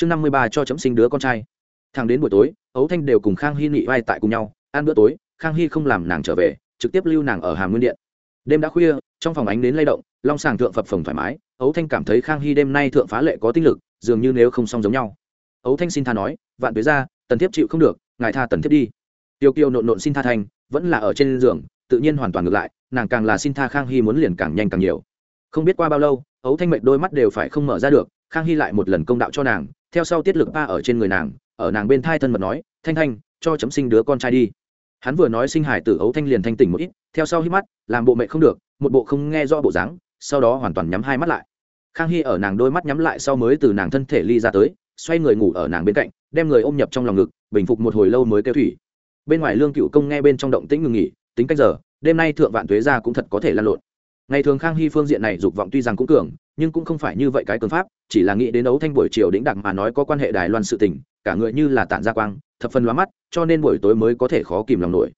chương năm mươi ba cho chấm sinh đứa con trai. Thằng đến buổi tối, ấu thanh đều cùng khang hy nị vai tại cùng nhau. Ăn bữa tối, khang hy không làm nàng trở về, trực tiếp lưu nàng ở hàm nguyên điện. Đêm đã khuya, trong phòng ánh đến lay động, long sàng thượng phập phồng thoải mái. Ấu thanh cảm thấy khang hy đêm nay thượng phá lệ có tinh lực, dường như nếu không xong giống nhau. Ấu thanh xin tha nói, vạn tuế ra, tần thiếp chịu không được, ngài tha tần thiếp đi. Tiêu kiều nộn nộn xin tha thành, vẫn là ở trên giường, tự nhiên hoàn toàn ngược lại, nàng càng là xin tha khang hy muốn liền càng nhanh càng nhiều. Không biết qua bao lâu, ấu thanh mệnh đôi mắt đều phải không mở ra được, khang hy lại một lần công đạo cho nàng theo sau tiết lực ba ở trên người nàng, ở nàng bên thai thân mật nói, thanh thanh, cho chấm sinh đứa con trai đi. Hắn vừa nói sinh hải tử ấu thanh liền thanh tỉnh một ít, theo sau hít mắt, làm bộ mẹ không được, một bộ không nghe rõ bộ dáng, sau đó hoàn toàn nhắm hai mắt lại. Khang hy ở nàng đôi mắt nhắm lại sau mới từ nàng thân thể ly ra tới, xoay người ngủ ở nàng bên cạnh, đem người ôm nhập trong lòng ngực, bình phục một hồi lâu mới kêu thủy. Bên ngoài lương cựu công nghe bên trong động tĩnh ngừng nghỉ, tính cách giờ, đêm nay thượng vạn thuế ra cũng thật có thể lan lộn ngày thường khang hy phương diện này dục vọng tuy rằng cũng cường, nhưng cũng không phải như vậy cái cường pháp, chỉ là nghĩ đến đấu thanh buổi chiều đĩnh đặc mà nói có quan hệ đài loan sự tình, cả người như là tản ra quang, thập phần lóa mắt, cho nên buổi tối mới có thể khó kìm lòng nổi.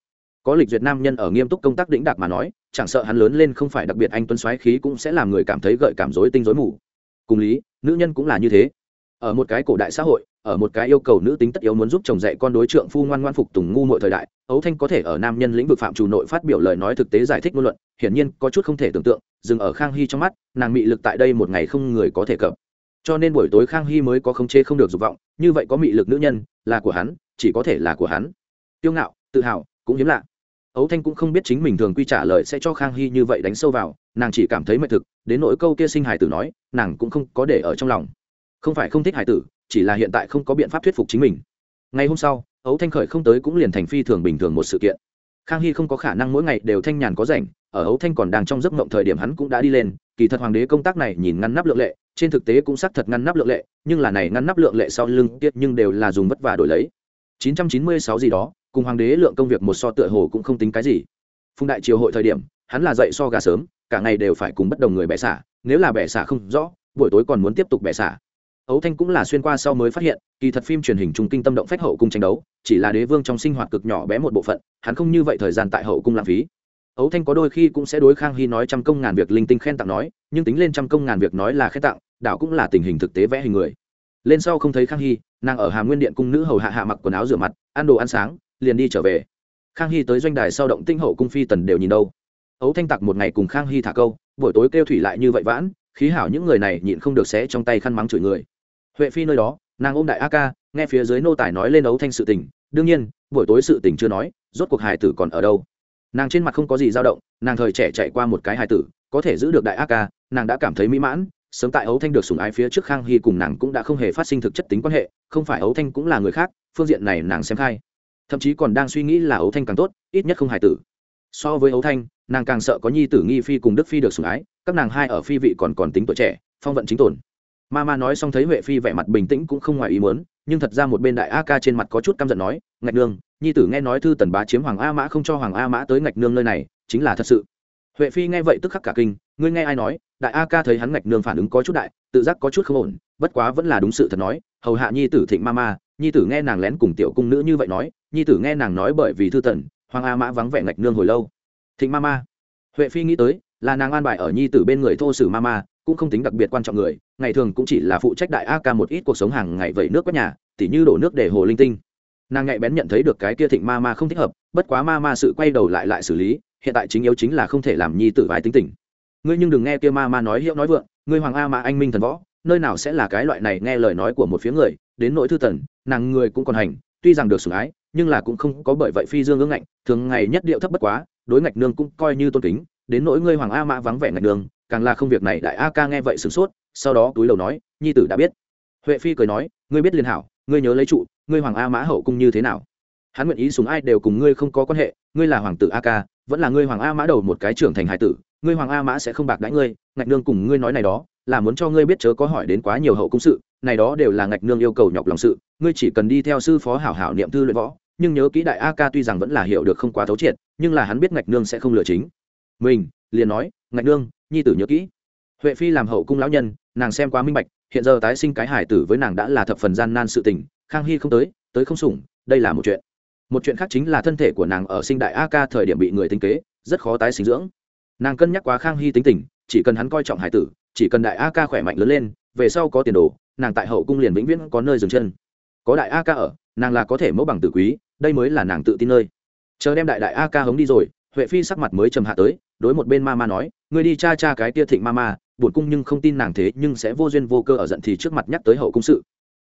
Có lịch duyệt nam nhân ở nghiêm túc công tác đĩnh đặc mà nói, chẳng sợ hắn lớn lên không phải đặc biệt anh tuấn xoáy khí cũng sẽ làm người cảm thấy gợi cảm rối tinh rối mù. Cùng lý, nữ nhân cũng là như thế. Ở một cái cổ đại xã hội ở một cái yêu cầu nữ tính tất yếu muốn giúp chồng dạy con đối trượng phu ngoan ngoan phục tùng ngu mọi thời đại ấu thanh có thể ở nam nhân lĩnh vực phạm chủ nội phát biểu lời nói thực tế giải thích ngôn luận, hiển nhiên có chút không thể tưởng tượng, dừng ở khang hy trong mắt, nàng mị lực tại đây một ngày không người có thể cập. Cho nên buổi tối khang hy mới có khống chế không được dục vọng, như vậy có mị lực nữ nhân, là của hắn, chỉ có thể là của hắn. Tiêu ngạo, tự hào, cũng hiếm lạ. Ấu thanh cũng không biết chính mình thường quy trả lời sẽ cho khang hy như vậy đánh sâu vào, nàng chỉ cảm thấy mệt thực, đến nỗi câu kia sinh hải tử nói, nàng cũng không có để ở trong lòng. Không phải không thích hải tử chỉ là hiện tại không có biện pháp thuyết phục chính mình. Ngày hôm sau, ấu thanh khởi không tới cũng liền thành phi thường bình thường một sự kiện. Khang hy không có khả năng mỗi ngày đều thanh nhàn có rảnh, ở ấu thanh còn đang trong giấc mộng thời điểm hắn cũng đã đi lên, kỳ thật hoàng đế công tác này nhìn ngăn nắp lượng lệ, trên thực tế cũng xác thật ngăn nắp lượng lệ, nhưng là này ngăn nắp lượng lệ sau lưng tiết nhưng đều là dùng vất vả đổi lấy. 996 gì đó, cùng hoàng đế lượng công việc một so tựa hồ cũng không tính cái gì. Phùng đại triều hội thời điểm, hắn là dậy so gà sớm, cả ngày đều phải cùng bất đồng người bẻ xả, nếu là bẻ xả không rõ, buổi tối còn muốn tiếp tục bẻ xả ấu thanh cũng là xuyên qua sau mới phát hiện, kỳ thật phim truyền hình trung kinh tâm động phách hậu cung tranh đấu, chỉ là đế vương trong sinh hoạt cực nhỏ bé một bộ phận, hắn không như vậy thời gian tại hậu cung lãng phí. Ấu thanh có đôi khi cũng sẽ đối khang hy nói trăm công ngàn việc, linh tinh khen tặng nói, nhưng tính lên trăm công ngàn việc nói là khen tặng đạo cũng là tình hình thực tế vẽ hình người. Lên sau không thấy khang hy, nàng ở hà nguyên điện cung nữ hầu hạ hạ mặc quần áo rửa mặt, ăn đồ ăn sáng, liền đi trở về. Khang hy tới doanh đài sau động tinh hậu cung phi tần đều nhìn đâu. Ấu thanh tặc một ngày cùng khang hy thả câu, buổi tối kêu thủy lại như vậy vãn, khí hảo những người này nhịn không được xé trong tay khăn mắng chửi người huệ phi nơi đó, nàng ôm đại a ca nghe phía dưới nô tài nói lên ấu thanh sự tình. Đương nhiên, buổi tối sự tình chưa nói, rốt cuộc hài tử còn ở đâu? Nàng trên mặt không có gì dao động, nàng thời trẻ chạy qua một cái hài tử, có thể giữ được đại a ca nàng đã cảm thấy mỹ mãn. Sớm tại ấu thanh được sùng ái phía trước khang hy cùng nàng cũng đã không hề phát sinh thực chất tính quan hệ, không phải ấu thanh cũng là người khác, phương diện này nàng xem khai. Thậm chí còn đang suy nghĩ là ấu thanh càng tốt, ít nhất không hài tử. So với ấu thanh, nàng càng sợ có nhi tử nghi phi cùng đức phi được sùng ái, các nàng hai ở phi vị còn còn tính tuổi trẻ, phong vận chính tồn ma ma nói xong thấy huệ phi vẻ mặt bình tĩnh cũng không ngoài ý muốn, nhưng thật ra một bên đại a ca trên mặt có chút căm giận nói, ngạch nương, nhi tử nghe nói thư tần bá chiếm hoàng a mã không cho hoàng a mã tới ngạch nương nơi này, chính là thật sự. Huệ phi nghe vậy tức khắc cả kinh, ngươi nghe ai nói, đại a ca thấy hắn ngạch nương phản ứng có chút đại, tự giác có chút không ổn, bất quá vẫn là đúng sự thật nói, hầu hạ nhi tử thịnh ma ma, nhi tử nghe nàng lén cùng tiểu cung nữ như vậy nói, nhi tử nghe nàng nói bởi vì thư tần, hoàng a mã vắng vẻ ngạch nương hồi lâu. Thịnh ma ma. Huệ phi nghĩ tới, là nàng an bài ở nhi tử bên người thô sử ma ma, cũng không tính đặc biệt quan trọng người ngày thường cũng chỉ là phụ trách đại a ca một ít cuộc sống hàng ngày vẩy nước quét nhà, tỉ như đổ nước để hồ linh tinh. Nàng nhạy bén nhận thấy được cái kia thịnh ma ma không thích hợp, bất quá ma ma sự quay đầu lại lại xử lý, hiện tại chính yếu chính là không thể làm nhi tử vài tính tình. Ngươi nhưng đừng nghe kia ma ma nói hiệu nói vượng, ngươi hoàng a ma anh minh thần võ, nơi nào sẽ là cái loại này nghe lời nói của một phía người, đến nỗi thư tần, nàng người cũng còn hành, tuy rằng được sủng ái, nhưng là cũng không có bởi vậy phi dương ương ngạnh, thường ngày nhất điệu thấp bất quá, đối ngạch nương cũng coi như tôn kính, đến nỗi ngươi hoàng a mã vắng vẻ ngạch nương càng là không việc này đại a ca nghe vậy sửng sốt, sau đó túi đầu nói, nhi tử đã biết. Huệ phi cười nói, ngươi biết liên hảo, ngươi nhớ lấy trụ, ngươi hoàng a mã hậu cung như thế nào? Hắn nguyện ý sùng ai đều cùng ngươi không có quan hệ, ngươi là hoàng tử a ca, vẫn là ngươi hoàng a mã đầu một cái trưởng thành hải tử, ngươi hoàng a mã sẽ không bạc đãi ngươi, ngạch nương cùng ngươi nói này đó, là muốn cho ngươi biết chớ có hỏi đến quá nhiều hậu cung sự, này đó đều là ngạch nương yêu cầu nhọc lòng sự, ngươi chỉ cần đi theo sư phó hảo hảo niệm thư luyện võ, nhưng nhớ kỹ đại a ca tuy rằng vẫn là hiểu được không quá thấu triệt, nhưng là hắn biết ngạch nương sẽ không lừa chính. Mình liền nói, ngạch nương nhi tử nhớ kỹ. Huệ phi làm hậu cung lão nhân, nàng xem quá minh bạch, hiện giờ tái sinh cái hải tử với nàng đã là thập phần gian nan sự tình, khang hy không tới tới không sủng, đây là một chuyện. Một chuyện khác chính là thân thể của nàng ở sinh đại a ca thời điểm bị người tính kế, rất khó tái sinh dưỡng. Nàng cân nhắc quá khang hy tính tình, chỉ cần hắn coi trọng hải tử, chỉ cần đại a ca khỏe mạnh lớn lên, về sau có tiền đồ, nàng tại hậu cung liền vĩnh viễn có nơi dừng chân. Có đại a ca ở, nàng là có thể mẫu bằng tử quý, đây mới là nàng tự tin nơi. Chờ đem đại đại a ca hống đi rồi, huệ phi sắc mặt mới trầm hạ tới, đối một bên ma ma nói ngươi đi cha cha cái tia thịnh ma ma, bổn cung nhưng không tin nàng thế, nhưng sẽ vô duyên vô cơ ở giận thì trước mặt nhắc tới hậu cung sự.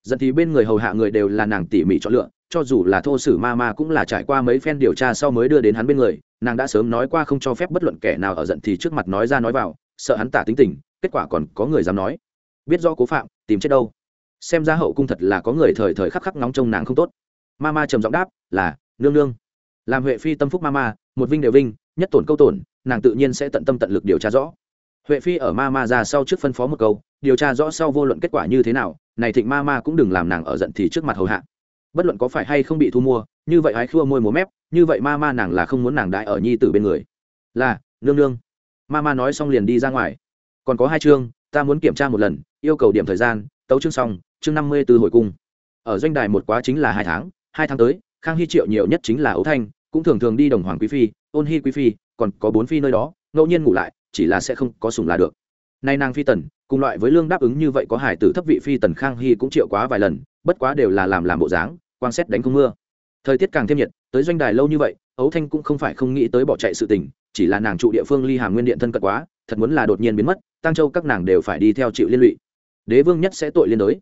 Giận thì bên người hầu hạ người đều là nàng tỉ mỉ chọn lựa, cho dù là thô sử ma ma cũng là trải qua mấy phen điều tra sau mới đưa đến hắn bên người. Nàng đã sớm nói qua không cho phép bất luận kẻ nào ở giận thì trước mặt nói ra nói vào, sợ hắn tả tính tình, kết quả còn có người dám nói. Biết do cố phạm, tìm chết đâu. Xem ra hậu cung thật là có người thời thời khắc khắc nóng trông nàng không tốt. Ma ma trầm giọng đáp, là, nương nương. Làm huệ phi tâm phúc ma ma, một vinh đều vinh, nhất tổn câu tổn nàng tự nhiên sẽ tận tâm tận lực điều tra rõ. Huệ phi ở ma ma ra sau trước phân phó một câu, điều tra rõ sau vô luận kết quả như thế nào, này thịnh ma ma cũng đừng làm nàng ở giận thì trước mặt hầu hạ. Bất luận có phải hay không bị thu mua, như vậy hái khua môi múa mép, như vậy ma ma nàng là không muốn nàng đại ở nhi tử bên người. Là, nương nương. Ma ma nói xong liền đi ra ngoài. Còn có hai chương, ta muốn kiểm tra một lần, yêu cầu điểm thời gian, tấu chương xong, chương năm mươi b ố hồi cung. Ở doanh đài một quá chính là hai tháng hai tháng tới, khang hy triệu nhiều nhất chính là ấu thanh, cũng thường thường đi đồng hoàng quý phi, ôn hy quý phi còn có bốn phi nơi đó, ngẫu nhiên ngủ lại, chỉ là sẽ không có sùng là được. Nay nàng phi tần, cùng loại với lương đáp ứng như vậy có hải tử thấp vị phi tần khang hy cũng chịu quá vài lần, bất quá đều là làm làm bộ dáng, quang xét đánh không mưa. Thời tiết càng thêm nhiệt, tới doanh đài lâu như vậy, ấu thanh cũng không phải không nghĩ tới bỏ chạy sự tình, chỉ là nàng trụ địa phương ly hàm nguyên điện thân cận quá, thật muốn là đột nhiên biến mất tăng châu các nàng đều phải đi theo chịu liên lụy. Đế vương nhất sẽ tội liên đối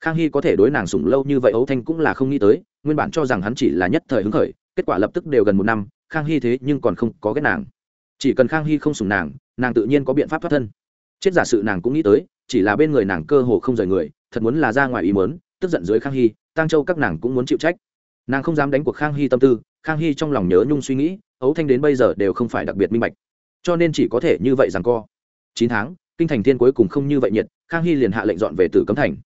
khang hy có thể đối nàng sủng lâu như vậy ấu thanh cũng là không nghĩ tới, nguyên bản cho rằng hắn chỉ là nhất thời hứng khởi, kết quả lập tức đều gần một năm khang hy thế nhưng còn không có ghét nàng. Chỉ cần khang hy không sủng nàng nàng tự nhiên có biện pháp thoát thân. Chết giả sự nàng cũng nghĩ tới, chỉ là bên người nàng cơ hồ không rời người, thật muốn là ra ngoài ý mớn tức giận dưới khang hy tăng châu các nàng cũng muốn chịu trách. Nàng không dám đánh cuộc khang hy tâm tư, khang hy trong lòng nhớ nhung suy nghĩ, ấu thanh đến bây giờ đều không phải đặc biệt minh bạch. Cho nên chỉ có thể như vậy rằng co. Chín tháng, kinh thành thiên cuối cùng không như vậy nhiệt, khang hy liền hạ lệnh dọn về tử cấm thành.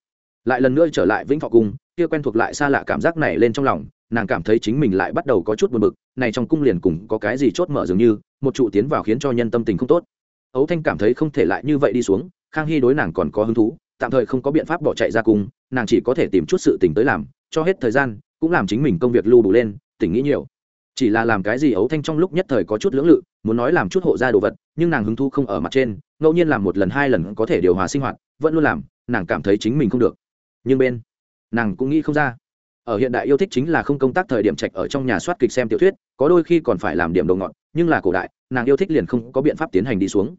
Lại lần nữa trở lại vĩnh thọ cung, kia quen thuộc lại xa lạ cảm giác này lên trong lòng nàng cảm thấy chính mình lại bắt đầu có chút buồn bực, này trong cung liền cùng có cái gì chốt mở dường như, một trụ tiến vào khiến cho nhân tâm tình không tốt. Ấu thanh cảm thấy không thể lại như vậy đi xuống, khang hy đối nàng còn có hứng thú, tạm thời không có biện pháp bỏ chạy ra cung, nàng chỉ có thể tìm chút sự tình tới làm, cho hết thời gian, cũng làm chính mình công việc lưu đủ lên, tỉnh nghĩ nhiều. Chỉ là làm cái gì ấu thanh trong lúc nhất thời có chút lưỡng lự, muốn nói làm chút hộ gia đồ vật, nhưng nàng hứng thú không ở mặt trên, ngẫu nhiên làm một lần hai lần có thể điều hòa sinh hoạt, vẫn luôn làm, nàng cảm thấy chính mình không được. Nhưng bên, nàng cũng nghĩ không ra ở hiện đại yêu thích chính là không công tác thời điểm trạch ở trong nhà soát kịch xem tiểu thuyết, có đôi khi còn phải làm điểm đồ ngọn nhưng là cổ đại, nàng yêu thích liền không có biện pháp tiến hành đi xuống.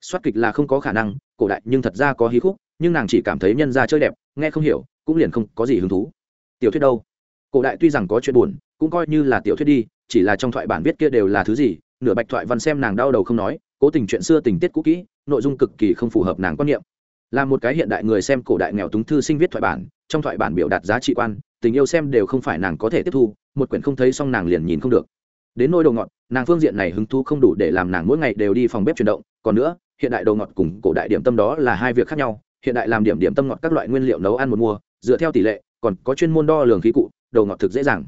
Soát kịch là không có khả năng, cổ đại nhưng thật ra có hí khúc, nhưng nàng chỉ cảm thấy nhân ra chơi đẹp, nghe không hiểu, cũng liền không có gì hứng thú. Tiểu thuyết đâu? Cổ đại tuy rằng có chuyện buồn, cũng coi như là tiểu thuyết đi, chỉ là trong thoại bản viết kia đều là thứ gì, nửa bạch thoại văn xem nàng đau đầu không nói, cố tình chuyện xưa tình tiết cũ kỹ, nội dung cực kỳ không phù hợp nàng quan niệm. Là một cái hiện đại người xem cổ đại nghèo túng thư sinh viết thoại bản, trong thoại bản biểu đạt giá trị quan tình yêu xem đều không phải nàng có thể tiếp thu, một quyển không thấy xong nàng liền nhìn không được. Đến nôi đồ ngọt, nàng phương diện này hứng thú không đủ để làm nàng mỗi ngày đều đi phòng bếp chuyển động, còn nữa, hiện đại đồ ngọt cùng cổ đại điểm tâm đó là hai việc khác nhau, hiện đại làm điểm điểm tâm ngọt các loại nguyên liệu nấu ăn một mua dựa theo tỷ lệ, còn có chuyên môn đo lường khí cụ, đồ ngọt thực dễ dàng.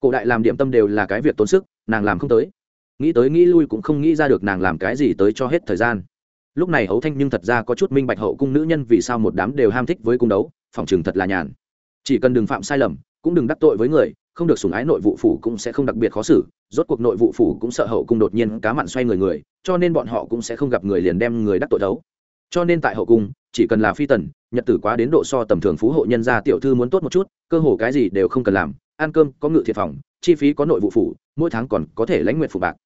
Cổ đại làm điểm tâm đều là cái việc tốn sức, nàng làm không tới. Nghĩ tới nghĩ lui cũng không nghĩ ra được nàng làm cái gì tới cho hết thời gian. Lúc này hấu thanh nhưng thật ra có chút minh bạch hậu cung nữ nhân vì sao một đám đều ham thích với cung đấu, phòng chừng thật là nhàn chỉ cần đừng phạm sai lầm, cũng đừng đắc tội với người, không được sủng ái nội vụ phủ cũng sẽ không đặc biệt khó xử, rốt cuộc nội vụ phủ cũng sợ hậu cung đột nhiên cá mặn xoay người người, cho nên bọn họ cũng sẽ không gặp người liền đem người đắc tội đấu. Cho nên tại hậu cung, chỉ cần là phi tần, nhật tử quá đến độ so tầm thường phú hộ nhân gia tiểu thư muốn tốt một chút, cơ hồ cái gì đều không cần làm, ăn cơm, có ngự thiệt phòng, chi phí có nội vụ phủ, mỗi tháng còn có thể lãnh nguyện phụ bạc.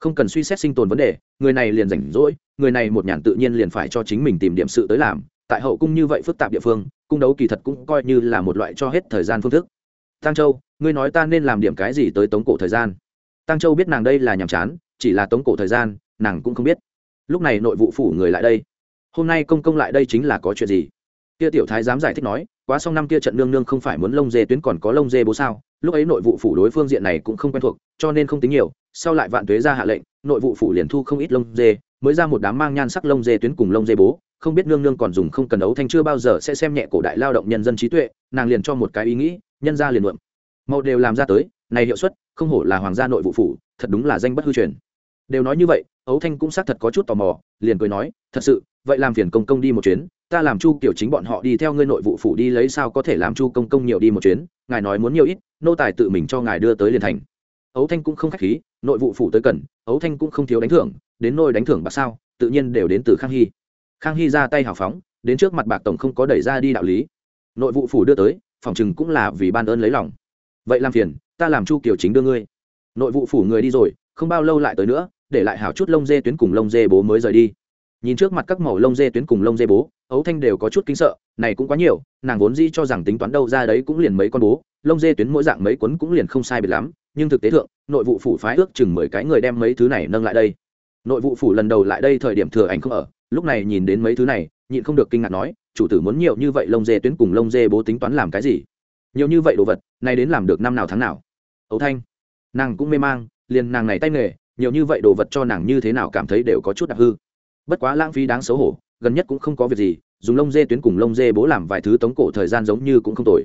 Không cần suy xét sinh tồn vấn đề, người này liền rảnh rỗi, người này một nhàn tự nhiên liền phải cho chính mình tìm điểm sự tới làm tại hậu cung như vậy phức tạp địa phương, cung đấu kỳ thật cũng coi như là một loại cho hết thời gian phương thức. Tăng châu, ngươi nói ta nên làm điểm cái gì tới tống cổ thời gian? Tăng châu biết nàng đây là nhàm chán, chỉ là tống cổ thời gian, nàng cũng không biết. Lúc này nội vụ phủ người lại đây. Hôm nay công công lại đây chính là có chuyện gì? Kia tiểu thái dám giải thích nói, quá xong năm kia trận nương nương không phải muốn lông dê tuyến còn có lông dê bố sao? Lúc ấy nội vụ phủ đối phương diện này cũng không quen thuộc, cho nên không tính nhiều, sau lại vạn tuế ra hạ lệnh, nội vụ phủ liền thu không ít lông dê, mới ra một đám mang nhan sắc lông dê tuyến cùng lông dê bố không biết nương nương còn dùng không cần ấu thanh chưa bao giờ sẽ xem nhẹ cổ đại lao động nhân dân trí tuệ, nàng liền cho một cái ý nghĩ, nhân ra liền luận màu đều làm ra tới, này hiệu suất, không hổ là hoàng gia nội vụ phủ, thật đúng là danh bất hư truyền. Đều nói như vậy, ấu thanh cũng xác thật có chút tò mò, liền cười nói, thật sự, vậy làm phiền công công đi một chuyến, ta làm chu kiểu chính bọn họ đi theo ngươi nội vụ phủ đi lấy sao có thể làm chu công công nhiều đi một chuyến, ngài nói muốn nhiều ít, nô tài tự mình cho ngài đưa tới liền thành. Ấu thanh cũng không khách khí, nội vụ phủ tới cần, ấu thanh cũng không thiếu đánh thưởng, đến nôi đánh thưởng bạc sao, tự nhiên đều đến từ khang hy khang hy ra tay hào phóng, đến trước mặt bạc tổng không có đẩy ra đi đạo lý. Nội vụ phủ đưa tới, phòng chừng cũng là vì ban ơn lấy lòng. Vậy làm phiền, ta làm chu kiều chính đưa ngươi. Nội vụ phủ người đi rồi, không bao lâu lại tới nữa, để lại hảo chút lông dê tuyến cùng lông dê bố mới rời đi. Nhìn trước mặt các màu lông dê tuyến cùng lông dê bố, ấu thanh đều có chút kinh sợ, này cũng quá nhiều, nàng vốn dĩ cho rằng tính toán đâu ra đấy cũng liền mấy con bố, lông dê tuyến mỗi dạng mấy quấn cũng liền không sai biệt lắm, nhưng thực tế thượng, nội vụ phủ phái ước chừng mười cái người đem mấy thứ này nâng lại đây nội vụ phủ lần đầu lại đây thời điểm thừa ảnh không ở, lúc này nhìn đến mấy thứ này, nhịn không được kinh ngạc nói, chủ tử muốn nhiều như vậy lông dê tuyến cùng lông dê bố tính toán làm cái gì? Nhiều như vậy đồ vật, nay đến làm được năm nào tháng nào? Ấu thanh, nàng cũng mê mang, liền nàng này tay nghề, nhiều như vậy đồ vật cho nàng như thế nào cảm thấy đều có chút đặc hư. Bất quá lãng phí đáng xấu hổ, gần nhất cũng không có việc gì, dùng lông dê tuyến cùng lông dê bố làm vài thứ tống cổ thời gian giống như cũng không tồi.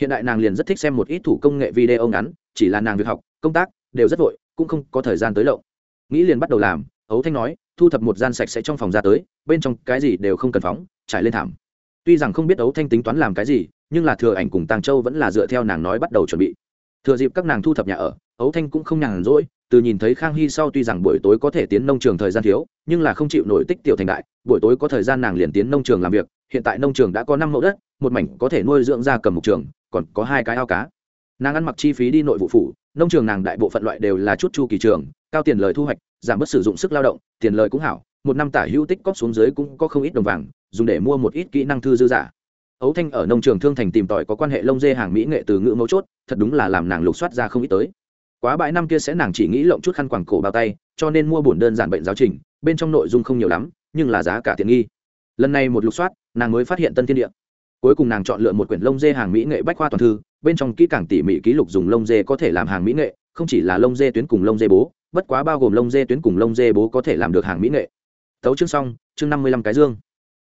Hiện đại nàng liền rất thích xem một ít thủ công nghệ video ngắn, chỉ là nàng việc học, công tác đều rất vội, cũng không có thời gian tới lộng. Nghĩ liền bắt đầu làm ấu thanh nói, thu thập một gian sạch sẽ trong phòng ra tới, bên trong cái gì đều không cần phóng, trải lên thảm. Tuy rằng không biết ấu thanh tính toán làm cái gì, nhưng là thừa ảnh cùng tàng châu vẫn là dựa theo nàng nói bắt đầu chuẩn bị. Thừa dịp các nàng thu thập nhà ở, ấu thanh cũng không nhàn rỗi, từ nhìn thấy khang hy sau tuy rằng buổi tối có thể tiến nông trường thời gian thiếu, nhưng là không chịu nổi tích tiểu thành đại, buổi tối có thời gian nàng liền tiến nông trường làm việc, hiện tại nông trường đã có năm mẫu đất, một mảnh có thể nuôi dưỡng ra cầm mục trường, còn có hai cái ao cá. Nàng ăn mặc chi phí đi nội vụ phủ, nông trường nàng đại bộ phận loại đều là chút chu kỳ trường, cao tiền lời thu hoạch giảm bớt sử dụng sức lao động, tiền lời cũng hảo, một năm tả hữu tích cóp xuống dưới cũng có không ít đồng vàng, dùng để mua một ít kỹ năng thư dư giả. Ấu thanh ở nông trường thương thành tìm tòi có quan hệ lông dê hàng mỹ nghệ từ ngữ mấu chốt, thật đúng là làm nàng lục soát ra không ít tới. Quá bãi năm kia sẽ nàng chỉ nghĩ lộng chút khăn quàng cổ bao tay, cho nên mua bổn đơn giản bệnh giáo trình, bên trong nội dung không nhiều lắm, nhưng là giá cả tiện nghi. Lần này một lục soát, nàng mới phát hiện tân thiên địa. Cuối cùng nàng chọn lựa một quyển lông dê hàng mỹ nghệ bách khoa toàn thư, bên trong kỹ càng tỉ mỉ ký lục dùng lông dê có thể làm hàng mỹ nghệ, không chỉ là lông dê tuyến cùng lông dê bố bất quá bao gồm lông dê tuyến cùng lông dê bố có thể làm được hàng mỹ nghệ. Tấu chương xong, chương năm mươi lăm cái dương.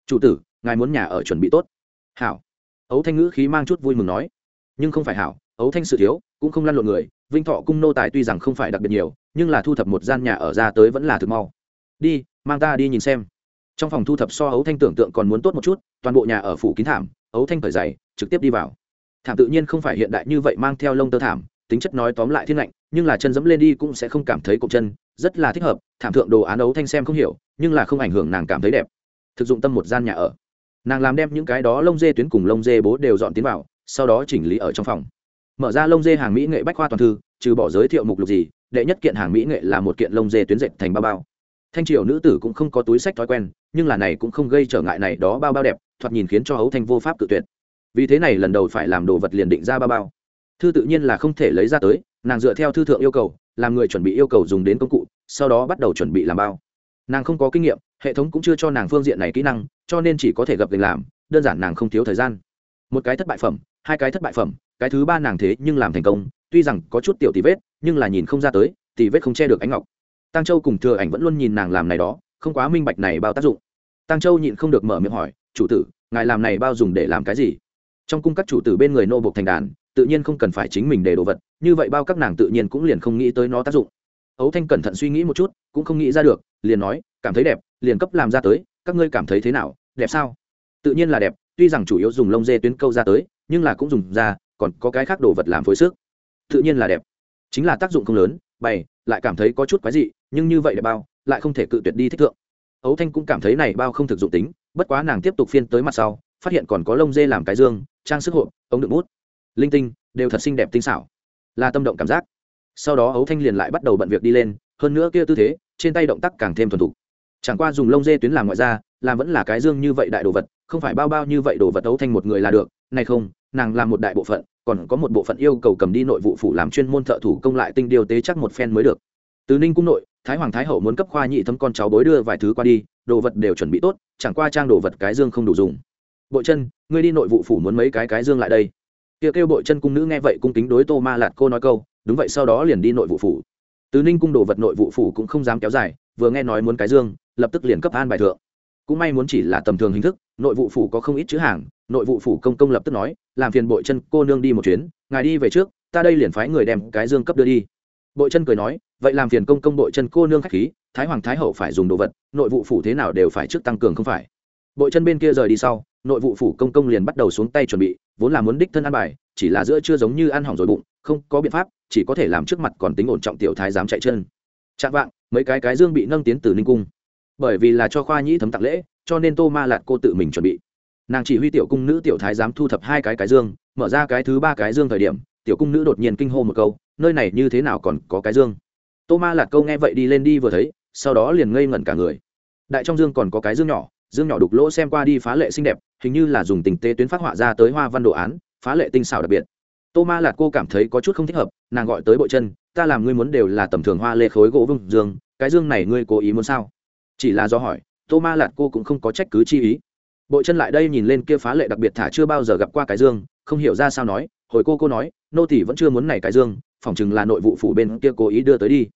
Chủ tử, ngài muốn nhà ở chuẩn bị tốt. Hảo. Ấu thanh ngữ khí mang chút vui mừng nói. Nhưng không phải hảo, ấu thanh sự thiếu, cũng không lăn lộn người, vinh thọ cung nô tài tuy rằng không phải đặc biệt nhiều, nhưng là thu thập một gian nhà ở ra tới vẫn là thực mau. Đi, mang ta đi nhìn xem. Trong phòng thu thập so ấu thanh tưởng tượng còn muốn tốt một chút, toàn bộ nhà ở phủ kín thảm, ấu thanh cởi giày, trực tiếp đi vào. Thảm tự nhiên không phải hiện đại như vậy mang theo lông tơ thảm tính chất nói tóm lại thiên lạnh, nhưng là chân dẫm lên đi cũng sẽ không cảm thấy cộm chân, rất là thích hợp, thảm thượng đồ án ấu thanh xem không hiểu, nhưng là không ảnh hưởng nàng cảm thấy đẹp. Thực dụng tâm một gian nhà ở. Nàng làm đem những cái đó lông dê tuyến cùng lông dê bố đều dọn tiến vào, sau đó chỉnh lý ở trong phòng. Mở ra lông dê hàng mỹ nghệ bách khoa toàn thư, trừ bỏ giới thiệu mục lục gì, đệ nhất kiện hàng mỹ nghệ là một kiện lông dê tuyến dệt thành bao bao. Thanh triều nữ tử cũng không có túi sách thói quen, nhưng là này cũng không gây trở ngại này đó bao bao đẹp, thoạt nhìn khiến cho hấu thanh vô pháp cự tuyệt. Vì thế này lần đầu phải làm đồ vật liền định ra bao bao thư tự nhiên là không thể lấy ra tới, nàng dựa theo thư thượng yêu cầu, làm người chuẩn bị yêu cầu dùng đến công cụ, sau đó bắt đầu chuẩn bị làm bao. Nàng không có kinh nghiệm, hệ thống cũng chưa cho nàng phương diện này kỹ năng, cho nên chỉ có thể gặp việc làm, đơn giản nàng không thiếu thời gian. Một cái thất bại phẩm, hai cái thất bại phẩm, cái thứ ba nàng thế nhưng làm thành công, tuy rằng có chút tiểu tỷ vết, nhưng là nhìn không ra tới, tỷ vết không che được ánh ngọc. Tăng châu cùng thừa ảnh vẫn luôn nhìn nàng làm này đó, không quá minh bạch này bao tác dụng. Tăng châu nhịn không được mở miệng hỏi, chủ tử, ngài làm này bao dùng để làm cái gì? Trong cung các chủ tử bên người nô bộc thành đàn tự nhiên không cần phải chính mình để đồ vật, như vậy bao các nàng tự nhiên cũng liền không nghĩ tới nó tác dụng. Ấu thanh cẩn thận suy nghĩ một chút, cũng không nghĩ ra được, liền nói, cảm thấy đẹp, liền cấp làm ra tới, các ngươi cảm thấy thế nào, đẹp sao? Tự nhiên là đẹp, tuy rằng chủ yếu dùng lông dê tuyến câu ra tới, nhưng là cũng dùng ra, còn có cái khác đồ vật làm phối sức. Tự nhiên là đẹp. Chính là tác dụng không lớn, bày, lại cảm thấy có chút quái dị, nhưng như vậy để bao, lại không thể cự tuyệt đi thích thượng. Ấu thanh cũng cảm thấy này bao không thực dụng tính, bất quá nàng tiếp tục phiên tới mặt sau, phát hiện còn có lông dê làm cái dương, trang sức hộp, ống đựng bút linh tinh, đều thật xinh đẹp tinh xảo. Là tâm động cảm giác. Sau đó ấu thanh liền lại bắt đầu bận việc đi lên, hơn nữa kia tư thế, trên tay động tác càng thêm thuần thục. Chẳng qua dùng lông dê tuyến làm ngoại ra, làm vẫn là cái dương như vậy đại đồ vật, không phải bao bao như vậy đồ vật ấu thanh một người là được, này không, nàng làm một đại bộ phận, còn có một bộ phận yêu cầu cầm đi nội vụ phủ làm chuyên môn thợ thủ công lại tinh điều tế chắc một phen mới được. Từ ninh cung nội, thái hoàng thái hậu muốn cấp khoa nhị thấm con cháu bối đưa vài thứ qua đi, đồ vật đều chuẩn bị tốt, chẳng qua trang đồ vật cái dương không đủ dùng. Bội chân, ngươi đi nội vụ phủ muốn mấy cái cái dương lại đây? Kia kêu, bội chân cung nữ nghe vậy cung kính đối tô ma lạt cô nói câu đúng vậy sau đó liền đi nội vụ phủ. Từ ninh cung đồ vật nội vụ phủ cũng không dám kéo dài vừa nghe nói muốn cái dương lập tức liền cấp an bài thượng. Cũng may muốn chỉ là tầm thường hình thức nội vụ phủ có không ít chữ hàng nội vụ phủ công công lập tức nói làm phiền bội chân cô nương đi một chuyến ngài đi về trước ta đây liền phái người đem cái dương cấp đưa đi. Bội chân cười nói vậy làm phiền công công bội chân cô nương khách khí thái hoàng thái hậu phải dùng đồ vật nội vụ phủ thế nào đều phải trước tăng cường không phải. Bội chân bên kia rời đi sau nội vụ phủ công công liền bắt đầu xuống tay chuẩn bị, vốn là muốn đích thân ăn bài, chỉ là giữa chưa giống như ăn hỏng rồi bụng, không có biện pháp, chỉ có thể làm trước mặt còn tính ổn trọng tiểu thái dám chạy chân. Chạm vạng, mấy cái cái dương bị nâng tiến từ ninh cung. Bởi vì là cho khoa nhĩ thấm tặng lễ, cho nên tô ma lạt cô tự mình chuẩn bị. Nàng chỉ huy tiểu cung nữ tiểu thái giám thu thập hai cái cái dương, mở ra cái thứ ba cái dương thời điểm, tiểu cung nữ đột nhiên kinh hô một câu, nơi này như thế nào còn có cái dương? Tô ma lạt câu nghe vậy đi lên đi vừa thấy, sau đó liền ngây ngẩn cả người. Đại trong dương còn có cái dương nhỏ dương nhỏ đục lỗ xem qua đi phá lệ xinh đẹp hình như là dùng tình tế tuyến phát họa ra tới hoa văn đồ án, phá lệ tinh xảo đặc biệt. Tô ma lạt cô cảm thấy có chút không thích hợp, nàng gọi tới bội chân, ta làm ngươi muốn đều là tầm thường hoa lê khối gỗ vương dương, cái dương này ngươi cố ý muốn sao? Chỉ là do hỏi, tô ma lạt cô cũng không có trách cứ chi ý. Bội chân lại đây nhìn lên kia phá lệ đặc biệt thả chưa bao giờ gặp qua cái dương, không hiểu ra sao nói, hồi cô cô nói, nô tỷ vẫn chưa muốn này cái dương, phỏng chừng là nội vụ phủ bên kia cố ý đưa tới đi.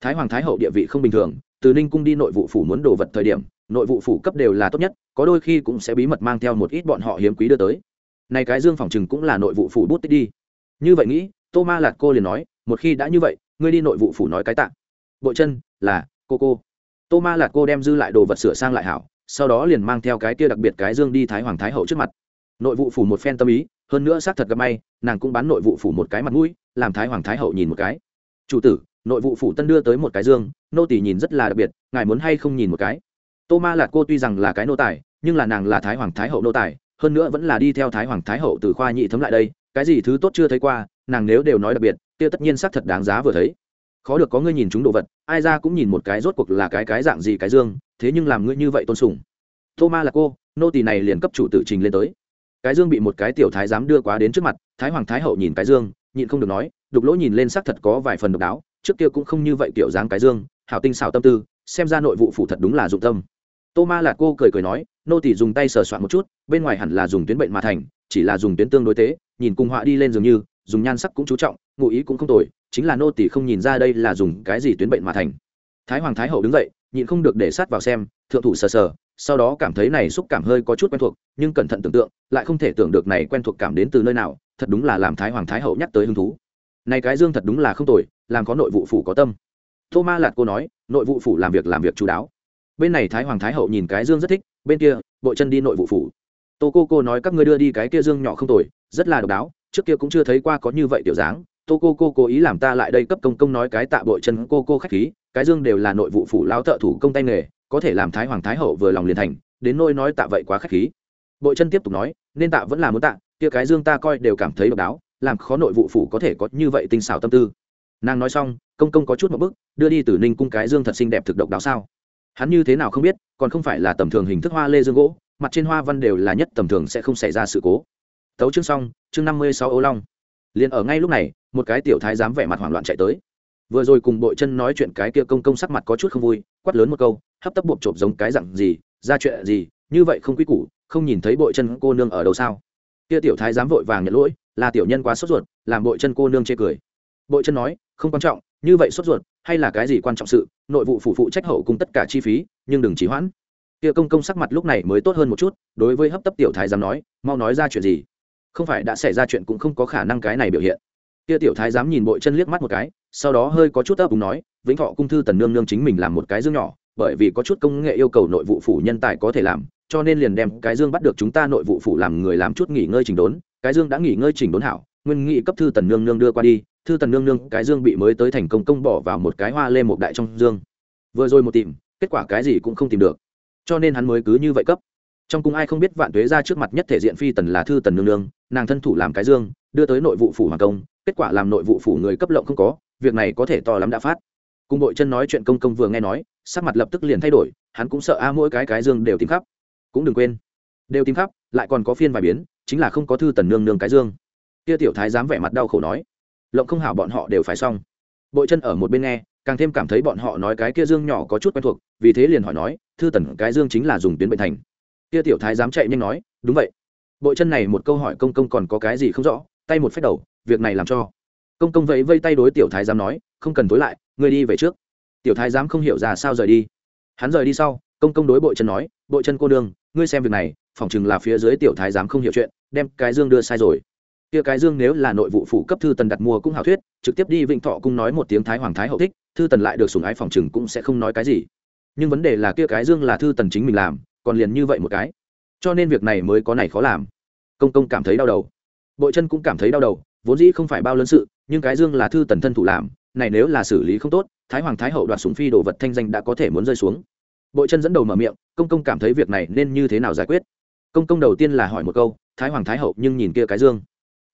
Thái hoàng thái hậu địa vị không bình thường, từ ninh cung đi nội vụ phủ muốn đồ vật thời điểm nội vụ phủ cấp đều là tốt nhất, có đôi khi cũng sẽ bí mật mang theo một ít bọn họ hiếm quý đưa tới. Này cái dương phòng chừng cũng là nội vụ phủ bút tích đi. Như vậy nghĩ tô ma lạt cô liền nói, một khi đã như vậy, ngươi đi nội vụ phủ nói cái tạ. Bội chân là cô cô. Tô ma lạt cô đem dư lại đồ vật sửa sang lại hảo, sau đó liền mang theo cái kia đặc biệt cái dương đi thái hoàng thái hậu trước mặt. Nội vụ phủ một phen tâm ý, hơn nữa xác thật gặp may, nàng cũng bán nội vụ phủ một cái mặt mũi, làm thái hoàng thái hậu nhìn một cái. Chủ tử, nội vụ phủ tân đưa tới một cái dương, nô tỷ nhìn rất là đặc biệt, ngài muốn hay không nhìn một cái? Tô ma lạt cô tuy rằng là cái nô tài, nhưng là nàng là thái hoàng thái hậu nô tài, hơn nữa vẫn là đi theo thái hoàng thái hậu từ khoa nhị thấm lại đây, cái gì thứ tốt chưa thấy qua, nàng nếu đều nói đặc biệt, kia tất nhiên xác thật đáng giá vừa thấy. Khó được có ngươi nhìn chúng đồ vật, ai ra cũng nhìn một cái rốt cuộc là cái cái dạng gì cái dương, thế nhưng làm ngươi như vậy tôn sùng. Tô ma là cô, nô tỳ này liền cấp chủ tự trình lên tới. Cái dương bị một cái tiểu thái dám đưa quá đến trước mặt, thái hoàng thái hậu nhìn cái dương, nhịn không được nói, đục lỗ nhìn lên xác thật có vài phần độc đáo, trước kia cũng không như vậy kiểu dáng cái dương, hảo tinh xảo tâm tư, xem ra nội vụ phủ thật đúng là dụng tâm tô ma là cô cười cười nói, nô tỷ dùng tay sờ soạn một chút, bên ngoài hẳn là dùng tuyến bệnh mà thành, chỉ là dùng tuyến tương đối tế, nhìn cùng họa đi lên dường như, dùng nhan sắc cũng chú trọng, ngụ ý cũng không tồi, chính là nô tỷ không nhìn ra đây là dùng cái gì tuyến bệnh mà thành. Thái hoàng thái hậu đứng dậy, nhịn không được để sát vào xem, thượng thủ sờ sờ, sau đó cảm thấy này xúc cảm hơi có chút quen thuộc, nhưng cẩn thận tưởng tượng, lại không thể tưởng được này quen thuộc cảm đến từ nơi nào, thật đúng là làm thái hoàng thái hậu nhắc tới hứng thú. Này cái dương thật đúng là không tồi, làm có nội vụ phủ có tâm. Tô ma lạt cô nói, nội vụ phủ làm việc làm việc chú đáo bên này thái hoàng thái hậu nhìn cái dương rất thích, bên kia bộ chân đi nội vụ phủ. Tô cô cô nói các ngươi đưa đi cái kia dương nhỏ không tồi, rất là độc đáo, trước kia cũng chưa thấy qua có như vậy tiểu dáng. Tô cô cô cố ý làm ta lại đây cấp công công nói cái tạ bội chân cô cô khách khí, cái dương đều là nội vụ phủ lao thợ thủ công tay nghề, có thể làm thái hoàng thái hậu vừa lòng liền thành, đến nôi nói tạ vậy quá khách khí. Bội chân tiếp tục nói, nên tạ vẫn là muốn tạ, kia cái dương ta coi đều cảm thấy độc đáo, làm khó nội vụ phủ có thể có như vậy tinh xảo tâm tư. Nàng nói xong, công công có chút một bức đưa đi từ ninh cung cái dương thật xinh đẹp thực độc đáo sao? Hắn như thế nào không biết, còn không phải là tầm thường hình thức hoa lê dương gỗ, mặt trên hoa văn đều là nhất tầm thường sẽ không xảy ra sự cố. Tấu chương xong, chương năm mươi sáu ấu long. Liền ở ngay lúc này, một cái tiểu thái dám vẻ mặt hoảng loạn chạy tới. Vừa rồi cùng bội chân nói chuyện cái kia công công sắc mặt có chút không vui, quát lớn một câu, hấp tấp bộp chộp giống cái dặn gì, ra chuyện gì, như vậy không quy củ, không nhìn thấy bội chân cô nương ở đâu sao? Kia tiểu thái dám vội vàng nhận lỗi, là tiểu nhân quá sốt ruột, làm bội chân cô nương chê cười. Bội chân nói không quan trọng, như vậy sốt ruột, hay là cái gì quan trọng sự, nội vụ phủ phụ trách hậu cùng tất cả chi phí, nhưng đừng trì hoãn. Kia công công sắc mặt lúc này mới tốt hơn một chút, đối với hấp tấp tiểu thái dám nói, mau nói ra chuyện gì? Không phải đã xảy ra chuyện cũng không có khả năng cái này biểu hiện. Kia tiểu thái dám nhìn bội chân liếc mắt một cái, sau đó hơi có chút ấp úng nói, vĩnh thọ cung thư tần nương nương chính mình làm một cái dương nhỏ, bởi vì có chút công nghệ yêu cầu nội vụ phủ nhân tài có thể làm, cho nên liền đem cái dương bắt được chúng ta nội vụ phủ làm người làm chút nghỉ ngơi chỉnh đốn. Cái dương đã nghỉ ngơi chỉnh đốn hảo, nguyên nghị cấp thư tần nương nương đưa qua đi thư tần nương nương cái dương bị mới tới thành công công bỏ vào một cái hoa lê một đại trong dương. Vừa rồi một tìm, kết quả cái gì cũng không tìm được. Cho nên hắn mới cứ như vậy cấp. Trong cung ai không biết vạn tuế ra trước mặt nhất thể diện phi tần là thư tần nương nương, nàng thân thủ làm cái dương, đưa tới nội vụ phủ hoàng công, kết quả làm nội vụ phủ người cấp lộng không có, việc này có thể to lắm đã phát. Cùng đội chân nói chuyện công công vừa nghe nói, sắc mặt lập tức liền thay đổi, hắn cũng sợ a mỗi cái cái dương đều tìm khắp. Cũng đừng quên, đều tìm khắp, lại còn có phiên vài biến, chính là không có thư tần nương nương cái dương. Kia tiểu thái dám vẻ mặt đau khổ nói lộng không hảo bọn họ đều phải xong. Bội chân ở một bên nghe, càng thêm cảm thấy bọn họ nói cái kia dương nhỏ có chút quen thuộc, vì thế liền hỏi nói, thư tần, cái dương chính là dùng tuyến bệnh thành. Kia tiểu thái dám chạy nhanh nói, đúng vậy. Bội chân này một câu hỏi công công còn có cái gì không rõ, tay một phép đầu, việc này làm cho. Công công vẫy vây tay đối tiểu thái giám nói, không cần tối lại, ngươi đi về trước. Tiểu thái giám không hiểu ra sao rời đi. Hắn rời đi sau, công công đối bội chân nói, bội chân cô đương ngươi xem việc này, phỏng chừng là phía dưới tiểu thái giám không hiểu chuyện, đem cái dương đưa sai rồi kia cái dương nếu là nội vụ phủ cấp thư tần đặt mua cũng hảo thuyết, trực tiếp đi vịnh thọ cung nói một tiếng thái hoàng thái hậu thích, thư tần lại được sùng ái phòng chừng cũng sẽ không nói cái gì. Nhưng vấn đề là kia cái dương là thư tần chính mình làm, còn liền như vậy một cái. Cho nên việc này mới có này khó làm. Công công cảm thấy đau đầu. Bội chân cũng cảm thấy đau đầu, vốn dĩ không phải bao lớn sự, nhưng cái dương là thư tần thân thủ làm, này nếu là xử lý không tốt, thái hoàng thái hậu đoạt súng phi đồ vật thanh danh đã có thể muốn rơi xuống. Bội chân dẫn đầu mở miệng, công công cảm thấy việc này nên như thế nào giải quyết? Công công đầu tiên là hỏi một câu, thái hoàng thái hậu nhưng nhìn kia cái dương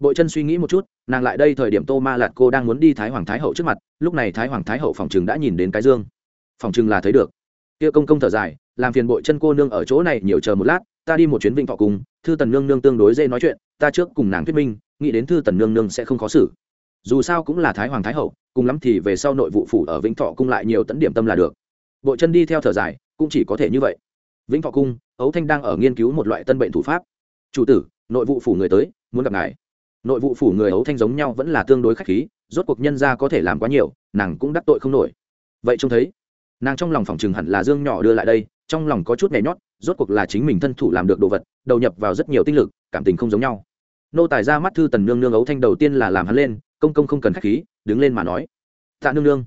bội chân suy nghĩ một chút, nàng lại đây thời điểm tô ma lạt cô đang muốn đi thái hoàng thái hậu trước mặt, lúc này thái hoàng thái hậu phòng chừng đã nhìn đến cái dương. Phòng chừng là thấy được. Kia công công thở dài, làm phiền bội chân cô nương ở chỗ này nhiều chờ một lát, ta đi một chuyến vịnh thọ cùng, thư tần nương nương tương đối dễ nói chuyện, ta trước cùng nàng thuyết minh, nghĩ đến thư tần nương nương sẽ không khó xử. Dù sao cũng là thái hoàng thái hậu, cùng lắm thì về sau nội vụ phủ ở vĩnh thọ cung lại nhiều tấn điểm tâm là được. Bội chân đi theo thở dài, cũng chỉ có thể như vậy. Vĩnh thọ cung, ấu thanh đang ở nghiên cứu một loại tân bệnh thủ pháp. Chủ tử, nội vụ phủ người tới, muốn gặp ngài nội vụ phủ người ấu thanh giống nhau vẫn là tương đối khách khí, rốt cuộc nhân ra có thể làm quá nhiều, nàng cũng đắc tội không nổi. Vậy trông thấy, nàng trong lòng phòng chừng hẳn là dương nhỏ đưa lại đây, trong lòng có chút nhảy nhót, rốt cuộc là chính mình thân thủ làm được đồ vật, đầu nhập vào rất nhiều tinh lực, cảm tình không giống nhau. Nô tài ra mắt thư tần nương nương ấu thanh đầu tiên là làm hắn lên, công công không cần khách khí, đứng lên mà nói. Tạ nương nương.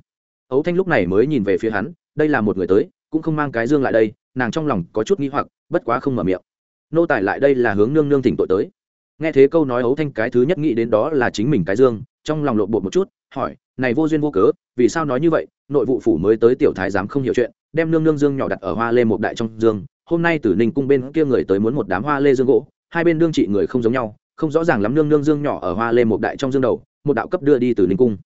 Ấu thanh lúc này mới nhìn về phía hắn, đây là một người tới, cũng không mang cái dương lại đây, nàng trong lòng có chút nghi hoặc, bất quá không mở miệng. Nô tài lại đây là hướng nương nương thỉnh tội tới nghe thế câu nói ấu thanh cái thứ nhất nghĩ đến đó là chính mình cái dương, trong lòng lộn bột một chút, hỏi, này vô duyên vô cớ, vì sao nói như vậy? Nội vụ phủ mới tới tiểu thái giám không hiểu chuyện, đem nương nương dương nhỏ đặt ở hoa lê một đại trong dương, hôm nay tử ninh cung bên kia người tới muốn một đám hoa lê dương gỗ, hai bên đương trị người không giống nhau, không rõ ràng lắm nương nương dương nhỏ ở hoa lê một đại trong dương đầu, một đạo cấp đưa đi từ ninh cung.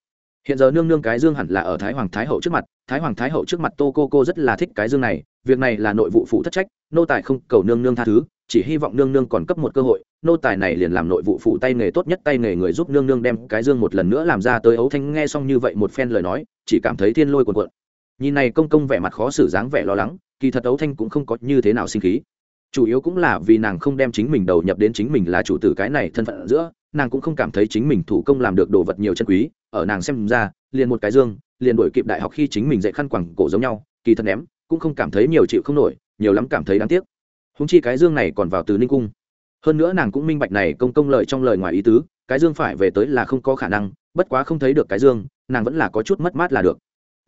Hiện giờ nương nương cái dương hẳn là ở thái hoàng thái hậu trước mặt, thái hoàng thái hậu trước mặt tô cô cô rất là thích cái dương này, việc này là nội vụ phủ thất trách, nô tài không cầu nương nương tha thứ chỉ hy vọng nương nương còn cấp một cơ hội, nô tài này liền làm nội vụ phụ tay nghề tốt nhất, tay nghề người giúp nương nương đem cái dương một lần nữa làm ra tới ấu thanh nghe xong như vậy một phen lời nói, chỉ cảm thấy thiên lôi cuồn cuộn. Nhìn này công công vẻ mặt khó xử dáng vẻ lo lắng, kỳ thật ấu thanh cũng không có như thế nào sinh khí. Chủ yếu cũng là vì nàng không đem chính mình đầu nhập đến chính mình là chủ tử cái này thân phận giữa, nàng cũng không cảm thấy chính mình thủ công làm được đồ vật nhiều chân quý, ở nàng xem ra, liền một cái dương, liền đổi kịp đại học khi chính mình dạy khăn quẳng cổ giống nhau, kỳ thật ném, cũng không cảm thấy nhiều chịu không nổi, nhiều lắm cảm thấy đáng tiếc húng chi cái dương này còn vào từ ninh cung. Hơn nữa nàng cũng minh bạch này công công lợi trong lời ngoài ý tứ, cái dương phải về tới là không có khả năng, bất quá không thấy được cái dương, nàng vẫn là có chút mất mát là được.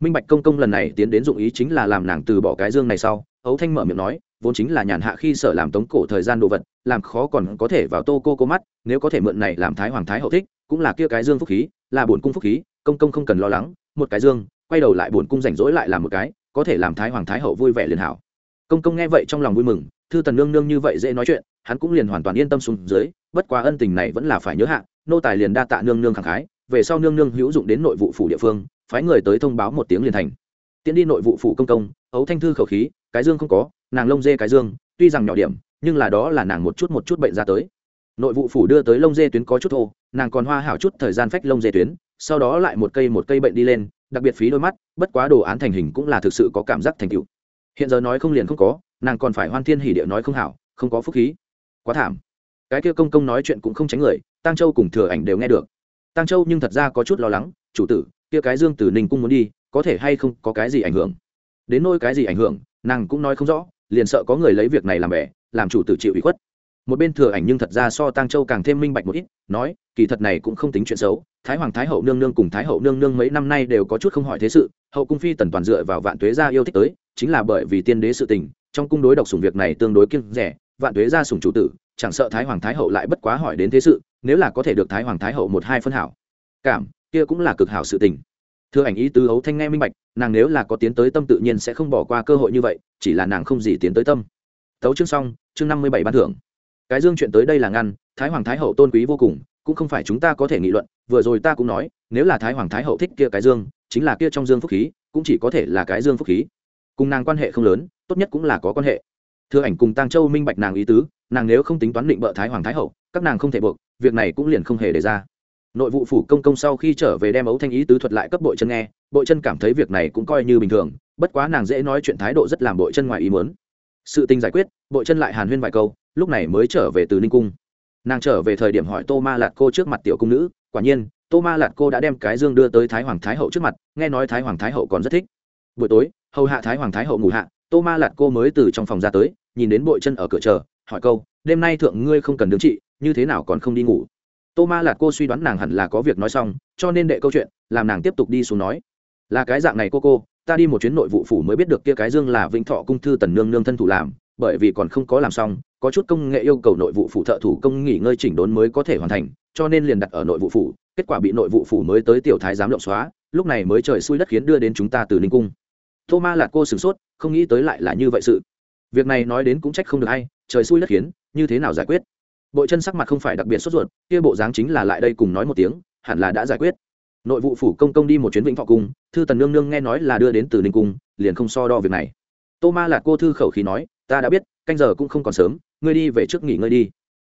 Minh bạch công công lần này tiến đến dụng ý chính là làm nàng từ bỏ cái dương này sau ấu thanh mở miệng nói, vốn chính là nhàn hạ khi sở làm tống cổ thời gian đồ vật, làm khó còn có thể vào tô cô cô mắt, nếu có thể mượn này làm thái hoàng thái hậu thích, cũng là kia cái dương phúc khí, là bổn cung phúc khí, công công không cần lo lắng, một cái dương, quay đầu lại bổn cung rảnh rỗi lại làm một cái, có thể làm thái hoàng thái hậu vui vẻ liền hảo. Công công nghe vậy trong lòng vui mừng thư tần nương nương như vậy dễ nói chuyện, hắn cũng liền hoàn toàn yên tâm xuống dưới, bất quá ân tình này vẫn là phải nhớ hạ, nô tài liền đa tạ nương nương khẳng khái, về sau nương nương hữu dụng đến nội vụ phủ địa phương, phái người tới thông báo một tiếng liền thành. Tiến đi nội vụ phủ công công, ấu thanh thư khẩu khí, cái dương không có, nàng lông dê cái dương, tuy rằng nhỏ điểm, nhưng là đó là nàng một chút một chút bệnh ra tới. Nội vụ phủ đưa tới lông dê tuyến có chút thô, nàng còn hoa hảo chút thời gian phách lông dê tuyến, sau đó lại một cây một cây bệnh đi lên, đặc biệt phí đôi mắt, bất quá đồ án thành hình cũng là thực sự có cảm giác thành tựu hiện giờ nói không liền không có, nàng còn phải hoan thiên hỉ điệu nói không hảo, không có phúc khí. Quá thảm. Cái kia công công nói chuyện cũng không tránh người tăng châu cùng thừa ảnh đều nghe được. Tăng châu nhưng thật ra có chút lo lắng, chủ tử, kia cái dương từ ninh cung muốn đi, có thể hay không có cái gì ảnh hưởng? Đến nôi cái gì ảnh hưởng, nàng cũng nói không rõ, liền sợ có người lấy việc này làm bẻ, làm chủ tử chịu ủy khuất. Một bên thừa ảnh nhưng thật ra so tăng châu càng thêm minh bạch một ít, nói, kỳ thật này cũng không tính chuyện xấu, thái hoàng, thái hậu nương nương cùng thái hậu nương nương mấy năm nay đều có chút không hỏi thế sự, hậu cung phi tần toàn dựa vào vạn tuế gia yêu thích tới chính là bởi vì tiên đế sự tình, trong cung đối độc sủng việc này tương đối kiêng rẻ, vạn tuế gia sủng chủ tử, chẳng sợ thái hoàng thái hậu lại bất quá hỏi đến thế sự, nếu là có thể được thái hoàng thái hậu một hai phân hảo. Cảm, kia cũng là cực hảo sự tình. Thưa ảnh ý tứ ấu thanh nghe minh bạch, nàng nếu là có tiến tới tâm tự nhiên sẽ không bỏ qua cơ hội như vậy, chỉ là nàng không gì tiến tới tâm. Tấu chương xong, chương năm mươi bảy ban thưởng. Cái dương chuyện tới đây là ngăn, thái hoàng thái hậu tôn quý vô cùng, cũng không phải chúng ta có thể nghị luận, vừa rồi ta cũng nói, nếu là thái hoàng thái hậu thích kia cái dương, chính là kia trong dương phúc khí, cũng chỉ có thể là cái dương phúc khí cùng nàng quan hệ không lớn, tốt nhất cũng là có quan hệ. Thưa ảnh cùng tăng châu minh bạch nàng ý tứ, nàng nếu không tính toán định bợ thái hoàng thái hậu, các nàng không thể buộc, việc này cũng liền không hề đề ra. Nội vụ phủ công công sau khi trở về đem ấu thanh ý tứ thuật lại cấp bội chân nghe, bội chân cảm thấy việc này cũng coi như bình thường, bất quá nàng dễ nói chuyện thái độ rất làm bội chân ngoài ý muốn. Sự tình giải quyết, bội chân lại hàn huyên vài câu, lúc này mới trở về từ ninh cung. Nàng trở về thời điểm hỏi tô ma lạt cô trước mặt tiểu cung nữ, quả nhiên, tô ma lạt cô đã đem cái dương đưa tới thái hoàng thái hậu trước mặt, nghe nói thái hoàng thái hậu còn rất thích. Buổi tối hầu hạ thái hoàng thái hậu ngủ hạ, tô ma lạt cô mới từ trong phòng ra tới, nhìn đến bội chân ở cửa chờ, hỏi câu, đêm nay thượng ngươi không cần đứng trị, như thế nào còn không đi ngủ? Tô ma lạt cô suy đoán nàng hẳn là có việc nói xong, cho nên đệ câu chuyện, làm nàng tiếp tục đi xuống nói, là cái dạng này cô cô, ta đi một chuyến nội vụ phủ mới biết được kia cái dương là vĩnh thọ cung thư tần nương nương thân thủ làm, bởi vì còn không có làm xong, có chút công nghệ yêu cầu nội vụ phủ thợ thủ công nghỉ ngơi chỉnh đốn mới có thể hoàn thành, cho nên liền đặt ở nội vụ phủ, kết quả bị nội vụ phủ mới tới tiểu thái giám lộng xóa, lúc này mới trời xui đất khiến đưa đến chúng ta từ ninh cung tô ma lạt cô sửng sốt, không nghĩ tới lại là như vậy sự. Việc này nói đến cũng trách không được hay trời xui đất khiến, như thế nào giải quyết? Bội chân sắc mặt không phải đặc biệt sốt ruột, kia bộ dáng chính là lại đây cùng nói một tiếng, hẳn là đã giải quyết. Nội vụ phủ công công đi một chuyến vĩnh thọ cung, thư tần nương nương nghe nói là đưa đến từ ninh cung, liền không so đo việc này. Tô ma là cô thư khẩu khí nói, ta đã biết, canh giờ cũng không còn sớm, ngươi đi về trước nghỉ ngơi đi.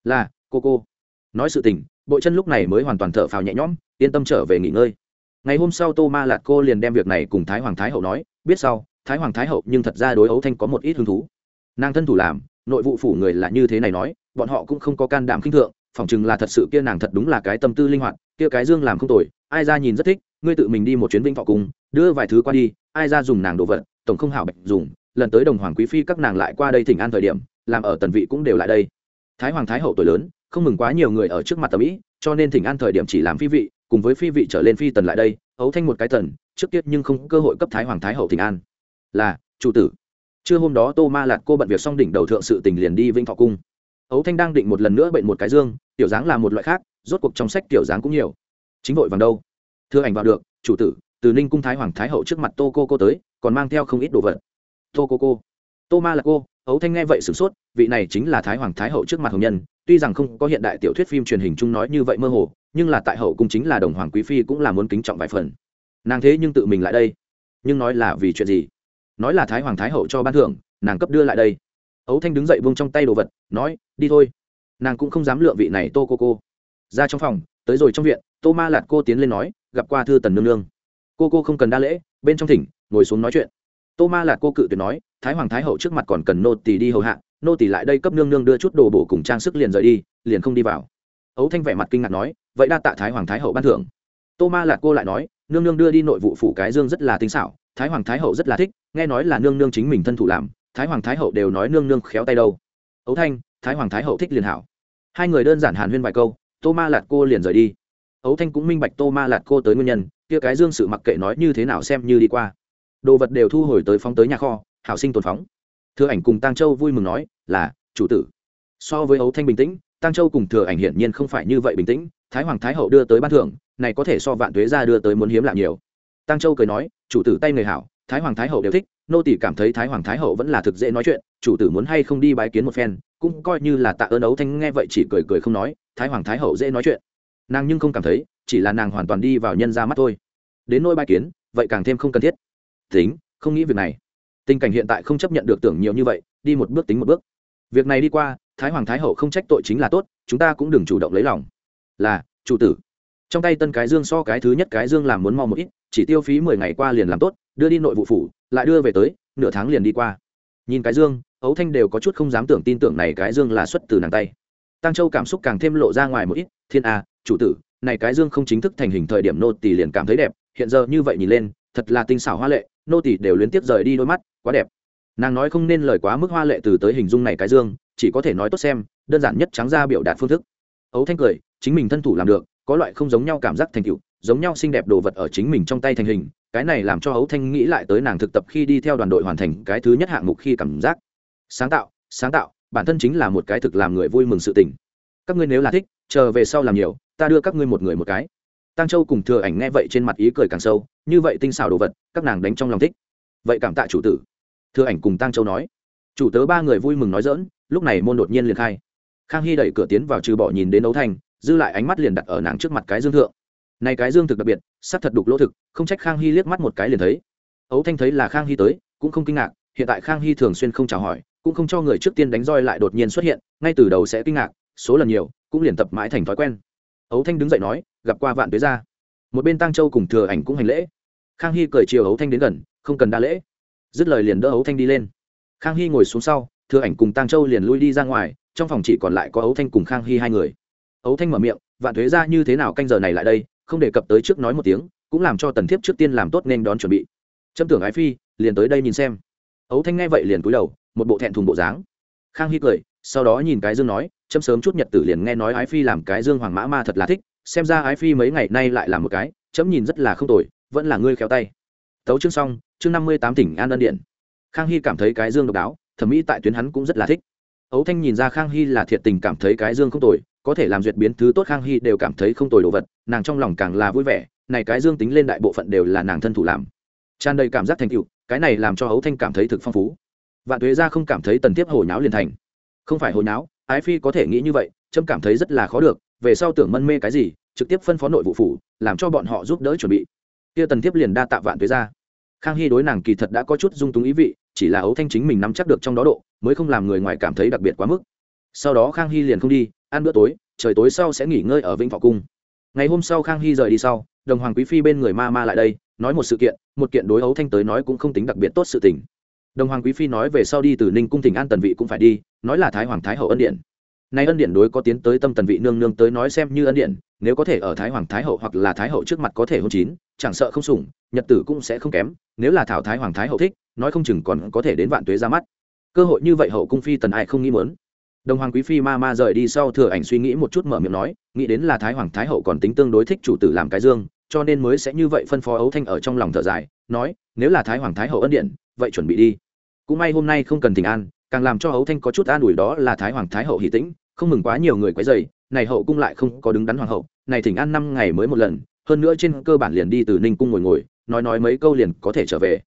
Là, cô cô. Nói sự tình bội chân lúc này mới hoàn toàn thở phào nhẹ nhõm, yên tâm trở về nghỉ ngơi. Ngày hôm sau tô ma lạt cô liền đem việc này cùng thái hoàng thái hậu nói biết sau, thái hoàng thái hậu nhưng thật ra đối ấu thanh có một ít hứng thú. Nàng thân thủ làm, nội vụ phủ người là như thế này nói, bọn họ cũng không có can đảm khinh thượng, phỏng chừng là thật sự kia nàng thật đúng là cái tâm tư linh hoạt, kia cái dương làm không tồi, ai ra nhìn rất thích, ngươi tự mình đi một chuyến vĩnh thọ cùng đưa vài thứ qua đi, ai ra dùng nàng đồ vật, tổng không hảo bạch dùng, lần tới đồng hoàng quý phi các nàng lại qua đây thỉnh an thời điểm, làm ở tần vị cũng đều lại đây. Thái hoàng thái hậu tuổi lớn, không mừng quá nhiều người ở trước mặt tầm ý, cho nên thỉnh an thời điểm chỉ làm phi vị, cùng với phi vị trở lên phi tần lại đây, ấu thanh một cái tần trước tiết nhưng không cơ hội cấp thái hoàng thái hậu thịnh an. Là, chủ tử. Trưa hôm đó tô ma lạt cô bận việc xong đỉnh đầu thượng sự tình liền đi vinh thọ cung. Ấu thanh đang định một lần nữa bệnh một cái dương, tiểu dáng là một loại khác, rốt cuộc trong sách tiểu dáng cũng nhiều. Chính vội vàng đâu? Thưa ảnh vào được, chủ tử, từ ninh cung thái hoàng thái hậu trước mặt tô cô cô tới, còn mang theo không ít đồ vật. Tô cô cô. Tô ma là cô, ấu thanh nghe vậy sửng sốt, vị này chính là thái hoàng thái hậu trước mặt hồng nhân, tuy rằng không có hiện đại tiểu thuyết phim truyền hình chung nói như vậy mơ hồ, nhưng là tại hậu cung chính là đồng hoàng quý phi cũng là muốn kính trọng vài phần nàng thế nhưng tự mình lại đây. Nhưng nói là vì chuyện gì? Nói là thái hoàng thái hậu cho ban thưởng, nàng cấp đưa lại đây. Ấu thanh đứng dậy vung trong tay đồ vật, nói, đi thôi. Nàng cũng không dám lựa vị này tô cô cô. Ra trong phòng, tới rồi trong viện, tô ma lạt cô tiến lên nói, gặp qua thư tần nương nương. Cô cô không cần đa lễ, bên trong thỉnh, ngồi xuống nói chuyện. Tô ma lạt cô cự tuyệt nói, thái hoàng thái hậu trước mặt còn cần nô tỳ đi hầu hạ, nô tỳ lại đây cấp nương nương đưa chút đồ bổ cùng trang sức liền rời đi, liền không đi vào. Ấu thanh vẻ mặt kinh ngạc nói, vậy đa tạ thái hoàng thái hậu ban thưởng. Tô ma lạt cô lại nói nương nương đưa đi nội vụ phủ cái dương rất là tinh xảo, thái hoàng thái hậu rất là thích, nghe nói là nương nương chính mình thân thủ làm, thái hoàng thái hậu đều nói nương nương khéo tay đâu. Ấu thanh, thái hoàng thái hậu thích liền hảo. Hai người đơn giản hàn huyên vài câu, tô ma lạt cô liền rời đi. Ấu thanh cũng minh bạch tô ma lạt cô tới nguyên nhân, kia cái dương sự mặc kệ nói như thế nào xem như đi qua. Đồ vật đều thu hồi tới phóng tới nhà kho, hảo sinh tồn phóng. Thừa ảnh cùng tăng châu vui mừng nói, là, chủ tử. So với ấu thanh bình tĩnh tăng châu cùng thừa ảnh hiển nhiên không phải như vậy bình tĩnh thái hoàng thái hậu đưa tới ban thưởng, này có thể so vạn tuế ra đưa tới muốn hiếm lạ nhiều. Tăng châu cười nói, chủ tử tay người hảo, thái hoàng thái hậu đều thích, nô tỷ cảm thấy thái hoàng thái hậu vẫn là thực dễ nói chuyện, chủ tử muốn hay không đi bái kiến một phen, cũng coi như là tạ ơn ấu thanh nghe vậy chỉ cười cười không nói, thái hoàng thái hậu dễ nói chuyện. Nàng nhưng không cảm thấy, chỉ là nàng hoàn toàn đi vào nhân ra mắt thôi. Đến nôi bái kiến, vậy càng thêm không cần thiết. Tính, không nghĩ việc này. Tình cảnh hiện tại không chấp nhận được tưởng nhiều như vậy, đi một bước tính một bước. Việc này đi qua, thái hoàng thái hậu không trách tội chính là tốt, chúng ta cũng đừng chủ động lấy lòng là, chủ tử. Trong tay tân cái dương so cái thứ nhất cái dương làm muốn mau một ít, chỉ tiêu phí mười ngày qua liền làm tốt, đưa đi nội vụ phủ, lại đưa về tới, nửa tháng liền đi qua. Nhìn cái dương, ấu thanh đều có chút không dám tưởng tin tưởng này cái dương là xuất từ nàng tay. Tăng châu cảm xúc càng thêm lộ ra ngoài một ít, thiên a, chủ tử, này cái dương không chính thức thành hình thời điểm nô tỷ liền cảm thấy đẹp, hiện giờ như vậy nhìn lên, thật là tinh xảo hoa lệ, nô tỷ đều liên tiếp rời đi đôi mắt, quá đẹp. Nàng nói không nên lời quá mức hoa lệ từ tới hình dung này cái dương, chỉ có thể nói tốt xem, đơn giản nhất trắng ra biểu đạt phương thức ấu thanh cười, chính mình thân thủ làm được, có loại không giống nhau cảm giác thành tựu, giống nhau xinh đẹp đồ vật ở chính mình trong tay thành hình, cái này làm cho ấu thanh nghĩ lại tới nàng thực tập khi đi theo đoàn đội hoàn thành cái thứ nhất hạng mục khi cảm giác. Sáng tạo sáng tạo, bản thân chính là một cái thực làm người vui mừng sự tình. Các ngươi nếu là thích, chờ về sau làm nhiều, ta đưa các ngươi một người một cái. Tăng châu cùng thừa ảnh nghe vậy trên mặt ý cười càng sâu, như vậy tinh xảo đồ vật, các nàng đánh trong lòng thích. Vậy cảm tạ chủ tử. Thừa ảnh cùng tăng châu nói. Chủ tớ ba người vui mừng nói dỡn lúc này môn đột nhiên liền khai khang hy đẩy cửa tiến vào trừ bỏ nhìn đến đấu thành dư lại ánh mắt liền đặt ở nàng trước mặt cái dương thượng. Này cái dương thực đặc biệt sắc thật đục lỗ thực, không trách khang hy liếc mắt một cái liền thấy. Ấu thanh thấy là khang hy tới, cũng không kinh ngạc, hiện tại khang hy thường xuyên không chào hỏi, cũng không cho người trước tiên đánh roi lại đột nhiên xuất hiện, ngay từ đầu sẽ kinh ngạc, số lần nhiều, cũng liền tập mãi thành thói quen. Ấu thanh đứng dậy nói, gặp qua vạn tuế ra một bên tăng châu cùng thừa ảnh cũng hành lễ. Khang hy cười chiều ấu thanh đến gần, không cần đa lễ. Dứt lời liền đỡ ấu thanh đi lên. Khang hy ngồi xuống sau, thừa ảnh cùng tăng châu liền lui đi ra ngoài trong phòng chỉ còn lại có ấu thanh cùng khang hy hai người ấu thanh mở miệng vạn thuế ra như thế nào canh giờ này lại đây không đề cập tới trước nói một tiếng cũng làm cho tần thiếp trước tiên làm tốt nên đón chuẩn bị trâm tưởng ái phi liền tới đây nhìn xem ấu thanh nghe vậy liền cúi đầu một bộ thẹn thùng bộ dáng khang hy cười sau đó nhìn cái dương nói trâm sớm chút nhật tử liền nghe nói ái phi làm cái dương hoàng mã ma thật là thích xem ra ái phi mấy ngày nay lại làm một cái chấm nhìn rất là không tồi vẫn là ngươi khéo tay tấu chương xong chương năm mươi tám tỉnh an ân điện khang hy cảm thấy cái dương độc đáo thẩm mỹ tại tuyến hắn cũng rất là thích ấu thanh nhìn ra khang hy là thiệt tình cảm thấy cái dương không tồi, có thể làm duyệt biến thứ tốt khang hy đều cảm thấy không tồi đồ vật, nàng trong lòng càng là vui vẻ, này cái dương tính lên đại bộ phận đều là nàng thân thủ làm. Tràn đầy cảm giác thành tựu, cái này làm cho ấu thanh cảm thấy thực phong phú. Vạn tuế ra không cảm thấy tần tiếp hồi nháo liền thành. Không phải hồi nháo, ái phi có thể nghĩ như vậy, trâm cảm thấy rất là khó được, về sau tưởng mân mê cái gì, trực tiếp phân phó nội vụ phủ, làm cho bọn họ giúp đỡ chuẩn bị. Kia tần tiếp liền đa tạ vạn tuế ra khang hy đối nàng kỳ thật đã có chút dung túng ý vị chỉ là ấu thanh chính mình nắm chắc được trong đó độ, mới không làm người ngoài cảm thấy đặc biệt quá mức. Sau đó khang hy liền không đi, ăn bữa tối, trời tối sau sẽ nghỉ ngơi ở vĩnh thọ cung. Ngày hôm sau khang hy rời đi sau, đồng hoàng quý phi bên người ma ma lại đây, nói một sự kiện, một kiện đối ấu thanh tới nói cũng không tính đặc biệt tốt sự tình. Đồng hoàng quý phi nói về sau đi từ ninh cung tỉnh an tần vị cũng phải đi, nói là thái hoàng thái hậu ân điện nay ân điện đối có tiến tới tâm tần vị nương nương tới nói xem như ân điện nếu có thể ở thái hoàng thái hậu hoặc là thái hậu trước mặt có thể hôn chín, chẳng sợ không sủng, nhật tử cũng sẽ không kém, nếu là thảo thái hoàng thái hậu thích, nói không chừng còn có thể đến vạn tuế ra mắt. Cơ hội như vậy hậu cung phi tần ai không nghĩ muốn. Đồng hoàng quý phi ma ma rời đi sau thừa ảnh suy nghĩ một chút mở miệng nói, nghĩ đến là thái hoàng thái hậu còn tính tương đối thích chủ tử làm cái dương, cho nên mới sẽ như vậy phân phó ấu thanh ở trong lòng thở dài, nói, nếu là thái hoàng thái hậu ân điện vậy chuẩn bị đi. Cũng may hôm nay không cần tình an, càng làm cho ấu thanh có chút an ủi đó là thái hoàng thái hậu hỷ tĩnh không mừng quá nhiều người quấy dày này hậu cung lại không có đứng đắn hoàng hậu, này thỉnh an năm ngày mới một lần, hơn nữa trên cơ bản liền đi từ ninh cung ngồi ngồi, nói nói mấy câu liền có thể trở về.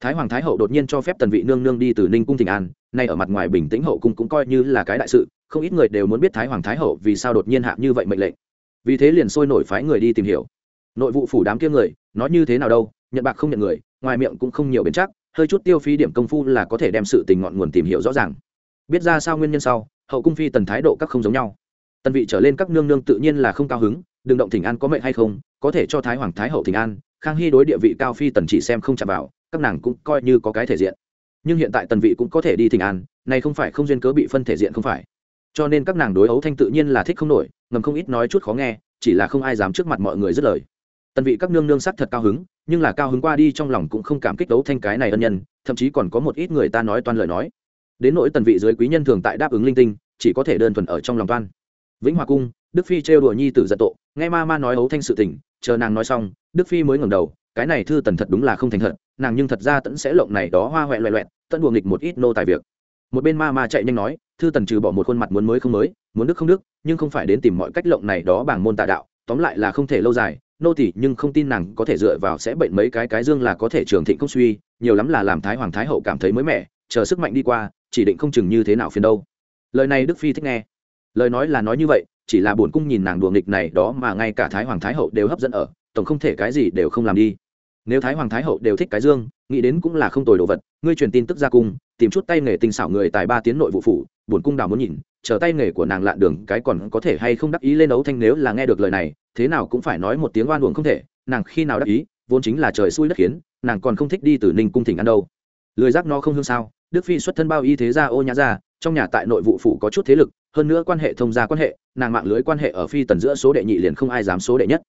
Thái hoàng thái hậu đột nhiên cho phép tần vị nương nương đi từ ninh cung thỉnh an, nay ở mặt ngoài bình tĩnh hậu cung cũng coi như là cái đại sự, không ít người đều muốn biết thái hoàng thái hậu vì sao đột nhiên hạ như vậy mệnh lệnh. Vì thế liền sôi nổi phái người đi tìm hiểu. Nội vụ phủ đám kia người, nói như thế nào đâu, nhận bạc không nhận người, ngoài miệng cũng không nhiều biến chắc, hơi chút tiêu phí điểm công phu là có thể đem sự tình ngọn nguồn tìm hiểu rõ ràng. Biết ra sao nguyên nhân sau hậu cung phi tần thái độ các không giống nhau. Tần vị trở lên các nương nương tự nhiên là không cao hứng, đừng động thỉnh an có mệnh hay không, có thể cho thái hoàng thái hậu thỉnh an, khang hy đối địa vị cao phi tần chỉ xem không chạm vào, các nàng cũng coi như có cái thể diện. Nhưng hiện tại tần vị cũng có thể đi thỉnh an, này không phải không duyên cớ bị phân thể diện không phải. Cho nên các nàng đối ấu thanh tự nhiên là thích không nổi, ngầm không ít nói chút khó nghe, chỉ là không ai dám trước mặt mọi người dứt lời. Tần vị các nương nương sắc thật cao hứng, nhưng là cao hứng qua đi trong lòng cũng không cảm kích đấu thanh cái này ân nhân, thậm chí còn có một ít người ta nói toàn lời nói. Đến nỗi tần vị dưới quý nhân thường tại đáp ứng linh tinh chỉ có thể đơn thuần ở trong lòng toan. Vĩnh hòa cung, đức phi trêu đùa nhi tử giận tộ nghe ma ma nói ấu thanh sự tình, chờ nàng nói xong, đức phi mới ngẩng đầu, cái này thư tần thật đúng là không thành thật, nàng nhưng thật ra tẫn sẽ lộng này đó hoa huệ loẹ loẹt tận đùa nghịch một ít nô tài việc. Một bên ma ma chạy nhanh nói, thư tần trừ bỏ một khuôn mặt muốn mới không mới, muốn đức không đức, nhưng không phải đến tìm mọi cách lộng này đó bằng môn tà đạo, tóm lại là không thể lâu dài, nô tỷ nhưng không tin nàng có thể dựa vào sẽ bệnh mấy cái cái dương là có thể trường thịnh không suy, nhiều lắm là làm thái hoàng thái hậu cảm thấy mới mẻ, chờ sức mạnh đi qua, chỉ định không chừng như thế nào phiền đâu lời này đức phi thích nghe. Lời nói là nói như vậy, chỉ là bổn cung nhìn nàng đùa nghịch này đó mà ngay cả thái hoàng thái hậu đều hấp dẫn ở, tổng không thể cái gì đều không làm đi. Nếu thái hoàng thái hậu đều thích cái dương, nghĩ đến cũng là không tồi đồ vật, ngươi truyền tin tức ra cung, tìm chút tay nghề tinh xảo người tài ba tiến nội vụ phủ, bổn cung đào muốn nhìn, chờ tay nghề của nàng lạn đường, cái còn có thể hay không đắc ý lên ấu thanh nếu là nghe được lời này, thế nào cũng phải nói một tiếng oan uổng không thể, nàng khi nào đắc ý, vốn chính là trời xui đất khiến, nàng còn không thích đi từ ninh cung thỉnh ăn đâu. Lười giác nó không hương sao? Đức phi xuất thân bao y thế gia ô nhã gia, trong nhà tại nội vụ phủ có chút thế lực hơn nữa quan hệ thông gia quan hệ nàng mạng lưới quan hệ ở phi tần giữa số đệ nhị liền không ai dám số đệ nhất.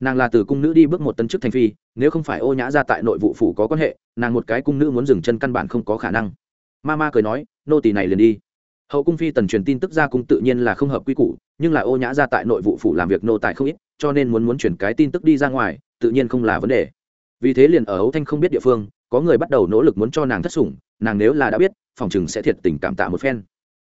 Nàng là từ cung nữ đi bước một tân chức thành phi nếu không phải ô nhã ra tại nội vụ phủ có quan hệ nàng một cái cung nữ muốn dừng chân căn bản không có khả năng. Ma ma cười nói nô tỳ này liền đi. Hậu cung phi tần truyền tin tức ra cung tự nhiên là không hợp quy củ nhưng là ô nhã ra tại nội vụ phủ làm việc nô tài không ít cho nên muốn muốn chuyển cái tin tức đi ra ngoài tự nhiên không là vấn đề. Vì thế liền ở ấu thanh không biết địa phương có người bắt đầu nỗ lực muốn cho nàng thất sủng nàng nếu là đã biết, phòng chừng sẽ thiệt tình cảm tạ một phen.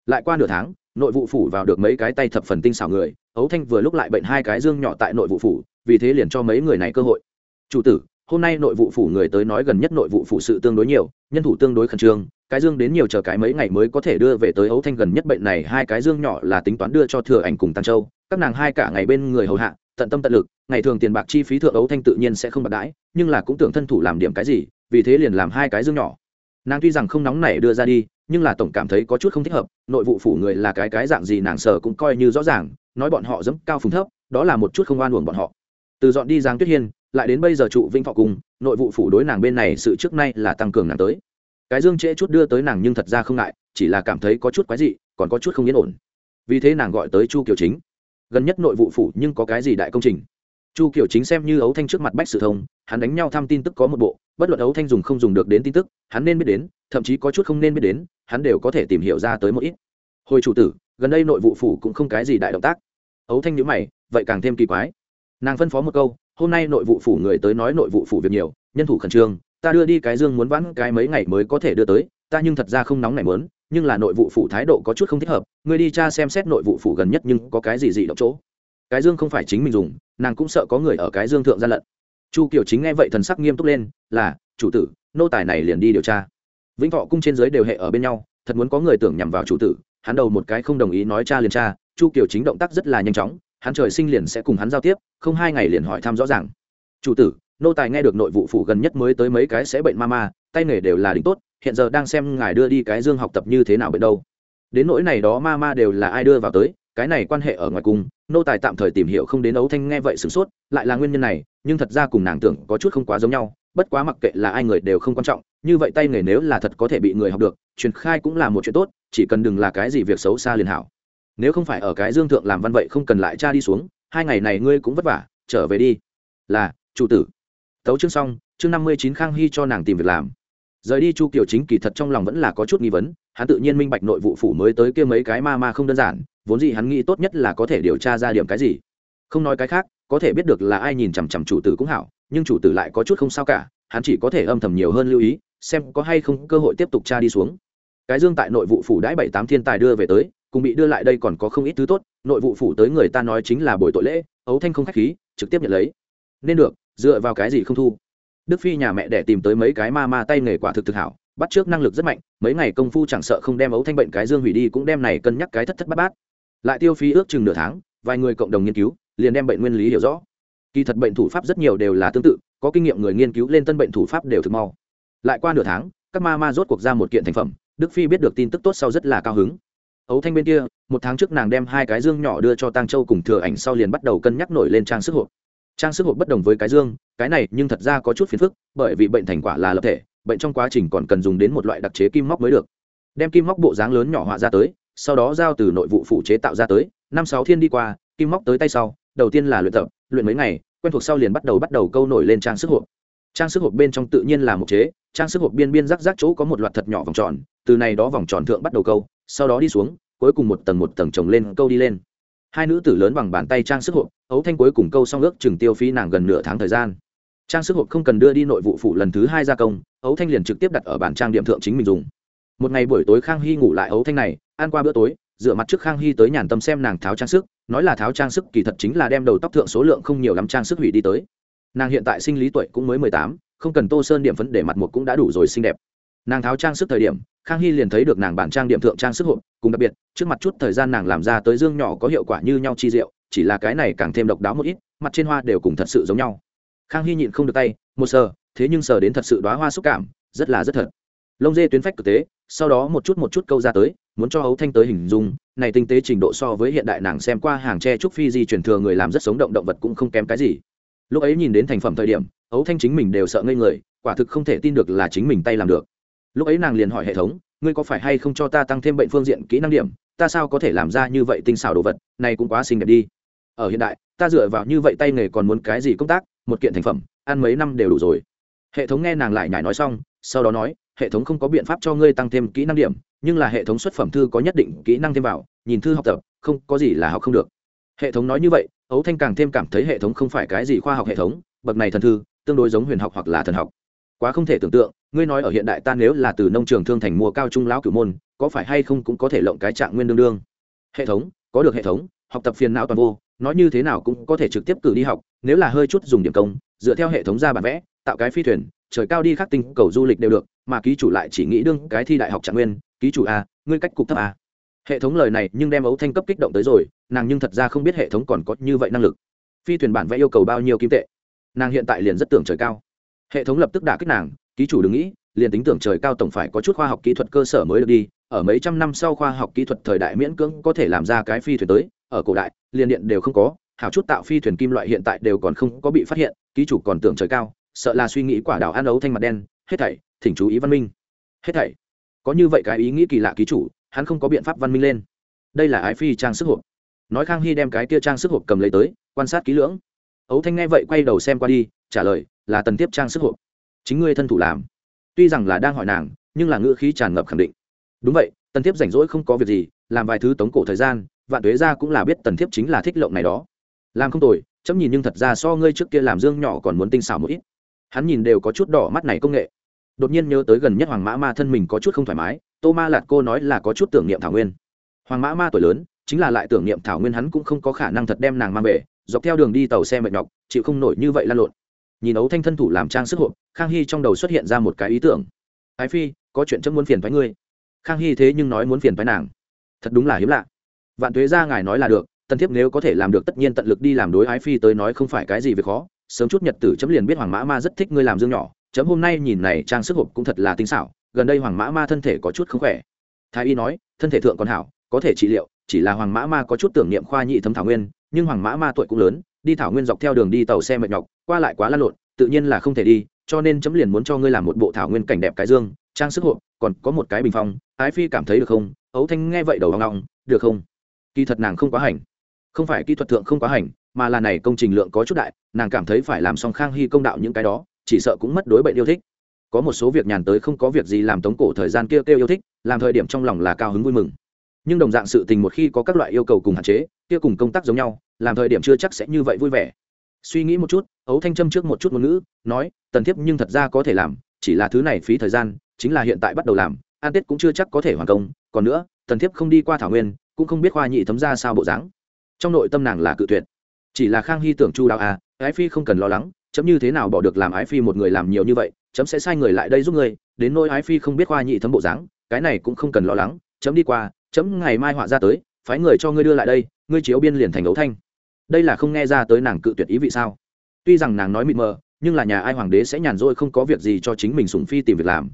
Lại qua nửa tháng, nội vụ phủ vào được mấy cái tay thập phần tinh xảo người, ấu thanh vừa lúc lại bệnh hai cái dương nhỏ tại nội vụ phủ, vì thế liền cho mấy người này cơ hội. Chủ tử, hôm nay nội vụ phủ người tới nói gần nhất nội vụ phủ sự tương đối nhiều, nhân thủ tương đối khẩn trương, cái dương đến nhiều chờ cái mấy ngày mới có thể đưa về tới ấu thanh gần nhất bệnh này, hai cái dương nhỏ là tính toán đưa cho thừa ảnh cùng tăng châu, các nàng hai cả ngày bên người hầu hạ, tận tâm tận lực, ngày thường tiền bạc chi phí thượng ấu thanh tự nhiên sẽ không bạc đãi, nhưng là cũng tưởng thân thủ làm điểm cái gì, vì thế liền làm hai cái dương nhỏ nàng tuy rằng không nóng nảy đưa ra đi, nhưng là tổng cảm thấy có chút không thích hợp, nội vụ phủ người là cái cái dạng gì nàng sở cũng coi như rõ ràng, nói bọn họ dẫm cao phùng thấp, đó là một chút không oan uổng bọn họ. Từ dọn đi giang tuyết hiên, lại đến bây giờ trụ vinh thọ cùng, nội vụ phủ đối nàng bên này sự trước nay là tăng cường nàng tới. Cái dương trễ chút đưa tới nàng nhưng thật ra không ngại, chỉ là cảm thấy có chút quái dị, còn có chút không yên ổn. Vì thế nàng gọi tới chu kiều chính. Gần nhất nội vụ phủ nhưng có cái gì đại công trình? Chu Kiểu chính xem như ấu thanh trước mặt bách sự thông, hắn đánh nhau thăm tin tức có một bộ, bất luận ấu thanh dùng không dùng được đến tin tức, hắn nên biết đến, thậm chí có chút không nên biết đến, hắn đều có thể tìm hiểu ra tới một ít. Hồi chủ tử, gần đây nội vụ phủ cũng không cái gì đại động tác. Ấu thanh nhữ mày, vậy càng thêm kỳ quái. Nàng phân phó một câu, hôm nay nội vụ phủ người tới nói nội vụ phủ việc nhiều, nhân thủ khẩn trương, ta đưa đi cái dương muốn vãn cái mấy ngày mới có thể đưa tới, ta nhưng thật ra không nóng này mớn nhưng là nội vụ phủ thái độ có chút không thích hợp người đi cha xem xét nội vụ phủ gần nhất nhưng có cái gì dị động chỗ. Cái dương không phải chính mình dùng nàng cũng sợ có người ở cái dương thượng gian lận. Chu kiều chính nghe vậy thần sắc nghiêm túc lên, là, chủ tử, nô tài này liền đi điều tra. Vĩnh thọ cung trên giới đều hệ ở bên nhau, thật muốn có người tưởng nhằm vào chủ tử, hắn đầu một cái không đồng ý nói cha liền cha, chu kiều chính động tác rất là nhanh chóng, hắn trời sinh liền sẽ cùng hắn giao tiếp, không hai ngày liền hỏi thăm rõ ràng. Chủ tử, nô tài nghe được nội vụ phủ gần nhất mới tới mấy cái sẽ bệnh ma ma, tay nghề đều là đỉnh tốt, hiện giờ đang xem ngài đưa đi cái dương học tập như thế nào bệnh đâu. Đến nỗi này đó ma ma đều là ai đưa vào tới cái này quan hệ ở ngoài cùng nô tài tạm thời tìm hiểu không đến ấu thanh nghe vậy sửng sốt, lại là nguyên nhân này, nhưng thật ra cùng nàng tưởng có chút không quá giống nhau, bất quá mặc kệ là ai người đều không quan trọng, như vậy tay nghề nếu là thật có thể bị người học được, truyền khai cũng là một chuyện tốt, chỉ cần đừng là cái gì việc xấu xa liền hảo. Nếu không phải ở cái dương thượng làm văn vậy không cần lại cha đi xuống, hai ngày này ngươi cũng vất vả, trở về đi. Là, chủ tử. Tấu chương xong, chương năm mươi chín khang hy cho nàng tìm việc làm. Rời đi chu kiều chính kỳ thật trong lòng vẫn là có chút nghi vấn, hắn tự nhiên minh bạch nội vụ phủ mới tới kia mấy cái ma ma không đơn giản vốn dĩ hắn nghĩ tốt nhất là có thể điều tra ra điểm cái gì. Không nói cái khác, có thể biết được là ai nhìn chằm chằm chủ tử cũng hảo, nhưng chủ tử lại có chút không sao cả, hắn chỉ có thể âm thầm nhiều hơn lưu ý, xem có hay không cơ hội tiếp tục tra đi xuống. Cái dương tại nội vụ phủ đãi bảy tám thiên tài đưa về tới, cùng bị đưa lại đây còn có không ít thứ tốt, nội vụ phủ tới người ta nói chính là buổi tội lễ, ấu thanh không khách khí, trực tiếp nhận lấy. Nên được, dựa vào cái gì không thu? Đức phi nhà mẹ để tìm tới mấy cái ma ma tay nghề quả thực thực hảo, bắt trước năng lực rất mạnh, mấy ngày công phu chẳng sợ không đem ấu thanh bệnh cái dương hủy đi cũng đem này cân nhắc cái thất thất bát bát lại tiêu phí ước chừng nửa tháng, vài người cộng đồng nghiên cứu, liền đem bệnh nguyên lý hiểu rõ. Kỳ thật bệnh thủ pháp rất nhiều đều là tương tự, có kinh nghiệm người nghiên cứu lên tân bệnh thủ pháp đều thực mau. Lại qua nửa tháng, các ma ma rốt cuộc ra một kiện thành phẩm, đức phi biết được tin tức tốt sau rất là cao hứng. Ấu thanh bên kia, một tháng trước nàng đem hai cái dương nhỏ đưa cho tăng châu cùng thừa ảnh sau liền bắt đầu cân nhắc nổi lên trang sức hộp. Trang sức hộp bất đồng với cái dương, cái này nhưng thật ra có chút phiền phức, bởi vì bệnh thành quả là lập thể, bệnh trong quá trình còn cần dùng đến một loại đặc chế kim móc mới được. Đem kim móc bộ dáng lớn nhỏ họa ra tới sau đó giao từ nội vụ phụ chế tạo ra tới, năm sáu thiên đi qua, kim móc tới tay sau, đầu tiên là luyện tập, luyện mấy ngày, quen thuộc sau liền bắt đầu bắt đầu câu nổi lên trang sức hộp. Trang sức hộp bên trong tự nhiên là một chế, trang sức hộp biên biên rắc rắc chỗ có một loạt thật nhỏ vòng tròn, từ này đó vòng tròn thượng bắt đầu câu, sau đó đi xuống, cuối cùng một tầng một tầng trồng lên, câu đi lên. Hai nữ tử lớn bằng bàn tay trang sức hộp, ấu thanh cuối cùng câu xong ước chừng tiêu phí nàng gần nửa tháng thời gian. Trang sức hộp không cần đưa đi nội vụ phủ lần thứ hai gia công, ấu thanh liền trực tiếp đặt ở bản trang điểm thượng chính mình dùng một ngày buổi tối khang hy ngủ lại ấu thanh này, ăn qua bữa tối, dựa mặt trước khang hy tới nhàn tâm xem nàng tháo trang sức, nói là tháo trang sức kỳ thật chính là đem đầu tóc thượng số lượng không nhiều lắm trang sức hủy đi tới. Nàng hiện tại sinh lý tuổi cũng mới mười tám, không cần tô sơn điểm phấn để mặt một cũng đã đủ rồi xinh đẹp. Nàng tháo trang sức thời điểm, khang hy liền thấy được nàng bản trang điểm thượng trang sức hộp, cùng đặc biệt, trước mặt chút thời gian nàng làm ra tới dương nhỏ có hiệu quả như nhau chi diệu, chỉ là cái này càng thêm độc đáo một ít, mặt trên hoa đều cùng thật sự giống nhau. Khang hy nhịn không được tay, một sờ, thế nhưng sờ đến thật sự đoá hoa xúc cảm, rất là rất thật lông dê tuyến phách thực tế, sau đó một chút một chút câu ra tới, muốn cho hấu thanh tới hình dung, này tinh tế trình độ so với hiện đại nàng xem qua hàng tre trúc phi di truyền thừa người làm rất sống động động vật cũng không kém cái gì. Lúc ấy nhìn đến thành phẩm thời điểm hấu thanh chính mình đều sợ ngây người, quả thực không thể tin được là chính mình tay làm được. Lúc ấy nàng liền hỏi hệ thống, ngươi có phải hay không cho ta tăng thêm bệnh phương diện kỹ năng điểm? Ta sao có thể làm ra như vậy tinh xảo đồ vật, này cũng quá xinh đẹp đi. Ở hiện đại, ta dựa vào như vậy tay nghề còn muốn cái gì công tác, một kiện thành phẩm, ăn mấy năm đều đủ rồi. Hệ thống nghe nàng lại nhải nói xong, sau đó nói hệ thống không có biện pháp cho ngươi tăng thêm kỹ năng điểm, nhưng là hệ thống xuất phẩm thư có nhất định kỹ năng thêm vào, nhìn thư học tập, không, có gì là học không được. Hệ thống nói như vậy, ấu thanh càng thêm cảm thấy hệ thống không phải cái gì khoa học hệ thống, bậc này thần thư, tương đối giống huyền học hoặc là thần học. Quá không thể tưởng tượng, ngươi nói ở hiện đại ta nếu là từ nông trường thương thành mua cao trung lão cửu môn, có phải hay không cũng có thể lộng cái trạng nguyên đương đương. Hệ thống, có được hệ thống, học tập phiền não toàn vô, nói như thế nào cũng có thể trực tiếp cử đi học, nếu là hơi chút dùng điểm công, dựa theo hệ thống ra bản vẽ, tạo cái phi thuyền trời cao đi khắc tinh, cầu du lịch đều được, mà ký chủ lại chỉ nghĩ đương cái thi đại học trạng nguyên. Ký chủ a, ngươi cách cục thấp a. Hệ thống lời này nhưng đem ấu thanh cấp kích động tới rồi, nàng nhưng thật ra không biết hệ thống còn có như vậy năng lực. Phi thuyền bản vẽ yêu cầu bao nhiêu kim tệ? Nàng hiện tại liền rất tưởng trời cao. Hệ thống lập tức đả kích nàng, ký chủ đừng nghĩ, liền tính tưởng trời cao tổng phải có chút khoa học kỹ thuật cơ sở mới được đi, ở mấy trăm năm sau khoa học kỹ thuật thời đại miễn cưỡng có thể làm ra cái phi thuyền tới, ở cổ đại, liền điện đều không có, hảo chút tạo phi thuyền kim loại hiện tại đều còn không có bị phát hiện, ký chủ còn tưởng trời cao sợ là suy nghĩ quả đảo ăn ấu thanh mặt đen, hết thảy, thỉnh chú ý văn minh. Hết thảy. Có như vậy cái ý nghĩ kỳ lạ ký chủ, hắn không có biện pháp văn minh lên. Đây là ái phi trang sức hộp. Nói khang hy đem cái kia trang sức hộp cầm lấy tới, quan sát kỹ lưỡng. Ấu thanh nghe vậy quay đầu xem qua đi, trả lời, là tần tiếp trang sức hộp. Chính ngươi thân thủ làm. Tuy rằng là đang hỏi nàng, nhưng là ngữ khí tràn ngập khẳng định. Đúng vậy, tần thiếp rảnh rỗi không có việc gì, làm vài thứ tống cổ thời gian, vạn tuế ra cũng là biết tần thiếp chính là thích lộng này đó. Làm không tồi, chấm nhìn nhưng thật ra so ngươi trước kia làm dương nhỏ còn muốn tinh xảo một ít hắn nhìn đều có chút đỏ mắt này công nghệ. Đột nhiên nhớ tới gần nhất hoàng mã ma thân mình có chút không thoải mái, tô ma lạt cô nói là có chút tưởng niệm thảo nguyên. Hoàng mã ma tuổi lớn, chính là lại tưởng niệm thảo nguyên hắn cũng không có khả năng thật đem nàng mang về, dọc theo đường đi tàu xe mệt nhọc, chịu không nổi như vậy lan lộn. Nhìn ấu thanh thân thủ làm trang sức hộp khang hy trong đầu xuất hiện ra một cái ý tưởng. Ái phi, có chuyện chấm muốn phiền với ngươi. Khang hy thế nhưng nói muốn phiền với nàng. Thật đúng là hiếm lạ. Vạn thuế ra ngài nói là được, tần thiếp nếu có thể làm được tất nhiên tận lực đi làm đối ái phi tới nói không phải cái gì việc khó sớm chút nhật tử chấm liền biết hoàng mã ma rất thích ngươi làm dương nhỏ, chấm hôm nay nhìn này trang sức hộp cũng thật là tinh xảo, gần đây hoàng mã ma thân thể có chút không khỏe. Thái y nói, thân thể thượng còn hảo, có thể trị liệu, chỉ là hoàng mã ma có chút tưởng niệm khoa nhị thấm thảo nguyên, nhưng hoàng mã ma tuổi cũng lớn, đi thảo nguyên dọc theo đường đi tàu xe mệt nhọc, qua lại quá lăn lộn, tự nhiên là không thể đi, cho nên chấm liền muốn cho ngươi làm một bộ thảo nguyên cảnh đẹp cái dương, trang sức hộp, còn có một cái bình phong ái phi cảm thấy được không? Ấu thanh nghe vậy đầu hoang long được không? Kỳ thật nàng không quá hành. Không phải kỹ thuật thượng không quá hành mà là này công trình lượng có chút đại, nàng cảm thấy phải làm xong khang hy công đạo những cái đó, chỉ sợ cũng mất đối bệnh yêu thích. Có một số việc nhàn tới không có việc gì làm tống cổ thời gian kia kêu yêu thích, làm thời điểm trong lòng là cao hứng vui mừng. Nhưng đồng dạng sự tình một khi có các loại yêu cầu cùng hạn chế, kia cùng công tác giống nhau, làm thời điểm chưa chắc sẽ như vậy vui vẻ. Suy nghĩ một chút, ấu thanh trâm trước một chút ngôn ngữ, nói, tần thiếp nhưng thật ra có thể làm, chỉ là thứ này phí thời gian, chính là hiện tại bắt đầu làm an tết cũng chưa chắc có thể hoàn công, còn nữa, tần thiếp không đi qua thảo nguyên, cũng không biết khoa nhị thấm ra sao bộ dáng. Trong nội tâm nàng là cự tuyệt chỉ là khang hy tưởng chu đạo à ái phi không cần lo lắng, chấm như thế nào bỏ được làm ái phi một người làm nhiều như vậy, chấm sẽ sai người lại đây giúp người. Đến nỗi ái phi không biết khoa nhị thấm bộ dáng, cái này cũng không cần lo lắng, chấm đi qua, chấm ngày mai họa ra tới, phái người cho ngươi đưa lại đây, ngươi chiếu biên liền thành ấu thanh. Đây là không nghe ra tới nàng cự tuyệt ý vị sao? Tuy rằng nàng nói mịt mờ, nhưng là nhà ai hoàng đế sẽ nhàn rỗi không có việc gì cho chính mình sùng phi tìm việc làm.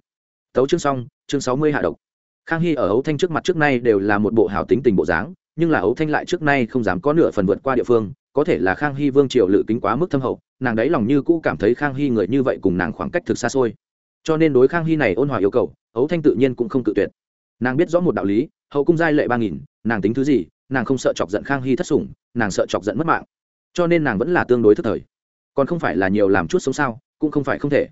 Tấu chương xong, chương sáu mươi hạ độc. Khang hy ở ấu thanh trước mặt trước nay đều là một bộ hảo tính tình bộ dáng, nhưng là ấu thanh lại trước nay không dám có nửa phần vượt qua địa phương có thể là khang hy vương triều lự kính quá mức thâm hậu, nàng đáy lòng như cũ cảm thấy khang hy người như vậy cùng nàng khoảng cách thực xa xôi. Cho nên đối khang hy này ôn hòa yêu cầu, ấu thanh tự nhiên cũng không cự tuyệt. Nàng biết rõ một đạo lý, hậu cung giai lệ ba nghìn, nàng tính thứ gì, nàng không sợ chọc giận khang hy thất sủng, nàng sợ chọc giận mất mạng. Cho nên nàng vẫn là tương đối thất thời. Còn không phải là nhiều làm chút sống sao, cũng không phải không thể.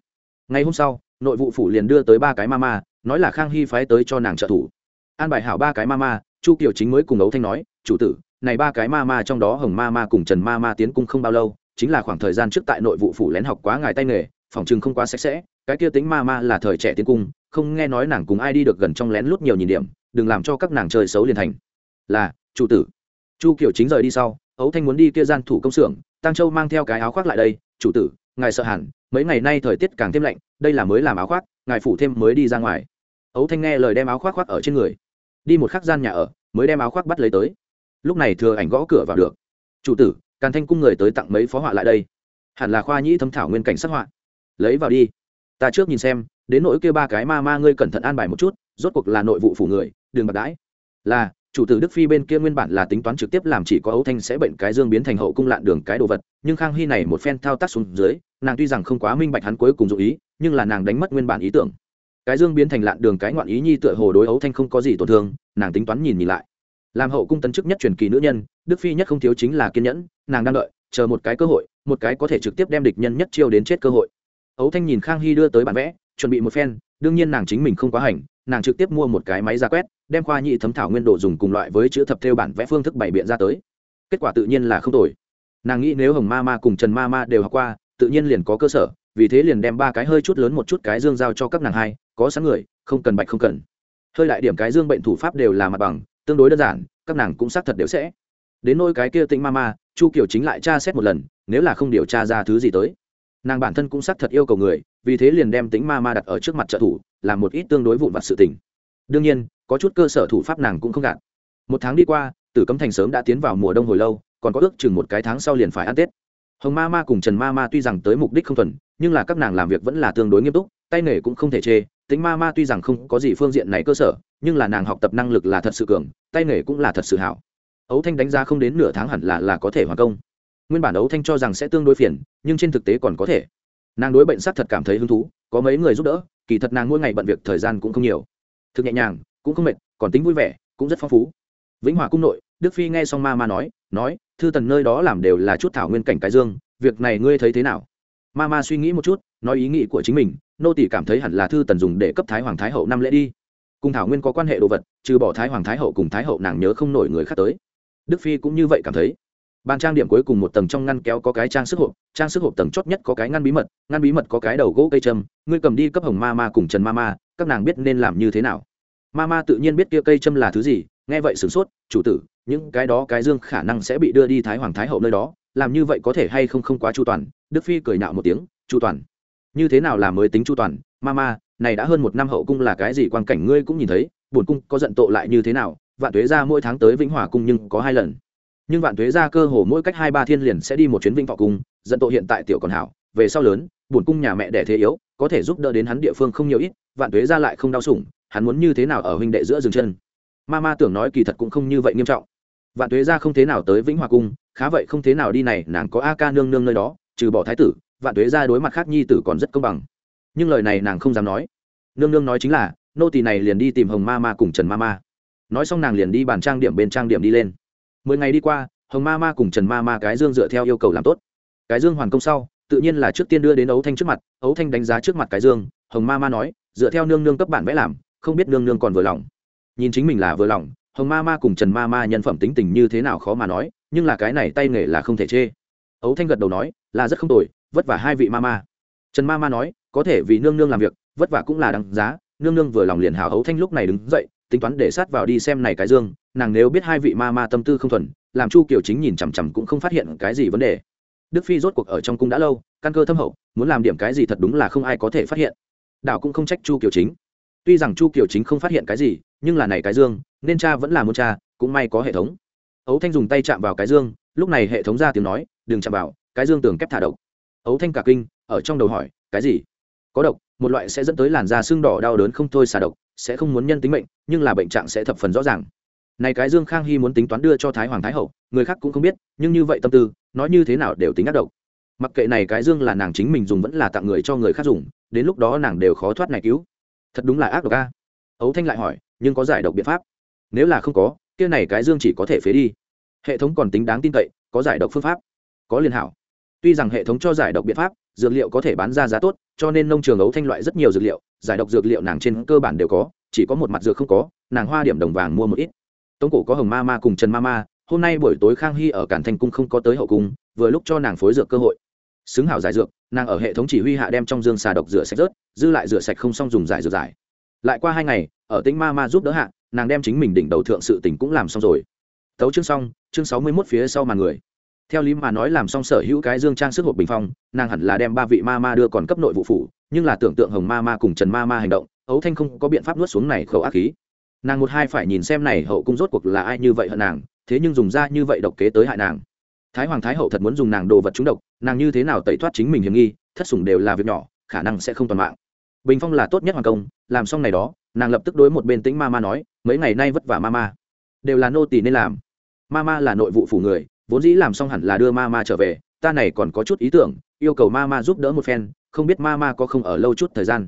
Ngày hôm sau, nội vụ phủ liền đưa tới ba cái ma ma, nói là khang hy phái tới cho nàng trợ thủ. An bài hảo ba cái ma ma, chu kiều chính mới cùng ấu thanh nói, chủ tử này ba cái ma ma trong đó hồng ma ma cùng trần ma ma tiến cung không bao lâu, chính là khoảng thời gian trước tại nội vụ phủ lén học quá ngài tay nghề, phòng chừng không quá sạch sẽ, cái kia tính ma ma là thời trẻ tiến cung, không nghe nói nàng cùng ai đi được gần trong lén lút nhiều nhìn điểm, đừng làm cho các nàng chơi xấu liền thành. Là, chủ tử. Chu kiều chính rời đi sau, ấu thanh muốn đi kia gian thủ công xưởng tăng châu mang theo cái áo khoác lại đây, chủ tử, ngài sợ hẳn, mấy ngày nay thời tiết càng thêm lạnh, đây là mới làm áo khoác, ngài phủ thêm mới đi ra ngoài. Ấu thanh nghe lời đem áo khoác khoác ở trên người. Đi một khắc gian nhà ở, mới đem áo khoác bắt lấy tới lúc này thừa ảnh gõ cửa vào được. Chủ tử, càn thanh cung người tới tặng mấy phó họa lại đây. Hẳn là khoa nhĩ thâm thảo nguyên cảnh sắc họa. Lấy vào đi. Ta trước nhìn xem, đến nỗi kêu ba cái ma ma ngươi cẩn thận an bài một chút, rốt cuộc là nội vụ phủ người đường bạc đãi. Là, chủ tử đức phi bên kia nguyên bản là tính toán trực tiếp làm chỉ có ấu thanh sẽ bệnh cái dương biến thành hậu cung lạn đường cái đồ vật, nhưng khang hy này một phen thao tác xuống dưới, nàng tuy rằng không quá minh bạch hắn cuối cùng dụ ý, nhưng là nàng đánh mất nguyên bản ý tưởng. Cái dương biến thành lạn đường cái ngoạn ý nhi tựa hồ đối ấu thanh không có gì tổn thương, nàng tính toán nhìn nhìn lại làm hậu cung tấn chức nhất truyền kỳ nữ nhân, đức phi nhất không thiếu chính là kiên nhẫn, nàng đang đợi, chờ một cái cơ hội, một cái có thể trực tiếp đem địch nhân nhất chiêu đến chết cơ hội. Ấu thanh nhìn khang hy đưa tới bản vẽ, chuẩn bị một phen, đương nhiên nàng chính mình không quá hành, nàng trực tiếp mua một cái máy ra quét, đem khoa nhị thấm thảo nguyên đồ dùng cùng loại với chữ thập theo bản vẽ phương thức bày biện ra tới. Kết quả tự nhiên là không tồi. Nàng nghĩ nếu hồng ma ma cùng trần ma ma đều học qua, tự nhiên liền có cơ sở, vì thế liền đem ba cái hơi chút lớn một chút cái dương giao cho các nàng hai, có sẵn người, không cần bạch không cần. Hơi lại điểm cái dương bệnh thủ pháp đều là mặt bằng tương đối đơn giản, các nàng cũng xác thật đều sẽ. Đến nôi cái kia tĩnh ma ma chu kiều chính lại tra xét một lần, nếu là không điều tra ra thứ gì tới. Nàng bản thân cũng xác thật yêu cầu người, vì thế liền đem tính ma ma đặt ở trước mặt trợ thủ, làm một ít tương đối vụn vặt sự tình. Đương nhiên, có chút cơ sở thủ pháp nàng cũng không gạt. Một tháng đi qua, tử cấm thành sớm đã tiến vào mùa đông hồi lâu, còn có ước chừng một cái tháng sau liền phải ăn tết. Hồng ma ma cùng trần ma ma tuy rằng tới mục đích không thuần, nhưng là các nàng làm việc vẫn là tương đối nghiêm túc, tay nghề cũng không thể chê tính ma ma tuy rằng không có gì phương diện này cơ sở nhưng là nàng học tập năng lực là thật sự cường, tay nghề cũng là thật sự hảo. Ấu thanh đánh giá không đến nửa tháng hẳn là là có thể hoàn công. Nguyên bản ấu thanh cho rằng sẽ tương đối phiền, nhưng trên thực tế còn có thể. Nàng đối bệnh sát thật cảm thấy hứng thú, có mấy người giúp đỡ, kỳ thật nàng mỗi ngày bận việc thời gian cũng không nhiều. Thực nhẹ nhàng, cũng không mệt, còn tính vui vẻ, cũng rất phong phú. Vĩnh hòa cung nội, đức phi nghe xong ma ma nói nói, thư tần nơi đó làm đều là chút thảo nguyên cảnh cái dương, việc này ngươi thấy thế nào? Ma ma suy nghĩ một chút, nói ý nghĩ của chính mình, nô tỷ cảm thấy hẳn là thư tần dùng để cấp thái hoàng thái hậu năm lễ đi cùng thảo nguyên có quan hệ đồ vật, trừ bỏ thái hoàng, thái hậu cùng thái hậu nàng nhớ không nổi người khác tới. Đức phi cũng như vậy cảm thấy. Bàn trang điểm cuối cùng một tầng trong ngăn kéo có cái trang sức hộp, trang sức hộp tầng chót nhất có cái ngăn bí mật, ngăn bí mật có cái đầu gỗ cây châm, ngươi cầm đi cấp hồng ma ma cùng trần ma ma, các nàng biết nên làm như thế nào. Ma ma tự nhiên biết kia cây châm là thứ gì, nghe vậy sửng sốt, chủ tử, những cái đó cái dương khả năng sẽ bị đưa đi thái hoàng, thái hậu nơi đó, làm như vậy có thể hay không không quá chu toàn? Đức phi cười nạo một tiếng, chu toàn. Như thế nào là mới tính chu toàn? Ma ma này đã hơn một năm hậu cung là cái gì quan cảnh ngươi cũng nhìn thấy, bổn cung có giận tội lại như thế nào, vạn tuế ra mỗi tháng tới vĩnh hòa cung nhưng có hai lần. Nhưng vạn tuế ra cơ hồ mỗi cách hai ba thiên liền sẽ đi một chuyến vĩnh thọ cung dẫn tội hiện tại tiểu còn hảo, về sau lớn, bổn cung nhà mẹ đẻ thế yếu, có thể giúp đỡ đến hắn địa phương không nhiều ít, vạn tuế ra lại không đau sủng, hắn muốn như thế nào ở huynh đệ giữa dừng chân? Ma ma tưởng nói kỳ thật cũng không như vậy nghiêm trọng. Vạn tuế ra không thế nào tới vĩnh hòa cung, khá vậy không thế nào đi này, nàng có a ca nương nương nơi đó, trừ bỏ thái tử, vạn tuế ra đối mặt khác nhi tử còn rất công bằng nhưng lời này nàng không dám nói. Nương nương nói chính là, nô tỳ này liền đi tìm hồng ma ma cùng trần ma ma. Nói xong nàng liền đi bàn trang điểm bên trang điểm đi lên. Mười ngày đi qua, hồng ma ma cùng trần ma ma cái dương dựa theo yêu cầu làm tốt. Cái dương hoàn công sau, tự nhiên là trước tiên đưa đến ấu thanh trước mặt, ấu thanh đánh giá trước mặt cái dương, hồng ma ma nói, dựa theo nương nương cấp bản vẽ làm, không biết nương nương còn vừa lòng. Nhìn chính mình là vừa lòng, hồng ma ma cùng trần ma ma nhân phẩm tính tình như thế nào khó mà nói, nhưng là cái này tay nghề là không thể chê. Ấu thanh gật đầu nói, là rất không tồi, vất vả hai vị ma ma. Trần ma ma nói có thể vì nương nương làm việc, vất vả cũng là đáng giá. Nương nương vừa lòng liền hào hấu thanh lúc này đứng dậy, tính toán để sát vào đi xem này cái dương. Nàng nếu biết hai vị ma ma tâm tư không thuần, làm chu kiều chính nhìn chằm chằm cũng không phát hiện cái gì vấn đề. Đức phi rốt cuộc ở trong cung đã lâu, căn cơ thâm hậu, muốn làm điểm cái gì thật đúng là không ai có thể phát hiện. Đảo cũng không trách chu kiều chính. Tuy rằng chu kiều chính không phát hiện cái gì, nhưng là này cái dương, nên cha vẫn là muốn cha, cũng may có hệ thống. Ấu thanh dùng tay chạm vào cái dương, lúc này hệ thống ra tiếng nói, đừng chạm vào, cái dương tường kép thả độc. Ấu thanh cả kinh, ở trong đầu hỏi, cái gì? Có độc, một loại sẽ dẫn tới làn da xương đỏ đau đớn không thôi xả độc, sẽ không muốn nhân tính mệnh, nhưng là bệnh trạng sẽ thập phần rõ ràng. Này cái dương khang hy muốn tính toán đưa cho thái hoàng thái hậu, người khác cũng không biết, nhưng như vậy tâm tư, nói như thế nào đều tính ác độc. Mặc kệ này cái dương là nàng chính mình dùng vẫn là tặng người cho người khác dùng, đến lúc đó nàng đều khó thoát này cứu. Thật đúng là ác độc a. Ấu thanh lại hỏi, nhưng có giải độc biện pháp? Nếu là không có, kia này cái dương chỉ có thể phế đi. Hệ thống còn tính đáng tin cậy, có giải độc phương pháp, có liên hảo. Tuy rằng hệ thống cho giải độc biện pháp dược liệu có thể bán ra giá tốt, cho nên nông trường ấu thanh loại rất nhiều dược liệu, giải độc dược liệu nàng trên cơ bản đều có, chỉ có một mặt dược không có, nàng hoa điểm đồng vàng mua một ít. Tống cổ có hồng ma ma cùng trần ma ma, hôm nay buổi tối khang hy ở cản thành cung không có tới hậu cung, vừa lúc cho nàng phối dược cơ hội. Xứng hảo giải dược, nàng ở hệ thống chỉ huy hạ đem trong dương xà độc rửa sạch rớt, dư lại rửa sạch không xong dùng giải dược giải. Lại qua hai ngày, ở tính ma ma giúp đỡ hạ, nàng đem chính mình đỉnh đầu thượng sự tỉnh cũng làm xong rồi. Tấu chương xong, chương sáu mươi mốt phía sau màn người theo lý mà nói làm xong sở hữu cái dương trang sức hộp bình phong, nàng hẳn là đem ba vị ma ma đưa còn cấp nội vụ phủ, nhưng là tưởng tượng hồng ma ma cùng trần ma ma hành động, ấu thanh không có biện pháp nuốt xuống này khẩu ác khí. Nàng một hai phải nhìn xem này hậu cung rốt cuộc là ai như vậy hận nàng, thế nhưng dùng ra như vậy độc kế tới hại nàng. Thái hoàng thái hậu thật muốn dùng nàng đồ vật trúng độc, nàng như thế nào tẩy thoát chính mình hiểm nghi, thất sủng đều là việc nhỏ, khả năng sẽ không toàn mạng. Bình phong là tốt nhất hoàng công, làm xong này đó, nàng lập tức đối một bên tĩnh ma ma nói, mấy ngày nay vất vả ma ma. Đều là nô tỳ nên làm. Ma ma là nội vụ phủ người vốn dĩ làm xong hẳn là đưa ma ma trở về, ta này còn có chút ý tưởng, yêu cầu ma ma giúp đỡ một phen, không biết ma ma có không ở lâu chút thời gian.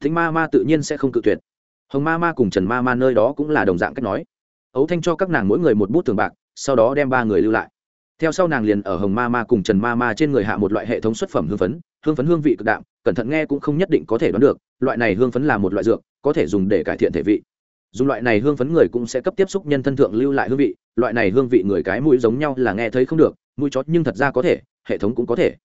Thính ma ma tự nhiên sẽ không cự tuyệt. Hồng ma ma cùng trần ma ma nơi đó cũng là đồng dạng cách nói. Ấu thanh cho các nàng mỗi người một bút thường bạc, sau đó đem ba người lưu lại. Theo sau nàng liền ở hồng ma ma cùng trần ma ma trên người hạ một loại hệ thống xuất phẩm hương phấn hương phấn hương vị cực đạm, cẩn thận nghe cũng không nhất định có thể đoán được, loại này hương phấn là một loại dược, có thể dùng để cải thiện thể vị dùng loại này hương phấn người cũng sẽ cấp tiếp xúc nhân thân thượng lưu lại hương vị, loại này hương vị người cái mũi giống nhau là nghe thấy không được, mũi chót nhưng thật ra có thể, hệ thống cũng có thể.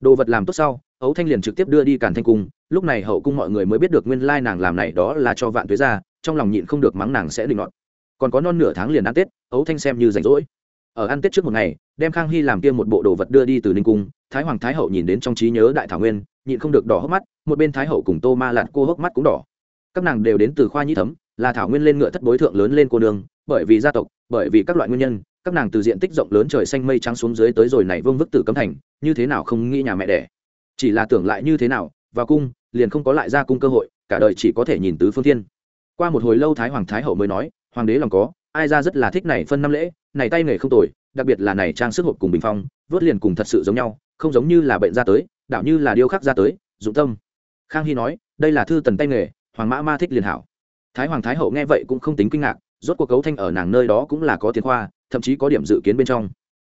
Đồ vật làm tốt sau ấu thanh liền trực tiếp đưa đi càn thanh cung, lúc này hậu cung mọi người mới biết được nguyên lai nàng làm này đó là cho vạn tuế ra, trong lòng nhịn không được mắng nàng sẽ định ngọn còn có non nửa tháng liền ăn tết ấu thanh xem như rảnh rỗi. Ở ăn tết trước một ngày, đem khang hy làm kia một bộ đồ vật đưa đi từ ninh cung, thái hoàng thái hậu nhìn đến trong trí nhớ đại thảo nguyên, nhịn không được đỏ hốc mắt, một bên thái hậu cùng tô ma lạt cô hốc mắt cũng đỏ các nàng đều đến từ khoa nhĩ thấm, là thảo nguyên lên ngựa thất bối thượng lớn lên cô đường, bởi vì gia tộc, bởi vì các loại nguyên nhân, các nàng từ diện tích rộng lớn trời xanh mây trắng xuống dưới tới rồi này vương vức tử cấm thành, như thế nào không nghĩ nhà mẹ đẻ. Chỉ là tưởng lại như thế nào, vào cung, liền không có lại ra cung cơ hội, cả đời chỉ có thể nhìn tứ phương thiên. Qua một hồi lâu thái hoàng thái hậu mới nói, hoàng đế lòng có, ai ra rất là thích này phân năm lễ, này tay nghề không tồi, đặc biệt là này trang sức hộp cùng bình phong, vớt liền cùng thật sự giống nhau, không giống như là bệnh ra tới, đạo như là điêu khắc ra tới, dụng tâm. Khang hy nói, đây là thư tần tay nghề hoàng mã ma thích liền hảo. Thái hoàng thái hậu nghe vậy cũng không tính kinh ngạc, rốt cuộc cấu thanh ở nàng nơi đó cũng là có tiền khoa, thậm chí có điểm dự kiến bên trong.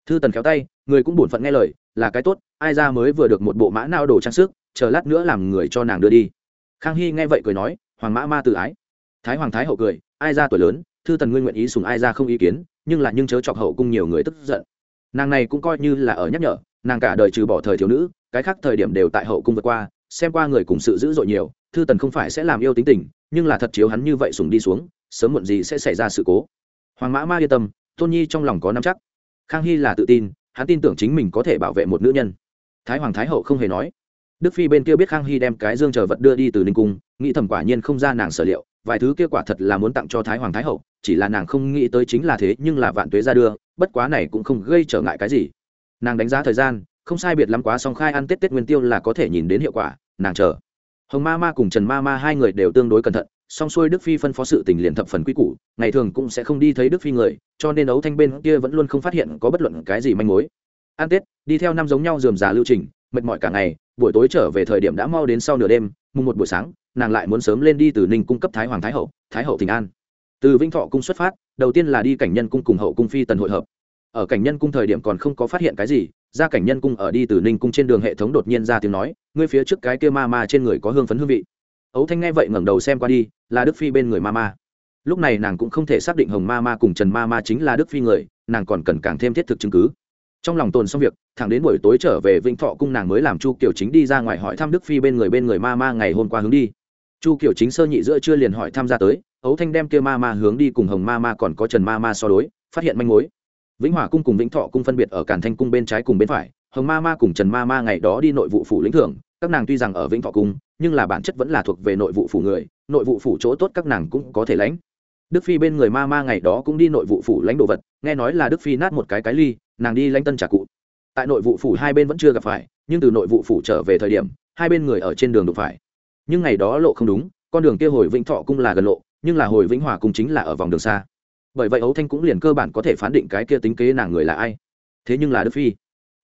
Thư tần khéo tay, người cũng bổn phận nghe lời, là cái tốt, ai ra mới vừa được một bộ mã nao đồ trang sức, chờ lát nữa làm người cho nàng đưa đi. Khang hy nghe vậy cười nói, hoàng mã ma tự ái. Thái hoàng thái hậu cười, ai ra tuổi lớn, thư tần nguyên nguyện ý sùng ai ra không ý kiến, nhưng là nhưng chớ chọc hậu cung nhiều người tức giận. Nàng này cũng coi như là ở nhắc nhở, nàng cả đời trừ bỏ thời thiếu nữ, cái khác thời điểm đều tại hậu cung vượt qua xem qua người cùng sự dữ dội nhiều, thư tần không phải sẽ làm yêu tính tình, nhưng là thật chiếu hắn như vậy sùng đi xuống, sớm muộn gì sẽ xảy ra sự cố. Hoàng mã ma yên tâm, tôn nhi trong lòng có nắm chắc. Khang hy là tự tin, hắn tin tưởng chính mình có thể bảo vệ một nữ nhân. Thái hoàng thái hậu không hề nói. Đức phi bên kia biết khang hy đem cái dương chờ vật đưa đi từ ninh cung, nghĩ thầm quả nhiên không ra nàng sở liệu, vài thứ kia quả thật là muốn tặng cho thái hoàng thái hậu, chỉ là nàng không nghĩ tới chính là thế nhưng là vạn tuế ra đưa, bất quá này cũng không gây trở ngại cái gì. Nàng đánh giá thời gian không sai biệt lắm quá song khai ăn tết tết nguyên tiêu là có thể nhìn đến hiệu quả, nàng chờ. Hồng ma ma cùng trần ma ma hai người đều tương đối cẩn thận song xuôi đức phi phân phó sự tình liền thập phần quy củ, ngày thường cũng sẽ không đi thấy đức phi người, cho nên ấu thanh bên kia vẫn luôn không phát hiện có bất luận cái gì manh mối. Ăn tết, đi theo năm giống nhau dườm già lưu trình, mệt mỏi cả ngày, buổi tối trở về thời điểm đã mau đến sau nửa đêm, mùng một buổi sáng, nàng lại muốn sớm lên đi từ ninh cung cấp thái hoàng thái hậu thái hậu thịnh an. Từ vĩnh thọ cung xuất phát, đầu tiên là đi cảnh nhân cung cùng hậu cung phi tần hội hợp. Ở cảnh nhân cung thời điểm còn không có phát hiện cái gì gia cảnh nhân cung ở đi từ ninh cung trên đường hệ thống đột nhiên ra tiếng nói, ngươi phía trước cái kia ma ma trên người có hương phấn hương vị. Ấu thanh nghe vậy ngẩng đầu xem qua đi, là đức phi bên người ma ma. Lúc này nàng cũng không thể xác định hồng ma ma cùng trần ma ma chính là đức phi người, nàng còn cần càng thêm thiết thực chứng cứ. Trong lòng tồn xong việc, thẳng đến buổi tối trở về vĩnh thọ cung nàng mới làm chu kiều chính đi ra ngoài hỏi thăm đức phi bên người bên người ma ma ngày hôm qua hướng đi. Chu kiều chính sơ nhị giữa chưa liền hỏi tham gia tới, ấu thanh đem kia ma ma hướng đi cùng hồng ma ma còn có trần ma ma so đối, phát hiện manh mối vĩnh hòa cung cùng vĩnh thọ cung phân biệt ở cản thanh cung bên trái cùng bên phải, hồng ma ma cùng trần ma ma ngày đó đi nội vụ phủ lĩnh thưởng, các nàng tuy rằng ở vĩnh thọ cung, nhưng là bản chất vẫn là thuộc về nội vụ phủ người, nội vụ phủ chỗ tốt các nàng cũng có thể lãnh. Đức phi bên người ma ma ngày đó cũng đi nội vụ phủ lãnh đồ vật, nghe nói là đức phi nát một cái cái ly, nàng đi lãnh tân trà cụ. Tại nội vụ phủ hai bên vẫn chưa gặp phải, nhưng từ nội vụ phủ trở về thời điểm, hai bên người ở trên đường đụng phải. Nhưng ngày đó lộ không đúng, con đường kia hồi vĩnh thọ cung là gần lộ, nhưng là hồi vĩnh hòa cung chính là ở vòng đường xa bởi vậy ấu thanh cũng liền cơ bản có thể phán định cái kia tính kế nàng người là ai. Thế nhưng là đức phi,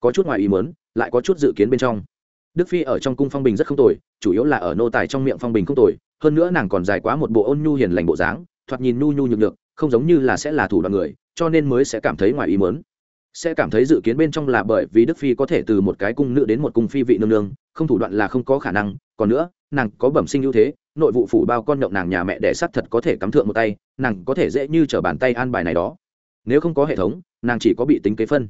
có chút ngoài ý mớn lại có chút dự kiến bên trong. Đức phi ở trong cung phong bình rất không tồi, chủ yếu là ở nô tài trong miệng phong bình không tồi, hơn nữa nàng còn dài quá một bộ ôn nhu hiền lành bộ dáng, thoạt nhìn nhu nhu nhược được không giống như là sẽ là thủ đoạn người, cho nên mới sẽ cảm thấy ngoài ý mớn sẽ cảm thấy dự kiến bên trong là bởi vì đức phi có thể từ một cái cung nữ đến một cung phi vị nương nương, không thủ đoạn là không có khả năng, còn nữa, nàng có bẩm sinh ưu thế nội vụ phủ bao con nhậu nàng nhà mẹ đẻ sắt thật có thể cắm thượng một tay, nàng có thể dễ như t r ở bàn tay an bài này đó. Nếu không có hệ thống, nàng chỉ có bị tính kế phân.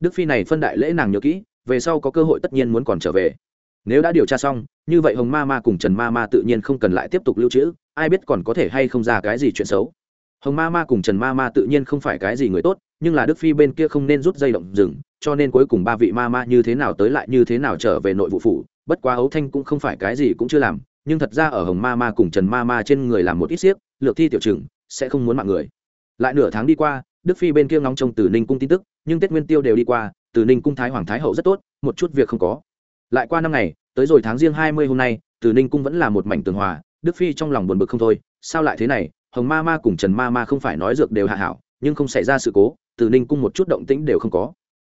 Đức phi này phân đại lễ nàng nhớ kỹ, về sau có cơ hội tất nhiên muốn còn trở về. Nếu đã điều tra xong, như vậy hồng ma ma cùng trần ma ma tự nhiên không cần lại tiếp tục lưu trữ, ai biết còn có thể hay không ra cái gì chuyện xấu. Hồng ma ma cùng trần ma ma tự nhiên không phải cái gì người tốt, nhưng là đức phi bên kia không nên rút dây động rừng, cho nên cuối cùng ba vị ma ma như thế nào tới lại như thế nào trở về nội vụ phủ, bất quá ấu thanh cũng không phải cái gì cũng chưa làm nhưng thật ra ở hồng ma ma cùng trần ma ma trên người làm một ít xiếc, lược thi tiểu trừng, sẽ không muốn mạng người. Lại nửa tháng đi qua, đức phi bên kia ngóng trông từ ninh cung tin tức, nhưng tết nguyên tiêu đều đi qua, từ ninh cung thái hoàng thái hậu rất tốt, một chút việc không có. Lại qua năm ngày, tới rồi tháng riêng hai mươi hôm nay, từ ninh cung vẫn là một mảnh tường hòa, đức phi trong lòng buồn bực không thôi, sao lại thế này, hồng ma ma cùng trần ma ma không phải nói dược đều hạ hảo, nhưng không xảy ra sự cố, từ ninh cung một chút động tĩnh đều không có.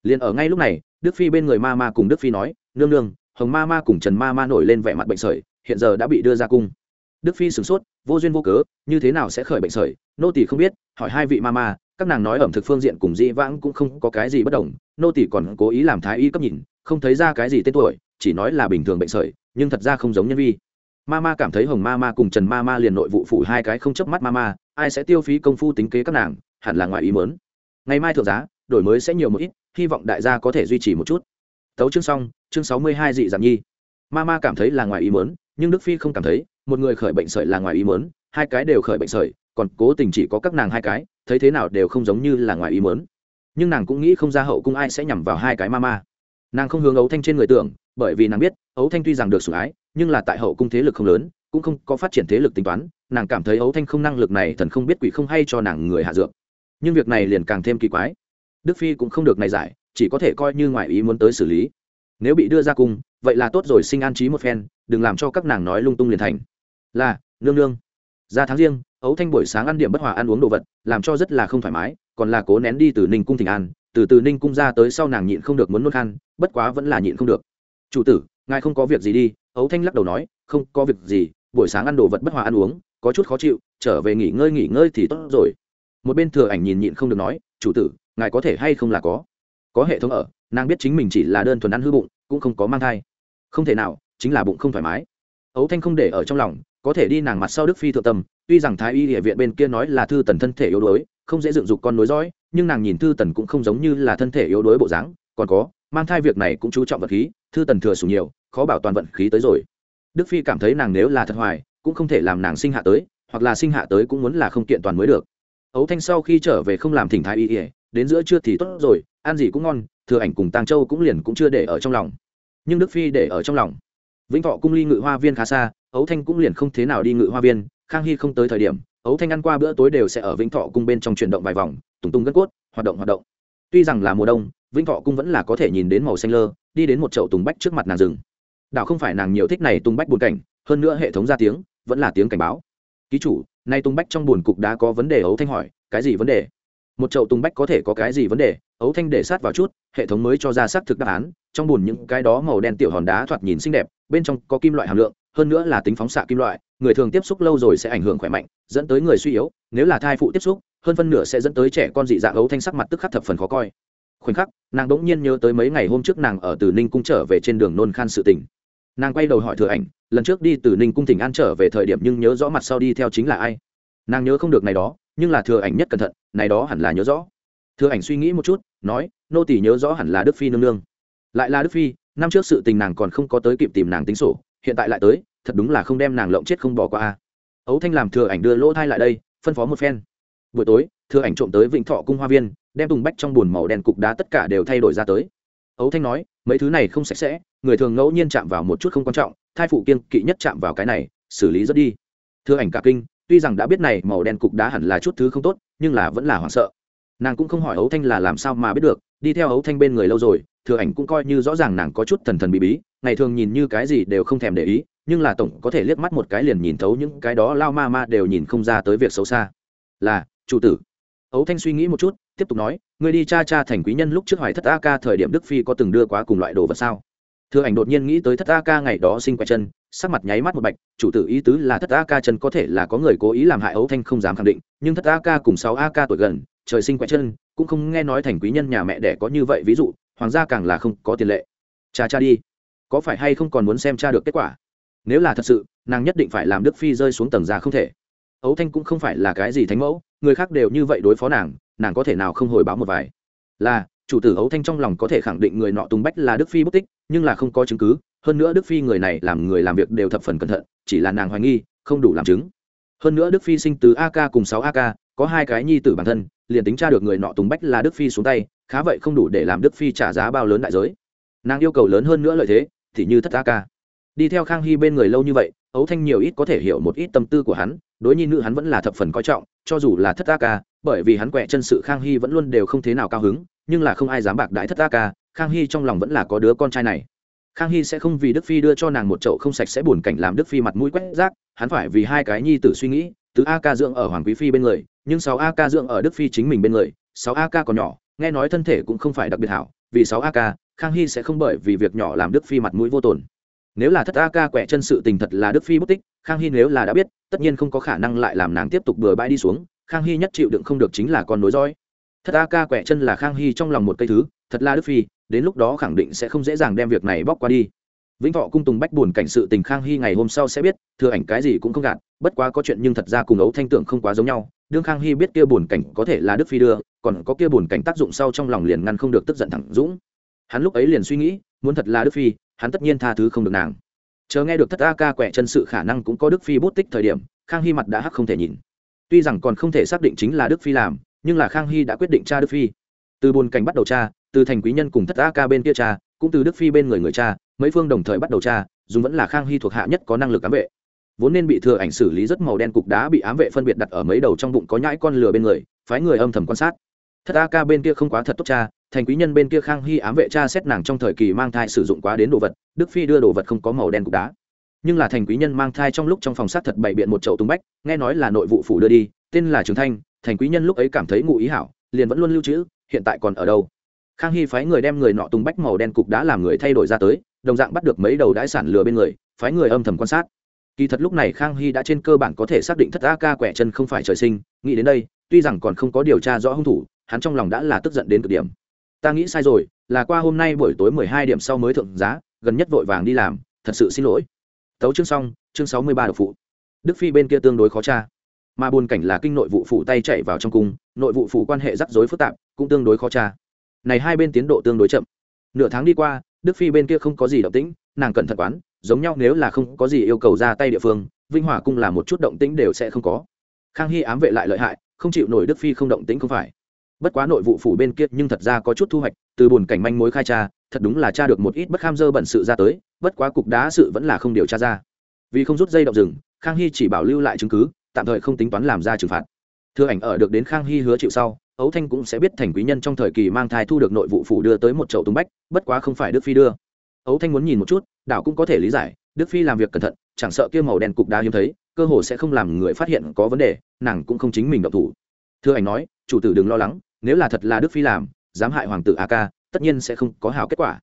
Liền ở ngay lúc này, đức phi bên người ma ma cùng đức phi nói, nương nương, hồng ma ma cùng trần ma ma nổi lên vẻ mặt bệnh sởi hiện giờ đã bị đưa ra cung. Đức phi sửng sốt, vô duyên vô cớ, như thế nào sẽ khởi bệnh sởi? Nô tỷ không biết, hỏi hai vị ma ma, các nàng nói ẩm thực phương diện cùng dĩ vãng cũng không có cái gì bất đồng, nô tỷ còn cố ý làm thái y cấp nhìn, không thấy ra cái gì tên tuổi, chỉ nói là bình thường bệnh sởi, nhưng thật ra không giống nhân vi. Ma ma cảm thấy hồng ma ma cùng trần ma ma liền nội vụ phủ hai cái không chớp mắt ma ma, ai sẽ tiêu phí công phu tính kế các nàng, hẳn là ngoài ý mớn ngày mai thượng giá, đổi mới sẽ nhiều một ít, hy vọng đại gia có thể duy trì một chút. Tấu chương xong, chương sáu mươi hai dị giảm nhi. Ma ma cảm thấy là ngoài ý mớn nhưng đức phi không cảm thấy, một người khởi bệnh sởi là ngoài ý mớn hai cái đều khởi bệnh sởi, còn cố tình chỉ có các nàng hai cái, thấy thế nào đều không giống như là ngoài ý mớn nhưng nàng cũng nghĩ không ra hậu cung ai sẽ nhằm vào hai cái ma ma. Nàng không hướng ấu thanh trên người tưởng, bởi vì nàng biết, ấu thanh tuy rằng được sủng ái, nhưng là tại hậu cung thế lực không lớn, cũng không có phát triển thế lực tính toán, nàng cảm thấy ấu thanh không năng lực này thần không biết quỷ không hay cho nàng người hạ dược. Nhưng việc này liền càng thêm kỳ quái. Đức phi cũng không được này giải, chỉ có thể coi như ngoại ý muốn tới xử lý. Nếu bị đưa ra cung vậy là tốt rồi, sinh an trí một phen, đừng làm cho các nàng nói lung tung liền thành. Là, nương nương. Ra tháng riêng, ấu thanh buổi sáng ăn điểm bất hòa ăn uống đồ vật, làm cho rất là không thoải mái, còn là cố nén đi từ ninh cung thỉnh an, từ từ ninh cung ra tới sau nàng nhịn không được muốn nuốt khăn bất quá vẫn là nhịn không được. Chủ tử, ngài không có việc gì đi, ấu thanh lắc đầu nói, không có việc gì, buổi sáng ăn đồ vật bất hòa ăn uống, có chút khó chịu, trở về nghỉ ngơi nghỉ ngơi thì tốt rồi. Một bên thừa ảnh nhìn nhịn không được nói, chủ tử, ngài có thể hay không là có. Có hệ thống ở, nàng biết chính mình chỉ là đơn thuần ăn hư bụng, cũng không có mang thai không thể nào, chính là bụng không thoải mái. Ấu thanh không để ở trong lòng, có thể đi nàng mặt sau đức phi thượng tâm, tuy rằng thái y địa viện bên kia nói là thư tần thân thể yếu đuối, không dễ dựng dục con nối dõi, nhưng nàng nhìn thư tần cũng không giống như là thân thể yếu đuối bộ dáng, còn có, mang thai việc này cũng chú trọng vật khí, thư tần thừa sủng nhiều, khó bảo toàn vận khí tới rồi. Đức phi cảm thấy nàng nếu là thật hoài, cũng không thể làm nàng sinh hạ tới, hoặc là sinh hạ tới cũng muốn là không kiện toàn mới được. Ấu thanh sau khi trở về không làm thỉnh thái y ỉa đến giữa trưa thì tốt rồi, ăn gì cũng ngon, thừa ảnh cùng tàng châu cũng liền cũng chưa để ở trong lòng nhưng đức phi để ở trong lòng. Vĩnh thọ cung ly ngự hoa viên khá xa, ấu thanh cũng liền không thế nào đi ngự hoa viên, khang hy không tới thời điểm, ấu thanh ăn qua bữa tối đều sẽ ở vĩnh thọ cung bên trong chuyển động vài vòng, tùng tung gân cốt, hoạt động hoạt động. Tuy rằng là mùa đông, vĩnh thọ cung vẫn là có thể nhìn đến màu xanh lơ, đi đến một chậu tùng bách trước mặt nàng rừng đảo không phải nàng nhiều thích này tùng bách buồn cảnh, hơn nữa hệ thống ra tiếng, vẫn là tiếng cảnh báo. Ký chủ nay tùng bách trong buồn cục đã có vấn đề? Ấu thanh hỏi. Cái gì vấn đề? Một chậu tùng bách có thể có cái gì vấn đề? Ấu thanh để sát vào chút, hệ thống mới cho ra xác thực đáp án trong bùn những cái đó màu đen tiểu hòn đá thoạt nhìn xinh đẹp, bên trong có kim loại hàm lượng, hơn nữa là tính phóng xạ kim loại, người thường tiếp xúc lâu rồi sẽ ảnh hưởng khỏe mạnh, dẫn tới người suy yếu, nếu là thai phụ tiếp xúc, hơn phân nửa sẽ dẫn tới trẻ con dị dạng ấu thanh sắc mặt tức khắc thập phần khó coi. Khoảnh khắc, nàng đỗng nhiên nhớ tới mấy ngày hôm trước nàng ở từ ninh cung trở về trên đường nôn khan sự tình. Nàng quay đầu hỏi thừa ảnh, lần trước đi từ ninh cung tỉnh an trở về thời điểm nhưng nhớ rõ mặt sau đi theo chính là ai? Nàng nhớ không được này đó, nhưng là thừa ảnh nhất cẩn thận, này đó hẳn là nhớ rõ. Thừa ảnh suy nghĩ một chút, nói, nô tỷ nhớ rõ hẳn là đức phi nương nương lại là đức phi, năm trước sự tình nàng còn không có tới kịp tìm nàng tính sổ, hiện tại lại tới, thật đúng là không đem nàng lộng chết không bỏ qua a. Ấu thanh làm thừa ảnh đưa lỗ thai lại đây, phân phó một phen. Buổi tối, thừa ảnh trộm tới vịnh thọ cung hoa viên, đem tùng bách trong bùn màu đen cục đá tất cả đều thay đổi ra tới. Ấu thanh nói, mấy thứ này không sạch sẽ, người thường ngẫu nhiên chạm vào một chút không quan trọng, thai phụ kiên kỵ nhất chạm vào cái này, xử lý rất đi. Thừa ảnh cả kinh, tuy rằng đã biết này màu đen cục đá hẳn là chút thứ không tốt, nhưng là vẫn là hoảng sợ. Nàng cũng không hỏi ấu thanh là làm sao mà biết được, đi theo ấu thanh bên người lâu rồi thừa ảnh cũng coi như rõ ràng nàng có chút thần thần bí bí, ngày thường nhìn như cái gì đều không thèm để ý, nhưng là tổng có thể liếc mắt một cái liền nhìn thấu những cái đó lao ma ma đều nhìn không ra tới việc xấu xa. Là, chủ tử. Ấu thanh suy nghĩ một chút, tiếp tục nói người đi cha cha thành quý nhân lúc trước hoài thất a ca thời điểm đức phi có từng đưa quá cùng loại đồ vật sao? Thừa ảnh đột nhiên nghĩ tới thất a ca ngày đó sinh quẹt chân, sắc mặt nháy mắt một bạch, chủ tử ý tứ là thất a ca chân có thể là có người cố ý làm hại ấu thanh không dám khẳng định, nhưng thất a ca cùng sáu a ca tuổi gần, trời sinh quẹt chân, cũng không nghe nói thành quý nhân nhà mẹ đẻ có như vậy ví dụ hoàng gia càng là không có tiền lệ. Cha cha đi. Có phải hay không còn muốn xem cha được kết quả? Nếu là thật sự, nàng nhất định phải làm đức phi rơi xuống tầng ra không thể. Ấu thanh cũng không phải là cái gì thánh mẫu, người khác đều như vậy đối phó nàng nàng có thể nào không hồi báo một vài? Là, chủ tử ấu thanh trong lòng có thể khẳng định người nọ tùng bách là đức phi bất tích, nhưng là không có chứng cứ. Hơn nữa đức phi người này làm người làm việc đều thập phần cẩn thận, chỉ là nàng hoài nghi, không đủ làm chứng. Hơn nữa đức phi sinh từ ak cùng sáu ak có hai cái nhi tử bản thân liền tính tra được người nọ tùng bách là đức phi xuống tay khá vậy không đủ để làm đức phi trả giá bao lớn đại giới nàng yêu cầu lớn hơn nữa lợi thế thì như thất ca. đi theo khang hy bên người lâu như vậy ấu thanh nhiều ít có thể hiểu một ít tâm tư của hắn đối nhi nữ hắn vẫn là thập phần coi trọng cho dù là thất ca, bởi vì hắn quẹ chân sự khang hy vẫn luôn đều không thế nào cao hứng nhưng là không ai dám bạc đãi thất ca, khang hy trong lòng vẫn là có đứa con trai này khang hy sẽ không vì đức phi đưa cho nàng một chậu không sạch sẽ buồn cảnh làm đức phi mặt mũi quét rác hắn phải vì hai cái nhi tử suy nghĩ tứ a ca dưỡng ở hoàng quý phi bên người, nhưng sáu a ca dưỡng ở đức phi chính mình bên người, sáu a ca còn nhỏ, nghe nói thân thể cũng không phải đặc biệt hảo, vì sáu a ca, khang hy sẽ không bởi vì việc nhỏ làm đức phi mặt mũi vô tồn. Nếu là thất a ca quẹ chân sự tình thật là đức phi bất tích, khang hy nếu là đã biết, tất nhiên không có khả năng lại làm nàng tiếp tục bừa bãi đi xuống, khang hy nhất chịu đựng không được chính là con nối roi thất a ca quẹ chân là khang hy trong lòng một cây thứ, thật là đức phi, đến lúc đó khẳng định sẽ không dễ dàng đem việc này bóc qua đi. Vĩnh thọ cung tùng bách buồn cảnh sự tình khang hy ngày hôm sau sẽ biết, thừa ảnh cái gì cũng không gạt bất quá có chuyện nhưng thật ra cùng ấu thanh tưởng không quá giống nhau, đương khang hy biết kia buồn cảnh có thể là đức phi đưa, còn có kia buồn cảnh tác dụng sau trong lòng liền ngăn không được tức giận thẳng dũng. Hắn lúc ấy liền suy nghĩ, muốn thật là đức phi, hắn tất nhiên tha thứ không được nàng. Chờ nghe được thất a ca quẹ chân sự khả năng cũng có đức phi bút tích thời điểm, khang hy mặt đã hắc không thể nhìn. Tuy rằng còn không thể xác định chính là đức phi làm, nhưng là khang hy đã quyết định cha đức phi. Từ buồn cảnh bắt đầu cha từ thành quý nhân cùng thất a ca bên kia cha cũng từ đức phi bên người người cha mấy phương đồng thời bắt đầu tra dùng vẫn là khang hy thuộc hạ nhất có năng lực cám vệ vốn nên bị thừa ảnh xử lý rất màu đen cục đá bị ám vệ phân biệt đặt ở mấy đầu trong bụng có nhãi con lừa bên người, phái người âm thầm quan sát. Thất a ca bên kia không quá thật tốt cha, thành quý nhân bên kia khang hy ám vệ cha xét nàng trong thời kỳ mang thai sử dụng quá đến đồ vật, đức phi đưa đồ vật không có màu đen cục đá. Nhưng là thành quý nhân mang thai trong lúc trong phòng sát thật bày biện một chậu tung bách, nghe nói là nội vụ phủ đưa đi, tên là trường thanh, thành quý nhân lúc ấy cảm thấy ngụ ý hảo, liền vẫn luôn lưu trữ, hiện tại còn ở đâu? Khang hy phái người đem người nọ tung bách màu đen cục đá làm người thay đổi ra tới, đồng dạng bắt được mấy đầu đãi sản lừa bên người, phái người âm thầm quan sát kỳ thật lúc này khang hy đã trên cơ bản có thể xác định thất a ca quẻ chân không phải trời sinh, nghĩ đến đây, tuy rằng còn không có điều tra rõ hung thủ, hắn trong lòng đã là tức giận đến cực điểm. Ta nghĩ sai rồi, là qua hôm nay buổi tối mười hai điểm sau mới thượng giá, gần nhất vội vàng đi làm, thật sự xin lỗi. Tấu chương xong, chương sáu mươi ba độc phụ. Đức phi bên kia tương đối khó tra. Mà buồn cảnh là kinh nội vụ phụ tay chạy vào trong cung, nội vụ phụ quan hệ rắc rối phức tạp, cũng tương đối khó tra. Này hai bên tiến độ tương đối chậm. Nửa tháng đi qua, đức phi bên kia không có gì động tĩnh, nàng cẩn thận quán giống nhau, nếu là không có gì yêu cầu ra tay địa phương, vinh hòa cung là một chút động tĩnh đều sẽ không có. Khang hy ám vệ lại lợi hại, không chịu nổi đức phi không động tĩnh không phải. Bất quá nội vụ phủ bên kia nhưng thật ra có chút thu hoạch, từ bồn cảnh manh mối khai tra, thật đúng là tra được một ít bất kham dơ bẩn sự ra tới, bất quá cục đá sự vẫn là không điều tra ra. Vì không rút dây động rừng, khang hy chỉ bảo lưu lại chứng cứ, tạm thời không tính toán làm ra trừng phạt. Thưa ảnh, ở được đến khang hy hứa chịu sau, ấu thanh cũng sẽ biết thành quý nhân trong thời kỳ mang thai thu được nội vụ phủ đưa tới một chậu tung bách, bất quá không phải đức phi đưa ấu thanh muốn nhìn một chút, đảo cũng có thể lý giải, đức phi làm việc cẩn thận, chẳng sợ kia màu đen cục đá hiếm thấy, cơ hồ sẽ không làm người phát hiện có vấn đề, nàng cũng không chính mình động thủ. Thưa ảnh nói, chủ tử đừng lo lắng, nếu là thật là đức phi làm, dám hại hoàng tử a ca tất nhiên sẽ không có hảo kết quả.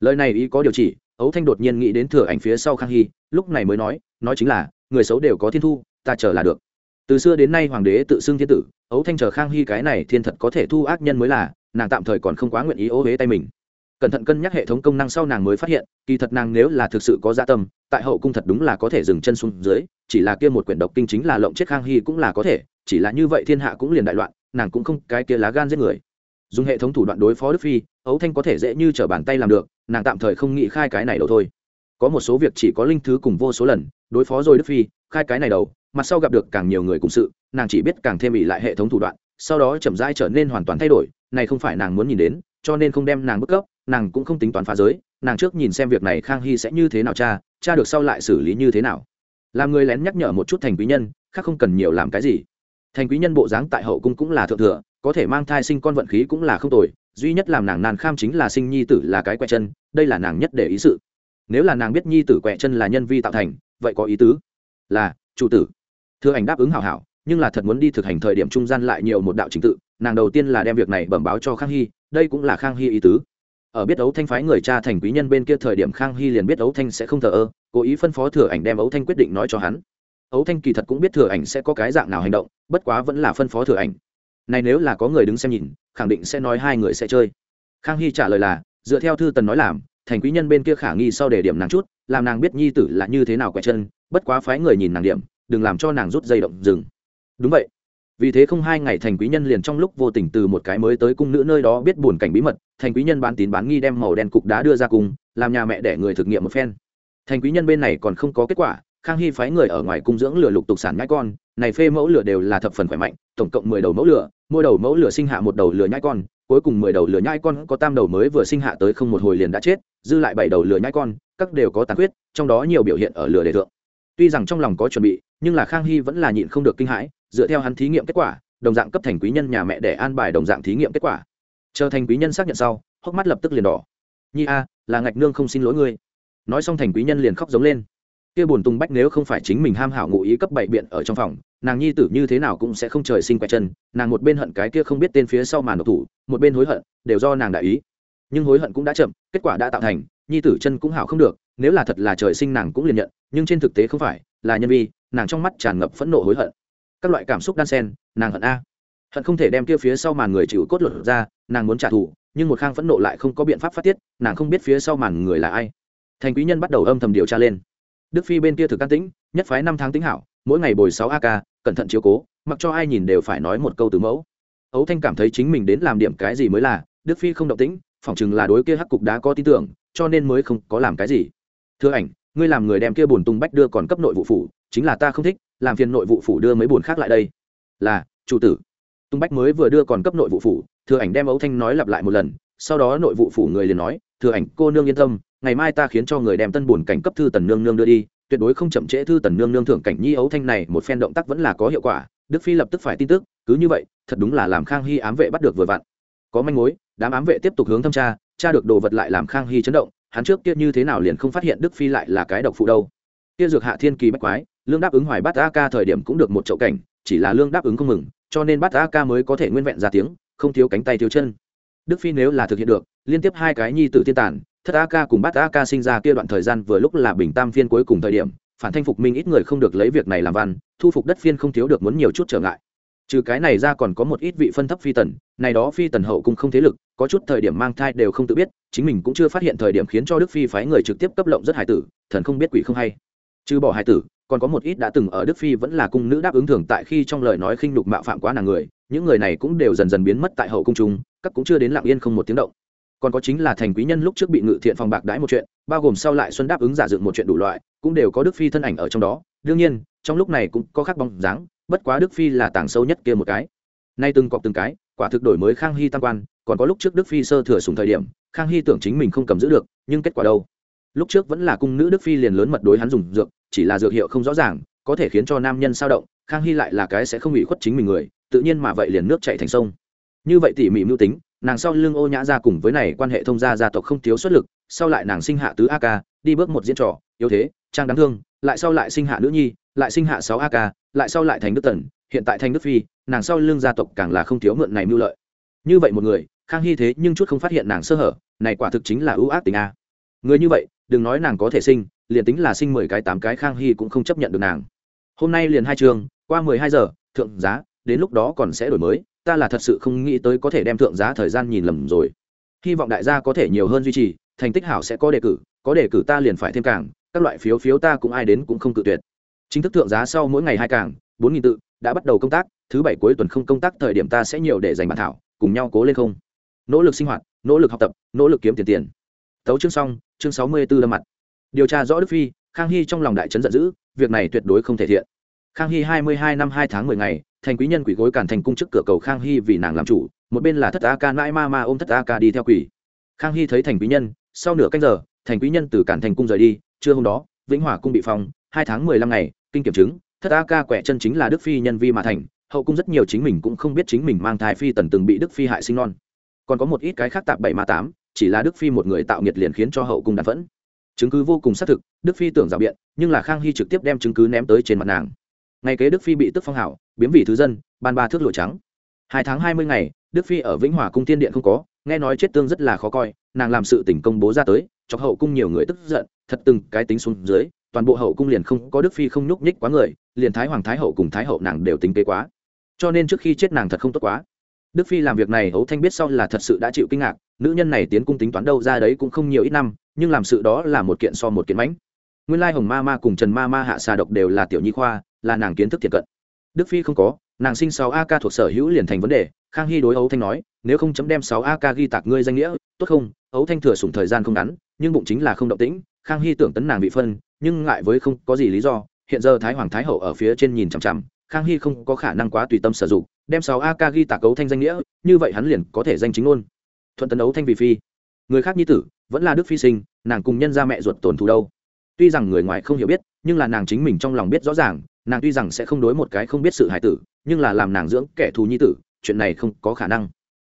Lời này ý có điều chỉ, ấu thanh đột nhiên nghĩ đến thừa ảnh phía sau khang hy, lúc này mới nói nói chính là, người xấu đều có thiên thu, ta chờ là được. Từ xưa đến nay hoàng đế tự xưng thiên tử, ấu thanh chờ khang hy cái này thiên thật có thể thu ác nhân mới là, nàng tạm thời còn không quá nguyện ý ô huế tay mình cẩn thận cân nhắc hệ thống công năng sau nàng mới phát hiện, kỳ thật nàng nếu là thực sự có dạ tâm, tại hậu cung thật đúng là có thể dừng chân xuống dưới, chỉ là kia một quyển độc kinh chính là lộng chết khang hy cũng là có thể, chỉ là như vậy thiên hạ cũng liền đại loạn, nàng cũng không cái kia lá gan giết người. Dùng hệ thống thủ đoạn đối phó đức phi, ấu thanh có thể dễ như t r ở bàn tay làm được, nàng tạm thời không nghĩ khai cái này đâu thôi. Có một số việc chỉ có linh thứ cùng vô số lần, đối phó rồi đức phi, khai cái này đầu, mặt sau gặp được càng nhiều người cùng sự, nàng chỉ biết càng thêm bị lại hệ thống thủ đoạn, sau đó chậm rãi trở nên hoàn toàn thay đổi, này không phải nàng muốn nhìn đến, cho nên không đem nàng bức cấp nàng cũng không tính toán phá giới, nàng trước nhìn xem việc này khang hy sẽ như thế nào cha cha được sau lại xử lý như thế nào. Làm người lén nhắc nhở một chút thành quý nhân, khác không cần nhiều làm cái gì. Thành quý nhân bộ dáng tại hậu cung cũng là thượng thừa, có thể mang thai sinh con vận khí cũng là không tồi, duy nhất làm nàng nàn kham chính là sinh nhi tử là cái quẹ chân, đây là nàng nhất để ý sự. Nếu là nàng biết nhi tử quẹ chân là nhân vi tạo thành, vậy có ý tứ? Là, chủ tử. Thưa ảnh đáp ứng hảo hảo, nhưng là thật muốn đi thực hành thời điểm trung gian lại nhiều một đạo trình tự, nàng đầu tiên là đem việc này bẩm báo cho khang hy, đây cũng là khang hy ý tứ ở biết ấu thanh phái người cha thành quý nhân bên kia thời điểm khang hy liền biết ấu thanh sẽ không thờ ơ, cố ý phân phó thừa ảnh đem ấu thanh quyết định nói cho hắn. Ấu thanh kỳ thật cũng biết thừa ảnh sẽ có cái dạng nào hành động, bất quá vẫn là phân phó thừa ảnh. Này nếu là có người đứng xem nhìn, khẳng định sẽ nói hai người sẽ chơi. Khang hy trả lời là, dựa theo thư tần nói làm, thành quý nhân bên kia khả nghi sau để điểm nàng chút, làm nàng biết nhi tử là như thế nào quẹt chân, bất quá phái người nhìn nàng điểm, đừng làm cho nàng rút dây động dừng đúng vậy vì thế không hai ngày thành quý nhân liền trong lúc vô tình từ một cái mới tới cung nữ nơi đó biết buồn cảnh bí mật, thành quý nhân bán tín bán nghi đem màu đen cục đá đưa ra cùng làm nhà mẹ để người thực nghiệm một phen. Thành quý nhân bên này còn không có kết quả, khang hy phái người ở ngoài cung dưỡng lửa lục tục sản nhãi con, này phê mẫu lửa đều là thập phần khỏe mạnh, tổng cộng mười đầu mẫu lửa, mỗi đầu mẫu lửa sinh hạ một đầu lửa nhãi con, cuối cùng mười đầu lửa nhãi con có tam đầu mới vừa sinh hạ tới không một hồi liền đã chết, dư lại bảy đầu lửa nhãi con, các đều có tàn huyết trong đó nhiều biểu hiện ở lửa đề thượng tuy rằng trong lòng có chuẩn bị, nhưng là khang hy vẫn là nhịn không được kinh hãi, dựa theo hắn thí nghiệm kết quả, đồng dạng cấp thành quý nhân nhà mẹ để an bài đồng dạng thí nghiệm kết quả. Chờ thành quý nhân xác nhận sau, hốc mắt lập tức liền đỏ. Nhi a, là ngạch nương không xin lỗi ngươi. Nói xong thành quý nhân liền khóc giống lên. Kia buồn tung bách nếu không phải chính mình ham hảo ngụ ý cấp bảy biện ở trong phòng, nàng nhi tử như thế nào cũng sẽ không trời sinh quẹt chân, nàng một bên hận cái kia không biết tên phía sau màn độc thủ, một bên hối hận, đều do nàng đại ý. Nhưng hối hận cũng đã chậm, kết quả đã tạo thành, nhi tử chân cũng hảo không được nếu là thật là trời sinh nàng cũng liền nhận, nhưng trên thực tế không phải, là nhân vi, nàng trong mắt tràn ngập phẫn nộ hối hận. Các loại cảm xúc đan sen nàng hận a. Hận không thể đem kia phía sau màn người chịu cốt luật ra, nàng muốn trả thù, nhưng một khang phẫn nộ lại không có biện pháp phát tiết, nàng không biết phía sau màn người là ai. Thành quý nhân bắt đầu âm thầm điều tra lên. Đức phi bên kia thực can tĩnh, nhất phái năm tháng tính hảo, mỗi ngày bồi sáu ak cẩn thận chiếu cố, mặc cho ai nhìn đều phải nói một câu từ mẫu. Ấu thanh cảm thấy chính mình đến làm điểm cái gì mới là, đức phi không động tĩnh, phỏng chừng là đối kia hắc cục đã có tin tưởng, cho nên mới không có làm cái gì thưa ảnh, ngươi làm người đem kia bùn tung bách đưa còn cấp nội vụ phủ, chính là ta không thích, làm phiền nội vụ phủ đưa mấy bùn khác lại đây. Là, chủ tử. Tung bách mới vừa đưa còn cấp nội vụ phủ thừa ảnh đem ấu thanh nói lặp lại một lần, sau đó nội vụ phủ người liền nói thừa ảnh, cô nương yên tâm, ngày mai ta khiến cho người đem tân bùn cảnh cấp thư tần nương nương đưa đi, tuyệt đối không chậm trễ thư tần nương nương thưởng cảnh nhi ấu thanh này, một phen động tác vẫn là có hiệu quả, đức phi lập tức phải tin tức, cứ như vậy, thật đúng là làm khang hy ám vệ bắt được vừa vặn. Có manh mối, đám ám vệ tiếp tục hướng thâm tra tra được đồ vật lại làm khang hy chấn động hắn trước kia như thế nào liền không phát hiện đức phi lại là cái độc phụ đâu. Kia dược hạ thiên kỳ bách quái, lương đáp ứng hoài bát a ca thời điểm cũng được một chậu cảnh, chỉ là lương đáp ứng không mừng, cho nên bát a ca mới có thể nguyên vẹn ra tiếng, không thiếu cánh tay thiếu chân. Đức phi nếu là thực hiện được, liên tiếp hai cái nhi tử thiên tản thất a ca cùng bát a ca sinh ra kia đoạn thời gian vừa lúc là bình tam phiên cuối cùng thời điểm, phản thanh phục minh ít người không được lấy việc này làm văn, thu phục đất phiên không thiếu được muốn nhiều chút trở ngại trừ cái này ra còn có một ít vị phân thấp phi tần, này đó phi tần hậu cũng không thế lực, có chút thời điểm mang thai đều không tự biết, chính mình cũng chưa phát hiện thời điểm khiến cho đức phi phái người trực tiếp cấp lộng rất hải tử, thần không biết quỷ không hay. Trừ bỏ hải tử, còn có một ít đã từng ở đức phi vẫn là cung nữ đáp ứng thường tại khi trong lời nói khinh đục mạo phạm quá nàng người, những người này cũng đều dần dần biến mất tại hậu cung trung các cũng chưa đến lặng yên không một tiếng động. Còn có chính là thành quý nhân lúc trước bị ngự thiện phòng bạc đãi một chuyện, bao gồm sau lại xuân đáp ứng giả dựng một chuyện đủ loại, cũng đều có đức phi thân ảnh ở trong đó. Đương nhiên, trong lúc này cũng có khác bóng dáng bất quá đức phi là tảng sâu nhất kia một cái. Nay từng cọc từng cái, quả thực đổi mới khang hy tam quan, còn có lúc trước đức phi sơ thừa sùng thời điểm, khang hy tưởng chính mình không cầm giữ được, nhưng kết quả đâu? Lúc trước vẫn là cung nữ đức phi liền lớn mật đối hắn dùng dược, chỉ là dược hiệu không rõ ràng, có thể khiến cho nam nhân sao động, khang hy lại là cái sẽ không bị khuất chính mình người, tự nhiên mà vậy liền nước chạy thành sông. Như vậy tỉ mỉ mưu tính, nàng sau lưng ô nhã ra cùng với này quan hệ thông gia gia tộc không thiếu xuất lực, sau lại nàng sinh hạ tứ a ca, đi bước một diễn trò, yếu thế, trang đáng thương lại sau lại sinh hạ nữ nhi, lại sinh hạ sáu a ca lại sau lại thành đức tần, hiện tại thành đức phi, nàng sau lưng gia tộc càng là không thiếu mượn này mưu lợi. Như vậy một người, khang hy thế nhưng chút không phát hiện nàng sơ hở, này quả thực chính là ưu ác tình a. Người như vậy, đừng nói nàng có thể sinh, liền tính là sinh mười cái tám cái khang hy cũng không chấp nhận được nàng. Hôm nay liền hai trường, qua mười hai giờ, thượng giá, đến lúc đó còn sẽ đổi mới, ta là thật sự không nghĩ tới có thể đem thượng giá thời gian nhìn lầm rồi. Hy vọng đại gia có thể nhiều hơn duy trì, thành tích hảo sẽ có đề cử, có đề cử ta liền phải thêm càng các loại phiếu phiếu ta cũng ai đến cũng không cự tuyệt. Chính thức thượng giá sau mỗi ngày hai càng, bốn nghìn tự, đã bắt đầu công tác, thứ bảy cuối tuần không công tác thời điểm ta sẽ nhiều để dành bản thảo, cùng nhau cố lên không. Nỗ lực sinh hoạt, nỗ lực học tập, nỗ lực kiếm tiền tiền. Tấu chương xong, chương sáu mươi b ố lâm mặt. Điều tra rõ đức phi, khang hy trong lòng đại trấn giận dữ, việc này tuyệt đối không thể thiện. Khang hy hai mươi hai năm hai tháng mười ngày, thành quý nhân quỷ gối cản thành cung trước cửa cầu khang hy vì nàng làm chủ, một bên là thất a ca mãi ma ma ôm thất a ca đi theo quỷ. Khang hy thấy thành quý nhân, sau nửa canh giờ thành quý nhân từ cản thành cung rời đi, trưa hôm đó, vĩnh hòa cung bị phong, hai tháng mười lăm ngày, kinh kiểm chứng, thất a ca quẻ chân chính là đức phi nhân vi mà thành, hậu cung rất nhiều chính mình cũng không biết chính mình mang thai phi tần từng bị đức phi hại sinh non. Còn có một ít cái khác tạp bảy ma tám, chỉ là đức phi một người tạo nghiệt liền khiến cho hậu cung đàn vẫn chứng cứ vô cùng xác thực, đức phi tưởng rào biện, nhưng là khang hy trực tiếp đem chứng cứ ném tới trên mặt nàng. Ngày kế đức phi bị tức phong hảo, biếm vị thứ dân, ban ba thước lụa trắng. Hai tháng hai mươi ngày, đức phi ở vĩnh hòa cung tiên điện không có, nghe nói chết tương rất là khó coi, nàng làm sự tỉnh công bố ra tới cho hậu cung nhiều người tức giận, thật từng cái tính xuống dưới, toàn bộ hậu cung liền không có đức phi không nhúc nhích quá người, liền thái hoàng, thái hậu cùng thái hậu nàng đều tính kế quá. Cho nên trước khi chết nàng thật không tốt quá. Đức phi làm việc này hấu thanh biết sau là thật sự đã chịu kinh ngạc, nữ nhân này tiến cung tính toán đâu ra đấy cũng không nhiều ít năm, nhưng làm sự đó là một kiện so một kiện mãnh. Nguyên lai hồng ma ma cùng trần ma ma hạ xà độc đều là tiểu nhi khoa, là nàng kiến thức thiệt cận. Đức phi không có, nàng sinh sáu a ca thuộc sở hữu liền thành vấn đề, khang hy đối hấu thanh nói, nếu không chấm đem sáu a ca ghi tạc ngươi danh nghĩa, tốt không? Ấu thanh thừa sủng thời gian không ngắn, nhưng bụng chính là không động tĩnh, khang hy tưởng tấn nàng bị phân, nhưng ngại với không có gì lý do, hiện giờ thái hoàng thái hậu ở phía trên nhìn chằm chằm, khang hy không có khả năng quá tùy tâm sử dụng, đem sáu a ca ghi tạc ấu thanh danh nghĩa, như vậy hắn liền có thể danh chính luôn thuận tấn ấu thanh vì phi. Người khác nhi tử, vẫn là đức phi sinh, nàng cùng nhân ra mẹ ruột tổn thù đâu. Tuy rằng người ngoài không hiểu biết, nhưng là nàng chính mình trong lòng biết rõ ràng, nàng tuy rằng sẽ không đối một cái không biết sự hài tử, nhưng là làm nàng dưỡng kẻ thù nhi tử, chuyện này không có khả năng.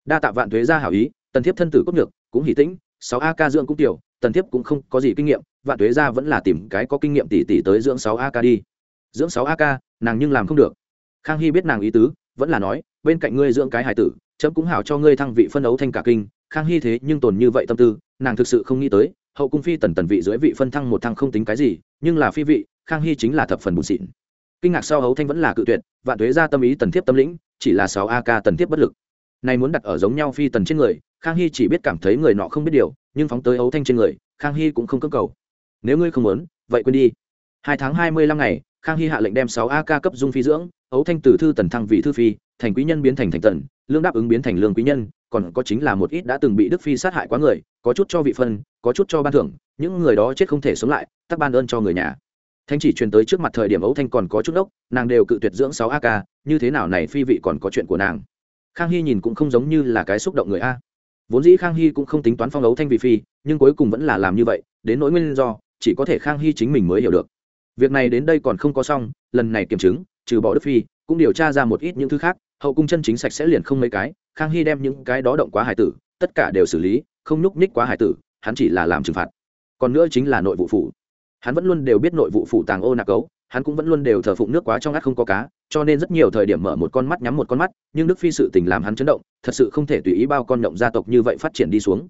Đa tạ vạn thuế ra hảo ý, tần thiếp thân tử cốt nhược cũng hỉ tĩnh, sáu a ca dưỡng cũng tiểu, tần thiếp cũng không có gì kinh nghiệm, vạn tuế ra vẫn là tìm cái có kinh nghiệm tỷ tỷ tới dưỡng sáu a ca đi. Dưỡng sáu a ca, nàng nhưng làm không được. Khang hy biết nàng ý tứ, vẫn là nói, bên cạnh ngươi dưỡng cái hải tử, chấm cũng hảo cho ngươi thăng vị phân đấu thanh cả kinh. Khang hy thế nhưng tồn như vậy tâm tư, nàng thực sự không nghĩ tới, hậu cung phi tần tần vị dưới vị phân thăng một thăng không tính cái gì, nhưng là phi vị, khang hy chính là thập phần bùn xịn. Kinh ngạc sau hấu thanh vẫn là cự tuyệt, vạn tuế ra tâm ý tần thiếp tâm lĩnh, chỉ là sáu a ca tần thiếp bất lực này muốn đặt ở giống nhau phi tần trên người, khang hy chỉ biết cảm thấy người nọ không biết điều, nhưng phóng tới ấu thanh trên người, khang hy cũng không cơ cầu. Nếu ngươi không muốn, vậy quên đi. Hai tháng hai mươi lăm ngày, khang hy hạ lệnh đem sáu a ca cấp dung phi dưỡng, ấu thanh từ thư tần thăng vị thư phi, thành quý nhân biến thành thành tần, lương đáp ứng biến thành lương quý nhân, còn có chính là một ít đã từng bị đức phi sát hại quá người, có chút cho vị phân, có chút cho ban thưởng, những người đó chết không thể sống lại, tắc ban ơn cho người nhà. Thanh chỉ truyền tới trước mặt thời điểm ấu thanh còn có chút ốc nàng đều cự tuyệt dưỡng sáu a ca như thế nào này phi vị còn có chuyện của nàng khang hy nhìn cũng không giống như là cái xúc động người a. Vốn dĩ khang hy cũng không tính toán phong ấu thanh vị phi, nhưng cuối cùng vẫn là làm như vậy, đến nỗi nguyên do, chỉ có thể khang hy chính mình mới hiểu được. Việc này đến đây còn không có xong, lần này kiểm chứng, trừ bỏ đức phi, cũng điều tra ra một ít những thứ khác, hậu cung chân chính sạch sẽ liền không mấy cái, khang hy đem những cái đó động quá hải tử, tất cả đều xử lý, không nhúc nhích quá hải tử, hắn chỉ là làm trừng phạt. Còn nữa chính là nội vụ phủ. Hắn vẫn luôn đều biết nội vụ phủ tàng ô nạc cấu, hắn cũng vẫn luôn đều thờ phụng nước quá trong ngắt không có cá cho nên rất nhiều thời điểm mở một con mắt nhắm một con mắt, nhưng đức phi sự tình làm hắn chấn động, thật sự không thể tùy ý bao con động gia tộc như vậy phát triển đi xuống.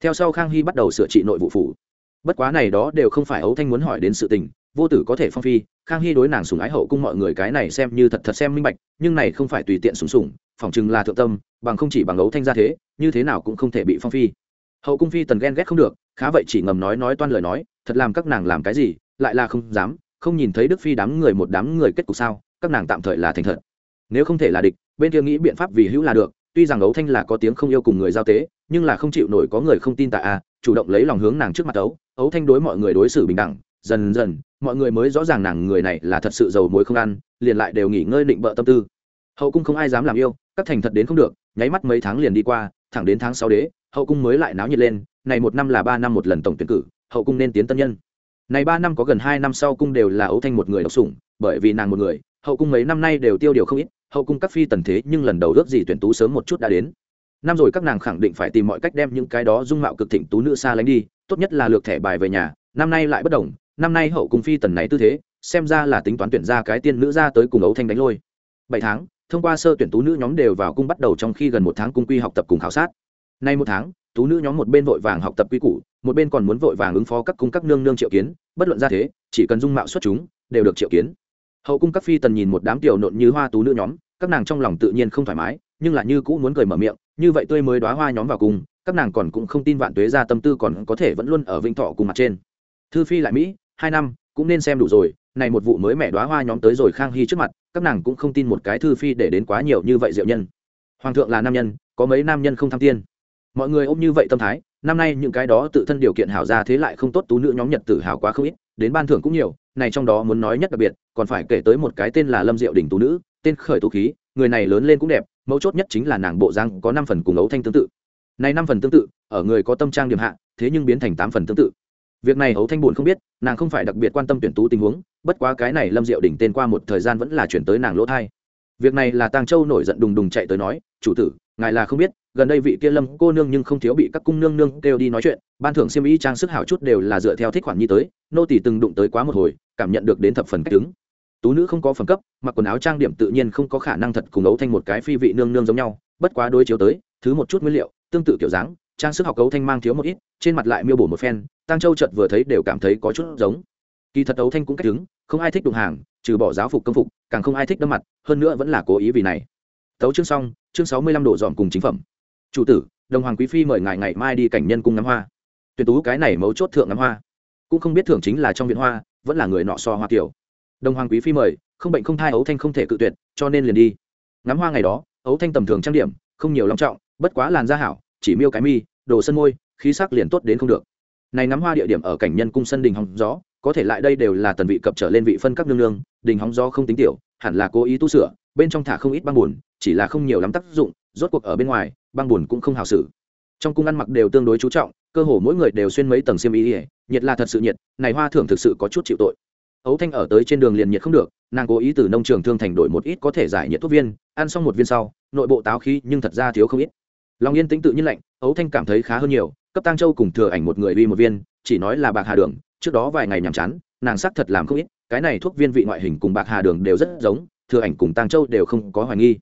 Theo sau khang hy bắt đầu sửa trị nội vụ phủ. Bất quá này đó đều không phải ấu thanh muốn hỏi đến sự tình, vô tử có thể phong phi, khang hy đối nàng sùng ái hậu cung mọi người cái này xem như thật thật xem minh bạch, nhưng này không phải tùy tiện sùng sùng phỏng chừng là thượng tâm, bằng không chỉ bằng ấu thanh ra thế, như thế nào cũng không thể bị phong phi. Hậu cung phi tần ghen ghét không được, khá vậy chỉ ngầm nói nói toan lời nói, thật làm các nàng làm cái gì, lại là không dám, không nhìn thấy đức phi đám người một đám người kết cục sao các nàng tạm thời là thành thật. Nếu không thể là địch, bên kia nghĩ biện pháp vì hữu là được, tuy rằng ấu thanh là có tiếng không yêu cùng người giao tế, nhưng là không chịu nổi có người không tin tại a, chủ động lấy lòng hướng nàng trước mặt ấu. Ấu thanh đối mọi người đối xử bình đẳng, dần dần, mọi người mới rõ ràng nàng người này là thật sự giàu muối không ăn, liền lại đều nghỉ ngơi định bợ tâm tư. Hậu cung không ai dám làm yêu, các thành thật đến không được, nháy mắt mấy tháng liền đi qua, thẳng đến tháng sáu đế, hậu cung mới lại náo nhiệt lên, này một năm là ba năm một lần tổng tuyển cử, hậu cung nên tiến tân nhân. Này ba năm có gần hai năm sau cung đều là ấu thanh một người độc sủng, bởi vì nàng một người hậu cung mấy năm nay đều tiêu điều không ít, hậu cung các phi tần thế nhưng lần đầu ước gì tuyển tú sớm một chút đã đến. Năm rồi các nàng khẳng định phải tìm mọi cách đem những cái đó dung mạo cực thịnh tú nữ xa lánh đi, tốt nhất là lược thẻ bài về nhà, năm nay lại bất đồng, năm nay hậu cung phi tần này tư thế, xem ra là tính toán tuyển ra cái tiên nữ ra tới cùng ấu thanh đánh lôi. Bảy tháng, thông qua sơ tuyển tú nữ nhóm đều vào cung bắt đầu trong khi gần một tháng cung quy học tập cùng khảo sát. Nay một tháng, tú nữ nhóm một bên vội vàng học tập quy củ, một bên còn muốn vội vàng ứng phó các cung các nương nương triệu kiến, bất luận ra thế, chỉ cần dung mạo xuất chúng, đều được triệu kiến hậu cung các phi tần nhìn một đám tiểu nộn như hoa tú nữ nhóm, các nàng trong lòng tự nhiên không thoải mái, nhưng là như cũ muốn cười mở miệng, như vậy tươi mới đoá hoa nhóm vào cùng, các nàng còn cũng không tin vạn tuế ra tâm tư còn có thể vẫn luôn ở vĩnh thọ cùng mặt trên. Thư phi lại mỹ, hai năm, cũng nên xem đủ rồi, này một vụ mới mẹ đoá hoa nhóm tới rồi khang hy trước mặt, các nàng cũng không tin một cái thư phi để đến quá nhiều như vậy diệu nhân. Hoàng thượng là nam nhân, có mấy nam nhân không tham tiên. Mọi người ôm như vậy tâm thái, năm nay những cái đó tự thân điều kiện hảo ra thế lại không tốt, tú nữ nhóm nhật tử hảo quá không ít, đến ban thưởng cũng nhiều, này trong đó muốn nói nhất đặc biệt còn phải kể tới một cái tên là lâm diệu đình tú nữ, tên khởi tú khí, người này lớn lên cũng đẹp, mấu chốt nhất chính là nàng bộ răng có năm phần cùng ấu thanh tương tự. Này năm phần tương tự, ở người có tâm trang điểm hạ, thế nhưng biến thành tám phần tương tự. Việc này ấu thanh buồn không biết, nàng không phải đặc biệt quan tâm tuyển tú tình huống, bất quá cái này lâm diệu đỉnh tên qua một thời gian vẫn là chuyển tới nàng lỗ thai. Việc này là tàng châu nổi giận đùng đùng chạy tới nói, chủ tử, ngài là không biết, gần đây vị kia lâm cô nương nhưng không thiếu bị các cung nương nương kêu đi nói chuyện, ban thưởng siêm y trang sức hảo chút đều là dựa theo thích khoản nhi tới, nô tỷ từng đụng tới quá một hồi, cảm nhận được đến thập phần cách đứng tú nữ không có phẩm cấp, mặc quần áo trang điểm tự nhiên không có khả năng thật cùng ấu thanh một cái phi vị nương nương giống nhau, bất quá đối chiếu tới, thứ một chút nguyên liệu, tương tự kiểu dáng, trang sức học ấu thanh mang thiếu một ít, trên mặt lại miêu bổ một phen tăng châu chợt vừa thấy đều cảm thấy có chút giống. Kỳ thật ấu thanh cũng cách đứng, không ai thích đụng hàng, trừ bỏ giáo phục công phục, càng không ai thích đâm mặt, hơn nữa vẫn là cố ý vì này. Tấu chương xong, chương sáu mươi lăm độ dọn cùng chính phẩm. Chủ tử, đồng hoàng quý phi mời ngài ngày mai đi cảnh nhân cung ngắm hoa. Tuyển tú cái này mấu chốt thượng ngắm hoa. Cũng không biết thưởng chính là trong viện hoa, vẫn là người nọ so hoa kiểu đồng hoàng quý phi mời, không bệnh không thai ấu thanh không thể cự tuyệt, cho nên liền đi. Ngắm hoa ngày đó, ấu thanh tầm thường trang điểm, không nhiều long trọng, bất quá làn da hảo, chỉ miêu cái mi, đồ sân môi, khí sắc liền tốt đến không được. Này ngắm hoa địa điểm ở cảnh nhân cung sân đình hóng gió, có thể lại đây đều là tần vị cập trở lên vị phân các nương nương, đình hóng gió không tính tiểu, hẳn là cố ý tu sửa, bên trong thả không ít băng buồn chỉ là không nhiều lắm tác dụng, rốt cuộc ở bên ngoài, băng buồn cũng không hào xử. Trong cung ăn mặc đều tương đối chú trọng, cơ hồ mỗi người đều xuyên mấy tầng xiêm y ỉa nhiệt là thật sự nhiệt, này hoa thưởng thực sự có chút chịu tội ấu thanh ở tới trên đường liền nhiệt không được, nàng cố ý từ nông trường thương thành đổi một ít có thể giải nhiệt thuốc viên, ăn xong một viên sau, nội bộ táo khí nhưng thật ra thiếu không ít. Lòng yên tĩnh tự nhiên lạnh, ấu thanh cảm thấy khá hơn nhiều, cấp tăng châu cùng thừa ảnh một người uy một viên, chỉ nói là bạc hà đường, trước đó vài ngày nhàm chán, nàng sắc thật làm không ít, cái này thuốc viên vị ngoại hình cùng bạc hà đường đều rất giống, thừa ảnh cùng tăng châu đều không có hoài nghi.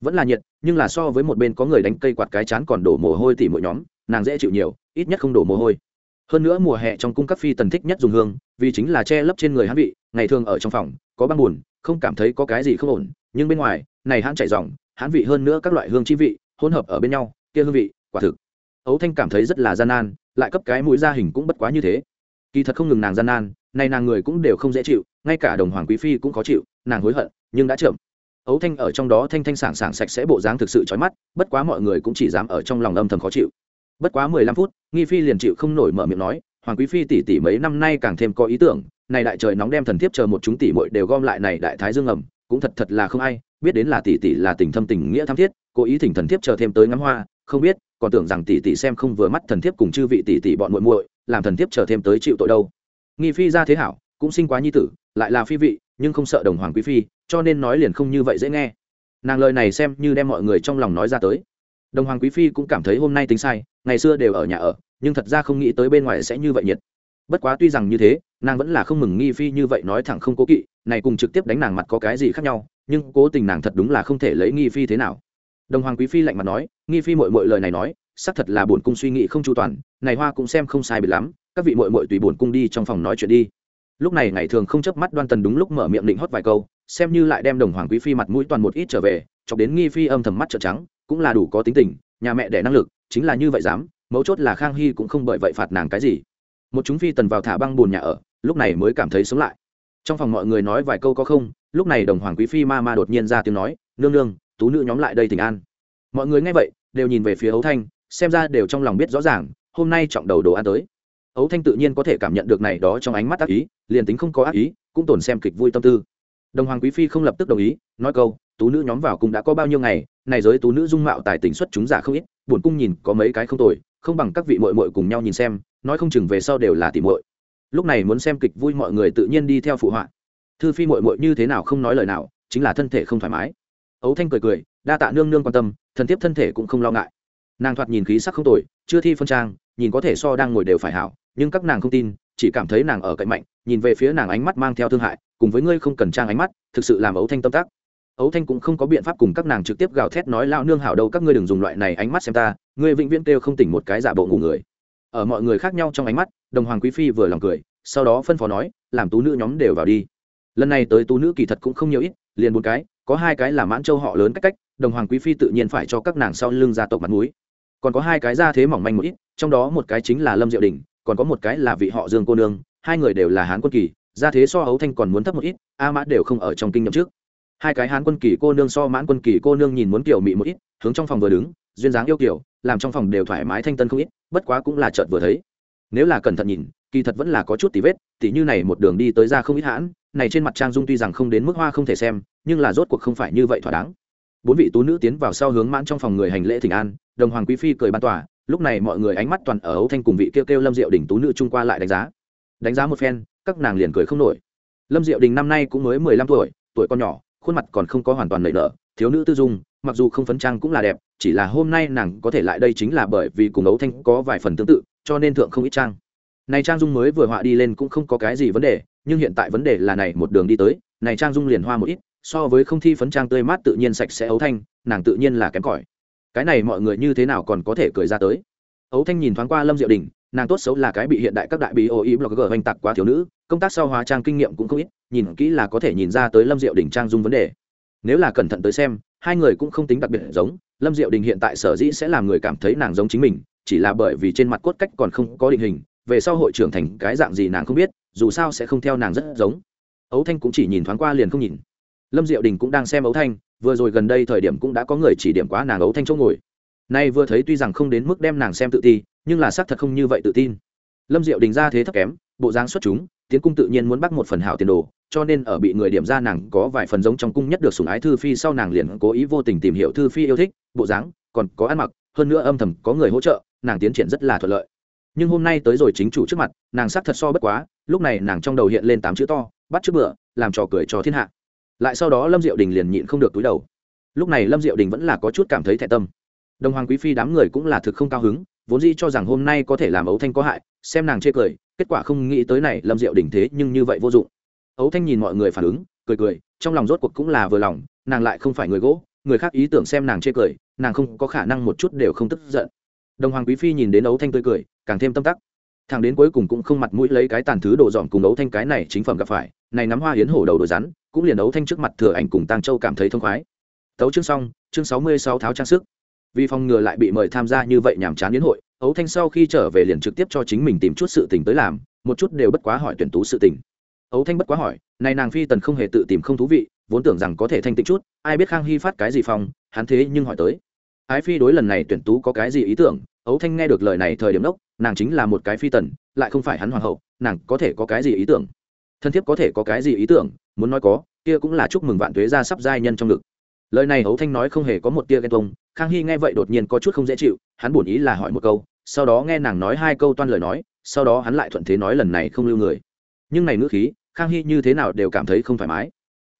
Vẫn là nhiệt, nhưng là so với một bên có người đánh cây quạt cái chán còn đổ mồ hôi thì mỗi nhóm, nàng dễ chịu nhiều, ít nhất không đổ mồ hôi hơn nữa mùa hè trong cung cấp phi tần thích nhất dùng hương, vì chính là che lấp trên người hắn vị, ngày thường ở trong phòng, có băng buồn không cảm thấy có cái gì không ổn, nhưng bên ngoài, này hắn chảy dòng hắn vị hơn nữa các loại hương chi vị, hỗn hợp ở bên nhau, kia hương vị, quả thực. Ấu thanh cảm thấy rất là gian nan, lại cấp cái mũi da hình cũng bất quá như thế. Kỳ thật không ngừng nàng gian nan nay nàng người cũng đều không dễ chịu, ngay cả đồng hoàng quý phi cũng khó chịu, nàng hối hận, nhưng đã chậm. Ấu thanh ở trong đó thanh thanh sảng sảng sạch sẽ bộ dáng thực sự chói mắt, bất quá mọi người cũng chỉ dám ở trong lòng âm thầm khó chịu bất quá mười lăm phút, nghi phi liền chịu không nổi mở miệng nói, hoàng quý phi tỷ tỷ mấy năm nay càng thêm có ý tưởng, này đại trời nóng đem thần thiếp chờ một chúng tỷ muội đều gom lại này đại thái dương ẩm, cũng thật thật là không ai, biết đến là tỷ tỷ là tình thâm tình nghĩa tham thiết, cố ý thỉnh thần thiếp chờ thêm tới ngắm hoa, không biết, còn tưởng rằng tỷ tỷ xem không vừa mắt thần thiếp cùng chư vị tỷ tỷ bọn muội muội, làm thần thiếp chờ thêm tới chịu tội đâu. Nghi phi ra thế hảo, cũng sinh quá nhi tử, lại là phi vị, nhưng không sợ đồng hoàng quý phi, cho nên nói liền không như vậy dễ nghe. Nàng lời này xem như đem mọi người trong lòng nói ra tới đồng hoàng quý phi cũng cảm thấy hôm nay tính sai, ngày xưa đều ở nhà ở, nhưng thật ra không nghĩ tới bên ngoài sẽ như vậy nhiệt. Bất quá tuy rằng như thế, nàng vẫn là không mừng nghi phi như vậy nói thẳng không cố kỵ, này cùng trực tiếp đánh nàng mặt có cái gì khác nhau, nhưng cố tình nàng thật đúng là không thể lấy nghi phi thế nào. Đồng hoàng quý phi lạnh mặt nói, nghi phi mội mội lời này nói, xác thật là bổn cung suy nghĩ không chu toàn, này hoa cũng xem không sai biệt lắm, các vị mội mội tùy bổn cung đi trong phòng nói chuyện đi. Lúc này ngày thường không chớp mắt đoan tần đúng lúc mở miệng định hót vài câu, xem như lại đem đồng hoàng quý phi mặt mũi toàn một ít trở về, chọc đến nghi phi âm thầm mắt trợ trắng cũng là đủ có tính tình, nhà mẹ đẻ năng lực, chính là như vậy dám, mấu chốt là khang hy cũng không bởi vậy phạt nàng cái gì. Một chúng phi tần vào thả băng bùn nhà ở, lúc này mới cảm thấy sống lại. Trong phòng mọi người nói vài câu có không, lúc này đồng hoàng quý phi ma ma đột nhiên ra tiếng nói, nương nương, tú nữ nhóm lại đây tỉnh an. Mọi người nghe vậy, đều nhìn về phía ấu thanh, xem ra đều trong lòng biết rõ ràng, hôm nay trọng đầu đồ ăn tới. Ấu thanh tự nhiên có thể cảm nhận được này đó trong ánh mắt ác ý, liền tính không có ác ý, cũng tồn xem kịch vui tâm tư. Đồng hoàng quý phi không lập tức đồng ý, nói câu tú nữ nhóm vào cung đã có bao nhiêu ngày, này giới tú nữ dung mạo tài tình xuất chúng giả không ít, buồn cung nhìn có mấy cái không tồi, không bằng các vị muội muội cùng nhau nhìn xem, nói không chừng về sau đều là tỷ muội. Lúc này muốn xem kịch vui mọi người tự nhiên đi theo phụ họa. Thư phi mội mội như thế nào không nói lời nào, chính là thân thể không thoải mái. Ấu thanh cười cười, đa tạ nương nương quan tâm thần tiếp thân thể cũng không lo ngại. Nàng thoạt nhìn khí sắc không tồi, chưa thi phân trang, nhìn có thể so đang ngồi đều phải hảo, nhưng các nàng không tin, chỉ cảm thấy nàng ở cạnh mạnh, nhìn về phía nàng ánh mắt mang theo thương hại, cùng với ngươi không cần trang ánh mắt, thực sự làm ấu thanh tâm tác ấu thanh cũng không có biện pháp cùng các nàng trực tiếp gào thét nói lao nương hảo đâu, các ngươi đừng dùng loại này ánh mắt xem ta, ngươi vĩnh viễn kêu không tỉnh một cái giả bộ ngủ người. Ở mọi người khác nhau trong ánh mắt, đồng hoàng quý phi vừa lòng cười, sau đó phân phó nói, làm tú nữ nhóm đều vào đi. Lần này tới tú nữ kỳ thật cũng không nhiều ít, liền một cái, có hai cái là mãn châu họ lớn cách cách, đồng hoàng quý phi tự nhiên phải cho các nàng sau lưng gia tộc mặt mũi. Còn có hai cái ra thế mỏng manh một ít, trong đó một cái chính là lâm diệu đình, còn có một cái là vị họ dương cô nương, hai người đều là hán quân kỳ ra thế so hấu thanh còn muốn thấp một ít, a mã đều không ở trong kinh nhậm trước hai cái hán quân kỳ cô nương so mãn quân kỳ cô nương nhìn muốn kiểu mị một ít, hướng trong phòng vừa đứng, duyên dáng yêu kiểu, làm trong phòng đều thoải mái thanh tân không ít, bất quá cũng là chợt vừa thấy. Nếu là cẩn thận nhìn, kỳ thật vẫn là có chút tí vết, tỉ như này một đường đi tới ra không ít hãn này trên mặt trang dung tuy rằng không đến mức hoa không thể xem, nhưng là rốt cuộc không phải như vậy thỏa đáng. Bốn vị tú nữ tiến vào sau hướng mãn trong phòng người hành lễ thỉnh an, đồng hoàng quý phi cười ban tòa, lúc này mọi người ánh mắt toàn ở ấu thanh cùng vị kêu kêu lâm diệu đỉnh tú nữ trung qua lại đánh giá. Đánh giá một phen, các nàng liền cười không nổi. Lâm diệu đình năm nay cũng mới mười lăm tuổi tuổi con nhỏ khuôn mặt còn không có hoàn toàn nảy nở, thiếu nữ tư dung, mặc dù không phấn trang cũng là đẹp, chỉ là hôm nay nàng có thể lại đây chính là bởi vì cùng ấu thanh có vài phần tương tự, cho nên thượng không ít trang. Này trang dung mới vừa họa đi lên cũng không có cái gì vấn đề, nhưng hiện tại vấn đề là này một đường đi tới, này trang dung liền hoa một ít, so với không thi phấn trang tươi mát tự nhiên sạch sẽ ấu thanh, nàng tự nhiên là kém cỏi. Cái này mọi người như thế nào còn có thể cười ra tới? Ấu thanh nhìn thoáng qua lâm diệu đình, nàng tốt xấu là cái bị hiện đại các đại bí ô ý blogger hoành tạc quá thiếu nữ công tác sau hóa trang kinh nghiệm cũng không ít, nhìn kỹ là có thể nhìn ra tới lâm diệu đình trang dung vấn đề. Nếu là cẩn thận tới xem, hai người cũng không tính đặc biệt giống, lâm diệu đình hiện tại sở dĩ sẽ làm người cảm thấy nàng giống chính mình, chỉ là bởi vì trên mặt cốt cách còn không có định hình, về sau hội trưởng thành cái dạng gì nàng không biết, dù sao sẽ không theo nàng rất giống. Ấu thanh cũng chỉ nhìn thoáng qua liền không nhìn. Lâm diệu đình cũng đang xem ấu thanh, vừa rồi gần đây thời điểm cũng đã có người chỉ điểm quá nàng ấu thanh chỗ ngồi. Nay vừa thấy tuy rằng không đến mức đem nàng xem tự ti, nhưng là xác thật không như vậy tự tin. Lâm diệu đình ra thế thấp kém, bộ dáng xuất chúng tiến cung tự nhiên muốn bắt một phần hảo tiền đồ, cho nên ở bị người điểm ra nàng có vài phần giống trong cung nhất được sủng ái thư phi, sau nàng liền cố ý vô tình tìm hiểu thư phi yêu thích, bộ dáng, còn có ăn mặc, hơn nữa âm thầm có người hỗ trợ, nàng tiến triển rất là thuận lợi. Nhưng hôm nay tới rồi chính chủ trước mặt, nàng sắc thật so bất quá, lúc này nàng trong đầu hiện lên tám chữ to, bắt trước bữa làm trò cười cho thiên hạ. Lại sau đó lâm diệu đình liền nhịn không được túi đầu. Lúc này lâm diệu đình vẫn là có chút cảm thấy thẹn tâm. Đồng hoàng quý phi đám người cũng là thực không cao hứng, vốn dĩ cho rằng hôm nay có thể làm ấu thanh có hại xem nàng chê cười, kết quả không nghĩ tới này lâm diệu đỉnh thế nhưng như vậy vô dụng. Ấu thanh nhìn mọi người phản ứng, cười cười, trong lòng rốt cuộc cũng là vừa lòng, nàng lại không phải người gỗ, người khác ý tưởng xem nàng chê cười, nàng không có khả năng một chút đều không tức giận. Đồng hoàng quý phi nhìn đến ấu thanh tươi cười, càng thêm tâm tắc. Thằng đến cuối cùng cũng không mặt mũi lấy cái tàn thứ đổ dọn cùng ấu thanh cái này chính phẩm gặp phải, này nắm hoa hiến hổ đầu đồ rắn, cũng liền ấu thanh trước mặt thừa ảnh cùng tăng châu cảm thấy thông khoái. Tấu chương xong, chương sáu mươi sáu tháo trang sức. Vì phòng ngừa lại bị mời tham gia như vậy nhàm chán đến hội ấu thanh sau khi trở về liền trực tiếp cho chính mình tìm chút sự tình tới làm, một chút đều bất quá hỏi tuyển tú sự tình. Ấu thanh bất quá hỏi, này nàng phi tần không hề tự tìm không thú vị, vốn tưởng rằng có thể thanh tịnh chút, ai biết khang hy phát cái gì phòng hắn thế nhưng hỏi tới. Ái phi đối lần này tuyển tú có cái gì ý tưởng? Ấu thanh nghe được lời này thời điểm đốc, nàng chính là một cái phi tần, lại không phải hắn hoàng hậu, nàng có thể có cái gì ý tưởng? Thân thiết có thể có cái gì ý tưởng? Muốn nói có, kia cũng là chúc mừng vạn tuế ra sắp giai nhân trong ngực. Lời này ấu thanh nói không hề có một tia ghen tông khang hy nghe vậy đột nhiên có chút không dễ chịu, hắn bổn ý là hỏi một câu sau đó nghe nàng nói hai câu toan lời nói, sau đó hắn lại thuận thế nói lần này không lưu người. Nhưng này ngữ khí, khang hy như thế nào đều cảm thấy không thoải mái.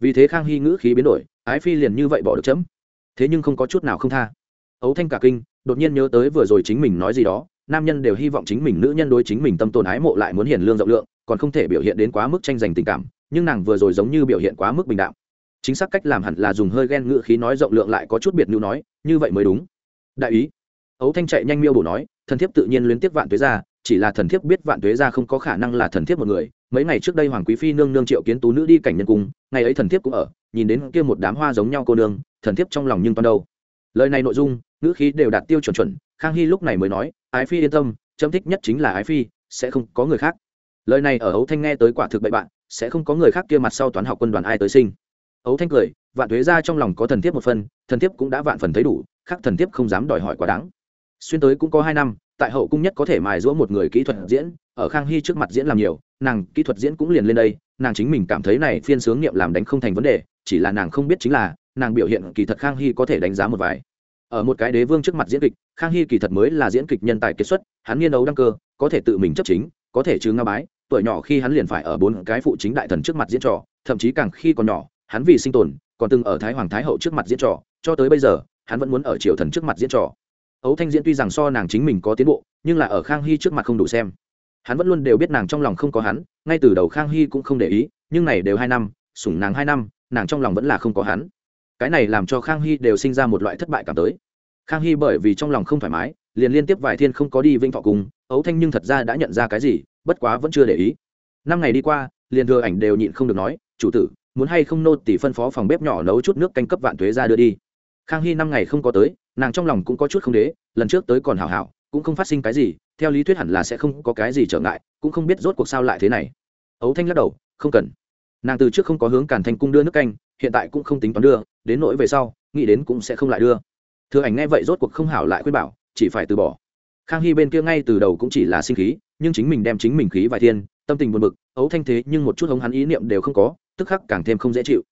Vì thế khang hy ngữ khí biến đổi, ái phi liền như vậy bỏ được chấm. Thế nhưng không có chút nào không tha. Ấu thanh cả kinh, đột nhiên nhớ tới vừa rồi chính mình nói gì đó, nam nhân đều hy vọng chính mình, nữ nhân đối chính mình tâm tồn ái mộ lại muốn hiền lương rộng lượng, còn không thể biểu hiện đến quá mức tranh giành tình cảm, nhưng nàng vừa rồi giống như biểu hiện quá mức bình đạm. Chính xác cách làm hẳn là dùng hơi ghen ngữ khí nói rộng lượng lại có chút biệt nữ nói, như vậy mới đúng. Đại ý. Ấu thanh chạy nhanh miêu bổ nói thần thiếp tự nhiên luyến tiếp vạn tuế ra chỉ là thần thiếp biết vạn tuế ra không có khả năng là thần thiếp một người. Mấy ngày trước đây hoàng quý phi nương nương triệu kiến tú nữ đi cảnh nhân cung, ngày ấy thần thiếp cũng ở, nhìn đến kia một đám hoa giống nhau cô nương, thần thiếp trong lòng nhưng toàn đâu. Lời này nội dung, ngữ khí đều đạt tiêu chuẩn chuẩn, khang hy lúc này mới nói, ái phi yên tâm, chấm thích nhất chính là ái phi, sẽ không có người khác. Lời này ở ấu thanh nghe tới quả thực bậy bạn, sẽ không có người khác kia mặt sau toán học quân đoàn ai tới sinh. Ấu thanh cười, vạn thuế ra trong lòng có thần thiếp một phần, thần thiếp cũng đã vạn phần thấy đủ, khác thần thiếp không dám đòi hỏi quá đáng xuyên tới cũng có hai năm, tại hậu cung nhất có thể mài giũa một người kỹ thuật diễn, ở khang hy trước mặt diễn làm nhiều, nàng kỹ thuật diễn cũng liền lên đây, nàng chính mình cảm thấy này phiên sướng nghiệm làm đánh không thành vấn đề, chỉ là nàng không biết chính là, nàng biểu hiện kỳ thật khang hy có thể đánh giá một vài. Ở một cái đế vương trước mặt diễn kịch, khang hy kỳ thật mới là diễn kịch nhân tài kiệt xuất, hắn nghiên đấu đăng cơ, có thể tự mình chấp chính, có thể chứ nga bái, tuổi nhỏ khi hắn liền phải ở bốn cái phụ chính đại thần trước mặt diễn trò, thậm chí càng khi còn nhỏ, hắn vì sinh tồn, còn từng ở thái hoàng thái hậu trước mặt diễn trò, cho tới bây giờ, hắn vẫn muốn ở triều thần trước mặt diễn trò ấu thanh diễn tuy rằng so nàng chính mình có tiến bộ, nhưng là ở khang hy trước mặt không đủ xem. Hắn vẫn luôn đều biết nàng trong lòng không có hắn, ngay từ đầu khang hy cũng không để ý, nhưng này đều hai năm, sủng nàng hai năm, nàng trong lòng vẫn là không có hắn. Cái này làm cho khang hy đều sinh ra một loại thất bại cảm tới. Khang hy bởi vì trong lòng không thoải mái, liền liên tiếp vài thiên không có đi vinh thọ cùng, ấu thanh nhưng thật ra đã nhận ra cái gì, bất quá vẫn chưa để ý. Năm ngày đi qua, liền thừa ảnh đều nhịn không được nói, chủ tử, muốn hay không nô tỷ phân phó phòng bếp nhỏ nấu chút nước canh cấp vạn thuế ra đưa đi? Khang hy năm ngày không có tới, nàng trong lòng cũng có chút không đế, lần trước tới còn hảo hảo, cũng không phát sinh cái gì, theo lý thuyết hẳn là sẽ không có cái gì trở ngại, cũng không biết rốt cuộc sao lại thế này. Ấu thanh lắc đầu, không cần. Nàng từ trước không có hướng càn thanh cung đưa nước canh, hiện tại cũng không tính toán đưa, đến nỗi về sau, nghĩ đến cũng sẽ không lại đưa. Thừa ảnh nghe vậy rốt cuộc không hảo lại khuyên bảo, chỉ phải từ bỏ. Khang hy bên kia ngay từ đầu cũng chỉ là sinh khí, nhưng chính mình đem chính mình khí vài thiên, tâm tình buồn bực, ấu thanh thế nhưng một chút hống hắn ý niệm đều không có, tức khắc càng thêm không dễ chịu.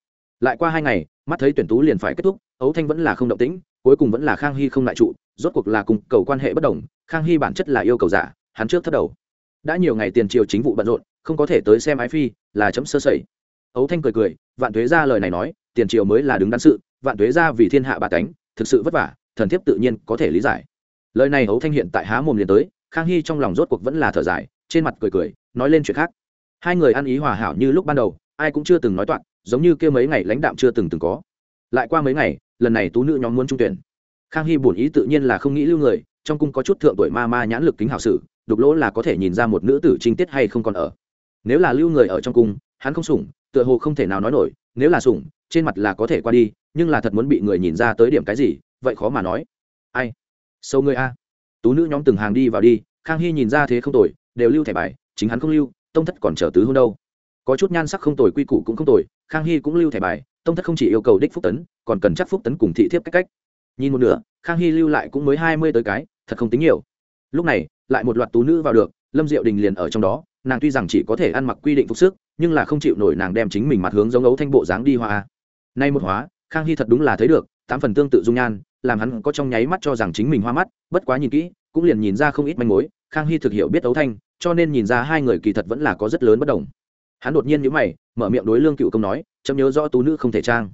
Lại qua hai ngày, mắt thấy tuyển tú liền phải kết thúc ấu thanh vẫn là không động tĩnh, cuối cùng vẫn là khang hy không lại trụ, rốt cuộc là cùng cầu quan hệ bất đồng, khang hy bản chất là yêu cầu giả, hắn trước thất đầu. Đã nhiều ngày tiền triều chính vụ bận rộn, không có thể tới xem ái phi, là chấm sơ sẩy. Ấu thanh cười cười, vạn thuế ra lời này nói, tiền triều mới là đứng đắn sự, vạn thuế ra vì thiên hạ bà cánh thực sự vất vả, thần thiếp tự nhiên có thể lý giải. Lời này ấu thanh hiện tại há mồm liền tới, khang hy trong lòng rốt cuộc vẫn là thở dài, trên mặt cười cười, nói lên chuyện khác. Hai người ăn ý hòa hảo như lúc ban đầu, ai cũng chưa từng nói toạc, giống như kia mấy ngày lãnh đạm chưa từng từng có lại qua mấy ngày, lần này tú nữ nhóm muốn trung tuyển. Khang hy bổn ý tự nhiên là không nghĩ lưu người, trong cung có chút thượng tuổi ma ma nhãn lực kính hảo sử, đục lỗ là có thể nhìn ra một nữ tử trinh tiết hay không còn ở. Nếu là lưu người ở trong cung, hắn không sủng, tựa hồ không thể nào nói nổi, nếu là sủng, trên mặt là có thể qua đi, nhưng là thật muốn bị người nhìn ra tới điểm cái gì, vậy khó mà nói. Ai? Sâu người a. Tú nữ nhóm từng hàng đi vào đi, khang hy nhìn ra thế không tồi, đều lưu thẻ bài, chính hắn không lưu, tông thất còn chờ tứ hôn đâu. Có chút nhan sắc không tồi quy củ cũng không tồi, khang hy cũng lưu thẻ bài tông thất không chỉ yêu cầu đích phúc tấn, còn cần chắc phúc tấn cùng thị thiếp cách cách. Nhìn một nửa, khang hy lưu lại cũng mới hai mươi tới cái, thật không tính nhiều. Lúc này, lại một loạt tú nữ vào được, lâm diệu đình liền ở trong đó, nàng tuy rằng chỉ có thể ăn mặc quy định phục sức, nhưng là không chịu nổi nàng đem chính mình mặt hướng giống ấu thanh bộ dáng đi hoa. Nay một hóa, khang hy thật đúng là thấy được, tám phần tương tự dung nhan, làm hắn có trong nháy mắt cho rằng chính mình hoa mắt, bất quá nhìn kỹ, cũng liền nhìn ra không ít manh mối, khang hy thực hiểu biết ấu thanh, cho nên nhìn ra hai người kỳ thật vẫn là có rất lớn bất đồng hắn đột nhiên nhíu mày, mở miệng đối lương cựu công nói, chấm nhớ rõ tú nữ không thể trang.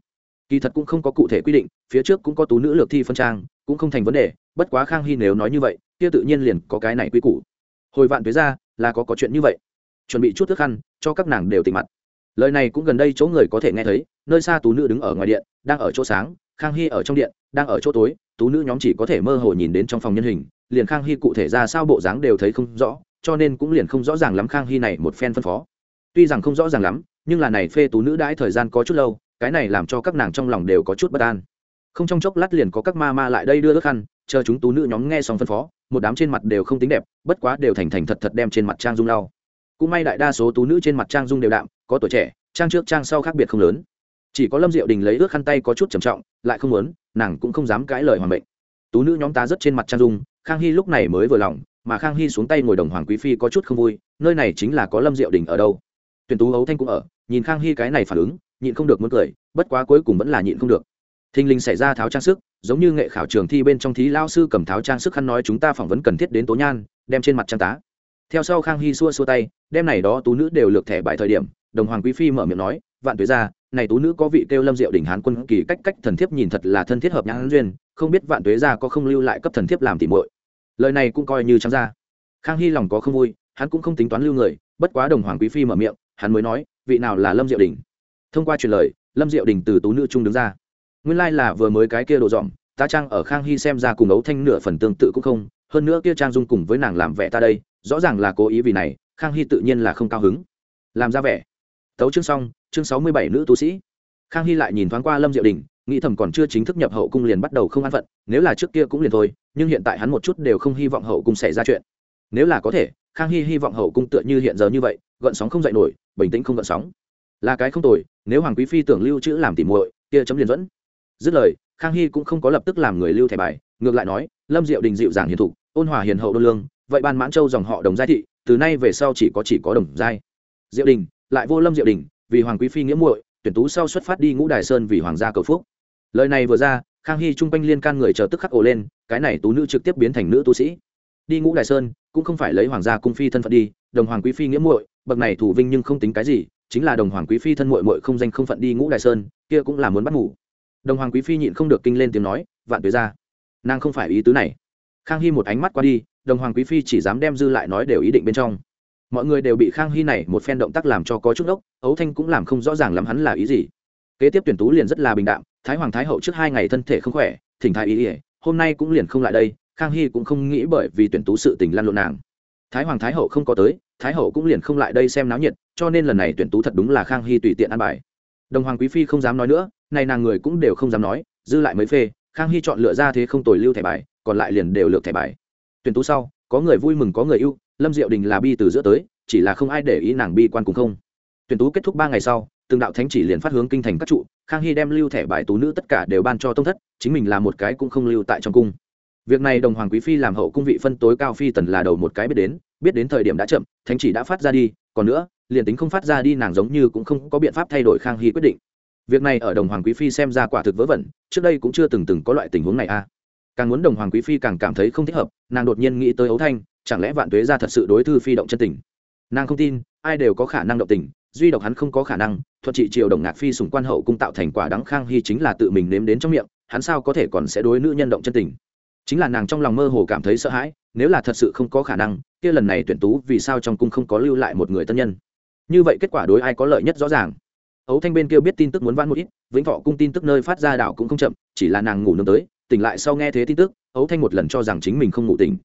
Kỳ thật cũng không có cụ thể quy định, phía trước cũng có tú nữ lược thi phân trang, cũng không thành vấn đề, bất quá khang hy nếu nói như vậy, kia tự nhiên liền có cái này quy củ. Hồi vạn tuế ra, là có có chuyện như vậy. Chuẩn bị chút thức ăn, cho các nàng đều tỉnh mặt. Lời này cũng gần đây chỗ người có thể nghe thấy, nơi xa tú nữ đứng ở ngoài điện, đang ở chỗ sáng, khang hy ở trong điện, đang ở chỗ tối, tú nữ nhóm chỉ có thể mơ hồ nhìn đến trong phòng nhân hình, liền khang hy cụ thể ra sao bộ dáng đều thấy không rõ, cho nên cũng liền không rõ ràng lắm khang hy này một phen phân phó tuy rằng không rõ ràng lắm, nhưng là này phê tú nữ đãi thời gian có chút lâu, cái này làm cho các nàng trong lòng đều có chút bất an. Không trong chốc lát liền có các ma ma lại đây đưa ước khăn chờ chúng tú nữ nhóm nghe xong phân phó, một đám trên mặt đều không tính đẹp, bất quá đều thành thành thật thật đem trên mặt trang dung lau. Cũng may đại đa số tú nữ trên mặt trang dung đều đạm, có tuổi trẻ, trang trước trang sau khác biệt không lớn. Chỉ có lâm diệu đình lấy ước khăn tay có chút trầm trọng, lại không muốn, nàng cũng không dám cãi lời hoàng mệnh. Tú nữ nhóm ta rất trên mặt trang dung, khang hy lúc này mới vừa lòng, mà khang hy xuống tay ngồi đồng hoàng quý phi có chút không vui, nơi này chính là có lâm diệu đình ở đâu tuyển tú ấu thanh cũng ở, nhìn khang hy cái này phản ứng, nhịn không được muốn cười, bất quá cuối cùng vẫn là nhịn không được. Thình lình xảy ra tháo trang sức, giống như nghệ khảo trường thi bên trong thí lao sư cầm tháo trang sức khăn nói chúng ta phỏng vấn cần thiết đến tố nhan, đem trên mặt trang tá. Theo sau khang hy xua xua tay, đem này đó tú nữ đều lược thẻ bài thời điểm, đồng hoàng quý phi mở miệng nói, vạn tuế ra này tú nữ có vị kêu lâm diệu đỉnh hán quân kỳ cách cách thần thiếp nhìn thật là thân thiết hợp nhãn duyên, không biết vạn tuế ra có không lưu lại cấp thần thiếp làm tỉ muội. Lời này cũng coi như trắng ra. Khang hy lòng có không vui, hắn cũng không tính toán lưu người, bất quá đồng hoàng quý phi mở miệng hắn mới nói, vị nào là lâm diệu đình? Thông qua truyền lời, lâm diệu đình từ tú nữ trung đứng ra. Nguyên lai là vừa mới cái kia đồ dọn ta trang ở khang hy xem ra cùng ấu thanh nửa phần tương tự cũng không, hơn nữa kia trang dung cùng với nàng làm vẻ ta đây, rõ ràng là cố ý vì này, khang hy tự nhiên là không cao hứng. Làm ra vẻ. Tấu chương xong, chương sáu mươi bảy nữ tu sĩ. Khang hy lại nhìn thoáng qua lâm diệu đình, nghĩ thầm còn chưa chính thức nhập hậu cung liền bắt đầu không an phận, nếu là trước kia cũng liền thôi, nhưng hiện tại hắn một chút đều không hy vọng hậu cung xảy ra chuyện. Nếu là có thể khang hy hy vọng hậu cung tựa như hiện giờ như vậy, gợn sóng không dậy nổi, bình tĩnh không gợn sóng. Là cái không tồi, nếu hoàng quý phi tưởng lưu trữ làm tỉ muội, kia chấm liền dẫn. Dứt lời, khang hy cũng không có lập tức làm người lưu thẻ bài, ngược lại nói, lâm diệu đình dịu dàng hiền thục, ôn hòa hiền hậu đô lương, vậy ban mãn châu dòng họ đồng giai thị, từ nay về sau chỉ có chỉ có đồng giai. Diệu đình, lại vô lâm diệu đình, vì hoàng quý phi nghĩa muội, tuyển tú sau xuất phát đi ngũ đài sơn vì hoàng gia cầu phúc. Lời này vừa ra, khang hy chung quanh liên can người chờ tức khắc ổ lên, cái này tú nữ trực tiếp biến thành nữ tu sĩ đi ngũ đài sơn, cũng không phải lấy hoàng gia cung phi thân phận đi, đồng hoàng quý phi nghĩa muội, bậc này thủ vinh nhưng không tính cái gì, chính là đồng hoàng quý phi thân muội muội không danh không phận đi ngũ đại sơn, kia cũng là muốn bắt ngủ. Đồng hoàng quý phi nhịn không được kinh lên tiếng nói, vạn tuế ra. Nàng không phải ý tứ này. Khang hy một ánh mắt qua đi, đồng hoàng quý phi chỉ dám đem dư lại nói đều ý định bên trong. Mọi người đều bị khang hy này một phen động tác làm cho có chút ốc ấu thanh cũng làm không rõ ràng lắm hắn là ý gì. Kế tiếp tuyển tú liền rất là bình đạm, thái hoàng thái hậu trước hai ngày thân thể không khỏe, thỉnh thái ý ỉa hôm nay cũng liền không lại đây khang hy cũng không nghĩ bởi vì tuyển tú sự tình lan lộn nàng. Thái hoàng thái hậu không có tới, thái hậu cũng liền không lại đây xem náo nhiệt, cho nên lần này tuyển tú thật đúng là khang hy tùy tiện ăn bài. Đồng hoàng quý phi không dám nói nữa, này nàng người cũng đều không dám nói, dư lại mấy phê, khang hy chọn lựa ra thế không tồi lưu thẻ bài, còn lại liền đều lược thẻ bài. Tuyển tú sau, có người vui mừng có người yêu lâm diệu đình là bi từ giữa tới, chỉ là không ai để ý nàng bi quan cùng không. Tuyển tú kết thúc ba ngày sau, từng đạo thánh chỉ liền phát hướng kinh thành các trụ, khang hy đem lưu thẻ bài tú nữ tất cả đều ban cho tông thất, chính mình là một cái cũng không lưu tại trong cung việc này đồng hoàng quý phi làm hậu cung vị phân tối cao phi tần là đầu một cái biết đến biết đến thời điểm đã chậm, thánh chỉ đã phát ra đi, còn nữa, liền tính không phát ra đi nàng giống như cũng không có biện pháp thay đổi khang hy quyết định. Việc này ở đồng hoàng quý phi xem ra quả thực vớ vẩn, trước đây cũng chưa từng từng có loại tình huống này a. Càng muốn đồng hoàng quý phi càng cảm thấy không thích hợp, nàng đột nhiên nghĩ tới ấu thanh, chẳng lẽ vạn tuế ra thật sự đối thư phi động chân tình? Nàng không tin, ai đều có khả năng động tình, duy độc hắn không có khả năng thuật trị triều đồng ngạc phi sùng quan hậu cung tạo thành quả đắng khang hy chính là tự mình nếm đến trong miệng, hắn sao có thể còn sẽ đối nữ nhân động chân tình? Chính là nàng trong lòng mơ hồ cảm thấy sợ hãi, nếu là thật sự không có khả năng, kia lần này tuyển tú vì sao trong cung không có lưu lại một người tân nhân? Như vậy kết quả đối ai có lợi nhất rõ ràng? Ấu thanh bên kia biết tin tức muốn vãn một ít, vĩnh thọ cung tin tức nơi phát ra đảo cũng không chậm, chỉ là nàng ngủ nương tới, tỉnh lại sau nghe thế tin tức, ấu thanh một lần cho rằng chính mình không ngủ tỉnh.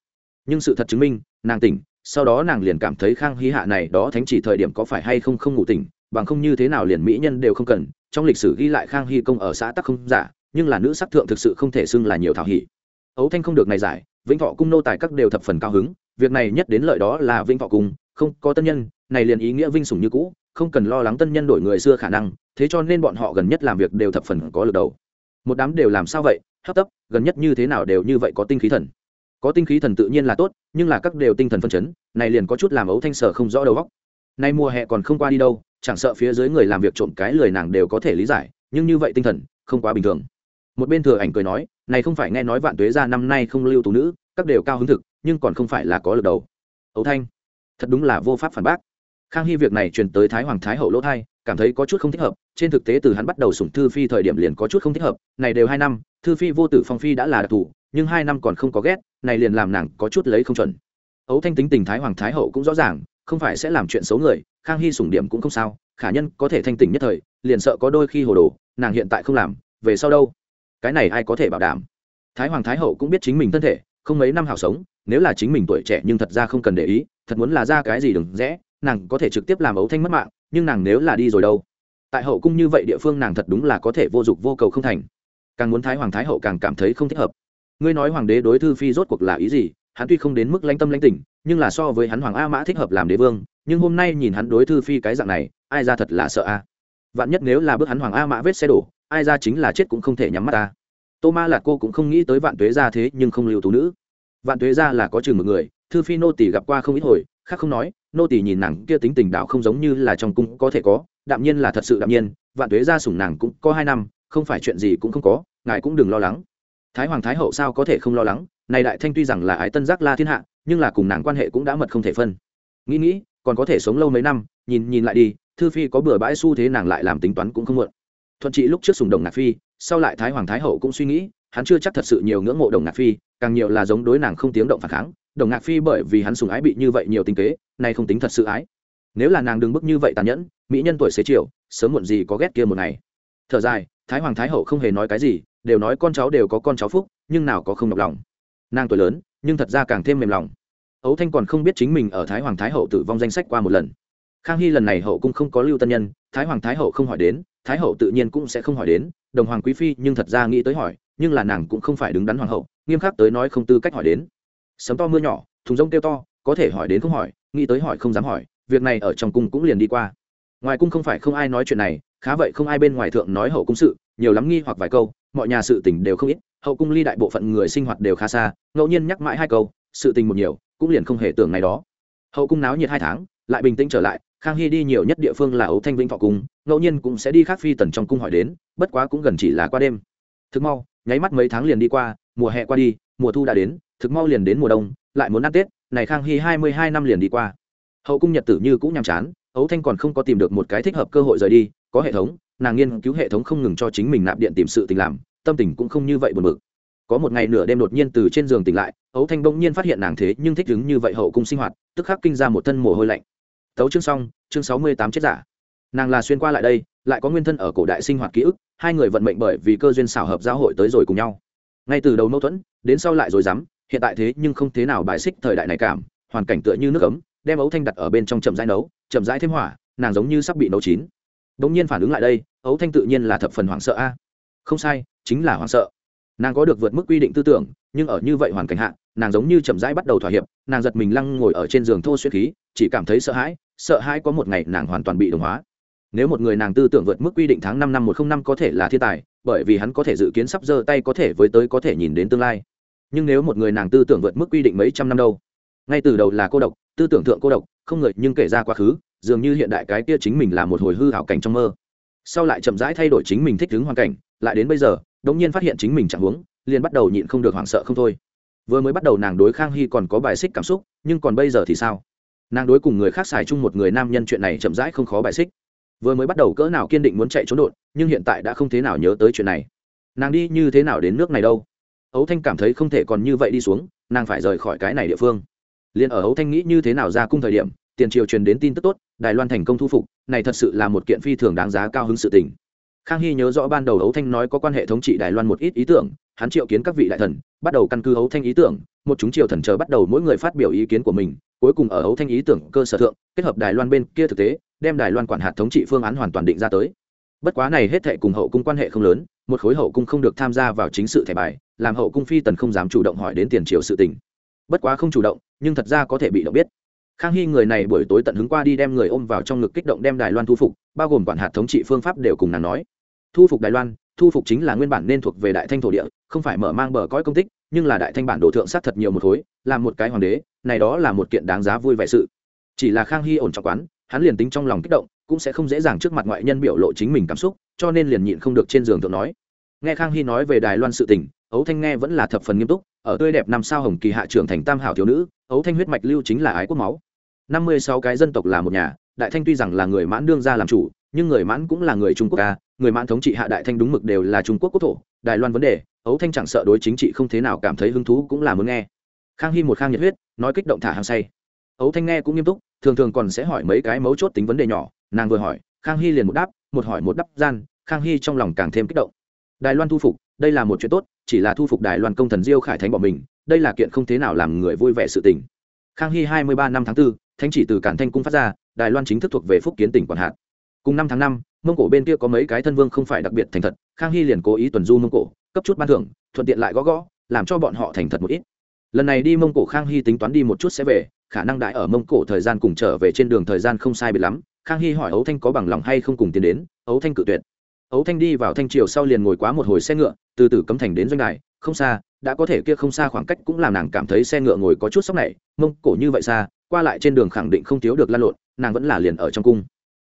Nhưng sự thật chứng minh, nàng tỉnh, sau đó nàng liền cảm thấy khang hy hạ này đó thánh chỉ thời điểm có phải hay không không ngủ tỉnh, bằng không như thế nào liền mỹ nhân đều không cần, trong lịch sử ghi lại khang hy công ở xã tắc không giả, nhưng là nữ sắc thượng thực sự không thể xưng là nhiều thảo hỷ ấu thanh không được này giải, vĩnh thọ cung nô tài các đều thập phần cao hứng, việc này nhất đến lợi đó là vĩnh thọ cung, không có tân nhân, này liền ý nghĩa vinh sủng như cũ, không cần lo lắng tân nhân đổi người xưa khả năng, thế cho nên bọn họ gần nhất làm việc đều thập phần có lực đầu. Một đám đều làm sao vậy, hấp tấp, gần nhất như thế nào đều như vậy có tinh khí thần. Có tinh khí thần tự nhiên là tốt, nhưng là các đều tinh thần phân chấn, này liền có chút làm ấu thanh sở không rõ đầu óc. Nay mùa hè còn không qua đi đâu, chẳng sợ phía dưới người làm việc trộm cái lười nàng đều có thể lý giải, nhưng như vậy tinh thần, không quá bình thường. Một bên thừa ảnh cười nói này không phải nghe nói vạn tuế ra năm nay không lưu tú nữ, các đều cao hứng thực, nhưng còn không phải là có lực đầu. Ấu thanh, thật đúng là vô pháp phản bác. Khang hy việc này truyền tới thái hoàng thái hậu lỗ thai, cảm thấy có chút không thích hợp, trên thực tế từ hắn bắt đầu sủng thư phi thời điểm liền có chút không thích hợp, này đều hai năm, thư phi vô tử phong phi đã là đặc thù nhưng hai năm còn không có ghét, này liền làm nàng có chút lấy không chuẩn. Ấu thanh tính tình thái hoàng thái hậu cũng rõ ràng, không phải sẽ làm chuyện xấu người, khang hy sủng điểm cũng không sao, khả nhân có thể thanh tỉnh nhất thời, liền sợ có đôi khi hồ đồ, nàng hiện tại không làm, về sau đâu? Cái này ai có thể bảo đảm? Thái hoàng thái hậu cũng biết chính mình thân thể, không mấy năm hảo sống, nếu là chính mình tuổi trẻ nhưng thật ra không cần để ý, thật muốn là ra cái gì đừng rẽ, nàng có thể trực tiếp làm ấu thanh mất mạng, nhưng nàng nếu là đi rồi đâu? Tại hậu cung như vậy địa phương nàng thật đúng là có thể vô dụng vô cầu không thành. Càng muốn thái hoàng thái hậu càng cảm thấy không thích hợp. Ngươi nói hoàng đế đối thư phi rốt cuộc là ý gì? Hắn tuy không đến mức lãnh tâm lãnh tỉnh nhưng là so với hắn hoàng a mã thích hợp làm đế vương, nhưng hôm nay nhìn hắn đối thư phi cái dạng này, ai ra thật là sợ a? Vạn nhất nếu là bước hắn hoàng a mã vết xe đổ ai ra chính là chết cũng không thể nhắm mắt ta. Tô ma là cô cũng không nghĩ tới vạn tuế ra thế nhưng không lưu tú nữ. Vạn tuế ra là có chừng một người, thư phi nô tỷ gặp qua không ít hồi, khác không nói, nô tỷ nhìn nàng kia tính tình đạo không giống như là trong cung có thể có, đạm nhiên là thật sự đạm nhiên, vạn tuế ra sủng nàng cũng có hai năm, không phải chuyện gì cũng không có, ngài cũng đừng lo lắng. Thái hoàng thái hậu sao có thể không lo lắng, này đại thanh tuy rằng là ái tân giác la thiên hạ, nhưng là cùng nàng quan hệ cũng đã mật không thể phân. Nghĩ nghĩ, còn có thể sống lâu mấy năm, nhìn nhìn lại đi, thư phi có bừa bãi xu thế nàng lại làm tính toán cũng không muộn thuận trị lúc trước sùng đồng ngạc phi, sau lại thái hoàng thái hậu cũng suy nghĩ, hắn chưa chắc thật sự nhiều ngưỡng mộ đồng ngạc phi, càng nhiều là giống đối nàng không tiếng động phản kháng. Đồng ngạc phi bởi vì hắn sùng ái bị như vậy nhiều tình kế, nay không tính thật sự ái. Nếu là nàng đừng bức như vậy tàn nhẫn, mỹ nhân tuổi xế chiều, sớm muộn gì có ghét kia một ngày. Thở dài, thái hoàng thái hậu không hề nói cái gì, đều nói con cháu đều có con cháu phúc, nhưng nào có không nhọc lòng. Nàng tuổi lớn, nhưng thật ra càng thêm mềm lòng. Ấu thanh còn không biết chính mình ở thái hoàng thái hậu tử vong danh sách qua một lần. Khang hy lần này hậu cung không có lưu tân nhân, thái hoàng thái hậu không hỏi đến thái hậu tự nhiên cũng sẽ không hỏi đến, đồng hoàng quý phi nhưng thật ra nghĩ tới hỏi, nhưng là nàng cũng không phải đứng đắn hoàng hậu, nghiêm khắc tới nói không tư cách hỏi đến. Sấm to mưa nhỏ, thùng rông kêu to, có thể hỏi đến không hỏi, nghĩ tới hỏi không dám hỏi, việc này ở trong cung cũng liền đi qua. Ngoài cung không phải không ai nói chuyện này, khá vậy không ai bên ngoài thượng nói hậu cung sự, nhiều lắm nghi hoặc vài câu, mọi nhà sự tình đều không ít, hậu cung ly đại bộ phận người sinh hoạt đều khá xa, ngẫu nhiên nhắc mãi hai câu, sự tình một nhiều, cũng liền không hề tưởng này đó. Hậu cung náo nhiệt hai tháng, lại bình tĩnh trở lại khang hy đi nhiều nhất địa phương là ấu thanh vĩnh thọ cung, ngẫu nhiên cũng sẽ đi khác phi tần trong cung hỏi đến, bất quá cũng gần chỉ là qua đêm. Thực mau, nháy mắt mấy tháng liền đi qua, mùa hè qua đi, mùa thu đã đến, thực mau liền đến mùa đông, lại muốn ăn tết, này khang hy hai mươi hai năm liền đi qua. Hậu cung nhật tử như cũng nhàm chán ấu thanh còn không có tìm được một cái thích hợp cơ hội rời đi, có hệ thống, nàng nghiên cứu hệ thống không ngừng cho chính mình nạp điện tìm sự tình làm, tâm tình cũng không như vậy buồn bực. Có một ngày nửa đêm đột nhiên từ trên giường tỉnh lại ấu thanh bỗng nhiên phát hiện nàng thế nhưng thích đứng như vậy hậu cung sinh hoạt, tức khắc kinh ra một thân mồ hôi lạnh tấu chương xong, chương sáu mươi tám chết giả. Nàng là xuyên qua lại đây, lại có nguyên thân ở cổ đại sinh hoạt ký ức, hai người vận mệnh bởi vì cơ duyên xảo hợp giao hội tới rồi cùng nhau. Ngay từ đầu mâu thuẫn, đến sau lại rồi dám, hiện tại thế nhưng không thế nào bài xích thời đại này cảm, hoàn cảnh tựa như nước ấm, đem ấu thanh đặt ở bên trong chậm rãi nấu, chậm rãi thêm hỏa, nàng giống như sắp bị nấu chín. Đ ỗ n g nhiên phản ứng lại đây, ấu thanh tự nhiên là thập phần hoảng sợ a. Không sai, chính là hoảng sợ. Nàng có được vượt mức quy định tư tưởng, nhưng ở như vậy hoàn cảnh hạ nàng giống như chậm rãi bắt đầu thỏa hiệp, nàng giật mình lăng ngồi ở trên giường thô suy khí, chỉ cảm thấy sợ hãi sợ hãi có một ngày nàng hoàn toàn bị đồng hóa. Nếu một người nàng tư tưởng vượt mức quy định tháng năm năm một không năm có thể là thiên tài, bởi vì hắn có thể dự kiến sắp giơ tay có thể với tới có thể nhìn đến tương lai. Nhưng nếu một người nàng tư tưởng vượt mức quy định mấy trăm năm đâu? Ngay từ đầu là cô độc, tư tưởng thượng cô độc, không người nhưng kể ra quá khứ, dường như hiện đại cái kia chính mình là một hồi hư hảo cảnh trong mơ. Sau lại chậm rãi thay đổi chính mình thích ứng hoàn cảnh, lại đến bây giờ đống nhiên phát hiện chính mình chẳng huống, liền bắt đầu nhịn không được hoảng sợ không thôi vừa mới bắt đầu nàng đối khang hy còn có bài xích cảm xúc, nhưng còn bây giờ thì sao? Nàng đối cùng người khác xài chung một người nam nhân chuyện này chậm rãi không khó bài xích. Vừa mới bắt đầu cỡ nào kiên định muốn chạy trốn đột, nhưng hiện tại đã không thế nào nhớ tới chuyện này. Nàng đi như thế nào đến nước này đâu? Ấu thanh cảm thấy không thể còn như vậy đi xuống, nàng phải rời khỏi cái này địa phương. Liền ở ấu thanh nghĩ như thế nào ra cung thời điểm, tiền triều truyền đến tin tức tốt, đài loan thành công thu phục, này thật sự là một kiện phi thường đáng giá cao hứng sự tình. Khang hy nhớ rõ ban đầu ấu thanh nói có quan hệ thống trị đài loan một ít ý tưởng hắn triệu kiến các vị đại thần, bắt đầu căn cứ hấu thanh ý tưởng, một chúng triều thần chờ bắt đầu mỗi người phát biểu ý kiến của mình, cuối cùng ở hấu thanh ý tưởng cơ sở thượng, kết hợp đài loan bên kia thực tế, đem đài loan quản hạt thống trị phương án hoàn toàn định ra tới. Bất quá này hết thệ cùng hậu cung quan hệ không lớn, một khối hậu cung không được tham gia vào chính sự thẻ bài, làm hậu cung phi tần không dám chủ động hỏi đến tiền triều sự tình. Bất quá không chủ động, nhưng thật ra có thể bị động biết. Khang hy người này buổi tối tận hứng qua đi đem người ôm vào trong ngực kích động đem đài loan thu phục, bao gồm quản hạt thống trị phương pháp đều cùng nàng nói. Thu phục đài loan thu phục chính là nguyên bản nên thuộc về đại thanh thổ địa, không phải mở mang bờ cõi công tích, nhưng là đại thanh bản đồ thượng sát thật nhiều một khối làm một cái hoàng đế, này đó là một kiện đáng giá vui vẻ sự. Chỉ là khang hy ổn trọng quán, hắn liền tính trong lòng kích động, cũng sẽ không dễ dàng trước mặt ngoại nhân biểu lộ chính mình cảm xúc, cho nên liền nhịn không được trên giường thượng nói. Nghe khang hy nói về đài loan sự tình, ấu thanh nghe vẫn là thập phần nghiêm túc, ở tươi đẹp năm sao hồng kỳ hạ trưởng thành tam hảo thiếu nữ, ấu thanh huyết mạch lưu chính là ái quốc máu. Năm mươi sáu cái dân tộc là một nhà, đại thanh tuy rằng là người mãn đương ra làm chủ, nhưng người mãn cũng là người trung quốc ca người mãn thống trị hạ đại thanh đúng mực đều là trung quốc quốc thổ đài loan vấn đề ấu thanh chẳng sợ đối chính trị không thế nào cảm thấy hứng thú cũng là muốn nghe. Khang hy một khang nhiệt huyết nói kích động thả hàng say. Ấu thanh nghe cũng nghiêm túc thường thường còn sẽ hỏi mấy cái mấu chốt tính vấn đề nhỏ nàng vừa hỏi khang hy liền một đáp một hỏi một đáp gian khang hy trong lòng càng thêm kích động. Đài loan thu phục đây là một chuyện tốt chỉ là thu phục đài loan công thần diêu khải thánh bọn mình đây là kiện không thế nào làm người vui vẻ sự tình. Khang hy hai mươi ba năm tháng 4, thánh chỉ từ cản thanh cung phát ra đài loan chính thức thuộc về phúc kiến tỉnh quản hạt. Cùng năm tháng năm mông cổ bên kia có mấy cái thân vương không phải đặc biệt thành thật, khang hy liền cố ý tuần du mông cổ, cấp chút ban thưởng, thuận tiện lại gõ gõ, làm cho bọn họ thành thật một ít. Lần này đi mông cổ khang hy tính toán đi một chút sẽ về, khả năng đại ở mông cổ thời gian cùng trở về trên đường thời gian không sai biệt lắm, khang hy hỏi ấu thanh có bằng lòng hay không cùng tiến đến, ấu thanh cự tuyệt. Ấu thanh đi vào thanh triều sau liền ngồi quá một hồi xe ngựa, từ từ cấm thành đến doanh đài, không xa, đã có thể kia không xa khoảng cách cũng làm nàng cảm thấy xe ngựa ngồi có chút sốc này, mông cổ như vậy xa, qua lại trên đường khẳng định không thiếu được lan lộn, nàng vẫn là liền ở trong cung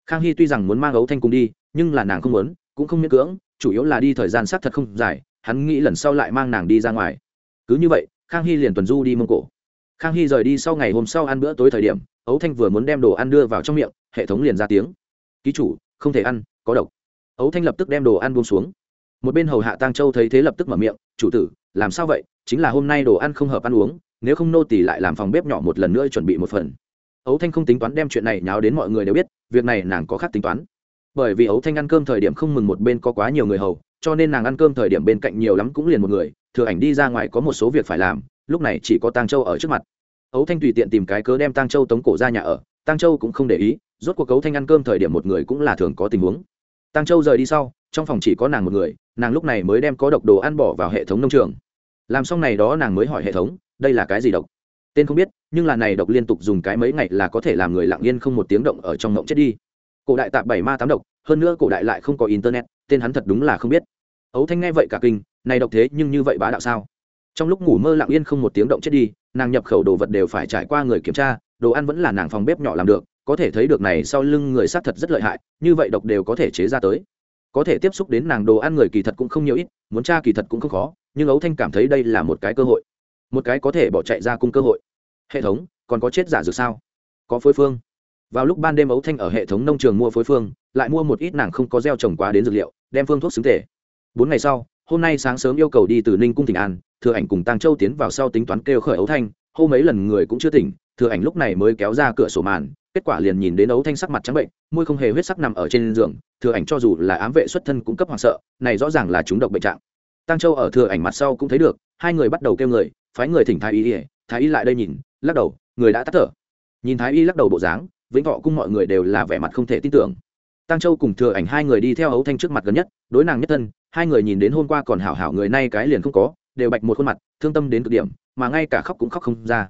khang hy tuy rằng muốn mang ấu thanh cùng đi, nhưng là nàng không muốn, cũng không miễn cưỡng, chủ yếu là đi thời gian sát thật không dài, hắn nghĩ lần sau lại mang nàng đi ra ngoài. Cứ như vậy, khang hy liền tuần du đi mông cổ. Khang hy rời đi sau ngày hôm sau ăn bữa tối thời điểm ấu thanh vừa muốn đem đồ ăn đưa vào trong miệng, hệ thống liền ra tiếng. Ký chủ, không thể ăn, có độc. Ấu thanh lập tức đem đồ ăn buông xuống. Một bên hầu hạ tang châu thấy thế lập tức mở miệng, chủ tử, làm sao vậy? Chính là hôm nay đồ ăn không hợp ăn uống, nếu không nô tỷ lại làm phòng bếp nhỏ một lần nữa chuẩn bị một phần. Ấu thanh không tính toán đem chuyện này nháo đến mọi người đều biết việc này nàng có khác tính toán. Bởi vì ấu thanh ăn cơm thời điểm không mừng một bên có quá nhiều người hầu, cho nên nàng ăn cơm thời điểm bên cạnh nhiều lắm cũng liền một người, thừa ảnh đi ra ngoài có một số việc phải làm, lúc này chỉ có tang châu ở trước mặt. Ấu thanh tùy tiện tìm cái cớ đem tang châu tống cổ ra nhà ở, tang châu cũng không để ý, rốt cuộc cấu thanh ăn cơm thời điểm một người cũng là thường có tình huống. Tang châu rời đi sau, trong phòng chỉ có nàng một người, nàng lúc này mới đem có độc đồ ăn bỏ vào hệ thống nông trường. Làm xong này đó nàng mới hỏi hệ thống, đây là cái gì độc? Tên không biết, nhưng là này độc liên tục dùng cái mấy ngày là có thể làm người lặng yên không một tiếng động ở trong ngộng chết đi. Cổ đại tạp bảy ma tám độc, hơn nữa cổ đại lại không có internet, tên hắn thật đúng là không biết. Ấu thanh nghe vậy cả kinh, này độc thế nhưng như vậy bá đạo sao? Trong lúc ngủ mơ lặng yên không một tiếng động chết đi, nàng nhập khẩu đồ vật đều phải trải qua người kiểm tra, đồ ăn vẫn là nàng phòng bếp nhỏ làm được, có thể thấy được này sau lưng người sát thật rất lợi hại, như vậy độc đều có thể chế ra tới. Có thể tiếp xúc đến nàng đồ ăn người kỳ thật cũng không nhiều ít, muốn tra kỳ thật cũng không khó, nhưng ấu thanh cảm thấy đây là một cái cơ hội một cái có thể bỏ chạy ra cung cơ hội. Hệ thống, còn có chết giả dược sao? Có phối phương. Vào lúc ban đêm ấu thanh ở hệ thống nông trường mua phối phương, lại mua một ít nàng không có gieo trồng quá đến dược liệu, đem phương thuốc xứng thể bốn ngày sau, hôm nay sáng sớm yêu cầu đi từ ninh cung tỉnh an, thừa ảnh cùng tăng châu tiến vào sau tính toán kêu khởi ấu thanh, hô mấy lần người cũng chưa tỉnh, thừa ảnh lúc này mới kéo ra cửa sổ màn, kết quả liền nhìn đến ấu thanh sắc mặt trắng bệnh, môi không hề huyết sắc nằm ở trên giường, thừa ảnh cho dù là ám vệ xuất thân cũng cấp hoảng sợ, này rõ ràng là chúng độc bệnh trạng. Tăng châu ở thừa ảnh mặt sau cũng thấy được, hai người bắt đầu kêu người phái người thỉnh thái y ỉa, thái y lại đây nhìn, lắc đầu, người đã tắt thở. Nhìn thái y lắc đầu bộ dáng, vĩnh thọ cung mọi người đều là vẻ mặt không thể tin tưởng. Tăng châu cùng thừa ảnh hai người đi theo ấu thanh trước mặt gần nhất, đối nàng nhất thân, hai người nhìn đến hôm qua còn hảo hảo người nay cái liền không có, đều bạch một khuôn mặt, thương tâm đến cực điểm, mà ngay cả khóc cũng khóc không ra.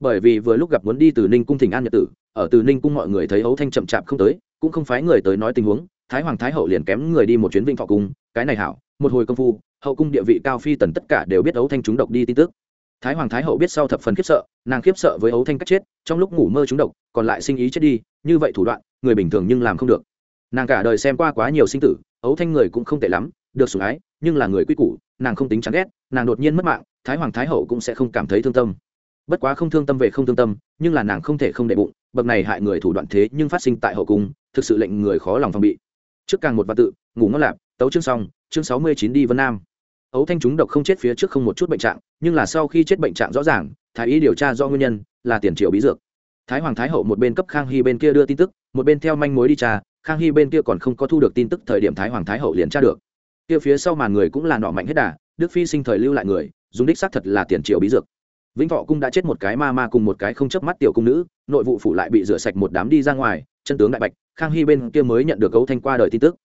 Bởi vì vừa lúc gặp muốn đi từ ninh cung thỉnh an nhật tử, ở từ ninh cung mọi người thấy ấu thanh chậm chạp không tới, cũng không phái người tới nói tình huống, thái hoàng thái hậu liền kém người đi một chuyến vinh thọ cung, cái này hảo, một hồi công phu, hậu cung địa vị cao phi tần tất cả đều biết ấu thanh chúng độc đi tin tức thái hoàng thái hậu biết sau thập phần khiếp sợ, nàng khiếp sợ với ấu thanh cách chết, trong lúc ngủ mơ chúng độc, còn lại sinh ý chết đi, như vậy thủ đoạn, người bình thường nhưng làm không được. Nàng cả đời xem qua quá nhiều sinh tử, ấu thanh người cũng không tệ lắm, được sủng ái, nhưng là người quy củ, nàng không tính chán ghét, nàng đột nhiên mất mạng, thái hoàng thái hậu cũng sẽ không cảm thấy thương tâm. Bất quá không thương tâm về không thương tâm, nhưng là nàng không thể không đệ bụng, bậc này hại người thủ đoạn thế nhưng phát sinh tại hậu cung, thực sự lệnh người khó lòng phòng bị. Trước càng một văn tự, ngủ ngon lạp, tấu chương xong, chương sáu mươi chín đi vân nam ấu thanh chúng độc không chết phía trước không một chút bệnh trạng, nhưng là sau khi chết bệnh trạng rõ ràng, thái y điều tra do nguyên nhân là tiền triệu bí dược. Thái hoàng thái hậu một bên cấp khang hy bên kia đưa tin tức, một bên theo manh mối đi tra, khang hy bên kia còn không có thu được tin tức thời điểm thái hoàng thái hậu liền tra được. Kia phía sau màn người cũng là nọ mạnh hết đà, đức phi sinh thời lưu lại người, dùng đích xác thật là tiền triệu bí dược. Vĩnh thọ cung đã chết một cái ma ma cùng một cái không chớp mắt tiểu cung nữ, nội vụ phủ lại bị rửa sạch một đám đi ra ngoài, chân tướng đại bạch, khang hy bên kia mới nhận được cấu thanh qua đời tin tức.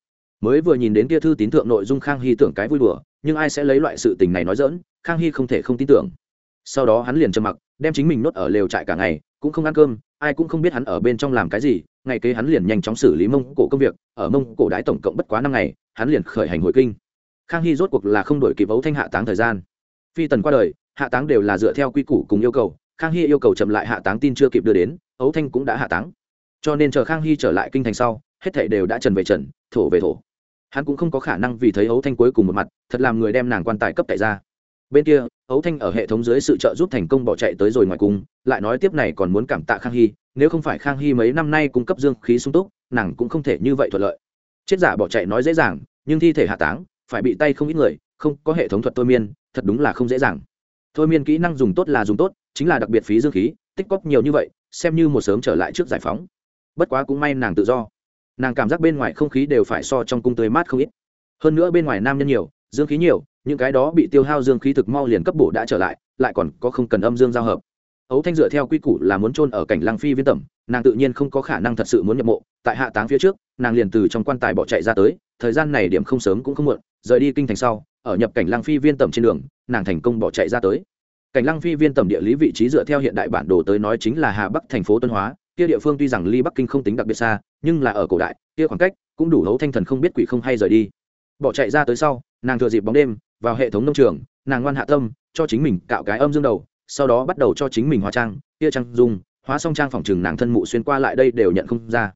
Mới vừa nhìn đến kia thư tín thượng nội dung khang hy tưởng cái vui đùa nhưng ai sẽ lấy loại sự tình này nói dỡn, khang hy không thể không tin tưởng. Sau đó hắn liền trầm mặc, đem chính mình nốt ở lều trại cả ngày, cũng không ăn cơm, ai cũng không biết hắn ở bên trong làm cái gì, ngày kế hắn liền nhanh chóng xử lý mông cổ công việc, ở mông cổ đái tổng cộng bất quá năm ngày, hắn liền khởi hành hồi kinh. Khang hy rốt cuộc là không đổi kịp ấu thanh hạ táng thời gian. Phi tần qua đời, hạ táng đều là dựa theo quy củ cùng yêu cầu, khang hy yêu cầu chậm lại hạ táng tin chưa kịp đưa đến, ấu thanh cũng đã hạ táng. Cho nên chờ khang hy trở lại kinh thành sau, hết thảy đều đã trần về trần, thổ về thổ hắn cũng không có khả năng vì thấy ấu thanh cuối cùng một mặt, thật làm người đem nàng quan tài cấp tại ra. Bên kia, ấu thanh ở hệ thống dưới sự trợ giúp thành công bỏ chạy tới rồi ngoài cung, lại nói tiếp này còn muốn cảm tạ khang hy, nếu không phải khang hy mấy năm nay cung cấp dương khí sung túc, nàng cũng không thể như vậy thuận lợi. Chết giả bỏ chạy nói dễ dàng, nhưng thi thể hạ táng, phải bị tay không ít người, không, có hệ thống thuật thôi miên, thật đúng là không dễ dàng. Thôi miên kỹ năng dùng tốt là dùng tốt, chính là đặc biệt phí dương khí, tích cóp nhiều như vậy, xem như một sớm trở lại trước giải phóng. Bất quá cũng may nàng tự do nàng cảm giác bên ngoài không khí đều phải so trong cung tươi mát không ít. Hơn nữa bên ngoài nam nhân nhiều, dương khí nhiều, những cái đó bị tiêu hao dương khí thực mau liền cấp bổ đã trở lại lại còn có không cần âm dương giao hợp. Ấu thanh dựa theo quy củ là muốn trôn ở cảnh lăng phi viên tẩm, nàng tự nhiên không có khả năng thật sự muốn nhập mộ, tại hạ táng phía trước, nàng liền từ trong quan tài bỏ chạy ra tới, thời gian này điểm không sớm cũng không muộn, rời đi kinh thành sau, ở nhập cảnh lăng phi viên tẩm trên đường, nàng thành công bỏ chạy ra tới. Cảnh lăng phi viên tẩm địa lý vị trí dựa theo hiện đại bản đồ tới nói chính là hà bắc thành phố tuân hóa, kia địa phương tuy rằng ly bắc kinh không tính đặc biệt xa nhưng là ở cổ đại, kia khoảng cách cũng đủ hấu thanh thần không biết quỷ không hay rời đi. Bỏ chạy ra tới sau, nàng thừa dịp bóng đêm, vào hệ thống nông trường, nàng ngoan hạ tâm, cho chính mình cạo cái âm dương đầu, sau đó bắt đầu cho chính mình hóa trang kia trang dung, hóa xong trang phòng trừng nàng thân mụ xuyên qua lại đây đều nhận không ra.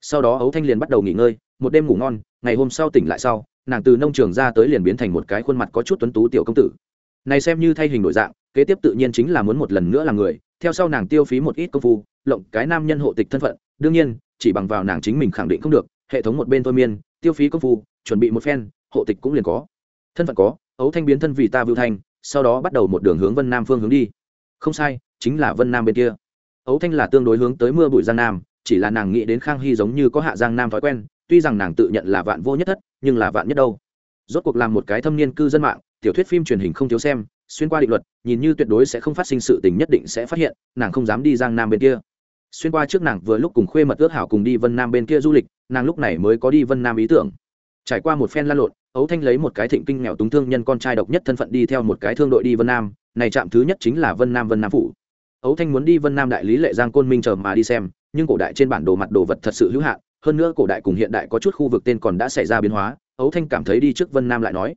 Sau đó ấu thanh liền bắt đầu nghỉ ngơi, một đêm ngủ ngon, ngày hôm sau tỉnh lại sau, nàng từ nông trường ra tới liền biến thành một cái khuôn mặt có chút tuấn tú tiểu công tử. Này xem như thay hình đổi dạng, kế tiếp tự nhiên chính là muốn một lần nữa là người, theo sau nàng tiêu phí một ít công phu, lộng cái nam nhân hộ tịch thân phận, đương nhiên chỉ bằng vào nàng chính mình khẳng định không được, hệ thống một bên thôi miên, tiêu phí công phu, chuẩn bị một phen, hộ tịch cũng liền có. Thân phận có, ấu thanh biến thân vì ta vưu thanh, sau đó bắt đầu một đường hướng vân nam phương hướng đi. Không sai, chính là vân nam bên kia. Ấu thanh là tương đối hướng tới mưa bụi giang nam, chỉ là nàng nghĩ đến khang hy giống như có hạ giang nam thói quen, tuy rằng nàng tự nhận là vạn vô nhất thất, nhưng là vạn nhất đâu. Rốt cuộc làm một cái thâm niên cư dân mạng, tiểu thuyết phim truyền hình không thiếu xem, xuyên qua định luật, nhìn như tuyệt đối sẽ không phát sinh sự tình nhất định sẽ phát hiện, nàng không dám đi giang nam bên kia xuyên qua trước nàng vừa lúc cùng khuê mật ước hảo cùng đi vân nam bên kia du lịch nàng lúc này mới có đi vân nam ý tưởng trải qua một phen lan lộn ấu thanh lấy một cái thịnh kinh nghèo túng thương nhân con trai độc nhất thân phận đi theo một cái thương đội đi vân nam này trạm thứ nhất chính là vân nam vân nam phủ ấu thanh muốn đi vân nam đại lý lệ giang côn minh chờ mà đi xem nhưng cổ đại trên bản đồ mặt đồ vật thật sự hữu hạn hơn nữa cổ đại cùng hiện đại có chút khu vực tên còn đã xảy ra biến hóa ấu thanh cảm thấy đi trước vân nam lại nói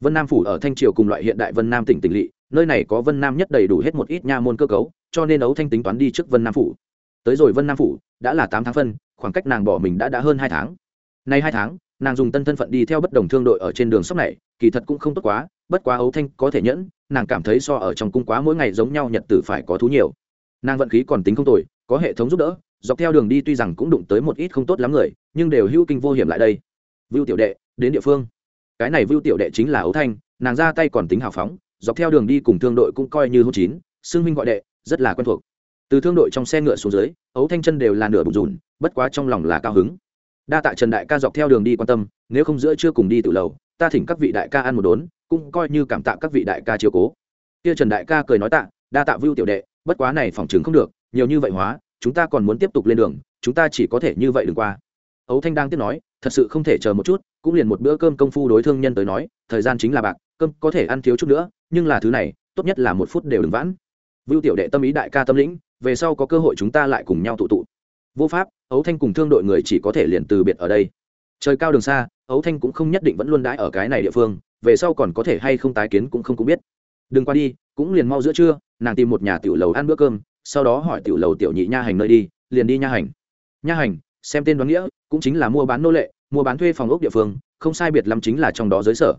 vân nam phủ ở thanh triều cùng loại hiện đại vân nam tỉnh tỉnh lỵ nơi này có vân nam nhất đầy đủ hết một ít nha môn cơ cấu cho nên ấu thanh tính toán đi trước vân nam phủ tới rồi vân nam phủ, đã là tám tháng phân, khoảng cách nàng bỏ mình đã đã hơn hai tháng. Nay hai tháng, nàng dùng tân thân phận đi theo bất đồng thương đội ở trên đường sóc này, kỳ thật cũng không tốt quá, bất quá ấu thanh có thể nhẫn, nàng cảm thấy so ở trong cung quá mỗi ngày giống nhau nhật tử phải có thú nhiều. Nàng vận khí còn tính không tồi, có hệ thống giúp đỡ, dọc theo đường đi tuy rằng cũng đụng tới một ít không tốt lắm người, nhưng đều hữu kinh vô hiểm lại đây. Vưu tiểu đệ, đến địa phương. Cái này vưu tiểu đệ chính là ấu thanh, nàng ra tay còn tính hào phóng, dọc theo đường đi cùng thương đội cũng coi như hôn chín xương minh gọi đệ, rất là quen thuộc từ thương đội trong xe ngựa xuống dưới, ấu thanh chân đều là nửa bụng rùn bất quá trong lòng là cao hứng. Đa tạ trần đại ca dọc theo đường đi quan tâm, nếu không giữa chưa cùng đi từ lầu, ta thỉnh các vị đại ca ăn một đốn, cũng coi như cảm tạ các vị đại ca chiều cố. Kia trần đại ca cười nói tạ, đa tạ vưu tiểu đệ, bất quá này phòng chứng không được, nhiều như vậy hóa, chúng ta còn muốn tiếp tục lên đường, chúng ta chỉ có thể như vậy đừng qua. Ấu thanh đang tiếp nói, thật sự không thể chờ một chút, cũng liền một bữa cơm công phu đối thương nhân tới nói, thời gian chính là bạc, cơm có thể ăn thiếu chút nữa, nhưng là thứ này, tốt nhất là một phút đều đừng vãn. Vưu tiểu đệ tâm ý đại ca tâm lĩnh về sau có cơ hội chúng ta lại cùng nhau tụ tụ. Vô pháp, ấu thanh cùng thương đội người chỉ có thể liền từ biệt ở đây. Trời cao đường xa, ấu thanh cũng không nhất định vẫn luôn đãi ở cái này địa phương, về sau còn có thể hay không tái kiến cũng không cũng biết. Đừng qua đi, cũng liền mau giữa trưa, nàng tìm một nhà tiểu lầu ăn bữa cơm, sau đó hỏi tiểu lầu tiểu nhị nha hành nơi đi, liền đi nha hành. Nha hành, xem tên đoán nghĩa, cũng chính là mua bán nô lệ, mua bán thuê phòng ốc địa phương, không sai biệt lắm chính là trong đó giới sở.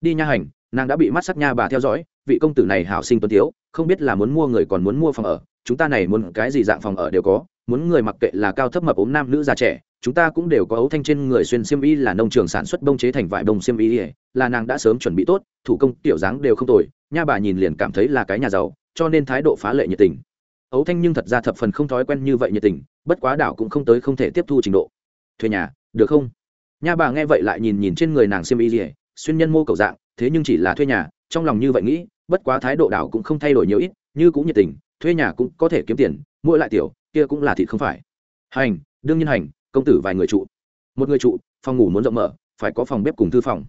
Đi nha hành, nàng đã bị mắt sắc nha bà theo dõi, vị công tử này hảo sinh tuấn tiếu, không biết là muốn mua người còn muốn mua phòng ở chúng ta này muốn cái gì dạng phòng ở đều có, muốn người mặc kệ là cao thấp mập ốm nam nữ già trẻ, chúng ta cũng đều có ấu thanh trên người xuyên xiêm y là nông trường sản xuất bông chế thành vải bông xiêm y là nàng đã sớm chuẩn bị tốt, thủ công tiểu dáng đều không tồi, nha bà nhìn liền cảm thấy là cái nhà giàu, cho nên thái độ phá lệ nhiệt tình. Ấu thanh nhưng thật ra thập phần không thói quen như vậy nhiệt tình, bất quá đảo cũng không tới không thể tiếp thu trình độ. Thuê nhà, được không? Nha bà nghe vậy lại nhìn nhìn trên người nàng xiêm y xuyên nhân mô cầu dạng, thế nhưng chỉ là thuê nhà, trong lòng như vậy nghĩ, bất quá thái độ đảo cũng không thay đổi nhiều ít, như cũng nhiệt tình thuê nhà cũng có thể kiếm tiền, mỗi lại tiểu, kia cũng là thịt không phải. Hành, đương nhiên hành, công tử vài người trụ. Một người trụ, phòng ngủ muốn rộng mở, phải có phòng bếp cùng thư phòng.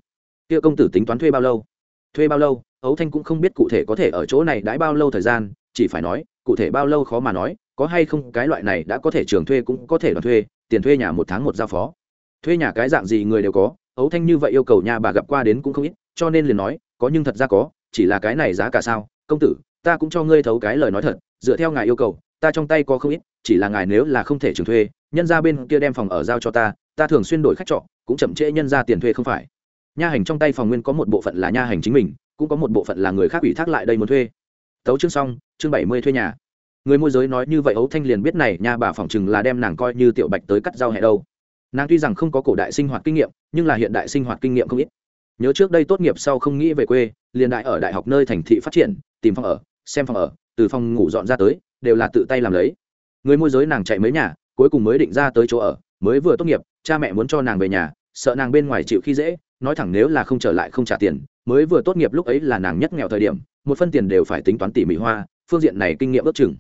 Kia công tử tính toán thuê bao lâu? Thuê bao lâu ấu thanh cũng không biết cụ thể có thể ở chỗ này đãi bao lâu thời gian, chỉ phải nói, cụ thể bao lâu khó mà nói, có hay không cái loại này đã có thể trường thuê cũng có thể đoàn thuê, tiền thuê nhà một tháng một giao phó. Thuê nhà cái dạng gì người đều có ấu thanh như vậy yêu cầu nhà bà gặp qua đến cũng không ít, cho nên liền nói, có nhưng thật ra có, chỉ là cái này giá cả sao? Công tử, ta cũng cho ngươi thấu cái lời nói thật, dựa theo ngài yêu cầu, ta trong tay có không ít, chỉ là ngài nếu là không thể trường thuê nhân ra bên kia đem phòng ở giao cho ta ta thường xuyên đổi khách trọ, cũng chậm trễ nhân ra tiền thuê không phải. Nha hành trong tay phòng nguyên có một bộ phận là nha hành chính mình, cũng có một bộ phận là người khác ủy thác lại đây muốn thuê. Tấu chương xong, chương bảy mươi thuê nhà. Người môi giới nói như vậy, ấu thanh liền biết này, nha bà phỏng chừng là đem nàng coi như tiểu bạch tới cắt rau hẹ đâu. Nàng tuy rằng không có cổ đại sinh hoạt kinh nghiệm, nhưng là hiện đại sinh hoạt kinh nghiệm không ít. Nhớ trước đây tốt nghiệp sau không nghĩ về quê, liền đại ở đại học nơi thành thị phát triển tìm phòng ở, xem phòng ở, từ phòng ngủ dọn ra tới, đều là tự tay làm lấy. Người môi giới nàng chạy mấy nhà, cuối cùng mới định ra tới chỗ ở, mới vừa tốt nghiệp, cha mẹ muốn cho nàng về nhà, sợ nàng bên ngoài chịu khi dễ, nói thẳng nếu là không trở lại không trả tiền, mới vừa tốt nghiệp lúc ấy là nàng nhất nghèo thời điểm, một phân tiền đều phải tính toán tỉ mỉ hoa, phương diện này kinh nghiệm ước chừng.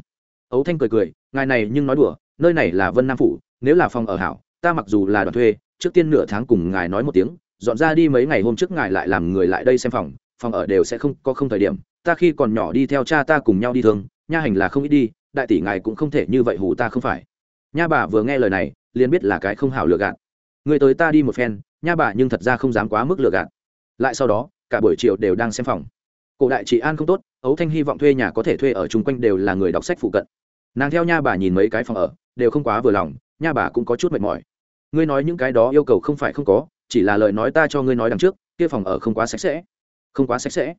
Ấu thanh cười cười, ngài này nhưng nói đùa, nơi này là vân nam phủ, nếu là phòng ở hảo, ta mặc dù là đoàn thuê, trước tiên nửa tháng cùng ngài nói một tiếng, dọn ra đi mấy ngày hôm trước ngài lại làm người lại đây xem phòng phòng ở đều sẽ không, có không thời điểm ta khi còn nhỏ đi theo cha ta cùng nhau đi thương, nha hành là không ít đi, đại tỷ ngài cũng không thể như vậy hù ta không phải. Nha bà vừa nghe lời này, liền biết là cái không hảo lừa gạt. Người tới ta đi một phen, nha bà nhưng thật ra không dám quá mức lừa gạt. Lại sau đó, cả buổi chiều đều đang xem phòng. Cổ đại chị an không tốt, ấu thanh hy vọng thuê nhà có thể thuê ở chung quanh đều là người đọc sách phụ cận. Nàng theo nha bà nhìn mấy cái phòng ở, đều không quá vừa lòng, nha bà cũng có chút mệt mỏi. Ngươi nói những cái đó yêu cầu không phải không có, chỉ là lời nói ta cho ngươi nói đằng trước, kia phòng ở không quá sạch sẽ. Không quá sạch sẽ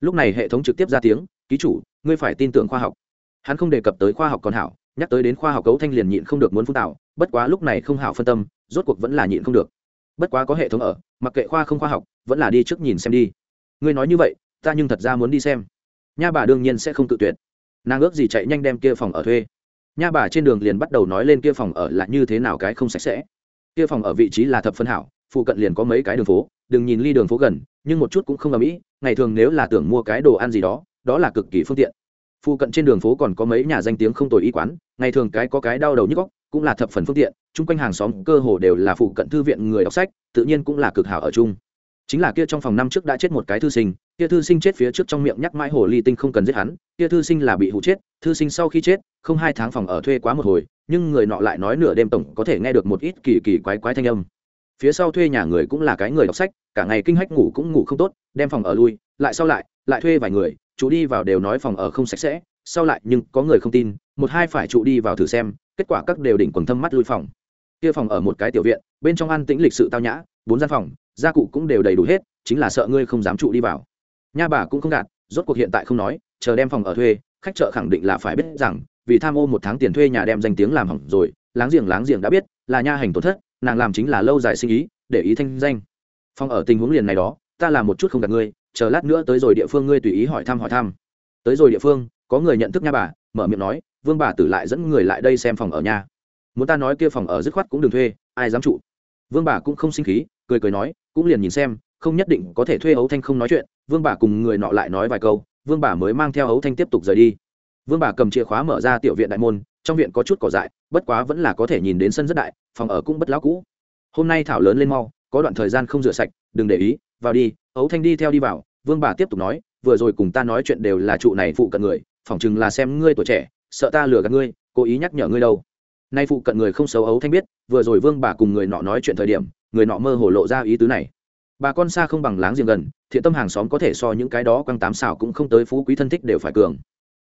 lúc này hệ thống trực tiếp ra tiếng, ký chủ, ngươi phải tin tưởng khoa học. Hắn không đề cập tới khoa học còn hảo, nhắc tới đến khoa học cấu thanh liền nhịn không được muốn phun tạo bất quá lúc này không hảo phân tâm, rốt cuộc vẫn là nhịn không được. Bất quá có hệ thống ở, mặc kệ khoa không khoa học, vẫn là đi trước nhìn xem đi. Ngươi nói như vậy, ta nhưng thật ra muốn đi xem. Nha bà đương nhiên sẽ không tự tuyệt. Nàng ước gì chạy nhanh đem kia phòng ở thuê. Nha bà trên đường liền bắt đầu nói lên kia phòng ở là như thế nào cái không sạch sẽ. Kia phòng ở vị trí là thập phân hảo, phụ cận liền có mấy cái đường phố đừng nhìn ly đường phố gần, nhưng một chút cũng không ầm ĩ, ngày thường nếu là tưởng mua cái đồ ăn gì đó đó là cực kỳ phương tiện. Phụ cận trên đường phố còn có mấy nhà danh tiếng không tồi y quán, ngày thường cái có cái đau đầu nhức góc cũng là thập phần phương tiện, chung quanh hàng xóm cơ hồ đều là phụ cận thư viện người đọc sách, tự nhiên cũng là cực hảo ở chung. Chính là kia trong phòng năm trước đã chết một cái thư sinh, kia thư sinh chết phía trước trong miệng nhắc mãi hồ ly tinh không cần giết hắn, kia thư sinh là bị hụ chết, thư sinh sau khi chết, không hai tháng phòng ở thuê quá một hồi, nhưng người nọ lại nói nửa đêm tổng có thể nghe được một ít kỳ kỳ quái quái thanh âm phía sau thuê nhà người cũng là cái người đọc sách, cả ngày kinh hách ngủ cũng ngủ không tốt, đem phòng ở lui, lại sau lại lại thuê vài người, chủ đi vào đều nói phòng ở không sạch sẽ, sau lại nhưng có người không tin, một hai phải trụ đi vào thử xem, kết quả các đều đỉnh quần thâm mắt lui phòng. Kia phòng ở một cái tiểu viện, bên trong ăn tĩnh lịch sự tao nhã, bốn gian phòng, gia cụ cũng đều đầy đủ hết, chính là sợ ngươi không dám trụ đi vào. Nha bà cũng không gạt, rốt cuộc hiện tại không nói, chờ đem phòng ở thuê, khách chợ khẳng định là phải biết rằng, vì tham ô một tháng tiền thuê nhà đem danh tiếng làm hỏng rồi, láng giềng láng giềng đã biết, là nha hành tổn thất nàng làm chính là lâu dài sinh ý, để ý thanh danh. Phong ở tình huống liền này đó, ta làm một chút không gặp ngươi, chờ lát nữa tới rồi địa phương ngươi tùy ý hỏi thăm hỏi thăm. Tới rồi địa phương, có người nhận thức nha bà, mở miệng nói, vương bà tử lại dẫn người lại đây xem phòng ở nhà muốn ta nói kia phòng ở dứt khoát cũng đừng thuê, ai dám trụ. Vương bà cũng không sinh khí, cười cười nói, cũng liền nhìn xem, không nhất định có thể thuê ấu thanh không nói chuyện, vương bà cùng người nọ lại nói vài câu, vương bà mới mang theo ấu thanh tiếp tục rời đi. Vương bà cầm chìa khóa mở ra tiểu viện đại môn, trong viện có chút cỏ dại bất quá vẫn là có thể nhìn đến sân rất đại, phòng ở cũng bất lão cũ. Hôm nay thảo lớn lên mau, có đoạn thời gian không rửa sạch, đừng để ý, vào đi, ấu thanh đi theo đi vào, vương bà tiếp tục nói, vừa rồi cùng ta nói chuyện đều là trụ này phụ cận người phỏng chừng là xem ngươi tuổi trẻ, sợ ta lừa gạt ngươi, cố ý nhắc nhở ngươi đâu. Nay phụ cận người không xấu ấu thanh biết, vừa rồi vương bà cùng người nọ nói chuyện thời điểm, người nọ mơ hồ lộ ra ý tứ này. Bà con xa không bằng láng giềng gần, thiện tâm hàng xóm có thể so những cái đó quăng tám xào cũng không tới phú quý thân thích đều phải cường.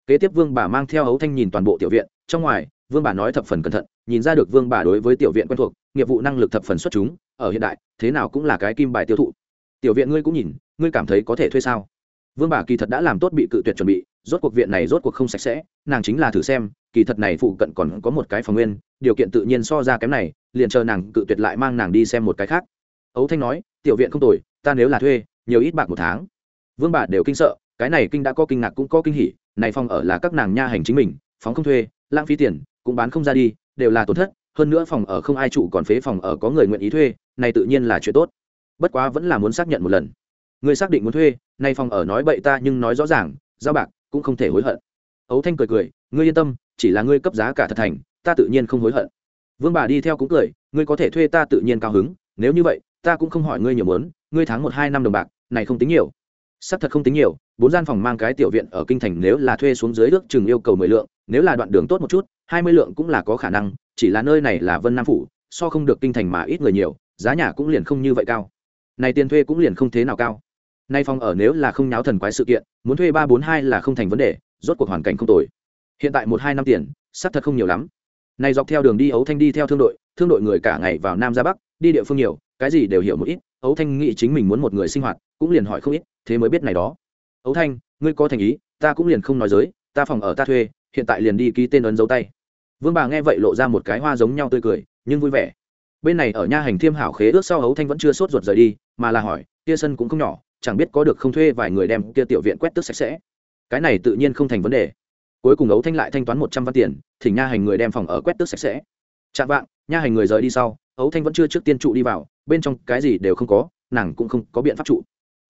Kế tiếp vương bà mang theo ấu thanh nhìn toàn bộ tiểu viện, trong ngoài vương bà nói thập phần cẩn thận, nhìn ra được vương bà đối với tiểu viện quen thuộc, nghiệp vụ năng lực thập phần xuất chúng, ở hiện đại, thế nào cũng là cái kim bài tiêu thụ. Tiểu viện ngươi cũng nhìn, ngươi cảm thấy có thể thuê sao? Vương bà kỳ thật đã làm tốt bị cự tuyệt chuẩn bị, rốt cuộc viện này rốt cuộc không sạch sẽ, nàng chính là thử xem, kỳ thật này phụ cận còn có một cái phòng nguyên, điều kiện tự nhiên so ra kém này, liền chờ nàng cự tuyệt lại mang nàng đi xem một cái khác. Ấu thanh nói, tiểu viện không tồi, ta nếu là thuê, nhiều ít bạc một tháng. Vương bà đều kinh sợ, cái này kinh đã có kinh ngạc cũng có kinh hỉ, này phòng ở là các nàng nha hành chính mình phóng không thuê, lãng phí tiền cũng bán không ra đi, đều là tổn thất, hơn nữa phòng ở không ai chủ còn phế phòng ở có người nguyện ý thuê, này tự nhiên là chuyện tốt. Bất quá vẫn là muốn xác nhận một lần. Người xác định muốn thuê, nay phòng ở nói bậy ta nhưng nói rõ ràng, giao bạc cũng không thể hối hận. Ấu thanh cười cười, ngươi yên tâm, chỉ là ngươi cấp giá cả thật thành, ta tự nhiên không hối hận. Vương bà đi theo cũng cười, ngươi có thể thuê ta tự nhiên cao hứng, nếu như vậy, ta cũng không hỏi ngươi nhiều mớn ngươi tháng một hai năm đồng bạc, này không tính nhiều. Xác thật không tính nhiều, bốn gian phòng mang cái tiểu viện ở kinh thành nếu là thuê xuống dưới ước chừng yêu cầu mười lượng nếu là đoạn đường tốt một chút, hai mươi lượng cũng là có khả năng, chỉ là nơi này là vân nam phủ, so không được kinh thành mà ít người nhiều, giá nhà cũng liền không như vậy cao. Này tiền thuê cũng liền không thế nào cao. Nay phòng ở nếu là không nháo thần quái sự kiện, muốn thuê ba bốn hai là không thành vấn đề, rốt cuộc hoàn cảnh không tồi. Hiện tại một hai năm tiền, xác thật không nhiều lắm. Này dọc theo đường đi ấu thanh đi theo thương đội thương đội người cả ngày vào nam ra bắc, đi địa phương nhiều, cái gì đều hiểu một ít. Ấu thanh nghĩ chính mình muốn một người sinh hoạt, cũng liền hỏi không ít, thế mới biết này đó. Ấu thanh, ngươi có thành ý, ta cũng liền không nói giới ta phòng ở ta thuê hiện tại liền đi ký tên ấn dấu tay. Vương bà nghe vậy lộ ra một cái hoa giống nhau tươi cười, nhưng vui vẻ. Bên này ở nha hành thiêm hảo khế ước sau hấu thanh vẫn chưa sốt ruột rời đi, mà là hỏi, kia sân cũng không nhỏ, chẳng biết có được không thuê vài người đem kia tiểu viện quét tước sạch sẽ. Cái này tự nhiên không thành vấn đề. Cuối cùng ấu thanh lại thanh toán một trăm văn tiền, thỉnh nha hành người đem phòng ở quét tước sạch sẽ. Chạm vạng, nha hành người rời đi sau ấu thanh vẫn chưa trước tiên trụ đi vào, bên trong cái gì đều không có, nàng cũng không có biện pháp trụ.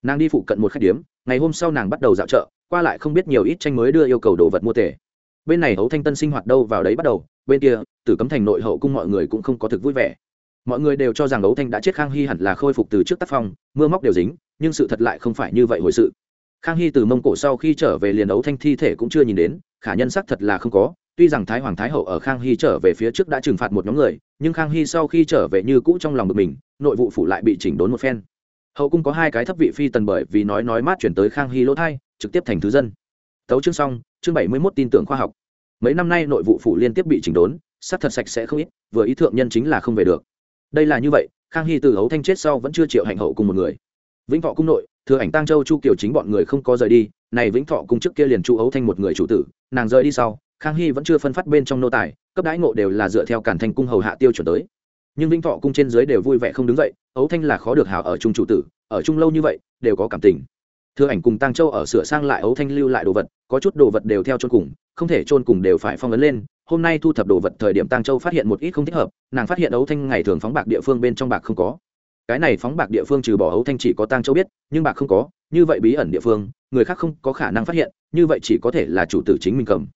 Nàng đi phụ cận một khách điếm, ngày hôm sau nàng bắt đầu dạo chợ, qua lại không biết nhiều ít tranh mới đưa yêu cầu đồ vật mua tể bên này ấu thanh tân sinh hoạt đâu vào đấy bắt đầu, bên kia, tử cấm thành nội hậu cung mọi người cũng không có thực vui vẻ. Mọi người đều cho rằng ấu thanh đã chết, khang hy hẳn là khôi phục từ trước tác phong, mưa móc đều dính, nhưng sự thật lại không phải như vậy hồi sự. Khang hy từ mông cổ sau khi trở về liền ấu thanh thi thể cũng chưa nhìn đến, khả nhân xác thật là không có, tuy rằng thái hoàng thái hậu ở khang hy trở về phía trước đã trừng phạt một nhóm người, nhưng khang hy sau khi trở về như cũ trong lòng bực mình, nội vụ phủ lại bị chỉnh đốn một phen. Hậu cung có hai cái thấp vị phi tần bởi vì nói nói mát chuyển tới khang hy lỗ thai, trực tiếp thành thứ dân. Tấu chương xong chương bảy mươi mốt tin tưởng khoa học. Mấy năm nay nội vụ phủ liên tiếp bị chỉnh đốn sát thật sạch sẽ không ít, vừa ý thượng nhân chính là không về được. Đây là như vậy, khang hy từ hấu thanh chết sau vẫn chưa chịu hạnh hậu cùng một người. Vĩnh thọ cung nội, thừa ảnh tang châu chu kiều chính bọn người không có rời đi, này vĩnh thọ cung trước kia liền chu hấu thanh một người chủ tử, nàng rời đi sau, khang hy vẫn chưa phân phát bên trong nô tài, cấp đãi ngộ đều là dựa theo cản thành cung hầu hạ tiêu chuẩn tới. Nhưng vĩnh thọ cung trên dưới đều vui vẻ không đứng dậy ấu thanh là khó được hảo ở trung chủ tử, ở chung lâu như vậy, đều có cảm tình thừa ảnh cùng tăng châu ở sửa sang lại ấu thanh lưu lại đồ vật, có chút đồ vật đều theo chôn cùng, không thể chôn cùng đều phải phong ấn lên. Hôm nay thu thập đồ vật thời điểm tăng châu phát hiện một ít không thích hợp, nàng phát hiện ấu thanh ngày thường phóng bạc địa phương bên trong bạc không có. Cái này phóng bạc địa phương trừ bỏ ấu thanh chỉ có tăng châu biết, nhưng bạc không có, như vậy bí ẩn địa phương, người khác không có khả năng phát hiện, như vậy chỉ có thể là chủ tử chính mình cầm.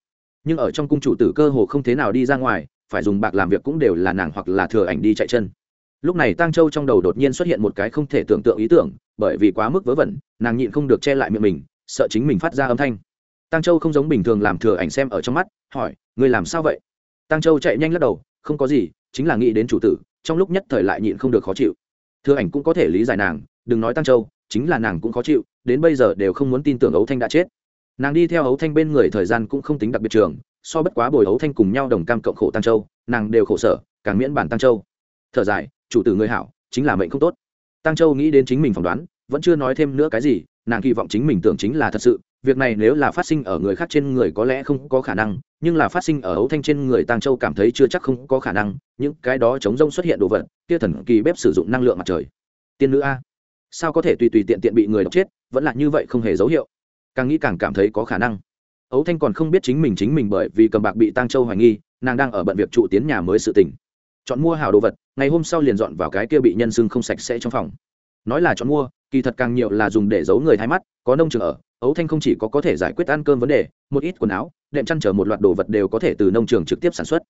Nhưng ở trong cung chủ tử cơ hồ không thế nào đi ra ngoài, phải dùng bạc làm việc cũng đều là nàng hoặc là thừa ảnh đi chạy chân lúc này Tang châu trong đầu đột nhiên xuất hiện một cái không thể tưởng tượng ý tưởng, bởi vì quá mức vớ vẩn, nàng nhịn không được che lại miệng mình, sợ chính mình phát ra âm thanh. Tang châu không giống bình thường làm thừa ảnh xem ở trong mắt, hỏi người làm sao vậy? Tang châu chạy nhanh lắc đầu, không có gì, chính là nghĩ đến chủ tử, trong lúc nhất thời lại nhịn không được khó chịu. Thừa ảnh cũng có thể lý giải nàng, đừng nói tăng châu, chính là nàng cũng khó chịu, đến bây giờ đều không muốn tin tưởng ấu thanh đã chết. Nàng đi theo ấu thanh bên người thời gian cũng không tính đặc biệt trường, so bất quá bồi ấu thanh cùng nhau đồng cam cộng khổ tăng châu, nàng đều khổ sở, càng miễn bản tăng châu. Thở dài chủ tử người hảo, chính là mệnh không tốt. Tăng châu nghĩ đến chính mình phỏng đoán, vẫn chưa nói thêm nữa cái gì, nàng kỳ vọng chính mình tưởng chính là thật sự, việc này nếu là phát sinh ở người khác trên người có lẽ không có khả năng, nhưng là phát sinh ở ấu thanh trên người tàng châu cảm thấy chưa chắc không có khả năng, những cái đó chống rông xuất hiện đồ vật, kia thần kỳ bếp sử dụng năng lượng mặt trời. Tiên nữ a. Sao có thể tùy tùy tiện tiện bị người độc chết, vẫn là như vậy không hề dấu hiệu. Càng nghĩ càng cảm thấy có khả năng. Ấu thanh còn không biết chính mình chính mình bởi vì cầm bạc bị tang châu hoài nghi, nàng đang ở bận việc trụ tiến nhà mới sự tình chọn mua hảo đồ vật ngày hôm sau liền dọn vào cái kia bị nhân sưng không sạch sẽ trong phòng. Nói là chọn mua kỳ thật càng nhiều là dùng để giấu người thay mắt có nông trường ở ấu thanh không chỉ có có thể giải quyết ăn cơm vấn đề một ít quần áo đệm chăn trở một loạt đồ vật đều có thể từ nông trường trực tiếp sản xuất.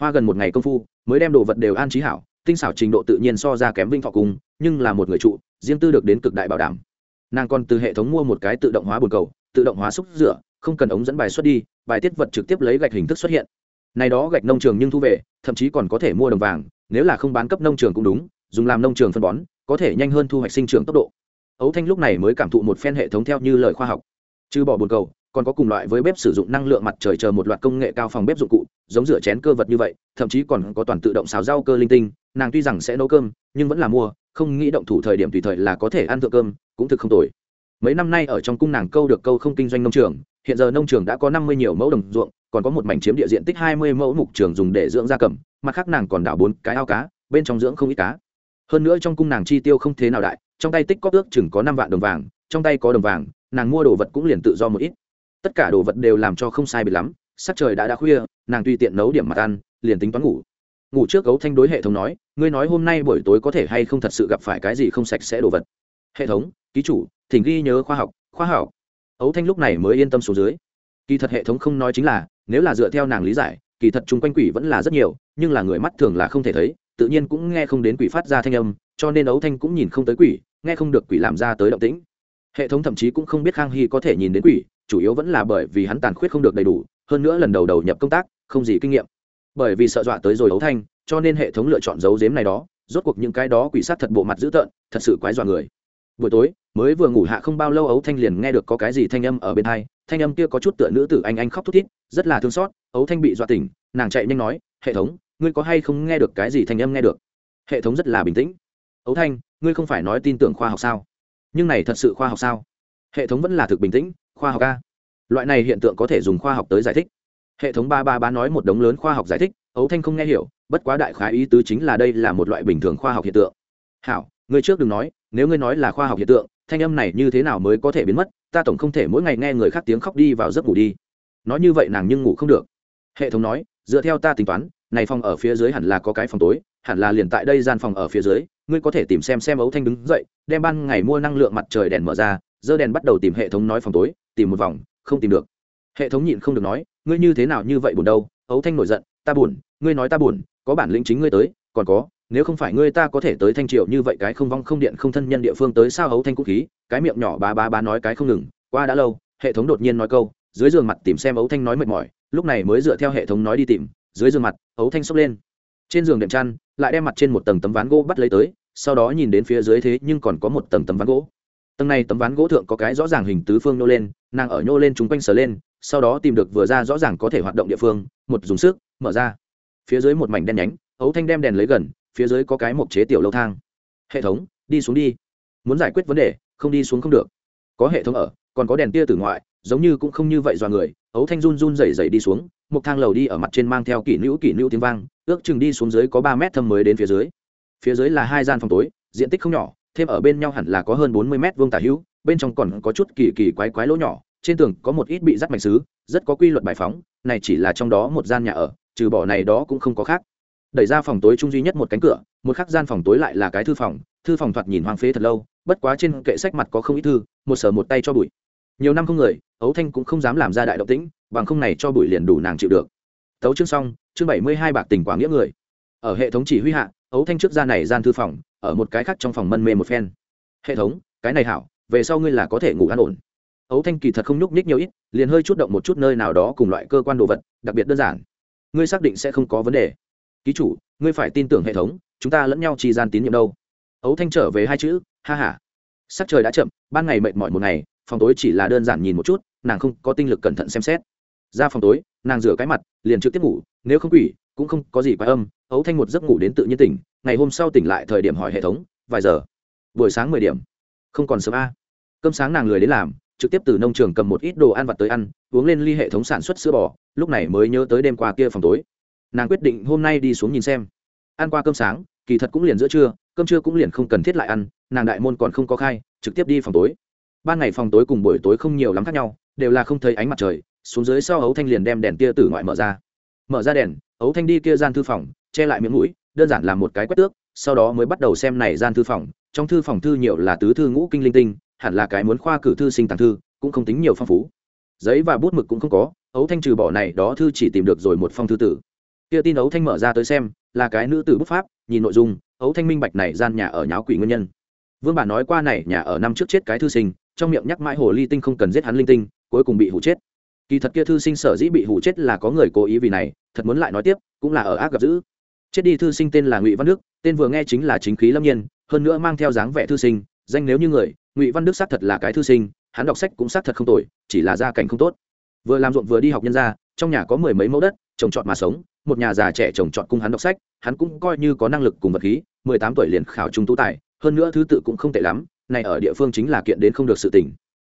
Hoa gần một ngày công phu mới đem đồ vật đều an trí hảo tinh xảo trình độ tự nhiên so ra kém vinh thọ cùng, nhưng là một người trụ riêng tư được đến cực đại bảo đảm. Nàng còn từ hệ thống mua một cái tự động hóa bồn cầu tự động hóa xúc rửa không cần ống dẫn bài xuất đi bài tiết vật trực tiếp lấy gạch hình thức xuất hiện này đó gạch nông trường nhưng thu về, thậm chí còn có thể mua đồng vàng, nếu là không bán cấp nông trường cũng đúng, dùng làm nông trường phân bón, có thể nhanh hơn thu hoạch sinh trưởng tốc độ. Ấu thanh lúc này mới cảm thụ một phen hệ thống theo như lời khoa học. Trừ bỏ bồn cầu, còn có cùng loại với bếp sử dụng năng lượng mặt trời chờ một loạt công nghệ cao phòng bếp dụng cụ, giống rửa chén cơ vật như vậy, thậm chí còn có toàn tự động xào rau cơ linh tinh, nàng tuy rằng sẽ nấu cơm, nhưng vẫn là mua, không nghĩ động thủ thời điểm tùy thời là có thể ăn thượng cơm, cũng thực không tồi. Mấy năm nay ở trong cung nàng câu được câu không kinh doanh nông trường hiện giờ nông trường đã có năm mươi nhiều mẫu đồng ruộng, còn có một mảnh chiếm địa diện tích hai mươi mẫu mục trường dùng để dưỡng gia cầm, mặt khác nàng còn đảo bốn cái ao cá, bên trong dưỡng không ít cá. Hơn nữa trong cung nàng chi tiêu không thế nào đại, trong tay tích có ước chừng có năm vạn đồng vàng, trong tay có đồng vàng, nàng mua đồ vật cũng liền tự do một ít. Tất cả đồ vật đều làm cho không sai biệt lắm, sắc trời đã đã khuya, nàng tùy tiện nấu điểm mặt ăn, liền tính toán ngủ. Ngủ trước gấu thanh đối hệ thống nói, ngươi nói hôm nay buổi tối có thể hay không thật sự gặp phải cái gì không sạch sẽ đồ vật? Hệ thống, ký chủ, thỉnh ghi nhớ khoa học khoa học ấu thanh lúc này mới yên tâm xuống dưới. Kỳ thật hệ thống không nói chính là, nếu là dựa theo nàng lý giải, kỳ thật chung quanh quỷ vẫn là rất nhiều, nhưng là người mắt thường là không thể thấy, tự nhiên cũng nghe không đến quỷ phát ra thanh âm, cho nên ấu thanh cũng nhìn không tới quỷ, nghe không được quỷ làm ra tới động tĩnh. Hệ thống thậm chí cũng không biết khang hy có thể nhìn đến quỷ, chủ yếu vẫn là bởi vì hắn tàn khuyết không được đầy đủ, hơn nữa lần đầu đầu nhập công tác, không gì kinh nghiệm. Bởi vì sợ dọa tới rồi ấu thanh, cho nên hệ thống lựa chọn dấu dếm này đó, rốt cuộc những cái đó quỷ sát thật bộ mặt dữ tợn, thật sự quái dọa người buổi tối, mới vừa ngủ hạ không bao lâu ấu thanh liền nghe được có cái gì thanh âm ở bên hai, thanh âm kia có chút tựa nữ tử anh anh khóc thút thít, rất là thương xót. Ấu thanh bị dọa tỉnh, nàng chạy nhanh nói, hệ thống, ngươi có hay không nghe được cái gì thanh âm nghe được? Hệ thống rất là bình tĩnh. Ấu thanh, ngươi không phải nói tin tưởng khoa học sao? Nhưng này thật sự khoa học sao? Hệ thống vẫn là thực bình tĩnh, khoa học a? Loại này hiện tượng có thể dùng khoa học tới giải thích. Hệ thống ba ba ba nói một đống lớn khoa học giải thích ấu thanh không nghe hiểu, bất quá đại khái ý tứ chính là đây là một loại bình thường khoa học hiện tượng. Hảo, ngươi trước đừng nói nếu ngươi nói là khoa học hiện tượng, thanh âm này như thế nào mới có thể biến mất, ta tổng không thể mỗi ngày nghe người khác tiếng khóc đi vào giấc ngủ đi. Nói như vậy nàng nhưng ngủ không được. Hệ thống nói, dựa theo ta tính toán, này phòng ở phía dưới hẳn là có cái phòng tối, hẳn là liền tại đây gian phòng ở phía dưới, ngươi có thể tìm xem xem ấu thanh đứng dậy, đem ban ngày mua năng lượng mặt trời đèn mở ra dơ đèn bắt đầu tìm hệ thống nói phòng tối, tìm một vòng, không tìm được. Hệ thống nhịn không được nói, ngươi như thế nào như vậy buồn đâu, ấu thanh nổi giận, ta buồn, ngươi nói ta buồn, có bản lĩnh chính ngươi tới, còn có nếu không phải ngươi ta có thể tới thanh triệu như vậy cái không vong không điện không thân nhân địa phương tới sao hấu thanh quốc khí, cái miệng nhỏ ba ba ba nói cái không ngừng, qua đã lâu, hệ thống đột nhiên nói câu, dưới giường mặt tìm xem ấu thanh nói mệt mỏi, lúc này mới dựa theo hệ thống nói đi tìm, dưới giường mặt ấu thanh sốc lên. Trên giường đệm chăn, lại đem mặt trên một tầng tấm ván gỗ bắt lấy tới, sau đó nhìn đến phía dưới thế nhưng còn có một tầng tấm ván gỗ. Tầng này tấm ván gỗ thượng có cái rõ ràng hình tứ phương nhô lên, nàng ở nhô lên chúng quanh sờ lên, sau đó tìm được vừa ra rõ ràng có thể hoạt động địa phương, một dùng sức, mở ra. Phía dưới một mảnh đen nhánh ấu thanh đem đèn lấy gần phía dưới có cái mộc chế tiểu lâu thang. Hệ thống, đi xuống đi. Muốn giải quyết vấn đề, không đi xuống không được. Có hệ thống ở, còn có đèn tia từ ngoại, giống như cũng không như vậy dọa người. Ấu thanh run run rẩy rẩy đi xuống một thang lầu đi ở mặt trên mang theo kỷ nữ kỷ nữ tiếng vang, ước chừng đi xuống dưới có ba mét thâm mới đến phía dưới. Phía dưới là hai gian phòng tối, diện tích không nhỏ, thêm ở bên nhau hẳn là có hơn bốn mươi mét vuông tả hữu, bên trong còn có chút kỳ kỳ quái quái lỗ nhỏ, trên tường có một ít bị rắc mạch xứ, rất có quy luật bài phóng, này chỉ là trong đó một gian nhà ở, trừ bỏ này đó cũng không có khác đẩy ra phòng tối trung duy nhất một cánh cửa, một khắc gian phòng tối lại là cái thư phòng thư phòng thoạt nhìn hoang phế thật lâu, bất quá trên kệ sách mặt có không ít thư, một sở một tay cho bụi. Nhiều năm không người, ấu thanh cũng không dám làm ra đại động tĩnh, bằng không này cho bụi liền đủ nàng chịu được. Tấu chương xong, chương bảy mươi hai bạc tình quả nghĩa người. Ở hệ thống chỉ huy hạ, ấu thanh trước ra này gian thư phòng, ở một cái khác trong phòng mân mê một phen. Hệ thống, cái này hảo, về sau ngươi là có thể ngủ an ổn. Ấu thanh kỳ thật không nhúc nhích nhiều ít, liền hơi chút động một chút nơi nào đó cùng loại cơ quan đồ vật, đặc biệt đơn giản. Ngươi xác định sẽ không có vấn đề ký chủ, ngươi phải tin tưởng hệ thống, chúng ta lẫn nhau trì gian tín nhiệm đâu. Ấu thanh trở về hai chữ, ha h a sắc trời đã chậm, ban ngày mệt mỏi một ngày, phòng tối chỉ là đơn giản nhìn một chút, nàng không có tinh lực cẩn thận xem xét. Ra phòng tối, nàng rửa cái mặt, liền trực tiếp ngủ, nếu không quỷ, cũng không có gì quá âm. Ấu thanh một giấc ngủ đến tự nhiên tỉnh, ngày hôm sau tỉnh lại thời điểm hỏi hệ thống, vài giờ? Buổi sáng mười điểm. Không còn sớm a cơm sáng nàng lười đến làm, trực tiếp từ nông trường cầm một ít đồ ăn vặt tới ăn, uống lên ly hệ thống sản xuất sữa bò, lúc này mới nhớ tới đêm qua kia phòng tối nàng quyết định hôm nay đi xuống nhìn xem. Ăn qua cơm sáng, kỳ thật cũng liền giữa trưa, cơm trưa cũng liền không cần thiết lại ăn, nàng đại môn còn không có khai, trực tiếp đi phòng tối. Ban ngày phòng tối cùng buổi tối không nhiều lắm khác nhau, đều là không thấy ánh mặt trời, xuống dưới sau ấu thanh liền đem đèn tia tử ngoại mở ra. Mở ra đèn, ấu thanh đi kia gian thư phòng, che lại miệng mũi, đơn giản là một cái quét tước, sau đó mới bắt đầu xem này gian thư phòng. Trong thư phòng thư nhiều là tứ thư ngũ kinh linh tinh, hẳn là cái muốn khoa cử thư sinh tàng thư, cũng không tính nhiều phong phú. Giấy và bút mực cũng không có, ấu thanh trừ bỏ này đó thư chỉ tìm được rồi một phong thư tử kia tin ấu thanh mở ra tới xem, là cái nữ tử bút pháp, nhìn nội dung, ấu thanh minh bạch này gian nhà ở nháo quỷ nguyên nhân. Vương bản nói qua này nhà ở năm trước chết cái thư sinh, trong miệng nhắc mãi hồ ly tinh không cần giết hắn linh tinh, cuối cùng bị hủ chết. Kỳ thật kia thư sinh sở dĩ bị hủ chết là có người cố ý vì này, thật muốn lại nói tiếp, cũng là ở ác gặp dữ. Chết đi thư sinh tên là ngụy văn đức, tên vừa nghe chính là chính khí lâm nhiên, hơn nữa mang theo dáng vẻ thư sinh, danh nếu như người, ngụy văn đức xác thật là cái thư sinh, hắn đọc sách cũng xác thật không tồi, chỉ là gia cảnh không tốt. Vừa làm ruộng vừa đi học nhân ra, trong nhà có mười mấy mẫu đất trồng trọt mà sống, một nhà già trẻ trồng trọt cung hắn đọc sách, hắn cũng coi như có năng lực cùng vật khí, mười tám tuổi liền khảo trung tú tài, hơn nữa thứ tự cũng không tệ lắm, này ở địa phương chính là kiện đến không được sự tỉnh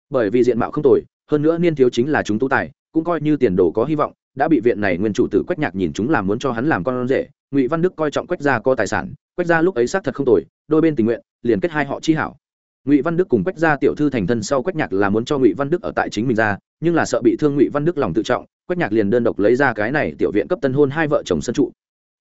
bởi vì diện mạo không tồi, hơn nữa niên thiếu chính là chúng tú tài, cũng coi như tiền đồ có hy vọng, đã bị viện này nguyên chủ tử quách nhạc nhìn chúng làm muốn cho hắn làm con rể, ngụy văn đức coi trọng quách gia có tài sản, quách gia lúc ấy xác thật không tồi, đôi bên tình nguyện, liền kết hai họ chi hảo. Ngụy văn đức cùng quách gia tiểu thư thành thân sau quách nhạc là muốn cho ngụy văn đức ở tại chính mình ra, nhưng là sợ bị thương ngụy văn đức lòng tự trọng quách nhạc liền đơn độc lấy ra cái này tiểu viện cấp tân hôn hai vợ chồng sân trụ.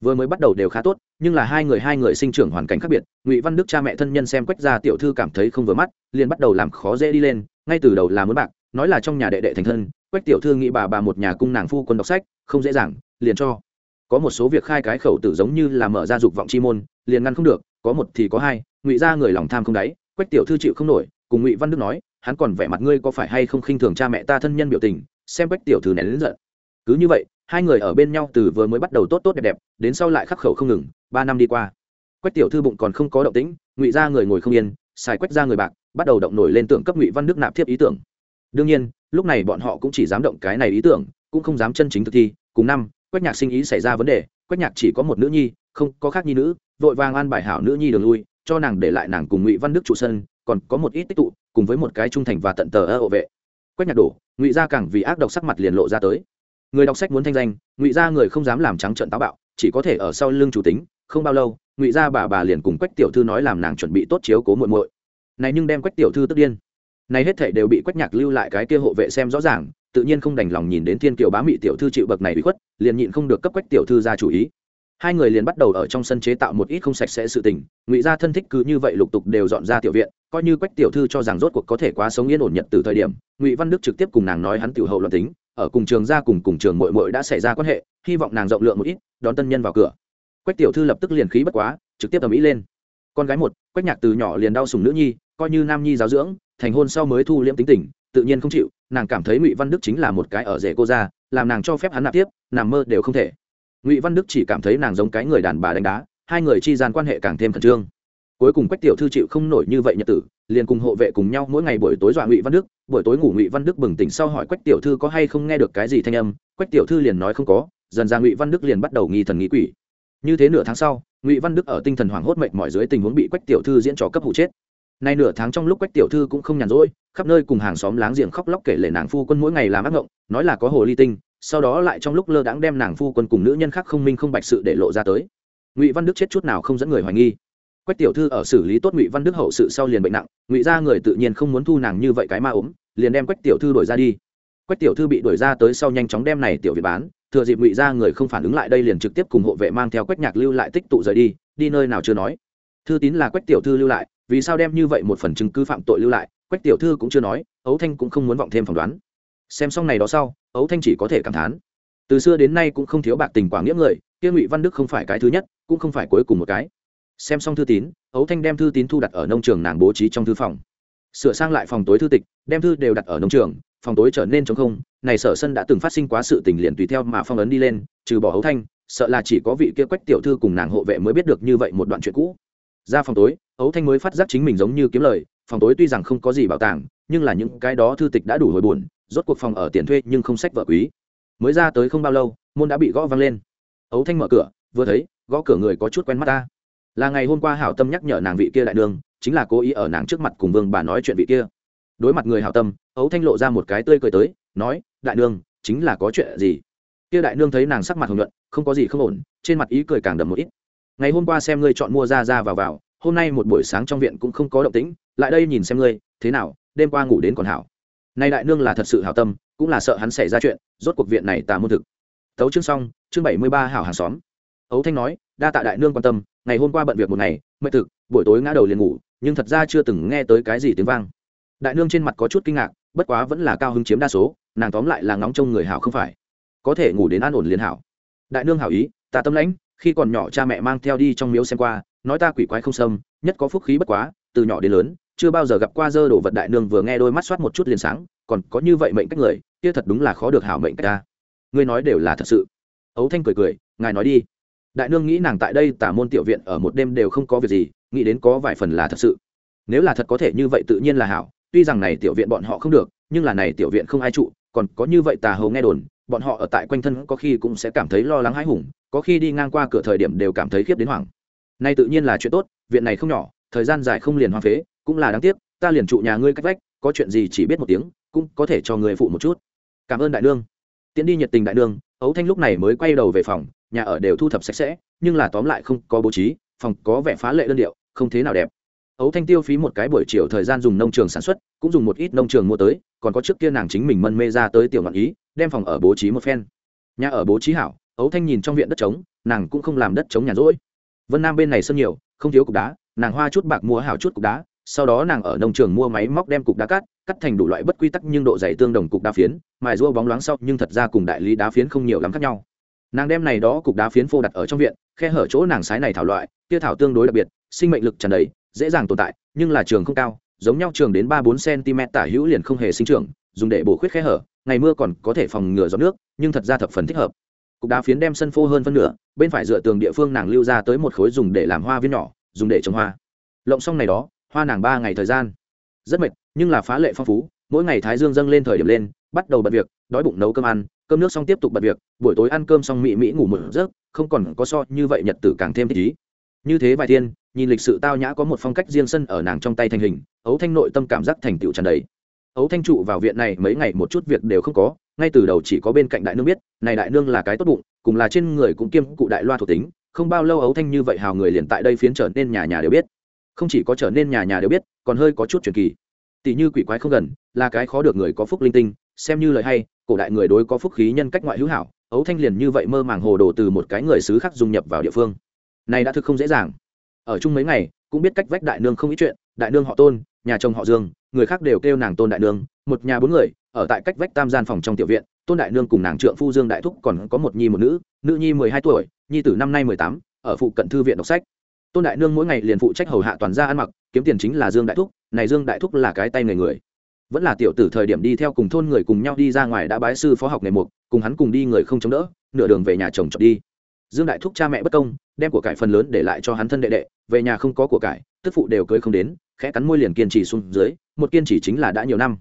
Vừa mới bắt đầu đều khá tốt, nhưng là hai người hai người sinh trưởng hoàn cảnh khác biệt, ngụy văn đức cha mẹ thân nhân xem quách gia tiểu thư cảm thấy không vừa mắt, liền bắt đầu làm khó dễ đi lên, ngay từ đầu là muốn bạc, nói là trong nhà đệ đệ thành thân, quách tiểu thư nghĩ bà bà một nhà cung nàng phu quân đọc sách, không dễ dàng, liền cho. Có một số việc khai cái khẩu tử giống như là mở ra dục vọng chi môn, liền ngăn không được, có một thì có hai, ngụy ra người lòng tham không đáy, quách tiểu thư chịu không nổi, cùng ngụy văn đức nói, hắn còn vẻ mặt ngươi có phải hay không khinh thường cha mẹ ta thân nhân biểu tình xem quách tiểu thư nén đến giận. Cứ như vậy, hai người ở bên nhau từ vừa mới bắt đầu tốt tốt đẹp đẹp, đến sau lại khắc khẩu không ngừng, ba năm đi qua. Quách tiểu thư bụng còn không có động tĩnh, ngụy ra người ngồi không yên, xài quách ra người bạc, bắt đầu động nổi lên tưởng cấp ngụy văn đức nạp thiếp ý tưởng. Đương nhiên, lúc này bọn họ cũng chỉ dám động cái này ý tưởng, cũng không dám chân chính thực thi. Cùng năm, quách nhạc sinh ý xảy ra vấn đề, quách nhạc chỉ có một nữ nhi, không có khác nhi nữ, vội vàng an bài hảo nữ nhi đường lui, cho nàng để lại nàng cùng ngụy văn đức trụ sân, còn có một ít tích tụ, cùng với một cái trung thành và tận tờ ơ hộ vệ quách nhạc đổ, ngụy gia càng vì ác độc sắc mặt liền lộ ra tới. Người đọc sách muốn thanh danh, ngụy gia người không dám làm trắng trận táo bạo, chỉ có thể ở sau lưng chủ tính, không bao lâu, ngụy gia bà bà liền cùng quách tiểu thư nói làm nàng chuẩn bị tốt chiếu cố muội muội. Này nhưng đem quách tiểu thư tức điên. Này hết thảy đều bị quách nhạc lưu lại cái kia hộ vệ xem rõ ràng, tự nhiên không đành lòng nhìn đến thiên kiều bá mị tiểu thư chịu bậc này bị khuất, liền nhịn không được cấp quách tiểu thư ra chủ ý hai người liền bắt đầu ở trong sân chế tạo một ít không sạch sẽ sự tình, ngụy gia thân thích cứ như vậy lục tục đều dọn ra tiểu viện, coi như quách tiểu thư cho rằng rốt cuộc có thể quá sống yên ổn nhật từ thời điểm, ngụy văn đức trực tiếp cùng nàng nói hắn tiểu hậu luận tính, ở cùng trường gia cùng cùng trường mội mội đã xảy ra quan hệ, hy vọng nàng rộng lượng một ít, đón tân nhân vào cửa. Quách tiểu thư lập tức liền khí bất quá, trực tiếp tầm ý lên. Con gái một, quách nhạc từ nhỏ liền đau sùng nữ nhi, coi như nam nhi giáo dưỡng, thành hôn sau mới thu liễm tính tình, tự nhiên không chịu, nàng cảm thấy ngụy văn đức chính là một cái ở rể cô ra làm nàng cho phép hắn nạp tiếp, nằm mơ đều không thể ngụy văn đức chỉ cảm thấy nàng giống cái người đàn bà đánh đá, hai người chi gian quan hệ càng thêm khẩn trương. Cuối cùng quách tiểu thư chịu không nổi như vậy nhật tử, liền cùng hộ vệ cùng nhau mỗi ngày buổi tối dọa ngụy văn đức, buổi tối ngủ ngụy văn đức bừng tỉnh sau hỏi quách tiểu thư có hay không nghe được cái gì thanh âm, quách tiểu thư liền nói không có, dần ra ngụy văn đức liền bắt đầu nghi thần nghĩ quỷ. Như thế nửa tháng sau, ngụy văn đức ở tinh thần hoảng hốt mệt mỏi dưới tình huống bị quách tiểu thư diễn trò cấp hụ chết. Nay nửa tháng trong lúc quách tiểu thư cũng không nhàn rỗi, khắp nơi cùng hàng xóm láng giềng khóc lóc kể lể nàng phu quân mỗi ngày làm ác ngộng, nói là có hồ ly tinh sau đó lại trong lúc lơ đãng đem nàng phu quân cùng nữ nhân khác không minh không bạch sự để lộ ra tới. Ngụy văn đức chết chút nào không dẫn người hoài nghi. Quách tiểu thư ở xử lý tốt ngụy văn đức hậu sự sau liền bệnh nặng, ngụy ra người tự nhiên không muốn thu nàng như vậy cái ma ốm, liền đem quách tiểu thư đổi ra đi. Quách tiểu thư bị đuổi ra tới sau nhanh chóng đem này tiểu việt bán, thừa dịp ngụy ra người không phản ứng lại đây liền trực tiếp cùng hộ vệ mang theo quách nhạc lưu lại tích tụ rời đi đi nơi nào chưa nói. Thư tín là quách tiểu thư lưu lại, vì sao đem như vậy một phần chứng cứ phạm tội lưu lại, quách tiểu thư cũng chưa nói, ấu thanh cũng không muốn vọng thêm phỏng đoán xem xong này đó sau, ấu thanh chỉ có thể cảm thán. Từ xưa đến nay cũng không thiếu bạc tình quảng nghĩa người, kia ngụy văn đức không phải cái thứ nhất, cũng không phải cuối cùng một cái. Xem xong thư tín, ấu thanh đem thư tín thu đặt ở nông trường nàng bố trí trong thư phòng. Sửa sang lại phòng tối thư tịch, đem thư đều đặt ở nông trường, phòng tối trở nên trống không, này sở sân đã từng phát sinh quá sự tình liền tùy theo mà phong ấn đi lên, trừ bỏ ấu thanh, sợ là chỉ có vị kia quách tiểu thư cùng nàng hộ vệ mới biết được như vậy một đoạn chuyện cũ. Ra phòng tối, ấu thanh mới phát giác chính mình giống như kiếm lời, phòng tối tuy rằng không có gì bảo tàng nhưng là những cái đó thư tịch đã đủ hồi buồn, rốt cuộc phòng ở tiền thuê nhưng không sách vợ quý. Mới ra tới không bao lâu, môn đã bị gõ văng lên. Ấu thanh mở cửa, vừa thấy, gõ cửa người có chút quen mắt ta. Là ngày hôm qua hảo tâm nhắc nhở nàng vị kia đại đường chính là cố ý ở nàng trước mặt cùng vương bà nói chuyện vị kia. Đối mặt người hảo tâm, ấu thanh lộ ra một cái tươi cười tới, nói, đại nương, chính là có chuyện gì? Kia đại nương thấy nàng sắc mặt hồng nhuận, không có gì không ổn, trên mặt ý cười càng đậm một ít. Ngày hôm qua xem ngươi chọn mua ra ra vào vào, hôm nay một buổi sáng trong viện cũng không có động tĩnh, lại đây nhìn xem ngươi, thế nào đêm qua ngủ đến còn hảo. Nay đại nương là thật sự hảo tâm, cũng là sợ hắn xảy ra chuyện, rốt cuộc viện này tà môn thực. Tấu chương xong, chương bảy mươi ba hảo hàng xóm. Ấu thanh nói, đa tạ đại nương quan tâm, ngày hôm qua bận việc một ngày, mệt thực, buổi tối ngã đầu liền ngủ, nhưng thật ra chưa từng nghe tới cái gì tiếng vang. Đại nương trên mặt có chút kinh ngạc, bất quá vẫn là cao hứng chiếm đa số, nàng tóm lại là ngóng trông người hảo không phải. Có thể ngủ đến an ổn liền hảo. Đại nương hảo ý, ta tâm lãnh, khi còn nhỏ cha mẹ mang theo đi trong miếu xem qua, nói ta quỷ quái không xâm, nhất có phúc khí bất quá, từ nhỏ đến lớn chưa bao giờ gặp qua dơ đồ vật đại nương vừa nghe đôi mắt soát một chút liền sáng, còn có như vậy mệnh cách người, kia thật đúng là khó được hảo mệnh cách ta. Ngươi nói đều là thật sự. Ấu thanh cười cười, ngài nói đi. Đại nương nghĩ nàng tại đây tả môn tiểu viện ở một đêm đều không có việc gì, nghĩ đến có vài phần là thật sự. Nếu là thật có thể như vậy tự nhiên là hảo, tuy rằng này tiểu viện bọn họ không được, nhưng là này tiểu viện không ai trụ, còn có như vậy tà hầu nghe đồn, bọn họ ở tại quanh thân có khi cũng sẽ cảm thấy lo lắng hãi hùng, có khi đi ngang qua cửa thời điểm đều cảm thấy khiếp đến hoảng. Nay tự nhiên là chuyện tốt, viện này không nhỏ, thời gian dài không liền hoang phế cũng là đáng tiếc, ta liền trụ nhà ngươi cách vách, có chuyện gì chỉ biết một tiếng, cũng có thể cho người phụ một chút. Cảm ơn đại nương. Tiễn đi nhiệt tình đại nương, ấu thanh lúc này mới quay đầu về phòng, nhà ở đều thu thập sạch sẽ, nhưng là tóm lại không có bố trí, phòng có vẻ phá lệ đơn điệu, không thế nào đẹp. Ấu thanh tiêu phí một cái buổi chiều thời gian dùng nông trường sản xuất, cũng dùng một ít nông trường mua tới, còn có trước kia nàng chính mình mân mê ra tới tiểu ngọn ý, đem phòng ở bố trí một phen. Nhà ở bố trí hảo, ấu thanh nhìn trong viện đất trống, nàng cũng không làm đất trống nhà rỗi. Vân nam bên này sân nhiều, không thiếu cục đá, nàng hoa chút bạc mua hảo chút cục đá sau đó nàng ở nông trường mua máy móc đem cục đá cắt cắt thành đủ loại bất quy tắc nhưng độ dày tương đồng cục đá phiến, mài rua bóng loáng sau nhưng thật ra cùng đại lý đá phiến không nhiều lắm khác nhau. Nàng đem này đó cục đá phiến phô đặt ở trong viện, khe hở chỗ nàng sái này thảo loại, tia thảo tương đối đặc biệt, sinh mệnh lực tràn đầy, dễ dàng tồn tại, nhưng là trường không cao, giống nhau trường đến ba bốn cm tả hữu liền không hề sinh trưởng, dùng để bổ khuyết khe hở, ngày mưa còn có thể phòng ngừa gió nước, nhưng thật ra thập phần thích hợp. Cục đá phiến đem sân phô hơn phân nửa, bên phải dựa tường địa phương nàng lưu ra tới một khối dùng để làm hoa viên nhỏ, dùng để trồng hoa. Lộng xong này đó hoa nàng ba ngày thời gian. Rất mệt, nhưng là phá lệ phong phú, mỗi ngày thái dương dâng lên thời điểm lên, bắt đầu bật việc, đói bụng nấu cơm ăn, cơm nước xong tiếp tục bật việc, buổi tối ăn cơm xong mỹ mỹ ngủ một giấc, không còn có so như vậy nhật tử càng thêm thích ý. Như thế vài thiên, nhìn lịch sự tao nhã có một phong cách riêng sân ở nàng trong tay thành hình, ấu thanh nội tâm cảm giác thành tựu tràn đầy. Ấu thanh trụ vào viện này mấy ngày một chút việc đều không có, ngay từ đầu chỉ có bên cạnh đại nương biết, này đại nương là cái tốt bụng, cùng là trên người cũng kiêm cụ đại loa thuộc tính, không bao lâu ấu thanh như vậy hào người liền tại đây phiến trở nên nhà nhà đều biết không chỉ có trở nên nhà nhà đều biết, còn hơi có chút truyền kỳ. Tỷ như quỷ quái không gần, là cái khó được người có phúc linh tinh, xem như lời hay, cổ đại người đối có phúc khí nhân cách ngoại hữu hảo, ấu thanh liền như vậy mơ màng hồ đồ từ một cái người xứ khác dung nhập vào địa phương. Này đã thực không dễ dàng. Ở chung mấy ngày, cũng biết cách vách đại nương không ít chuyện, đại nương họ tôn, nhà chồng họ dương, người khác đều kêu nàng tôn đại nương, một nhà bốn người, ở tại cách vách tam gian phòng trong tiểu viện, tôn đại nương cùng nàng trượng phu dương đại thúc còn có một nhi một nữ nữ nhi mười hai tuổi, nhi tử năm nay mười tám, ở phụ cận thư viện đọc sách tôn đại nương mỗi ngày liền phụ trách hầu hạ toàn gia ăn mặc, kiếm tiền chính là dương đại thúc, này dương đại thúc là cái tay người người. Vẫn là tiểu tử thời điểm đi theo cùng thôn người cùng nhau đi ra ngoài đã bái sư phó học nghề mục, cùng hắn cùng đi người không chống đỡ, nửa đường về nhà chồng chọn đi. Dương đại thúc cha mẹ bất công, đem của cải phần lớn để lại cho hắn thân đệ đệ, về nhà không có của cải, tức phụ đều cưới không đến, khẽ cắn môi liền kiên trì xuống dưới, một kiên trì chính là đã nhiều năm.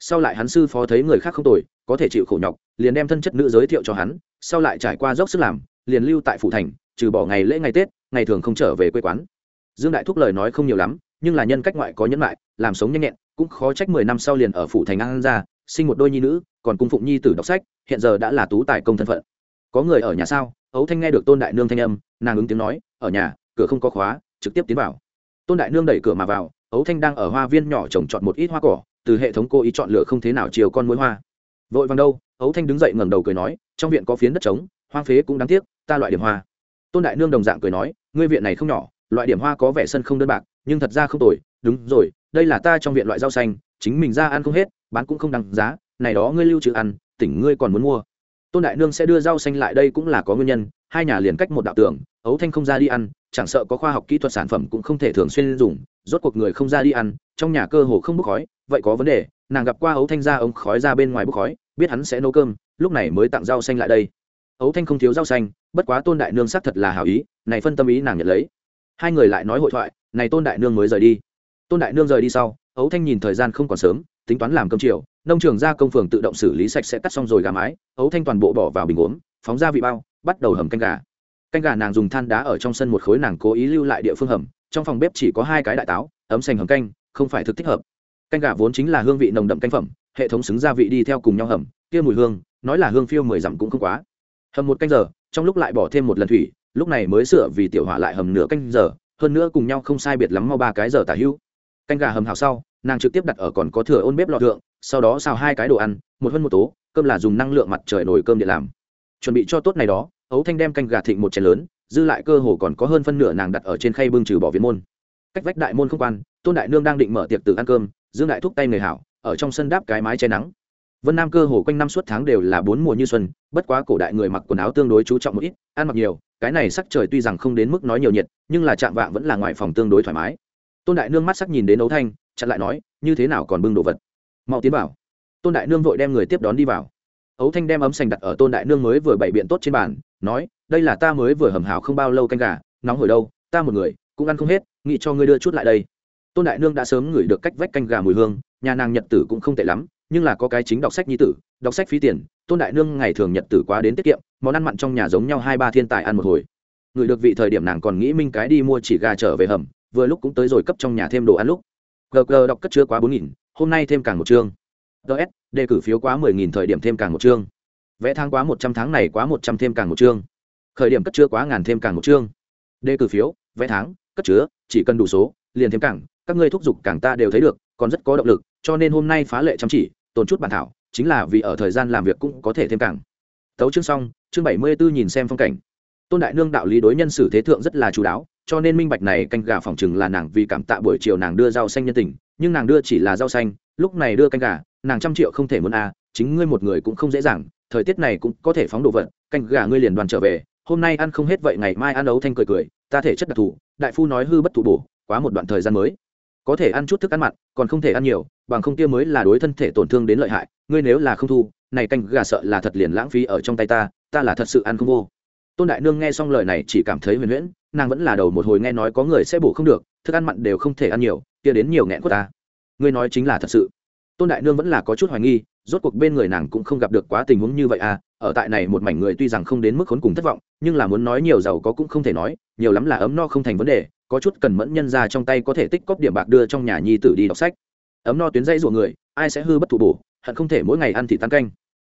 Sau lại hắn sư phó thấy người khác không tồi, có thể chịu khổ nhọc, liền đem thân chất nữ giới thiệu cho hắn, sau lại trải qua dốc sức làm, liền lưu tại phủ thành trừ bỏ ngày lễ ngày tết, ngày thường không trở về quê quán. Dương đại thúc lời nói không nhiều lắm, nhưng là nhân cách ngoại có nhẫn lại làm sống nhanh nhẹn, cũng khó trách mười năm sau liền ở phủ thành an ra, sinh một đôi nhi nữ, còn cung phụng nhi tử đọc sách, hiện giờ đã là tú tài công thân phận. Có người ở nhà sao? Ấu thanh nghe được tôn đại nương thanh âm, nàng ứng tiếng nói, ở nhà, cửa không có khóa, trực tiếp tiến vào. Tôn đại nương đẩy cửa mà vào, ấu thanh đang ở hoa viên nhỏ trồng chọn một ít hoa cỏ, từ hệ thống cô ý chọn lựa không thế nào chiều con mối hoa. Vội vàng đâu, ấu thanh đứng dậy ngẩng đầu cười nói, trong viện có phiến đất trống, hoang phế cũng đáng tiếc, ta loại điểm hoa tôn đại nương đồng dạng cười nói, ngươi viện này không nhỏ, loại điểm hoa có vẻ sân không đơn bạc, nhưng thật ra không tồi. Đúng rồi, đây là ta trong viện loại rau xanh, chính mình ra ăn không hết, bán cũng không đằng giá, này đó ngươi lưu trữ ăn, tỉnh ngươi còn muốn mua. Tôn đại nương sẽ đưa rau xanh lại đây cũng là có nguyên nhân, hai nhà liền cách một đạo tường, ấu thanh không ra đi ăn, chẳng sợ có khoa học kỹ thuật sản phẩm cũng không thể thường xuyên dùng, rốt cuộc người không ra đi ăn, trong nhà cơ hồ không bốc khói, vậy có vấn đề, nàng gặp qua ấu thanh ra ống khói ra bên ngoài bốc khói, biết hắn sẽ nấu cơm, lúc này mới tặng rau xanh lại đây ấu thanh không thiếu rau xanh, bất quá tôn đại nương xác thật là hảo ý, này phân tâm ý nàng nhận lấy. Hai người lại nói hội thoại, này tôn đại nương mới rời đi. Tôn đại nương rời đi sau, ấu thanh nhìn thời gian không còn sớm, tính toán làm cơm chiều, nông trường ra công phường tự động xử lý sạch sẽ cắt xong rồi gà mái, ấu thanh toàn bộ bỏ vào bình uống, phóng ra vị bao, bắt đầu hầm canh gà. Canh gà nàng dùng than đá ở trong sân một khối nàng cố ý lưu lại địa phương hầm, trong phòng bếp chỉ có hai cái đại táo, ấm sành hầm canh, không phải thực thích hợp. Canh gà vốn chính là hương vị nồng đậm canh phẩm, hệ thống xứng gia vị đi theo cùng nhau hầm, kia mùi hương, nói là hương phiêu mười dặm cũng không quá hầm một canh giờ, trong lúc lại bỏ thêm một lần thủy, lúc này mới sửa vì tiểu hỏa lại hầm nửa canh giờ, hơn nữa cùng nhau không sai biệt lắm mau ba cái giờ tả hữu. Canh gà hầm hào sau, nàng trực tiếp đặt ở còn có thừa ôn bếp lò thượng, sau đó xào hai cái đồ ăn, một hơn một tố, cơm là dùng năng lượng mặt trời nồi cơm để làm. Chuẩn bị cho tốt này đó, ấu thanh đem canh gà thịnh một chén lớn, dư lại cơ hồ còn có hơn phân nửa nàng đặt ở trên khay bưng trừ bỏ viện môn. Cách vách đại môn không quan, tôn đại nương đang định mở tiệc từ ăn cơm, dương đại thúc tay người hảo, ở trong sân đáp cái mái che nắng vân nam cơ hồ quanh năm suốt tháng đều là bốn mùa như xuân, bất quá cổ đại người mặc quần áo tương đối chú trọng một ít, ăn mặc nhiều, cái này sắc trời tuy rằng không đến mức nói nhiều nhiệt, nhưng là chạm vạng vẫn là ngoài phòng tương đối thoải mái. Tôn đại nương mắt sắc nhìn đến ấu thanh, chặn lại nói, như thế nào còn bưng đồ vật? Mau tiến vào. Tôn đại nương vội đem người tiếp đón đi vào. Ấu thanh đem ấm sành đặt ở tôn đại nương mới vừa bày biện tốt trên bàn, nói, đây là ta mới vừa hầm hào không bao lâu canh gà, nóng hồi đâu, ta một người, cũng ăn không hết, nghĩ cho ngươi đưa chút lại đây. Tôn đại nương đã sớm ngửi được cách vách canh gà mùi hương, nhà nàng nhật tử cũng không tệ lắm nhưng là có cái chính đọc sách nhi tử, đọc sách phí tiền, tôn đại nương ngày thường nhật tử quá đến tiết kiệm, món ăn mặn trong nhà giống nhau hai ba thiên tài ăn một hồi. Người được vị thời điểm nàng còn nghĩ minh cái đi mua chỉ gà trở về hầm, vừa lúc cũng tới rồi cấp trong nhà thêm đồ ăn lúc. Gg đọc cất chứa quá bốn nghìn, hôm nay thêm càng một chương. Ts đề cử phiếu quá mười nghìn, thời điểm thêm càng một chương. Vẽ tháng quá một trăm, tháng này quá một trăm thêm càng một chương. Khởi điểm cất chứa quá ngàn thêm càng một chương. Đề cử phiếu, vẽ tháng, cất chứa, chỉ cần đủ số, liền thêm càng, các ngươi thúc giục càng ta đều thấy được, còn rất có động lực, cho nên hôm nay phá lệ chăm chỉ tồn chút bản thảo chính là vì ở thời gian làm việc cũng có thể thêm càng. Tấu chương xong chương bảy mươi 74 nhìn xem phong cảnh. Tôn đại nương đạo lý đối nhân xử thế thượng rất là chú đáo cho nên minh bạch này canh gà phòng chừng là nàng vì cảm tạ buổi chiều nàng đưa rau xanh nhân tình nhưng nàng đưa chỉ là rau xanh lúc này đưa canh gà nàng trăm triệu không thể muốn a à, chính ngươi một người cũng không dễ dàng thời tiết này cũng có thể phóng đồ vật canh gà ngươi liền đoàn trở về hôm nay ăn không hết vậy ngày mai ăn ấu thanh cười cười ta thể chất đặc thù đại phu nói hư bất thụ bổ quá một đoạn thời gian mới. Có thể ăn chút thức ăn mặn còn không thể ăn nhiều bằng không kia mới là đối thân thể tổn thương đến lợi hại, ngươi nếu là không thu, này canh gà sợ là thật liền lãng phí ở trong tay ta ta là thật sự ăn không vô. Tôn đại nương nghe xong lời này chỉ cảm thấy huyền huyễn, nàng vẫn là đầu một hồi nghe nói có người sẽ bổ không được, thức ăn mặn đều không thể ăn nhiều, kia đến nhiều nghẹn của ta. Ngươi nói chính là thật sự. Tôn đại nương vẫn là có chút hoài nghi, rốt cuộc bên người nàng cũng không gặp được quá tình huống như vậy à ở tại này một mảnh người tuy rằng không đến mức khốn cùng thất vọng, nhưng là muốn nói nhiều giàu có cũng không thể nói, nhiều lắm là ấm no không thành vấn đề, có chút cần mẫn nhân ra trong tay có thể tích cóp điểm bạc đưa trong nhà nhi tử đi đọc sách ấm no tuyến dây ruộng người, ai sẽ hư bất thủ bổ, hận không thể mỗi ngày ăn thịt tan canh.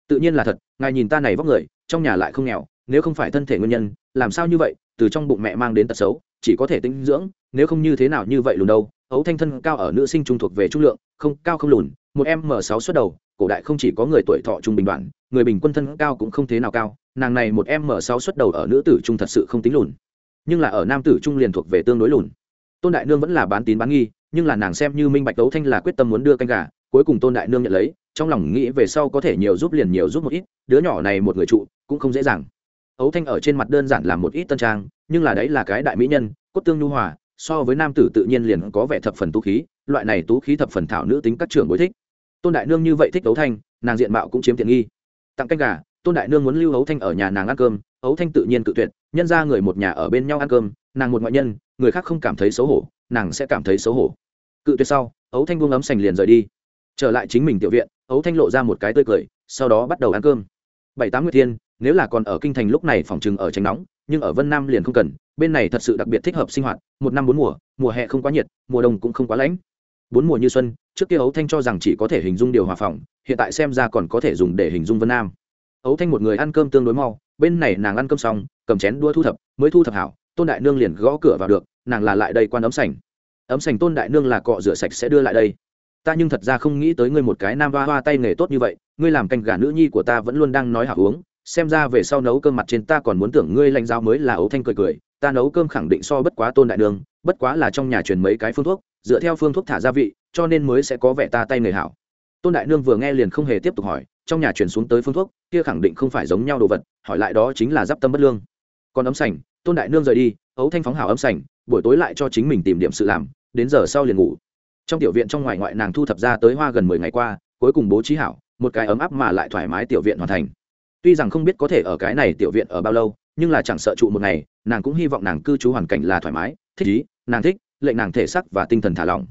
Tự nhiên là thật, ngài nhìn ta này vóc người, trong nhà lại không nghèo, nếu không phải thân thể nguyên nhân, làm sao như vậy, từ trong bụng mẹ mang đến tật xấu, chỉ có thể tinh dưỡng, nếu không như thế nào như vậy lùn đâu. Ấu thanh thân cao ở nữ sinh trung thuộc về trung lượng, không, cao không lùn, một em m sáu xuất đầu, cổ đại không chỉ có người tuổi thọ trung bình đoạn, người bình quân thân cao cũng không thế nào cao, nàng này một em m sáu xuất đầu ở nữ tử trung thật sự không tính lùn. Nhưng là ở nam tử trung liền thuộc về tương đối lùn. Tôn đại nương vẫn là bán tín bán nghi nhưng là nàng xem như minh bạch đấu thanh là quyết tâm muốn đưa canh gà, cuối cùng tôn đại nương nhận lấy, trong lòng nghĩ về sau có thể nhiều giúp liền nhiều giúp một ít, đứa nhỏ này một người trụ, cũng không dễ dàng. Ấu thanh ở trên mặt đơn giản làm một ít tân trang, nhưng là đấy là cái đại mỹ nhân, cốt tương nhu hòa, so với nam tử tự nhiên liền có vẻ thập phần tú khí, loại này tú khí thập phần thảo nữ tính các trưởng bối thích. Tôn đại nương như vậy thích ấu thanh, nàng diện mạo cũng chiếm tiện nghi. Tặng canh gà, tôn đại nương muốn lưu ấu thanh ở nhà nàng ăn cơm ấu thanh tự nhiên cự tuyệt, nhân ra người một nhà ở bên nhau ăn cơm, nàng một ngoại nhân, người khác không cảm thấy xấu hổ nàng sẽ cảm thấy xấu hổ. Cự tuyệt sau, ấu thanh buông ấm sành liền rời đi. Trở lại chính mình tiểu viện, ấu thanh lộ ra một cái tươi cười, sau đó bắt đầu ăn cơm. Bảy tám nguyệt thiên, nếu là còn ở kinh thành lúc này phòng chừng ở tránh nóng, nhưng ở vân nam liền không cần, bên này thật sự đặc biệt thích hợp sinh hoạt, một năm bốn mùa mùa hè không quá nhiệt, mùa đông cũng không quá lạnh. Bốn mùa như xuân, trước kia ấu thanh cho rằng chỉ có thể hình dung điều hòa phòng, hiện tại xem ra còn có thể dùng để hình dung vân nam. Ấu thanh một người ăn cơm tương đối mau, bên này nàng ăn cơm xong, cầm chén đua thu thập, mới thu thập hảo, tôn đại nương liền gõ cửa vào được nàng là lại đây quan ấm sành. Ấm sành tôn đại nương là cọ rửa sạch sẽ đưa lại đây. Ta nhưng thật ra không nghĩ tới ngươi một cái nam hoa hoa tay nghề tốt như vậy, ngươi làm canh gà nữ nhi của ta vẫn luôn đang nói hảo uống. Xem ra về sau nấu cơm mặt trên ta còn muốn tưởng ngươi lãnh giáo mới là ấu thanh cười cười, ta nấu cơm khẳng định so bất quá tôn đại nương, bất quá là trong nhà truyền mấy cái phương thuốc, dựa theo phương thuốc thả gia vị, cho nên mới sẽ có vẻ ta tay nghề hảo. Tôn đại nương vừa nghe liền không hề tiếp tục hỏi, trong nhà truyền xuống tới phương thuốc, kia khẳng định không phải giống nhau đồ vật, hỏi lại đó chính là giáp tâm bất lương. Còn ấm sành, tôn đại nương rời đi, ấu thanh phóng hảo ấm sành buổi tối lại cho chính mình tìm điểm sự làm, đến giờ sau liền ngủ. Trong tiểu viện trong ngoài ngoại nàng thu thập ra tới hoa gần mười ngày qua, cuối cùng bố trí hảo, một cái ấm áp mà lại thoải mái tiểu viện hoàn thành. Tuy rằng không biết có thể ở cái này tiểu viện ở bao lâu, nhưng là chẳng sợ trụ một ngày, nàng cũng hy vọng nàng cư trú hoàn cảnh là thoải mái, thích ý, nàng thích, lệnh nàng thể sắc và tinh thần thả lỏng.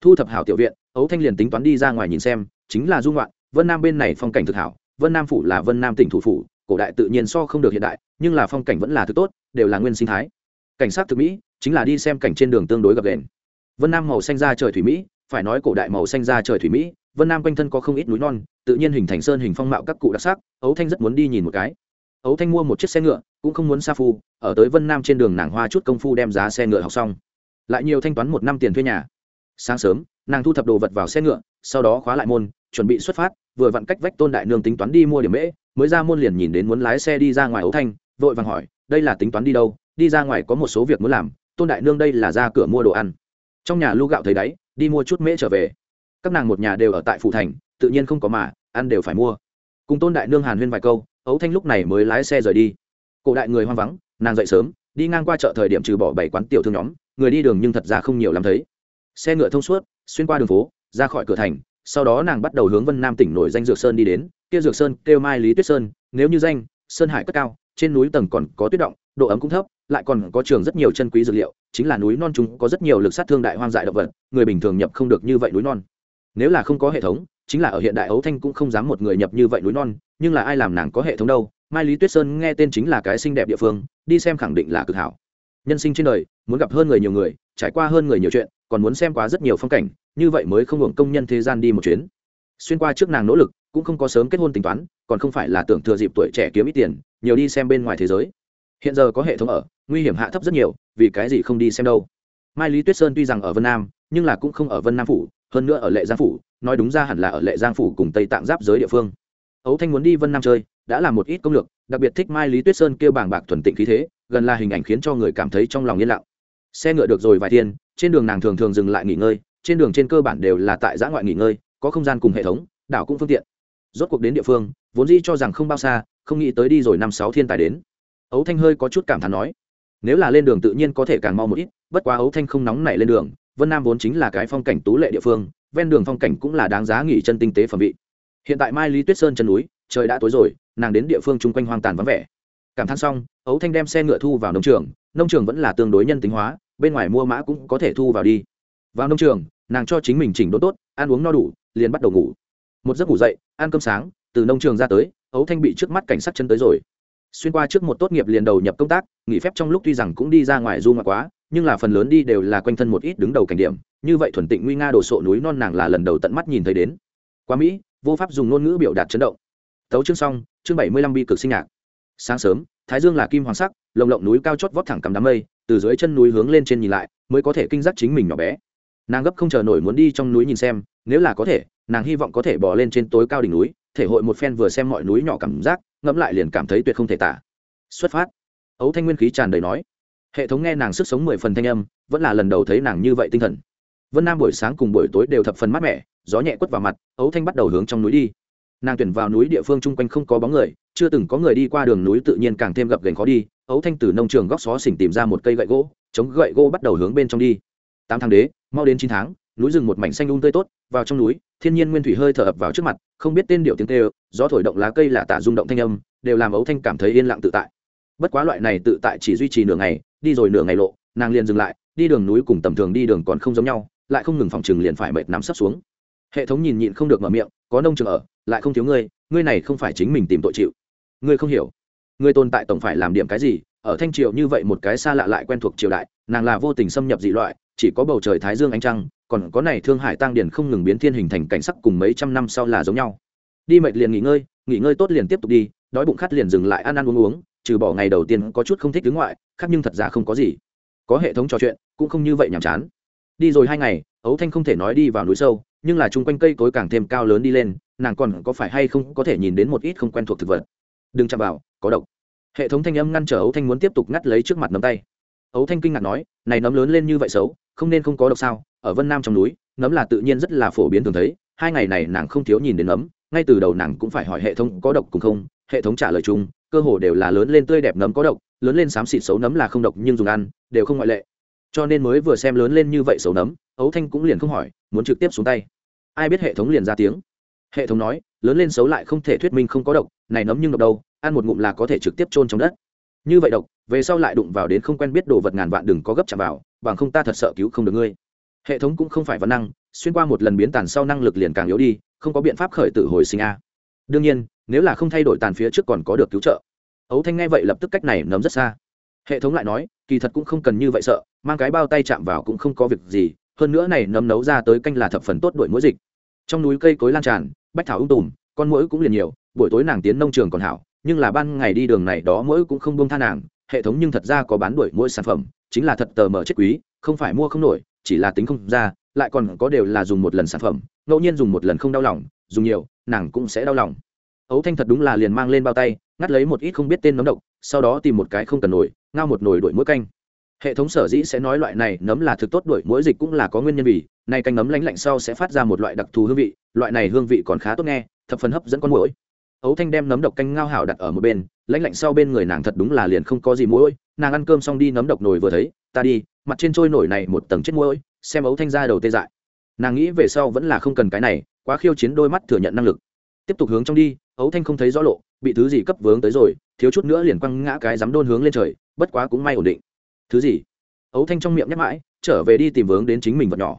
Thu thập hảo tiểu viện ấu thanh liền tính toán đi ra ngoài nhìn xem, chính là dung loạn vân nam bên này phong cảnh thực hảo, vân nam phủ là vân nam tỉnh thủ phủ, cổ đại tự nhiên so không được hiện đại, nhưng là phong cảnh vẫn là thứ tốt, đều là nguyên sinh thái cảnh sát thực mỹ, chính là đi xem cảnh trên đường tương đối gập đền vân nam màu xanh ra trời thủy mỹ, phải nói cổ đại màu xanh ra trời thủy mỹ, vân nam quanh thân có không ít núi non, tự nhiên hình thành sơn hình phong mạo các cụ đặc sắc, ấu thanh rất muốn đi nhìn một cái. Ấu thanh mua một chiếc xe ngựa, cũng không muốn xa phu, ở tới vân nam trên đường nàng hoa chút công phu đem giá xe ngựa học xong. Lại nhiều thanh toán một năm tiền thuê nhà. Sáng sớm, nàng thu thập đồ vật vào xe ngựa, sau đó khóa lại môn, chuẩn bị xuất phát, vừa vặn cách vách tôn đại nương tính toán đi mua điểm mễ, mới ra môn liền nhìn đến muốn lái xe đi ra ngoài ấu thanh, vội vàng hỏi, đây là tính toán đi đâu? Đi ra ngoài có một số việc muốn làm, tôn đại nương đây là ra cửa mua đồ ăn. Trong nhà lu gạo thấy đáy đi mua chút mễ trở về. Các nàng một nhà đều ở tại phủ thành, tự nhiên không có mà, ăn đều phải mua. Cùng tôn đại nương hàn huyên vài câu, ấu thanh lúc này mới lái xe rời đi. Cổ đại người hoang vắng, nàng dậy sớm, đi ngang qua chợ thời điểm trừ bỏ bảy quán tiểu thương nhóm, người đi đường nhưng thật ra không nhiều lắm thấy. Xe ngựa thông suốt, xuyên qua đường phố, ra khỏi cửa thành, sau đó nàng bắt đầu hướng vân nam tỉnh nổi danh dược sơn đi đến. Kia dược sơn kêu mai lý tuyết sơn, nếu như danh, sơn hải cất cao, trên núi tầng còn có tuyết động, độ ấm cũng thấp lại còn có trường rất nhiều chân quý dược liệu, chính là núi non chúng có rất nhiều lực sát thương đại hoang dại động vật, người bình thường nhập không được như vậy núi non. Nếu là không có hệ thống, chính là ở hiện đại ấu thanh cũng không dám một người nhập như vậy núi non, nhưng là ai làm nàng có hệ thống đâu? Mai lý tuyết sơn nghe tên chính là cái xinh đẹp địa phương, đi xem khẳng định là cực hảo. Nhân sinh trên đời, muốn gặp hơn người nhiều người, trải qua hơn người nhiều chuyện, còn muốn xem quá rất nhiều phong cảnh, như vậy mới không hưởng công nhân thế gian đi một chuyến. Xuyên qua trước nàng nỗ lực, cũng không có sớm kết hôn tính toán, còn không phải là tưởng thừa dịp tuổi trẻ kiếm ít tiền, nhiều đi xem bên ngoài thế giới. Hiện giờ có hệ thống ở nguy hiểm hạ thấp rất nhiều, vì cái gì không đi xem đâu. Mai lý tuyết sơn tuy rằng ở vân nam, nhưng là cũng không ở vân nam phủ, hơn nữa ở lệ giang phủ, nói đúng ra hẳn là ở lệ giang phủ cùng tây tạng giáp giới địa phương. Ấu thanh muốn đi vân nam chơi, đã làm một ít công lược, đặc biệt thích mai lý tuyết sơn kêu bảng bạc thuần tịnh khí thế, gần là hình ảnh khiến cho người cảm thấy trong lòng yên lặng. Xe ngựa được rồi vài thiên, trên đường nàng thường thường dừng lại nghỉ ngơi, trên đường trên cơ bản đều là tại giã ngoại nghỉ ngơi, có không gian cùng hệ thống, đảo cũng phương tiện. Rốt cuộc đến địa phương, vốn dĩ cho rằng không bao xa, không nghĩ tới đi rồi năm sáu thiên tài đến. Ấu thanh hơi có chút cảm thán nói nếu là lên đường tự nhiên có thể càng mau một ít, bất quá ấu thanh không nóng nảy lên đường, vân nam vốn chính là cái phong cảnh tú lệ địa phương, ven đường phong cảnh cũng là đáng giá nghỉ chân tinh tế phẩm vị. Hiện tại mai lý tuyết sơn chân núi, trời đã tối rồi, nàng đến địa phương chung quanh hoang tàn vắng vẻ. Cảm thán xong ấu thanh đem xe ngựa thu vào nông trường nông trường vẫn là tương đối nhân tính hóa, bên ngoài mua mã cũng có thể thu vào đi. Vào nông trường, nàng cho chính mình chỉnh đốn tốt, ăn uống no đủ, liền bắt đầu ngủ. Một giấc ngủ dậy, ăn cơm sáng, từ nông trường ra tới ấu thanh bị trước mắt cảnh sát chân tới rồi xuyên qua trước một tốt nghiệp liền đầu nhập công tác, nghỉ phép trong lúc tuy rằng cũng đi ra ngoài du ngoại quá, nhưng là phần lớn đi đều là quanh thân một ít đứng đầu cảnh điểm, như vậy thuần tịnh nguy nga đồ sộ núi non nàng là lần đầu tận mắt nhìn thấy đến. Qua mỹ, vô pháp dùng ngôn ngữ biểu đạt chấn động. Tấu chương xong, chương bảy mươi lăm bi cực sinh nhạc. Sáng sớm, thái dương là kim hoàng sắc, lồng lộng núi cao chót vót thẳng cắm đám mây, từ dưới chân núi hướng lên trên nhìn lại, mới có thể kinh giác chính mình nhỏ bé. Nàng gấp không chờ nổi muốn đi trong núi nhìn xem, nếu là có thể, nàng hy vọng có thể bỏ lên trên tối cao đỉnh núi, thể hội một phen vừa xem mọi núi nhỏ cảm giác ngẫm lại liền cảm thấy tuyệt không thể tả. Xuất phát. Ấu thanh nguyên khí tràn đầy nói. Hệ thống nghe nàng sức sống mười phần thanh âm, vẫn là lần đầu thấy nàng như vậy tinh thần. Vân nam buổi sáng cùng buổi tối đều thập phần mát mẻ, gió nhẹ quất vào mặt, ấu thanh bắt đầu hướng trong núi đi. Nàng tuyển vào núi địa phương chung quanh không có bóng người, chưa từng có người đi qua đường núi tự nhiên càng thêm gập gành khó đi. Ấu thanh từ nông trường góc xó xỉnh tìm ra một cây gậy gỗ, chống gậy gỗ bắt đầu hướng bên trong đi. Tám tháng đế, mau đến chín tháng núi rừng một mảnh xanh um tươi tốt, vào trong núi, thiên nhiên nguyên thủy hơi thở ập vào trước mặt, không biết tên điệu tiếng tê gió thổi động lá cây là tả rung động thanh âm, đều làm ấu thanh cảm thấy yên lặng tự tại. Bất quá loại này tự tại chỉ duy trì nửa ngày, đi rồi nửa ngày lộ, nàng liền dừng lại, đi đường núi cùng tầm thường đi đường còn không giống nhau, lại không ngừng phòng chừng liền phải mệt nắm sấp xuống. Hệ thống nhìn nhịn không được mở miệng, có nông trường ở, lại không thiếu ngươi ngươi này không phải chính mình tìm tội chịu. Ngươi không hiểu. Ngươi tồn tại tổng phải làm điểm cái gì, ở thanh triều như vậy một cái xa lạ lại quen thuộc triều đại, nàng là vô tình xâm nhập dị loại, chỉ có bầu trời thái dương ánh trăng còn có này thương hải tăng điển không ngừng biến thiên hình thành cảnh sắc cùng mấy trăm năm sau là giống nhau. Đi mệt liền nghỉ ngơi nghỉ ngơi tốt liền tiếp tục đi, đói bụng khát liền dừng lại ăn ăn uống uống, trừ bỏ ngày đầu tiên có chút không thích đứng ngoại, khác nhưng thật ra không có gì. Có hệ thống trò chuyện, cũng không như vậy nhàm chán. Đi rồi hai ngày, ấu thanh không thể nói đi vào núi sâu, nhưng là chung quanh cây cối càng thêm cao lớn đi lên, nàng còn có phải hay không có thể nhìn đến một ít không quen thuộc thực vật. Đừng chạm vào, có độc. Hệ thống thanh âm ngăn trở ấu thanh muốn tiếp tục ngắt lấy trước mặt nắm tay ấu thanh kinh ngạc nói, này nấm lớn lên như vậy xấu, không nên không có độc sao? Ở vân nam trong núi, nấm là tự nhiên rất là phổ biến thường thấy, hai ngày này nàng không thiếu nhìn đến nấm, ngay từ đầu nàng cũng phải hỏi hệ thống có độc cùng không, hệ thống trả lời chung, cơ hồ đều là lớn lên tươi đẹp nấm có độc, lớn lên xám xịt xấu nấm là không độc nhưng dùng ăn, đều không ngoại lệ. Cho nên mới vừa xem lớn lên như vậy xấu nấm, ấu thanh cũng liền không hỏi, muốn trực tiếp xuống tay. Ai biết hệ thống liền ra tiếng. Hệ thống nói, lớn lên xấu lại không thể thuyết minh không có độc, này nấm nhưng độc đâu, ăn một ngụm là có thể trực tiếp trôn trong đất như vậy độc, về sau lại đụng vào đến không quen biết đồ vật ngàn vạn đừng có gấp chạm vào, bằng không ta thật sợ cứu không được ngươi. Hệ thống cũng không phải văn năng, xuyên qua một lần biến tàn sau năng lực liền càng yếu đi, không có biện pháp khởi tử hồi sinh a. Đương nhiên, nếu là không thay đổi tàn phía trước còn có được cứu trợ. Ấu thanh nghe vậy lập tức cách này nấm rất xa. Hệ thống lại nói, kỳ thật cũng không cần như vậy sợ, mang cái bao tay chạm vào cũng không có việc gì, hơn nữa này nấm nấu ra tới canh là thập phần tốt đổi mũi dịch. Trong núi cây cối lan tràn, bách thảo ung tùm, con mũi cũng liền nhiều, buổi tối nàng tiến nông trường còn hảo nhưng là ban ngày đi đường này đó mũi cũng không buông tha nàng, hệ thống nhưng thật ra có bán đuổi mỗi sản phẩm, chính là thật tờ mở chết quý, không phải mua không nổi, chỉ là tính không ra, lại còn có đều là dùng một lần sản phẩm, ngẫu nhiên dùng một lần không đau lòng, dùng nhiều, nàng cũng sẽ đau lòng. Ấu thanh thật đúng là liền mang lên bao tay, ngắt lấy một ít không biết tên nấm độc, sau đó tìm một cái không cần nổi, ngao một nồi đuổi mũi canh. Hệ thống sở dĩ sẽ nói loại này nấm là thực tốt đuổi mũi dịch cũng là có nguyên nhân vì, nay canh nấm lánh lạnh sau sẽ phát ra một loại đặc thù hương vị, loại này hương vị còn khá tốt nghe, thập phần hấp dẫn con mũi ấu thanh đem nấm độc canh ngao hảo đặt ở một bên, lãnh lạnh sau bên người nàng thật đúng là liền không có gì mũi nàng ăn cơm xong đi nấm độc nồi vừa thấy, ta đi, mặt trên trôi nổi này một tầng chết mũi xem ấu thanh ra đầu tê dại. Nàng nghĩ về sau vẫn là không cần cái này, quá khiêu chiến đôi mắt thừa nhận năng lực. Tiếp tục hướng trong đi, ấu thanh không thấy rõ lộ, bị thứ gì cấp vướng tới rồi, thiếu chút nữa liền quăng ngã cái dám đôn hướng lên trời, bất quá cũng may ổn định. Thứ gì? Ấu thanh trong miệng nhắc mãi, trở về đi tìm vướng đến chính mình vật nhỏ.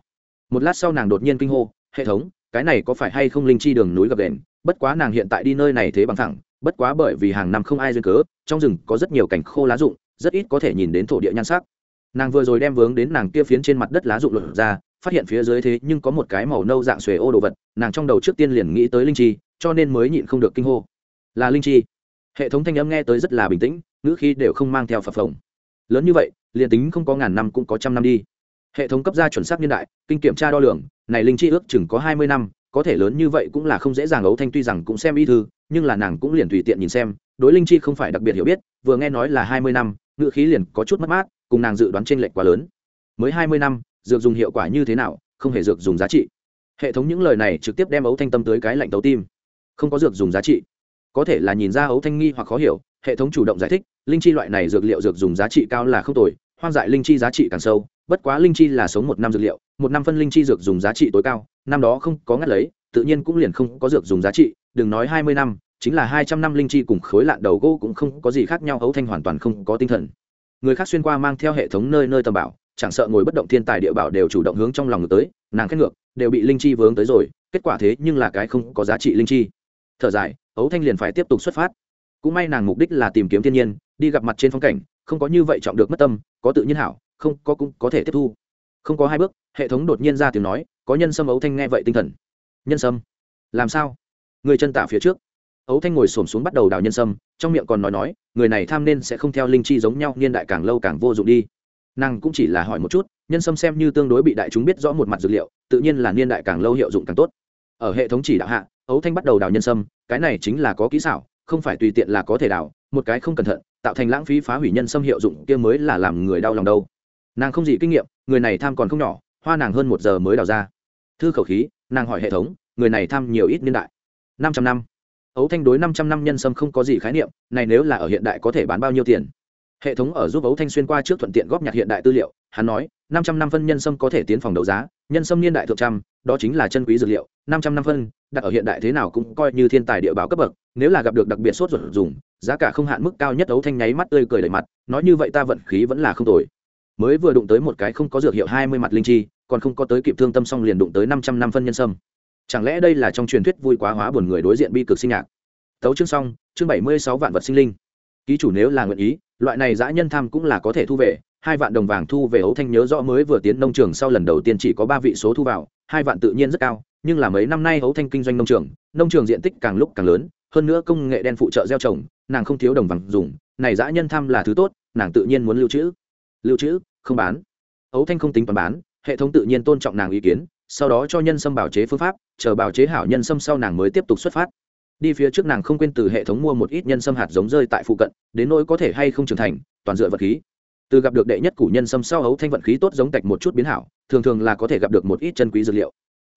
Một lát sau nàng đột nhiên kinh hô, hệ thống, cái này có phải hay không linh chi đường núi gập đền bất quá nàng hiện tại đi nơi này thế bằng thẳng bất quá bởi vì hàng năm không ai duyên cớ, trong rừng có rất nhiều cảnh khô lá rụng, rất ít có thể nhìn đến thổ địa nhan sắc. Nàng vừa rồi đem vướng đến nàng kia phiến trên mặt đất lá rụng lột ra, phát hiện phía dưới thế nhưng có một cái màu nâu dạng xuề ô đồ vật, nàng trong đầu trước tiên liền nghĩ tới linh chi, cho nên mới nhịn không được kinh hô. Là linh chi. Hệ thống thanh âm nghe tới rất là bình tĩnh, ngữ khi đều không mang theo phập phồng. Lớn như vậy, liền tính không có ngàn năm cũng có trăm năm đi. Hệ thống cấp ra chuẩn xác niên đại, kinh kiểm tra đo lường, này linh chi ước chừng có hai mươi năm có thể lớn như vậy cũng là không dễ dàng ấu thanh tuy rằng cũng xem y thư, nhưng là nàng cũng liền tùy tiện nhìn xem, đối linh chi không phải đặc biệt hiểu biết, vừa nghe nói là hai mươi năm ngự khí liền có chút mất mát, cùng nàng dự đoán t r ê n lệch quá lớn. Mới hai mươi năm, dược dùng hiệu quả như thế nào, không hề dược dùng giá trị. Hệ thống những lời này trực tiếp đem ấu thanh tâm tới cái lạnh tấu tim. Không có dược dùng giá trị. Có thể là nhìn ra ấu thanh nghi hoặc khó hiểu, hệ thống chủ động giải thích, linh chi loại này dược liệu dược dùng giá trị cao là không tồi hoang dại linh chi giá trị càng sâu, bất quá linh chi là sống một năm dược liệu, một năm phân linh chi dược dùng giá trị tối cao, năm đó không có ngắt lấy, tự nhiên cũng liền không có dược dùng giá trị, đừng nói hai mươi năm, chính là hai trăm năm linh chi cùng khối lạn đầu gỗ cũng không có gì khác nhau, hấu thanh hoàn toàn không có tinh thần. Người khác xuyên qua mang theo hệ thống nơi nơi tầm bảo, chẳng sợ ngồi bất động thiên tài địa bảo đều chủ động hướng trong lòng tới, nàng khét ngược, đều bị linh chi vướng tới rồi, kết quả thế nhưng là cái không có giá trị linh chi. Thở dài ấu thanh liền phải tiếp tục xuất phát. Cũng may nàng mục đích là tìm kiếm thiên nhiên, đi gặp mặt trên phong cảnh không có như vậy trọng được mất tâm, có tự nhiên hảo, không có cũng có thể tiếp thu. Không có hai bước, hệ thống đột nhiên ra tiếng nói, có nhân sâm ấu thanh nghe vậy tinh thần. Nhân sâm? Làm sao? Người chân tạ phía trước. Ấu thanh ngồi xổm xuống bắt đầu đào nhân sâm, trong miệng còn nói nói, người này tham nên sẽ không theo linh chi giống nhau, niên đại càng lâu càng vô dụng đi. Nàng cũng chỉ là hỏi một chút, nhân sâm xem như tương đối bị đại chúng biết rõ một mặt dược liệu, tự nhiên là niên đại càng lâu hiệu dụng càng tốt. Ở hệ thống chỉ đạo hạ, ấu thanh bắt đầu đào nhân sâm, cái này chính là có kỹ xảo không phải tùy tiện là có thể đào, một cái không cẩn thận, tạo thành lãng phí phá hủy nhân sâm hiệu dụng kia mới là làm người đau lòng đâu. Nàng không gì kinh nghiệm, người này tham còn không nhỏ, hoa nàng hơn một giờ mới đào ra. Thư khẩu khí, nàng hỏi hệ thống, người này tham nhiều ít niên đại? Năm trăm năm. Ấu thanh đối năm trăm năm nhân sâm không có gì khái niệm, này nếu là ở hiện đại có thể bán bao nhiêu tiền? Hệ thống ở giúp ấu thanh xuyên qua trước thuận tiện góp nhặt hiện đại tư liệu, hắn nói, năm trăm năm phân nhân sâm có thể tiến phòng đấu giá, nhân sâm niên đại thượng trăm, đó chính là chân quý dược liệu, năm trăm năm phân đặt ở hiện đại thế nào cũng coi như thiên tài địa báo cấp bậc, nếu là gặp được đặc biệt sốt ruột dùng, giá cả không hạn mức cao nhất ấu thanh nháy mắt tươi cười đầy mặt, nói như vậy ta vận khí vẫn là không tồi. Mới vừa đụng tới một cái không có dược hiệu hai mươi mặt linh chi, còn không có tới kịp thương tâm xong liền đụng tới năm trăm năm phân nhân sâm. Chẳng lẽ đây là trong truyền thuyết vui quá hóa buồn người đối diện bi cực sinh nhạc? Tấu chương xong, chương bảy mươi sáu vạn vật sinh linh. Ký chủ nếu là nguyện ý, loại này dã nhân tham cũng là có thể thu về, hai vạn đồng vàng thu về ấu thanh nhớ rõ mới vừa tiến nông trường sau lần đầu tiên chỉ có ba vị số thu vào, hai vạn tự nhiên rất cao nhưng là mấy năm nay Hấu thanh kinh doanh nông trường nông trường diện tích càng lúc càng lớn, hơn nữa công nghệ đen phụ trợ gieo trồng, nàng không thiếu đồng vàng dùng, này dã nhân tham là thứ tốt, nàng tự nhiên muốn lưu trữ. Lưu trữ, không bán. Hấu thanh không tính toán bán, hệ thống tự nhiên tôn trọng nàng ý kiến, sau đó cho nhân sâm bảo chế phương pháp, chờ bảo chế hảo nhân sâm sau nàng mới tiếp tục xuất phát. Đi phía trước nàng không quên từ hệ thống mua một ít nhân sâm hạt giống rơi tại phụ cận, đến nỗi có thể hay không trưởng thành, toàn dựa vật khí. Từ gặp được đệ nhất củ nhân sâm sau hấu thanh vận khí tốt giống tạch một chút biến hảo, thường thường là có thể gặp được một ít chân quý dược liệu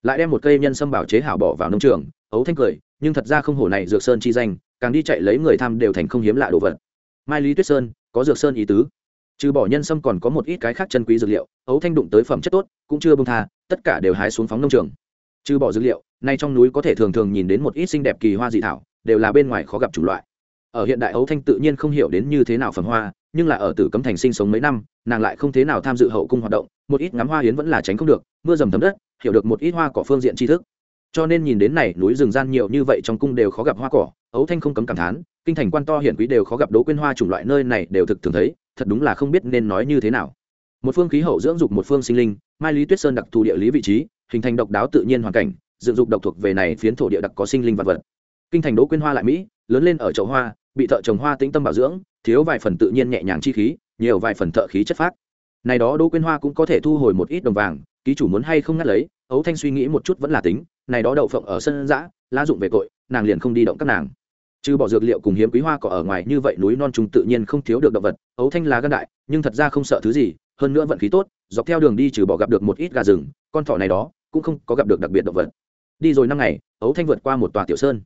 lại đem một cây nhân sâm bảo chế hảo bỏ vào nông trường, ấu thanh cười, nhưng thật ra không hổ này dược sơn chi danh, càng đi chạy lấy người tham đều thành không hiếm lạ đồ vật. Mai lý tuyết sơn, có dược sơn ý tứ. Trừ bỏ nhân sâm còn có một ít cái khác chân quý dược liệu, ấu thanh đụng tới phẩm chất tốt, cũng chưa bông tha, tất cả đều hái xuống phóng nông trường. Trừ bỏ dược liệu, nay trong núi có thể thường thường nhìn đến một ít xinh đẹp kỳ hoa dị thảo, đều là bên ngoài khó gặp chủng loại. Ở hiện đại ấu thanh tự nhiên không hiểu đến như thế nào phẩm hoa, nhưng là ở tử cấm thành sinh sống mấy năm, nàng lại không thế nào tham dự hậu cung hoạt động, một ít ngắm hoa hiến vẫn là tránh không được, mưa dầm thấm đất hiểu được một ít hoa cỏ phương diện tri thức. Cho nên nhìn đến này núi rừng gian nhiều như vậy trong cung đều khó gặp hoa cỏ. Ấu thanh không cấm cảm thán kinh thành quan to hiển quý đều khó gặp đố quên hoa chủng loại nơi này đều thực thường thấy thật đúng là không biết nên nói như thế nào. Một phương khí hậu dưỡng dục một phương sinh linh mai lý tuyết sơn đặc thù địa lý vị trí hình thành độc đáo tự nhiên hoàn cảnh dựng dục độc thuộc về này phiến thổ địa đặc có sinh linh vật vật. Kinh thành đỗ quyên hoa lại mỹ lớn lên ở chậu hoa bị thợ trồng hoa tĩnh tâm bảo dưỡng thiếu vài phần tự nhiên nhẹ nhàng chi khí nhiều vài phần thợ khí chất phát, này đó đỗ quyên hoa cũng có thể thu hồi một ít đồng vàng ký chủ muốn hay không ngắt lấy ấu thanh suy nghĩ một chút vẫn là tính, này đó đậu phộng ở sân giã lá dụng về cội, nàng liền không đi động các nàng. Trừ bỏ dược liệu cùng hiếm quý hoa cỏ ở ngoài, như vậy núi non trùng tự nhiên không thiếu được động vật ấu thanh là gan đại, nhưng thật ra không sợ thứ gì, hơn nữa vận khí tốt, dọc theo đường đi trừ bỏ gặp được một ít gà rừng, con thỏ này đó, cũng không có gặp được đặc biệt động vật. Đi rồi năm ngày ấu thanh vượt qua một tòa tiểu sơn.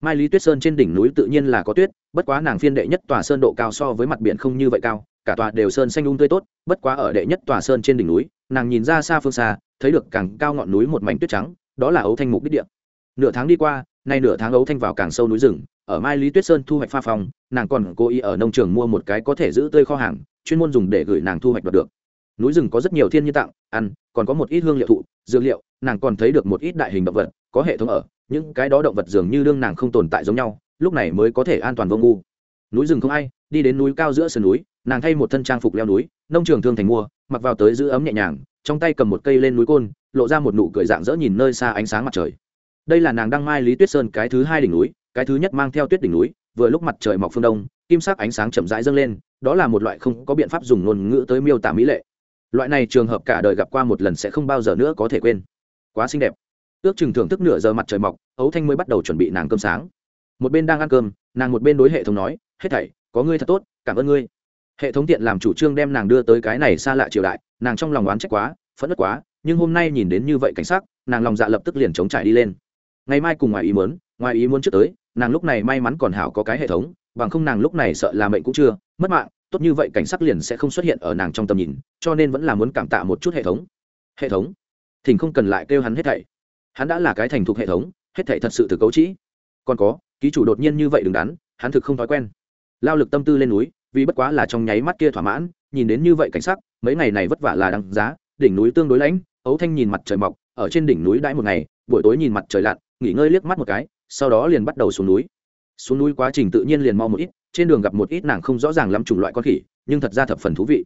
Mai lý tuyết sơn trên đỉnh núi tự nhiên là có tuyết, bất quá nàng phiên đệ nhất tòa sơn độ cao so với mặt biển không như vậy cao cả tòa đều sơn xanh ung um tươi tốt, bất quá ở đệ nhất tòa sơn trên đỉnh núi, nàng nhìn ra xa phương xa, thấy được càng cao ngọn núi một mảnh tuyết trắng, đó là ấu thanh mục đích địa. Nửa tháng đi qua, nay nửa tháng ấu thanh vào càng sâu núi rừng, ở mai lý tuyết sơn thu hoạch pha phòng nàng còn cố ý ở nông trường mua một cái có thể giữ tươi kho hàng, chuyên môn dùng để gửi nàng thu hoạch đoạt được. Núi rừng có rất nhiều thiên nhiên tặng, ăn, còn có một ít hương liệu thụ, dược liệu, nàng còn thấy được một ít đại hình động vật, có hệ thống ở, những cái đó động vật dường như đương nàng không tồn tại giống nhau, lúc này mới có thể an toàn vô ngu. Núi rừng không ai, đi đến núi cao giữa sườn núi nàng thay một thân trang phục leo núi, nông trường thương thành mua, mặc vào tới giữ ấm nhẹ nhàng, trong tay cầm một cây lên núi côn, lộ ra một nụ cười dạng dỡ nhìn nơi xa ánh sáng mặt trời. Đây là nàng đăng mai lý tuyết sơn cái thứ hai đỉnh núi, cái thứ nhất mang theo tuyết đỉnh núi, vừa lúc mặt trời mọc phương đông, kim sắc ánh sáng chậm rãi dâng lên, đó là một loại không có biện pháp dùng ngôn ngữ tới miêu tả mỹ lệ. Loại này trường hợp cả đời gặp qua một lần sẽ không bao giờ nữa có thể quên. Quá xinh đẹp. Ước chừng thưởng thức nửa giờ mặt trời mọc, ấu thanh mới bắt đầu chuẩn bị nàng cơm sáng. Một bên đang ăn cơm, nàng một bên đối hệ thống nói, hết thảy, có ngươi thật tốt, cảm ơn ngươi hệ thống tiện làm chủ trương đem nàng đưa tới cái này xa lạ triều đại, nàng trong lòng oán trách quá, phẫn nứt quá, nhưng hôm nay nhìn đến như vậy cảnh sát nàng lòng dạ lập tức liền chống trải đi lên. Ngày mai cùng ngoài ý muốn, ngoài ý muốn trước tới, nàng lúc này may mắn còn hảo có cái hệ thống, bằng không nàng lúc này sợ là mệnh cũng chưa, mất mạng, tốt như vậy cảnh sắc liền sẽ không xuất hiện ở nàng trong tầm nhìn, cho nên vẫn là muốn cảm tạ một chút hệ thống. Hệ thống? Thỉnh không cần lại kêu hắn hết thảy. Hắn đã là cái thành thục hệ thống, hết thảy thật sự từ cấu trĩ. Còn có, ký chủ đột nhiên như vậy đừng đắn, hắn thực không thói quen. Lao lực tâm tư lên núi vì bất quá là trong nháy mắt kia thỏa mãn, nhìn đến như vậy cảnh sắc, mấy ngày này vất vả là đằng giá, đỉnh núi tương đối lãnh ấu thanh nhìn mặt trời mọc, ở trên đỉnh núi đãi một ngày, buổi tối nhìn mặt trời lặn, nghỉ ngơi liếc mắt một cái, sau đó liền bắt đầu xuống núi. Xuống núi quá trình tự nhiên liền mau một ít, trên đường gặp một ít nàng không rõ ràng lắm chủng loại con khỉ, nhưng thật ra thập phần thú vị.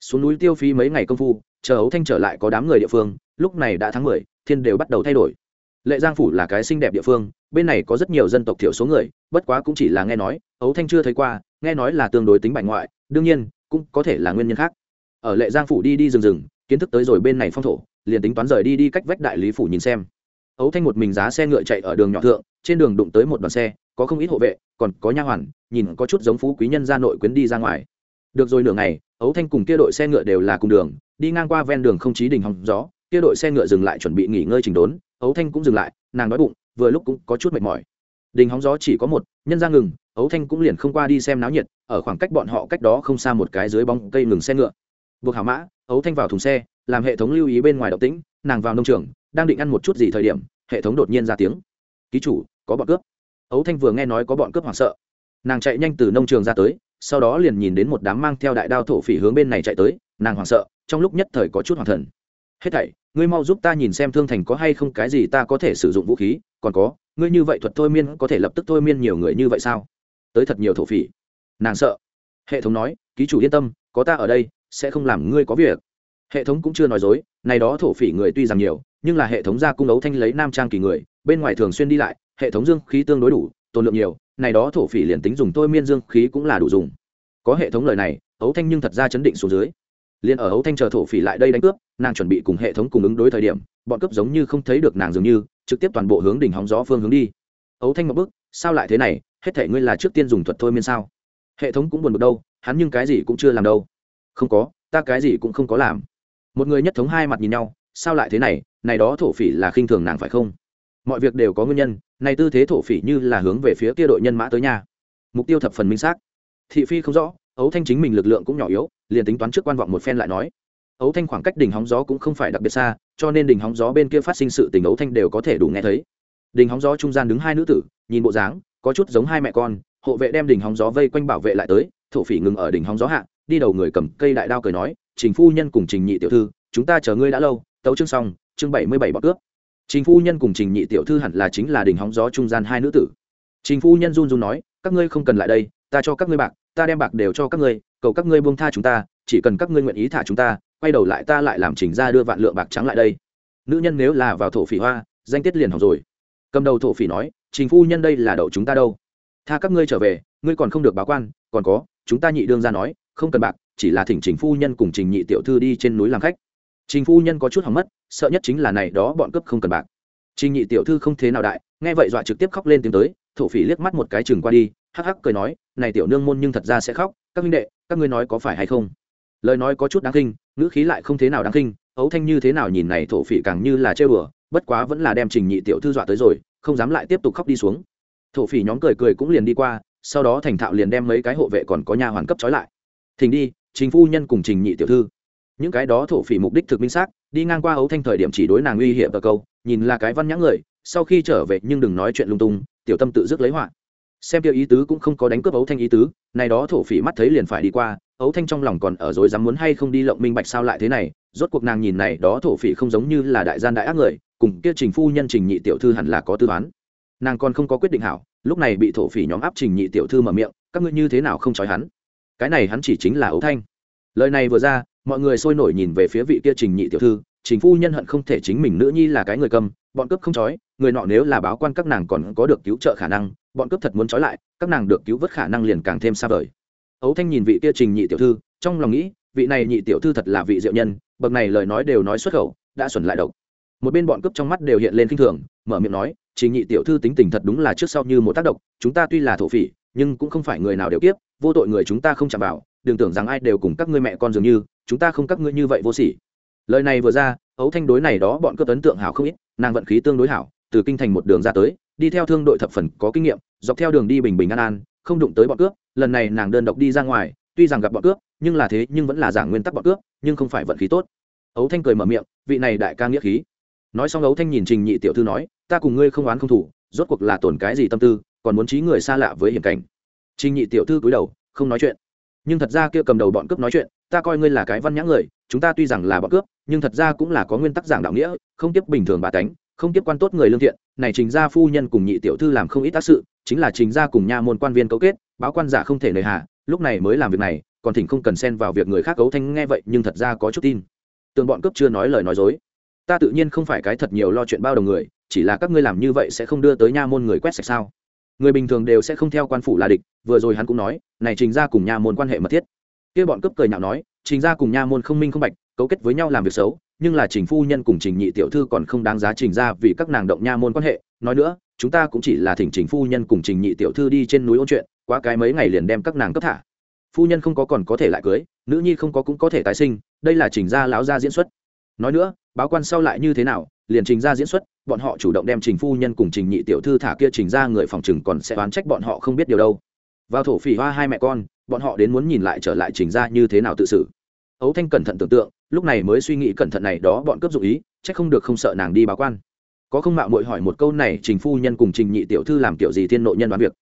Xuống núi tiêu phí mấy ngày công phu, chờ ấu thanh trở lại có đám người địa phương, lúc này đã tháng mười, thiên đều bắt đầu thay đổi. Lệ giang phủ là cái xinh đẹp địa phương, bên này có rất nhiều dân tộc thiểu số người, bất quá cũng chỉ là nghe nói ấu thanh chưa thấy qua nghe nói là tương đối tính bài ngoại, đương nhiên, cũng có thể là nguyên nhân khác. Ở lệ giang phủ đi đi rừng rừng, kiến thức tới rồi bên này phong thổ, liền tính toán rời đi đi cách vách đại lý phủ nhìn xem. Ấu thanh một mình giá xe ngựa chạy ở đường nhỏ thượng, trên đường đụng tới một đoàn xe, có không ít hộ vệ, còn có nha hoàn, nhìn có chút giống phú quý nhân ra nội quyến đi ra ngoài. Được rồi nửa ngày, ấu thanh cùng kia đội xe ngựa đều là cùng đường, đi ngang qua ven đường không chí đình hòng gió, kia đội xe ngựa dừng lại chuẩn bị nghỉ ngơi trình đốn, ấu thanh cũng dừng lại, nàng đói bụng, vừa lúc cũng có chút mệt mỏi đình hóng gió chỉ có một, nhân ra ngừng, ấu thanh cũng liền không qua đi xem náo nhiệt, ở khoảng cách bọn họ cách đó không xa một cái dưới bóng cây ngừng xe ngựa. Buộc hảo mã, ấu thanh vào thùng xe, làm hệ thống lưu ý bên ngoài động tĩnh, nàng vào nông trường, đang định ăn một chút gì thời điểm, hệ thống đột nhiên ra tiếng. Ký chủ, có bọn cướp. Ấu thanh vừa nghe nói có bọn cướp hoảng sợ. Nàng chạy nhanh từ nông trường ra tới, sau đó liền nhìn đến một đám mang theo đại đao thổ phỉ hướng bên này chạy tới, nàng hoảng sợ, trong lúc nhất thời có chút hoàng thần. Hết thảy, ngươi mau giúp ta nhìn xem thương thành có hay không cái gì ta có thể sử dụng vũ khí, còn có ngươi như vậy thuật thôi miên có thể lập tức thôi miên nhiều người như vậy sao? Tới thật nhiều thổ phỉ. Nàng sợ. Hệ thống nói, ký chủ yên tâm, có ta ở đây, sẽ không làm ngươi có việc. Hệ thống cũng chưa nói dối, này đó thổ phỉ người tuy rằng nhiều, nhưng là hệ thống gia cung ấu thanh lấy nam trang kỳ người, bên ngoài thường xuyên đi lại, hệ thống dương khí tương đối đủ, tồn lượng nhiều, này đó thổ phỉ liền tính dùng thôi miên dương khí cũng là đủ dùng. Có hệ thống lời này, ấu thanh nhưng thật ra chấn định xuống dưới. Liền ở ấu thanh chờ thổ phỉ lại đây đánh cướp, nàng chuẩn bị cùng hệ thống cùng ứng đối thời điểm, bọn cướp giống như không thấy được nàng dường như trực tiếp toàn bộ hướng đỉnh hóng gió phương hướng đi. Ấu thanh một bước, sao lại thế này? Hết thể ngươi là trước tiên dùng thuật thôi miên sao? Hệ thống cũng buồn bực đâu, hắn nhưng cái gì cũng chưa làm đâu. Không có, ta cái gì cũng không có làm. Một người nhất thống hai mặt nhìn nhau, sao lại thế này? Này đó thổ phỉ là khinh thường nàng phải không? Mọi việc đều có nguyên nhân, này tư thế thổ phỉ như là hướng về phía kia đội nhân mã tới nhà mục tiêu thập phần minh xác. Thị phi không rõ, ấu thanh chính mình lực lượng cũng nhỏ yếu, liền tính toán trước quan vọng một phen lại nói. Ấu thanh khoảng cách đỉnh hóng gió cũng không phải đặc biệt xa cho nên đỉnh hóng gió bên kia phát sinh sự tình ấu thanh đều có thể đủ nghe thấy. Đỉnh hóng gió trung gian đứng hai nữ tử, nhìn bộ dáng, có chút giống hai mẹ con, hộ vệ đem đỉnh hóng gió vây quanh bảo vệ lại tới, thổ phỉ ngừng ở đỉnh hóng gió hạ, đi đầu người cầm cây đại đao cười nói, trình phu nhân cùng trình nhị tiểu thư, chúng ta chờ ngươi đã lâu, tấu chương xong, chương bảy mươi bảy bọc cướp. Trình phu nhân cùng trình nhị tiểu thư hẳn là chính là đỉnh hóng gió trung gian hai nữ tử. Trình phu nhân run run nói, các ngươi không cần lại đây, ta cho các ngươi bạc, ta đem bạc đều cho các ngươi, cầu các ngươi buông tha chúng ta, chỉ cần các ngươi nguyện ý thả chúng ta quay đầu lại ta lại làm trình ra đưa vạn lượng bạc trắng lại đây. Nữ nhân nếu là vào thổ phỉ hoa, danh tiết liền học rồi. Cầm đầu thổ phỉ nói, trình phu nhân đây là đậu chúng ta đâu? Tha các ngươi trở về, ngươi còn không được báo quan, còn có, chúng ta nhị đương ra nói, không cần bạc, chỉ là thỉnh trình phu nhân cùng trình nhị tiểu thư đi trên núi làm khách. Trình phu nhân có chút hỏng mất, sợ nhất chính là này đó bọn cướp không cần bạc. Trình nhị tiểu thư không thế nào đại, nghe vậy dọa trực tiếp khóc lên tiếng tới, thổ phỉ liếc mắt một cái chừng qua đi, hắc hắc cười nói, này tiểu nương môn nhưng thật ra sẽ khóc, các huynh đệ, các ngươi nói có phải hay không? Lời nói có chút đáng kinh ngữ khí lại không thế nào đáng kinh ấu thanh như thế nào nhìn này thổ phỉ càng như là trêu đùa, bất quá vẫn là đem trình nhị tiểu thư dọa tới rồi, không dám lại tiếp tục khóc đi xuống. Thổ phỉ nhóm cười cười cũng liền đi qua, sau đó thành thạo liền đem mấy cái hộ vệ còn có nhà hoàn cấp trói lại. Thỉnh đi chính phu nhân cùng trình nhị tiểu thư. Những cái đó thổ phỉ mục đích thực minh xác, đi ngang qua ấu thanh thời điểm chỉ đối nàng uy hiểm ở câu, nhìn là cái văn nhã người, sau khi trở về nhưng đừng nói chuyện lung tung, tiểu tâm tự dứt lấy họa xem kia ý tứ cũng không có đánh cướp ấu thanh ý tứ, này đó thổ phỉ mắt thấy liền phải đi qua, ấu thanh trong lòng còn ở rồi dám muốn hay không đi lộng minh bạch sao lại thế này, rốt cuộc nàng nhìn này đó thổ phỉ không giống như là đại gian đại ác người, cùng kia trình phu nhân trình nhị tiểu thư hẳn là có tư toán. Nàng còn không có quyết định hảo, lúc này bị thổ phỉ nhóm áp trình nhị tiểu thư mở miệng, các ngươi như thế nào không trói hắn? Cái này hắn chỉ chính là ấu thanh. Lời này vừa ra, mọi người sôi nổi nhìn về phía vị kia trình nhị tiểu thư, trình phu nhân hận không thể chính mình nữ nhi là cái người cầm, bọn cướp không trói, người nọ nếu là báo quan các nàng còn có được cứu trợ khả năng bọn cướp thật muốn trói lại, các nàng được cứu vớt khả năng liền càng thêm xa vời. Ấu thanh nhìn vị kia trình nhị tiểu thư, trong lòng nghĩ, vị này nhị tiểu thư thật là vị diệu nhân, bậc này lời nói đều nói xuất khẩu, đã xuẩn lại độc. Một bên bọn cướp trong mắt đều hiện lên kinh thường, mở miệng nói, trình nhị tiểu thư tính tình thật đúng là trước sau như một tác động, chúng ta tuy là thổ phỉ, nhưng cũng không phải người nào đều kiếp, vô tội người chúng ta không chạm vào, đừng tưởng rằng ai đều cùng các ngươi mẹ con dường như, chúng ta không các ngươi như vậy vô sỉ. Lời này vừa ra, ấu thanh đối này đó bọn cướp ấn tượng hảo không ít, nàng vận khí tương đối hảo, từ kinh thành một đường ra tới đi theo thương đội thập phần có kinh nghiệm, dọc theo đường đi bình bình an an, không đụng tới bọn cướp, lần này nàng đơn độc đi ra ngoài, tuy rằng gặp bọn cướp, nhưng là thế nhưng vẫn là giảng nguyên tắc bọn cướp, nhưng không phải vận khí tốt. Ấu thanh cười mở miệng, vị này đại ca nghĩa khí. Nói xong ấu thanh nhìn trình nhị tiểu thư nói, ta cùng ngươi không oán không thủ rốt cuộc là tổn cái gì tâm tư, còn muốn trí người xa lạ với hiểm cảnh. Trình nhị tiểu thư cúi đầu, không nói chuyện. Nhưng thật ra kia cầm đầu bọn cướp nói chuyện, ta coi ngươi là cái văn nhã người, chúng ta tuy rằng là bọn cướp, nhưng thật ra cũng là có nguyên tắc giảng đạo nghĩa, không tiếp bình thường bà tánh không tiếp quan tốt người lương thiện, này trình gia phu nhân cùng nhị tiểu thư làm không ít tác sự, chính là trình gia cùng nha môn quan viên cấu kết, báo quan giả không thể nề hà, lúc này mới làm việc này, còn thỉnh không cần xen vào việc người khác cấu thanh nghe vậy, nhưng thật ra có chút tin. Tường bọn cướp chưa nói lời nói dối. Ta tự nhiên không phải cái thật nhiều lo chuyện bao đồng người, chỉ là các ngươi làm như vậy sẽ không đưa tới nha môn người quét sạch sao? Người bình thường đều sẽ không theo quan phủ là địch, vừa rồi hắn cũng nói, này trình ra cùng nha môn quan hệ mật thiết. Kia bọn cướp cười nhạo nói, trình ra cùng nha môn không minh không bạch, cấu kết với nhau làm việc xấu nhưng là trình phu nhân cùng trình nhị tiểu thư còn không đáng giá trình ra vì các nàng động nha môn quan hệ. Nói nữa, chúng ta cũng chỉ là thỉnh trình phu nhân cùng trình nhị tiểu thư đi trên núi ôn chuyện qua cái mấy ngày liền đem các nàng cấp thả. Phu nhân không có còn có thể lại cưới, nữ nhi không có cũng có thể tái sinh, đây là trình gia lão gia diễn xuất. Nói nữa, báo quan sau lại như thế nào, liền trình gia diễn xuất, bọn họ chủ động đem trình phu nhân cùng trình nhị tiểu thư thả kia trình ra người phòng chừng còn sẽ oán trách bọn họ không biết điều đâu. Vào thổ phỉ hoa hai mẹ con, bọn họ đến muốn nhìn lại trở lại trình ra như thế nào tự xử. Ấu thanh cẩn thận tưởng tượng lúc này mới suy nghĩ cẩn thận này, đó bọn cướp dụng ý, chắc không được không sợ nàng đi báo quan. Có không mạo muội hỏi một câu này, trình phu nhân cùng trình nhị tiểu thư làm kiểu gì thiên nội nhân đoán việc?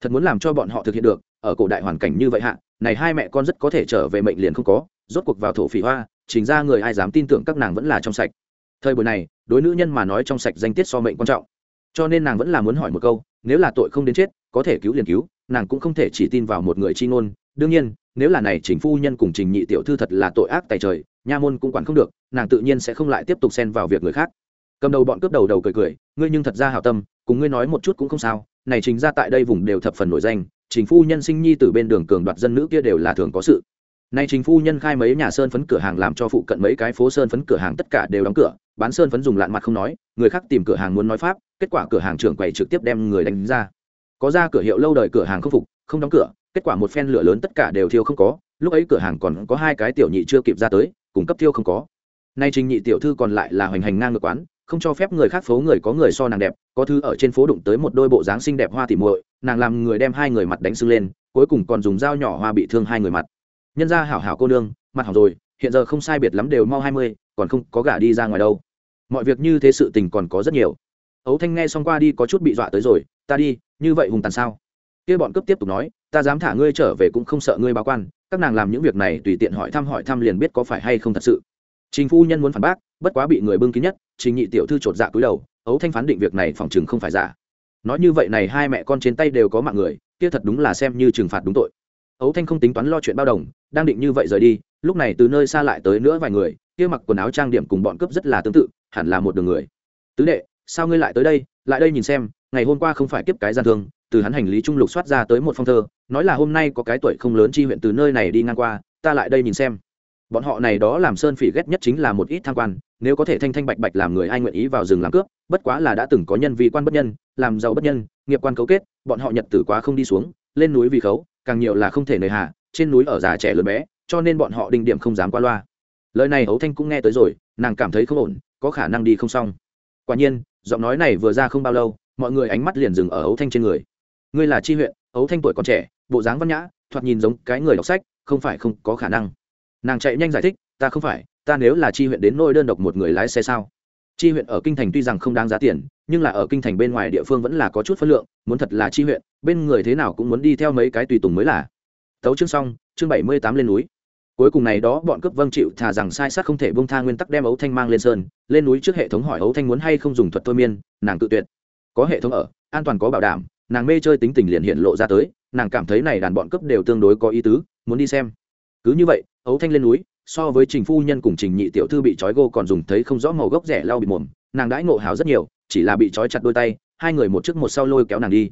Thật muốn làm cho bọn họ thực hiện được, ở cổ đại hoàn cảnh như vậy hạ, này hai mẹ con rất có thể trở về mệnh liền không có, rốt cuộc vào thổ phỉ hoa, trình ra người ai dám tin tưởng các nàng vẫn là trong sạch. Thời buổi này, đối nữ nhân mà nói trong sạch danh tiết so mệnh quan trọng. Cho nên nàng vẫn là muốn hỏi một câu, nếu là tội không đến chết, có thể cứu liền cứu, nàng cũng không thể chỉ tin vào một người chi ngôn. Đương nhiên, nếu là này trình phu nhân cùng trình nhị tiểu thư thật là tội ác tài trời nha môn cũng quản không được, nàng tự nhiên sẽ không lại tiếp tục xen vào việc người khác. Cầm đầu bọn cướp đầu đầu cười cười, ngươi nhưng thật ra hảo tâm, cùng ngươi nói một chút cũng không sao, này chính ra tại đây vùng đều thập phần nổi danh chính phu nhân sinh nhi từ bên đường cường đoạt dân nữ kia đều là thường có sự. Nay chính phu nhân khai mấy nhà sơn phấn cửa hàng làm cho phụ cận mấy cái phố sơn phấn cửa hàng tất cả đều đóng cửa, bán sơn phấn dùng lạn mặt không nói, người khác tìm cửa hàng muốn nói pháp, kết quả cửa hàng trưởng quầy trực tiếp đem người đánh ra. Có ra cửa hiệu lâu đời cửa hàng không phục, không đóng cửa, kết quả một phen lửa lớn tất cả đều thiêu không có, lúc ấy cửa hàng còn có hai cái tiểu nhị chưa kịp ra tới cung cấp thiêu không có. Nay trình nhị tiểu thư còn lại là hoành hành ngang ngược quán, không cho phép người khác phố người có người so nàng đẹp, có thư ở trên phố đụng tới một đôi bộ dáng xinh đẹp hoa tỉ muội, nàng làm người đem hai người mặt đánh sưng lên, cuối cùng còn dùng dao nhỏ hoa bị thương hai người mặt. Nhân ra hảo hảo cô nương, mặt hỏng rồi, hiện giờ không sai biệt lắm đều mau hai mươi, còn không có gả đi ra ngoài đâu. Mọi việc như thế sự tình còn có rất nhiều. Ấu thanh nghe xong qua đi có chút bị dọa tới rồi, ta đi, như vậy hùng tàn sao? Kia bọn cướp tiếp tục nói, ta dám thả ngươi trở về cũng không sợ ngươi báo quan các nàng làm những việc này tùy tiện hỏi thăm hỏi thăm liền biết có phải hay không thật sự. Trình phu nhân muốn phản bác, bất quá bị người bưng kín nhất, trình nhị tiểu thư chột dạ cúi đầu, ấu thanh phán định việc này phòng chừng không phải giả. Nói như vậy này hai mẹ con trên tay đều có mạng người, kia thật đúng là xem như trừng phạt đúng tội. Ấu thanh không tính toán lo chuyện bao đồng, đang định như vậy rời đi, lúc này từ nơi xa lại tới nữa vài người, kia mặc quần áo trang điểm cùng bọn cướp rất là tương tự, hẳn là một đường người. Tứ đệ, sao ngươi lại tới đây? Lại đây nhìn xem, ngày hôm qua không phải kiếp cái gian thương, từ hắn hành lý trung lục soát ra tới một phong thơ nói là hôm nay có cái tuổi không lớn chi huyện từ nơi này đi ngang qua, ta lại đây nhìn xem. Bọn họ này đó làm sơn phỉ ghét nhất chính là một ít tham quan, nếu có thể thanh thanh bạch bạch làm người ai nguyện ý vào rừng làm cướp, bất quá là đã từng có nhân vì quan bất nhân, làm giàu bất nhân, nghiệp quan cấu kết, bọn họ nhật tử quá không đi xuống, lên núi vì khấu, càng nhiều là không thể nề hà, trên núi ở già trẻ lớn bé, cho nên bọn họ đình điểm không dám qua loa. Lời này hấu thanh cũng nghe tới rồi, nàng cảm thấy không ổn, có khả năng đi không xong. Quả nhiên, giọng nói này vừa ra không bao lâu, mọi người ánh mắt liền dừng ở hấu thanh trên người. Ngươi là chi huyện ấu thanh tuổi còn trẻ, bộ dáng văn nhã, thoạt nhìn giống cái người đọc sách, không phải không có khả năng. Nàng chạy nhanh giải thích, ta không phải, ta nếu là chi huyện đến nôi đơn độc một người lái xe sao? Chi huyện ở kinh thành tuy rằng không đáng giá tiền, nhưng là ở kinh thành bên ngoài địa phương vẫn là có chút phân lượng, muốn thật là chi huyện, bên người thế nào cũng muốn đi theo mấy cái tùy tùng mới là. Tấu chương xong, chương bảy mươi tám lên núi. Cuối cùng này đó bọn cướp vâng chịu thà rằng sai sát không thể bông tha nguyên tắc đem ấu thanh mang lên sơn, lên núi trước hệ thống hỏi ấu thanh muốn hay không dùng thuật thôi miên, nàng tự tuyệt. Có hệ thống ở, an toàn có bảo đảm nàng mê chơi tính tình liền hiện lộ ra tới, nàng cảm thấy này đàn bọn cấp đều tương đối có ý tứ, muốn đi xem. Cứ như vậy ấu thanh lên núi, so với trình phu nhân cùng trình nhị tiểu thư bị trói gô còn dùng thấy không rõ màu gốc rẻ lau bị mồm, nàng đãi ngộ hào rất nhiều, chỉ là bị trói chặt đôi tay, hai người một trước một sau lôi kéo nàng đi.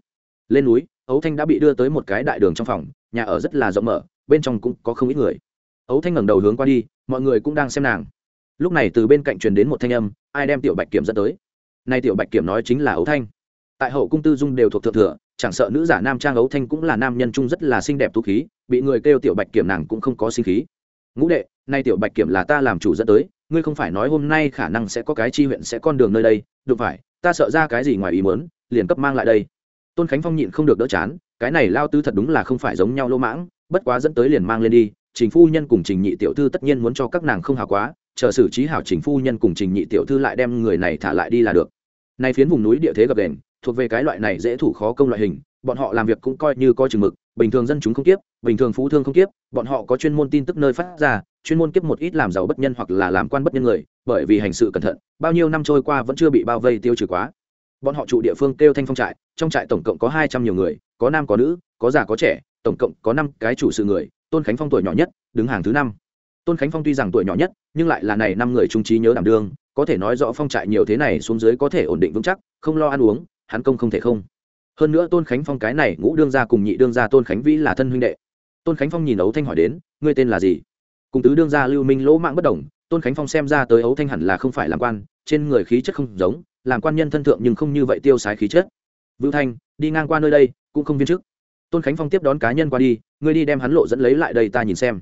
Lên núi ấu thanh đã bị đưa tới một cái đại đường trong phòng, nhà ở rất là rộng mở, bên trong cũng có không ít người. Ấu thanh ngẩng đầu hướng qua đi, mọi người cũng đang xem nàng. Lúc này từ bên cạnh truyền đến một thanh âm, ai đem tiểu bạch kiểm dẫn tới? Nay tiểu bạch kiểm nói chính là ấu thanh tại hậu cung tư dung đều thuộc thượng thừa, chẳng sợ nữ giả nam trang ấu thanh cũng là nam nhân trung rất là xinh đẹp tú khí, bị người kêu tiểu bạch kiểm nàng cũng không có sinh khí. Ngũ đệ, nay tiểu bạch kiểm là ta làm chủ dẫn tới, ngươi không phải nói hôm nay khả năng sẽ có cái chi huyện sẽ con đường nơi đây được phải, ta sợ ra cái gì ngoài ý mớn liền cấp mang lại đây. Tôn khánh phong nhịn không được đỡ chán, cái này lao tư thật đúng là không phải giống nhau lỗ mãng, bất quá dẫn tới liền mang lên đi, trình phu nhân cùng trình nhị tiểu thư tất nhiên muốn cho các nàng không hào quá, chờ xử trí hảo trình phu nhân cùng trình nhị tiểu thư lại đem người này thả lại đi là được. Nay phiến vùng núi địa thế gập đền thuộc về cái loại này dễ thủ khó công loại hình, bọn họ làm việc cũng coi như coi chừng mực, bình thường dân chúng không kiếp, bình thường phú thương không kiếp, bọn họ có chuyên môn tin tức nơi phát ra, chuyên môn kiếp một ít làm giàu bất nhân hoặc là làm quan bất nhân người, bởi vì hành sự cẩn thận, bao nhiêu năm trôi qua vẫn chưa bị bao vây tiêu trừ quá. Bọn họ trụ địa phương kêu thanh phong trại, trong trại tổng cộng có hai trăm nhiều người, có nam có nữ, có già có trẻ, tổng cộng có năm cái chủ sự người, tôn khánh phong tuổi nhỏ nhất, đứng hàng thứ năm. Tôn khánh phong tuy rằng tuổi nhỏ nhất, nhưng lại là này năm người trung trí nhớ đảm đương, có thể nói rõ phong trại nhiều thế này xuống dưới có thể ổn định vững chắc, không lo ăn uống hắn công không thể không. Hơn nữa tôn khánh phong cái này ngũ đương gia cùng nhị đương gia tôn khánh vĩ là thân huynh đệ. Tôn khánh phong nhìn ấu thanh hỏi đến, ngươi tên là gì? Cùng tứ đương gia lưu minh lỗ mạng bất đồng, tôn khánh phong xem ra tới ấu thanh hẳn là không phải làm quan, trên người khí chất không giống, làm quan nhân thân thượng nhưng không như vậy tiêu sái khí chất. Vưu thanh, đi ngang qua nơi đây, cũng không viên chức. Tôn khánh phong tiếp đón cá nhân qua đi, ngươi đi đem hắn lộ dẫn lấy lại đây ta nhìn xem.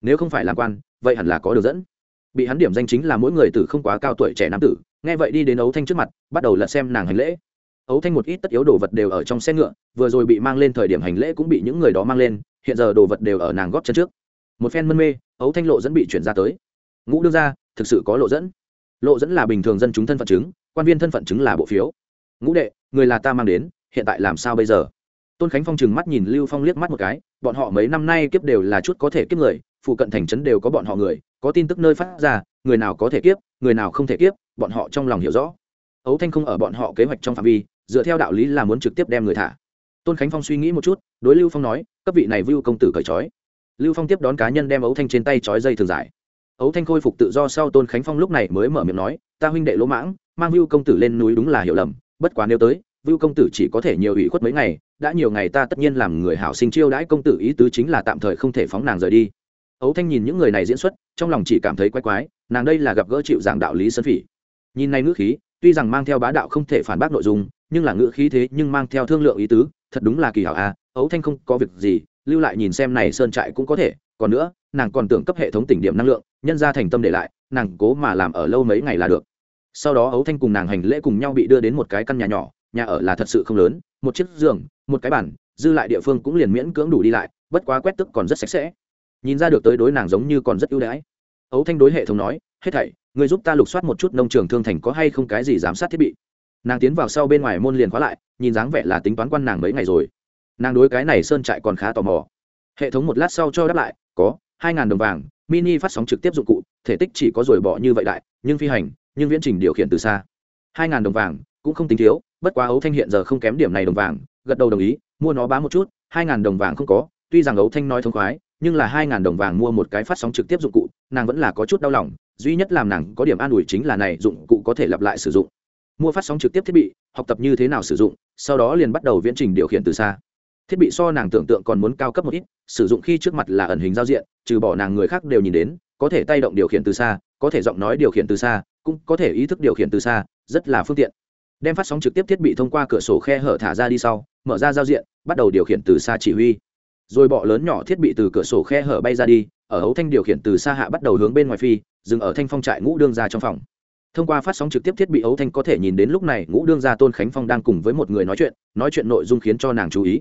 Nếu không phải làm quan, vậy hẳn là có được dẫn. Bị hắn điểm danh chính là mỗi người từ không quá cao tuổi trẻ nam tử, nghe vậy đi đến ấu thanh trước mặt, bắt đầu lật xem nàng hành lễ ấu thanh một ít tất yếu đồ vật đều ở trong xe ngựa, vừa rồi bị mang lên thời điểm hành lễ cũng bị những người đó mang lên, hiện giờ đồ vật đều ở nàng góp chân trước. Một phen mân mê, ấu thanh lộ dẫn bị chuyển ra tới. Ngũ đương ra thực sự có lộ dẫn. Lộ dẫn là bình thường dân chúng thân phận chứng, quan viên thân phận chứng là bộ phiếu. Ngũ đệ, người là ta mang đến, hiện tại làm sao bây giờ? Tôn khánh phong chừng mắt nhìn lưu phong liếc mắt một cái, bọn họ mấy năm nay kiếp đều là chút có thể kiếp người, phụ cận thành trấn đều có bọn họ người, có tin tức nơi phát ra, người nào có thể kiếp, người nào không thể kiếp, bọn họ trong lòng hiểu rõ. Ấu thanh không ở bọn họ kế hoạch trong phạm vi dựa theo đạo lý là muốn trực tiếp đem người thả. Tôn khánh phong suy nghĩ một chút, đối lưu phong nói, cấp vị này vưu công tử cởi trói. Lưu phong tiếp đón cá nhân đem ấu thanh trên tay trói dây thường giải. Ấu thanh khôi phục tự do sau tôn khánh phong lúc này mới mở miệng nói, ta huynh đệ lỗ mãng, mang vưu công tử lên núi đúng là hiểu lầm, bất quá nếu tới, vưu công tử chỉ có thể nhiều ủy khuất mấy ngày, đã nhiều ngày ta tất nhiên làm người hảo sinh chiêu đãi công tử ý tứ chính là tạm thời không thể phóng nàng rời đi. Ấu thanh nhìn những người này diễn xuất, trong lòng chỉ cảm thấy quái quái, nàng đây là gặp gỡ chịu giảng đạo lý sân phỉ. Nhìn này ngữ khí, tuy rằng mang theo bá đạo không thể phản bác nội dung nhưng là ngữ khí thế nhưng mang theo thương lượng ý tứ thật đúng là kỳ hảo a à, ấu thanh không có việc gì lưu lại nhìn xem này sơn trại cũng có thể còn nữa nàng còn tưởng cấp hệ thống tỉnh điểm năng lượng nhân ra thành tâm để lại nàng cố mà làm ở lâu mấy ngày là được. Sau đó ấu thanh cùng nàng hành lễ cùng nhau bị đưa đến một cái căn nhà nhỏ nhà ở là thật sự không lớn một chiếc giường một cái bàn dư lại địa phương cũng liền miễn cưỡng đủ đi lại bất quá quét tức còn rất sạch sẽ. Nhìn ra được tới đối nàng giống như còn rất ưu đãi. Ấu thanh đối hệ thống nói hết thảy người giúp ta lục soát một chút nông trường thương thành có hay không cái gì giám sát thiết bị nàng tiến vào sau bên ngoài môn liền khóa lại, nhìn dáng vẻ là tính toán quan nàng mấy ngày rồi. Nàng đối cái này sơn trại còn khá tò mò. Hệ thống một lát sau cho đáp lại, có hai ngàn đồng vàng, mini phát sóng trực tiếp dụng cụ, thể tích chỉ có rồi bỏ như vậy đại, nhưng phi hành, nhưng viễn trình điều khiển từ xa. Hai ngàn đồng vàng, cũng không tính thiếu, bất quá ấu thanh hiện giờ không kém điểm này đồng vàng, gật đầu đồng ý, mua nó bán một chút, hai ngàn đồng vàng không có, tuy rằng ấu thanh nói thông khoái, nhưng là hai ngàn đồng vàng mua một cái phát sóng trực tiếp dụng cụ, nàng vẫn là có chút đau lòng, duy nhất làm nàng có điểm an ủi chính là này dụng cụ có thể lặp lại sử dụng mua phát sóng trực tiếp thiết bị, học tập như thế nào sử dụng, sau đó liền bắt đầu viễn trình điều khiển từ xa. Thiết bị so nàng tưởng tượng còn muốn cao cấp một ít, sử dụng khi trước mặt là ẩn hình giao diện, trừ bỏ nàng người khác đều nhìn đến, có thể tay động điều khiển từ xa, có thể giọng nói điều khiển từ xa, cũng có thể ý thức điều khiển từ xa, rất là phương tiện. Đem phát sóng trực tiếp thiết bị thông qua cửa sổ khe hở thả ra đi sau, mở ra giao diện, bắt đầu điều khiển từ xa chỉ huy. Rồi bọ lớn nhỏ thiết bị từ cửa sổ khe hở bay ra đi, ở hấu thanh điều khiển từ xa hạ bắt đầu hướng bên ngoài phi, dừng ở thanh phong trại ngũ đương ra trong phòng thông qua phát sóng trực tiếp thiết bị ấu thanh có thể nhìn đến lúc này ngũ đương gia tôn khánh phong đang cùng với một người nói chuyện nói chuyện nội dung khiến cho nàng chú ý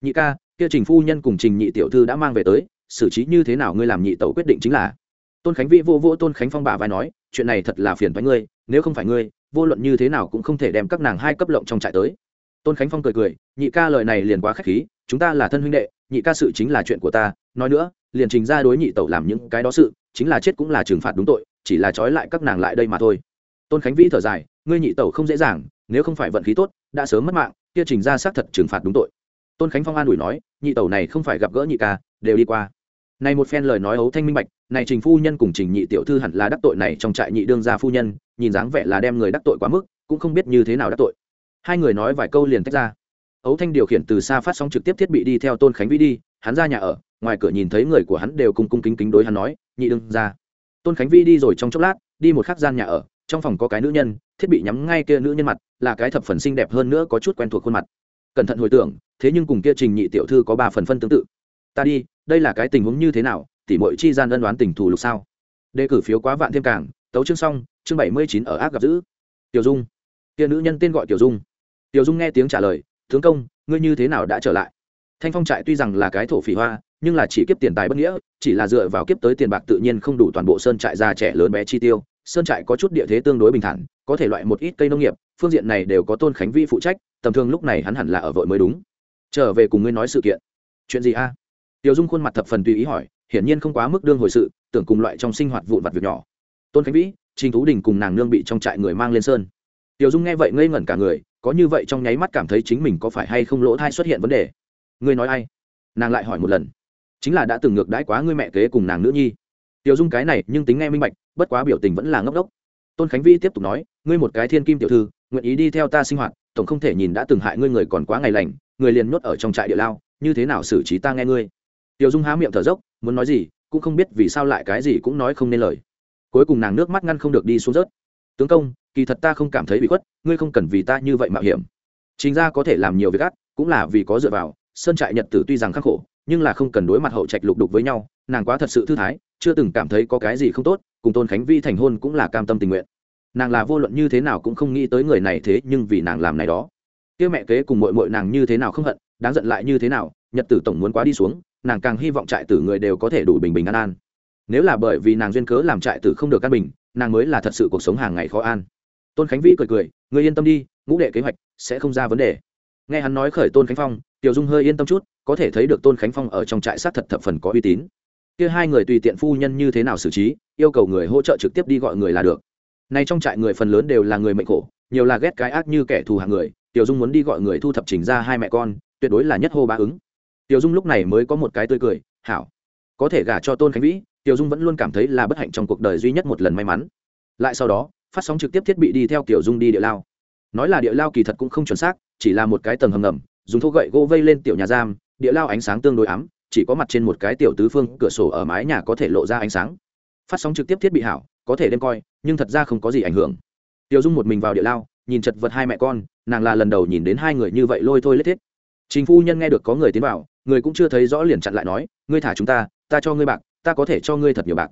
nhị ca kia trình phu nhân cùng trình nhị tiểu thư đã mang về tới xử trí như thế nào ngươi làm nhị tẩu quyết định chính là tôn khánh vĩ vô vô tôn khánh phong bà vai nói chuyện này thật là phiền với ngươi nếu không phải ngươi vô luận như thế nào cũng không thể đem các nàng hai cấp lộng trong trại tới tôn khánh phong cười cười nhị ca lời này liền quá k h á c h khí chúng ta là thân huynh đệ nhị ca sự chính là chuyện của ta nói nữa liền trình ra đối nhị tẩu làm những cái đó sự chính là chết cũng là trừng phạt đúng tội chỉ là trói lại các nàng lại đây mà thôi tôn khánh vĩ thở dài, ngươi nhị tẩu không dễ dàng, nếu không phải vận khí tốt, đã sớm mất mạng, kia trình ra xác thật trừng phạt đúng tội. Tôn khánh phong an ủi nói, nhị tẩu này không phải gặp gỡ nhị ca, đều đi qua. Này một phen lời nói ấu thanh minh bạch, này trình phu nhân cùng trình nhị tiểu thư hẳn là đắc tội này trong trại nhị đương gia phu nhân, nhìn dáng vẻ là đem người đắc tội quá mức, cũng không biết như thế nào đắc tội. Hai người nói vài câu liền tách ra. Ấu thanh điều khiển từ xa phát sóng trực tiếp thiết bị đi theo tôn khánh vĩ đi, hắn ra nhà ở, ngoài cửa nhìn thấy người của hắn đều cùng cung kính kính đối hắn nói, nhị đương ra tôn khánh vĩ đi rồi trong chốc lát, đi một khắc gian nhà ở trong phòng có cái nữ nhân, thiết bị nhắm ngay kia nữ nhân mặt, là cái thập phần xinh đẹp hơn nữa có chút quen thuộc khuôn mặt. Cẩn thận hồi tưởng, thế nhưng cùng kia trình nhị tiểu thư có ba phần phân tương tự. Ta đi, đây là cái tình huống như thế nào, tỉ mọi chi gian ân đoán tình thù lục sao? Đề cử phiếu quá vạn thêm càng, tấu chương xong, chương bảy mươi chín ở ác gặp giữ tiểu dung. Kia nữ nhân tên gọi tiểu dung. Tiểu dung nghe tiếng trả lời, tướng công, ngươi như thế nào đã trở lại? Thanh phong trại tuy rằng là cái thổ phỉ hoa, nhưng là chỉ kiếp tiền tài bất nghĩa, chỉ là dựa vào kiếp tới tiền bạc tự nhiên không đủ toàn bộ sơn trại già trẻ lớn bé chi tiêu sơn trại có chút địa thế tương đối bình thản, có thể loại một ít cây nông nghiệp, phương diện này đều có tôn khánh vi phụ trách, tầm thường lúc này hắn hẳn là ở vội mới đúng. Trở về cùng ngươi nói sự kiện. Chuyện gì a? Tiểu dung khuôn mặt thập phần tùy ý hỏi, hiển nhiên không quá mức đương hồi sự, tưởng cùng loại trong sinh hoạt vụn vặt việc nhỏ. Tôn khánh vĩ, trình tú đình cùng nàng nương bị trong trại người mang lên sơn. Tiểu dung nghe vậy ngây ngẩn cả người, có như vậy trong nháy mắt cảm thấy chính mình có phải hay không lỗ thai xuất hiện vấn đề. Ngươi nói ai? Nàng lại hỏi một lần. Chính là đã từng ngược đãi quá ngươi mẹ kế cùng nàng nữ nhi tiểu dung cái này nhưng tính nghe minh bạch, bất quá biểu tình vẫn là ngốc đốc. Tôn khánh vĩ tiếp tục nói, ngươi một cái thiên kim tiểu thư, nguyện ý đi theo ta sinh hoạt, tổng không thể nhìn đã từng hại ngươi người còn quá ngày lành, người liền nhốt ở trong trại địa lao, như thế nào xử trí ta nghe ngươi? Tiểu dung há miệng thở dốc, muốn nói gì, cũng không biết vì sao lại cái gì cũng nói không nên lời. Cuối cùng nàng nước mắt ngăn không được đi xuống rớt. Tướng công, kỳ thật ta không cảm thấy bị khuất, ngươi không cần vì ta như vậy mạo hiểm. Chính ra có thể làm nhiều việc ác, cũng là vì có dựa vào, sơn trại nhật tử tuy rằng khắc khổ, nhưng là không cần đối mặt hậu trạch lục đục với nhau, nàng quá thật sự thư thái chưa từng cảm thấy có cái gì không tốt, cùng tôn khánh vi thành hôn cũng là cam tâm tình nguyện. Nàng là vô luận như thế nào cũng không nghĩ tới người này thế nhưng vì nàng làm này đó. Kia mẹ kế cùng mội mội nàng như thế nào không hận, đáng giận lại như thế nào, nhật tử tổng muốn quá đi xuống, nàng càng hy vọng trại tử người đều có thể đủ bình bình an an. Nếu là bởi vì nàng duyên cớ làm trại tử không được an bình, nàng mới là thật sự cuộc sống hàng ngày khó an. Tôn khánh vĩ cười cười người yên tâm đi, ngũ đệ kế hoạch sẽ không ra vấn đề. Nghe hắn nói khởi tôn khánh phong, tiểu dung hơi yên tâm chút, có thể thấy được tôn khánh phong ở trong trại sát thật thập phần có uy tín kia hai người tùy tiện phu nhân như thế nào xử trí, yêu cầu người hỗ trợ trực tiếp đi gọi người là được. Nay trong trại người phần lớn đều là người mệnh khổ, nhiều là ghét cái ác như kẻ thù hàng người, tiểu dung muốn đi gọi người thu thập trình ra hai mẹ con, tuyệt đối là nhất hô ba ứng. Tiểu dung lúc này mới có một cái tươi cười, hảo, có thể gả cho tôn khánh vĩ. Tiểu dung vẫn luôn cảm thấy là bất hạnh trong cuộc đời duy nhất một lần may mắn. Lại sau đó, phát sóng trực tiếp thiết bị đi theo tiểu dung đi địa lao. Nói là địa lao kỳ thật cũng không chuẩn xác, chỉ là một cái tầng hầm ngầm, dùng thô gậy gỗ vây lên tiểu nhà giam, địa lao ánh sáng tương đối ám chỉ có mặt trên một cái tiểu tứ phương, cửa sổ ở mái nhà có thể lộ ra ánh sáng. Phát sóng trực tiếp thiết bị hảo, có thể đem coi, nhưng thật ra không có gì ảnh hưởng. Tiểu dung một mình vào địa lao, nhìn chật vật hai mẹ con, nàng là lần đầu nhìn đến hai người như vậy lôi thôi lết thiết. Trình phu nhân nghe được có người tiến vào, người cũng chưa thấy rõ liền chặn lại nói, ngươi thả chúng ta ta cho ngươi bạc, ta có thể cho ngươi thật nhiều bạc.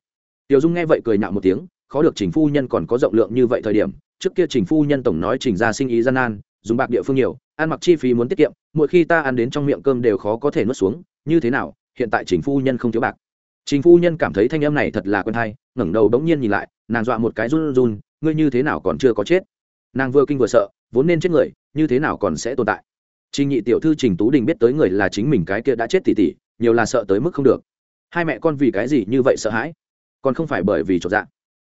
Tiểu dung nghe vậy cười nhạo một tiếng, khó được trình phu nhân còn có rộng lượng như vậy thời điểm. Trước kia trình phu nhân tổng nói trình ra sinh ý gian nan dùng bạc địa phương nhiều, ăn mặc chi phí muốn tiết kiệm, mỗi khi ta ăn đến trong miệng cơm đều khó có thể nuốt xuống, như thế nào, hiện tại chính phu nhân không thiếu bạc. Chính phu nhân cảm thấy thanh âm này thật là quen hay, ngẩng đầu bỗng nhiên nhìn lại, nàng dọa một cái run run, ngươi như thế nào còn chưa có chết? Nàng vừa kinh vừa sợ, vốn nên chết người, như thế nào còn sẽ tồn tại? Trình nhị tiểu thư trình tú đình biết tới người là chính mình cái kia đã chết tỉ tỉ, nhiều là sợ tới mức không được. Hai mẹ con vì cái gì như vậy sợ hãi? Còn không phải bởi vì trọn dạng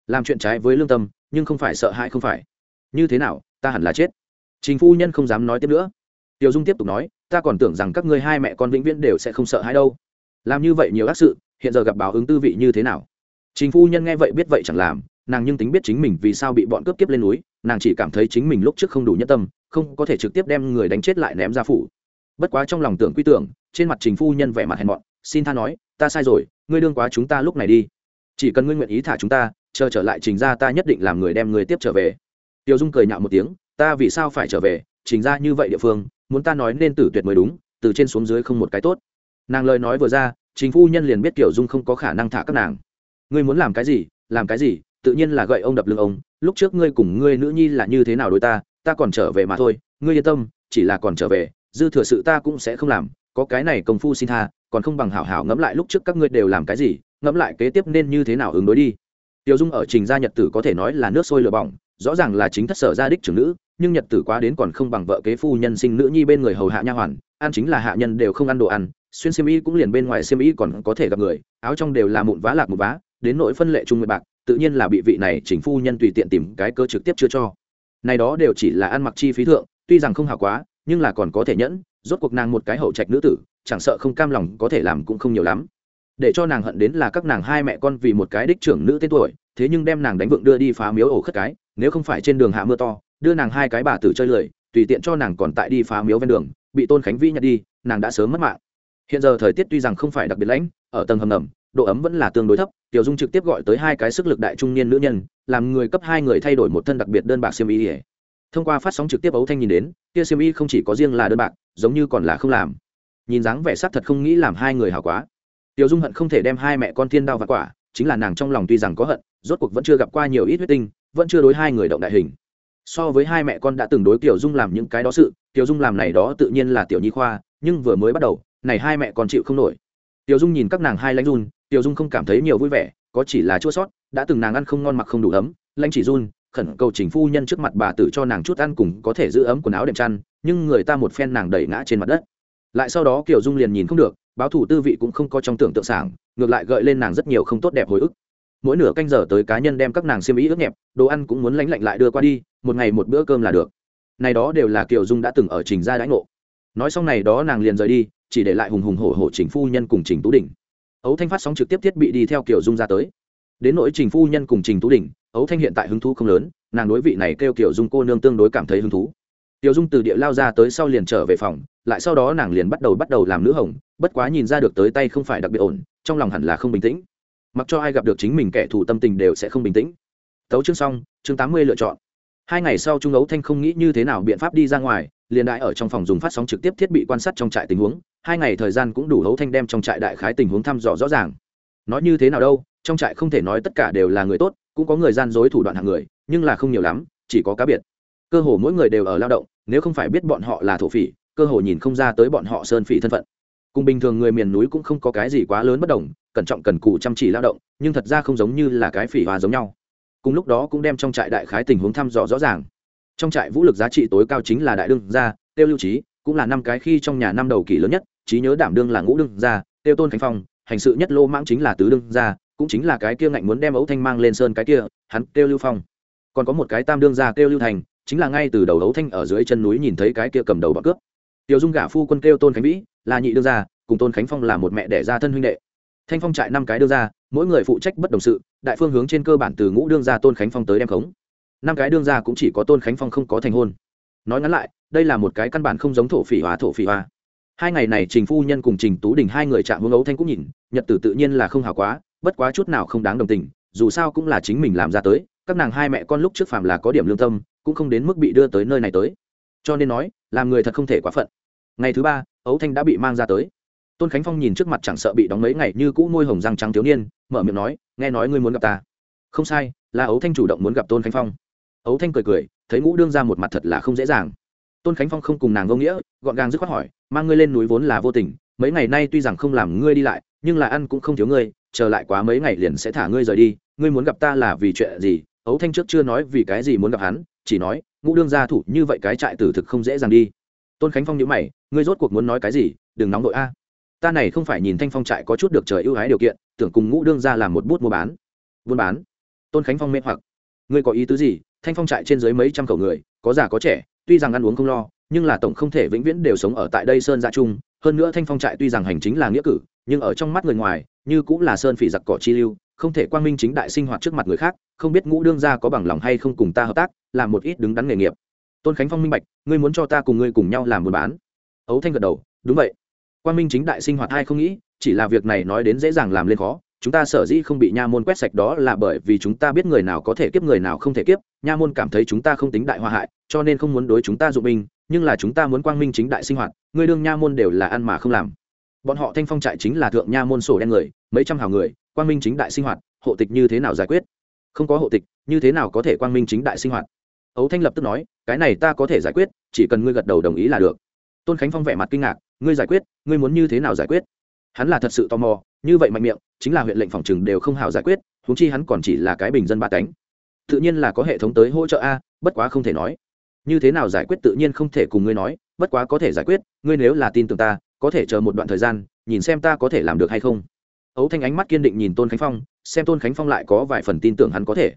làm chuyện trái với lương tâm, nhưng không phải sợ hãi không phải. Như thế nào, ta hẳn là chết trình phu nhân không dám nói tiếp nữa. Tiểu dung tiếp tục nói, ta còn tưởng rằng các ngươi hai mẹ con vĩnh viễn đều sẽ không sợ hãi đâu. Làm như vậy nhiều ác sự, hiện giờ gặp báo ứng tư vị như thế nào? Trình phu nhân nghe vậy biết vậy chẳng làm, nàng nhưng tính biết chính mình vì sao bị bọn cướp kiếp lên núi, nàng chỉ cảm thấy chính mình lúc trước không đủ nhất tâm, không có thể trực tiếp đem người đánh chết lại ném ra phủ. Bất quá trong lòng tưởng quy tưởng, trên mặt trình phu nhân vẻ mặt hèn mọn, xin tha nói, ta sai rồi, ngươi đương quá chúng ta lúc này đi. Chỉ cần ngươi nguyện ý thả chúng ta, chờ trở lại trình ra ta nhất định làm người đem người tiếp trở về. Tiêu dung cười nhạo một tiếng ta vì sao phải trở về, trình ra như vậy địa phương, muốn ta nói nên tử tuyệt mới đúng, từ trên xuống dưới không một cái tốt. Nàng lời nói vừa ra chính phu nhân liền biết kiểu dung không có khả năng thả các nàng. Ngươi muốn làm cái gì, làm cái gì, tự nhiên là gậy ông đập lưng ông, lúc trước ngươi cùng ngươi nữ nhi là như thế nào đối ta ta còn trở về mà thôi, ngươi yên tâm, chỉ là còn trở về, dư thừa sự ta cũng sẽ không làm, có cái này công phu xin tha, còn không bằng hảo hảo ngẫm lại lúc trước các ngươi đều làm cái gì, ngẫm lại kế tiếp nên như thế nào ứng đối đi. Tiểu dung ở trình gia nhật tử có thể nói là nước sôi lửa bỏng, rõ ràng là chính thất sở gia đích trưởng nữ nhưng nhật tử quá đến còn không bằng vợ kế phu nhân sinh nữ nhi bên người hầu hạ nha hoàn, ăn chính là hạ nhân đều không ăn đồ ăn, xuyên xiêm y cũng liền bên ngoài xiêm y còn có thể gặp người, áo trong đều là mụn vá lạc một vá, đến nỗi phân lệ chung người bạc, tự nhiên là bị vị này chính phu nhân tùy tiện tìm cái cơ trực tiếp chưa cho. Này đó đều chỉ là ăn mặc chi phí thượng, tuy rằng không hào quá, nhưng là còn có thể nhẫn, rốt cuộc nàng một cái hậu trạch nữ tử, chẳng sợ không cam lòng có thể làm cũng không nhiều lắm. Để cho nàng hận đến là các nàng hai mẹ con vì một cái đích trưởng nữ tên tuổi, thế nhưng đem nàng đánh vượng đưa đi phá miếu ổ khất cái, nếu không phải trên đường hạ mưa to đưa nàng hai cái bà tử chơi lười, tùy tiện cho nàng còn tại đi phá miếu ven đường, bị tôn khánh vĩ nhặt đi, nàng đã sớm mất mạng. Hiện giờ thời tiết tuy rằng không phải đặc biệt lãnh ở tầng hầm ngầm độ ấm vẫn là tương đối thấp, tiểu dung trực tiếp gọi tới hai cái sức lực đại trung niên nữ nhân, làm người cấp hai người thay đổi một thân đặc biệt đơn bạc xiêm y. Thông qua phát sóng trực tiếp ấu thanh nhìn đến, kia xiêm y không chỉ có riêng là đơn bạc, giống như còn là không làm. Nhìn dáng vẻ sắc thật không nghĩ làm hai người hảo quá. Tiểu dung hận không thể đem hai mẹ con thiên đao và quả, chính là nàng trong lòng tuy rằng có hận, rốt cuộc vẫn chưa gặp qua nhiều ít huyết tinh, vẫn chưa đối hai người động đại hình so với hai mẹ con đã từng đối tiểu dung làm những cái đó sự tiểu dung làm này đó tự nhiên là tiểu nhi khoa, nhưng vừa mới bắt đầu, này hai mẹ con chịu không nổi. Tiểu dung nhìn các nàng hai lãnh run tiểu dung không cảm thấy nhiều vui vẻ, có chỉ là chua sót, đã từng nàng ăn không ngon mặc không đủ ấm lãnh chỉ run, khẩn cầu chính phu nhân trước mặt bà tử cho nàng chút ăn cùng có thể giữ ấm quần áo đệm chăn, nhưng người ta một phen nàng đẩy ngã trên mặt đất. Lại sau đó kiều dung liền nhìn không được, báo thủ tư vị cũng không có trong tưởng tượng sảng, ngược lại gợi lên nàng rất nhiều không tốt đẹp hồi ức. Mỗi nửa canh giờ tới cá nhân đem các nàng xiêm ý ướt nhẹp, đồ ăn cũng muốn lánh lạnh lại đưa qua đi một ngày một bữa cơm là được này đó đều là kiều dung đã từng ở trình gia đãi ngộ nói xong này đó nàng liền rời đi chỉ để lại hùng hùng hổ hổ trình phu nhân cùng trình tú đình ấu thanh phát sóng trực tiếp thiết bị đi theo kiều dung ra tới đến nỗi trình phu nhân cùng trình tú đình ấu thanh hiện tại hứng thú không lớn nàng đối vị này kêu kiều dung cô nương tương đối cảm thấy hứng thú Tiểu Dung từ địa lao ra tới sau liền trở về phòng, lại sau đó nàng liền bắt đầu bắt đầu làm nữ hồng, bất quá nhìn ra được tới tay không phải đặc biệt ổn, trong lòng hẳn là không bình tĩnh. Mặc cho ai gặp được chính mình kẻ thù tâm tình đều sẽ không bình tĩnh. Tấu chương xong, chương tám mươi lựa chọn. Hai ngày sau Trung Ấu Thanh không nghĩ như thế nào biện pháp đi ra ngoài, liền đại ở trong phòng dùng phát sóng trực tiếp thiết bị quan sát trong trại tình huống, hai ngày thời gian cũng đủ Ấu Thanh đem trong trại đại khái tình huống thăm dò rõ ràng. Nói như thế nào đâu, trong trại không thể nói tất cả đều là người tốt, cũng có người gian dối thủ đoạn hạng người, nhưng là không nhiều lắm, chỉ có cá biệt. Cơ hồ mỗi người đều ở lao động nếu không phải biết bọn họ là thổ phỉ cơ hồ nhìn không ra tới bọn họ sơn phỉ thân phận. Cùng bình thường người miền núi cũng không có cái gì quá lớn bất đồng cẩn trọng cần cù chăm chỉ lao động nhưng thật ra không giống như là cái phỉ hòa giống nhau cùng lúc đó cũng đem trong trại đại khái tình huống thăm dò rõ ràng. Trong trại vũ lực giá trị tối cao chính là đại đương gia, tiêu lưu trí cũng là năm cái khi trong nhà năm đầu kỷ lớn nhất, trí nhớ đảm đương là ngũ đương gia, tiêu tôn khánh phong, hành sự nhất lô mãng chính là tứ đương gia, cũng chính là cái kia ngạnh muốn đem ấu thanh mang lên sơn cái kia, hắn, tiêu lưu phong. Còn có một cái tam đương gia tiêu lưu thành, chính là ngay từ đầu ấu thanh ở dưới chân núi nhìn thấy cái kia cầm đầu bọc cướp. Tiêu dung gả phu quân kêu tôn khánh vĩ, là nhị đương gia, cùng tôn khánh phong là một mẹ đẻ ra thân huynh đệ thanh phong trại năm cái đưa ra, mỗi người phụ trách bất đồng sự đại phương hướng trên cơ bản từ ngũ đương gia tôn khánh phong tới đem khống. Năm cái đương gia cũng chỉ có tôn khánh phong không có thành hôn. Nói ngắn lại đây là một cái căn bản không giống thổ phỉ hóa thổ phỉ hóa hai ngày này trình phu nhân cùng trình tú đình hai người chạm hướng ấu thanh cũng nhìn nhật tử tự nhiên là không hào quá bất quá chút nào không đáng đồng tình dù sao cũng là chính mình làm ra tới các nàng hai mẹ con lúc trước phàm là có điểm lương tâm cũng không đến mức bị đưa tới nơi này tới. Cho nên nói làm người thật không thể quá phận. Ngày thứ ba ấu thanh đã bị mang ra tới tôn khánh phong nhìn trước mặt chẳng sợ bị đóng mấy ngày như cũ môi hồng răng trắng thiếu niên, mở miệng nói, nghe nói ngươi muốn gặp ta. Không sai, là ấu thanh chủ động muốn gặp tôn khánh phong. Ấu thanh cười cười, thấy ngũ đương ra một mặt thật là không dễ dàng. Tôn khánh phong không cùng nàng vô nghĩa, gọn gàng dứt khoát hỏi, mang ngươi lên núi vốn là vô tình, mấy ngày nay tuy rằng không làm ngươi đi lại, nhưng là ăn cũng không thiếu ngươi, chờ lại quá mấy ngày liền sẽ thả ngươi rời đi, ngươi muốn gặp ta là vì chuyện gì? Ấu thanh trước chưa nói vì cái gì muốn gặp hắn, chỉ nói, ngũ đương gia thủ như vậy cái trại tử thực không dễ dàng đi. Tôn khánh phong nhữ mày, ngươi rốt cuộc muốn nói cái gì? Đừng nóng đội a ta này không phải nhìn thanh phong trại có chút được trời ưu ái điều kiện, tưởng cùng ngũ đương gia làm một bút mua bán. Buôn bán? Tôn khánh phong mê hoặc. Ngươi có ý tứ gì? Thanh phong trại trên dưới mấy trăm khẩu người, có già có trẻ, tuy rằng ăn uống không lo, nhưng là tổng không thể vĩnh viễn đều sống ở tại đây sơn gia trung. Hơn nữa thanh phong trại tuy rằng hành chính là nghĩa cử, nhưng ở trong mắt người ngoài, như cũng là sơn phỉ giặc cỏ chi lưu, không thể quang minh chính đại sinh hoạt trước mặt người khác, không biết ngũ đương gia có bằng lòng hay không cùng ta hợp tác làm một ít đứng đắn nghề nghiệp. Tôn khánh phong minh bạch, ngươi muốn cho ta cùng ngươi cùng nhau làm buôn bán? Ấu thanh gật đầu, đúng vậy quang minh chính đại sinh hoạt ai không nghĩ, chỉ là việc này nói đến dễ dàng làm lên khó. Chúng ta sở dĩ không bị nha môn quét sạch đó là bởi vì chúng ta biết người nào có thể kiếp người nào không thể kiếp. Nha môn cảm thấy chúng ta không tính đại hoa hại, cho nên không muốn đối chúng ta dụng binh, nhưng là chúng ta muốn quang minh chính đại sinh hoạt, người đương nha môn đều là ăn mà không làm. Bọn họ thanh phong trại chính là thượng nha môn sổ đen người, mấy trăm hào người, quang minh chính đại sinh hoạt, hộ tịch như thế nào giải quyết? Không có hộ tịch, như thế nào có thể quang minh chính đại sinh hoạt? Ấu thanh lập tức nói, cái này ta có thể giải quyết, chỉ cần ngươi gật đầu đồng ý là được. Tôn khánh phong vẻ mặt kinh ngạc ngươi giải quyết, ngươi muốn như thế nào giải quyết? Hắn là thật sự tò mò, như vậy mạnh miệng, chính là huyện lệnh phòng trừng đều không hảo giải quyết húng chi hắn còn chỉ là cái bình dân ba cánh. Tự nhiên là có hệ thống tới hỗ trợ a, bất quá không thể nói. Như thế nào giải quyết tự nhiên không thể cùng ngươi nói, bất quá có thể giải quyết, ngươi nếu là tin tưởng ta, có thể chờ một đoạn thời gian, nhìn xem ta có thể làm được hay không. Ấu thanh ánh mắt kiên định nhìn tôn khánh phong, xem tôn khánh phong lại có vài phần tin tưởng hắn có thể.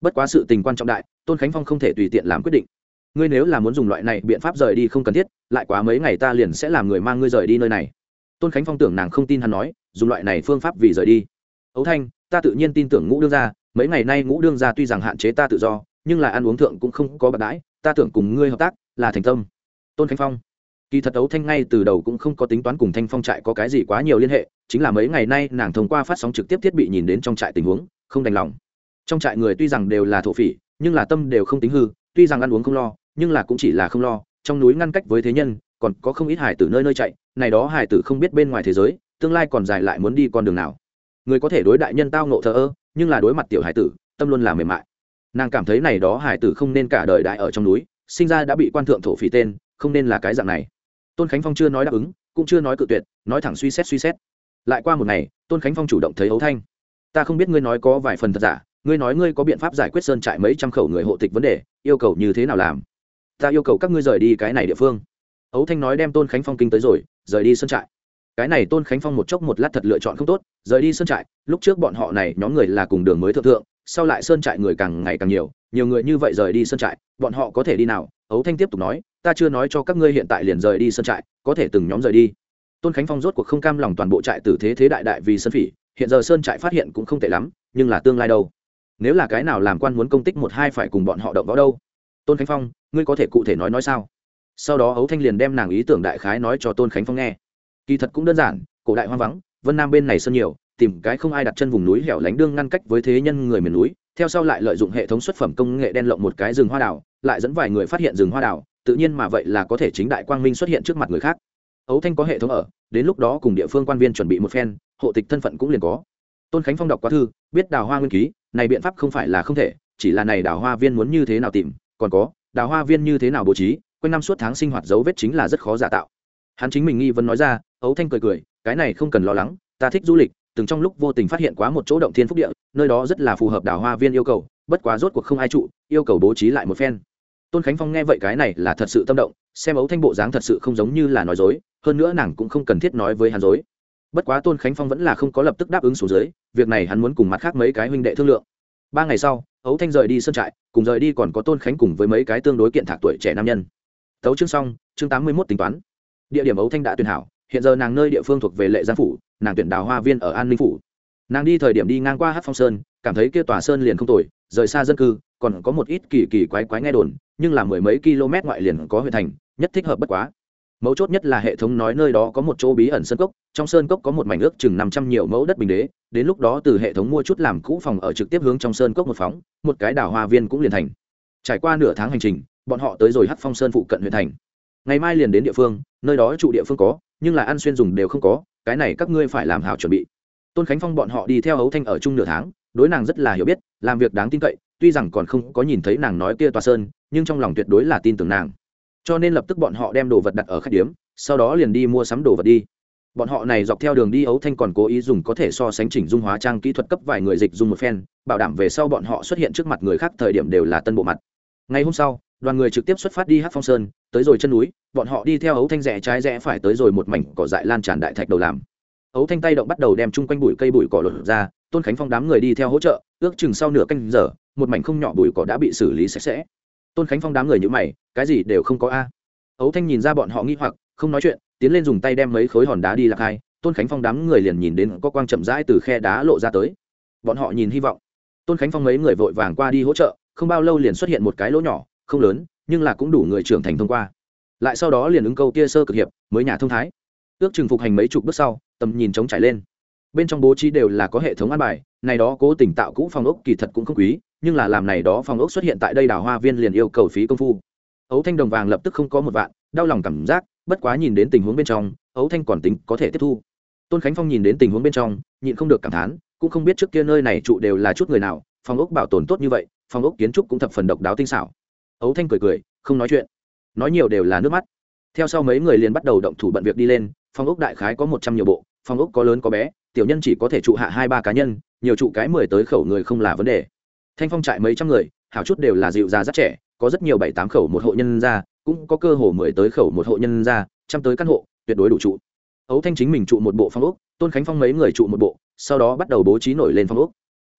Bất quá sự tình quan trọng đại, tôn khánh phong không thể tùy tiện làm quyết định ngươi nếu là muốn dùng loại này biện pháp rời đi không cần thiết, lại quá mấy ngày ta liền sẽ làm người mang ngươi rời đi nơi này. Tôn khánh phong tưởng nàng không tin hắn nói, dùng loại này phương pháp vì rời đi. Ấu thanh, ta tự nhiên tin tưởng ngũ đương gia, mấy ngày nay ngũ đương gia tuy rằng hạn chế ta tự do, nhưng là ăn uống thượng cũng không có bạc đãi, ta tưởng cùng ngươi hợp tác là thành tâm. Tôn khánh phong, kỳ thật ấu thanh ngay từ đầu cũng không có tính toán cùng thanh phong trại có cái gì quá nhiều liên hệ, chính là mấy ngày nay nàng thông qua phát sóng trực tiếp thiết bị nhìn đến trong trại tình huống, không đành lòng. Trong trại người tuy rằng đều là thổ phỉ, nhưng là tâm đều không tính hư, tuy rằng ăn uống không lo nhưng là cũng chỉ là không lo, trong núi ngăn cách với thế nhân, còn có không ít hải tử nơi nơi chạy, này đó hải tử không biết bên ngoài thế giới, tương lai còn dài lại muốn đi con đường nào. Người có thể đối đại nhân tao nộ thờ ơ, nhưng là đối mặt tiểu hải tử, tâm luôn là mềm mại. Nàng cảm thấy này đó hải tử không nên cả đời đại ở trong núi, sinh ra đã bị quan thượng thổ phỉ tên, không nên là cái dạng này. Tôn khánh phong chưa nói đáp ứng, cũng chưa nói cự tuyệt, nói thẳng suy xét suy xét. Lại qua một ngày, tôn khánh phong chủ động thấy ấu thanh. Ta không biết ngươi nói có vài phần thật giả, ngươi nói ngươi có biện pháp giải quyết sơn trại mấy trăm khẩu người hộ tịch vấn đề, yêu cầu như thế nào làm? Ta yêu cầu các ngươi rời đi cái này địa phương. Ấu thanh nói đem tôn khánh phong kinh tới rồi, rời đi sơn trại. Cái này tôn khánh phong một chốc một lát thật lựa chọn không tốt, rời đi sơn trại, lúc trước bọn họ này nhóm người là cùng đường mới thượng thượng, sau lại sơn trại người càng ngày càng nhiều nhiều người như vậy rời đi sơn trại, bọn họ có thể đi nào? Ấu thanh tiếp tục nói, ta chưa nói cho các ngươi hiện tại liền rời đi sơn trại, có thể từng nhóm rời đi. Tôn khánh phong rốt cuộc không cam lòng toàn bộ trại tử thế thế đại đại vì sơn phỉ, hiện giờ sơn trại phát hiện cũng không tệ lắm, nhưng là tương lai đâu? Nếu là cái nào làm quan muốn công tích một hai phải cùng bọn họ động vào đâu? Tôn khánh phong ngươi có thể cụ thể nói nói sao? Sau đó ấu thanh liền đem nàng ý tưởng đại khái nói cho tôn khánh phong nghe. Kỳ thật cũng đơn giản, cổ đại hoang vắng, vân nam bên này sơn nhiều, tìm cái không ai đặt chân vùng núi hẻo lánh đương ngăn cách với thế nhân người miền núi, theo sau lại lợi dụng hệ thống xuất phẩm công nghệ đen lộng một cái rừng hoa đảo lại dẫn vài người phát hiện rừng hoa đảo tự nhiên mà vậy là có thể chính đại quang minh xuất hiện trước mặt người khác. Ấu thanh có hệ thống ở, đến lúc đó cùng địa phương quan viên chuẩn bị một phen, hộ tịch thân phận cũng liền có. Tôn khánh phong đọc quá thư, biết đào hoa nguyên ký, này biện pháp không phải là không thể, chỉ là này đào hoa viên muốn như thế nào tìm, còn có đào hoa viên như thế nào bố trí, quanh năm suốt tháng sinh hoạt dấu vết chính là rất khó giả tạo. Hắn chính mình nghi vấn nói ra ấu thanh cười cười, cái này không cần lo lắng, ta thích du lịch, từng trong lúc vô tình phát hiện quá một chỗ động thiên phúc địa, nơi đó rất là phù hợp đào hoa viên yêu cầu, bất quá rốt cuộc không ai trụ, yêu cầu bố trí lại một phen. Tôn khánh phong nghe vậy cái này là thật sự tâm động, xem ấu thanh bộ dáng thật sự không giống như là nói dối, hơn nữa nàng cũng không cần thiết nói với hắn dối. Bất quá tôn khánh phong vẫn là không có lập tức đáp ứng xuống dưới, việc này hắn muốn cùng mặt khác mấy cái huynh đệ thương lượng ba ngày sau, ấu thanh rời đi sân trại, cùng rời đi còn có tôn khánh cùng với mấy cái tương đối kiện thạc tuổi trẻ nam nhân. Tấu chương xong, chương tám mươi mốt tính toán. Địa điểm ấu thanh đã tuyển hảo, hiện giờ nàng nơi địa phương thuộc về lệ giang phủ, nàng tuyển đào hoa viên ở an ninh phủ. Nàng đi thời điểm đi ngang qua hát phong sơn, cảm thấy kia tòa sơn liền không tồi, rời xa dân cư, còn có một ít kỳ kỳ quái quái nghe đồn, nhưng là mười mấy km ngoại liền có huyện thành, nhất thích hợp bất quá mấu chốt nhất là hệ thống nói nơi đó có một chỗ bí ẩn sơn cốc, trong sơn cốc có một mảnh ước chừng năm trăm nhiều mẫu đất bình đế, đến lúc đó từ hệ thống mua chút làm cũ phòng ở trực tiếp hướng trong sơn cốc một phóng, một cái đảo hoa viên cũng liền thành. Trải qua nửa tháng hành trình, bọn họ tới rồi hắt phong sơn phụ cận huyện thành. Ngày mai liền đến địa phương, nơi đó trụ địa phương có, nhưng là ăn xuyên dùng đều không có, cái này các ngươi phải làm hảo chuẩn bị. Tôn khánh phong bọn họ đi theo hấu thanh ở chung nửa tháng, đối nàng rất là hiểu biết, làm việc đáng tin cậy, tuy rằng còn không có nhìn thấy nàng nói kia tòa sơn, nhưng trong lòng tuyệt đối là tin tưởng nàng cho nên lập tức bọn họ đem đồ vật đặt ở khách điếm, sau đó liền đi mua sắm đồ vật đi. Bọn họ này dọc theo đường đi ấu thanh còn cố ý dùng có thể so sánh chỉnh dung hóa trang kỹ thuật cấp vài người dịch dùng một phen, bảo đảm về sau bọn họ xuất hiện trước mặt người khác thời điểm đều là tân bộ mặt. Ngày hôm sau, đoàn người trực tiếp xuất phát đi hát phong sơn, tới rồi chân núi, bọn họ đi theo ấu thanh rẽ trái rẽ phải tới rồi một mảnh cỏ dại lan tràn đại thạch đầu làm. Ấu thanh tay động bắt đầu đem chung quanh bụi cây bụi cỏ lột ra, tôn khánh phong đám người đi theo hỗ trợ, ước chừng sau nửa canh giờ, một mảnh không nhỏ bụi cỏ đã bị xử lý sạch sẽ tôn khánh phong đám người như mày, cái gì đều không có a. Ấu thanh nhìn ra bọn họ nghi hoặc, không nói chuyện, tiến lên dùng tay đem mấy khối hòn đá đi lạc hai, tôn khánh phong đám người liền nhìn đến có quang chậm rãi từ khe đá lộ ra tới. Bọn họ nhìn hy vọng. Tôn khánh phong mấy người vội vàng qua đi hỗ trợ, không bao lâu liền xuất hiện một cái lỗ nhỏ, không lớn, nhưng là cũng đủ người trưởng thành thông qua. Lại sau đó liền ứng câu tia sơ cực hiệp, mới nhà thông thái. Ước chừng phục hành mấy chục bước sau, tầm nhìn trống trải lên. Bên trong bố trí đều là có hệ thống an bài, này đó cố tình tạo cũ phòng ốc kỳ thật cũng không quý nhưng là làm này đó phòng ốc xuất hiện tại đây đào hoa viên liền yêu cầu phí công phu. Ấu thanh đồng vàng lập tức không có một vạn, đau lòng cảm giác, bất quá nhìn đến tình huống bên trong, ấu thanh còn tính có thể tiếp thu. Tôn khánh phong nhìn đến tình huống bên trong, nhịn không được cảm thán, cũng không biết trước kia nơi này trụ đều là chút người nào, phòng ốc bảo tồn tốt như vậy, phòng ốc kiến trúc cũng thập phần độc đáo tinh xảo. Ấu thanh cười cười, không nói chuyện. Nói nhiều đều là nước mắt. Theo sau mấy người liền bắt đầu động thủ bận việc đi lên, phòng ốc đại khái có một trăm nhiều bộ, phòng ốc có lớn có bé, tiểu nhân chỉ có thể trụ hạ hai ba cá nhân, nhiều trụ cái mười tới khẩu người không là vấn đề thanh phong trại mấy trăm người, hảo chút đều là dịu già rất trẻ, có rất nhiều bảy tám khẩu một hộ nhân ra cũng có cơ hồ mười tới khẩu một hộ nhân ra trăm tới căn hộ, tuyệt đối đủ trụ. Ấu thanh chính mình trụ một bộ phong ốc, tôn khánh phong mấy người trụ một bộ, sau đó bắt đầu bố trí nổi lên phong ốc.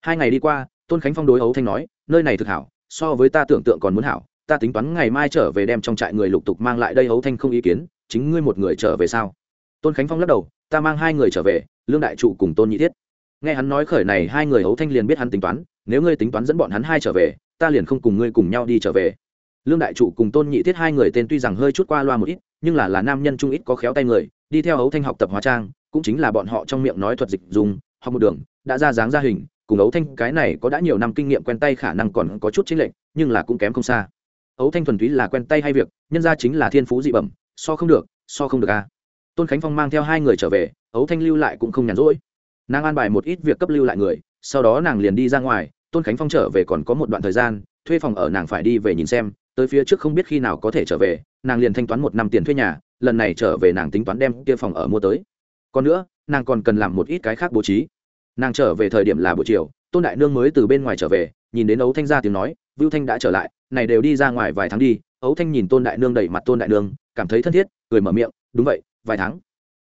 Hai ngày đi qua, tôn khánh phong đối ấu thanh nói, nơi này thực hảo, so với ta tưởng tượng còn muốn hảo, ta tính toán ngày mai trở về đem trong trại người lục tục mang lại đây. Ấu thanh không ý kiến, chính ngươi một người trở về sao? Tôn khánh phong lắc đầu, ta mang hai người trở về, lương đại trụ cùng tôn nhị thiết nghe hắn nói khởi này, hai người ấu thanh liền biết hắn tính toán, nếu ngươi tính toán dẫn bọn hắn hai trở về, ta liền không cùng ngươi cùng nhau đi trở về. Lương đại trụ cùng tôn nhị thiết hai người tên tuy rằng hơi chút qua loa một ít, nhưng là là nam nhân trung ít có khéo tay người, đi theo ấu thanh học tập hóa trang, cũng chính là bọn họ trong miệng nói thuật dịch dùng, học một đường, đã ra dáng ra hình, cùng ấu thanh cái này có đã nhiều năm kinh nghiệm quen tay khả năng còn có chút chính lệnh nhưng là cũng kém không xa. Ấu thanh thuần túy là quen tay hay việc, nhân ra chính là thiên phú dị bẩm, so không được, so không được a. À. tôn khánh phong mang theo hai người trở về ấu thanh lưu lại cũng không nhàn rỗi nàng an bài một ít việc cấp lưu lại người, sau đó nàng liền đi ra ngoài, tôn khánh phong trở về còn có một đoạn thời gian, thuê phòng ở nàng phải đi về nhìn xem, tới phía trước không biết khi nào có thể trở về, nàng liền thanh toán một năm tiền thuê nhà, lần này trở về nàng tính toán đem kia phòng ở mua tới. Còn nữa, nàng còn cần làm một ít cái khác bố trí. Nàng trở về thời điểm là buổi chiều, tôn đại nương mới từ bên ngoài trở về, nhìn đến ấu thanh ra tiếng nói, vưu thanh đã trở lại, này đều đi ra ngoài vài tháng đi. Ấu thanh nhìn tôn đại nương đẩy mặt tôn đại nương, cảm thấy thân thiết, cười mở miệng, đúng vậy, vài tháng.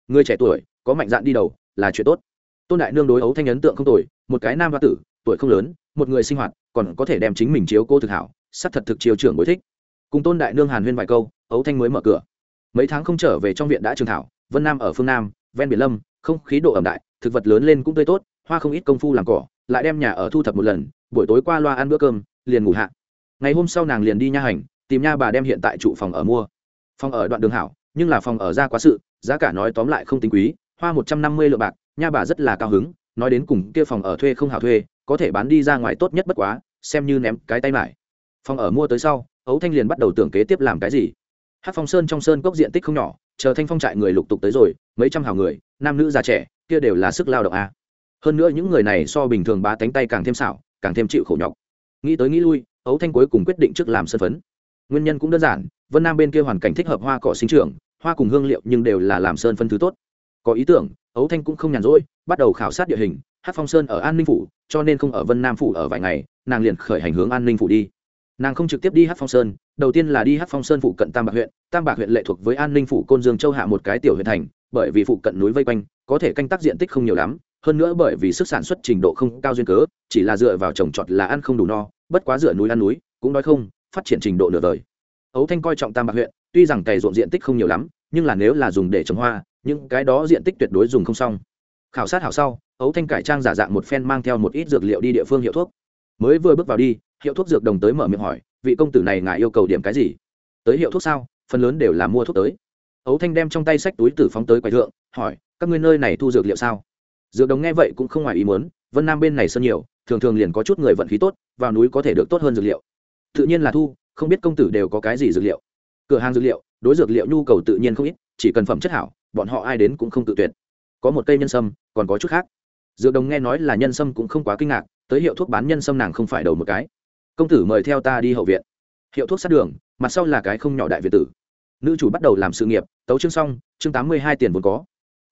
Người trẻ tuổi, có mạnh dạn đi đầu, là chuyện tốt tôn đại nương đối ấu thanh ấn tượng không tồi, một cái nam hoa tử tuổi không lớn một người sinh hoạt còn có thể đem chính mình chiếu cô thực hảo sắc thật thực chiều trưởng bối thích. Cùng tôn đại nương hàn huyên vài câu ấu thanh mới mở cửa. Mấy tháng không trở về trong viện đã trường thảo vân nam ở phương nam ven biển lâm không khí độ ẩm đại thực vật lớn lên cũng tươi tốt hoa không ít công phu làm cỏ lại đem nhà ở thu thập một lần buổi tối qua loa ăn bữa cơm liền ngủ hạ. Ngày hôm sau nàng liền đi nha hành tìm nha bà đem hiện tại trụ phòng ở mua. Phòng ở đoạn đường hảo nhưng là phòng ở ra quá sự giá cả nói tóm lại không tính quý hoa một trăm năm mươi lượng bạc nha bà rất là cao hứng, nói đến cùng kia phòng ở thuê không hảo thuê, có thể bán đi ra ngoài tốt nhất bất quá, xem như ném cái tay lại. Phòng ở mua tới sau ấu thanh liền bắt đầu tưởng kế tiếp làm cái gì. Hát phong sơn trong sơn cốc diện tích không nhỏ, chờ thanh phong trại người lục tục tới rồi, mấy trăm hào người, nam nữ già trẻ, kia đều là sức lao động a. Hơn nữa những người này so bình thường bá tánh tay càng thêm xảo, càng thêm chịu khổ nhọc. Nghĩ tới nghĩ lui ấu thanh cuối cùng quyết định trước làm sân phấn. Nguyên nhân cũng đơn giản, vân nam bên kia hoàn cảnh thích hợp hoa cỏ sinh trưởng, hoa cùng hương liệu nhưng đều là làm sơn phân thứ tốt. Có ý tưởng ấu thanh cũng không nhàn rỗi, bắt đầu khảo sát địa hình, hát phong sơn ở an ninh phủ, cho nên không ở vân nam phủ ở vài ngày, nàng liền khởi hành hướng an ninh phủ đi. Nàng không trực tiếp đi hát phong sơn, đầu tiên là đi hát phong sơn phụ cận tam bạc huyện, tam bạc huyện lệ thuộc với an ninh phủ côn dương châu hạ một cái tiểu huyện thành, bởi vì phụ cận núi vây quanh, có thể canh tác diện tích không nhiều lắm, hơn nữa bởi vì sức sản xuất trình độ không cao duyên cớ, chỉ là dựa vào trồng trọt là ăn không đủ no, bất quá dựa núi ăn núi, cũng nói không, phát triển trình độ nửa đời. Ấu thanh coi trọng tam bạc huyện, tuy rằng cày ruộng diện tích không nhiều lắm, nhưng là nếu là dùng để trồng hoa những cái đó diện tích tuyệt đối dùng không xong. Khảo sát hảo sau, ấu thanh cải trang giả dạng một phen mang theo một ít dược liệu đi địa phương hiệu thuốc. Mới vừa bước vào đi, hiệu thuốc dược đồng tới mở miệng hỏi, vị công tử này ngài yêu cầu điểm cái gì? Tới hiệu thuốc sao? Phần lớn đều là mua thuốc tới. Ấu thanh đem trong tay sách túi tử phóng tới quầy thượng, hỏi, các ngươi nơi này thu dược liệu sao? Dược đồng nghe vậy cũng không ngoài ý muốn, vân nam bên này sơn nhiều, thường thường liền có chút người vận khí tốt, vào núi có thể được tốt hơn dược liệu. Tự nhiên là thu, không biết công tử đều có cái gì dược liệu. Cửa hàng dược liệu, đối dược liệu nhu cầu tự nhiên không ít, chỉ cần phẩm chất hảo bọn họ ai đến cũng không tự tuyệt. Có một cây nhân sâm, còn có chút khác. Dược đồng nghe nói là nhân sâm cũng không quá kinh ngạc, tới hiệu thuốc bán nhân sâm nàng không phải đầu một cái. Công tử mời theo ta đi hậu viện. Hiệu thuốc sát đường, mặt sau là cái không nhỏ đại việt tử. Nữ chủ bắt đầu làm sự nghiệp, tấu chương xong, chương tám mươi hai tiền vốn có.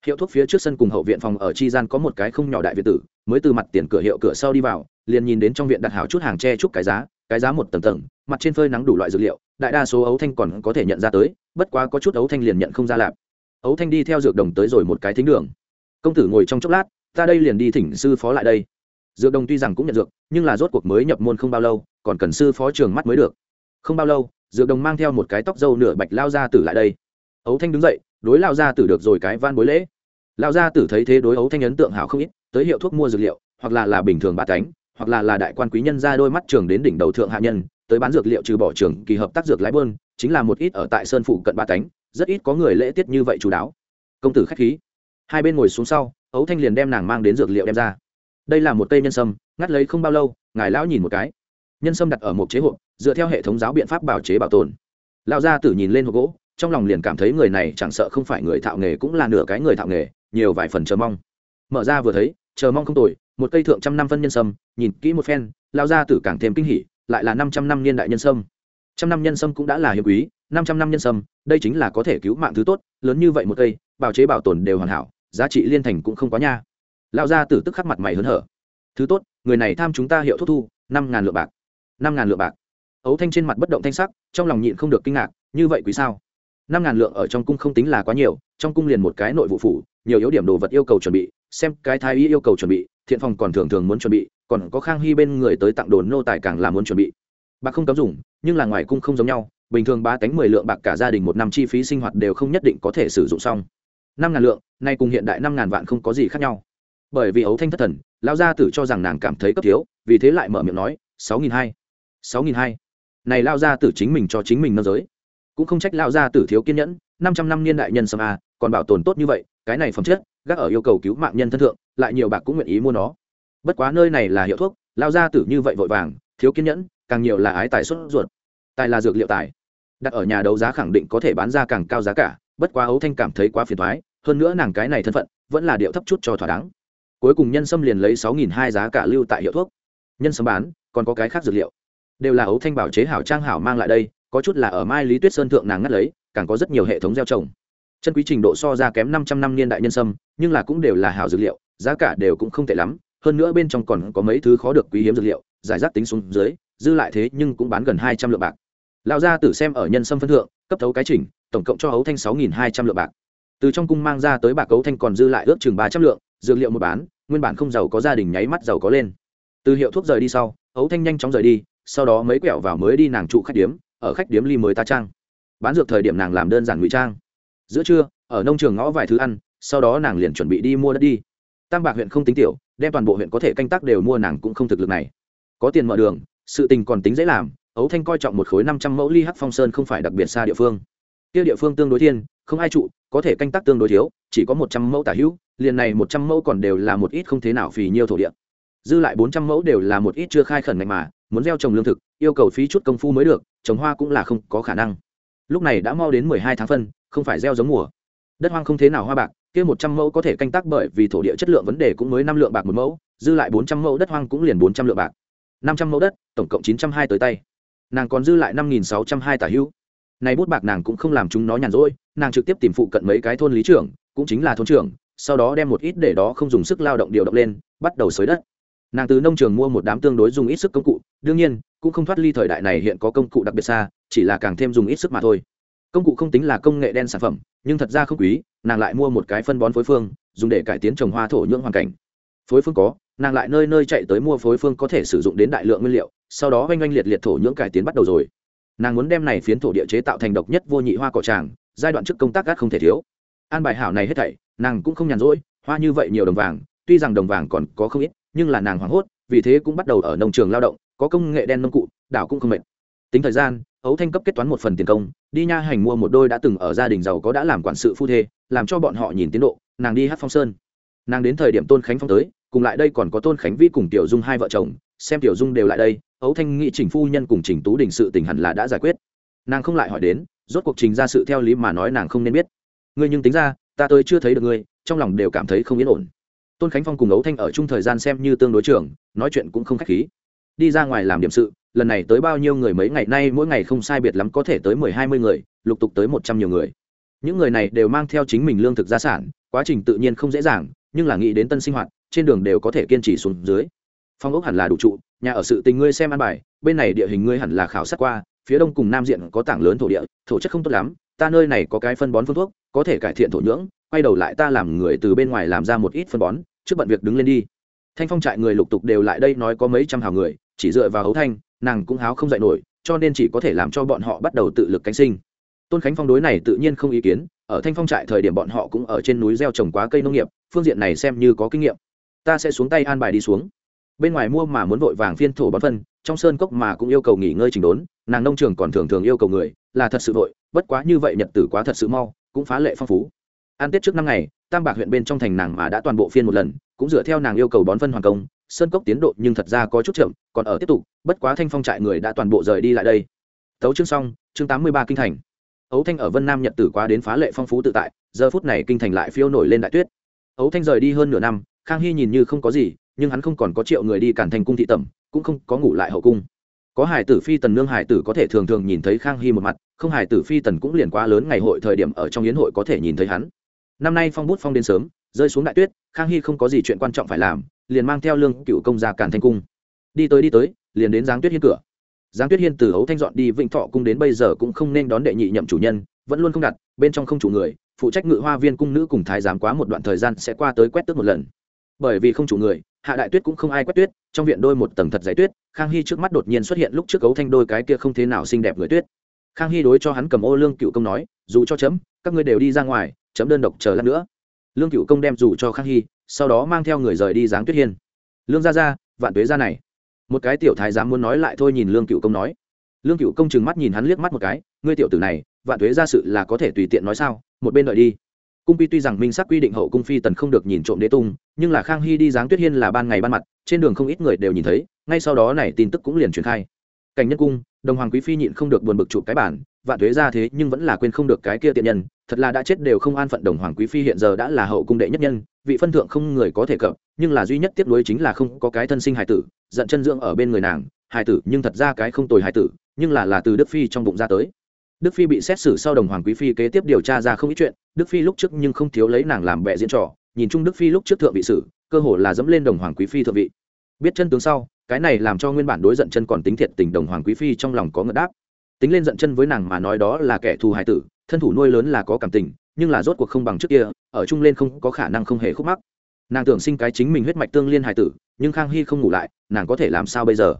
Hiệu thuốc phía trước sân cùng hậu viện phòng ở chi gian có một cái không nhỏ đại việt tử, mới từ mặt tiền cửa hiệu cửa sau đi vào, liền nhìn đến trong viện đặt hảo chút hàng tre trúc cái giá cái giá một tầng tầng, mặt trên phơi nắng đủ loại dược liệu, đại đa số ấu thanh còn có thể nhận ra tới, bất quá có chút ấu thanh liền nhận không ra lạp ấu thanh đi theo dược đồng tới rồi một cái thính đường. Công tử ngồi trong chốc lát, ta đây liền đi thỉnh sư phó lại đây. Dược đồng tuy rằng cũng nhận dược, nhưng là rốt cuộc mới nhập môn không bao lâu, còn cần sư phó trường mắt mới được. Không bao lâu, dược đồng mang theo một cái tóc dâu nửa bạch lao ra tử lại đây. Ấu thanh đứng dậy, đối lao ra tử được rồi cái van bối lễ. Lao gia tử thấy thế đối ấu thanh ấn tượng hảo không ít, tới hiệu thuốc mua dược liệu, hoặc là là bình thường bà tánh hoặc là là đại quan quý nhân ra đôi mắt trường đến đỉnh đầu thượng hạ nhân, tới bán dược liệu trừ bỏ trường kỳ hợp tác dược lái bơn, chính là một ít ở tại sơn phụ cận ba tánh rất ít có người lễ tiết như vậy chú đáo. Công tử khách khí. Hai bên ngồi xuống sau, ấu thanh liền đem nàng mang đến dược liệu đem ra. Đây là một cây nhân sâm, ngắt lấy không bao lâu, ngài lão nhìn một cái. Nhân sâm đặt ở một chế hộp, dựa theo hệ thống giáo biện pháp bảo chế bảo tồn. Lão gia tử nhìn lên hộp gỗ, trong lòng liền cảm thấy người này chẳng sợ không phải người thạo nghề cũng là nửa cái người thạo nghề, nhiều vài phần chờ mong. Mở ra vừa thấy, chờ mong không tồi, một cây thượng trăm năm phân nhân sâm, nhìn kỹ một phen, lão gia tử càng thêm kinh hỉ, lại là năm trăm năm niên đại nhân sâm. Trăm năm nhân sâm cũng đã là hiếm quý năm trăm năm nhân sâm, đây chính là có thể cứu mạng thứ tốt, lớn như vậy một cây bào chế bảo tồn đều hoàn hảo, giá trị liên thành cũng không quá nha. Lão gia tử tức khắc mặt mày hớn hở. Thứ tốt, người này tham chúng ta hiệu thuốc thu, năm ngàn lượng bạc. Năm ngàn lượng bạc. Ấu thanh trên mặt bất động thanh sắc, trong lòng nhịn không được kinh ngạc, như vậy quý sao? Năm ngàn lượng ở trong cung không tính là quá nhiều, trong cung liền một cái nội vụ phủ, nhiều yếu điểm đồ vật yêu cầu chuẩn bị, xem cái thái y yêu cầu chuẩn bị, thiện phòng còn thường thường muốn chuẩn bị, còn có khang hy bên người tới tặng đồ nô tài càng là muốn chuẩn bị. Bạc không cấm dùng, nhưng là ngoài cung không giống nhau bình thường ba tánh mười lượng bạc cả gia đình một năm chi phí sinh hoạt đều không nhất định có thể sử dụng xong. Năm ngàn lượng, nay cùng hiện đại năm ngàn vạn không có gì khác nhau. Bởi vì ấu thanh thất thần, lão gia tử cho rằng nàng cảm thấy cấp thiếu, vì thế lại mở miệng nói, sáu nghìn hai, sáu nghìn hai. Này lao gia tử chính mình cho chính mình nâng giới. Cũng không trách lao gia tử thiếu kiên nhẫn, năm trăm năm niên đại nhân sâm a, còn bảo tồn tốt như vậy, cái này phẩm chất, gác ở yêu cầu cứu mạng nhân thân thượng, lại nhiều bạc cũng nguyện ý mua nó. Bất quá nơi này là hiệu thuốc lao gia tử như vậy vội vàng, thiếu kiên nhẫn, càng nhiều là ái tài xuất ruột tài là dược liệu tài. Đặt ở nhà đấu giá khẳng định có thể bán ra càng cao giá cả, bất quá ấu thanh cảm thấy quá phiền thoái hơn nữa nàng cái này thân phận, vẫn là điệu thấp chút cho thỏa đáng. Cuối cùng nhân sâm liền lấy sáu nghìn hai giá cả lưu tại hiệu thuốc. Nhân sâm bán, còn có cái khác dược liệu. Đều là ấu thanh bảo chế hảo trang hảo mang lại đây, có chút là ở mai lý tuyết sơn thượng nàng ngắt lấy, càng có rất nhiều hệ thống gieo trồng. Chân quý trình độ so ra kém năm trăm năm niên đại nhân sâm, nhưng là cũng đều là hảo dược liệu, giá cả đều cũng không tệ lắm, hơn nữa bên trong còn có mấy thứ khó được quý hiếm dược liệu, giải rác tính xuống dưới, dư lại thế nhưng cũng bán gần hai trăm lượng bạc lão gia tử xem ở nhân sâm phân thượng, cấp thấu cái chỉnh, tổng cộng cho hấu thanh sáu nghìn hai trăm lượng bạc. Từ trong cung mang ra tới bạc cấu thanh còn dư lại ước chừng ba trăm lượng, dược liệu một bán, nguyên bản không giàu có gia đình nháy mắt giàu có lên. Từ hiệu thuốc rời đi sau hấu thanh nhanh chóng rời đi, sau đó mấy quẹo vào mới đi nàng trụ khách điếm, ở khách điếm ly mới ta trang. Bán dược thời điểm nàng làm đơn giản ngụy trang. Giữa trưa, ở nông trường ngõ vài thứ ăn, sau đó nàng liền chuẩn bị đi mua đất đi. Tam bạc huyện không tính tiểu, đem toàn bộ huyện có thể canh tác đều mua nàng cũng không thực lực này. Có tiền mở đường, sự tình còn tính dễ làm ấu thanh coi trọng một khối năm trăm mẫu ly hắc phong sơn không phải đặc biệt xa địa phương. Kia địa phương tương đối thiên, không ai trụ, có thể canh tác tương đối thiếu, chỉ có một trăm mẫu tả hữu, liền này một trăm mẫu còn đều là một ít không thế nào phì nhiêu thổ địa. Dư lại bốn trăm mẫu đều là một ít chưa khai khẩn ngạch mà, muốn gieo trồng lương thực, yêu cầu phí chút công phu mới được, trồng hoa cũng là không có khả năng. Lúc này đã mau đến mười hai tháng phân, không phải gieo giống mùa. Đất hoang không thế nào hoa bạc, kia một trăm mẫu có thể canh tác bởi vì thổ địa chất lượng vấn đề cũng mới năm lượng bạc một mẫu, dư lại bốn trăm mẫu đất hoang cũng liền bốn trăm lượng bạc. năm trăm mẫu đất, tổng cộng chín trăm hai tới tay nàng còn dư lại năm nghìn sáu trăm hai tả hữu. Nay bút bạc nàng cũng không làm chúng nó nhàn rỗi, nàng trực tiếp tìm phụ cận mấy cái thôn lý trưởng, cũng chính là thôn trưởng, sau đó đem một ít để đó không dùng sức lao động điều động lên, bắt đầu xới đất. Nàng từ nông trường mua một đám tương đối dùng ít sức công cụ, đương nhiên, cũng không thoát ly thời đại này hiện có công cụ đặc biệt xa, chỉ là càng thêm dùng ít sức mà thôi. Công cụ không tính là công nghệ đen sản phẩm, nhưng thật ra không quý, nàng lại mua một cái phân bón phối phương, dùng để cải tiến trồng hoa thổ nhưỡng hoàn cảnh. Phối phương có nàng lại nơi nơi chạy tới mua phối phương có thể sử dụng đến đại lượng nguyên liệu, sau đó oanh oanh liệt liệt thổ nhưỡng cải tiến bắt đầu rồi. Nàng muốn đem này phiến thổ địa chế tạo thành độc nhất vô nhị hoa cỏ tràng, giai đoạn trước công tác gác không thể thiếu. An bài hảo này hết thảy, nàng cũng không nhàn rỗi, hoa như vậy nhiều đồng vàng, tuy rằng đồng vàng còn có không ít, nhưng là nàng hoảng hốt, vì thế cũng bắt đầu ở nông trường lao động, có công nghệ đen nông cụ, đảo cũng không mệt. Tính thời gian ấu thanh cấp kết toán một phần tiền công, đi nha hành mua một đôi đã từng ở gia đình giàu có đã làm quản sự phu thê, làm cho bọn họ nhìn tiến độ, nàng đi hát phong sơn. Nàng đến thời điểm tôn khánh phong tới cùng lại đây còn có tôn khánh vi cùng tiểu dung hai vợ chồng, xem tiểu dung đều lại đây, ấu thanh nghị, trình phu nhân cùng trình tú đình sự tình hẳn là đã giải quyết. Nàng không lại hỏi đến, rốt cuộc trình ra sự theo lý mà nói nàng không nên biết. Ngươi nhưng tính ra, ta tới chưa thấy được ngươi, trong lòng đều cảm thấy không yên ổn. Tôn khánh phong cùng ấu thanh ở chung thời gian xem như tương đối trưởng, nói chuyện cũng không k h á c h khí. Đi ra ngoài làm điểm sự, lần này tới bao nhiêu người mấy ngày nay mỗi ngày không sai biệt lắm có thể tới mười hai mươi người, lục tục tới một trăm nhiều người. Những người này đều mang theo chính mình lương thực gia sản, quá trình tự nhiên không dễ dàng, nhưng là nghĩ đến tân sinh hoạt trên đường đều có thể kiên trì xuống dưới. Phong ốc hẳn là đủ trụ, nhà ở sự tình ngươi xem ăn bài, bên này địa hình ngươi hẳn là khảo sát qua, phía đông cùng nam diện có tảng lớn thổ địa, thổ chất không tốt lắm, ta nơi này có cái phân bón phương thuốc, có thể cải thiện thổ nhưỡng, quay đầu lại ta làm người từ bên ngoài làm ra một ít phân bón, trước bận việc đứng lên đi. Thanh phong trại người lục tục đều lại đây nói có mấy trăm hào người, chỉ dựa vào hấu thanh, nàng cũng háo không dạy nổi, cho nên chỉ có thể làm cho bọn họ bắt đầu tự lực cánh sinh. Tôn khánh phong đối này tự nhiên không ý kiến, ở thanh phong trại thời điểm bọn họ cũng ở trên núi gieo trồng quá cây nông nghiệp, phương diện này xem như có kinh nghiệm ta sẽ xuống tay an bài đi xuống. Bên ngoài mua mà muốn vội vàng phiên thổ bón phân, trong sơn cốc mà cũng yêu cầu nghỉ ngơi trình đốn, nàng nông trường còn thường thường yêu cầu người, là thật sự vội, bất quá như vậy nhật tử quá thật sự mau, cũng phá lệ phong phú. An tết trước năm ngày, tam bạc huyện bên trong thành nàng mà đã toàn bộ phiên một lần, cũng dựa theo nàng yêu cầu bón phân hoàn công, sơn cốc tiến độ nhưng thật ra có chút chậm, còn ở tiếp tục, bất quá thanh phong trại người đã toàn bộ rời đi lại đây. Tấu chương xong, chương tám mươi ba kinh thành. Ấu thanh ở vân nam nhật tử quá đến phá lệ phong phú tự tại, giờ phút này kinh thành lại phiêu nổi lên đại tuyết. Ấu thanh rời đi hơn nửa năm khang hy nhìn như không có gì, nhưng hắn không còn có triệu người đi cản thành cung thị tẩm, cũng không có ngủ lại hậu cung. Có hải tử phi tần nương hải tử có thể thường thường nhìn thấy khang hy một mặt, không hải tử phi tần cũng liền quá lớn ngày hội thời điểm ở trong yến hội có thể nhìn thấy hắn. Năm nay phong bút phong đến sớm, rơi xuống đại tuyết, khang hy không có gì chuyện quan trọng phải làm, liền mang theo lương cựu công ra cản thanh cung. Đi tới đi tới, liền đến giáng tuyết hiên cửa. Giáng tuyết hiên từ hấu thanh dọn đi vĩnh thọ cung đến bây giờ cũng không nên đón đệ nhị nhậm chủ nhân, vẫn luôn không đặt, bên trong không chủ người, phụ trách ngự hoa viên cung nữ cùng thái giám quá một đoạn thời gian sẽ qua tới quét tước một lần bởi vì không chủ người, hạ đại tuyết cũng không ai quét tuyết, trong viện đôi một tầng thật giấy tuyết, khang hy trước mắt đột nhiên xuất hiện lúc trước cấu thanh đôi cái kia không thế nào xinh đẹp người tuyết. Khang hy đối cho hắn cầm ô lương cựu công nói, dù cho chấm, các ngươi đều đi ra ngoài, chấm đơn độc chờ lát nữa. Lương cựu công đem dù cho khang hy, sau đó mang theo người rời đi giáng tuyết hiên. Lương gia ra vạn tuế ra này. Một cái tiểu thái dám muốn nói lại thôi nhìn lương cựu công nói. Lương cựu công chừng mắt nhìn hắn liếc mắt một cái, ngươi tiểu tử này, vạn tuế ra sự là có thể tùy tiện nói sao? Một bên đợi đi cung phi tuy rằng minh sắc quy định hậu cung phi tần không được nhìn trộm đế tung, nhưng là khang hy đi dáng tuyết hiên là ban ngày ban mặt, trên đường không ít người đều nhìn thấy, ngay sau đó này tin tức cũng liền truyền khai. Cảnh nhân cung, đồng hoàng quý phi nhịn không được buồn bực chụp cái bản, vạn thuế ra thế nhưng vẫn là quên không được cái kia tiện nhân, thật là đã chết đều không an phận đồng hoàng quý phi hiện giờ đã là hậu cung đệ nhất nhân, vị phân thượng không người có thể cập, nhưng là duy nhất tiếp nối chính là không có cái thân sinh hài tử, giận chân dưỡng ở bên người nàng hài tử nhưng thật ra cái không tồi hài tử, nhưng là là từ đức phi trong bụng ra tới đức phi bị xét xử sau đồng hoàng quý phi kế tiếp điều tra ra không ít chuyện, đức phi lúc trước nhưng không thiếu lấy nàng làm bệ diễn trò, nhìn chung đức phi lúc trước thượng vị sử, cơ hồ là dẫm lên đồng hoàng quý phi thượng vị. Biết chân tướng sau, cái này làm cho nguyên bản đối giận chân còn tính thiệt tình đồng hoàng quý phi trong lòng có ngợt đáp. Tính lên giận chân với nàng mà nói đó là kẻ thù hài tử, thân thủ nuôi lớn là có cảm tình, nhưng là rốt cuộc không bằng trước kia, ở chung lên không có khả năng không hề khúc mắc. Nàng tưởng sinh cái chính mình huyết mạch tương liên hài tử, nhưng khang hy không ngủ lại, nàng có thể làm sao bây giờ?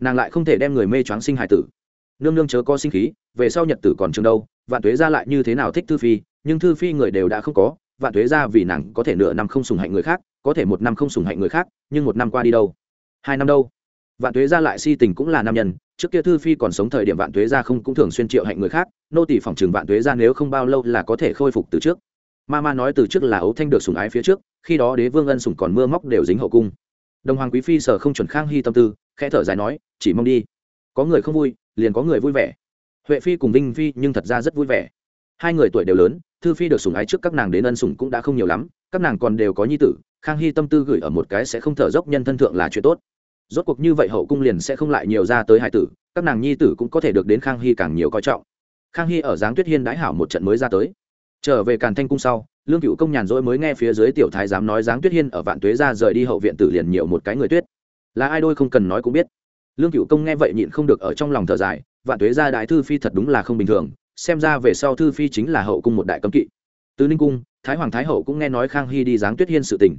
Nàng lại không thể đem người mê choáng sinh hài tử nương nương chớ có sinh khí, về sau nhật tử còn trường đâu, vạn tuế ra lại như thế nào thích thư phi, nhưng thư phi người đều đã không có, vạn tuế ra vì nàng có thể nửa năm không sùng hạnh người khác, có thể một năm không sùng hạnh người khác, nhưng một năm qua đi đâu? Hai năm đâu? Vạn tuế ra lại si tình cũng là nam nhân, trước kia thư phi còn sống thời điểm vạn tuế ra không cũng thường xuyên triệu hạnh người khác, nô tỷ phòng trường vạn tuế ra nếu không bao lâu là có thể khôi phục từ trước. Ma ma nói từ trước là ấu thanh được sùng ái phía trước, khi đó đế vương ân sùng còn mưa móc đều dính hậu cung. Đồng hoàng quý phi sở không chuẩn khang hy tâm tư, khẽ thở dài nói, chỉ mong đi. Có người không vui liền có người vui vẻ. Huệ phi cùng vinh phi nhưng thật ra rất vui vẻ. Hai người tuổi đều lớn, thư phi được sùng ái trước các nàng đến ân sùng cũng đã không nhiều lắm, các nàng còn đều có nhi tử, khang hy tâm tư gửi ở một cái sẽ không thở dốc nhân thân thượng là chuyện tốt. Rốt cuộc như vậy hậu cung liền sẽ không lại nhiều ra tới hai tử, các nàng nhi tử cũng có thể được đến khang hy càng nhiều coi trọng. Khang hy ở giáng tuyết hiên đãi hảo một trận mới ra tới. Trở về càn thanh cung sau, lương cựu công nhàn rỗi mới nghe phía dưới tiểu thái dám nói giáng tuyết hiên ở vạn tuế ra rời đi hậu viện tử liền nhiều một cái người tuyết. Là ai đôi không cần nói cũng biết lương cựu công nghe vậy nhịn không được ở trong lòng thở dài, vạn tuế gia đại thư phi thật đúng là không bình thường, xem ra về sau thư phi chính là hậu cung một đại cấm kỵ. Từ ninh cung, thái hoàng thái hậu cũng nghe nói khang hy đi giáng tuyết hiên sự tình.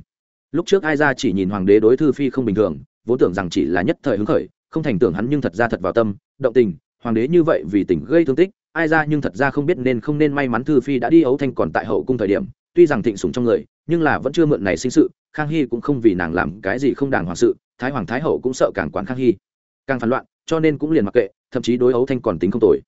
Lúc trước ai ra chỉ nhìn hoàng đế đối thư phi không bình thường, vốn tưởng rằng chỉ là nhất thời hứng khởi, không thành tưởng hắn nhưng thật ra thật vào tâm, động tình, hoàng đế như vậy vì tình gây thương tích, ai ra nhưng thật ra không biết nên không nên may mắn thư phi đã đi ấu thanh còn tại hậu cung thời điểm, tuy rằng thịnh sủng trong người, nhưng là vẫn chưa mượn này sinh sự, khang hy cũng không vì nàng làm cái gì không đàng hoàng sự, thái hoàng thái hậu cũng sợ càng quán khang hy càng phản loạn, cho nên cũng liền mặc kệ, thậm chí đối ấu thanh còn tính không tồi.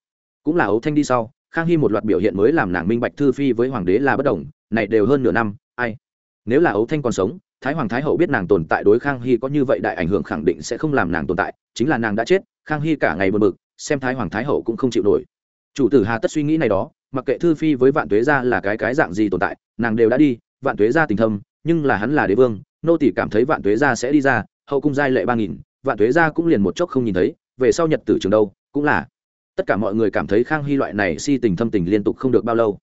Cũng là ấu thanh đi sau, khang hy một loạt biểu hiện mới làm nàng minh bạch thư phi với hoàng đế là bất đồng, này đều hơn nửa năm, ai? Nếu là ấu thanh còn sống, thái hoàng thái hậu biết nàng tồn tại đối khang hy có như vậy đại ảnh hưởng khẳng định sẽ không làm nàng tồn tại, chính là nàng đã chết, khang hy cả ngày buồn bực, xem thái hoàng thái hậu cũng không chịu nổi. Chủ tử hà tất suy nghĩ này đó, mặc kệ thư phi với vạn tuế gia là cái cái dạng gì tồn tại, nàng đều đã đi, vạn tuế gia tình thâm, nhưng là hắn là đế vương, nô tỷ cảm thấy vạn tuế gia sẽ đi ra, hậu cung giai lệ ba nghìn vạn thuế gia cũng liền một chốc không nhìn thấy, về sau nhật tử trường đâu, cũng là. Tất cả mọi người cảm thấy khang hy loại này si tình thâm tình liên tục không được bao lâu.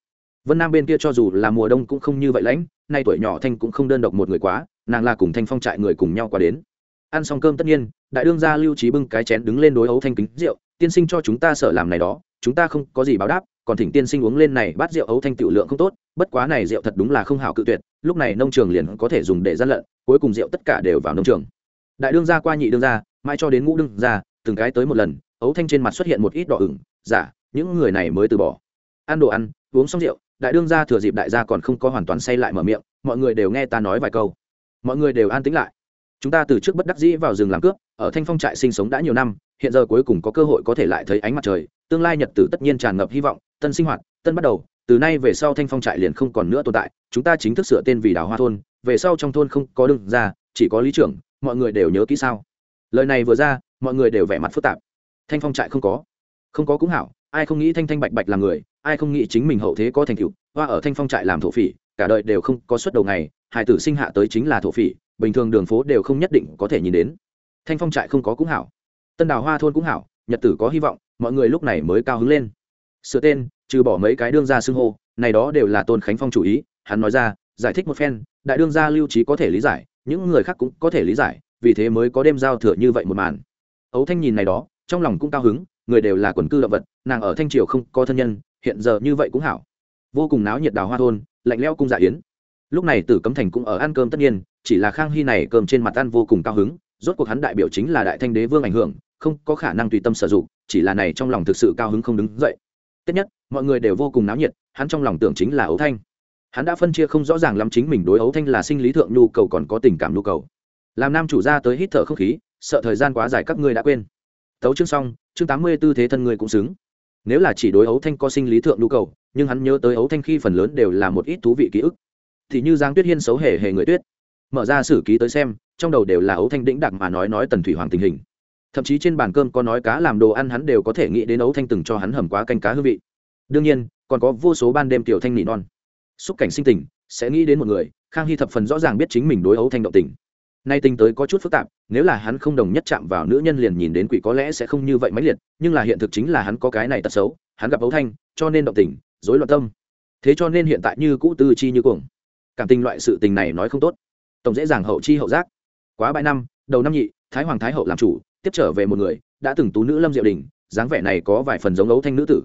Vân nam bên kia cho dù là mùa đông cũng không như vậy lãnh, nay tuổi nhỏ thanh cũng không đơn độc một người quá, nàng là cùng thanh phong trại người cùng nhau qua đến. Ăn xong cơm tất nhiên, đại đương gia lưu trí bưng cái chén đứng lên đối ấu thanh kính rượu, tiên sinh cho chúng ta sợ làm này đó, chúng ta không có gì báo đáp, còn thỉnh tiên sinh uống lên này bát rượu ấu thanh tiểu lượng không tốt, bất quá này rượu thật đúng là không hảo cự tuyệt, lúc này nông trường liền có thể dùng để gian lận, cuối cùng rượu tất cả đều vào nông trường đại đương gia qua nhị đương gia mãi cho đến ngũ đương gia từng cái tới một lần ấu thanh trên mặt xuất hiện một ít đỏ ửng giả những người này mới từ bỏ. Ăn đồ ăn uống xong rượu đại đương gia thừa dịp đại gia còn không có hoàn toàn say lại mở miệng mọi người đều nghe ta nói vài câu. Mọi người đều an tĩnh lại. Chúng ta từ trước bất đắc dĩ vào rừng làm cướp ở thanh phong trại sinh sống đã nhiều năm hiện giờ cuối cùng có cơ hội có thể lại thấy ánh mặt trời tương lai nhật tử tất nhiên tràn ngập hy vọng tân sinh hoạt tân bắt đầu từ nay về sau thanh phong trại liền không còn nữa tồn tại chúng ta chính thức sửa tên vì đào hoa thôn về sau trong thôn không có đương gia, chỉ có lý trưởng mọi người đều nhớ kỹ sao? Lời này vừa ra, mọi người đều vẻ mặt phức tạp. Thanh phong trại không có. Không có cũng hảo, ai không nghĩ thanh thanh bạch bạch là người, ai không nghĩ chính mình hậu thế có thành tựu, hoa ở thanh phong trại làm thổ phỉ, cả đời đều không có suất đầu ngày hải tử sinh hạ tới chính là thổ phỉ, bình thường đường phố đều không nhất định có thể nhìn đến. Thanh phong trại không có cũng hảo. Tân đào hoa thôn cũng hảo, nhật tử có hy vọng, mọi người lúc này mới cao hứng lên. Sửa tên, trừ bỏ mấy cái đương gia xưng hô, này đó đều là tôn khánh phong chủ ý, hắn nói ra, giải thích một phen, đại đương gia lưu trí có thể lý giải những người khác cũng có thể lý giải, vì thế mới có đêm giao thừa như vậy một màn. Ấu thanh nhìn này đó, trong lòng cũng cao hứng, người đều là quần cư động vật, nàng ở thanh triều không có thân nhân, hiện giờ như vậy cũng hảo. Vô cùng náo nhiệt đào hoa thôn, lạnh leo cung dạ yến. Lúc này tử cấm thành cũng ở ăn cơm tất nhiên, chỉ là khang hy này cơm trên mặt ăn vô cùng cao hứng, rốt cuộc hắn đại biểu chính là đại thanh đế vương ảnh hưởng, không có khả năng tùy tâm sử dụng, chỉ là này trong lòng thực sự cao hứng không đứng dậy. Tất nhất, mọi người đều vô cùng náo nhiệt, hắn trong lòng tưởng chính là ấu thanh hắn đã phân chia không rõ ràng lắm chính mình đối ấu thanh là sinh lý thượng nhu cầu còn có tình cảm nhu cầu. Làm nam chủ ra tới hít thở không khí, sợ thời gian quá dài các ngươi đã quên. Tấu chương xong, chương tám mươi tư thế thân ngươi cũng xứng. Nếu là chỉ đối ấu thanh có sinh lý thượng nhu cầu, nhưng hắn nhớ tới ấu thanh khi phần lớn đều là một ít thú vị ký ức, thì như giang tuyết hiên xấu hề hề người tuyết. Mở ra sử ký tới xem, trong đầu đều là ấu thanh đĩnh đặc mà nói nói tần thủy hoàng tình hình. Thậm chí trên bàn cơm có nói cá làm đồ ăn hắn đều có thể nghĩ đến ấu thanh từng cho hắn hầm quá canh cá hương vị. Đương nhiên, còn có vô số ban đêm tiểu thanh nỉ non xúc cảnh sinh tình, sẽ nghĩ đến một người, khang hy thập phần rõ ràng biết chính mình đối ấu thanh động tình. Nay tình tới có chút phức tạp, nếu là hắn không đồng nhất chạm vào nữ nhân liền nhìn đến quỷ có lẽ sẽ không như vậy mãnh liệt, nhưng là hiện thực chính là hắn có cái này tật xấu, hắn gặp ấu thanh, cho nên động tình dối loạn tâm. Thế cho nên hiện tại như cũ tư chi như cuồng. Cảm tình loại sự tình này nói không tốt. Tổng dễ dàng hậu chi hậu giác. Quá bãi năm, đầu năm nhị, thái hoàng thái hậu làm chủ, tiếp trở về một người, đã từng tú nữ lâm diệu đình, dáng vẻ này có vài phần giống ấu thanh nữ tử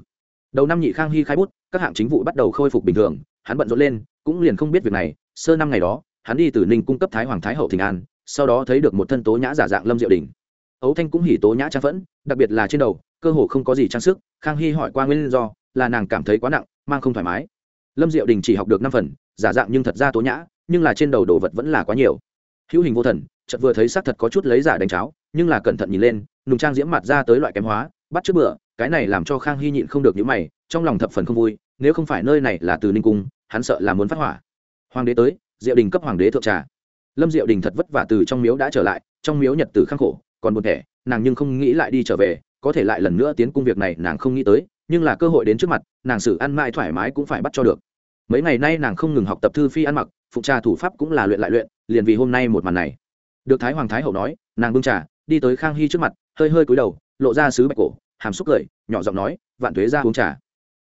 đầu năm nhị khang hy khai bút, các hạng chính vụ bắt đầu khôi phục bình thường, hắn bận rộn lên, cũng liền không biết việc này. Sơ năm ngày đó, hắn đi từ ninh cung cấp thái hoàng thái hậu thịnh an, sau đó thấy được một thân tố nhã giả dạng lâm diệu đình. Ấu thanh cũng hỉ tố nhã trang phẫn, đặc biệt là trên đầu, cơ hồ không có gì trang sức, khang hy hỏi qua nguyên do, là nàng cảm thấy quá nặng, mang không thoải mái. Lâm diệu đình chỉ học được năm phần, giả dạng nhưng thật ra tố nhã, nhưng là trên đầu đồ vật vẫn là quá nhiều. Hữu hình vô thần, chợt vừa thấy xác thật có chút lấy giả đánh cháo, nhưng là cẩn thận nhìn lên, nùng trang diễm mặt ra tới loại kém hóa, bắt trước bữa cái này làm cho khang hy nhịn không được những mày, trong lòng thập phần không vui, nếu không phải nơi này là từ ninh cung, hắn sợ là muốn phát hỏa. Hoàng đế tới, diệu đình cấp hoàng đế thượng trà. Lâm diệu đình thật vất vả từ trong miếu đã trở lại, trong miếu nhật từ khang khổ, còn buồn thẻ, nàng nhưng không nghĩ lại đi trở về, có thể lại lần nữa tiến cung việc này nàng không nghĩ tới, nhưng là cơ hội đến trước mặt, nàng xử ăn mãi thoải mái cũng phải bắt cho được. Mấy ngày nay nàng không ngừng học tập thư phi ăn mặc phụ trà thủ pháp cũng là luyện lại luyện, liền vì hôm nay một màn này. Được thái hoàng thái hậu nói, nàng bưng trà, đi tới khang hy trước mặt, hơi hơi cúi đầu, lộ ra sứ bạch cổ hàm xúc cười, nhỏ giọng nói, vạn thuế ra uống trà.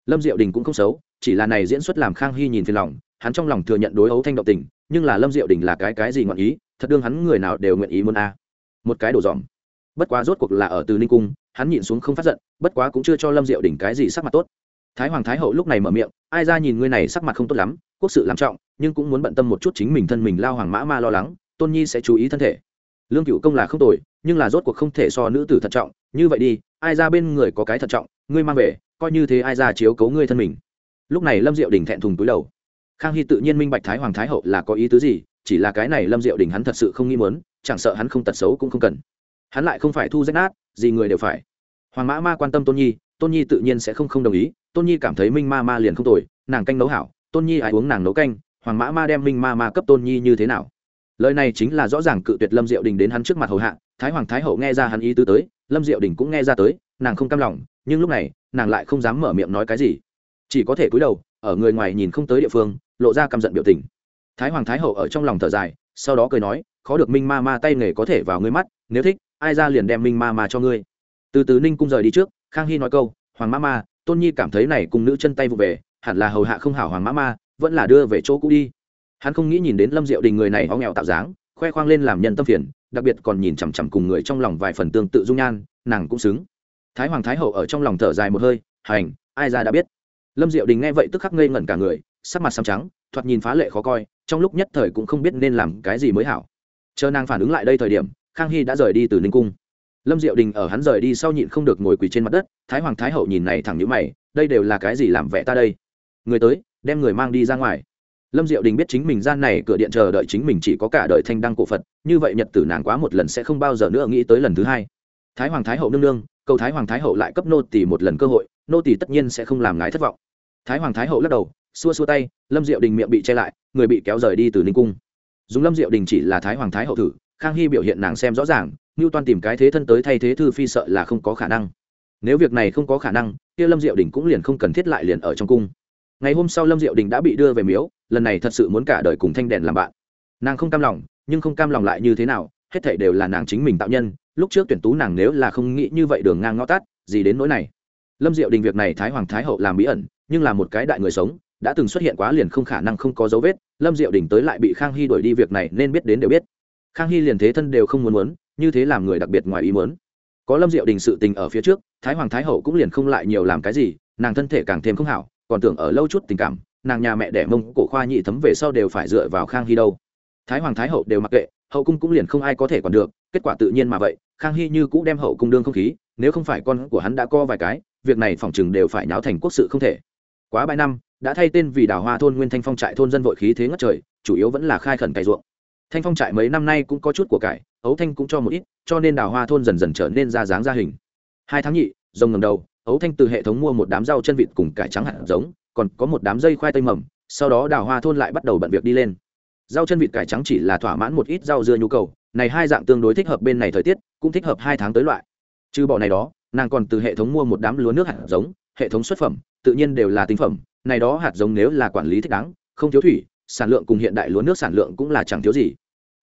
Lâm diệu đình cũng không xấu, chỉ là này diễn xuất làm khang hy nhìn phiền lòng, hắn trong lòng thừa nhận đối ấu thanh động tình, nhưng là lâm diệu đình là cái cái gì ngọn ý, thật đương hắn người nào đều nguyện ý muốn a. Một cái đổ dòm bất quá rốt cuộc là ở từ ninh cung, hắn nhìn xuống không phát giận, bất quá cũng chưa cho lâm diệu đình cái gì sắc mặt tốt. Thái hoàng thái hậu lúc này mở miệng, ai ra nhìn ngươi này sắc mặt không tốt lắm, quốc sự làm trọng, nhưng cũng muốn bận tâm một chút chính mình thân mình lao hoàng mã ma lo lắng, tôn nhi sẽ chú ý thân thể. Lương cựu công là không tồi, nhưng là rốt cuộc không thể so nữ tử thận trọng, như vậy đi ai ra bên người có cái thận trọng, ngươi mang về, coi như thế ai ra chiếu cấu ngươi thân mình. Lúc này lâm diệu đình thẹn thùng túi đầu. Khang hy tự nhiên minh bạch thái hoàng thái hậu là có ý tứ gì, chỉ là cái này lâm diệu đình hắn thật sự không nghĩ muốn, chẳng sợ hắn không tật xấu cũng không cần. Hắn lại không phải thu rách nát, gì người đều phải. Hoàng mã ma quan tâm tôn nhi tôn nhi tự nhiên sẽ không không đồng ý, tôn nhi cảm thấy minh ma ma liền không tồi, nàng canh nấu hảo, tôn nhi ai uống nàng nấu canh, hoàng mã ma đem minh ma ma cấp tôn nhi như thế nào? Lời này chính là rõ ràng cự tuyệt lâm diệu đình đến hắn trước mặt hầu hạ, thái hoàng thái hậu nghe ra hắn ý tứ tới lâm diệu đình cũng nghe ra tới, nàng không cam lòng, nhưng lúc này, nàng lại không dám mở miệng nói cái gì. Chỉ có thể cúi đầu, ở người ngoài nhìn không tới địa phương, lộ ra căm giận biểu tình. Thái hoàng thái hậu ở trong lòng thở dài, sau đó cười nói, khó được minh ma ma tay nghề có thể vào ngươi mắt, nếu thích, ai ra liền đem minh ma ma cho ngươi. Từ từ ninh cung rời đi trước, khang hy nói câu, hoàng ma ma, tôn nhi cảm thấy này cùng nữ chân tay vụ về, hẳn là hầu hạ không hảo hoàng ma ma, vẫn là đưa về chỗ cũ đi. Hắn không nghĩ nhìn đến lâm diệu đình người này ho nghèo tạo dáng, khoe khoang lên làm nhân tâm phiền đặc biệt còn nhìn chằm chằm cùng người trong lòng vài phần tương tự dung nhan, nàng cũng xứng. Thái hoàng thái hậu ở trong lòng thở dài một hơi, hành, ai ra đã biết? Lâm diệu đình nghe vậy tức khắc ngây ngẩn cả người, sắc mặt xám trắng, thoạt nhìn phá lệ khó coi, trong lúc nhất thời cũng không biết nên làm cái gì mới hảo. Chờ nàng phản ứng lại đây thời điểm, khang hy đã rời đi từ ninh cung. Lâm diệu đình ở hắn rời đi sau nhịn không được ngồi quỳ trên mặt đất, thái hoàng thái hậu nhìn này thẳng nhữ mày, đây đều là cái gì làm vẻ ta đây? Người tới, đem người mang đi ra ngoài lâm diệu đình biết chính mình gian này cửa điện chờ đợi chính mình chỉ có cả đời thanh đăng cổ phật, như vậy nhật tử nàng quá một lần sẽ không bao giờ nữa nghĩ tới lần thứ hai. Thái hoàng thái hậu nương nương, cầu thái hoàng thái hậu lại cấp nô tỷ một lần cơ hội, nô tỷ tất nhiên sẽ không làm ngái thất vọng. Thái hoàng thái hậu lắc đầu, xua xua tay, lâm diệu đình miệng bị che lại, người bị kéo rời đi từ ninh cung. Dùng lâm diệu đình chỉ là thái hoàng thái hậu thử, khang hy biểu hiện nàng xem rõ ràng, ngưu toan tìm cái thế thân tới thay thế thư phi sợ là không có khả năng. Nếu việc này không có khả năng, kia lâm diệu đình cũng liền không cần thiết lại liền ở trong cung ngày hôm sau lâm diệu đình đã bị đưa về miếu, lần này thật sự muốn cả đời cùng thanh đèn làm bạn. Nàng không cam lòng, nhưng không cam lòng lại như thế nào, hết thảy đều là nàng chính mình tạo nhân, lúc trước tuyển tú nàng nếu là không nghĩ như vậy đường ngang ngõ tát gì đến nỗi này. Lâm diệu đình việc này thái hoàng thái hậu làm bí ẩn, nhưng là một cái đại người sống, đã từng xuất hiện quá liền không khả năng không có dấu vết, lâm diệu đình tới lại bị khang hy đuổi đi việc này nên biết đến đều biết. Khang hy liền thế thân đều không muốn muốn, như thế làm người đặc biệt ngoài ý muốn. Có lâm diệu đình sự tình ở phía trước, thái hoàng thái hậu cũng liền không lại nhiều làm cái gì, nàng thân thể càng thêm không hảo còn tưởng ở lâu chút tình cảm, nàng nhà mẹ đẻ mông cổ khoa nhị thấm về sau đều phải dựa vào khang hy đâu. Thái hoàng thái hậu đều mặc kệ, hậu cung cũng liền không ai có thể còn được, kết quả tự nhiên mà vậy, khang hy như cũ đem hậu cung đương không khí, nếu không phải con của hắn đã co vài cái, việc này phỏng chừng đều phải nháo thành quốc sự không thể. Quá ba năm, đã thay tên vì đào hoa thôn nguyên thanh phong trại thôn dân vội khí thế ngất trời, chủ yếu vẫn là khai khẩn cày ruộng. Thanh phong trại mấy năm nay cũng có chút của cải, ấu thanh cũng cho một ít, cho nên đào hoa thôn dần dần trở nên ra dáng ra hình. Hai tháng nhị, rồng ngầm đầu ấu thanh từ hệ thống mua một đám rau chân vịt cùng cải trắng hạt giống, còn có một đám dây khoai tây mầm, sau đó đào hoa thôn lại bắt đầu bận việc đi lên. Rau chân vịt cải trắng chỉ là thỏa mãn một ít rau dưa nhu cầu, này hai dạng tương đối thích hợp bên này thời tiết, cũng thích hợp hai tháng tới loại. Trừ bỏ này đó, nàng còn từ hệ thống mua một đám lúa nước hạt giống, hệ thống xuất phẩm, tự nhiên đều là tinh phẩm, này đó hạt giống nếu là quản lý thích đáng, không thiếu thủy, sản lượng cùng hiện đại lúa nước sản lượng cũng là chẳng thiếu gì.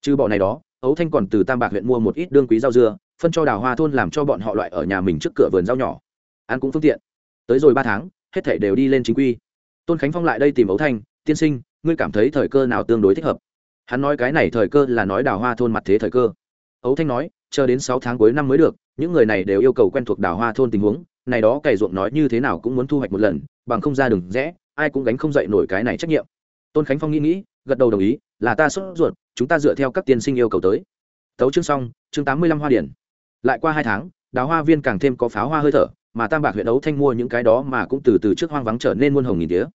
Trừ bỏ này đó, ấu thanh còn từ tam bạc huyện mua một ít đương quý rau dưa, phân cho đào hoa thôn làm cho bọn họ loại ở nhà mình trước cửa vườn rau nhỏ ăn cũng phương tiện. Tới rồi ba tháng, hết thể đều đi lên chính quy. Tôn khánh phong lại đây tìm ấu thanh, tiên sinh, ngươi cảm thấy thời cơ nào tương đối thích hợp? Hắn nói cái này thời cơ là nói đào hoa thôn mặt thế thời cơ. Ấu thanh nói, chờ đến sáu tháng cuối năm mới được, những người này đều yêu cầu quen thuộc đào hoa thôn tình huống, này đó cày ruộng nói như thế nào cũng muốn thu hoạch một lần, bằng không ra đường rẽ, ai cũng gánh không dậy nổi cái này trách nhiệm. Tôn khánh phong nghĩ nghĩ, gật đầu đồng ý, là ta sốt ruột, chúng ta dựa theo các tiên sinh yêu cầu tới. Tấu chương xong, chương tám mươi lăm hoa điển. Lại qua hai tháng, đào hoa viên càng thêm có pháo hoa hơi thở mà tam bạc huyện ấu thanh mua những cái đó mà cũng từ từ trước hoang vắng trở nên muôn hồng nghìn tía.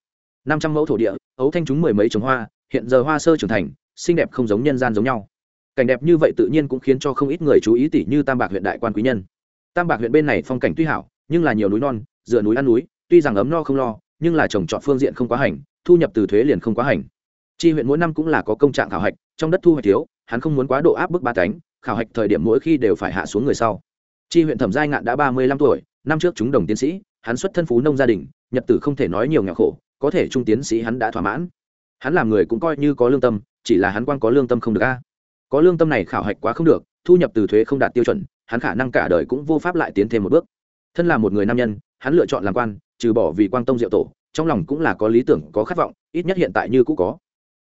Năm trăm mẫu thổ địa ấu thanh chúng mười mấy trồng hoa, hiện giờ hoa sơ trưởng thành, xinh đẹp không giống nhân gian giống nhau. Cảnh đẹp như vậy tự nhiên cũng khiến cho không ít người chú ý tỷ như tam bạc huyện đại quan quý nhân. Tam bạc huyện bên này phong cảnh tuy hảo, nhưng là nhiều núi non, dựa núi ăn núi, tuy rằng ấm no không lo, nhưng là trồng trọt phương diện không quá hành, thu nhập từ thuế liền không quá hành. Chi huyện mỗi năm cũng là có công trạng khảo hạch, trong đất thu hoạch thiếu, hắn không muốn quá độ áp bức ba cánh, khảo hạch thời điểm mỗi khi đều phải hạ xuống người sau. Chi huyện thẩm giai ngạn đã ba mươi lăm tuổi năm trước chúng đồng tiến sĩ, hắn xuất thân phú nông gia đình, nhật tử không thể nói nhiều nghèo khổ, có thể trung tiến sĩ hắn đã thỏa mãn. Hắn làm người cũng coi như có lương tâm, chỉ là hắn quan có lương tâm không được a. Có lương tâm này khảo hạch quá không được, thu nhập từ thuế không đạt tiêu chuẩn, hắn khả năng cả đời cũng vô pháp lại tiến thêm một bước. Thân là một người nam nhân, hắn lựa chọn làm quan, trừ bỏ vì quang tông diệu tổ, trong lòng cũng là có lý tưởng, có khát vọng, ít nhất hiện tại như cũ có.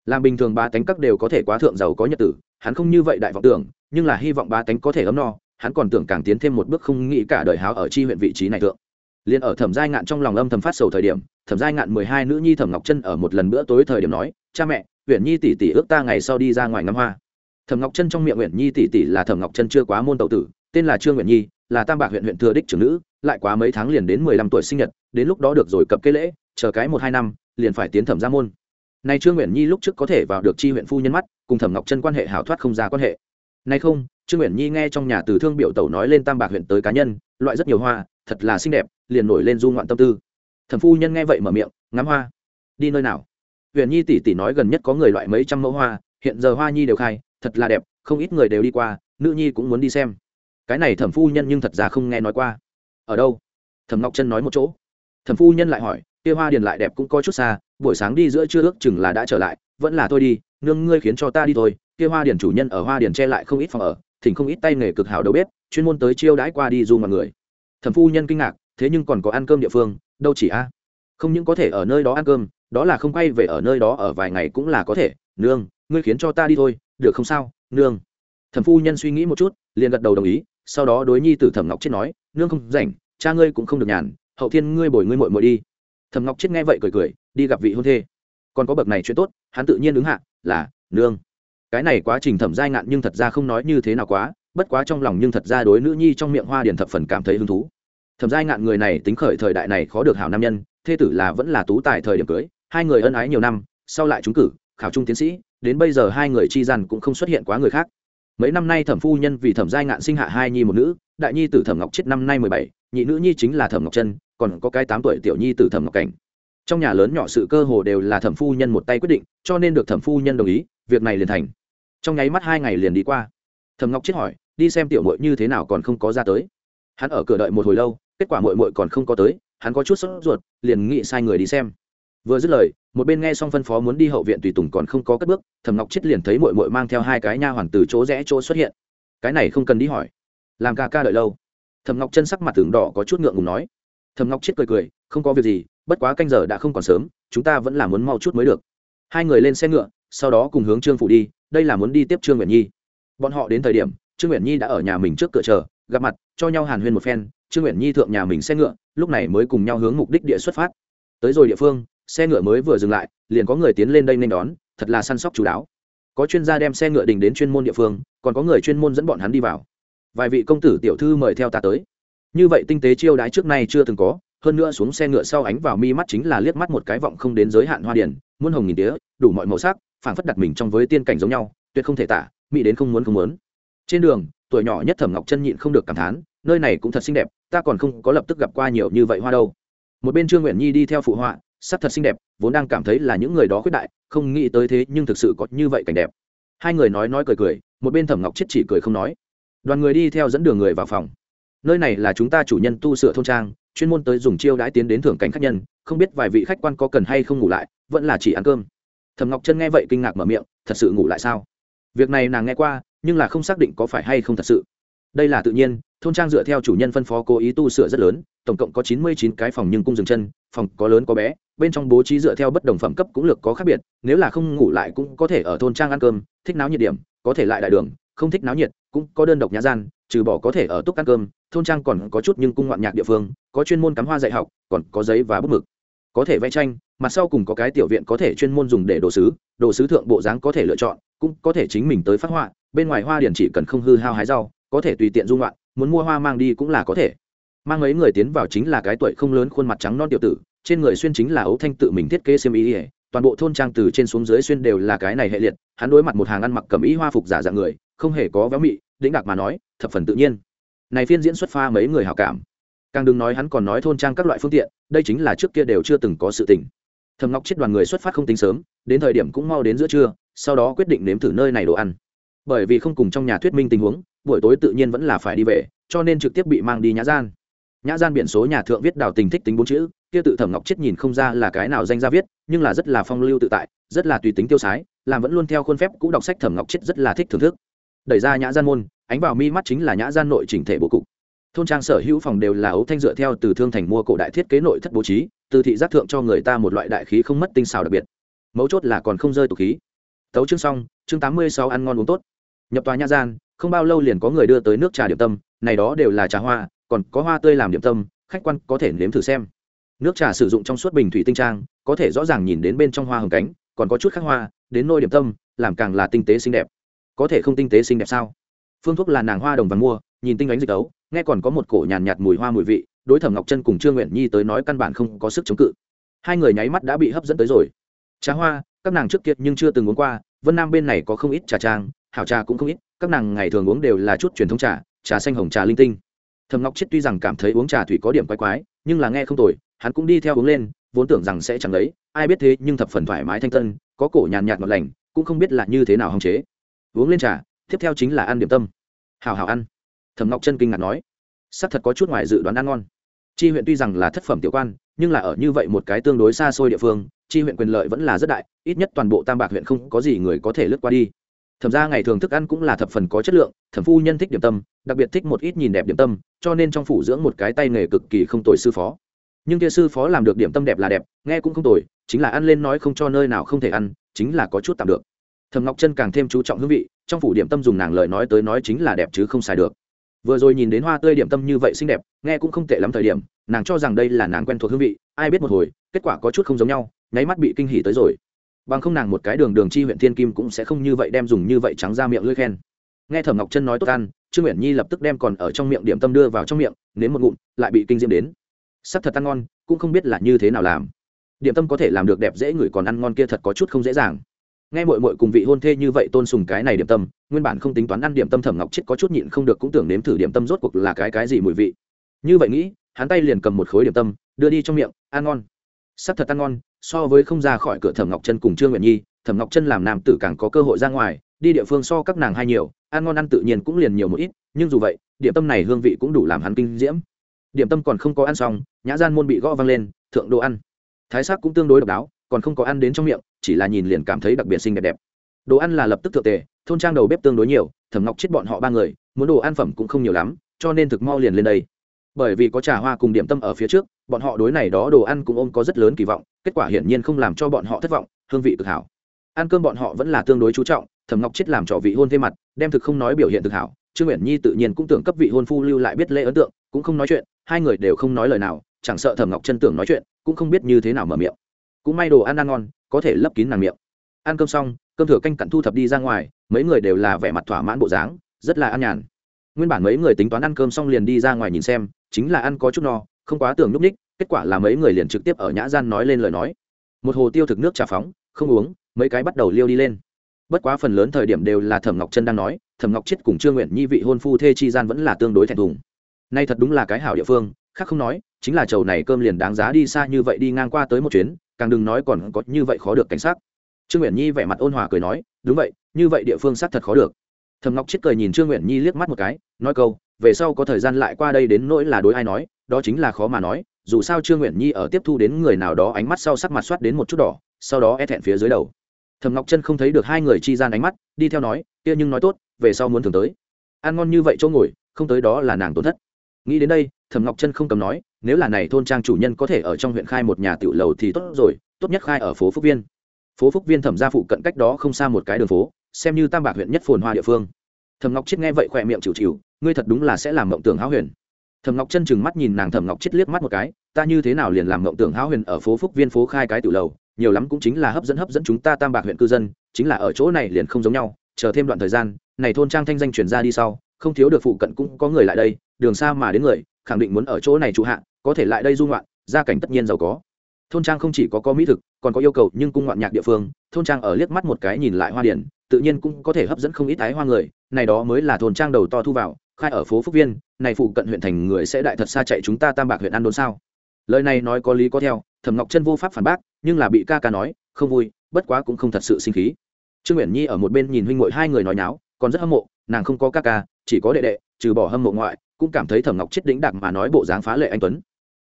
Làm bình thường ba tánh các đều có thể quá thượng giàu có nhật tử, hắn không như vậy đại vọng tưởng, nhưng là hy vọng ba tánh có thể ấm no hắn còn tưởng càng tiến thêm một bước không nghĩ cả đời háo ở chi huyện vị trí này thượng. Liền ở thẩm giai ngạn trong lòng âm thầm phát sầu thời điểm, thẩm giai ngạn mười hai nữ nhi thẩm ngọc chân ở một lần bữa tối thời điểm nói, cha mẹ, huyện nhi tỷ tỷ ước ta ngày sau đi ra ngoài ngắm hoa. Thẩm ngọc chân trong miệng huyện nhi tỷ tỷ là thẩm ngọc chân chưa quá môn tậu tử, tên là trương huyện nhi, là tam bạc huyện huyện thừa đích trưởng nữ, lại quá mấy tháng liền đến mười lăm tuổi sinh nhật, đến lúc đó được rồi cập kế lễ, chờ cái một hai năm, liền phải tiến thẩm gia môn. Nay trương nguyện nhi lúc trước có thể vào được chi huyện phu nhân mắt, cùng thẩm ngọc chân quan hệ hảo thoát không ra quan hệ nay không, trương nguyện nhi nghe trong nhà từ thương biểu tẩu nói lên tam bạc huyện tới cá nhân, loại rất nhiều hoa, thật là xinh đẹp, liền nổi lên du ngoạn tâm tư. Thẩm phu nhân nghe vậy mở miệng, ngắm hoa, đi nơi nào? Huyện nhi tỷ tỷ nói gần nhất có người loại mấy trăm mẫu hoa, hiện giờ hoa nhi đều khai, thật là đẹp, không ít người đều đi qua, nữ nhi cũng muốn đi xem. Cái này thẩm phu nhân nhưng thật ra không nghe nói qua. Ở đâu? Thẩm ngọc chân nói một chỗ. Thẩm phu nhân lại hỏi, kia hoa điền lại đẹp cũng có chút xa, buổi sáng đi giữa trưa ước chừng là đã trở lại, vẫn là thôi đi, nương ngươi khiến cho ta đi thôi kia hoa điển chủ nhân ở hoa điển che lại không ít phòng ở, thỉnh không ít tay nghề cực hảo đầu bếp, chuyên môn tới chiêu đãi qua đi du mọi người. Thẩm phu nhân kinh ngạc, thế nhưng còn có ăn cơm địa phương, đâu chỉ a. Không những có thể ở nơi đó ăn cơm, đó là không quay về ở nơi đó ở vài ngày cũng là có thể. Nương, ngươi khiến cho ta đi thôi, được không sao? Nương. Thẩm phu nhân suy nghĩ một chút, liền gật đầu đồng ý, sau đó đối nhi tử thẩm ngọc chết nói, nương không rảnh, cha ngươi cũng không được nhàn, hậu thiên ngươi bồi ngươi mội mội đi. Thẩm ngọc chết nghe vậy cười cười, đi gặp vị hôn thê. Còn có bậc này chuyện tốt, hắn tự nhiên ứng hạ, là, nương cái này quá trình thẩm giai ngạn nhưng thật ra không nói như thế nào quá, bất quá trong lòng nhưng thật ra đối nữ nhi trong miệng hoa điền thập phần cảm thấy hứng thú. Thẩm giai ngạn người này tính khởi thời đại này khó được hảo nam nhân thê tử là vẫn là tú tài thời điểm cưới, hai người ân ái nhiều năm, sau lại trúng cử, khảo trung tiến sĩ, đến bây giờ hai người chi dằn cũng không xuất hiện quá người khác. Mấy năm nay thẩm phu nhân vì thẩm giai ngạn sinh hạ hai nhi một nữ, đại nhi tử thẩm ngọc chết năm nay mười bảy, nhị nữ nhi chính là thẩm ngọc trân còn có cái tám tuổi tiểu nhi tử thẩm ngọc cảnh. Trong nhà lớn nhỏ sự cơ hồ đều là thẩm phu nhân một tay quyết định, cho nên được thẩm phu nhân đồng ý, việc này liền thành trong nháy mắt hai ngày liền đi qua. Thẩm ngọc chết hỏi, đi xem tiểu mội như thế nào còn không có ra tới. Hắn ở cửa đợi một hồi lâu, kết quả mội mội còn không có tới, hắn có chút sốt ruột, liền nghĩ sai người đi xem. Vừa dứt lời, một bên nghe xong phân phó muốn đi hậu viện tùy tùng còn không có cất bước, thẩm ngọc chết liền thấy mội mội mang theo hai cái nha hoàn từ chỗ rẽ chỗ xuất hiện. Cái này không cần đi hỏi. Làm ca ca đợi lâu. Thẩm ngọc chân sắc mặt tường đỏ có chút ngượng ngùng nói. Thẩm ngọc chết cười cười, không có việc gì, bất quá canh giờ đã không còn sớm, chúng ta vẫn là muốn mau chút mới được. Hai người lên xe ngựa, sau đó cùng hướng trương phủ đi đây là muốn đi tiếp trương nguyện nhi. Bọn họ đến thời điểm, trương nguyện nhi đã ở nhà mình trước cửa chờ, gặp mặt, cho nhau hàn huyên một phen, trương nguyện nhi thượng nhà mình xe ngựa, lúc này mới cùng nhau hướng mục đích địa xuất phát. Tới rồi địa phương, xe ngựa mới vừa dừng lại, liền có người tiến lên đây nên đón, thật là săn sóc chú đáo. Có chuyên gia đem xe ngựa đình đến chuyên môn địa phương, còn có người chuyên môn dẫn bọn hắn đi vào. Vài vị công tử tiểu thư mời theo ta tới. Như vậy tinh tế chiêu đãi trước nay chưa từng có, hơn nữa xuống xe ngựa sau ánh vào mi mắt chính là liếc mắt một cái vọng không đến giới hạn hoa điển, muôn hồng nghìn tía, đủ mọi màu sắc phảng phất đặt mình trong với tiên cảnh giống nhau, tuyệt không thể tả, mỹ đến không muốn không muốn. Trên đường, tuổi nhỏ nhất thẩm ngọc chân nhịn không được cảm thán, nơi này cũng thật xinh đẹp, ta còn không có lập tức gặp qua nhiều như vậy hoa đâu. Một bên trương nguyện nhi đi theo phụ họa, sắc thật xinh đẹp, vốn đang cảm thấy là những người đó khuyết đại, không nghĩ tới thế nhưng thực sự có như vậy cảnh đẹp. Hai người nói nói cười cười, một bên thẩm ngọc chết chỉ cười không nói. Đoàn người đi theo dẫn đường người vào phòng. Nơi này là chúng ta chủ nhân tu sửa thôn trang, chuyên môn tới dùng chiêu đãi tiến đến thưởng cảnh khách nhân, không biết vài vị khách quan có cần hay không ngủ lại, vẫn là chỉ ăn cơm thẩm ngọc chân nghe vậy kinh ngạc mở miệng, thật sự ngủ lại sao? Việc này nàng nghe qua, nhưng là không xác định có phải hay không thật sự. Đây là tự nhiên, thôn trang dựa theo chủ nhân phân phó cố ý tu sửa rất lớn, tổng cộng có chín mươi chín cái phòng nhưng cung dừng chân, phòng có lớn có bé, bên trong bố trí dựa theo bất đồng phẩm cấp cũng lược có khác biệt, nếu là không ngủ lại cũng có thể ở thôn trang ăn cơm, thích náo nhiệt điểm, có thể lại đại đường, không thích náo nhiệt, cũng có đơn độc nhà gian, trừ bỏ có thể ở túc ăn cơm, thôn trang còn có chút nhưng cung ngoạn nhạc địa phương, có chuyên môn cắm hoa dạy học, còn có giấy và bút mực có thể vẽ tranh mặt sau cùng có cái tiểu viện có thể chuyên môn dùng để đồ sứ đồ sứ thượng bộ dáng có thể lựa chọn, cũng có thể chính mình tới phát họa, bên ngoài hoa điển chỉ cần không hư hao hái rau, có thể tùy tiện dung loạn, muốn mua hoa mang đi cũng là có thể. Mang mấy người tiến vào chính là cái tuổi không lớn khuôn mặt trắng non tiểu tử, trên người xuyên chính là ấu thanh tự mình thiết kế xiêm ý ỉa toàn bộ thôn trang từ trên xuống dưới xuyên đều là cái này hệ liệt, hắn đối mặt một hàng ăn mặc cầm ý hoa phục giả dạng người, không hề có véo mị, đĩnh đạc mà nói, thập phần tự nhiên. Này phiên diễn xuất pha mấy người hào cảm càng đừng nói hắn còn nói thôn trang các loại phương tiện, đây chính là trước kia đều chưa từng có sự tình. Thầm ngọc chết đoàn người xuất phát không tính sớm, đến thời điểm cũng mau đến giữa trưa, sau đó quyết định nếm thử nơi này đồ ăn. Bởi vì không cùng trong nhà thuyết minh tình huống, buổi tối tự nhiên vẫn là phải đi về, cho nên trực tiếp bị mang đi nhã gian. Nhã gian biển số nhà thượng viết đào tình thích tính bốn chữ, kia tự thẩm ngọc chết nhìn không ra là cái nào danh ra viết, nhưng là rất là phong lưu tự tại, rất là tùy tính tiêu sái, làm vẫn luôn theo khuôn phép cũ đọc sách thẩm ngọc chết rất là thích thưởng thức. Đẩy ra nhã gian môn, ánh vào mi mắt chính là nhã gian nội chỉnh thể bố cục thôn trang sở hữu phòng đều là ấu thanh dựa theo từ thương thành mua cổ đại thiết kế nội thất bố trí, từ thị giác thượng cho người ta một loại đại khí không mất tinh xào đặc biệt. Mấu chốt là còn không rơi tục khí. Tấu chương xong, chương tám mươi sáu ăn ngon uống tốt. Nhập tòa nha gian, không bao lâu liền có người đưa tới nước trà điểm tâm, này đó đều là trà hoa, còn có hoa tươi làm điểm tâm, khách quan có thể nếm thử xem. Nước trà sử dụng trong suốt bình thủy tinh trang, có thể rõ ràng nhìn đến bên trong hoa hồng cánh, còn có chút khác hoa, đến nôi điểm tâm, làm càng là tinh tế xinh đẹp. Có thể không tinh tế xinh đẹp sao? Phương thuốc là nàng hoa đồng vàng mua, nhìn tinh ánh dịch đấu nghe còn có một cổ nhàn nhạt, mùi hoa mùi vị đối thẩm ngọc chân cùng trương nguyện nhi tới nói căn bản không có sức chống cự. Hai người nháy mắt đã bị hấp dẫn tới rồi. Trà hoa các nàng trước kiệt nhưng chưa từng uống qua vân nam bên này có không ít trà trang hảo trà cũng không ít các nàng ngày thường uống đều là chút truyền thống trà trà xanh hồng trà linh tinh. Thầm ngọc chết tuy rằng cảm thấy uống trà thủy có điểm quái quái nhưng là nghe không tồi hắn cũng đi theo uống lên vốn tưởng rằng sẽ chẳng lấy ai biết thế nhưng thập phần thoải mái thanh tân có cổ nhàn nhạt ngọt lành cũng không biết là như thế nào hồng chế. Uống lên trà tiếp theo chính là ăn điểm tâm. Hào hào ăn. Thẩm ngọc chân kinh ngạc nói, xác thật có chút ngoài dự đoán ăn ngon. Chi huyện tuy rằng là thất phẩm tiểu quan, nhưng là ở như vậy một cái tương đối xa xôi địa phương, chi huyện quyền lợi vẫn là rất đại, ít nhất toàn bộ tam bạc huyện không có gì người có thể lướt qua đi. Thẩm ra ngày thường thức ăn cũng là thập phần có chất lượng, thẩm phu nhân thích điểm tâm, đặc biệt thích một ít nhìn đẹp điểm tâm, cho nên trong phủ dưỡng một cái tay nghề cực kỳ không tồi sư phó. Nhưng kia sư phó làm được điểm tâm đẹp là đẹp, nghe cũng không tồi, chính là ăn lên nói không cho nơi nào không thể ăn, chính là có chút tạm được. Thẩm ngọc chân càng thêm chú trọng hương vị, trong phủ điểm tâm dùng nàng lời nói tới nói chính là đẹp chứ không xài được vừa rồi nhìn đến hoa tươi điểm tâm như vậy xinh đẹp, nghe cũng không tệ lắm thời điểm, nàng cho rằng đây là nàng quen thuộc hương vị, ai biết một hồi, kết quả có chút không giống nhau, nháy mắt bị kinh hỉ tới rồi. Bằng không nàng một cái đường đường chi huyện thiên kim cũng sẽ không như vậy đem dùng như vậy trắng ra miệng lưỡi khen. Nghe thẩm ngọc chân nói tốt ăn, trương nguyện nhi lập tức đem còn ở trong miệng điểm tâm đưa vào trong miệng, nếm một ngụm, lại bị kinh diễm đến. Sắc thật ăn ngon, cũng không biết là như thế nào làm. Điểm tâm có thể làm được đẹp dễ người còn ăn ngon kia thật có chút không dễ dàng nghe mội mội cùng vị hôn thê như vậy tôn sùng cái này điểm tâm, nguyên bản không tính toán ăn điểm tâm thẩm ngọc chết có chút nhịn không được cũng tưởng nếm thử điểm tâm rốt cuộc là cái cái gì mùi vị. Như vậy nghĩ, hắn tay liền cầm một khối điểm tâm, đưa đi trong miệng, ăn ngon. Sắc thật ăn ngon, so với không ra khỏi cửa thẩm ngọc chân cùng trương nguyện nhi, thẩm ngọc chân làm nam tử càng có cơ hội ra ngoài, đi địa phương so các nàng hai nhiều, ăn ngon ăn tự nhiên cũng liền nhiều một ít, nhưng dù vậy, điểm tâm này hương vị cũng đủ làm hắn kinh diễm. Điểm tâm còn không có ăn xong, nhã gian môn bị gõ văng lên, thượng đồ ăn. Thái sắc cũng tương đối độc đáo còn không có ăn đến trong miệng, chỉ là nhìn liền cảm thấy đặc biệt xinh đẹp đẹp. Đồ ăn là lập tức thượng tề, thôn trang đầu bếp tương đối nhiều, thẩm ngọc chết bọn họ ba người, muốn đồ ăn phẩm cũng không nhiều lắm, cho nên thực mau liền lên đây. Bởi vì có trà hoa cùng điểm tâm ở phía trước, bọn họ đối này đó đồ ăn cũng ôm có rất lớn kỳ vọng, kết quả hiển nhiên không làm cho bọn họ thất vọng, hương vị cực hảo. Ăn cơm bọn họ vẫn là tương đối chú trọng, thẩm ngọc chết làm trò vị hôn thêm mặt, đem thực không nói biểu hiện thực hảo, trương nguyện nhi tự nhiên cũng tưởng cấp vị hôn phu lưu lại biết lễ ấn tượng, cũng không nói chuyện, hai người đều không nói lời nào, chẳng sợ thẩm ngọc chân tưởng nói chuyện, cũng không biết như thế nào mở miệng cũng may đồ ăn ăn ngon, có thể lấp kín nàng miệng. Ăn cơm xong, cơm thừa canh cặn thu thập đi ra ngoài, mấy người đều là vẻ mặt thỏa mãn bộ dáng, rất là ăn nhàn. Nguyên bản mấy người tính toán ăn cơm xong liền đi ra ngoài nhìn xem, chính là ăn có chút no, không quá tưởng nhúc ních kết quả là mấy người liền trực tiếp ở nhã gian nói lên lời nói. Một hồ tiêu thực nước trà phóng, không uống, mấy cái bắt đầu liêu đi lên. Bất quá phần lớn thời điểm đều là thẩm ngọc chân đang nói, thẩm ngọc chết cùng trương nguyện nhi vị hôn phu thê chi gian vẫn là tương đối thẹn thùng. Nay thật đúng là cái hảo địa phương, khác không nói, chính là chầu này cơm liền đáng giá đi xa như vậy đi ngang qua tới một chuyến càng đừng nói còn có như vậy khó được cảnh sát. Trương nguyện nhi vẻ mặt ôn hòa cười nói, đúng vậy, như vậy địa phương xác thật khó được. Thầm ngọc chết cười nhìn trương nguyện nhi liếc mắt một cái, nói câu, về sau có thời gian lại qua đây đến nỗi là đối ai nói, đó chính là khó mà nói, dù sao trương nguyện nhi ở tiếp thu đến người nào đó ánh mắt sau sắc mặt soát đến một chút đỏ, sau đó e thẹn phía dưới đầu. Thầm ngọc chân không thấy được hai người chi gian ánh mắt, đi theo nói, kia nhưng nói tốt, về sau muốn thường tới. Ăn ngon như vậy chỗ ngồi, không tới đó là nàng tổn thất. Nghĩ đến đây, thẩm ngọc chân không cầm nói nếu là này thôn trang chủ nhân có thể ở trong huyện khai một nhà tiểu lầu thì tốt rồi, tốt nhất khai ở phố phúc viên. Phố phúc viên thẩm gia phụ cận cách đó không xa một cái đường phố, xem như tam bạc huyện nhất phồn hoa địa phương. Thẩm ngọc chết nghe vậy khỏe miệng chịu chịu, ngươi thật đúng là sẽ làm mộng tưởng háo huyền. Thẩm ngọc chân chừng mắt nhìn nàng thẩm ngọc chết liếc mắt một cái, ta như thế nào liền làm mộng tưởng háo huyền ở phố phúc viên phố khai cái tiểu lầu, nhiều lắm cũng chính là hấp dẫn hấp dẫn chúng ta tam bạc huyện cư dân, chính là ở chỗ này liền không giống nhau, chờ thêm đoạn thời gian, này thôn trang thanh danh chuyển ra đi sau, không thiếu được phụ cận cũng có người lại đây, đường xa mà đến người, khẳng định muốn ở chỗ này trụ hạ có thể lại đây du ngoạn, gia cảnh tất nhiên giàu có. Thôn trang không chỉ có có mỹ thực, còn có yêu cầu nhưng cung ngoạn nhạc địa phương, thôn trang ở liếc mắt một cái nhìn lại hoa điển, tự nhiên cũng có thể hấp dẫn không ít ái hoa người, này đó mới là thôn trang đầu to thu vào, khai ở phố phúc viên, này phụ cận huyện thành người sẽ đại thật xa chạy chúng ta tam bạc huyện ăn đốn sao? Lời này nói có lý có theo, thẩm ngọc chân vô pháp phản bác, nhưng là bị ca ca nói, không vui, bất quá cũng không thật sự sinh khí. Trương nguyện nhi ở một bên nhìn huynh ngội hai người nói nháo, còn rất hâm mộ, nàng không có ca ca, chỉ có đệ đệ, trừ bỏ hâm mộ ngoại, cũng cảm thấy thẩm ngọc chết đĩnh đặc mà nói bộ dáng phá lệ anh tuấn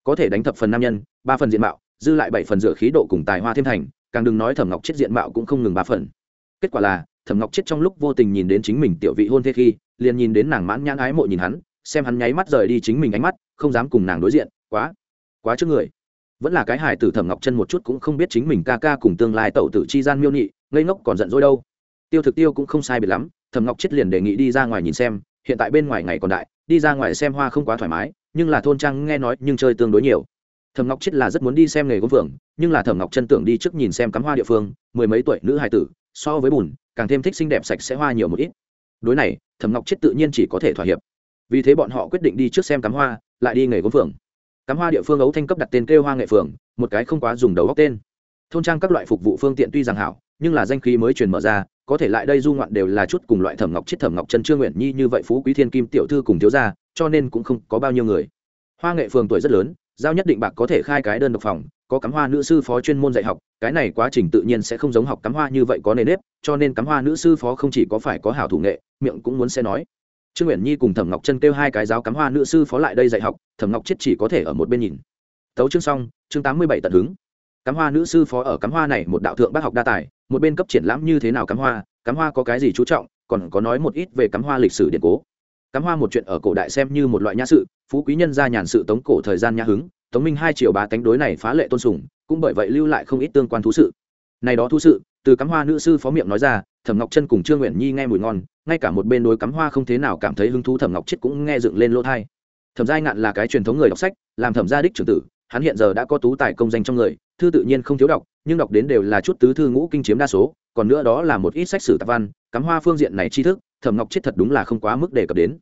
có thể đánh thập phần nam nhân, ba phần diện mạo, dư lại bảy phần dựa khí độ cùng tài hoa thêm thành, càng đừng nói thẩm ngọc chết diện mạo cũng không ngừng ba phần. Kết quả là, thẩm ngọc chết trong lúc vô tình nhìn đến chính mình tiểu vị hôn thế khi, liền nhìn đến nàng mãn nhãn ái mộ nhìn hắn, xem hắn nháy mắt rời đi chính mình ánh mắt, không dám cùng nàng đối diện, quá quá trước người. Vẫn là cái hài tử thẩm ngọc chân một chút cũng không biết chính mình ca ca cùng tương lai tẩu tử chi gian miêu nhị ngây ngốc còn giận dỗi đâu. Tiêu thực tiêu cũng không sai biệt lắm, thẩm ngọc chết liền đề nghị đi ra ngoài nhìn xem, hiện tại bên ngoài ngày còn đại, đi ra ngoài xem hoa không quá thoải mái nhưng là thôn trang nghe nói nhưng chơi tương đối nhiều. Thẩm ngọc chết là rất muốn đi xem nghề gốm phượng, nhưng là thẩm ngọc chân tưởng đi trước nhìn xem cắm hoa địa phương, mười mấy tuổi nữ hài tử, so với bùn, càng thêm thích xinh đẹp sạch sẽ hoa nhiều một ít. Đối này, thẩm ngọc chết tự nhiên chỉ có thể thỏa hiệp. Vì thế bọn họ quyết định đi trước xem cắm hoa, lại đi nghề gốm phượng. Cắm hoa địa phương ấu thanh cấp đặt tên kêu hoa nghệ phượng, một cái không quá dùng đầu góc tên. Thôn trang các loại phục vụ phương tiện tuy rằng hảo, nhưng là danh khí mới truyền mở ra có thể lại đây du ngoạn đều là chút cùng loại thẩm ngọc chết thẩm ngọc chân trương nguyện nhi như vậy phú quý thiên kim tiểu thư cùng thiếu gia, cho nên cũng không có bao nhiêu người. Hoa nghệ phường tuổi rất lớn, giao nhất định bạc có thể khai cái đơn độc phòng, có cắm hoa nữ sư phó chuyên môn dạy học, cái này quá trình tự nhiên sẽ không giống học cắm hoa như vậy có nề nếp, cho nên cắm hoa nữ sư phó không chỉ có phải có hảo thủ nghệ, miệng cũng muốn sẽ nói. Trương nguyện nhi cùng thẩm ngọc chân kêu hai cái giáo cắm hoa nữ sư phó lại đây dạy học, thẩm ngọc chết chỉ có thể ở một bên nhìn. Tấu chương xong, chương tám mươi bảy tận hứng cắm hoa nữ sư phó ở cắm hoa này một đạo thượng bác học đa tài, một bên cấp triển lãm như thế nào cắm hoa cắm hoa có cái gì chú trọng, còn có nói một ít về cắm hoa lịch sử điện cố. Cắm hoa một chuyện ở cổ đại xem như một loại nhã sự, phú quý nhân gia nhàn sự tống cổ thời gian nhã hứng, tống minh hai triệu bá tánh đối này phá lệ tôn sùng, cũng bởi vậy lưu lại không ít tương quan thú sự. Này đó thú sự, từ cắm hoa nữ sư phó miệng nói ra, thẩm ngọc chân cùng trương nguyện nhi nghe mùi ngon, ngay cả một bên đối cắm hoa không thế nào cảm thấy hứng thú thẩm ngọc chết cũng nghe dựng lên lỗ thai thẩm giai ngạn là cái truyền thống người đọc sách, làm thẩm gia đích trưởng tử, hắn hiện giờ đã có tú tài công danh trong người thư tự nhiên không thiếu đọc, nhưng đọc đến đều là chút tứ thư ngũ kinh chiếm đa số, còn nữa đó là một ít sách sử tạp văn, cắm hoa phương diện này tri thức, thẩm ngọc chết thật đúng là không quá mức đề cập đến.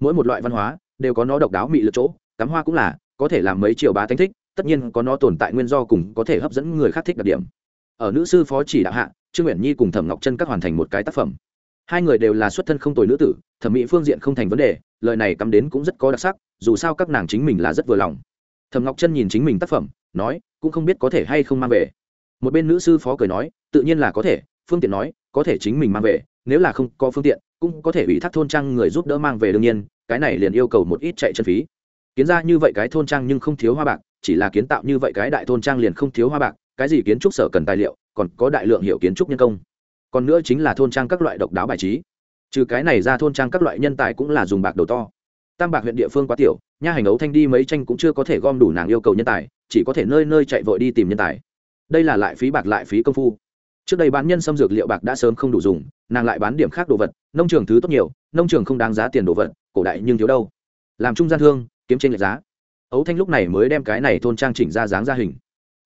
Mỗi một loại văn hóa, đều có nó độc đáo mị lực chỗ, cắm hoa cũng là, có thể làm mấy triệu bá thánh thích, tất nhiên có nó tồn tại nguyên do cùng có thể hấp dẫn người khác thích đặc điểm. Ở nữ sư phó chỉ đạo hạ, trương nguyện nhi cùng thẩm ngọc chân các hoàn thành một cái tác phẩm. Hai người đều là xuất thân không tồi nữ tử, thẩm mỹ phương diện không thành vấn đề, lời này cắm đến cũng rất có đặc sắc, dù sao các nàng chính mình là rất vừa lòng. Thẩm ngọc chân nhìn chính mình tác phẩm, nói cũng không biết có thể hay không mang về. Một bên nữ sư phó cười nói, tự nhiên là có thể, phương tiện nói, có thể chính mình mang về, nếu là không có phương tiện, cũng có thể ủy thác thôn trang người giúp đỡ mang về đương nhiên, cái này liền yêu cầu một ít chạy chân phí. Kiến ra như vậy cái thôn trang nhưng không thiếu hoa bạc, chỉ là kiến tạo như vậy cái đại thôn trang liền không thiếu hoa bạc, cái gì kiến trúc sở cần tài liệu, còn có đại lượng hiệu kiến trúc nhân công. Còn nữa chính là thôn trang các loại độc đáo bài trí. Trừ cái này ra thôn trang các loại nhân tài cũng là dùng bạc đầu to. Tam bạc huyện địa phương quá tiểu, nha hành ấu thanh đi mấy tranh cũng chưa có thể gom đủ nàng yêu cầu nhân tài chỉ có thể nơi nơi chạy vội đi tìm nhân tài. Đây là lại phí bạc lại phí công phu. Trước đây bán nhân xâm dược liệu bạc đã sớm không đủ dùng, nàng lại bán điểm khác đồ vật, nông trường thứ tốt nhiều, nông trường không đáng giá tiền đồ vật, cổ đại nhưng thiếu đâu. Làm trung gian thương, kiếm trên lệch giá. Ấu thanh lúc này mới đem cái này thôn trang chỉnh ra dáng ra hình.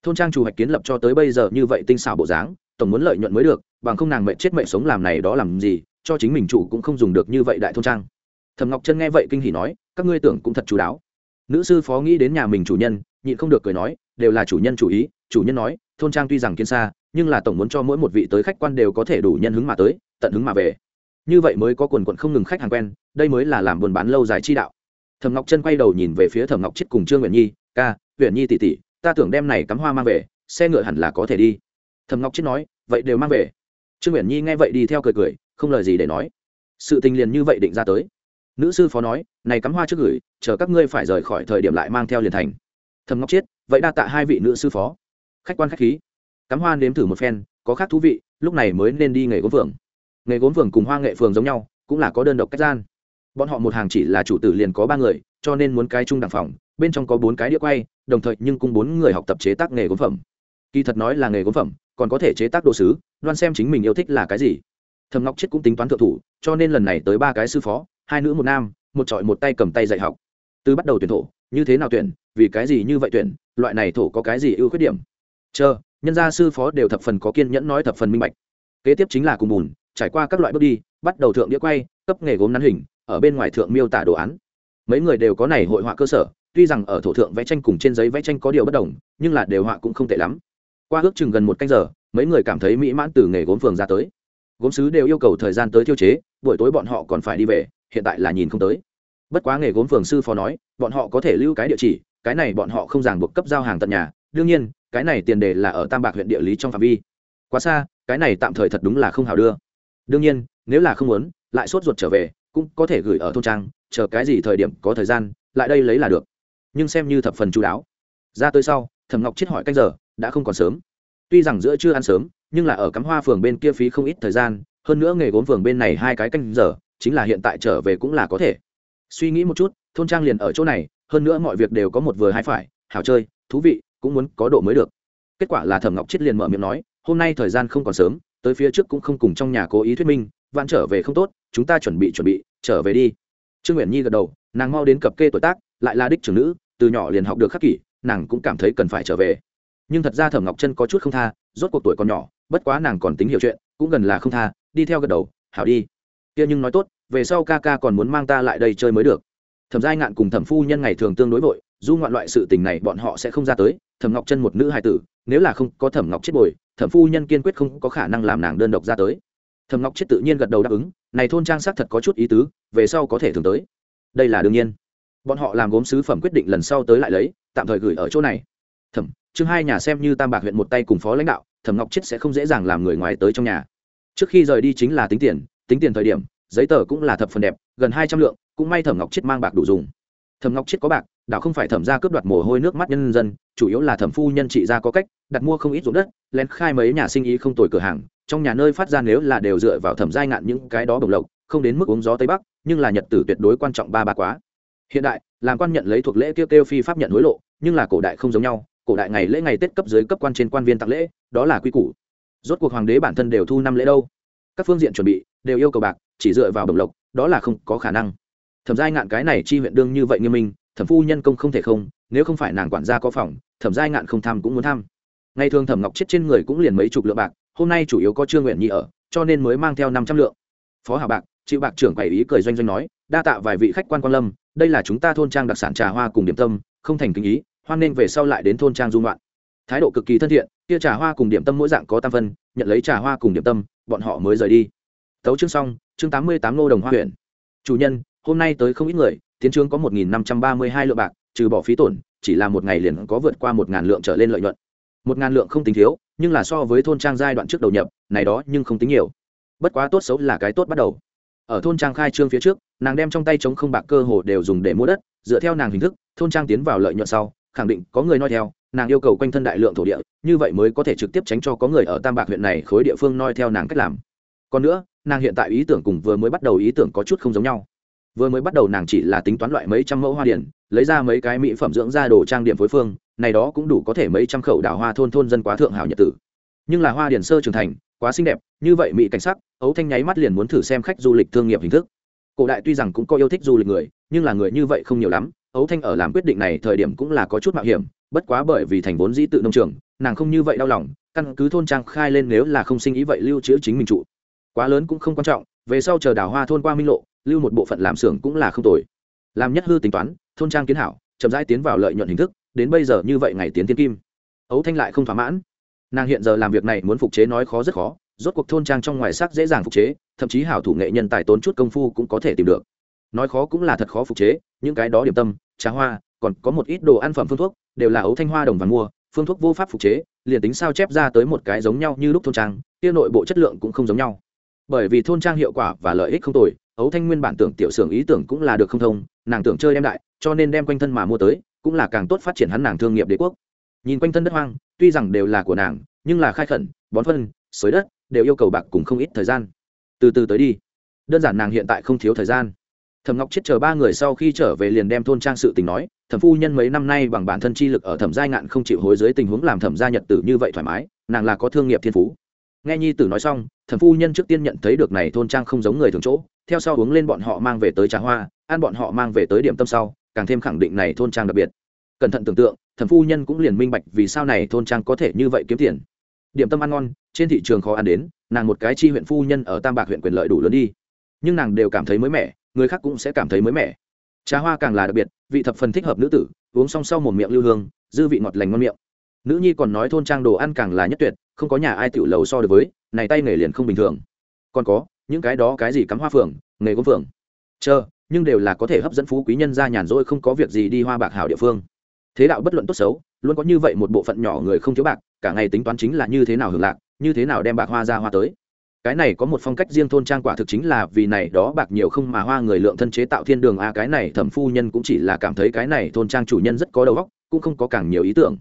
Thôn trang chủ hoạch kiến lập cho tới bây giờ như vậy tinh xảo bộ dáng, tổng muốn lợi nhuận mới được, bằng không nàng mệnh chết mệnh sống làm này đó làm gì, cho chính mình chủ cũng không dùng được như vậy đại thôn trang. Thầm ngọc chân nghe vậy kinh hỉ nói, các ngươi tưởng cũng thật chú đáo. Nữ sư phó nghĩ đến nhà mình chủ nhân nhịn không được cười nói, đều là chủ nhân chủ ý, chủ nhân nói, thôn trang tuy rằng kiên xa, nhưng là tổng muốn cho mỗi một vị tới khách quan đều có thể đủ nhân hứng mà tới, tận hứng mà về. Như vậy mới có quần quận không ngừng khách hàng quen, đây mới là làm buôn bán lâu dài chi đạo. Thẩm ngọc chân quay đầu nhìn về phía thẩm ngọc chết cùng trương nguyện nhi, ca, uyển nhi tỷ tỷ, ta tưởng đem này cắm hoa mang về, xe ngựa hẳn là có thể đi. Thẩm ngọc chết nói, vậy đều mang về. Trương nguyện nhi nghe vậy đi theo cười cười, không lời gì để nói. Sự tình liền như vậy định ra tới. Nữ sư phó nói, này cắm hoa trước gửi, chờ các ngươi phải rời khỏi thời điểm lại mang theo liền thành thầm ngọc chiết, vậy đa tạ hai vị nữ sư phó. Khách quan khách khí. Cắm hoa nếm thử một phen, có khác thú vị, lúc này mới nên đi nghề gốm phường. Nghề gốm phường cùng hoa nghệ phường giống nhau, cũng là có đơn độc cách gian. Bọn họ một hàng chỉ là chủ tử liền có ba người, cho nên muốn cái chung đẳng phòng, bên trong có bốn cái đĩa quay, đồng thời nhưng cùng bốn người học tập chế tác nghề gốm phẩm. Kỳ thật nói là nghề gốm phẩm, còn có thể chế tác đồ sứ, đoan xem chính mình yêu thích là cái gì. Thầm ngọc chết cũng tính toán thượng thủ, cho nên lần này tới ba cái sư phó, hai nữ một nam, một trọi một tay cầm tay dạy học. Từ bắt đầu tuyển thổ như thế nào tuyển, vì cái gì như vậy tuyển, loại này thổ có cái gì ưu khuyết điểm? Chờ, nhân gia sư phó đều thập phần có kiên nhẫn nói thập phần minh bạch. Kế tiếp chính là cùng bùn, trải qua các loại bước đi, bắt đầu thượng đĩa quay, cấp nghề gốm nắn hình, ở bên ngoài thượng miêu tả đồ án. Mấy người đều có này hội họa cơ sở, tuy rằng ở thổ thượng vẽ tranh cùng trên giấy vẽ tranh có điều bất đồng, nhưng là đều họa cũng không tệ lắm. Qua ước chừng gần một canh giờ, mấy người cảm thấy mỹ mãn từ nghề gốm phường ra tới. Gốm sứ đều yêu cầu thời gian tới tiêu chế, buổi tối bọn họ còn phải đi về, hiện tại là nhìn không tới bất quá nghề gốm phường sư phó nói, bọn họ có thể lưu cái địa chỉ, cái này bọn họ không ràng buộc cấp giao hàng tận nhà, đương nhiên, cái này tiền đề là ở tam bạc huyện địa lý trong phạm vi. Quá xa, cái này tạm thời thật đúng là không hào đưa. Đương nhiên, nếu là không muốn, lại sốt ruột trở về, cũng có thể gửi ở thôn trang, chờ cái gì thời điểm có thời gian, lại đây lấy là được. Nhưng xem như thập phần chú đáo. Ra tới sau, thẩm ngọc chết hỏi canh giờ, đã không còn sớm. Tuy rằng giữa chưa ăn sớm, nhưng là ở cắm hoa phường bên kia phí không ít thời gian, hơn nữa nghề gốm phường bên này hai cái canh giờ, chính là hiện tại trở về cũng là có thể suy nghĩ một chút, thôn trang liền ở chỗ này, hơn nữa mọi việc đều có một vừa hai phải, hảo chơi, thú vị, cũng muốn có độ mới được. Kết quả là thẩm ngọc chết liền mở miệng nói, hôm nay thời gian không còn sớm, tới phía trước cũng không cùng trong nhà cố ý thuyết minh vạn trở về không tốt, chúng ta chuẩn bị chuẩn bị, trở về đi. Trương nguyện nhi gật đầu, nàng mau đến cập kê tuổi tác, lại là đích trưởng nữ, từ nhỏ liền học được khắc kỷ, nàng cũng cảm thấy cần phải trở về. Nhưng thật ra thẩm ngọc chân có chút không tha, rốt cuộc tuổi còn nhỏ, bất quá nàng còn tính hiểu chuyện, cũng gần là không tha, đi theo gật đầu, hảo đi. Kia nhưng nói tốt về sau ca ca còn muốn mang ta lại đây chơi mới được. Thẩm giai ngạn cùng thẩm phu nhân ngày thường tương đối vội du ngoạn loại sự tình này bọn họ sẽ không ra tới, thẩm ngọc chân một nữ hài tử, nếu là không có thẩm ngọc chết bồi, thẩm phu nhân kiên quyết không có khả năng làm nàng đơn độc ra tới. Thẩm ngọc chết tự nhiên gật đầu đáp ứng, này thôn trang xác thật có chút ý tứ, về sau có thể thường tới. Đây là đương nhiên. Bọn họ làm gốm sứ phẩm quyết định lần sau tới lại lấy, tạm thời gửi ở chỗ này. Thẩm, chương hai nhà xem như tam bạc huyện một tay cùng phó lãnh đạo, thẩm ngọc chết sẽ không dễ dàng làm người ngoài tới trong nhà. Trước khi rời đi chính là tính tiền tính tiền thời điểm giấy tờ cũng là thập phần đẹp, gần hai trăm lượng, cũng may thẩm ngọc chết mang bạc đủ dùng. Thẩm ngọc chết có bạc, đảo không phải thẩm ra cướp đoạt mồ hôi nước mắt nhân dân, chủ yếu là thẩm phu nhân trị ra có cách, đặt mua không ít ruộng đất, lén khai mấy nhà sinh ý không tồi cửa hàng, trong nhà nơi phát ra nếu là đều dựa vào thẩm giai ngạn những cái đó bồng lộc, không đến mức uống gió tây bắc, nhưng là nhật tử tuyệt đối quan trọng ba ba quá. Hiện đại, làm quan nhận lấy thuộc lễ kêu kêu phi pháp nhận hối lộ, nhưng là cổ đại không giống nhau, cổ đại ngày lễ ngày tết cấp dưới cấp quan trên quan viên tặng lễ, đó là quy củ. Rốt cuộc hoàng đế bản thân đều thu năm lễ đâu? Các phương diện chuẩn bị đều yêu cầu bạc, chỉ dựa vào bổng lộc, đó là không có khả năng. Thẩm giai ngạn cái này chi huyện đương như vậy nghiêm minh, thẩm phu nhân công không thể không, nếu không phải nàng quản gia có phòng, thẩm giai ngạn không tham cũng muốn tham. Ngày thường thẩm ngọc chết trên người cũng liền mấy chục lượng bạc, hôm nay chủ yếu có trương nguyện nhi ở, cho nên mới mang theo năm trăm lượng. Phó hà bạc, chịu bạc trưởng quầy ý cười doanh doanh nói, đa tạ vài vị khách quan quan lâm, đây là chúng ta thôn trang đặc sản trà hoa cùng điểm tâm, không thành kinh ý, hoan nên về sau lại đến thôn trang dung loạn thái độ cực kỳ thân thiện, kia trà hoa cùng điểm tâm mỗi dạng có tam phân, nhận lấy trà hoa cùng điểm tâm, bọn họ mới rời đi tấu chương xong, chương tám mươi tám ngô đồng hoa huyện. Chủ nhân, hôm nay tới không ít người, tiến trướng có một nghìn năm trăm ba mươi hai lượng bạc, trừ bỏ phí tổn, chỉ là một ngày liền có vượt qua một ngàn lượng trở lên lợi nhuận. Một ngàn lượng không tính thiếu, nhưng là so với thôn trang giai đoạn trước đầu nhập, này đó nhưng không tính nhiều. Bất quá tốt xấu là cái tốt bắt đầu. Ở thôn trang khai trương phía trước, nàng đem trong tay chống không bạc cơ hồ đều dùng để mua đất, dựa theo nàng hình thức, thôn trang tiến vào lợi nhuận sau, khẳng định có người nói theo, nàng yêu cầu quanh thân đại lượng thổ địa, như vậy mới có thể trực tiếp tránh cho có người ở tam bạc huyện này khối địa phương noi theo nàng cách làm. Còn nữa nàng hiện tại ý tưởng cùng vừa mới bắt đầu ý tưởng có chút không giống nhau. Vừa mới bắt đầu nàng chỉ là tính toán loại mấy trăm mẫu hoa điển, lấy ra mấy cái mỹ phẩm dưỡng da đồ trang điểm phối phương, này đó cũng đủ có thể mấy trăm khẩu đào hoa thôn thôn dân quá thượng hảo nhật tử. Nhưng là hoa điển sơ trưởng thành, quá xinh đẹp, như vậy mỹ cảnh sắc, ấu thanh nháy mắt liền muốn thử xem khách du lịch thương nghiệp hình thức. Cổ đại tuy rằng cũng có yêu thích du lịch người, nhưng là người như vậy không nhiều lắm, ấu thanh ở làm quyết định này thời điểm cũng là có chút mạo hiểm, bất quá bởi vì thành vốn dĩ tự nông trường, nàng không như vậy đau lòng, căn cứ thôn trang khai lên nếu là không sinh ý vậy lưu trữ chính mình trụ quá lớn cũng không quan trọng, về sau chờ đào hoa thôn qua minh lộ, lưu một bộ phận làm xưởng cũng là không tồi. Làm nhất hư tính toán, thôn trang kiến hảo, chậm rãi tiến vào lợi nhuận hình thức, đến bây giờ như vậy ngày tiến tiên kim. Ấu thanh lại không thỏa mãn. Nàng hiện giờ làm việc này muốn phục chế nói khó rất khó, rốt cuộc thôn trang trong ngoài sắc dễ dàng phục chế, thậm chí hảo thủ nghệ nhân tài tốn chút công phu cũng có thể tìm được. Nói khó cũng là thật khó phục chế, những cái đó điểm tâm, trà hoa, còn có một ít đồ ăn phẩm phương thuốc, đều là ấu thanh hoa đồng vàng mua, phương thuốc vô pháp phục chế, liền tính sao chép ra tới một cái giống nhau như lúc thôn trang, kia nội bộ chất lượng cũng không giống nhau bởi vì thôn trang hiệu quả và lợi ích không tồi ấu thanh nguyên bản tưởng tiểu xưởng ý tưởng cũng là được không thông, nàng tưởng chơi đem đại, cho nên đem quanh thân mà mua tới, cũng là càng tốt phát triển hắn nàng thương nghiệp đế quốc. Nhìn quanh thân đất hoang, tuy rằng đều là của nàng, nhưng là khai khẩn, bón phân xới đất, đều yêu cầu bạc cùng không ít thời gian. Từ từ tới đi. Đơn giản nàng hiện tại không thiếu thời gian. Thẩm ngọc chết chờ ba người sau khi trở về liền đem thôn trang sự tình nói, thẩm phu nhân mấy năm nay bằng bản thân chi lực ở thẩm giai ngạn không chịu hối dưới tình huống làm thẩm gia nhật tử như vậy thoải mái, nàng là có thương nghiệp thiên phú nghe nhi tử nói xong, thẩm phu nhân trước tiên nhận thấy được này thôn trang không giống người thường chỗ, theo sau uống lên bọn họ mang về tới trà hoa, ăn bọn họ mang về tới điểm tâm sau, càng thêm khẳng định này thôn trang đặc biệt. Cẩn thận tưởng tượng, thẩm phu nhân cũng liền minh bạch vì sao này thôn trang có thể như vậy kiếm tiền. Điểm tâm ăn ngon, trên thị trường khó ăn đến, nàng một cái chi huyện phu nhân ở tam bạc huyện quyền lợi đủ lớn đi. Nhưng nàng đều cảm thấy mới mẻ, người khác cũng sẽ cảm thấy mới mẻ. Trà hoa càng là đặc biệt, vị thập phần thích hợp nữ tử, uống xong sau một miệng lưu hương, dư vị ngọt lành ngon miệng. Nữ nhi còn nói thôn trang đồ ăn càng là nhất tuyệt không có nhà ai tiểu lầu so được với, này tay nghề liền không bình thường. Còn có, những cái đó cái gì cắm hoa phường, nghề gốm phường. Chờ, nhưng đều là có thể hấp dẫn phú quý nhân ra nhàn rỗi không có việc gì đi hoa bạc hảo địa phương. Thế đạo bất luận tốt xấu, luôn có như vậy một bộ phận nhỏ người không thiếu bạc, cả ngày tính toán chính là như thế nào hưởng lạc, như thế nào đem bạc hoa ra hoa tới. Cái này có một phong cách riêng thôn trang quả thực chính là vì này đó bạc nhiều không mà hoa người lượng thân chế tạo thiên đường a, cái này thẩm phu nhân cũng chỉ là cảm thấy cái này thôn trang chủ nhân rất có đầu óc, cũng không có càng nhiều ý tưởng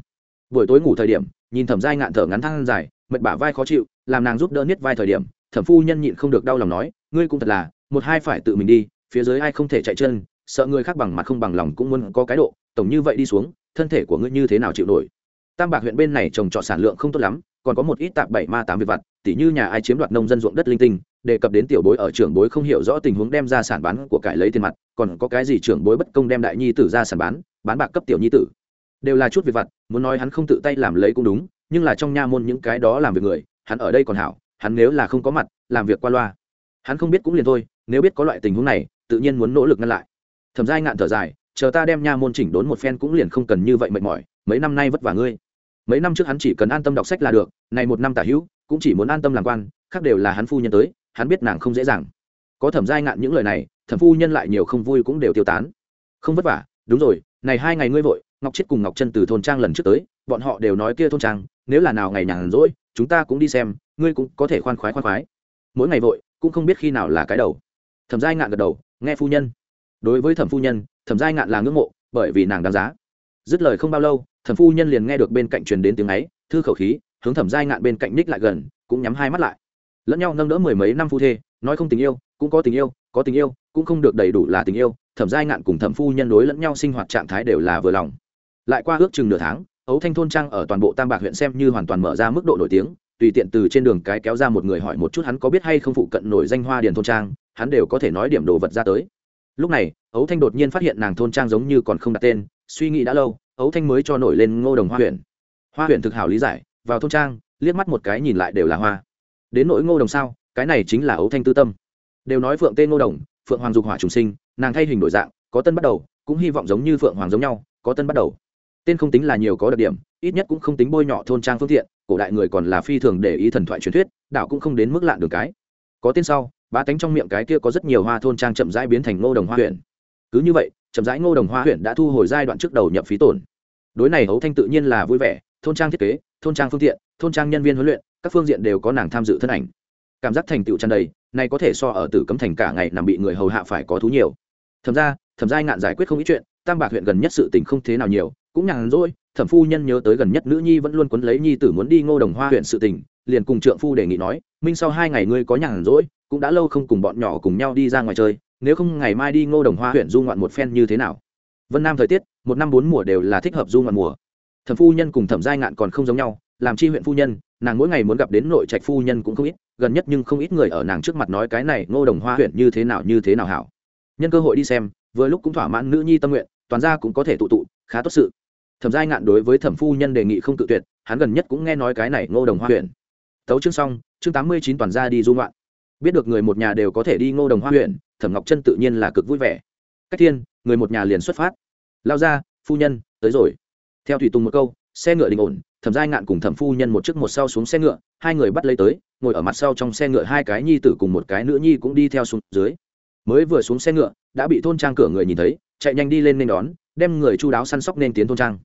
buổi tối ngủ thời điểm, nhìn thẩm giai ngạn thở ngắn thăng dài, mệt bả vai khó chịu, làm nàng giúp đỡ niết vai thời điểm, thẩm phu nhân nhịn không được đau lòng nói, ngươi cũng thật là, một hai phải tự mình đi, phía dưới ai không thể chạy chân, sợ người khác bằng mặt không bằng lòng cũng muốn có cái độ, tổng như vậy đi xuống, thân thể của ngươi như thế nào chịu nổi? Tam bạc huyện bên này trồng trọt sản lượng không tốt lắm, còn có một ít tạp bảy ma tám việc vặt, tỉ như nhà ai chiếm đoạt nông dân ruộng đất linh tinh, đề cập đến tiểu bối ở trưởng bối không hiểu rõ tình huống đem ra sản bán của cải lấy tiền mặt, còn có cái gì trưởng bối bất công đem đại nhi tử ra sản bán bán bạc cấp tiểu nhi tử đều là chút việc vặt, muốn nói hắn không tự tay làm lấy cũng đúng, nhưng là trong nha môn những cái đó làm việc người, hắn ở đây còn hảo, hắn nếu là không có mặt, làm việc qua loa. Hắn không biết cũng liền thôi, nếu biết có loại tình huống này, tự nhiên muốn nỗ lực ngăn lại. Thầm giai ngạn thở dài, chờ ta đem nha môn chỉnh đốn một phen cũng liền không cần như vậy mệt mỏi, mấy năm nay vất vả ngươi. Mấy năm trước hắn chỉ cần an tâm đọc sách là được, này một năm tả hữu, cũng chỉ muốn an tâm làm quan, khác đều là hắn phu nhân tới, hắn biết nàng không dễ dàng. Có thẩm giai ngạn những lời này, thẩm phu nhân lại nhiều không vui cũng đều tiêu tán. Không vất vả, đúng rồi, này hai ngày ngươi vội ngọc chết cùng ngọc chân từ thôn trang lần trước tới, bọn họ đều nói kia thôn trang, nếu là nào ngày nhàn rỗi, chúng ta cũng đi xem, ngươi cũng có thể khoan khoái khoan khoái. Mỗi ngày vội, cũng không biết khi nào là cái đầu. Thẩm giai ngạn gật đầu, nghe phu nhân. Đối với thẩm phu nhân, thẩm giai ngạn là ngưỡng mộ, bởi vì nàng đáng giá. Dứt lời không bao lâu, thẩm phu nhân liền nghe được bên cạnh truyền đến tiếng ấy, thư khẩu khí, hướng thẩm giai ngạn bên cạnh ních lại gần, cũng nhắm hai mắt lại. Lẫn nhau nâng đỡ mười mấy năm phu thê, nói không tình yêu, cũng có tình yêu, có tình yêu, cũng không được đầy đủ là tình yêu. Thẩm giai ngạn cùng thẩm phu nhân đối lẫn nhau sinh hoạt trạng thái đều là vừa lòng lại qua ước chừng nửa tháng ấu thanh thôn trang ở toàn bộ tam bạc huyện xem như hoàn toàn mở ra mức độ nổi tiếng, tùy tiện từ trên đường cái kéo ra một người hỏi một chút hắn có biết hay không phụ cận nổi danh hoa điền thôn trang, hắn đều có thể nói điểm đồ vật ra tới. Lúc này ấu thanh đột nhiên phát hiện nàng thôn trang giống như còn không đặt tên, suy nghĩ đã lâu ấu thanh mới cho nổi lên ngô đồng hoa huyện. Hoa huyện thực hảo lý giải, vào thôn trang, liếc mắt một cái nhìn lại đều là hoa. Đến nỗi ngô đồng sao, cái này chính là ấu thanh tư tâm. Đều nói phượng tên ngô đồng, phượng hoàng dục hỏa trùng sinh, nàng thay hình đổi dạng, có tân bắt đầu, cũng hy vọng giống như phượng hoàng giống nhau, có tân bắt đầu tên không tính là nhiều có đặc điểm, ít nhất cũng không tính bôi nhọ thôn trang phương tiện, cổ đại người còn là phi thường để ý thần thoại truyền thuyết đạo cũng không đến mức lạn đường cái. Có tên sau ba tánh trong miệng cái kia có rất nhiều hoa thôn trang chậm rãi biến thành ngô đồng hoa huyện. Cứ như vậy, chậm rãi ngô đồng hoa huyện đã thu hồi giai đoạn trước đầu nhập phí tổn. Đối này hấu thanh tự nhiên là vui vẻ, thôn trang thiết kế, thôn trang phương tiện, thôn trang nhân viên huấn luyện, các phương diện đều có nàng tham dự thân ảnh. Cảm giác thành tựu tràn đầy, này có thể so ở tử cấm thành cả ngày nằm bị người hầu hạ phải có thú nhiều. Thẩm ra thẩm giai ngạn giải quyết không ít chuyện, tam bạc huyện gần nhất sự tình không thế nào nhiều cũng nhàn rỗi, thẩm phu nhân nhớ tới gần nhất nữ nhi vẫn luôn quấn lấy nhi tử muốn đi ngô đồng hoa huyện sự tình, liền cùng trượng phu đề nghị nói, minh sau hai ngày ngươi có nhàn rỗi, cũng đã lâu không cùng bọn nhỏ cùng nhau đi ra ngoài chơi, nếu không ngày mai đi ngô đồng hoa huyện du ngoạn một phen như thế nào? Vân nam thời tiết, một năm bốn mùa đều là thích hợp du ngoạn mùa. Thẩm phu nhân cùng thẩm giai ngạn còn không giống nhau, làm chi huyện phu nhân, nàng mỗi ngày muốn gặp đến nội trạch phu nhân cũng không ít, gần nhất nhưng không ít người ở nàng trước mặt nói cái này ngô đồng hoa huyện như thế nào như thế nào hảo. Nhân cơ hội đi xem, vừa lúc cũng thỏa mãn nữ nhi tâm nguyện, toàn ra cũng có thể tụ tụ, khá tốt sự thẩm giai ngạn đối với thẩm phu nhân đề nghị không tự tuyệt, hắn gần nhất cũng nghe nói cái này ngô đồng hoa huyện. Tấu chương xong, chương tám mươi chín toàn ra đi du ngoạn. Biết được người một nhà đều có thể đi ngô đồng hoa huyện, thẩm ngọc chân tự nhiên là cực vui vẻ. Cách thiên, người một nhà liền xuất phát. Lao ra, phu nhân, tới rồi. Theo thủy tùng một câu, xe ngựa đình ổn, thẩm giai ngạn cùng thẩm phu nhân một chiếc một sau xuống xe ngựa, hai người bắt lấy tới, ngồi ở mặt sau trong xe ngựa hai cái nhi tử cùng một cái nữ nhi cũng đi theo xuống dưới. Mới vừa xuống xe ngựa, đã bị thôn trang cửa người nhìn thấy, chạy nhanh đi lên nên đón đem người chu đáo săn sóc nên tiến thôn trang.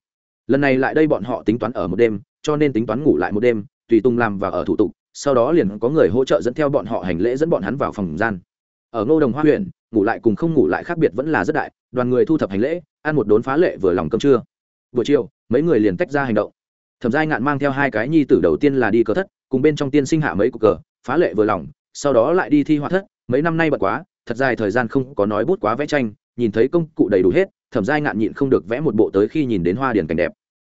Lần này lại đây bọn họ tính toán ở một đêm, cho nên tính toán ngủ lại một đêm, tùy tung làm và ở thủ tục, sau đó liền có người hỗ trợ dẫn theo bọn họ hành lễ dẫn bọn hắn vào phòng gian. Ở ngô đồng hoa huyện, ngủ lại cùng không ngủ lại khác biệt vẫn là rất đại, đoàn người thu thập hành lễ, ăn một đốn phá lệ vừa lòng cơm trưa. Buổi chiều, mấy người liền tách ra hành động. Thẩm giai ngạn mang theo hai cái nhi tử đầu tiên là đi cờ thất, cùng bên trong tiên sinh hạ mấy cục cờ, phá lệ vừa lòng, sau đó lại đi thi họa thất, mấy năm nay bật quá, thật dài thời gian không có nói bút quá vẽ tranh, nhìn thấy công cụ đầy đủ hết thẩm giai ngạn nhịn không được vẽ một bộ tới khi nhìn đến hoa điển cảnh đẹp.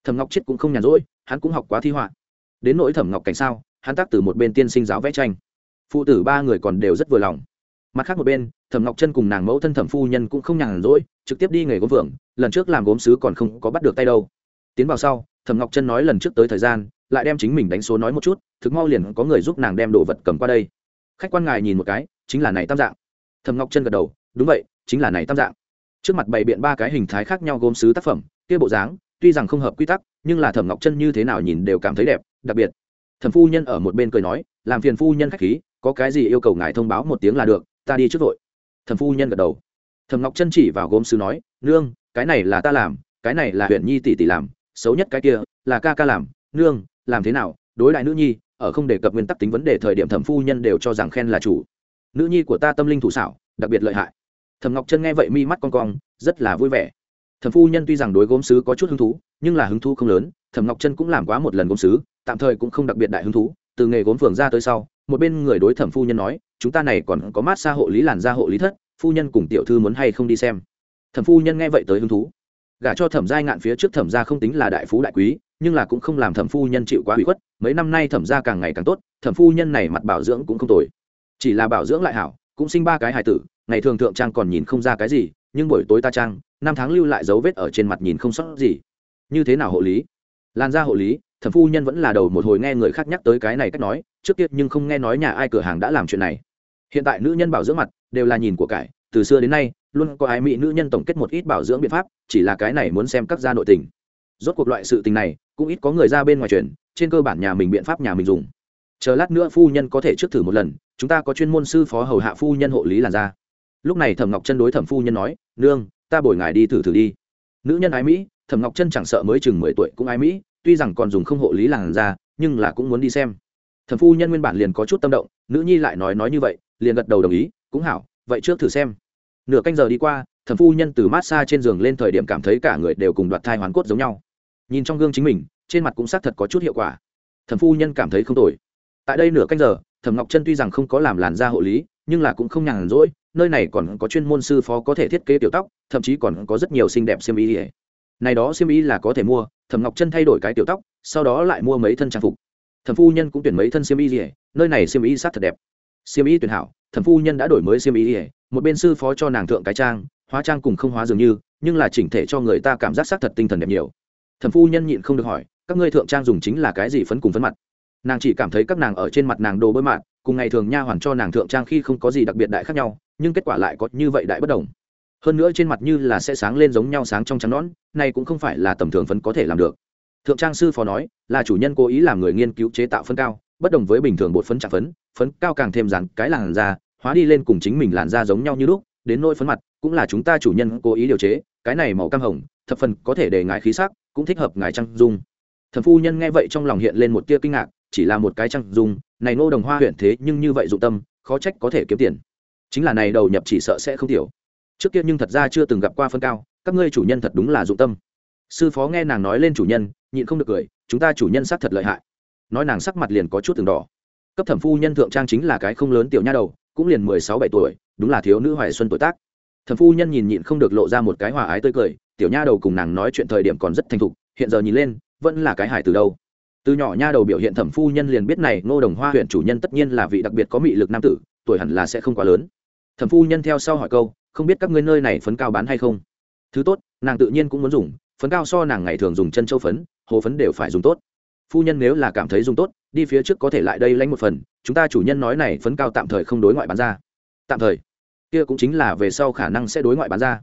Thẩm ngọc chết cũng không nhàn rỗi, hắn cũng học quá thi họa. Đến nỗi thẩm ngọc cảnh sao, hắn tác từ một bên tiên sinh giáo vẽ tranh. Phụ tử ba người còn đều rất vừa lòng. Mặt khác một bên, thẩm ngọc chân cùng nàng mẫu thân thẩm phu nhân cũng không nhàn rỗi, trực tiếp đi nghề gốm phượng lần trước làm gốm sứ còn không có bắt được tay đâu. Tiến vào sau, thẩm ngọc chân nói lần trước tới thời gian, lại đem chính mình đánh số nói một chút, thực mau liền có người giúp nàng đem đồ vật cầm qua đây. Khách quan ngài nhìn một cái, chính là này tam dạng. Thẩm ngọc chân gật đầu, đúng vậy, chính là này tam dạng trước mặt bày biện ba cái hình thái khác nhau gốm sứ tác phẩm, kia bộ dáng, tuy rằng không hợp quy tắc, nhưng là thẩm ngọc chân như thế nào nhìn đều cảm thấy đẹp, đặc biệt. Thẩm phu nhân ở một bên cười nói, làm phiền phu nhân khách khí, có cái gì yêu cầu ngài thông báo một tiếng là được, ta đi trước vội. Thẩm phu nhân gật đầu. Thẩm ngọc chân chỉ vào gốm sứ nói, nương, cái này là ta làm, cái này là huyện nhi tỷ tỷ làm, xấu nhất cái kia là ca ca làm, nương, làm thế nào, đối đại nữ nhi, ở không đề cập nguyên tắc tính vấn đề thời điểm thẩm phu nhân đều cho rằng khen là chủ. Nữ nhi của ta tâm linh thủ xảo, đặc biệt lợi hại thẩm ngọc chân nghe vậy mi mắt con cong, rất là vui vẻ. Thẩm phu nhân tuy rằng đối gốm sứ có chút hứng thú, nhưng là hứng thú không lớn, thẩm ngọc chân cũng làm quá một lần gốm sứ, tạm thời cũng không đặc biệt đại hứng thú. Từ nghề gốm phường ra tới sau, một bên người đối thẩm phu nhân nói, chúng ta này còn có mát xa hộ lý làn ra hộ lý thất, phu nhân cùng tiểu thư muốn hay không đi xem? Thẩm phu nhân nghe vậy tới hứng thú. Gả cho thẩm giai ngạn phía trước thẩm gia không tính là đại phú đại quý, nhưng là cũng không làm thẩm phu nhân chịu quá hủy khuất, mấy năm nay thẩm gia càng ngày càng tốt, thẩm phu nhân này mặt bảo dưỡng cũng không tồi. Chỉ là bảo dưỡng lại hảo cũng sinh ba cái hài tử, ngày thường thượng trang còn nhìn không ra cái gì, nhưng buổi tối ta trang, năm tháng lưu lại dấu vết ở trên mặt nhìn không sót gì. Như thế nào hộ lý? Lan ra hộ lý, thẩm phu nhân vẫn là đầu một hồi nghe người khác nhắc tới cái này cách nói, trước tiết nhưng không nghe nói nhà ai cửa hàng đã làm chuyện này. Hiện tại nữ nhân bảo dưỡng mặt, đều là nhìn của cải, từ xưa đến nay, luôn có ái mỹ nữ nhân tổng kết một ít bảo dưỡng biện pháp, chỉ là cái này muốn xem các gia nội tình. Rốt cuộc loại sự tình này, cũng ít có người ra bên ngoài truyền, trên cơ bản nhà mình biện pháp nhà mình dùng. Chờ lát nữa phu nhân có thể trước thử một lần chúng ta có chuyên môn sư phó hầu hạ phu nhân hộ lý làn da. Lúc này thẩm ngọc chân đối thẩm phu nhân nói, nương, ta bồi ngài đi thử thử đi. Nữ nhân ái mỹ, thẩm ngọc chân chẳng sợ mới chừng mười tuổi cũng ái mỹ, tuy rằng còn dùng không hộ lý làn da, nhưng là cũng muốn đi xem. Thẩm phu nhân nguyên bản liền có chút tâm động, nữ nhi lại nói nói như vậy, liền gật đầu đồng ý, cũng hảo, vậy trước thử xem. Nửa canh giờ đi qua, thẩm phu nhân từ mát xa trên giường lên thời điểm cảm thấy cả người đều cùng đoạt thai hoàn cốt giống nhau. Nhìn trong gương chính mình, trên mặt cũng xác thật có chút hiệu quả. Thẩm phu nhân cảm thấy không tồi. Tại đây nửa canh giờ thẩm ngọc chân tuy rằng không có làm làn da hộ lý, nhưng là cũng không nhàn rỗi, nơi này còn có chuyên môn sư phó có thể thiết kế tiểu tóc, thậm chí còn có rất nhiều xinh đẹp xiêm y. Này đó xiêm y là có thể mua, thẩm ngọc chân thay đổi cái tiểu tóc, sau đó lại mua mấy thân trang phục. Thẩm phu nhân cũng tuyển mấy thân xiêm y, nơi này xiêm y sát thật đẹp. Xiêm y tuyển hảo, thẩm phu nhân đã đổi mới xiêm y, một bên sư phó cho nàng thượng cái trang, hóa trang cùng không hóa dường như, nhưng là chỉnh thể cho người ta cảm giác sát thật tinh thần đẹp nhiều. Thẩm phu nhân nhịn không được hỏi, các ngươi thượng trang dùng chính là cái gì phấn cùng phấn mặt? Nàng chỉ cảm thấy các nàng ở trên mặt nàng đồ bơi mạn cùng ngày thường nha hoàn cho nàng thượng trang khi không có gì đặc biệt đại khác nhau, nhưng kết quả lại có như vậy đại bất đồng. Hơn nữa trên mặt như là sẽ sáng lên giống nhau sáng trong trắng nón này cũng không phải là tầm thường phấn có thể làm được. Thượng trang sư phó nói, là chủ nhân cố ý làm người nghiên cứu chế tạo phấn cao, bất đồng với bình thường bột phấn trạng phấn phấn cao càng thêm dán cái làn da, hóa đi lên cùng chính mình làn da giống nhau như lúc, đến nỗi phấn mặt, cũng là chúng ta chủ nhân cố ý điều chế, cái này màu cam hồng, thập phần có thể để ngài khí sắc, cũng thích hợp ngài trang dung. Thần phu nhân nghe vậy trong lòng hiện lên một tia kinh ngạc chỉ là một cái trang dung, này nô đồng hoa huyện thế nhưng như vậy dụng tâm, khó trách có thể kiếm tiền. Chính là này đầu nhập chỉ sợ sẽ không thiểu trước kia nhưng thật ra chưa từng gặp qua phân cao, các ngươi chủ nhân thật đúng là dụng tâm. Sư phó nghe nàng nói lên chủ nhân, nhịn không được cười, chúng ta chủ nhân xác thật lợi hại. Nói nàng sắc mặt liền có chút từng đỏ. Cấp thẩm phu nhân thượng trang chính là cái không lớn tiểu nha đầu, cũng liền mười sáu bảy tuổi, đúng là thiếu nữ hoài xuân tuổi tác. Thẩm phu nhân nhìn nhịn không được lộ ra một cái hòa ái tươi cười, tiểu nha đầu cùng nàng nói chuyện thời điểm còn rất thành thục, hiện giờ nhìn lên, vẫn là cái hải từ đâu từ nhỏ nha đầu biểu hiện thẩm phu nhân liền biết này, ngô đồng hoa huyện chủ nhân tất nhiên là vị đặc biệt có mị lực nam tử, tuổi hẳn là sẽ không quá lớn. Thẩm phu nhân theo sau hỏi câu, không biết các ngươi nơi này phấn cao bán hay không? Thứ tốt, nàng tự nhiên cũng muốn dùng, phấn cao so nàng ngày thường dùng chân châu phấn, hồ phấn đều phải dùng tốt. Phu nhân nếu là cảm thấy dùng tốt, đi phía trước có thể lại đây lánh một phần, chúng ta chủ nhân nói này phấn cao tạm thời không đối ngoại bán ra. Tạm thời, kia cũng chính là về sau khả năng sẽ đối ngoại bán ra.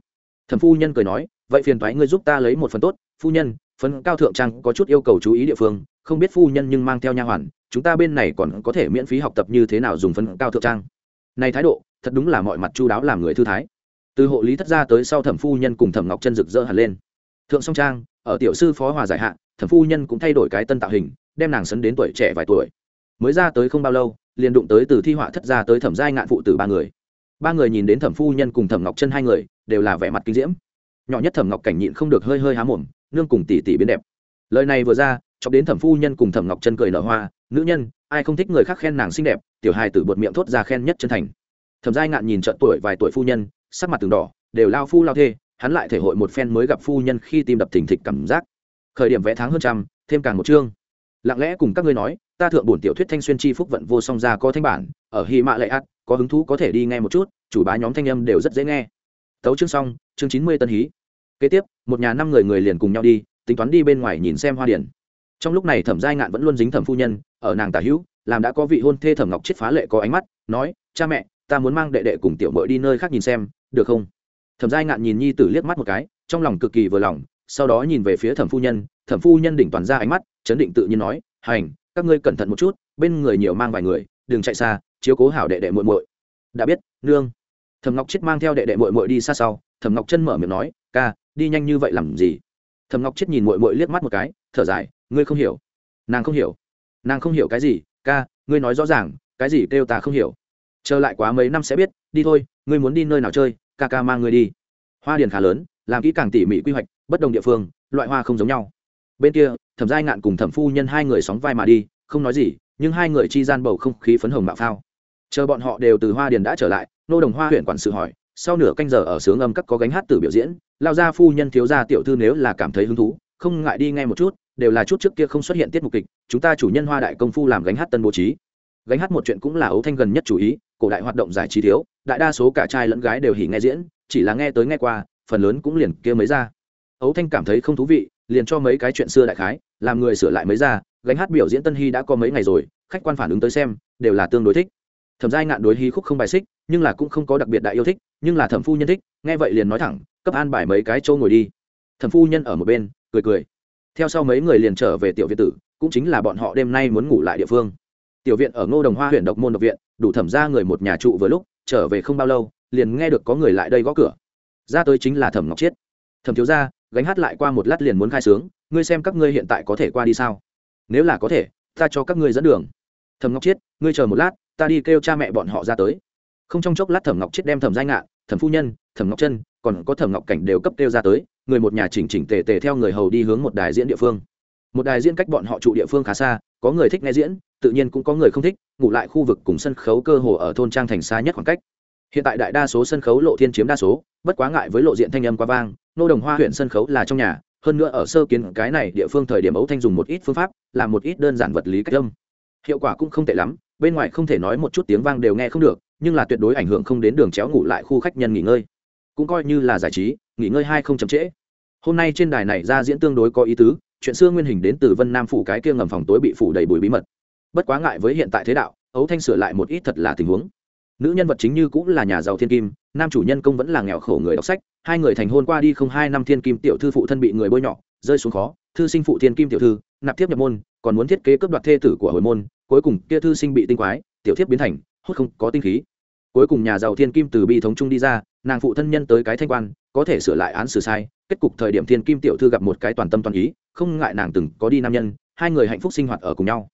Thẩm phu nhân cười nói, vậy phiền thoái ngươi giúp ta lấy một phần tốt, phu nhân, phấn cao thượng trang có chút yêu cầu chú ý địa phương không biết phu nhân nhưng mang theo nha hoàn, chúng ta bên này còn có thể miễn phí học tập như thế nào dùng phân cao thượng trang. Này thái độ, thật đúng là mọi mặt chu đáo làm người thư thái. Từ hộ lý thất gia tới sau thẩm phu nhân cùng thẩm ngọc chân rực rỡ hẳn lên. Thượng song trang, ở tiểu sư phó hòa giải hạn thẩm phu nhân cũng thay đổi cái tân tạo hình, đem nàng sấn đến tuổi trẻ vài tuổi. Mới ra tới không bao lâu, liền đụng tới từ thi họa thất gia tới thẩm giai ngạn phụ tử ba người. Ba người nhìn đến thẩm phu nhân cùng thẩm ngọc chân hai người, đều là vẻ mặt kinh diễm. Nhỏ nhất thẩm ngọc cảnh nhịn không được hơi hơi há mồm, nương cùng tỷ tỷ biến đẹp. Lời này vừa ra chọc đến thẩm phu nhân cùng thẩm ngọc chân cười nở hoa, nữ nhân, ai không thích người khác khen nàng xinh đẹp? Tiểu hài tử bột miệng thốt ra khen nhất chân thành. Thẩm giai ngạn nhìn trận tuổi vài tuổi phu nhân, sắc mặt từng đỏ, đều lao phu lao thê, hắn lại thể hội một phen mới gặp phu nhân khi tim đập thình thịch cảm giác. Khởi điểm vẽ tháng hơn trăm, thêm càng một chương. Lặng lẽ cùng các ngươi nói, ta thượng bổn tiểu thuyết thanh xuyên chi phúc vận vô song ra có thanh bản, ở hy mạ lệ ắt có hứng thú có thể đi nghe một chút, chủ bá nhóm thanh âm đều rất dễ nghe. Tấu chương xong, chương chín mươi tân hí. Kế tiếp, một nhà năm người người liền cùng nhau đi, tính toán đi bên ngoài nhìn xem hoa điển trong lúc này thẩm giai ngạn vẫn luôn dính thẩm phu nhân, ở nàng tả hữu, làm đã có vị hôn thê thẩm ngọc chết phá lệ có ánh mắt, nói, cha mẹ, ta muốn mang đệ đệ cùng tiểu mội đi nơi khác nhìn xem, được không? Thẩm giai ngạn nhìn nhi tử liếc mắt một cái, trong lòng cực kỳ vừa lòng, sau đó nhìn về phía thẩm phu nhân, thẩm phu nhân đỉnh toàn ra ánh mắt, chấn định tự nhiên nói, hành, các ngươi cẩn thận một chút, bên người nhiều mang vài người, đừng chạy xa, chiếu cố hảo đệ đệ muội muội. Đã biết, nương. Thẩm ngọc chết mang theo đệ đệ muội muội đi xa sau, thẩm ngọc chân mở miệng nói, ca, đi nhanh như vậy làm gì? Thẩm ngọc chết nhìn muội muội liếc mắt một cái thở dài, ngươi không hiểu. Nàng không hiểu. Nàng không hiểu cái gì? Ca, ngươi nói rõ ràng, cái gì kêu ta không hiểu? Chờ lại quá mấy năm sẽ biết, đi thôi, ngươi muốn đi nơi nào chơi, ca ca mang ngươi đi. Hoa điền khá lớn, làm kỹ càng tỉ mỉ quy hoạch, bất đồng địa phương, loại hoa không giống nhau. Bên kia, thẩm giai ngạn cùng thẩm phu nhân hai người sóng vai mà đi, không nói gì, nhưng hai người chi gian bầu không khí phấn hồng mạo phao. Chờ bọn họ đều từ hoa điền đã trở lại, nô đồng hoa huyện quản sự hỏi, sau nửa canh giờ ở sướng âm các có gánh hát từ biểu diễn lao ra phu nhân thiếu gia tiểu thư nếu là cảm thấy hứng thú không ngại đi nghe một chút, đều là chút trước kia không xuất hiện tiết mục kịch, chúng ta chủ nhân hoa đại công phu làm gánh hát tân bố trí. Gánh hát một chuyện cũng là ấu thanh gần nhất chủ ý, cổ đại hoạt động giải trí thiếu, đại đa số cả trai lẫn gái đều hỉ nghe diễn, chỉ là nghe tới nghe qua, phần lớn cũng liền kia mới ra. Ấu thanh cảm thấy không thú vị, liền cho mấy cái chuyện xưa đại khái, làm người sửa lại mới ra, gánh hát biểu diễn tân hy đã có mấy ngày rồi, khách quan phản ứng tới xem, đều là tương đối thích. Thẩm giai ngạn đối hí khúc không bài xích, nhưng là cũng không có đặc biệt đại yêu thích, nhưng là thẩm phu nhân thích, nghe vậy liền nói thẳng, cấp an bài mấy cái châu ngồi đi. Thẩm phu nhân ở một bên cười cười. Theo sau mấy người liền trở về tiểu viện tử, cũng chính là bọn họ đêm nay muốn ngủ lại địa phương. Tiểu viện ở ngô đồng hoa huyện độc môn độc viện, đủ thẩm ra người một nhà trụ vừa lúc, trở về không bao lâu, liền nghe được có người lại đây gõ cửa. Ra tới chính là thẩm ngọc chiết. Thẩm thiếu ra gánh hát lại qua một lát liền muốn khai sướng, ngươi xem các ngươi hiện tại có thể qua đi sao? Nếu là có thể, ta cho các ngươi dẫn đường. Thẩm ngọc chiết, ngươi chờ một lát, ta đi kêu cha mẹ bọn họ ra tới. Không trong chốc lát thẩm ngọc chiết đem thẩm Gia ngạn, thẩm phu nhân thẩm ngọc chân, còn có thẩm ngọc cảnh đều cấp kêu ra tới, người một nhà chỉnh chỉnh tề tề theo người hầu đi hướng một đài diễn địa phương. Một đài diễn cách bọn họ trụ địa phương khá xa, có người thích nghe diễn, tự nhiên cũng có người không thích, ngủ lại khu vực cùng sân khấu cơ hồ ở thôn trang thành xa nhất khoảng cách. Hiện tại đại đa số sân khấu lộ thiên chiếm đa số, bất quá ngại với lộ diện thanh âm quá vang, nô đồng hoa huyện sân khấu là trong nhà, hơn nữa ở sơ kiến cái này địa phương thời điểm ấu thanh dùng một ít phương pháp làm một ít đơn giản vật lý cách âm. Hiệu quả cũng không tệ lắm, bên ngoài không thể nói một chút tiếng vang đều nghe không được, nhưng là tuyệt đối ảnh hưởng không đến đường chéo ngủ lại khu khách nhân nghỉ ngơi cũng coi như là giải trí, nghỉ ngơi hai không chậm trễ. Hôm nay trên đài này ra diễn tương đối có ý tứ, chuyện xưa nguyên hình đến từ vân nam phủ cái kia ngầm phòng tối bị phủ đầy bụi bí mật. Bất quá ngại với hiện tại thế đạo, ấu thanh sửa lại một ít thật là tình huống. Nữ nhân vật chính như cũng là nhà giàu thiên kim, nam chủ nhân công vẫn là nghèo khổ người đọc sách, hai người thành hôn qua đi không hai năm thiên kim tiểu thư phụ thân bị người bôi nhọ, rơi xuống khó, thư sinh phụ thiên kim tiểu thư, nạp tiếp nhập môn, còn muốn thiết kế cướp đoạt thê tử của hồi môn, cuối cùng kia thư sinh bị tinh quái, tiểu thiếp biến thành hút không có tinh khí. Cuối cùng nhà giàu thiên kim từ bi thống trung đi ra nàng phụ thân nhân tới cái thanh quan, có thể sửa lại án xử sai, kết cục thời điểm thiên kim tiểu thư gặp một cái toàn tâm toàn ý, không ngại nàng từng có đi nam nhân, hai người hạnh phúc sinh hoạt ở cùng nhau.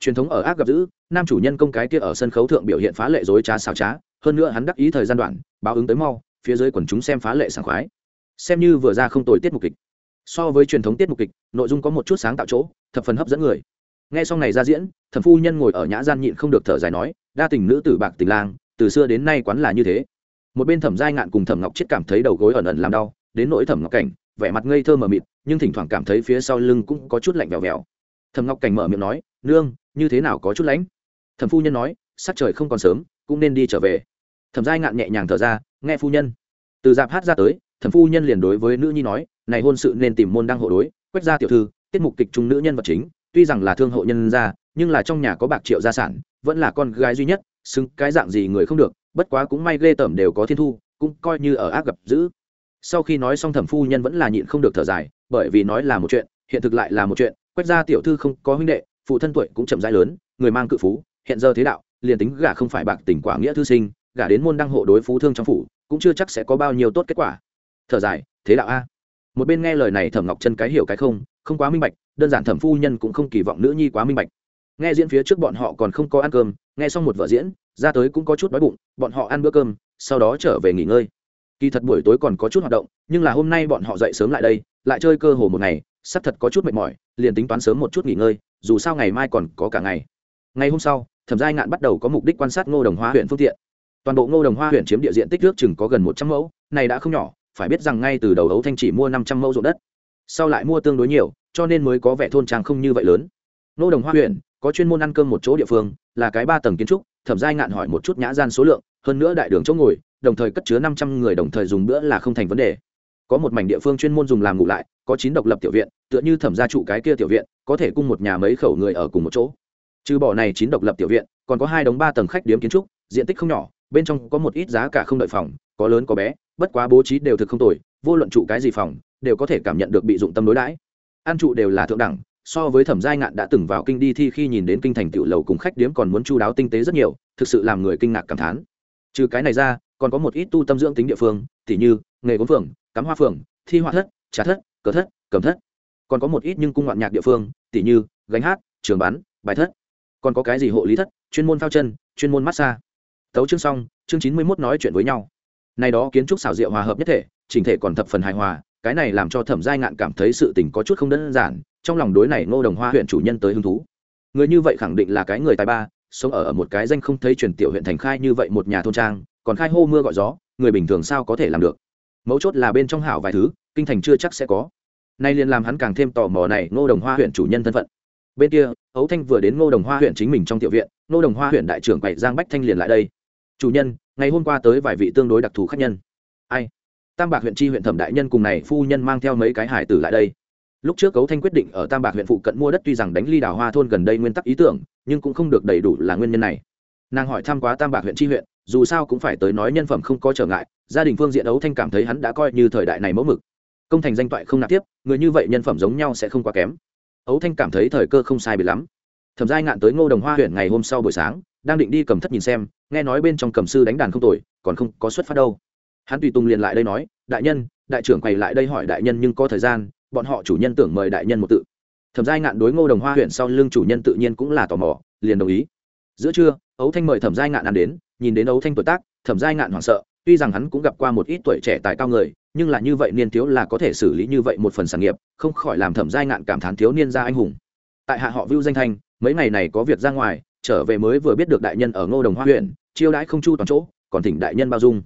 Truyền thống ở ác gặp dữ, nam chủ nhân công cái kia ở sân khấu thượng biểu hiện phá lệ dối trá xào trá, hơn nữa hắn đắc ý thời gian đoạn, báo ứng tới mau, phía dưới quần chúng xem phá lệ sảng khoái. Xem như vừa ra không tồi tiết mục kịch. So với truyền thống tiết mục kịch, nội dung có một chút sáng tạo chỗ, thập phần hấp dẫn người. Nghe xong này ra diễn, thẩm phu nhân ngồi ở nhã gian nhịn không được thở dài nói, đa tình nữ tử bạc tình lang, từ xưa đến nay quán là như thế một bên thẩm giai ngạn cùng thẩm ngọc chết cảm thấy đầu gối ẩn ẩn làm đau, đến nỗi thẩm ngọc cảnh, vẻ mặt ngây thơ mờ mịt, nhưng thỉnh thoảng cảm thấy phía sau lưng cũng có chút lạnh vèo vèo. Thẩm ngọc cảnh mở miệng nói, nương, như thế nào có chút lãnh thẩm phu nhân nói, sắc trời không còn sớm, cũng nên đi trở về. Thẩm giai ngạn nhẹ nhàng thở ra, nghe phu nhân. Từ dạp hát ra tới, thẩm phu nhân liền đối với nữ nhi nói, này hôn sự nên tìm môn đăng hộ đối, quét ra tiểu thư, tiết mục kịch trung nữ nhân vật chính, tuy rằng là thương hộ nhân gia nhưng là trong nhà có bạc triệu gia sản, vẫn là con gái duy nhất, xứng cái dạng gì người không được bất quá cũng may ghê tởm đều có thiên thu, cũng coi như ở ác gặp dữ. Sau khi nói xong thẩm phu nhân vẫn là nhịn không được thở dài, bởi vì nói là một chuyện, hiện thực lại là một chuyện, quét ra tiểu thư không có huynh đệ, phụ thân tuổi cũng chậm rãi lớn, người mang cự phú, hiện giờ thế đạo, liền tính gả không phải bạc tình quả nghĩa thư sinh, gả đến môn đăng hộ đối phú thương trong phủ, cũng chưa chắc sẽ có bao nhiêu tốt kết quả. Thở dài, thế đạo a. Một bên nghe lời này thẩm ngọc chân cái hiểu cái không không quá minh bạch, đơn giản thẩm phu nhân cũng không kỳ vọng nữ nhi quá minh bạch nghe diễn phía trước bọn họ còn không có ăn cơm, nghe xong một vở diễn, ra tới cũng có chút đói bụng, bọn họ ăn bữa cơm, sau đó trở về nghỉ ngơi. Kỳ thật buổi tối còn có chút hoạt động, nhưng là hôm nay bọn họ dậy sớm lại đây, lại chơi cơ hồ một ngày, sắp thật có chút mệt mỏi, liền tính toán sớm một chút nghỉ ngơi, dù sao ngày mai còn có cả ngày. Ngày hôm sau, thẩm giai ngạn bắt đầu có mục đích quan sát ngô đồng hoa huyện phương tiện. Toàn bộ ngô đồng hoa huyện chiếm địa diện tích nước chừng có gần một trăm mẫu, này đã không nhỏ, phải biết rằng ngay từ đầu ấu thanh chỉ mua năm trăm mẫu ruộng đất. Sau lại mua tương đối nhiều, cho nên mới có vẻ thôn trang không như vậy lớn. Nô đồng hoa huyện, có chuyên môn ăn cơm một chỗ địa phương, là cái ba tầng kiến trúc, thẩm giai ngạn hỏi một chút nhã gian số lượng, hơn nữa đại đường chỗ ngồi, đồng thời cất chứa năm trăm người đồng thời dùng bữa là không thành vấn đề. Có một mảnh địa phương chuyên môn dùng làm ngủ lại, có chín độc lập tiểu viện, tựa như thẩm gia trụ cái kia tiểu viện, có thể cung một nhà mấy khẩu người ở cùng một chỗ. Trừ bỏ này chín độc lập tiểu viện, còn có hai đống ba tầng khách điếm kiến trúc, diện tích không nhỏ, bên trong có một ít giá cả không đợi phòng, có lớn có bé, bất quá bố trí đều thực không tồi, vô luận trụ cái gì phòng, đều có thể cảm nhận được bị dụng tâm đối đãi. Ăn trụ đều là thượng đẳng so với thẩm giai ngạn đã từng vào kinh đi thi khi nhìn đến kinh thành tiểu lầu cùng khách điếm còn muốn chu đáo tinh tế rất nhiều, thực sự làm người kinh ngạc cảm thán. Trừ cái này ra, còn có một ít tu tâm dưỡng tính địa phương, tỉ như, nghề gốm phường, cắm hoa phường, thi hoa thất, trà thất, cờ thất, cầm thất. Còn có một ít nhưng cung ngoạn nhạc địa phương, tỉ như, gánh hát, trường bán, bài thất. Còn có cái gì hộ lý thất, chuyên môn phao chân, chuyên môn massage. Tấu chương xong, chương chín mươi mốt nói chuyện với nhau. Này đó kiến trúc xảo diệu hòa hợp nhất thể, chỉnh thể còn thập phần hài hòa cái này làm cho thẩm giai ngạn cảm thấy sự tình có chút không đơn giản trong lòng đối này ngô đồng hoa huyện chủ nhân tới hứng thú. Người như vậy khẳng định là cái người tài ba sống ở, ở một cái danh không thấy truyền tiểu huyện thành khai như vậy một nhà thôn trang còn khai hô mưa gọi gió người bình thường sao có thể làm được? Mấu chốt là bên trong hảo vài thứ kinh thành chưa chắc sẽ có. Nay liền làm hắn càng thêm tò mò này ngô đồng hoa huyện chủ nhân thân phận. Bên kia ấu thanh vừa đến ngô đồng hoa huyện chính mình trong tiểu viện ngô đồng hoa huyện đại trưởng quậy giang bách thanh liền lại đây. Chủ nhân ngày hôm qua tới vài vị tương đối đặc thù khách nhân. Ai? Tam bạc huyện tri huyện thẩm đại nhân cùng này phu nhân mang theo mấy cái hải tử lại đây. Lúc trước cấu thanh quyết định ở tam bạc huyện phụ cận mua đất tuy rằng đánh ly đào hoa thôn gần đây nguyên tắc ý tưởng, nhưng cũng không được đầy đủ là nguyên nhân này. Nàng hỏi thăm quá tam bạc huyện tri huyện, dù sao cũng phải tới nói nhân phẩm không có trở ngại, gia đình phương diện ấu thanh cảm thấy hắn đã coi như thời đại này mẫu mực. Công thành danh toại không nạp tiếp, người như vậy nhân phẩm giống nhau sẽ không quá kém. Ấu thanh cảm thấy thời cơ không sai biệt lắm. Thẩm giai ngạn tới ngô đồng hoa huyện ngày hôm sau buổi sáng, đang định đi cầm thất nhìn xem, nghe nói bên trong cầm sư đánh đàn không tồi, còn không có xuất phát đâu hắn tùy tùng liền lại đây nói, đại nhân, đại trưởng quầy lại đây hỏi đại nhân nhưng có thời gian, bọn họ chủ nhân tưởng mời đại nhân một tự. Thẩm giai ngạn đối ngô đồng hoa huyện sau lưng chủ nhân tự nhiên cũng là tò mò, liền đồng ý. Giữa trưa, ấu thanh mời thẩm giai ngạn ăn đến, nhìn đến ấu thanh tuổi tác, thẩm giai ngạn hoảng sợ, tuy rằng hắn cũng gặp qua một ít tuổi trẻ tài cao người, nhưng là như vậy niên thiếu là có thể xử lý như vậy một phần sản nghiệp, không khỏi làm thẩm giai ngạn cảm thán thiếu niên gia anh hùng. Tại hạ họ vưu danh thanh, mấy ngày này có việc ra ngoài, trở về mới vừa biết được đại nhân ở ngô đồng hoa huyện, chiêu đãi không chu toàn chỗ, còn thỉnh đại nhân bao dung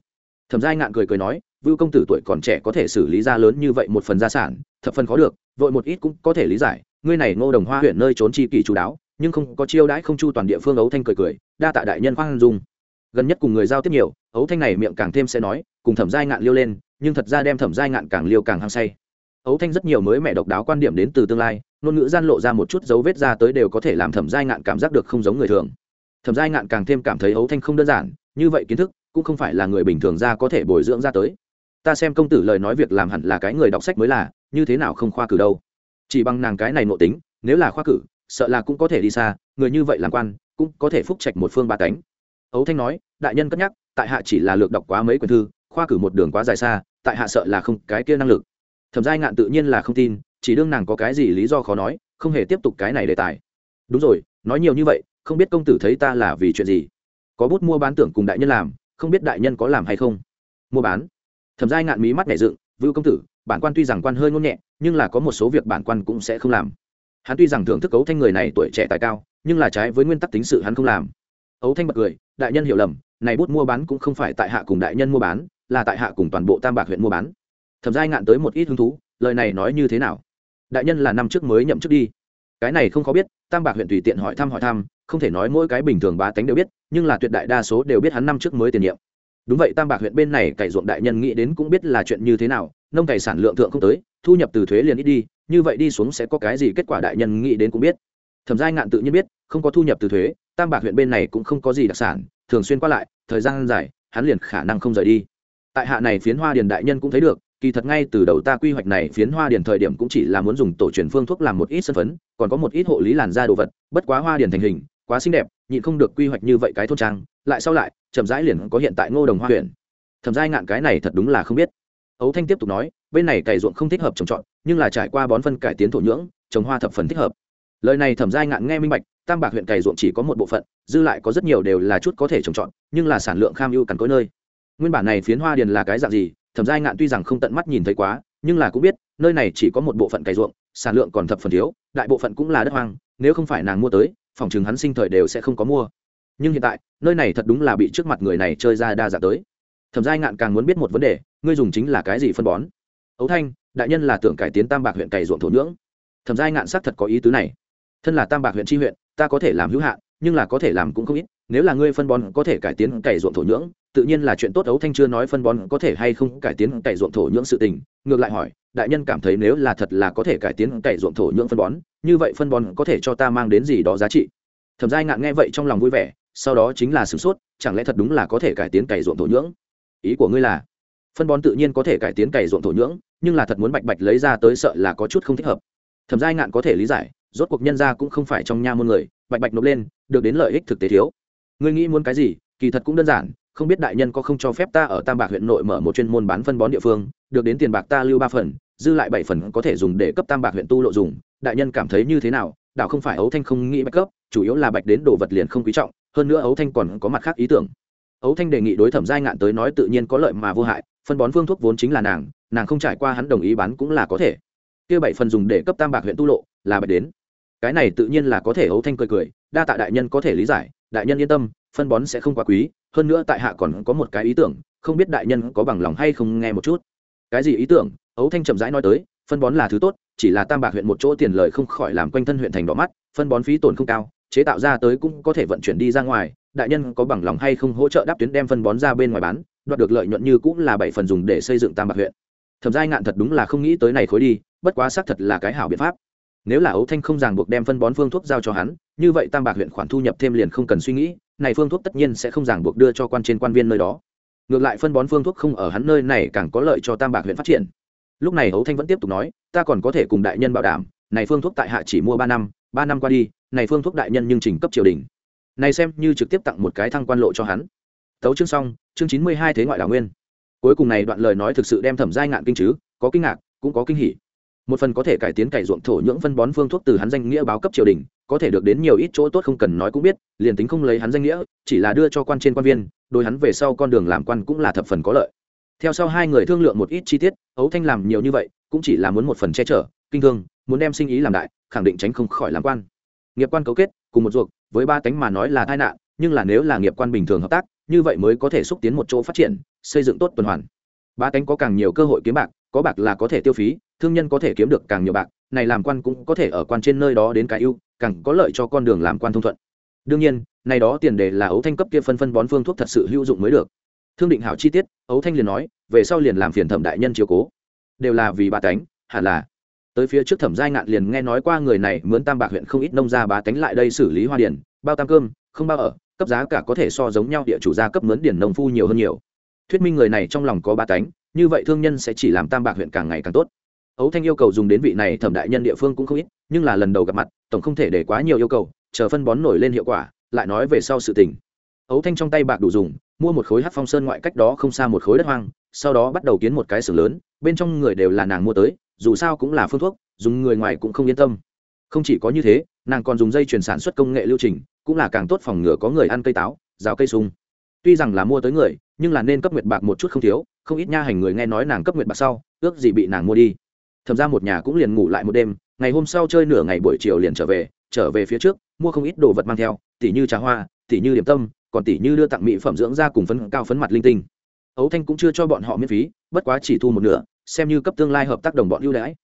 thẩm giai ngạn cười cười nói, vưu công tử tuổi còn trẻ có thể xử lý ra lớn như vậy một phần gia sản, thập phần khó được, vội một ít cũng có thể lý giải, ngươi này ngô đồng hoa huyện nơi trốn chi kỷ chú đáo, nhưng không có chiêu đãi không chu toàn địa phương ấu thanh cười cười, đa tạ đại nhân khoan dung. Gần nhất cùng người giao tiếp nhiều, ấu thanh này miệng càng thêm sẽ nói, cùng thẩm giai ngạn liêu lên, nhưng thật ra đem thẩm giai ngạn càng liêu càng hăng say. Ấu thanh rất nhiều mới mẹ độc đáo quan điểm đến từ tương lai, ngôn ngữ gian lộ ra một chút dấu vết ra tới đều có thể làm thẩm giai ngạn cảm giác được không giống người thường. Thẩm giai ngạn càng thêm cảm thấy ấu thanh không đơn giản, như vậy kiến thức cũng không phải là người bình thường ra có thể bồi dưỡng ra tới. Ta xem công tử lời nói việc làm hẳn là cái người đọc sách mới là, như thế nào không khoa cử đâu. Chỉ bằng nàng cái này nội tính, nếu là khoa cử, sợ là cũng có thể đi xa, người như vậy làm quan, cũng có thể phúc trạch một phương ba cánh. Ấu thanh nói, đại nhân cất nhắc, tại hạ chỉ là lược đọc quá mấy quyển thư, khoa cử một đường quá dài xa, tại hạ sợ là không cái kia năng lực. Thẩm giai ngạn tự nhiên là không tin, chỉ đương nàng có cái gì lý do khó nói, không hề tiếp tục cái này đề tài. Đúng rồi, nói nhiều như vậy, không biết công tử thấy ta là vì chuyện gì? Có bút mua bán tưởng cùng đại nhân làm không biết đại nhân có làm hay không. Mua bán. Thẩm giai ngạn mí mắt nhảy dựng, vưu công tử, bản quan tuy rằng quan hơi ngôn nhẹ, nhưng là có một số việc bản quan cũng sẽ không làm. Hắn tuy rằng thưởng thức ấu thanh người này tuổi trẻ tài cao, nhưng là trái với nguyên tắc tính sự hắn không làm. Ấu thanh bật cười, đại nhân hiểu lầm, này bút mua bán cũng không phải tại hạ cùng đại nhân mua bán, là tại hạ cùng toàn bộ tam bạc huyện mua bán. Thẩm giai ngạn tới một ít hứng thú, lời này nói như thế nào? Đại nhân là năm trước mới nhậm chức đi. Cái này không khó biết, tam bạc huyện tùy tiện hỏi thăm hỏi thăm không thể nói mỗi cái bình thường bá tánh đều biết, nhưng là tuyệt đại đa số đều biết hắn năm trước mới tiền nhiệm. Đúng vậy, tam bạc huyện bên này cày ruộng đại nhân nghĩ đến cũng biết là chuyện như thế nào, nông cày sản lượng thượng không tới, thu nhập từ thuế liền ít đi, như vậy đi xuống sẽ có cái gì kết quả đại nhân nghĩ đến cũng biết. Thẩm giai ngạn tự nhiên biết, không có thu nhập từ thuế, tam bạc huyện bên này cũng không có gì đặc sản, thường xuyên qua lại, thời gian dài, hắn liền khả năng không rời đi. Tại hạ này phiến hoa điền đại nhân cũng thấy được, kỳ thật ngay từ đầu ta quy hoạch này phiến hoa điền thời điểm cũng chỉ là muốn dùng tổ truyền phương thuốc làm một ít sân phấn, còn có một ít hộ lý làn da đồ vật, bất quá hoa điền thành hình quá xinh đẹp, nhịn không được quy hoạch như vậy cái thôn trang, lại sau lại, chậm rãi liền có hiện tại ngô đồng hoa huyện. Thẩm giai ngạn cái này thật đúng là không biết. Ấu thanh tiếp tục nói, bên này cày ruộng không thích hợp trồng trọt, nhưng là trải qua bón phân cải tiến thổ nhưỡng, trồng hoa thập phần thích hợp. Lời này thẩm giai ngạn nghe minh bạch, tam bạc huyện cày ruộng chỉ có một bộ phận, dư lại có rất nhiều đều là chút có thể trồng trọt, nhưng là sản lượng kham ưu cằn cỗi nơi. Nguyên bản này phiến hoa điền là cái dạng gì, thẩm giai ngạn tuy rằng không tận mắt nhìn thấy quá, nhưng là cũng biết, nơi này chỉ có một bộ phận cày ruộng, sản lượng còn thập phần thiếu, đại bộ phận cũng là đất hoang, nếu không phải nàng mua tới phòng chừng hắn sinh thời đều sẽ không có mua. Nhưng hiện tại, nơi này thật đúng là bị trước mặt người này chơi ra đa dạng tới. Thẩm giai ngạn càng muốn biết một vấn đề, ngươi dùng chính là cái gì phân bón? Ấu thanh, đại nhân là tưởng cải tiến tam bạc huyện cày ruộng thổ nhưỡng. Thẩm giai ngạn xác thật có ý tứ này. Thân là tam bạc huyện tri huyện, ta có thể làm hữu hạn, nhưng là có thể làm cũng không ít, nếu là ngươi phân bón có thể cải tiến cày ruộng thổ nhưỡng tự nhiên là chuyện tốt ấu thanh chưa nói phân bón có thể hay không cải tiến cày ruộng thổ nhưỡng sự tình, ngược lại hỏi, đại nhân cảm thấy nếu là thật là có thể cải tiến cày ruộng thổ nhưỡng phân bón, như vậy phân bón có thể cho ta mang đến gì đó giá trị? Thẩm giai ngạn nghe vậy trong lòng vui vẻ, sau đó chính là sửng sốt, chẳng lẽ thật đúng là có thể cải tiến cày ruộng thổ nhưỡng? Ý của ngươi là, phân bón tự nhiên có thể cải tiến cày ruộng thổ nhưỡng, nhưng là thật muốn bạch bạch lấy ra tới sợ là có chút không thích hợp. Thẩm giai ngạn có thể lý giải, rốt cuộc nhân ra cũng không phải trong nha môn người, bạch bạch nộp lên, được đến lợi ích thực tế thiếu. Ngươi nghĩ muốn cái gì, kỳ thật cũng đơn giản không biết đại nhân có không cho phép ta ở tam bạc huyện nội mở một chuyên môn bán phân bón địa phương, được đến tiền bạc ta lưu ba phần, dư lại bảy phần có thể dùng để cấp tam bạc huyện tu lộ dùng. Đại nhân cảm thấy như thế nào? Đạo không phải ấu thanh không nghĩ bạch cấp, chủ yếu là bạch đến đồ vật liền không quý trọng, hơn nữa ấu thanh còn có mặt khác ý tưởng. Ấu thanh đề nghị đối thẩm giai ngạn tới nói tự nhiên có lợi mà vô hại, phân bón phương thuốc vốn chính là nàng nàng không trải qua hắn đồng ý bán cũng là có thể. Kia bảy phần dùng để cấp tam bạc huyện tu lộ là bạch đến. Cái này tự nhiên là có thể ấu thanh cười cười, đa tạ đại nhân có thể lý giải đại nhân yên tâm, phân bón sẽ không quá quý, hơn nữa tại hạ còn có một cái ý tưởng, không biết đại nhân có bằng lòng hay không nghe một chút. Cái gì ý tưởng? Ấu thanh chậm rãi nói tới, phân bón là thứ tốt, chỉ là tam bạc huyện một chỗ tiền lời không khỏi làm quanh thân huyện thành đỏ mắt, phân bón phí tổn không cao, chế tạo ra tới cũng có thể vận chuyển đi ra ngoài, đại nhân có bằng lòng hay không hỗ trợ đáp tuyến đem phân bón ra bên ngoài bán, đoạt được lợi nhuận như cũng là bảy phần dùng để xây dựng tam bạc huyện. Thẩm giai ngạn thật đúng là không nghĩ tới này khối đi, bất quá xác thật là cái hảo biện pháp nếu là ấu thanh không ràng buộc đem phân bón phương thuốc giao cho hắn, như vậy tam bạc huyện khoản thu nhập thêm liền không cần suy nghĩ, này phương thuốc tất nhiên sẽ không ràng buộc đưa cho quan trên quan viên nơi đó. Ngược lại phân bón phương thuốc không ở hắn nơi này càng có lợi cho tam bạc huyện phát triển. Lúc này ấu thanh vẫn tiếp tục nói, ta còn có thể cùng đại nhân bảo đảm, này phương thuốc tại hạ chỉ mua ba năm ba năm qua đi, này phương thuốc đại nhân nhưng trình cấp triều đình. Này xem như trực tiếp tặng một cái thăng quan lộ cho hắn. Tấu chương xong, chương chín mươi hai thế ngoại đảo nguyên. Cuối cùng này đoạn lời nói thực sự đem thẩm giai ngạn kinh chứ, có kinh ngạc, cũng có kinh hỉ một phần có thể cải tiến cải ruộng thổ nhưỡng phân bón phương thuốc từ hắn danh nghĩa báo cấp triều đình, có thể được đến nhiều ít chỗ tốt không cần nói cũng biết, liền tính không lấy hắn danh nghĩa, chỉ là đưa cho quan trên quan viên đôi hắn về sau con đường làm quan cũng là thập phần có lợi. Theo sau hai người thương lượng một ít chi tiết, ấu thanh làm nhiều như vậy, cũng chỉ là muốn một phần che chở, kinh thương, muốn đem sinh ý làm đại, khẳng định tránh không khỏi làm quan. Nghiệp quan cấu kết, cùng một ruột, với ba tánh mà nói là tai nạn, nhưng là nếu là nghiệp quan bình thường hợp tác, như vậy mới có thể xúc tiến một chỗ phát triển, xây dựng tốt tuần hoàn. Ba tánh có càng nhiều cơ hội kiếm bạc, có bạc là có thể tiêu phí thương nhân có thể kiếm được càng nhiều bạc này làm quan cũng có thể ở quan trên nơi đó đến cái ưu càng có lợi cho con đường làm quan thông thuận. Đương nhiên này đó tiền đề là ấu thanh cấp kia phân phân bón phương thuốc thật sự hữu dụng mới được. Thương định hảo chi tiết ấu thanh liền nói về sau liền làm phiền thẩm đại nhân chiếu cố. Đều là vì ba tánh hẳn là. Tới phía trước thẩm giai ngạn liền nghe nói qua người này mướn tam bạc huyện không ít nông gia bá tánh lại đây xử lý hoa điển bao tam cơm không bao ở cấp giá cả có thể so giống nhau địa chủ gia cấp mướn điển nông phu nhiều hơn nhiều. Thuyết minh người này trong lòng có ba tánh, như vậy thương nhân sẽ chỉ làm tam bạc huyện càng ngày càng tốt ấu thanh yêu cầu dùng đến vị này thẩm đại nhân địa phương cũng không ít, nhưng là lần đầu gặp mặt, tổng không thể để quá nhiều yêu cầu, chờ phân bón nổi lên hiệu quả, lại nói về sau sự tình. Ấu thanh trong tay bạc đủ dùng, mua một khối hát phong sơn ngoại cách đó không xa một khối đất hoang, sau đó bắt đầu kiến một cái xưởng lớn, bên trong người đều là nàng mua tới, dù sao cũng là phương thuốc, dùng người ngoài cũng không yên tâm. Không chỉ có như thế, nàng còn dùng dây chuyển sản xuất công nghệ lưu trình, cũng là càng tốt phòng ngừa có người ăn cây táo, rào cây sung. Tuy rằng là mua tới người, nhưng là nên cấp nguyệt bạc một chút không thiếu, không ít nha hành người nghe nói nàng cấp nguyệt bạc sau, ước gì bị nàng mua đi thầm ra một nhà cũng liền ngủ lại một đêm, ngày hôm sau chơi nửa ngày buổi chiều liền trở về trở về phía trước, mua không ít đồ vật mang theo, tỉ như trà hoa, tỉ như điểm tâm, còn tỉ như đưa tặng mỹ phẩm dưỡng da cùng phấn, cao phấn mặt linh tinh. Ấu thanh cũng chưa cho bọn họ miễn phí, bất quá chỉ thu một nửa, xem như cấp tương lai hợp tác đồng bọn ưu đãi.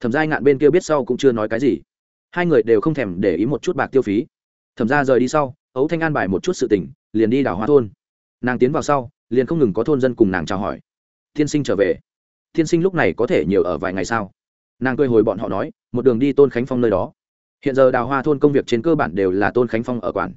Thẩm giai ngạn bên kia biết sau cũng chưa nói cái gì. Hai người đều không thèm để ý một chút bạc tiêu phí. Thẩm ra rời đi sau, ấu thanh an bài một chút sự tỉnh liền đi đảo hoa thôn. Nàng tiến vào sau, liền không ngừng có thôn dân cùng nàng chào hỏi. Tiên sinh trở về tiên sinh lúc này có thể nhiều ở vài ngày sao? Nàng cười hồi bọn họ nói, một đường đi tôn khánh phong nơi đó. Hiện giờ đào hoa thôn công việc trên cơ bản đều là tôn khánh phong ở quản.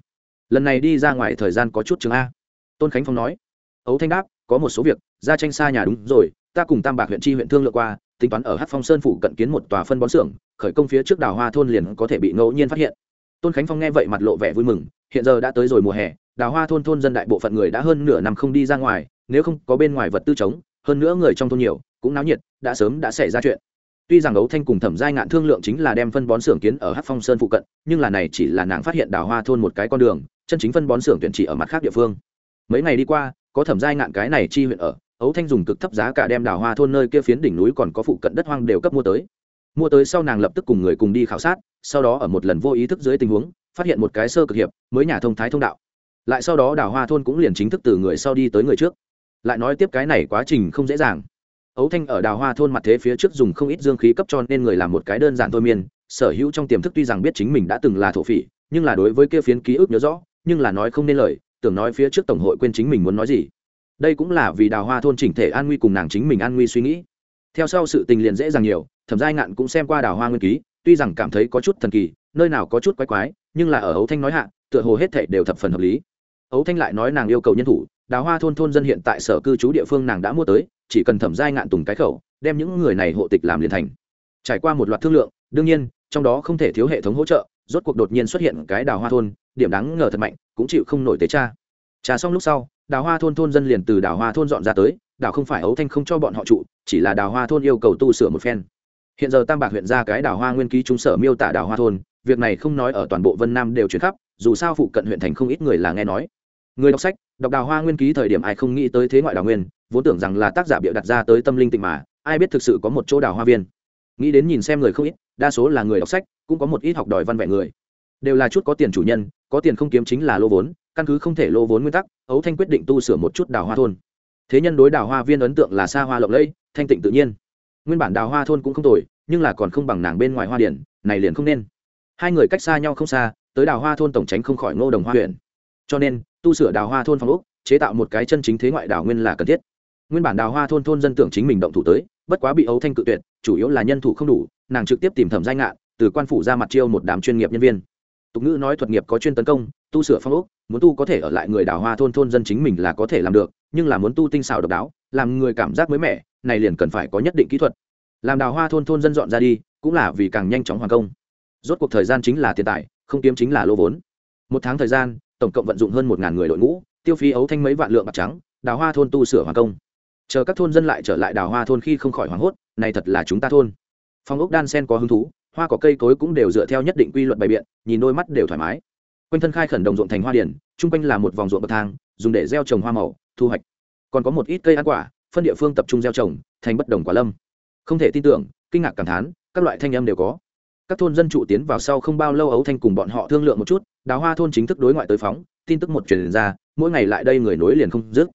Lần này đi ra ngoài thời gian có chút chừng a. Tôn khánh phong nói, ấu thanh đáp, có một số việc, ra tranh xa nhà đúng rồi, ta cùng tam bạc huyện tri huyện thương lượng qua, tính toán ở hát phong sơn phủ cận kiến một tòa phân bón xưởng, khởi công phía trước đào hoa thôn liền có thể bị ngẫu nhiên phát hiện. Tôn khánh phong nghe vậy mặt lộ vẻ vui mừng, hiện giờ đã tới rồi mùa hè, đào hoa thôn thôn dân đại bộ phận người đã hơn nửa năm không đi ra ngoài, nếu không có bên ngoài vật tư chống hơn nữa người trong thôn nhiều cũng náo nhiệt, đã sớm đã xảy ra chuyện. Tuy rằng ấu thanh cùng thẩm giai ngạn thương lượng chính là đem phân bón xưởng kiến ở hát phong sơn phụ cận, nhưng là này chỉ là nàng phát hiện đào hoa thôn một cái con đường, chân chính phân bón xưởng tuyển chỉ ở mặt khác địa phương. Mấy ngày đi qua, có thẩm giai ngạn cái này chi huyện ở ấu thanh dùng cực thấp giá cả đem đào hoa thôn nơi kia phiến đỉnh núi còn có phụ cận đất hoang đều cấp mua tới. Mua tới sau nàng lập tức cùng người cùng đi khảo sát, sau đó ở một lần vô ý thức dưới tình huống, phát hiện một cái sơ cực hiệp, mới nhà thông thái thông đạo. Lại sau đó đào hoa thôn cũng liền chính thức từ người sau đi tới người trước. Lại nói tiếp cái này quá trình không dễ dàng ấu thanh ở đào hoa thôn mặt thế phía trước dùng không ít dương khí cấp cho nên người làm một cái đơn giản thôi miên. Sở hữu trong tiềm thức tuy rằng biết chính mình đã từng là thổ phỉ, nhưng là đối với kia phiến ký ức nhớ rõ, nhưng là nói không nên lời, tưởng nói phía trước tổng hội quên chính mình muốn nói gì. Đây cũng là vì đào hoa thôn chỉnh thể an nguy cùng nàng chính mình an nguy suy nghĩ. Theo sau sự tình liền dễ dàng nhiều, thẩm giai ngạn cũng xem qua đào hoa nguyên ký, tuy rằng cảm thấy có chút thần kỳ, nơi nào có chút quái quái, nhưng là ở ấu thanh nói hạ, tựa hồ hết thệ đều thập phần hợp lý. Ấu thanh lại nói nàng yêu cầu nhân thủ đào hoa thôn thôn dân hiện tại sở cư trú địa phương nàng đã mua tới, chỉ cần thẩm giai ngạn tùng cái khẩu, đem những người này hộ tịch làm liền thành. Trải qua một loạt thương lượng, đương nhiên, trong đó không thể thiếu hệ thống hỗ trợ, rốt cuộc đột nhiên xuất hiện cái đào hoa thôn, điểm đáng ngờ thật mạnh, cũng chịu không nổi tế cha trà xong lúc sau, đào hoa thôn thôn dân liền từ đào hoa thôn dọn ra tới, đào không phải ấu thanh không cho bọn họ trụ, chỉ là đào hoa thôn yêu cầu tu sửa một phen. Hiện giờ tam bạc huyện ra cái đào hoa nguyên ký trung sở miêu tả đào hoa thôn, việc này không nói ở toàn bộ vân nam đều chuyển khắp, dù sao phụ cận huyện thành không ít người là nghe nói người đọc sách, đọc đào hoa nguyên ký thời điểm ai không nghĩ tới thế ngoại đào nguyên, vốn tưởng rằng là tác giả bịa đặt ra tới tâm linh tịnh mà, ai biết thực sự có một chỗ đào hoa viên. Nghĩ đến nhìn xem người không ít, đa số là người đọc sách, cũng có một ít học đòi văn vẹn người. Đều là chút có tiền chủ nhân, có tiền không kiếm chính là lô vốn, căn cứ không thể lô vốn nguyên tắc ấu thanh quyết định tu sửa một chút đào hoa thôn. Thế nhân đối đào hoa viên ấn tượng là xa hoa lộng lẫy, thanh tịnh tự nhiên. Nguyên bản đào hoa thôn cũng không tồi, nhưng là còn không bằng nàng bên ngoài hoa điển, này liền không nên. Hai người cách xa nhau không xa, tới đào hoa thôn tổng tránh không khỏi ngô đồng hoa huyện. Cho nên tu sửa đào hoa thôn phong úc chế tạo một cái chân chính thế ngoại đào nguyên là cần thiết. Nguyên bản đào hoa thôn thôn dân tưởng chính mình động thủ tới, bất quá bị ấu thanh cự tuyệt, chủ yếu là nhân thủ không đủ, nàng trực tiếp tìm thẩm danh ngạn, từ quan phủ ra mặt chiêu một đám chuyên nghiệp nhân viên. Tục ngữ nói thuật nghiệp có chuyên tấn công, tu sửa phong ốc, muốn tu có thể ở lại người đào hoa thôn thôn dân chính mình là có thể làm được, nhưng là muốn tu tinh xảo độc đáo, làm người cảm giác mới mẻ, này liền cần phải có nhất định kỹ thuật. Làm đào hoa thôn thôn dân dọn ra đi, cũng là vì càng nhanh chóng hoàn công. Rốt cuộc thời gian chính là tiền tài, không kiếm chính là lô vốn. Một tháng thời gian tổng cộng vận dụng hơn một ngàn người đội ngũ, tiêu phí ấu thanh mấy vạn lượng bạc trắng, đào hoa thôn tu sửa hoàn công. Chờ các thôn dân lại trở lại đào hoa thôn khi không khỏi hoảng hốt, này thật là chúng ta thôn. Phong ốc đan sen có hứng thú, hoa có cây cối cũng đều dựa theo nhất định quy luật bày biện, nhìn đôi mắt đều thoải mái. Quanh thân khai khẩn đồng ruộng thành hoa điển, chung quanh là một vòng ruộng bậc thang, dùng để gieo trồng hoa màu, thu hoạch. Còn có một ít cây ăn quả, phân địa phương tập trung gieo trồng, thành bất đồng quả lâm. Không thể tin tưởng, kinh ngạc cảm thán, các loại thanh âm đều có các thôn dân trụ tiến vào sau không bao lâu ấu thanh cùng bọn họ thương lượng một chút, đào hoa thôn chính thức đối ngoại tới phóng, tin tức một truyền ra, mỗi ngày lại đây người nối liền không dứt.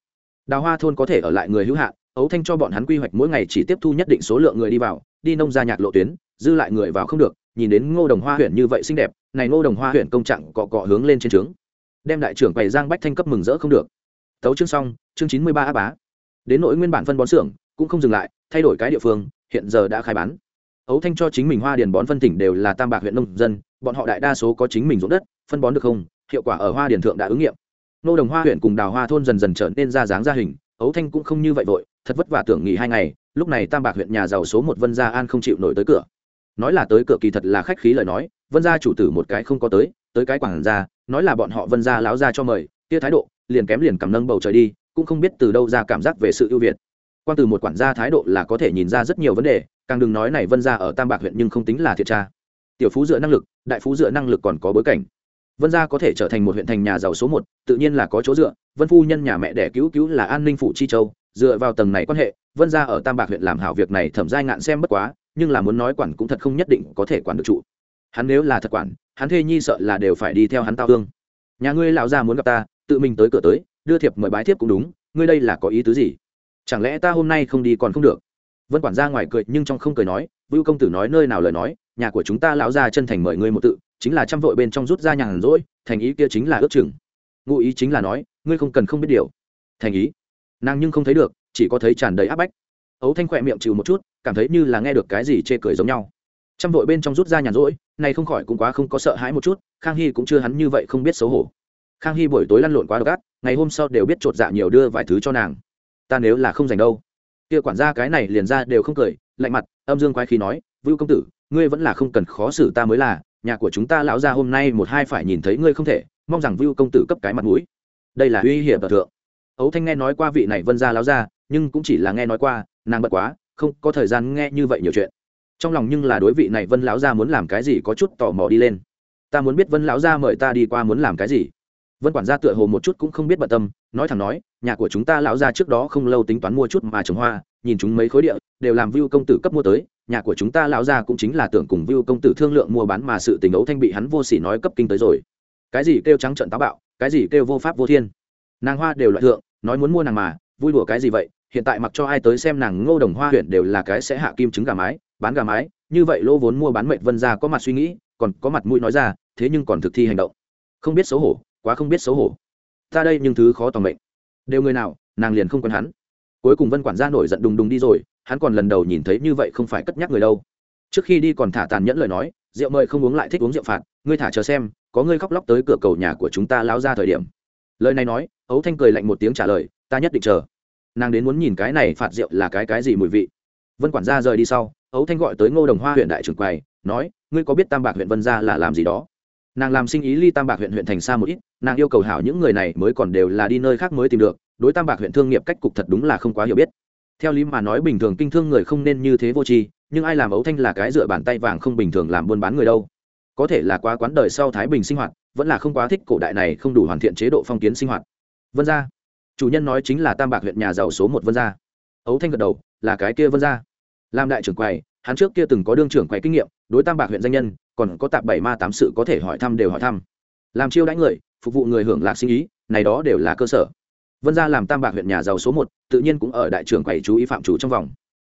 Đào hoa thôn có thể ở lại người hữu hạn, ấu thanh cho bọn hắn quy hoạch mỗi ngày chỉ tiếp thu nhất định số lượng người đi vào, đi nông gia nhạc lộ tuyến, dư lại người vào không được, nhìn đến ngô đồng hoa huyện như vậy xinh đẹp, này ngô đồng hoa huyện công trạng cọ cọ hướng lên trên trướng. Đem đại trưởng quầy giang bách thanh cấp mừng rỡ không được. Tấu chương xong, chương chín mươi ba á bá. Đến nỗi nguyên bản phân bón xưởng cũng không dừng lại, thay đổi cái địa phương, hiện giờ đã khai bán ấu thanh cho chính mình hoa điền bón phân tỉnh đều là tam bạc huyện nông dân, bọn họ đại đa số có chính mình ruộng đất, phân bón được không? Hiệu quả ở hoa điền thượng đã ứng nghiệm. Nô đồng hoa huyện cùng đào hoa thôn dần dần trở nên ra dáng ra hình, ấu thanh cũng không như vậy vội, thật vất vả tưởng nghỉ hai ngày, lúc này tam bạc huyện nhà giàu số một vân gia an không chịu nổi tới cửa. Nói là tới cửa kỳ thật là khách khí lời nói, vân gia chủ tử một cái không có tới tới cái quảng gia, nói là bọn họ vân gia láo ra cho mời, kia thái độ, liền kém liền cầm nâng bầu trời đi, cũng không biết từ đâu ra cảm giác về sự ưu việt. Quan từ một quản gia thái độ là có thể nhìn ra rất nhiều vấn đề càng đừng nói này vân gia ở tam bạc huyện nhưng không tính là thiệt tra. Tiểu phú dựa năng lực, đại phú dựa năng lực còn có bối cảnh. Vân gia có thể trở thành một huyện thành nhà giàu số một, tự nhiên là có chỗ dựa, vân phu nhân nhà mẹ đẻ cứu cứu là an ninh phủ chi châu, dựa vào tầng này quan hệ, vân gia ở tam bạc huyện làm hảo việc này thẩm giai ngạn xem bất quá, nhưng là muốn nói quản cũng thật không nhất định có thể quản được trụ. Hắn nếu là thật quản, hắn thê nhi sợ là đều phải đi theo hắn tao hương nhà ngươi lão gia muốn gặp ta, tự mình tới cửa tới, đưa thiệp mời bái thiếp cũng đúng, ngươi đây là có ý tứ gì? Chẳng lẽ ta hôm nay không đi còn không được? Vân quản gia ngoài cười nhưng trong không cười nói, vưu công tử nói nơi nào lời nói, nhà của chúng ta lão gia chân thành mời ngươi một tự, chính là trăm vội bên trong rút ra nhàn rỗi, thành ý kia chính là ước chừng. Ngụ ý chính là nói, ngươi không cần không biết điều. Thành ý. Nàng nhưng không thấy được, chỉ có thấy tràn đầy áp bách. Ấu thanh khỏe miệng chịu một chút, cảm thấy như là nghe được cái gì chê cười giống nhau. Trăm vội bên trong rút ra nhàn rỗi, này không khỏi cũng quá không có sợ hãi một chút, khang hy cũng chưa hắn như vậy không biết xấu hổ. Khang hy buổi tối lăn lộn quá độc ác, ngày hôm sau đều biết chột dạ nhiều đưa vài thứ cho nàng. Ta nếu là không dành đâu kia quản gia cái này liền ra đều không cười, lạnh mặt, âm dương quái khí nói, vưu công tử, ngươi vẫn là không cần khó xử ta mới là, nhà của chúng ta lão gia hôm nay một hai phải nhìn thấy ngươi không thể, mong rằng vưu công tử cấp cái mặt mũi. Đây là uy hiểm thượng. Ấu thanh nghe nói qua vị này vân gia lão gia, nhưng cũng chỉ là nghe nói qua, nàng bật quá, không có thời gian nghe như vậy nhiều chuyện. Trong lòng nhưng là đối vị này vân lão gia muốn làm cái gì có chút tò mò đi lên. Ta muốn biết vân lão gia mời ta đi qua muốn làm cái gì? Vân quản gia tựa hồ một chút cũng không biết bận tâm nói thẳng nói, nhà của chúng ta lão gia trước đó không lâu tính toán mua chút mà trồng hoa, nhìn chúng mấy khối địa, đều làm view công tử cấp mua tới. Nhà của chúng ta lão gia cũng chính là tưởng cùng view công tử thương lượng mua bán mà sự tình ấu thanh bị hắn vô sỉ nói cấp kinh tới rồi. Cái gì kêu trắng trận táo bạo, cái gì kêu vô pháp vô thiên. Nàng hoa đều loại thượng, nói muốn mua nàng mà, vui đùa cái gì vậy? Hiện tại mặc cho ai tới xem nàng ngô đồng hoa huyện đều là cái sẽ hạ kim trứng gà mái, bán gà mái, như vậy lỗ vốn mua bán mệnh vân ra có mặt suy nghĩ, còn có mặt mũi nói ra, thế nhưng còn thực thi hành động. Không biết xấu hổ, quá không biết xấu hổ ta đây nhưng thứ khó tòng mệnh. Đều người nào, nàng liền không quen hắn. Cuối cùng vân quản gia nổi giận đùng đùng đi rồi, hắn còn lần đầu nhìn thấy như vậy không phải cất nhắc người đâu. Trước khi đi còn thả tàn nhẫn lời nói, rượu mời không uống lại thích uống rượu phạt, ngươi thả chờ xem, có ngươi khóc lóc tới cửa cầu nhà của chúng ta lao ra thời điểm. Lời này nói, ấu thanh cười lạnh một tiếng trả lời, ta nhất định chờ. Nàng đến muốn nhìn cái này phạt rượu là cái cái gì mùi vị. Vân quản gia rời đi sau, ấu thanh gọi tới ngô đồng hoa huyện đại trưởng quầy, nói, ngươi có biết tam bạc huyện vân gia là làm gì đó? Nàng làm sinh ý ly tam bạc huyện huyện thành xa một ít, nàng yêu cầu hảo những người này mới còn đều là đi nơi khác mới tìm được, đối tam bạc huyện thương nghiệp cách cục thật đúng là không quá hiểu biết. Theo lý mà nói bình thường kinh thương người không nên như thế vô tri, nhưng ai làm ấu thanh là cái dựa bàn tay vàng không bình thường làm buôn bán người đâu. Có thể là quá quán đời sau thái bình sinh hoạt, vẫn là không quá thích cổ đại này không đủ hoàn thiện chế độ phong kiến sinh hoạt. Vân gia. Chủ nhân nói chính là tam bạc huyện nhà giàu số một vân gia. Ấu thanh gật đầu, là cái kia vân gia. Làm đại trưởng quầy, hắn trước kia từng có đương trưởng quầy kinh nghiệm, đối tam bạc huyện danh nhân còn có tạp bảy ma tám sự có thể hỏi thăm đều hỏi thăm. Làm chiêu đãi người, phục vụ người hưởng lạc sinh ý, này đó đều là cơ sở. Vân gia làm tam bạc huyện nhà giàu số một, tự nhiên cũng ở đại trưởng quầy chú ý phạm chủ trong vòng.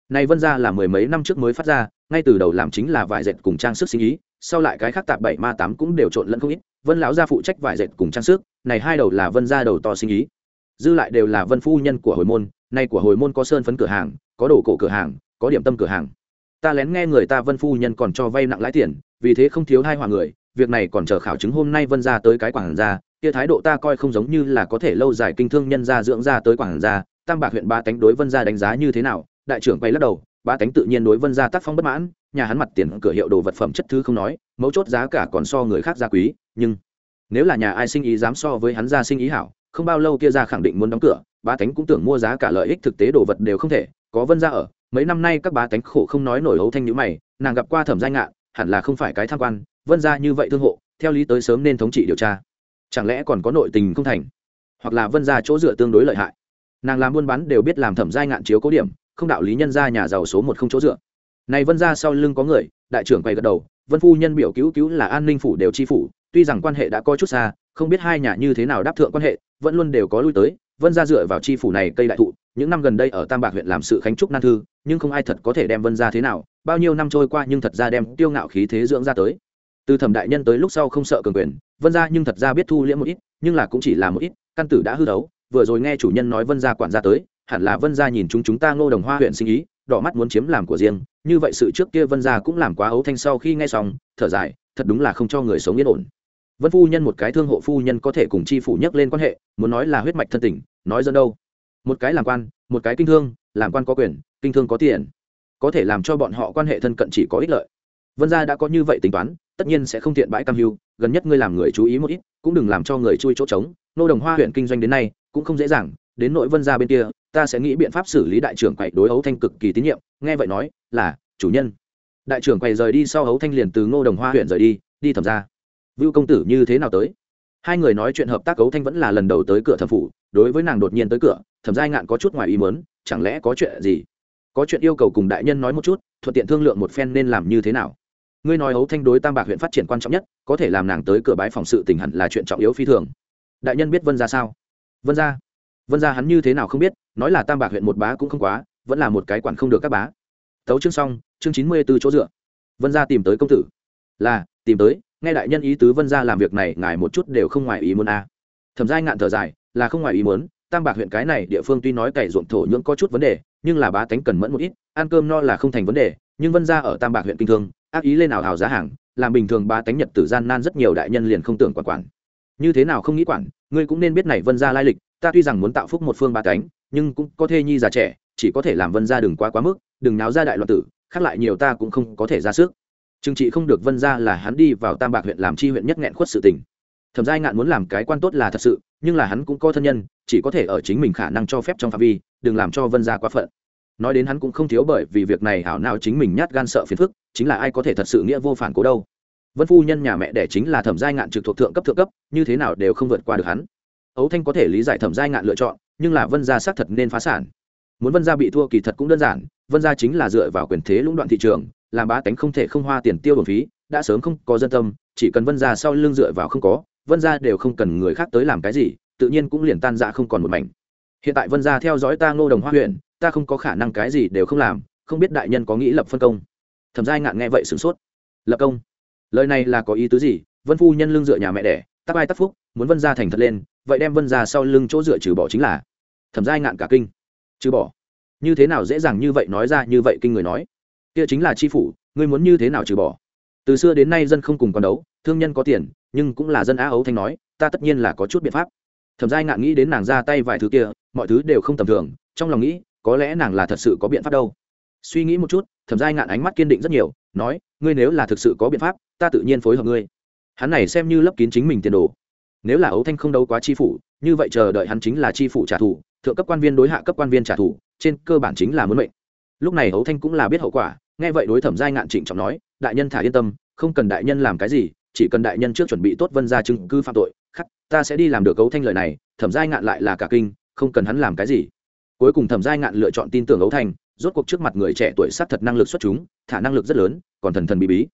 Này vân gia là mười mấy năm trước mới phát ra, ngay từ đầu làm chính là vải dệt cùng trang sức sinh ý, sau lại cái khác tạp bảy ma tám cũng đều trộn lẫn không ít, vân lão gia phụ trách vải dệt cùng trang sức, này hai đầu là vân gia đầu to sinh ý. Dư lại đều là vân phu nhân của hồi môn, nay của hồi môn có sơn phấn cửa hàng, có đồ cổ cửa hàng, có điểm tâm cửa hàng ta lén nghe người ta vân phu nhân còn cho vay nặng lãi tiền, vì thế không thiếu hai hòa người, việc này còn chờ khảo chứng hôm nay vân ra tới cái quảng ra kia thái độ ta coi không giống như là có thể lâu dài kinh thương nhân gia dưỡng ra tới quảng ra tam bạc huyện ba tánh đối vân gia đánh giá như thế nào, đại trưởng quay lắc đầu, ba tánh tự nhiên đối vân gia tác phong bất mãn, nhà hắn mặt tiền cửa hiệu đồ vật phẩm chất thứ không nói, mấu chốt giá cả còn so người khác gia quý, nhưng nếu là nhà ai sinh ý dám so với hắn gia sinh ý hảo, không bao lâu kia ra khẳng định muốn đóng cửa, ba tánh cũng tưởng mua giá cả lợi ích thực tế đồ vật đều không thể, có vân gia ở mấy năm nay các bá tánh khổ không nói nổi hấu thanh nhữ mày, nàng gặp qua thẩm danh ngạn, hẳn là không phải cái tham quan, vân gia như vậy thương hộ, theo lý tới sớm nên thống trị điều tra. Chẳng lẽ còn có nội tình không thành? Hoặc là vân gia chỗ dựa tương đối lợi hại? Nàng làm buôn bán đều biết làm thẩm giai ngạn chiếu cố điểm, không đạo lý nhân gia nhà giàu số một không chỗ dựa. Này vân gia sau lưng có người, đại trưởng quay gật đầu, vân phu nhân biểu cứu cứu là an ninh phủ đều chi phủ, tuy rằng quan hệ đã có chút xa, không biết hai nhà như thế nào đáp thượng quan hệ, vẫn luôn đều có lui tới vân gia dựa vào chi phủ này cây đại thụ, những năm gần đây ở tam bạc huyện làm sự khánh trúc nan thư, nhưng không ai thật có thể đem vân gia thế nào, bao nhiêu năm trôi qua nhưng thật ra đem tiêu ngạo khí thế dưỡng ra tới. Từ thẩm đại nhân tới lúc sau không sợ cường quyền, vân gia nhưng thật ra biết thu liễm một ít, nhưng là cũng chỉ là một ít, căn tử đã hư đấu, vừa rồi nghe chủ nhân nói vân gia quản gia tới, hẳn là vân gia nhìn chúng chúng ta ngô đồng hoa huyện sinh ý, đỏ mắt muốn chiếm làm của riêng, như vậy sự trước kia vân gia cũng làm quá ấu thanh sau khi nghe xong, thở dài, thật đúng là không cho người sống yên ổn vân phu nhân một cái thương hộ phu nhân có thể cùng chi phủ nhắc lên quan hệ, muốn nói là huyết mạch thân tình, nói dân đâu? Một cái làm quan, một cái kinh thương, làm quan có quyền, kinh thương có tiền. Có thể làm cho bọn họ quan hệ thân cận chỉ có ích lợi. Vân gia đã có như vậy tính toán, tất nhiên sẽ không tiện bãi cam hưu, gần nhất ngươi làm người chú ý một ít, cũng đừng làm cho người chui chỗ trống. Nô đồng hoa huyện kinh doanh đến nay, cũng không dễ dàng, đến nội vân gia bên kia, ta sẽ nghĩ biện pháp xử lý đại trưởng quậy đối ấu thanh cực kỳ tín nhiệm. Nghe vậy nói, là, chủ nhân. Đại trưởng quầy rời đi sau ấu thanh liền từ ngô đồng hoa huyện rời đi đi thẩm ra vưu công tử như thế nào tới? Hai người nói chuyện hợp tác Cấu thanh vẫn là lần đầu tới cửa thẩm phủ, đối với nàng đột nhiên tới cửa, thẩm giai ngạn có chút ngoài ý mớn chẳng lẽ có chuyện gì? Có chuyện yêu cầu cùng đại nhân nói một chút, thuận tiện thương lượng một phen nên làm như thế nào? Ngươi nói ấu thanh đối tam bạc huyện phát triển quan trọng nhất, có thể làm nàng tới cửa bái phòng sự tình hẳn là chuyện trọng yếu phi thường. Đại nhân biết vân ra sao? Vân ra vân ra hắn như thế nào không biết, nói là tam bạc huyện một bá cũng không quá, vẫn là một cái quản không được các bá. Tấu chương xong, chương chín mươi b ố chỗ dựa. Vân ra tìm tới công tử. Là, tìm tới nghe đại nhân ý tứ vân ra làm việc này, ngài một chút đều không ngoài ý muốn a à. thẩm giai ngạn thở dài, là không ngoài ý muốn, tam bạc huyện cái này địa phương tuy nói cày ruộng thổ nhưỡng có chút vấn đề, nhưng là bá tánh cần mẫn một ít, ăn cơm no là không thành vấn đề, nhưng vân ra ở tam bạc huyện kinh thương, ác ý lên nào hào giá hàng, làm bình thường bá tánh nhật tử gian nan rất nhiều đại nhân liền không tưởng quản quản như thế nào không nghĩ quản, ngươi cũng nên biết này vân ra lai lịch, ta tuy rằng muốn tạo phúc một phương bá tánh, nhưng cũng có thê nhi già trẻ, chỉ có thể làm vân ra đừng quá quá mức, đừng náo ra đại loạn tử, khác lại nhiều ta cũng không có thể ra sức trừng trị không được vân ra là hắn đi vào tam bạc huyện làm chi huyện nhất nghẹn khuất sự tình. Thẩm giai ngạn muốn làm cái quan tốt là thật sự, nhưng là hắn cũng có thân nhân, chỉ có thể ở chính mình khả năng cho phép trong phạm vi, đừng làm cho vân ra quá phận. Nói đến hắn cũng không thiếu bởi vì việc này hảo nào chính mình nhát gan sợ phiền phức, chính là ai có thể thật sự nghĩa vô phản cố đâu. Vân phu nhân nhà mẹ đẻ chính là thẩm giai ngạn trực thuộc thượng cấp thượng cấp, như thế nào đều không vượt qua được hắn. Ấu thanh có thể lý giải thẩm giai ngạn lựa chọn, nhưng là vân gia xác thật nên phá sản. Muốn vân gia bị thua kỳ thật cũng đơn giản, vân gia chính là dựa vào quyền thế lũng đoạn thị trường làm bá tánh không thể không hoa tiền tiêu đồn phí, đã sớm không có dân tâm, chỉ cần vân gia sau lưng dựa vào không có, vân gia đều không cần người khác tới làm cái gì, tự nhiên cũng liền tan dạ không còn một mảnh. Hiện tại vân gia theo dõi ta ngô đồng hoa huyện, ta không có khả năng cái gì đều không làm, không biết đại nhân có nghĩ lập phân công. Thẩm giai ngạn nghe vậy sửng sốt. Lập công? Lời này là có ý tứ gì? Vân phu nhân lưng dựa nhà mẹ đẻ, tắc ai tắc phúc, muốn vân gia thành thật lên, vậy đem vân gia sau lưng chỗ dựa trừ bỏ chính là. Thẩm giai ngạn cả kinh. Trừ bỏ? Như thế nào dễ dàng như vậy nói ra như vậy kinh người nói kia chính là chi phủ, ngươi muốn như thế nào trừ bỏ? Từ xưa đến nay dân không cùng còn đấu, thương nhân có tiền, nhưng cũng là dân á ấu thanh nói, ta tất nhiên là có chút biện pháp. Thẩm giai ngạn nghĩ đến nàng ra tay vài thứ kia, mọi thứ đều không tầm thường, trong lòng nghĩ, có lẽ nàng là thật sự có biện pháp đâu. Suy nghĩ một chút, thẩm giai ngạn ánh mắt kiên định rất nhiều, nói, ngươi nếu là thực sự có biện pháp, ta tự nhiên phối hợp ngươi. Hắn này xem như lấp kín chính mình tiền đồ. Nếu là ấu thanh không đấu quá chi phủ, như vậy chờ đợi hắn chính là chi phủ trả thù, thượng cấp quan viên đối hạ cấp quan viên trả thù, trên cơ bản chính là muốn mệnh. Lúc này ấu thanh cũng là biết hậu quả nghe vậy đối thẩm giai ngạn trịnh trọng nói, đại nhân thả yên tâm, không cần đại nhân làm cái gì, chỉ cần đại nhân trước chuẩn bị tốt vân ra chứng cứ phạm tội, khắc, ta sẽ đi làm được cấu thanh lời này, thẩm giai ngạn lại là cả kinh, không cần hắn làm cái gì. Cuối cùng thẩm giai ngạn lựa chọn tin tưởng ấu thanh, rốt cuộc trước mặt người trẻ tuổi sát thật năng lực xuất chúng, thả năng lực rất lớn, còn thần thần bí bí.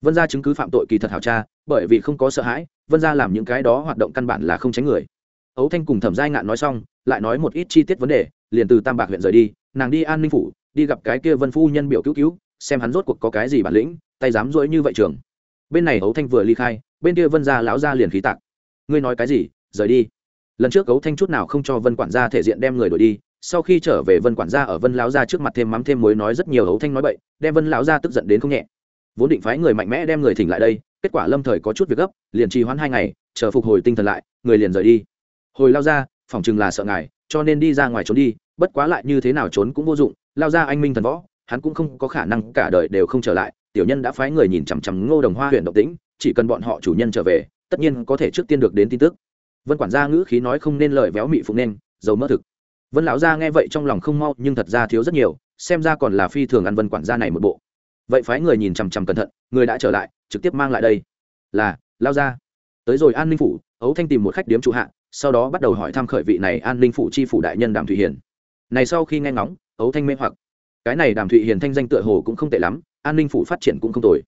Vân ra chứng cứ phạm tội kỳ thật hảo tra, bởi vì không có sợ hãi, vân ra làm những cái đó hoạt động căn bản là không tránh người. Ấu thanh cùng thẩm giai ngạn nói xong, lại nói một ít chi tiết vấn đề, liền từ tam bạc huyện rời đi, nàng đi an ninh phủ, đi gặp cái kia vân phu nhân biểu cứu cứu xem hắn rốt cuộc có cái gì bản lĩnh, tay dám dỗi như vậy trường. Bên này ấu thanh vừa ly khai, bên kia vân gia lão gia liền khí tạc. Ngươi nói cái gì? Rời đi. Lần trước ấu thanh chút nào không cho vân quản gia thể diện đem người đổi đi, sau khi trở về vân quản gia ở vân lão gia trước mặt thêm mắm thêm muối nói rất nhiều, ấu thanh nói bậy, đem vân lão gia tức giận đến không nhẹ. Vốn định phái người mạnh mẽ đem người thỉnh lại đây, kết quả lâm thời có chút việc gấp, liền trì hoãn hai ngày, chờ phục hồi tinh thần lại, người liền rời đi. Hồi lao ra phỏng chừng là sợ ngài, cho nên đi ra ngoài trốn đi, bất quá lại như thế nào trốn cũng vô dụng lao ra anh minh thần võ hắn cũng không có khả năng cả đời đều không trở lại, tiểu nhân đã phái người nhìn chằm chằm ngô đồng hoa huyện độc tĩnh, chỉ cần bọn họ chủ nhân trở về, tất nhiên có thể trước tiên được đến tin tức. Vân quản gia ngữ khí nói không nên lời véo mị phụng nên, dầu mỡ thực. Vân lão gia nghe vậy trong lòng không mau, nhưng thật ra thiếu rất nhiều, xem ra còn là phi thường ăn vân quản gia này một bộ. Vậy phái người nhìn chằm chằm cẩn thận, người đã trở lại, trực tiếp mang lại đây. Là lao ra tới rồi an ninh phủ, ấu thanh tìm một khách điếm trụ hạ, sau đó bắt đầu hỏi thăm khởi vị này an ninh phủ chi phủ đại nhân đàm thụy hiền. Này sau khi nghe ngóng, ấu thanh mê hoặc cái này đàm thụy hiền thanh danh tựa hồ cũng không tệ lắm, an ninh phủ phát triển cũng không tồi.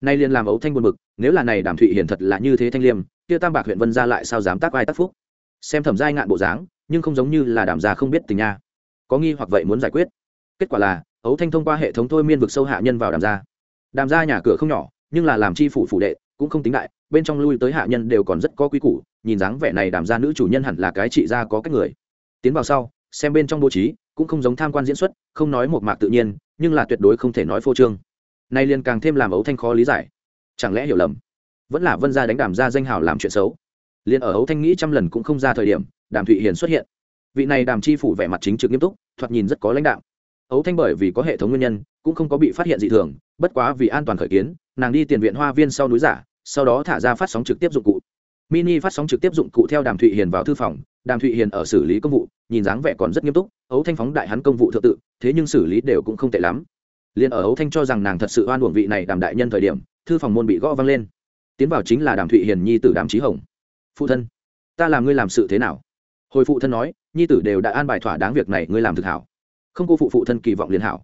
Nay liền làm ấu thanh buồn bực, nếu là này đàm thụy hiền thật là như thế thanh liêm, kia tam bạc huyện vân ra lại sao dám tác ai tác phúc? Xem thẩm giai ngạn bộ dáng, nhưng không giống như là đàm gia không biết tình nha. Có nghi hoặc vậy muốn giải quyết. Kết quả là, ấu thanh thông qua hệ thống thôi miên vực sâu hạ nhân vào đàm gia. Đàm gia nhà cửa không nhỏ, nhưng là làm chi phủ phủ đệ, cũng không tính đại, bên trong lui tới hạ nhân đều còn rất có quy củ, nhìn dáng vẻ này đàm gia nữ chủ nhân hẳn là cái chị gia có cách người. Tiến vào sau, xem bên trong bố trí cũng không giống tham quan diễn xuất, không nói một mạc tự nhiên, nhưng là tuyệt đối không thể nói phô trương. Nay liền càng thêm làm ấu thanh khó lý giải. Chẳng lẽ hiểu lầm? Vẫn là vân gia đánh đàm ra danh hào làm chuyện xấu. Liền ở ấu thanh nghĩ trăm lần cũng không ra thời điểm, đàm thụy hiền xuất hiện. Vị này đàm chi phủ vẻ mặt chính trực nghiêm túc, thoạt nhìn rất có lãnh đạo ấu thanh bởi vì có hệ thống nguyên nhân, cũng không có bị phát hiện dị thường, bất quá vì an toàn khởi kiến, nàng đi tiền viện hoa viên sau núi giả, sau đó thả ra phát sóng trực tiếp dụng cụ mini phát sóng trực tiếp dụng cụ theo đàm thụy hiền vào thư phòng. Đàm thụy hiền ở xử lý công vụ, nhìn dáng vẻ còn rất nghiêm túc. Ấu thanh phóng đại hắn công vụ thượng tự, thế nhưng xử lý đều cũng không tệ lắm. Liền ở ấu thanh cho rằng nàng thật sự oan uổng vị này đàm đại nhân thời điểm, thư phòng môn bị gõ văng lên. Tiến vào chính là đàm thụy hiền nhi tử đàm trí hồng. Phụ thân, ta làm ngươi làm sự thế nào? Hồi phụ thân nói, nhi tử đều đã an bài thỏa đáng việc này, ngươi làm thực hảo. Không cô phụ phụ thân kỳ vọng liền hảo.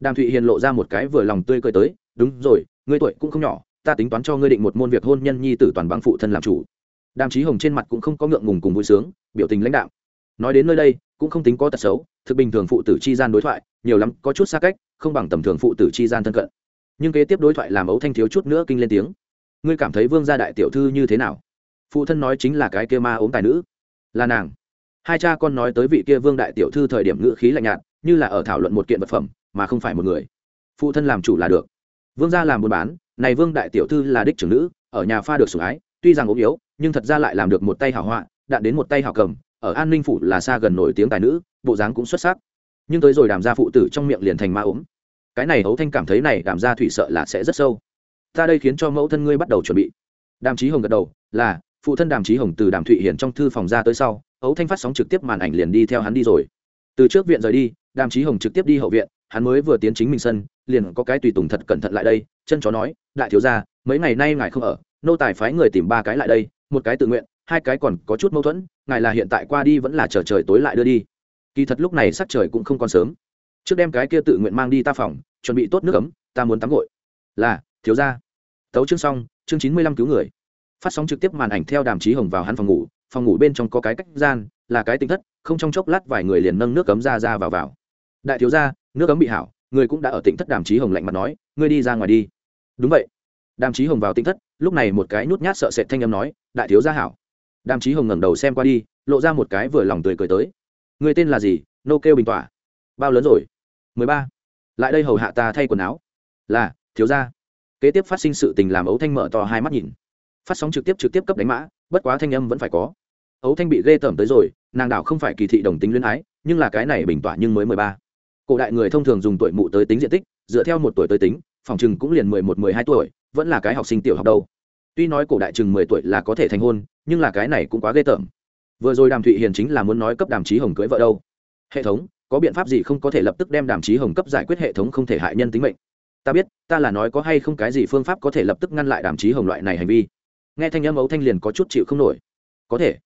Đàm thụy hiền lộ ra một cái vừa lòng tươi cười tới, đúng rồi, ngươi tuổi cũng không nhỏ, ta tính toán cho ngươi định một môn việc hôn nhân nhi tử toàn bằng phụ thân làm chủ đàm trí hồng trên mặt cũng không có ngượng ngùng cùng vui sướng, biểu tình lãnh đạo nói đến nơi đây, cũng không tính có tật xấu, thực bình thường phụ tử chi gian đối thoại, nhiều lắm có chút xa cách, không bằng tầm thường phụ tử chi gian thân cận. Nhưng kế tiếp đối thoại làm ấu thanh thiếu chút nữa kinh lên tiếng. Ngươi cảm thấy vương gia đại tiểu thư như thế nào? Phụ thân nói chính là cái kia ma ốm tài nữ. Là nàng. Hai cha con nói tới vị kia vương đại tiểu thư thời điểm ngữ khí lạnh nhạt, như là ở thảo luận một kiện vật phẩm, mà không phải một người. Phụ thân làm chủ là được. Vương gia làm buôn bán, này vương đại tiểu thư là đích trưởng nữ, ở nhà pha được sủng ái, tuy rằng ốm yếu nhưng thật ra lại làm được một tay hảo họa, đạn đến một tay hảo cầm, ở an ninh phủ là xa gần nổi tiếng tài nữ, bộ dáng cũng xuất sắc. Nhưng tới rồi đàm gia phụ tử trong miệng liền thành ma ốm. Cái này hấu thanh cảm thấy này đàm gia thủy sợ là sẽ rất sâu. Ta đây khiến cho mẫu thân ngươi bắt đầu chuẩn bị. Đàm Chí hồng gật đầu, là, phụ thân đàm Chí hồng từ đàm thụy hiển trong thư phòng ra tới sau, hấu thanh phát sóng trực tiếp màn ảnh liền đi theo hắn đi rồi. Từ trước viện rời đi, đàm Chí hồng trực tiếp đi hậu viện, hắn mới vừa tiến chính mình sân, liền có cái tùy tùng thật cẩn thận lại đây, chân chó nói, đại thiếu gia, mấy ngày nay ngài không ở, nô tài phái người tìm ba cái lại đây một cái tự nguyện, hai cái còn có chút mâu thuẫn, ngài là hiện tại qua đi vẫn là chờ trời tối lại đưa đi. Kỳ thật lúc này sắc trời cũng không còn sớm. Trước đem cái kia tự nguyện mang đi ta phòng, chuẩn bị tốt nước ấm, ta muốn tắm gội. Là, thiếu gia. Tấu chương xong, chương chín mươi lăm cứu người. Phát sóng trực tiếp màn ảnh theo đàm trí hồng vào hắn phòng ngủ phòng ngủ bên trong có cái cách gian, là cái tính thất, không trong chốc lát vài người liền nâng nước cấm ra ra vào vào. Đại thiếu gia, nước cấm bị hảo, người cũng đã ở tỉnh thất đàm trí hồng lạnh mặt nói, ngươi đi ra ngoài đi. Đúng vậy. Đàm trí hồng vào tỉnh thất lúc này một cái nhút nhát sợ sệt thanh âm nói, đại thiếu gia hảo. Đàm trí hồng ngẩng đầu xem qua đi, lộ ra một cái vừa lòng tươi cười tới. Người tên là gì? Nô kêu bình tỏa bao lớn rồi? Mười ba. Lại đây hầu hạ ta thay quần áo. Là, thiếu gia. Kế tiếp phát sinh sự tình làm ấu thanh mở to hai mắt nhìn. Phát sóng trực tiếp trực tiếp cấp đánh mã, bất quá thanh âm vẫn phải có. Ấu thanh bị ghê tởm tới rồi, nàng đảo không phải kỳ thị đồng tính luyến ái, nhưng là cái này bình tỏa nhưng mới mười ba. Cổ đại người thông thường dùng tuổi mụ tới tính diện tích, dựa theo một tuổi tới tính, phòng chừng cũng liền mười một, mười hai tuổi vẫn là cái học sinh tiểu học đâu. Tuy nói cổ đại chừng mười tuổi là có thể thành hôn, nhưng là cái này cũng quá ghê tởm. Vừa rồi đàm thụy hiền chính là muốn nói cấp đàm trí hồng cưới vợ đâu. Hệ thống, có biện pháp gì không có thể lập tức đem đàm trí hồng cấp giải quyết hệ thống không thể hại nhân tính mệnh? Ta biết, ta là nói có hay không cái gì phương pháp có thể lập tức ngăn lại đàm trí hồng loại này hành vi. Nghe thanh âm ấu thanh liền có chút chịu không nổi. Có thể.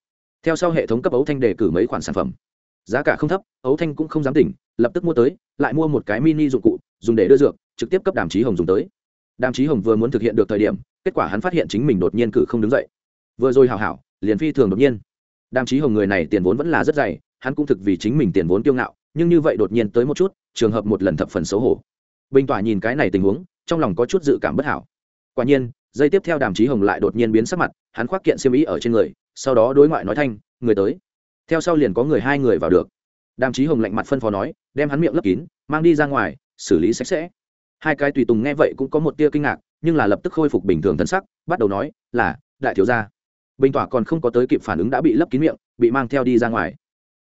Theo sau hệ thống cấp ấu thanh đề cử mấy khoản sản phẩm. Giá cả không thấp, ấu thanh cũng không dám tỉnh lập tức mua tới, lại mua một cái mini dụng cụ, dùng để đưa dược, trực tiếp cấp đàm trí hồng dùng tới đàm chí hồng vừa muốn thực hiện được thời điểm, kết quả hắn phát hiện chính mình đột nhiên cử không đứng dậy. Vừa rồi hào hảo, liền phi thường đột nhiên. Đàm chí hồng người này tiền vốn vẫn là rất dày, hắn cũng thực vì chính mình tiền vốn kiêu ngạo, nhưng như vậy đột nhiên tới một chút, trường hợp một lần thập phần xấu hổ. Bình tỏa nhìn cái này tình huống, trong lòng có chút dự cảm bất hảo. Quả nhiên, giây tiếp theo đàm chí hồng lại đột nhiên biến sắc mặt, hắn khoác kiện xiêm ý ở trên người, sau đó đối ngoại nói thanh, người tới. Theo sau liền có người hai người vào được. Đàm chí hồng lạnh mặt phân phó nói, đem hắn miệng lấp kín, mang đi ra ngoài, xử lý sạch sẽ hai cái tùy tùng nghe vậy cũng có một tia kinh ngạc nhưng là lập tức khôi phục bình thường thân sắc bắt đầu nói là đại thiếu gia. Bình tỏa còn không có tới kịp phản ứng đã bị lấp kín miệng bị mang theo đi ra ngoài.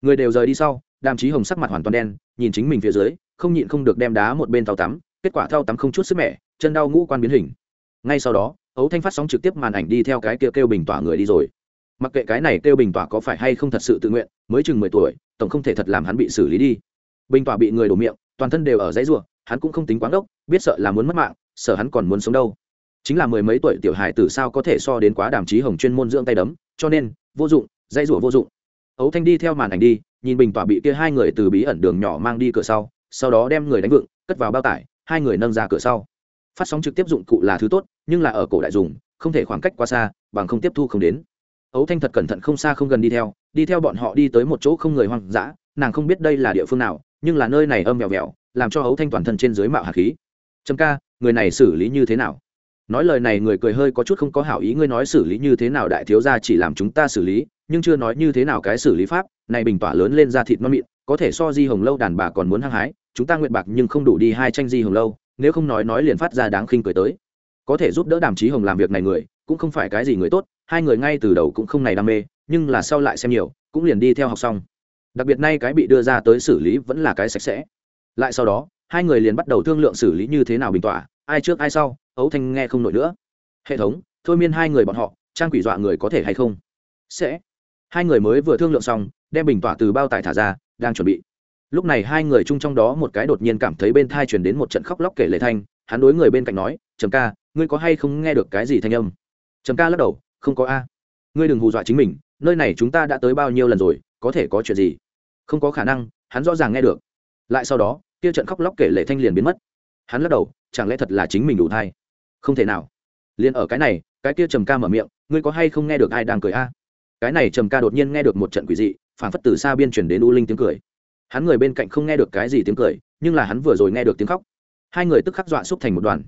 Người đều rời đi sau đàm trí hồng sắc mặt hoàn toàn đen nhìn chính mình phía dưới không nhịn không được đem đá một bên thao tắm kết quả thao tắm không chút sức mẻ chân đau ngũ quan biến hình. Ngay sau đó ấu thanh phát sóng trực tiếp màn ảnh đi theo cái kia kêu, bình tỏa người đi rồi. Mặc kệ cái này kêu bình tỏa có phải hay không thật sự tự nguyện mới chừng mười tuổi tổng không thể thật làm hắn bị xử lý đi. Bình tỏa bị người đổ miệng toàn thân đều ở dãy ruộng hắn cũng không tính quán đốc biết sợ là muốn mất mạng, sợ hắn còn muốn sống đâu. Chính là mười mấy tuổi tiểu hài tử sao có thể so đến quá đàm trí hồng chuyên môn dưỡng tay đấm, cho nên, vô dụng, dãy rủa vô dụng. Ấu thanh đi theo màn ảnh đi, nhìn bình tỏa bị kia hai người từ bí ẩn đường nhỏ mang đi cửa sau sau đó đem người đánh vựng cất vào bao tải, hai người nâng ra cửa sau. Phát sóng trực tiếp dụng cụ là thứ tốt, nhưng là ở cổ đại dùng, không thể khoảng cách quá xa, bằng không tiếp thu không đến. Ấu thanh thật cẩn thận không xa không gần đi theo đi theo bọn họ đi tới một chỗ không người hoang dã, nàng không biết đây là địa phương nào nhưng là nơi này âm mèo mèo làm cho Hấu thanh toàn thân trên dưới mạo hạt khí. Trầm ca, người này xử lý như thế nào? Nói lời này, người cười hơi có chút không có hảo ý, ngươi nói xử lý như thế nào đại thiếu gia chỉ làm chúng ta xử lý, nhưng chưa nói như thế nào cái xử lý pháp, này bình tỏa lớn lên ra thịt non mịn, có thể so di hồng lâu đàn bà còn muốn hăng hái, chúng ta nguyện bạc nhưng không đủ đi hai tranh di hồng lâu, nếu không nói nói liền phát ra đáng khinh cười tới. Có thể giúp đỡ đàm trí hồng làm việc này người, cũng không phải cái gì người tốt, hai người ngay từ đầu cũng không này đam mê, nhưng là sau lại xem nhiều, cũng liền đi theo học xong đặc biệt nay cái bị đưa ra tới xử lý vẫn là cái sạch sẽ. Lại sau đó, hai người liền bắt đầu thương lượng xử lý như thế nào bình tỏa, ai trước ai sau, ấu thanh nghe không nổi nữa. Hệ thống, thôi miên hai người bọn họ, trang quỷ dọa người có thể hay không? Sẽ. Hai người mới vừa thương lượng xong, đem bình tỏa từ bao tải thả ra, đang chuẩn bị. Lúc này hai người chung trong đó một cái đột nhiên cảm thấy bên thai chuyển đến một trận khóc lóc kể lệ thanh, hắn đối người bên cạnh nói, trầm ca, ngươi có hay không nghe được cái gì thanh âm? Trầm ca lắc đầu, không có a. Ngươi đừng hù dọa chính mình, nơi này chúng ta đã tới bao nhiêu lần rồi, có thể có chuyện gì? Không có khả năng, hắn rõ ràng nghe được. Lại sau đó, kia trận khóc lóc kể lệ thanh liền biến mất. Hắn lắc đầu, chẳng lẽ thật là chính mình đủ thai? Không thể nào. Liền ở cái này, cái kia trầm ca mở miệng, ngươi có hay không nghe được ai đang cười a? Cái này trầm ca đột nhiên nghe được một trận quỷ dị, phản phất từ xa biên chuyển đến u linh tiếng cười. Hắn người bên cạnh không nghe được cái gì tiếng cười, nhưng là hắn vừa rồi nghe được tiếng khóc. Hai người tức khắc dọa xúc thành một đoàn.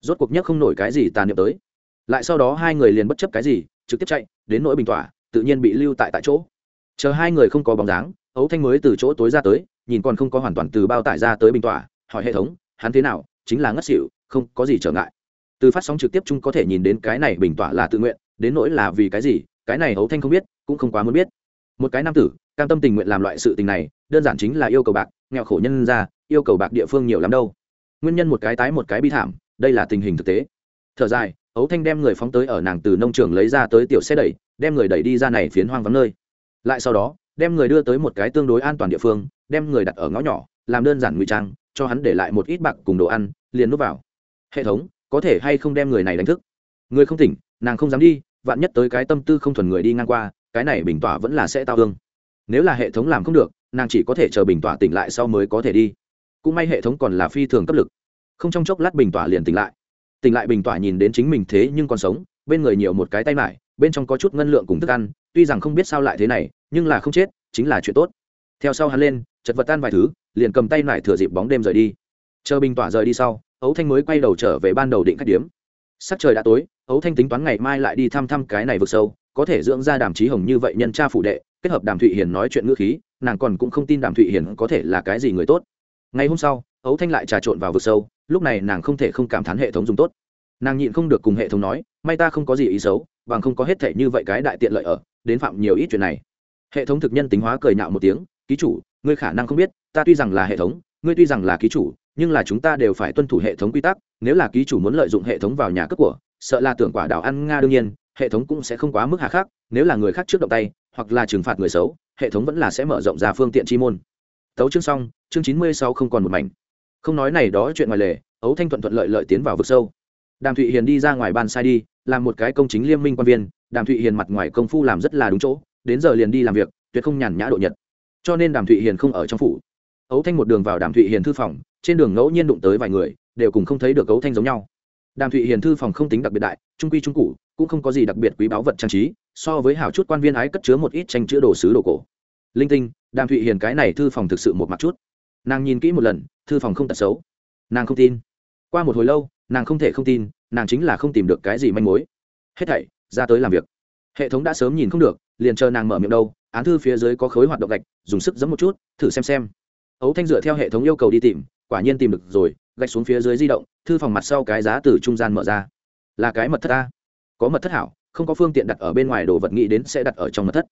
Rốt cuộc nhất không nổi cái gì tàn niệm tới. Lại sau đó hai người liền bất chấp cái gì, trực tiếp chạy, đến nỗi bình tỏa tự nhiên bị lưu tại tại chỗ. Chờ hai người không có bóng dáng ấu thanh mới từ chỗ tối ra tới, nhìn còn không có hoàn toàn từ bao tải ra tới bình tỏa hỏi hệ thống, hắn thế nào? Chính là ngất xỉu, không có gì trở ngại. Từ phát sóng trực tiếp chung có thể nhìn đến cái này bình tỏa là tự nguyện, đến nỗi là vì cái gì, cái này ấu thanh không biết, cũng không quá muốn biết. Một cái nam tử, cam tâm tình nguyện làm loại sự tình này, đơn giản chính là yêu cầu bạc, nghèo khổ nhân ra, yêu cầu bạc địa phương nhiều lắm đâu. Nguyên nhân một cái tái một cái bi thảm, đây là tình hình thực tế. Thở dài, ấu thanh đem người phóng tới ở nàng từ nông trường lấy ra tới tiểu xe đẩy, đem người đẩy đi ra này phiến hoang vắng nơi. Lại sau đó đem người đưa tới một cái tương đối an toàn địa phương, đem người đặt ở ngõ nhỏ, làm đơn giản ngụy trang, cho hắn để lại một ít bạc cùng đồ ăn, liền núp vào. Hệ thống, có thể hay không đem người này đánh thức? Người không tỉnh, nàng không dám đi, vạn nhất tới cái tâm tư không thuần người đi ngang qua, cái này bình tỏa vẫn là sẽ tao thương nếu là hệ thống làm không được, nàng chỉ có thể chờ bình tỏa tỉnh lại sau mới có thể đi. Cũng may hệ thống còn là phi thường cấp lực. Không trong chốc lát bình tỏa liền tỉnh lại. Tỉnh lại bình tỏa nhìn đến chính mình thế nhưng còn sống, bên người nhiều một cái tay mải bên trong có chút ngân lượng cùng thức ăn, tuy rằng không biết sao lại thế này, nhưng là không chết, chính là chuyện tốt. Theo sau hắn lên, chật vật tan vài thứ, liền cầm tay nải thừa dịp bóng đêm rời đi. Chờ bình tỏa rời đi sau, ấu thanh mới quay đầu trở về ban đầu định khách điếm. Sắc trời đã tối, ấu thanh tính toán ngày mai lại đi thăm thăm cái này vực sâu, có thể dưỡng ra đàm trí hồng như vậy nhân cha phụ đệ, kết hợp đàm thụy hiền nói chuyện ngữ khí, nàng còn cũng không tin đàm thụy hiền có thể là cái gì người tốt. Ngày hôm sau, ấu thanh lại trà trộn vào vực sâu, lúc này nàng không thể không cảm thán hệ thống dùng tốt. Nàng nhịn không được cùng hệ thống nói, may ta không có gì ý xấu bằng không có hết thể như vậy cái đại tiện lợi ở, đến phạm nhiều ít chuyện này. Hệ thống thực nhân tính hóa cười nhạo một tiếng, ký chủ, ngươi khả năng không biết, ta tuy rằng là hệ thống, ngươi tuy rằng là ký chủ, nhưng là chúng ta đều phải tuân thủ hệ thống quy tắc, nếu là ký chủ muốn lợi dụng hệ thống vào nhà cướp của, sợ là tưởng quả đảo ăn nga đương nhiên, hệ thống cũng sẽ không quá mức hạ khắc, nếu là người khác trước động tay, hoặc là trừng phạt người xấu, hệ thống vẫn là sẽ mở rộng ra phương tiện chi môn. Tấu chương xong, chương chín mươi sáu không còn một mảnh. Không nói này đó chuyện ngoài lề, ấu thanh thuận thuận lợi lợi tiến vào vực sâu. Đàm thụy hiền đi ra ngoài ban sai đi làm một cái công chính liêm minh quan viên, đàm thụy hiền mặt ngoài công phu làm rất là đúng chỗ, đến giờ liền đi làm việc, tuyệt không nhàn nhã độ nhật. Cho nên đàm thụy hiền không ở trong phủ. Ấu thanh một đường vào đàm thụy hiền thư phòng, trên đường ngẫu nhiên đụng tới vài người, đều cùng không thấy được ấu thanh giống nhau. Đàm thụy hiền thư phòng không tính đặc biệt đại, trung quy trung cụ cũng không có gì đặc biệt quý báu vật trang trí, so với hảo chút quan viên ái cất chứa một ít tranh chữ đồ sứ đồ cổ. Linh tinh, đàm thụy hiền cái này thư phòng thực sự một mặt chút. Nàng nhìn kỹ một lần, thư phòng không tật xấu. Nàng không tin. Qua một hồi lâu, nàng không thể không tin nàng chính là không tìm được cái gì manh mối. Hết thảy, ra tới làm việc. Hệ thống đã sớm nhìn không được, liền chờ nàng mở miệng đâu, án thư phía dưới có khối hoạt động gạch, dùng sức giấm một chút, thử xem xem. Ấu thanh dựa theo hệ thống yêu cầu đi tìm, quả nhiên tìm được rồi, gạch xuống phía dưới di động, thư phòng mặt sau cái giá từ trung gian mở ra. Là cái mật thất ta có mật thất hảo, không có phương tiện đặt ở bên ngoài đồ vật nghĩ đến sẽ đặt ở trong mật thất.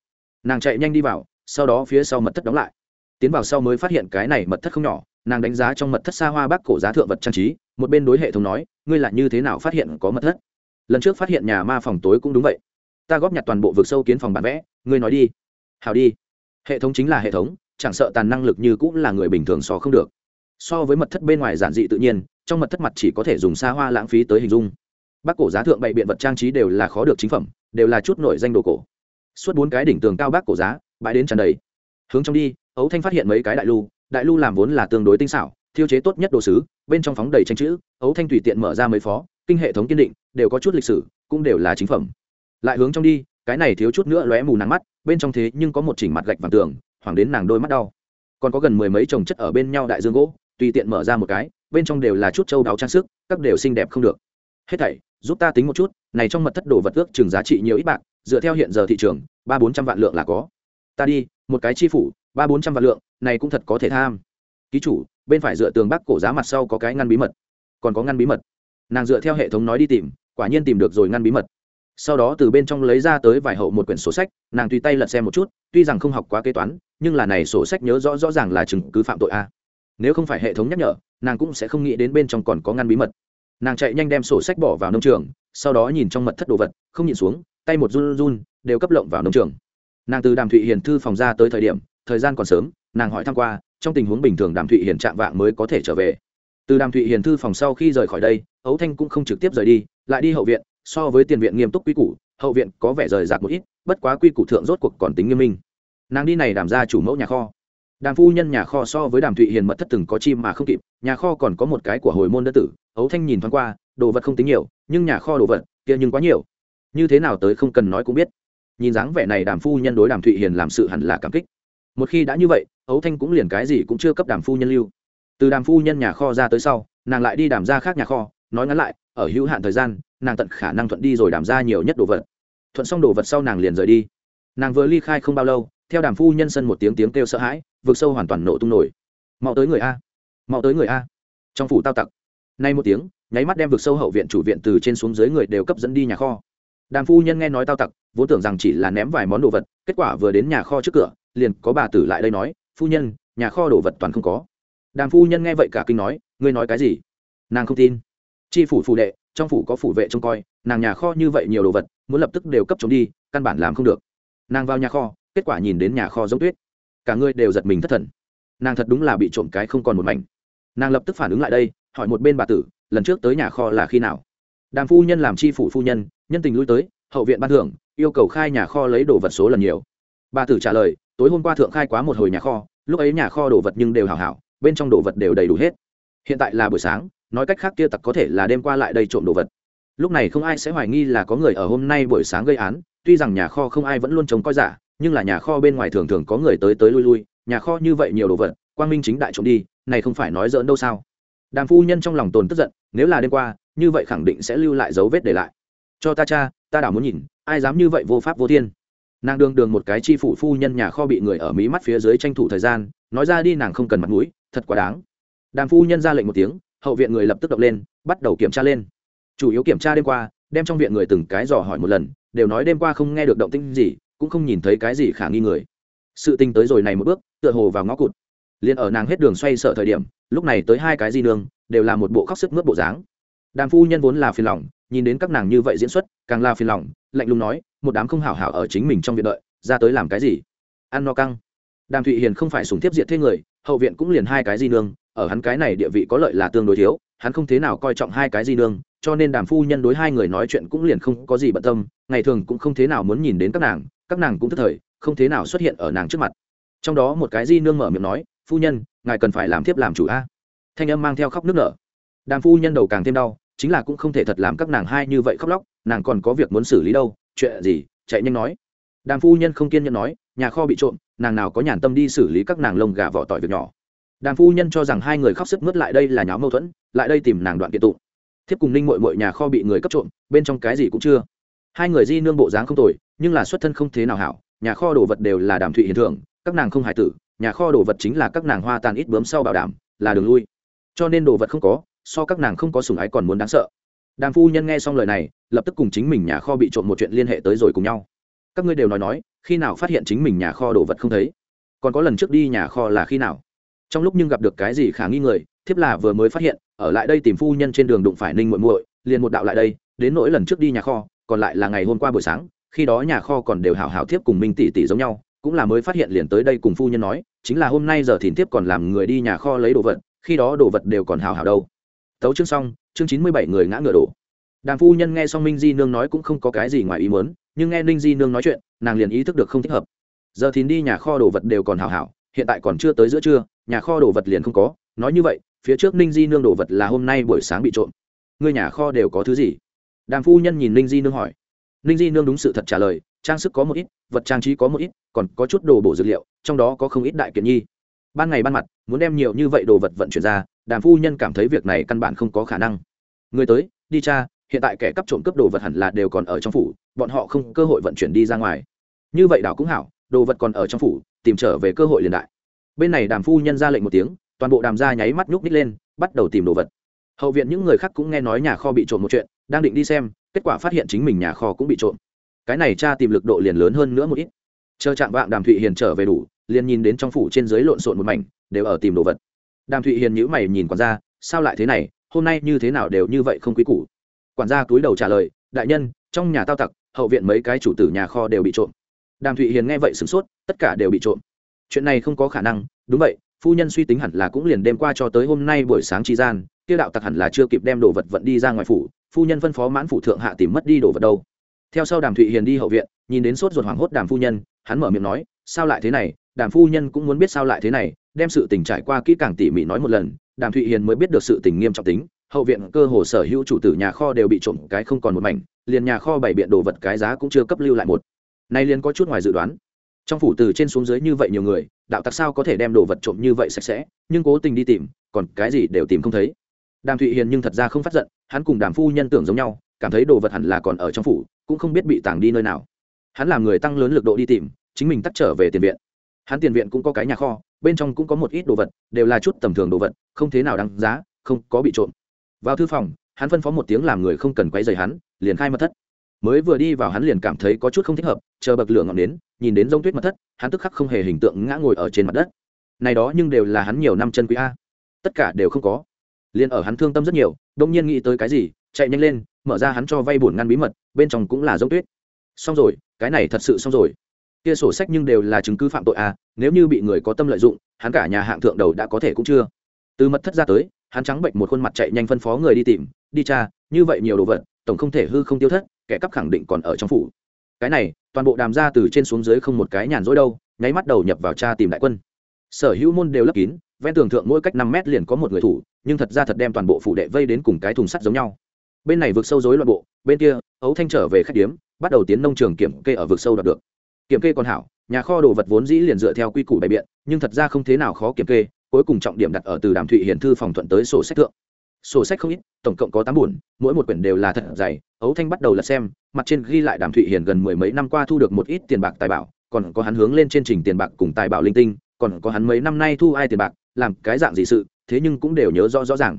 Nàng chạy nhanh đi vào, sau đó phía sau mật thất đóng lại tiến vào sau mới phát hiện cái này mật thất không nhỏ, nàng đánh giá trong mật thất xa hoa bác cổ giá thượng vật trang trí, một bên đối hệ thống nói, ngươi là như thế nào phát hiện có mật thất? Lần trước phát hiện nhà ma phòng tối cũng đúng vậy. Ta góp nhặt toàn bộ vực sâu kiến phòng bản vẽ, ngươi nói đi. Hào đi. Hệ thống chính là hệ thống, chẳng sợ tàn năng lực như cũng là người bình thường so không được. So với mật thất bên ngoài giản dị tự nhiên, trong mật thất mặt chỉ có thể dùng xa hoa lãng phí tới hình dung. Bác cổ giá thượng bày biện vật trang trí đều là khó được chính phẩm, đều là chút nổi danh đồ cổ. Suốt bốn cái đỉnh tường cao bác cổ giá, bãi đến tràn đầy. Hướng trong đi ấu thanh phát hiện mấy cái đại lưu đại lưu làm vốn là tương đối tinh xảo, thiêu chế tốt nhất đồ sứ, bên trong phóng đầy tranh chữ, ấu thanh tùy tiện mở ra mấy phó, kinh hệ thống kiên định, đều có chút lịch sử, cũng đều là chính phẩm. Lại hướng trong đi, cái này thiếu chút nữa lóe mù nắng mắt, bên trong thế nhưng có một chỉnh mặt gạch vàng tường, hoảng đến nàng đôi mắt đau. Còn có gần mười mấy chồng chất ở bên nhau đại dương gỗ, tùy tiện mở ra một cái, bên trong đều là chút châu đáo trang sức, các đều xinh đẹp không được. Hết thảy, giúp ta tính một chút, này trong mật thất đồ vật ước chừng giá trị nhiều ít bạc, dựa theo hiện giờ thị trường, ba bốn trăm vạn lượng là có. Ta đi, một cái chi phủ ba bốn trăm vạn lượng, này cũng thật có thể tham. Ký chủ, bên phải dựa tường bắc cổ giá mặt sau có cái ngăn bí mật. Còn có ngăn bí mật. Nàng dựa theo hệ thống nói đi tìm, quả nhiên tìm được rồi ngăn bí mật. Sau đó từ bên trong lấy ra tới vài hậu một quyển sổ sách, nàng tùy tay lật xem một chút, tuy rằng không học quá kế toán, nhưng là này sổ sách nhớ rõ rõ ràng là chứng cứ phạm tội a. Nếu không phải hệ thống nhắc nhở, nàng cũng sẽ không nghĩ đến bên trong còn có ngăn bí mật. Nàng chạy nhanh đem sổ sách bỏ vào nông trường, sau đó nhìn trong mật thất đồ vật, không nhìn xuống, tay một run run, đều cấp lộng vào nông trường. Nàng từ đàm thụy hiền thư phòng ra tới thời điểm thời gian còn sớm, nàng hỏi thăm qua, trong tình huống bình thường đàm thụy hiền chạm vạng mới có thể trở về. Từ đàm thụy hiền thư phòng sau khi rời khỏi đây, ấu thanh cũng không trực tiếp rời đi, lại đi hậu viện, so với tiền viện nghiêm túc quy củ, hậu viện có vẻ rời rạc một ít, bất quá quy củ thượng rốt cuộc còn tính nghiêm minh. Nàng đi này đàm ra chủ mẫu nhà kho. Đàm phu nhân nhà kho so với đàm thụy hiền mật thất từng có chim mà không kịp, nhà kho còn có một cái của hồi môn đất tử, ấu thanh nhìn thoáng qua, đồ vật không tính nhiều, nhưng nhà kho đồ vật kia nhưng quá nhiều. Như thế nào tới không cần nói cũng biết. Nhìn dáng vẻ này đàm phu nhân đối đàm thụy hiền làm sự hẳn là cảm kích một khi đã như vậy, ấu thanh cũng liền cái gì cũng chưa cấp đàm phu nhân lưu. Từ đàm phu nhân nhà kho ra tới sau, nàng lại đi đàm ra khác nhà kho, nói ngắn lại, ở hữu hạn thời gian, nàng tận khả năng thuận đi rồi đàm ra nhiều nhất đồ vật. Thuận xong đồ vật sau nàng liền rời đi. Nàng vừa ly khai không bao lâu, theo đàm phu nhân sân một tiếng tiếng kêu sợ hãi vượt sâu hoàn toàn nổ tung nổi. Mau tới người a! Mau tới người a! Trong phủ tao tặc. Nay một tiếng, nháy mắt đem vượt sâu hậu viện chủ viện từ trên xuống dưới người đều cấp dẫn đi nhà kho. Đàm phu nhân nghe nói tao tặc, vốn tưởng rằng chỉ là ném vài món đồ vật, kết quả vừa đến nhà kho trước cửa liền có bà tử lại đây nói, phu nhân, nhà kho đồ vật toàn không có. Đàm phu nhân nghe vậy cả kinh nói, ngươi nói cái gì? Nàng không tin. Tri phủ phụ đệ, trong phủ có phủ vệ trông coi, nàng nhà kho như vậy nhiều đồ vật, muốn lập tức đều cấp chống đi, căn bản làm không được. Nàng vào nhà kho, kết quả nhìn đến nhà kho giống tuyết. Cả người đều giật mình thất thần. Nàng thật đúng là bị trộm cái không còn một mảnh. Nàng lập tức phản ứng lại đây, hỏi một bên bà tử, lần trước tới nhà kho là khi nào? Đàm phu nhân làm tri phủ phu nhân nhân tình lui tới, hậu viện ban thưởng, yêu cầu khai nhà kho lấy đồ vật số lần nhiều. Bà tử trả lời tối hôm qua thượng khai quá một hồi nhà kho, lúc ấy nhà kho đồ vật nhưng đều hào hảo, bên trong đồ vật đều đầy đủ hết. Hiện tại là buổi sáng, nói cách khác kia tặc có thể là đêm qua lại đây trộm đồ vật. Lúc này không ai sẽ hoài nghi là có người ở hôm nay buổi sáng gây án, tuy rằng nhà kho không ai vẫn luôn trông coi giả, nhưng là nhà kho bên ngoài thường thường có người tới tới lui lui, nhà kho như vậy nhiều đồ vật, quang minh chính đại trộm đi, này không phải nói dỡn đâu sao? Đàm phu nhân trong lòng tồn tức giận, nếu là đêm qua, như vậy khẳng định sẽ lưu lại dấu vết để lại. Cho ta cha, ta đảo muốn nhìn, ai dám như vậy vô pháp vô thiên nàng đường đường một cái chi phủ phu nhân nhà kho bị người ở mí mắt phía dưới tranh thủ thời gian, nói ra đi nàng không cần mặt mũi, thật quá đáng. Đàm phu nhân ra lệnh một tiếng, hậu viện người lập tức động lên, bắt đầu kiểm tra lên. Chủ yếu kiểm tra đêm qua, đem trong viện người từng cái dò hỏi một lần, đều nói đêm qua không nghe được động tĩnh gì, cũng không nhìn thấy cái gì khả nghi người. Sự tình tới rồi này một bước, tựa hồ vào ngõ cụt. Liền ở nàng hết đường xoay sợ thời điểm, lúc này tới hai cái di nương, đều là một bộ khóc sức mướt bộ dáng. Đàm phu nhân vốn là phiền lòng, nhìn đến các nàng như vậy diễn xuất, càng là phiền lòng lạnh lùng nói, một đám không hảo hảo ở chính mình trong viện đợi, ra tới làm cái gì? Ăn no căng. Đàm thụy hiền không phải sùng tiếp diệt thế người, hậu viện cũng liền hai cái di nương, ở hắn cái này địa vị có lợi là tương đối thiếu, hắn không thế nào coi trọng hai cái di nương, cho nên đàm phu nhân đối hai người nói chuyện cũng liền không có gì bận tâm, ngày thường cũng không thế nào muốn nhìn đến các nàng các nàng cũng tức thời, không thế nào xuất hiện ở nàng trước mặt. Trong đó một cái di nương mở miệng nói, phu nhân, ngài cần phải làm thiếp làm chủ a. Thanh âm mang theo khóc nước nở. Đàm phu nhân đầu càng thêm đau chính là cũng không thể thật làm các nàng hai như vậy khóc lóc, nàng còn có việc muốn xử lý đâu, chuyện gì? Chạy nhanh nói. Đàm phu nhân không kiên nhẫn nói, nhà kho bị trộm, nàng nào có nhàn tâm đi xử lý các nàng lông gà vỏ tỏi việc nhỏ. Đàm phu nhân cho rằng hai người khóc sức mướt lại đây là nháo mâu thuẫn, lại đây tìm nàng đoạn kiện tụng. Thiếp cùng ninh mội mội nhà kho bị người cấp trộm, bên trong cái gì cũng chưa. Hai người di nương bộ dáng không tồi, nhưng là xuất thân không thế nào hảo, nhà kho đồ vật đều là đàm thụy hiền thưởng các nàng không hài tử, nhà kho đồ vật chính là các nàng hoa tàn ít bướm sau bảo đảm, là đường lui. Cho nên đồ vật không có so các nàng không có sùng ái còn muốn đáng sợ. Đàm phu nhân nghe xong lời này, lập tức cùng chính mình nhà kho bị trộm một chuyện liên hệ tới rồi cùng nhau. Các ngươi đều nói nói, khi nào phát hiện chính mình nhà kho đồ vật không thấy? Còn có lần trước đi nhà kho là khi nào? Trong lúc nhưng gặp được cái gì khả nghi người, thiếp là vừa mới phát hiện, ở lại đây tìm phu nhân trên đường đụng phải ninh muội muội, liền một đạo lại đây, đến nỗi lần trước đi nhà kho, còn lại là ngày hôm qua buổi sáng, khi đó nhà kho còn đều hảo hảo thiếp cùng minh tỷ tỷ giống nhau, cũng là mới phát hiện liền tới đây cùng phu nhân nói, chính là hôm nay giờ thìn thiếp còn làm người đi nhà kho lấy đồ vật, khi đó đồ vật đều còn hảo hảo đâu tấu chương xong, chương chín mươi bảy người ngã ngựa đổ. Đàm phu nhân nghe xong minh di nương nói cũng không có cái gì ngoài ý muốn, nhưng nghe ninh di nương nói chuyện, nàng liền ý thức được không thích hợp. Giờ thìn đi nhà kho đồ vật đều còn hào hảo, hiện tại còn chưa tới giữa trưa, nhà kho đồ vật liền không có. Nói như vậy, phía trước ninh di nương đồ vật là hôm nay buổi sáng bị trộm. Ngươi nhà kho đều có thứ gì? Đàm phu nhân nhìn ninh di nương hỏi. Ninh di nương đúng sự thật trả lời, trang sức có một ít, vật trang trí có một ít, còn có chút đồ bổ dược liệu, trong đó có không ít đại kiện nhi. Ban ngày ban mặt, muốn đem nhiều như vậy đồ vật vận chuyển ra đàm phu nhân cảm thấy việc này căn bản không có khả năng. Người tới, đi cha, hiện tại kẻ cắp trộm cướp đồ vật hẳn là đều còn ở trong phủ, bọn họ không cơ hội vận chuyển đi ra ngoài. Như vậy đảo cũng hảo, đồ vật còn ở trong phủ, tìm trở về cơ hội liền đại. Bên này đàm phu nhân ra lệnh một tiếng, toàn bộ đàm gia nháy mắt nhúc ních lên, bắt đầu tìm đồ vật. Hậu viện những người khác cũng nghe nói nhà kho bị trộm một chuyện, đang định đi xem, kết quả phát hiện chính mình nhà kho cũng bị trộm. Cái này cha tìm lực độ liền lớn hơn nữa một ít. Chờ chạm vạng đàm thụy hiền trở về đủ, liền nhìn đến trong phủ trên dưới lộn xộn một mảnh, đều ở tìm đồ vật đàm thụy hiền nhữ mày nhìn quản gia, sao lại thế này? Hôm nay như thế nào đều như vậy không quý củ? Quản gia túi đầu trả lời, đại nhân, trong nhà tao tặc, hậu viện mấy cái chủ tử nhà kho đều bị trộm. Đàm thụy hiền nghe vậy sửng sốt, tất cả đều bị trộm. Chuyện này không có khả năng. Đúng vậy, phu nhân suy tính hẳn là cũng liền đêm qua cho tới hôm nay buổi sáng tri gian, kia đạo tặc hẳn là chưa kịp đem đồ vật vận đi ra ngoài phủ, phu nhân phân phó mãn phủ thượng hạ tìm mất đi đồ vật đâu. Theo sau đàm thụy hiền đi hậu viện, nhìn đến sốt ruột hoảng hốt đàm phu nhân, hắn mở miệng nói, sao lại thế này? Đàm phu nhân cũng muốn biết sao lại thế này đem sự tình trải qua kỹ càng tỉ mỉ nói một lần, đàm thụy hiền mới biết được sự tình nghiêm trọng tính, hậu viện cơ hồ sở hữu chủ tử nhà kho đều bị trộm cái không còn một mảnh, liền nhà kho bảy biện đồ vật cái giá cũng chưa cấp lưu lại một. Nay liền có chút ngoài dự đoán. Trong phủ từ trên xuống dưới như vậy nhiều người, đạo tặc sao có thể đem đồ vật trộm như vậy sạch sẽ, nhưng cố tình đi tìm, còn cái gì đều tìm không thấy. Đàm thụy hiền nhưng thật ra không phát giận, hắn cùng đàm phu nhân tưởng giống nhau, cảm thấy đồ vật hẳn là còn ở trong phủ, cũng không biết bị tàng đi nơi nào. Hắn làm người tăng lớn lực độ đi tìm, chính mình tắt trở về tiền viện. Hắn tiền viện cũng có cái nhà kho bên trong cũng có một ít đồ vật, đều là chút tầm thường đồ vật, không thế nào đáng giá, không có bị trộm. Vào thư phòng, hắn phân phó một tiếng làm người không cần quấy rầy hắn, liền khai mật thất. Mới vừa đi vào hắn liền cảm thấy có chút không thích hợp, chờ bậc lửa ngọn đến nhìn đến giống tuyết mật thất, hắn tức khắc không hề hình tượng ngã ngồi ở trên mặt đất. Này đó nhưng đều là hắn nhiều năm chân quý a. Tất cả đều không có. Liền ở hắn thương tâm rất nhiều đông nhiên nghĩ tới cái gì, chạy nhanh lên, mở ra hắn cho vay buồn ngăn bí mật, bên trong cũng là giống tuyết. Xong rồi, cái này thật sự xong rồi kia sổ sách nhưng đều là chứng cứ phạm tội à? nếu như bị người có tâm lợi dụng, hắn cả nhà hạng thượng đầu đã có thể cũng chưa. Từ mật thất ra tới, hắn trắng bệnh một khuôn mặt chạy nhanh phân phó người đi tìm, đi cha, như vậy nhiều đồ vật, tổng không thể hư không tiêu thất, kẻ cắp khẳng định còn ở trong phủ. Cái này, toàn bộ đàm ra từ trên xuống dưới không một cái nhàn rỗi đâu, nháy mắt đầu nhập vào cha tìm đại quân. Sở hữu môn đều lấp kín, ven tường thượng mỗi cách năm mét liền có một người thủ, nhưng thật ra thật đem toàn bộ phủ đệ vây đến cùng cái thùng sắt giống nhau. Bên này vượt sâu dối loạn bộ, bên kia ấu thanh trở về khách điếm, bắt đầu tiến nông trường kiểm kê ở vực sâu đạt được kiểm kê còn hảo, nhà kho đồ vật vốn dĩ liền dựa theo quy củ bày biện, nhưng thật ra không thế nào khó kiểm kê, cuối cùng trọng điểm đặt ở từ đàm thụy hiển thư phòng thuận tới sổ sách thượng. Sổ sách không ít, tổng cộng có tám buồn, mỗi một quyển đều là thật dày, ấu thanh bắt đầu lật xem, mặt trên ghi lại đàm thụy hiển gần mười mấy năm qua thu được một ít tiền bạc tài bảo, còn có hắn hướng lên trên trình tiền bạc cùng tài bảo linh tinh, còn có hắn mấy năm nay thu ai tiền bạc, làm cái dạng gì sự, thế nhưng cũng đều nhớ rõ rõ ràng.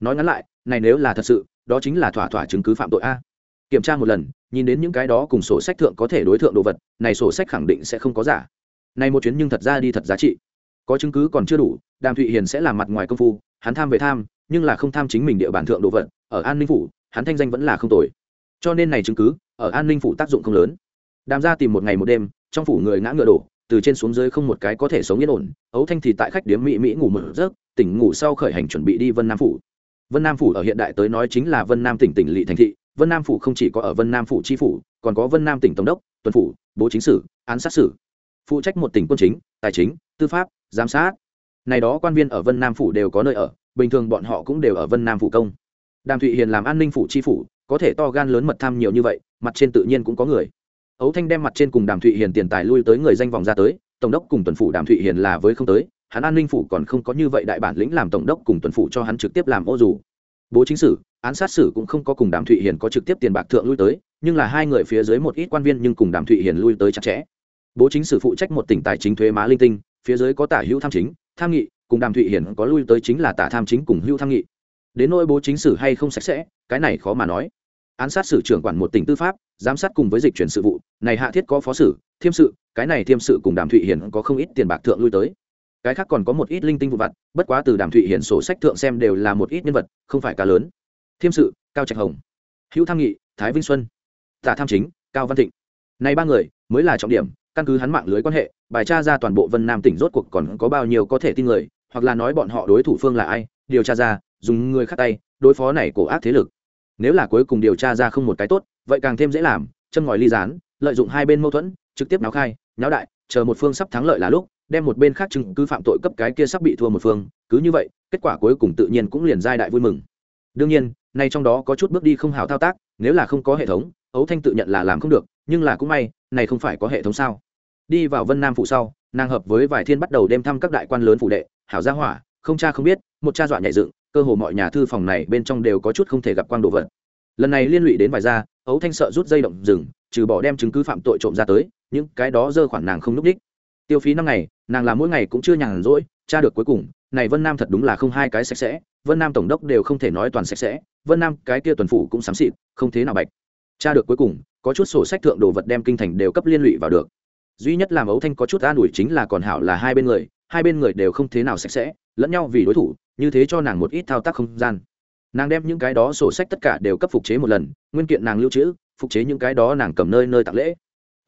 Nói ngắn lại, này nếu là thật sự, đó chính là thỏa thỏa chứng cứ phạm tội a kiểm tra một lần, nhìn đến những cái đó cùng sổ sách thượng có thể đối tượng đồ vật, này sổ sách khẳng định sẽ không có giả. Này một chuyến nhưng thật ra đi thật giá trị. Có chứng cứ còn chưa đủ, đàm thụy hiền sẽ làm mặt ngoài công phu, hắn tham về tham, nhưng là không tham chính mình địa bàn thượng đồ vật, ở an ninh phủ, hắn thanh danh vẫn là không tồi. Cho nên này chứng cứ, ở an ninh phủ tác dụng không lớn. Đàm ra tìm một ngày một đêm, trong phủ người ngã ngựa đổ, từ trên xuống dưới không một cái có thể sống yên ổn ấu thanh thì tại khách điếm mỹ mỹ ngủ một giấc, tỉnh ngủ sau khởi hành chuẩn bị đi vân nam phủ. Vân nam phủ ở hiện đại tới nói chính là vân nam tỉnh tỉnh lỵ thành thị vân nam phủ không chỉ có ở vân nam phủ chi phủ, còn có vân nam tỉnh tổng đốc, tuần phủ, bố chính sử, án sát sử. Phụ trách một tỉnh quân chính, tài chính, tư pháp, giám sát. Này đó quan viên ở vân nam phủ đều có nơi ở, bình thường bọn họ cũng đều ở vân nam phủ công. Đàm thụy hiền làm an ninh phủ chi phủ, có thể to gan lớn mật tham nhiều như vậy, mặt trên tự nhiên cũng có người. Ấu thanh đem mặt trên cùng đàm thụy hiền tiền tài lui tới người danh vòng ra tới, tổng đốc cùng tuần phủ đàm thụy hiền là với không tới, hắn an ninh phủ còn không có như vậy đại bản lĩnh làm tổng đốc cùng tuần phủ cho hắn trực tiếp làm ô dù bố chính sử, án sát sử cũng không có cùng đàm thụy hiền có trực tiếp tiền bạc thượng lui tới, nhưng là hai người phía dưới một ít quan viên nhưng cùng đàm thụy hiền lui tới chặt chẽ. Bố chính sử phụ trách một tỉnh tài chính thuế má linh tinh, phía dưới có tả hữu tham chính, tham nghị, cùng đàm thụy hiền có lui tới chính là tả tham chính cùng hữu tham nghị. Đến nỗi bố chính sử hay không sạch sẽ, cái này khó mà nói. Án sát sử trưởng quản một tỉnh tư pháp, giám sát cùng với dịch chuyển sự vụ, này hạ thiết có phó sử thiêm sự, cái này thiêm sự cùng đàm thụy hiền có không ít tiền bạc thượng lui tới cái khác còn có một ít linh tinh vụ vặt, bất quá từ đàm thụy hiển sổ sách thượng xem đều là một ít nhân vật, không phải cá lớn. Thiêm sự, cao trạch hồng. Hữu tham nghị, thái vinh xuân. Tả tham chính, cao văn thịnh. Này ba người, mới là trọng điểm, căn cứ hắn mạng lưới quan hệ, bài tra ra toàn bộ vân nam tỉnh rốt cuộc còn có bao nhiêu có thể tin người, hoặc là nói bọn họ đối thủ phương là ai, điều tra ra, dùng người khác tay, đối phó này cổ ác thế lực. Nếu là cuối cùng điều tra ra không một cái tốt, vậy càng thêm dễ làm, châm ngòi ly gián, lợi dụng hai bên mâu thuẫn, trực tiếp náo khai, náo đại, chờ một phương sắp thắng lợi là lúc đem một bên khác chứng cứ phạm tội cấp cái kia sắp bị thua một phương, cứ như vậy, kết quả cuối cùng tự nhiên cũng liền giai đại vui mừng. Đương nhiên, nay trong đó có chút bước đi không hào thao tác, nếu là không có hệ thống ấu thanh tự nhận là làm không được, nhưng là cũng may, này không phải có hệ thống sao? Đi vào vân nam phụ sau, nàng hợp với vài thiên bắt đầu đem thăm các đại quan lớn phụ đệ, hảo gia hỏa, không cha không biết, một cha dọa nhảy dựng, cơ hồ mọi nhà thư phòng này bên trong đều có chút không thể gặp quang đồ vật. Lần này liên lụy đến vài gia ấu thanh sợ rút dây động rừng, trừ bỏ đem chứng cứ phạm tội trộm ra tới, những cái đó dơ khoản nàng không núp đích tiêu phí năm ngày, nàng làm mỗi ngày cũng chưa nhàn rỗi cha được cuối cùng, này vân nam thật đúng là không hai cái sạch sẽ, vân nam tổng đốc đều không thể nói toàn sạch sẽ, vân nam cái kia tuần phủ cũng xám xịt, không thế nào bạch. Cha được cuối cùng, có chút sổ sách thượng đồ vật đem kinh thành đều cấp liên lụy vào được. Duy nhất làm ấu thanh có chút an ủi chính là còn hảo là hai bên người, hai bên người đều không thế nào sạch sẽ, lẫn nhau vì đối thủ, như thế cho nàng một ít thao tác không gian. Nàng đem những cái đó sổ sách tất cả đều cấp phục chế một lần, nguyên kiện nàng lưu trữ, phục chế những cái đó nàng cầm nơi nơi tặng lễ.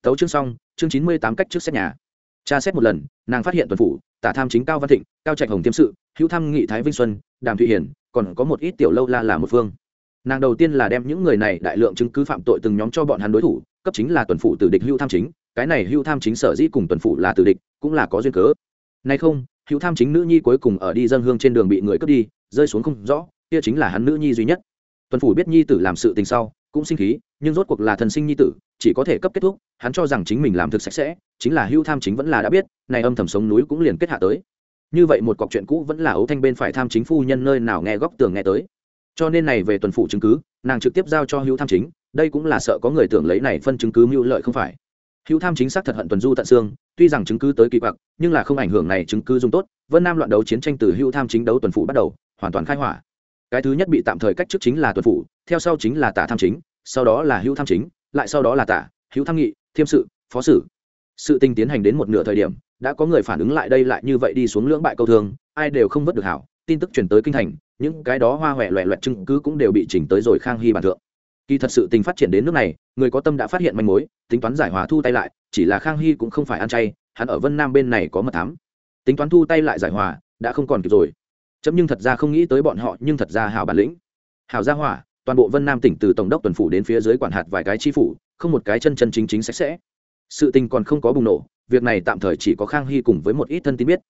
Tấu chương xong, chương chín mươi tám cách trước xét nhà tra xét một lần, nàng phát hiện tuần phủ, tả tham chính cao văn thịnh, cao trạch hồng tiêm sự, hữu tham nghị thái vinh xuân, đàm thụy hiển, còn có một ít tiểu lâu la là một phương. Nàng đầu tiên là đem những người này đại lượng chứng cứ phạm tội từng nhóm cho bọn hắn đối thủ, cấp chính là tuần phủ tử địch hữu tham chính, cái này hữu tham chính sở dĩ cùng tuần phủ là tử địch, cũng là có duyên cớ. Nay không, hữu tham chính nữ nhi cuối cùng ở đi dân hương trên đường bị người cướp đi, rơi xuống không rõ, kia chính là hắn nữ nhi duy nhất. Tuần phủ biết nhi tử làm sự tình sau, cũng sinh khí nhưng rốt cuộc là thần sinh nhi tử, chỉ có thể cấp kết thúc, hắn cho rằng chính mình làm thực sạch sẽ, chính là hưu tham chính vẫn là đã biết, này âm thầm sống núi cũng liền kết hạ tới. Như vậy một cọc chuyện cũ vẫn là ấu thanh bên phải tham chính phu nhân nơi nào nghe góc tường nghe tới. Cho nên này về tuần phủ chứng cứ, nàng trực tiếp giao cho hữu tham chính, đây cũng là sợ có người tưởng lấy này phân chứng cứ mưu lợi không phải. Hữu tham chính xác thật hận tuần du tận xương, tuy rằng chứng cứ tới kỳ quặc, nhưng là không ảnh hưởng này chứng cứ dùng tốt, vân nam loạn đấu chiến tranh từ hữu tham chính đấu tuần phủ bắt đầu, hoàn toàn khai hỏa. Cái thứ nhất bị tạm thời cách chức chính là tuần phủ, theo sau chính là tả tham chính sau đó là hữu tham chính, lại sau đó là tả, hữu tham nghị, thiêm sự, phó sử. Sự tình tiến hành đến một nửa thời điểm, đã có người phản ứng lại đây lại như vậy đi xuống lưỡng bại câu thương, ai đều không vớt được hảo, tin tức chuyển tới kinh thành, những cái đó hoa huệ loẹ loẹt chứng cứ cũng đều bị chỉnh tới rồi khang hy bản thượng. Kỳ thật sự tình phát triển đến nước này, người có tâm đã phát hiện manh mối, tính toán giải hòa thu tay lại, chỉ là khang hy cũng không phải ăn chay, hắn ở vân nam bên này có mật thám. Tính toán thu tay lại giải hòa, đã không còn kịp rồi. Chấm nhưng thật ra không nghĩ tới bọn họ nhưng thật ra hảo bản lĩnh. Hảo gia hỏa toàn bộ vân nam tỉnh từ tổng đốc tuần phủ đến phía dưới quản hạt vài cái chi phủ, không một cái chân chân chính chính sạch sẽ. Sự tình còn không có bùng nổ, việc này tạm thời chỉ có khang hy cùng với một ít thân tín biết.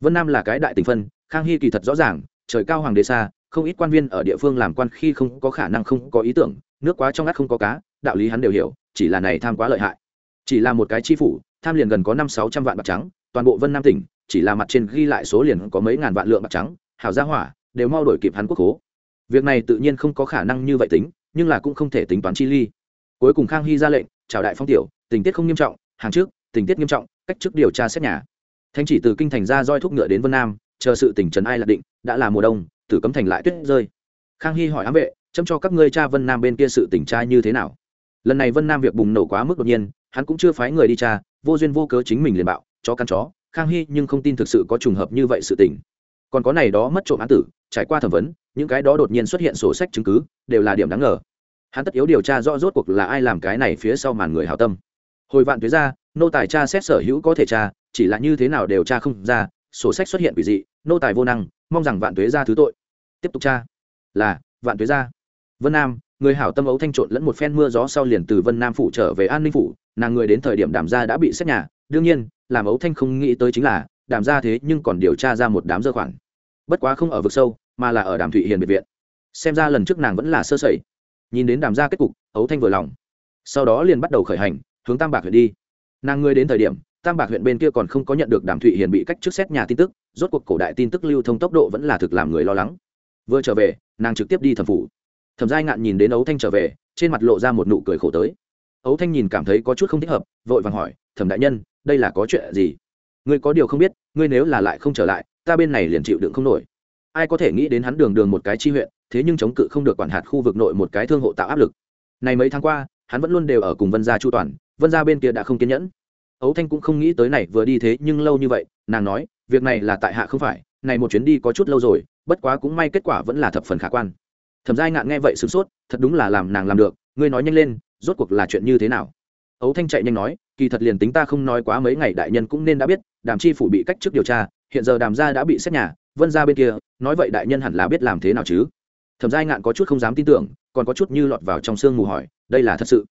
Vân nam là cái đại tình phân, khang hy kỳ thật rõ ràng, trời cao hoàng đế xa, không ít quan viên ở địa phương làm quan khi không có khả năng không có ý tưởng, nước quá trong ngắt không có cá, đạo lý hắn đều hiểu, chỉ là này tham quá lợi hại. Chỉ là một cái chi phủ, tham liền gần có năm sáu trăm vạn bạc trắng, toàn bộ vân nam tỉnh, chỉ là mặt trên ghi lại số liền có mấy ngàn vạn lượng bạc trắng hảo gia hỏa, đều mau đổi kịp hắn quốc hố việc này tự nhiên không có khả năng như vậy tính, nhưng là cũng không thể tính toán chi ly. Cuối cùng khang hy ra lệnh, chào đại phong tiểu, tình tiết không nghiêm trọng, hàng trước, tình tiết nghiêm trọng, cách chức điều tra xét nhà. Thanh chỉ từ kinh thành ra roi thúc ngựa đến vân nam, chờ sự tỉnh trần ai lạc định, đã là mùa đông, tử cấm thành lại tuyết rơi. Khang hy hỏi ám vệ, chấm cho các ngươi cha vân nam bên kia sự tỉnh tra như thế nào? Lần này vân nam việc bùng nổ quá mức đột nhiên, hắn cũng chưa phái người đi tra, vô duyên vô cớ chính mình liền bạo cho căn chó, khang hy nhưng không tin thực sự có trùng hợp như vậy sự tình. Còn có này đó mất trộm án tử, trải qua thẩm vấn những cái đó đột nhiên xuất hiện sổ sách chứng cứ, đều là điểm đáng ngờ. Hắn tất yếu điều tra rõ rốt cuộc là ai làm cái này phía sau màn người hào tâm. Hồi vạn thuế ra, nô tài cha xét sở hữu có thể tra, chỉ là như thế nào đều tra không ra, sổ sách xuất hiện quỷ dị, nô tài vô năng, mong rằng vạn thuế ra thứ tội. Tiếp tục tra. Là, vạn thuế ra. Vân nam, người hảo tâm ấu thanh trộn lẫn một phen mưa gió sau liền từ vân nam phủ trở về an ninh phủ, nàng người đến thời điểm đàm gia đã bị xét nhà, đương nhiên, làm ấu thanh không nghĩ tới chính là, đàm gia thế nhưng còn điều tra ra một đám dơ khoản. Bất quá không ở vực sâu mà là ở đàm thụy hiền biệt viện xem ra lần trước nàng vẫn là sơ sẩy nhìn đến đàm gia kết cục ấu thanh vừa lòng sau đó liền bắt đầu khởi hành hướng tam bạc huyện đi nàng ngươi đến thời điểm tam bạc huyện bên kia còn không có nhận được đàm thụy hiền bị cách trước xét nhà tin tức rốt cuộc cổ đại tin tức lưu thông tốc độ vẫn là thực làm người lo lắng vừa trở về nàng trực tiếp đi thẩm phủ thẩm giai ngạn nhìn đến ấu thanh trở về trên mặt lộ ra một nụ cười khổ tới ấu thanh nhìn cảm thấy có chút không thích hợp vội vàng hỏi thẩm đại nhân đây là có chuyện gì ngươi có điều không biết ngươi nếu là lại không trở lại ta bên này liền chịu đựng không nổi ai có thể nghĩ đến hắn đường đường một cái chi huyện, thế nhưng chống cự không được quản hạt khu vực nội một cái thương hộ tạo áp lực. Này mấy tháng qua, hắn vẫn luôn đều ở cùng vân gia chu toàn, vân gia bên kia đã không kiên nhẫn. Ấu thanh cũng không nghĩ tới này vừa đi thế nhưng lâu như vậy, nàng nói, việc này là tại hạ không phải, này một chuyến đi có chút lâu rồi, bất quá cũng may kết quả vẫn là thập phần khả quan. Thẩm giai ngạn nghe vậy sửng sốt, thật đúng là làm nàng làm được, ngươi nói nhanh lên, rốt cuộc là chuyện như thế nào? Ấu thanh chạy nhanh nói, kỳ thật liền tính ta không nói quá mấy ngày đại nhân cũng nên đã biết, đàm chi phủ bị cách chức điều tra hiện giờ đàm gia đã bị xét nhà, vân ra bên kia, nói vậy đại nhân hẳn là biết làm thế nào chứ? Thẩm giai ngạn có chút không dám tin tưởng, còn có chút như lọt vào trong sương mù hỏi, đây là thật sự.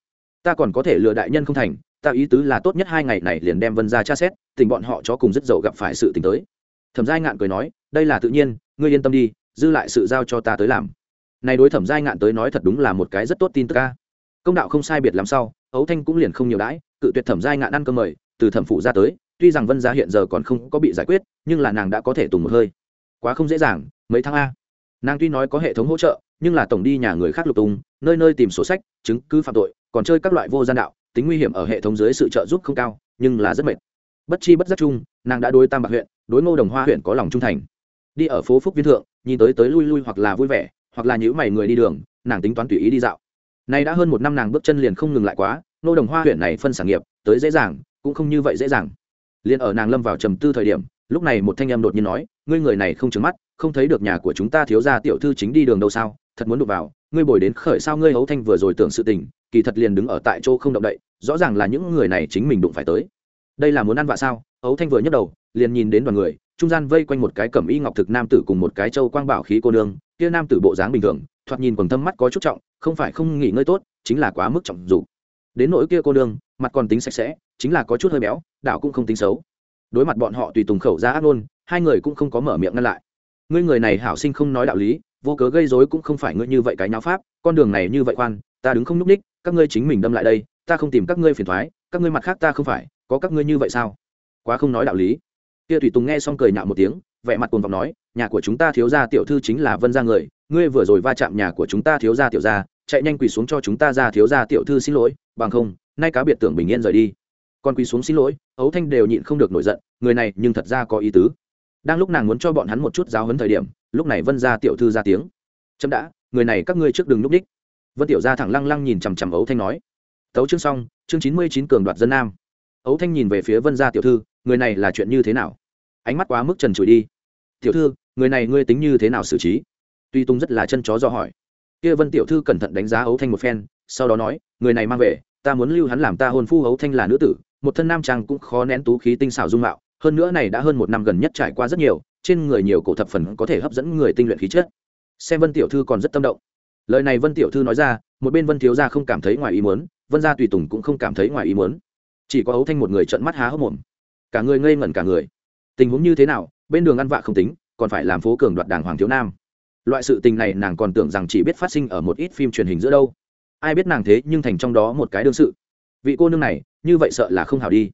Ta còn có thể lừa đại nhân không thành, ta ý tứ là tốt nhất hai ngày này liền đem vân ra tra xét, tình bọn họ cho cùng rất dậu gặp phải sự tình tới. Thẩm giai ngạn cười nói, đây là tự nhiên, ngươi yên tâm đi, dư lại sự giao cho ta tới làm. Này đối thẩm giai ngạn tới nói thật đúng là một cái rất tốt tin tức ca công đạo không sai biệt làm sao ấu thanh cũng liền không nhiều đãi, cự tuyệt thẩm giai ngạn ăn cơm mời, từ thẩm phụ ra tới tuy rằng vân gia hiện giờ còn không có bị giải quyết, nhưng là nàng đã có thể tùng một hơi. Quá không dễ dàng, mấy tháng a. Nàng tuy nói có hệ thống hỗ trợ, nhưng là tổng đi nhà người khác lục tung, nơi nơi tìm sổ sách, chứng cứ phạm tội, còn chơi các loại vô gian đạo, tính nguy hiểm ở hệ thống dưới sự trợ giúp không cao, nhưng là rất mệt. Bất chi bất giác chung, nàng đã đối tam bạc huyện, đối ngô đồng hoa huyện có lòng trung thành. Đi ở phố phúc viên thượng, nhìn tới tới lui lui hoặc là vui vẻ, hoặc là những mày người đi đường, nàng tính toán tùy ý đi dạo. Nay đã hơn một năm nàng bước chân liền không ngừng lại quá nô đồng hoa huyện này phân sản nghiệp, tới dễ dàng, cũng không như vậy dễ dàng liền ở nàng lâm vào trầm tư thời điểm, lúc này một thanh em đột nhiên nói, ngươi người này không trứng mắt, không thấy được nhà của chúng ta thiếu ra tiểu thư chính đi đường đâu sao, thật muốn đụng vào, ngươi bồi đến khởi sao ngươi hấu thanh vừa rồi tưởng sự tình, kỳ thật liền đứng ở tại chỗ không động đậy, rõ ràng là những người này chính mình đụng phải tới đây là muốn ăn vạ sao hấu thanh vừa nhấc đầu, liền nhìn đến đoàn người, trung gian vây quanh một cái cẩm y ngọc thực nam tử cùng một cái châu quang bảo khí cô nương, kia nam tử bộ dáng bình thường, thoạt nhìn quần thâm mắt có chút trọng, không phải không nghỉ ngơi tốt, chính là quá mức trọng dụng. đến nỗi kia cô nương, mặt còn tính sạch sẽ, chính là có chút hơi béo đạo cũng không tính xấu. Đối mặt bọn họ tùy tùng khẩu ra ác ngôn hai người cũng không có mở miệng ngăn lại. Ngươi người này hảo sinh không nói đạo lý vô cớ gây rối cũng không phải ngươi như vậy cái nháo pháp con đường này như vậy khoan ta đứng không n đích, ních các ngươi chính mình đâm lại đây ta không tìm các ngươi phiền thoái các ngươi mặt khác ta không phải có các ngươi như vậy sao? Quá không nói đạo lý. Kia tùy tùng nghe xong cười nhạo một tiếng vẻ mặt cuồng vọng nói nhà của chúng ta thiếu gia tiểu thư chính là vân gia người ngươi vừa rồi va chạm nhà của chúng ta thiếu gia tiểu gia chạy nhanh quỳ xuống cho chúng ta ra thiếu gia tiểu thư xin lỗi bằng không nay cá biệt tưởng bình yên rời đi. Con quỳ xuống xin lỗi ấu thanh đều nhịn không được nổi giận, người này nhưng thật ra có ý tứ. Đang lúc nàng muốn cho bọn hắn một chút giáo hấn thời điểm, lúc này vân gia tiểu thư ra tiếng. Chậm đã, người này các ngươi trước đường núp đích. Vân tiểu gia thẳng lăng lăng nhìn chằm chằm ấu thanh nói. Tấu chương xong, chương chín mươi chín cường đoạt dân nam. Ấu thanh nhìn về phía vân gia tiểu thư, người này là chuyện như thế nào? Ánh mắt quá mức trần trụi đi. Tiểu thư, người này ngươi tính như thế nào xử trí? Tuy tung rất là chân chó do hỏi. Kia vân tiểu thư cẩn thận đánh giá ấu thanh một phen, sau đó nói, người này mang về, ta muốn lưu hắn làm ta hôn phu ấu thanh là nữ tử một thân nam trang cũng khó nén tú khí tinh xảo dung mạo, hơn nữa này đã hơn một năm gần nhất trải qua rất nhiều, trên người nhiều cổ thập phần có thể hấp dẫn người tinh luyện khí chất. Xem vân tiểu thư còn rất tâm động. Lời này vân tiểu thư nói ra, một bên vân thiếu gia không cảm thấy ngoài ý muốn, vân gia tùy tùng cũng không cảm thấy ngoài ý muốn. Chỉ có ấu thanh một người trợn mắt há hốc mồm. Cả người ngây ngẩn cả người. Tình huống như thế nào, bên đường ăn vạ không tính, còn phải làm phố cường đoạt đảng hoàng thiếu nam. Loại sự tình này nàng còn tưởng rằng chỉ biết phát sinh ở một ít phim truyền hình giữa đâu. Ai biết nàng thế nhưng thành trong đó một cái đương sự vị cô nương này, như vậy sợ là không hảo đi.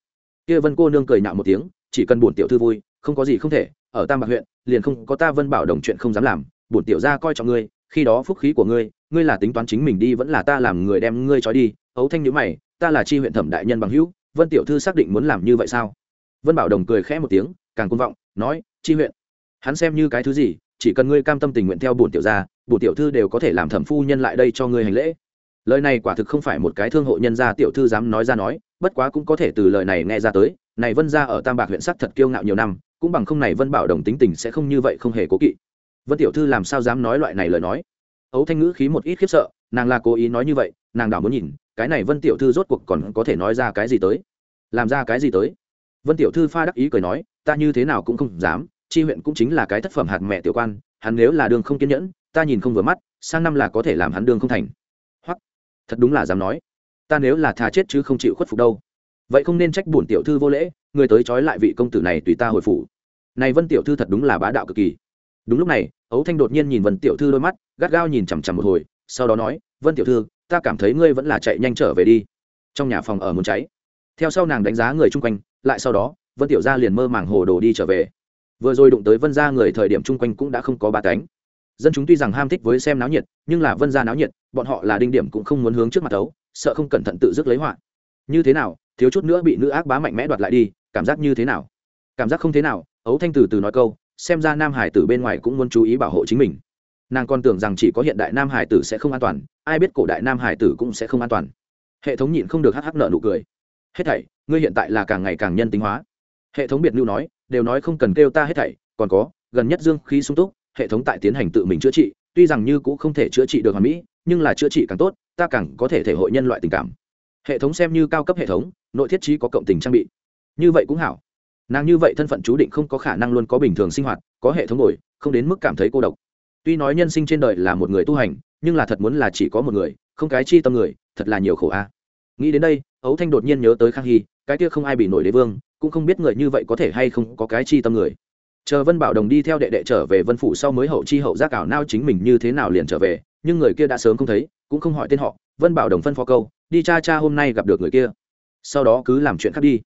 Kia vân cô nương cười nhạo một tiếng, chỉ cần bổn tiểu thư vui, không có gì không thể, ở tam bạc huyện, liền không có ta vân bảo đồng chuyện không dám làm, bổn tiểu ra coi trọng ngươi, khi đó phúc khí của ngươi ngươi là tính toán chính mình đi vẫn là ta làm người đem ngươi trói đi, ấu thanh nhữ mày, ta là chi huyện thẩm đại nhân bằng hữu, vân tiểu thư xác định muốn làm như vậy sao? Vân bảo đồng cười khẽ một tiếng, càng côn vọng, nói, chi huyện, hắn xem như cái thứ gì, chỉ cần ngươi cam tâm tình nguyện theo bổn tiểu gia, bổn tiểu thư đều có thể làm thẩm phu nhân lại đây cho ngươi hành lễ lời này quả thực không phải một cái thương hộ nhân gia tiểu thư dám nói ra nói, bất quá cũng có thể từ lời này nghe ra tới, này vân gia ở tam bạc huyện sắc thật kiêu ngạo nhiều năm, cũng bằng không này vân bảo đồng tính tình sẽ không như vậy không hề cố kỵ. Vân tiểu thư làm sao dám nói loại này lời nói? Ấu thanh ngữ khí một ít khiếp sợ, nàng là cố ý nói như vậy, nàng đảo muốn nhìn, cái này vân tiểu thư rốt cuộc còn có thể nói ra cái gì tới? Làm ra cái gì tới? Vân tiểu thư pha đắc ý cười nói, ta như thế nào cũng không dám, chi huyện cũng chính là cái thất phẩm hạt mẹ tiểu quan, hắn nếu là đường không kiên nhẫn, ta nhìn không vừa mắt, sang năm là có thể làm hắn đường không thành thật đúng là dám nói. Ta nếu là thà chết chứ không chịu khuất phục đâu. Vậy không nên trách bổn tiểu thư vô lễ, người tới trói lại vị công tử này tùy ta hồi phủ. Này vân tiểu thư thật đúng là bá đạo cực kỳ. Đúng lúc này, ấu thanh đột nhiên nhìn vân tiểu thư đôi mắt, gắt gao nhìn chằm chằm một hồi, sau đó nói, vân tiểu thư, ta cảm thấy ngươi vẫn là chạy nhanh trở về đi. Trong nhà phòng ở muốn cháy. Theo sau nàng đánh giá người chung quanh, lại sau đó, vân tiểu gia liền mơ màng hồ đồ đi trở về. Vừa rồi đụng tới vân gia người thời điểm chung quanh cũng đã không có ba cánh dân chúng tuy rằng ham thích với xem náo nhiệt, nhưng là vân gia náo nhiệt, bọn họ là đinh điểm cũng không muốn hướng trước mặt ấu sợ không cẩn thận tự dứt lấy họa. Như thế nào, thiếu chút nữa bị nữ ác bá mạnh mẽ đoạt lại đi, cảm giác như thế nào? Cảm giác không thế nào, ấu thanh từ từ nói câu, xem ra nam hải tử bên ngoài cũng muốn chú ý bảo hộ chính mình. Nàng còn tưởng rằng chỉ có hiện đại nam hải tử sẽ không an toàn, ai biết cổ đại nam hải tử cũng sẽ không an toàn. Hệ thống nhịn không được hắc hắc nợ nụ cười. Hết thảy, ngươi hiện tại là càng ngày càng nhân tính hóa. Hệ thống biệt lưu nói, đều nói không cần kêu ta hết thảy, còn có, gần nhất dương khí sung túc hệ thống tại tiến hành tự mình chữa trị tuy rằng như cũng không thể chữa trị được hoàn mỹ nhưng là chữa trị càng tốt ta càng có thể thể hội nhân loại tình cảm. Hệ thống xem như cao cấp hệ thống nội thiết trí có cộng tình trang bị. Như vậy cũng hảo. Nàng như vậy thân phận chú định không có khả năng luôn có bình thường sinh hoạt có hệ thống nổi, không đến mức cảm thấy cô độc. Tuy nói nhân sinh trên đời là một người tu hành nhưng là thật muốn là chỉ có một người không cái chi tâm người thật là nhiều khổ a. Nghĩ đến đây ấu thanh đột nhiên nhớ tới khang hy cái kia không ai bị nổi đế vương cũng không biết người như vậy có thể hay không có cái chi tâm người chờ vân bảo đồng đi theo đệ đệ trở về vân phủ sau mới hậu chi hậu giác ảo nao chính mình như thế nào liền trở về, nhưng người kia đã sớm không thấy, cũng không hỏi tên họ. Vân bảo đồng phân phó câu, đi cha cha, hôm nay gặp được người kia. Sau đó cứ làm chuyện khác đi.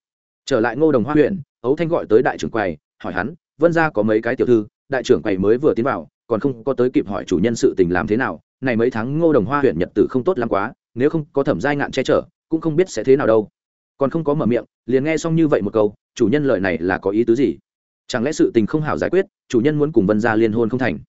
Trở lại ngô đồng hoa huyện, ấu thanh gọi tới đại trưởng quầy, hỏi hắn, vân ra có mấy cái tiểu thư? Đại trưởng quầy mới vừa tiến vào, còn không có tới kịp hỏi chủ nhân sự tình làm thế nào. Này mấy tháng ngô đồng hoa huyện nhật tử không tốt lắm quá, nếu không có thẩm giai ngạn che chở, cũng không biết sẽ thế nào đâu. Còn không có mở miệng, liền nghe xong như vậy một câu, chủ nhân lời này là có ý tứ gì? Chẳng lẽ sự tình không hảo giải quyết, chủ nhân muốn cùng vân gia liên hôn không thành?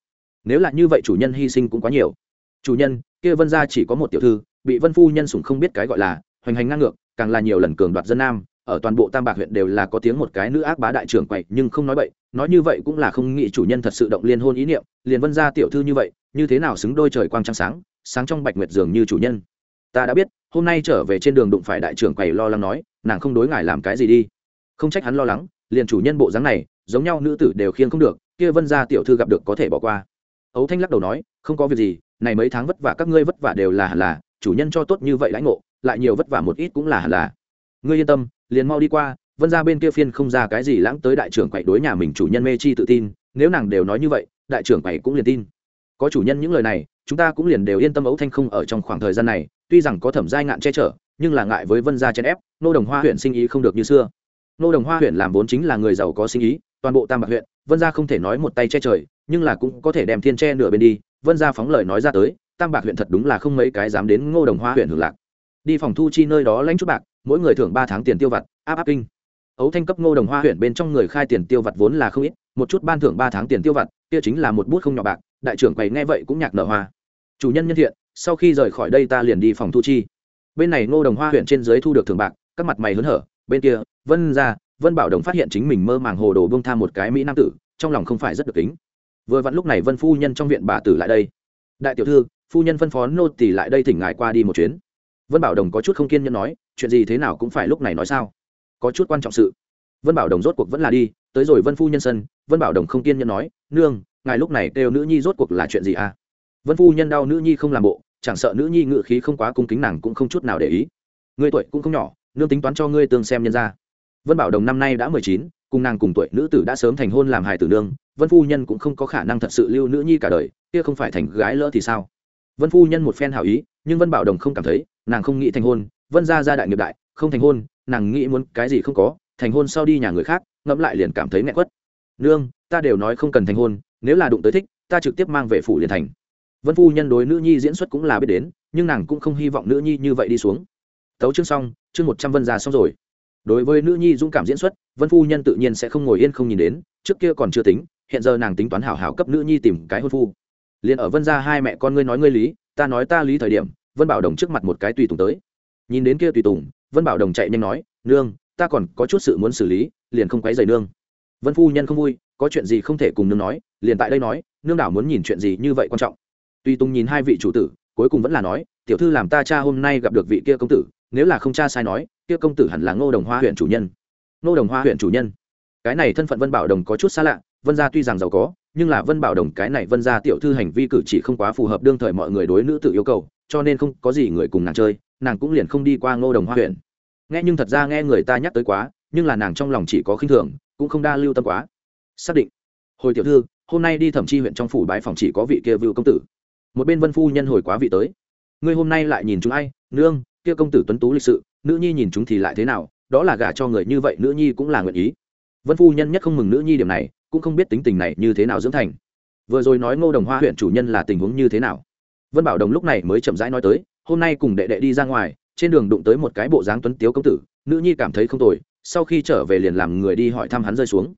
Nếu là như vậy chủ nhân hy sinh cũng quá nhiều. Chủ nhân, kia vân gia chỉ có một tiểu thư, bị vân phu nhân sủng không biết cái gọi là, hoành hành ngang ngược, càng là nhiều lần cường đoạt dân nam, ở toàn bộ tam bạc huyện đều là có tiếng một cái nữ ác bá đại trưởng quậy, nhưng không nói vậy nói như vậy cũng là không nghĩ chủ nhân thật sự động liên hôn ý niệm, liền vân gia tiểu thư như vậy, như thế nào xứng đôi trời quang trăng sáng sáng trong bạch nguyệt dường như chủ nhân. Ta đã biết, hôm nay trở về trên đường đụng phải đại trưởng quầy lo lắng nói, nàng không đối ngại làm cái gì đi. Không trách hắn lo lắng, liền chủ nhân bộ dáng này giống nhau nữ tử đều khiêng không được, kia vân gia tiểu thư gặp được có thể bỏ qua. Ấu thanh lắc đầu nói, không có việc gì, này mấy tháng vất vả các ngươi vất vả đều là hẳn là, chủ nhân cho tốt như vậy lãnh ngộ, lại nhiều vất vả một ít cũng là hẳn là. Ngươi yên tâm, liền mau đi qua, vân ra bên kia phiên không ra cái gì lãng tới đại trưởng quậy đối nhà mình chủ nhân mê chi tự tin, nếu nàng đều nói như vậy, đại trưởng quậy cũng liền tin. Có chủ nhân những lời này, chúng ta cũng liền đều yên tâm ấu thanh không ở trong khoảng thời gian này, tuy rằng có thẩm giai ngạn che chở, nhưng là ngại với vân gia chen ép, nô đồng hoa huyện sinh ý không được như xưa. Nô đồng hoa huyện làm vốn chính là người giàu có sinh ý toàn bộ tam bạc huyện, vân gia không thể nói một tay che trời, nhưng là cũng có thể đem thiên che nửa bên đi. Vân gia phóng lời nói ra tới, tam bạc huyện thật đúng là không mấy cái dám đến ngô đồng hoa huyện hưởng lạc. Đi phòng thu chi nơi đó lãnh chút bạc, mỗi người thưởng ba tháng tiền tiêu vặt, áp áp kinh. Ấu thanh cấp ngô đồng hoa huyện bên trong người khai tiền tiêu vặt vốn là không ít, một chút ban thưởng ba tháng tiền tiêu vặt, kia chính là một bút không nhỏ bạc, đại trưởng quầy nghe vậy cũng nhạc nở hoa. Chủ nhân nhân thiện, sau khi rời khỏi đây ta liền đi phòng thu chi. Bên này ngô đồng hoa huyện trên dưới thu được thưởng bạc, các mặt mày hớn hở, bên kia, vân ra vân bảo đồng phát hiện chính mình mơ màng hồ đồ bông tham một cái mỹ nam tử, trong lòng không phải rất được kính. Vừa vặn lúc này vân phu nhân trong viện bà tử lại đây. Đại tiểu thư, phu nhân phân phó nô tỷ lại đây thỉnh ngài qua đi một chuyến. Vân bảo đồng có chút không kiên nhẫn nói, chuyện gì thế nào cũng phải lúc này nói sao? Có chút quan trọng sự. Vân bảo đồng rốt cuộc vẫn là đi, tới rồi vân phu nhân sân, vân bảo đồng không kiên nhẫn nói, nương, ngài lúc này kêu nữ nhi rốt cuộc là chuyện gì à? Vân phu nhân đau nữ nhi không làm bộ, chẳng sợ nữ nhi ngự khí không quá cung kính nàng cũng không chút nào để ý. Ngươi tuổi cũng không nhỏ, nương tính toán cho ngươi tương xem nhân ra vân bảo đồng năm nay đã mười chín, cùng nàng cùng tuổi nữ tử đã sớm thành hôn làm hài tử nương, vân phu nhân cũng không có khả năng thật sự lưu nữ nhi cả đời, kia không phải thành gái lỡ thì sao? Vân phu nhân một phen hảo ý, nhưng vân bảo đồng không cảm thấy, nàng không nghĩ thành hôn, vân ra gia đại nghiệp đại, không thành hôn, nàng nghĩ muốn cái gì không có, thành hôn sau đi nhà người khác, ngẫm lại liền cảm thấy nghẹn quất. Nương, ta đều nói không cần thành hôn, nếu là đụng tới thích, ta trực tiếp mang về phủ liền thành. Vân phu nhân đối nữ nhi diễn xuất cũng là biết đến, nhưng nàng cũng không hy vọng nữ nhi như vậy đi xuống. Tấu chương xong, chương một trăm vân ra xong rồi đối với nữ nhi dũng cảm diễn xuất, vân phu nhân tự nhiên sẽ không ngồi yên không nhìn đến, trước kia còn chưa tính, hiện giờ nàng tính toán hảo hảo cấp nữ nhi tìm cái hôn phu. Liền ở vân ra hai mẹ con ngươi nói ngươi lý, ta nói ta lý thời điểm, vân bảo đồng trước mặt một cái tùy tùng tới. Nhìn đến kia tùy tùng, vân bảo đồng chạy nhanh nói, nương, ta còn có chút sự muốn xử lý, liền không quấy dày nương. Vân phu nhân không vui, có chuyện gì không thể cùng nương nói, liền tại đây nói, nương đảo muốn nhìn chuyện gì như vậy quan trọng. Tùy tùng nhìn hai vị chủ tử, cuối cùng vẫn là nói, tiểu thư làm ta cha hôm nay gặp được vị kia công tử, nếu là không cha sai nói kia công tử hẳn là ngô đồng hoa huyện chủ nhân. Ngô đồng hoa huyện chủ nhân. Cái này thân phận vân bảo đồng có chút xa lạ, vân gia tuy rằng giàu có, nhưng là vân bảo đồng cái này vân gia tiểu thư hành vi cử chỉ không quá phù hợp đương thời mọi người đối nữ tự yêu cầu, cho nên không có gì người cùng nàng chơi, nàng cũng liền không đi qua ngô đồng hoa huyện. Nghe nhưng thật ra nghe người ta nhắc tới quá, nhưng là nàng trong lòng chỉ có khinh thường, cũng không đa lưu tâm quá. Xác định. Hồi tiểu thư, hôm nay đi thẩm chi huyện trong phủ bái phòng chỉ có vị kia vưu công tử. Một bên vân phu nhân hồi quá vị tới. Ngươi hôm nay lại nhìn chúng ai? Nương, kia công tử tuấn tú lịch sự nữ nhi nhìn chúng thì lại thế nào, đó là gả cho người như vậy nữ nhi cũng là nguyện ý. Vân phu nhân nhất không mừng nữ nhi điểm này, cũng không biết tính tình này như thế nào dưỡng thành. Vừa rồi nói ngô đồng hoa huyện chủ nhân là tình huống như thế nào? Vân bảo đồng lúc này mới chậm rãi nói tới, hôm nay cùng đệ đệ đi ra ngoài, trên đường đụng tới một cái bộ dáng tuấn tiếu công tử, nữ nhi cảm thấy không tồi, sau khi trở về liền làm người đi hỏi thăm hắn rơi xuống.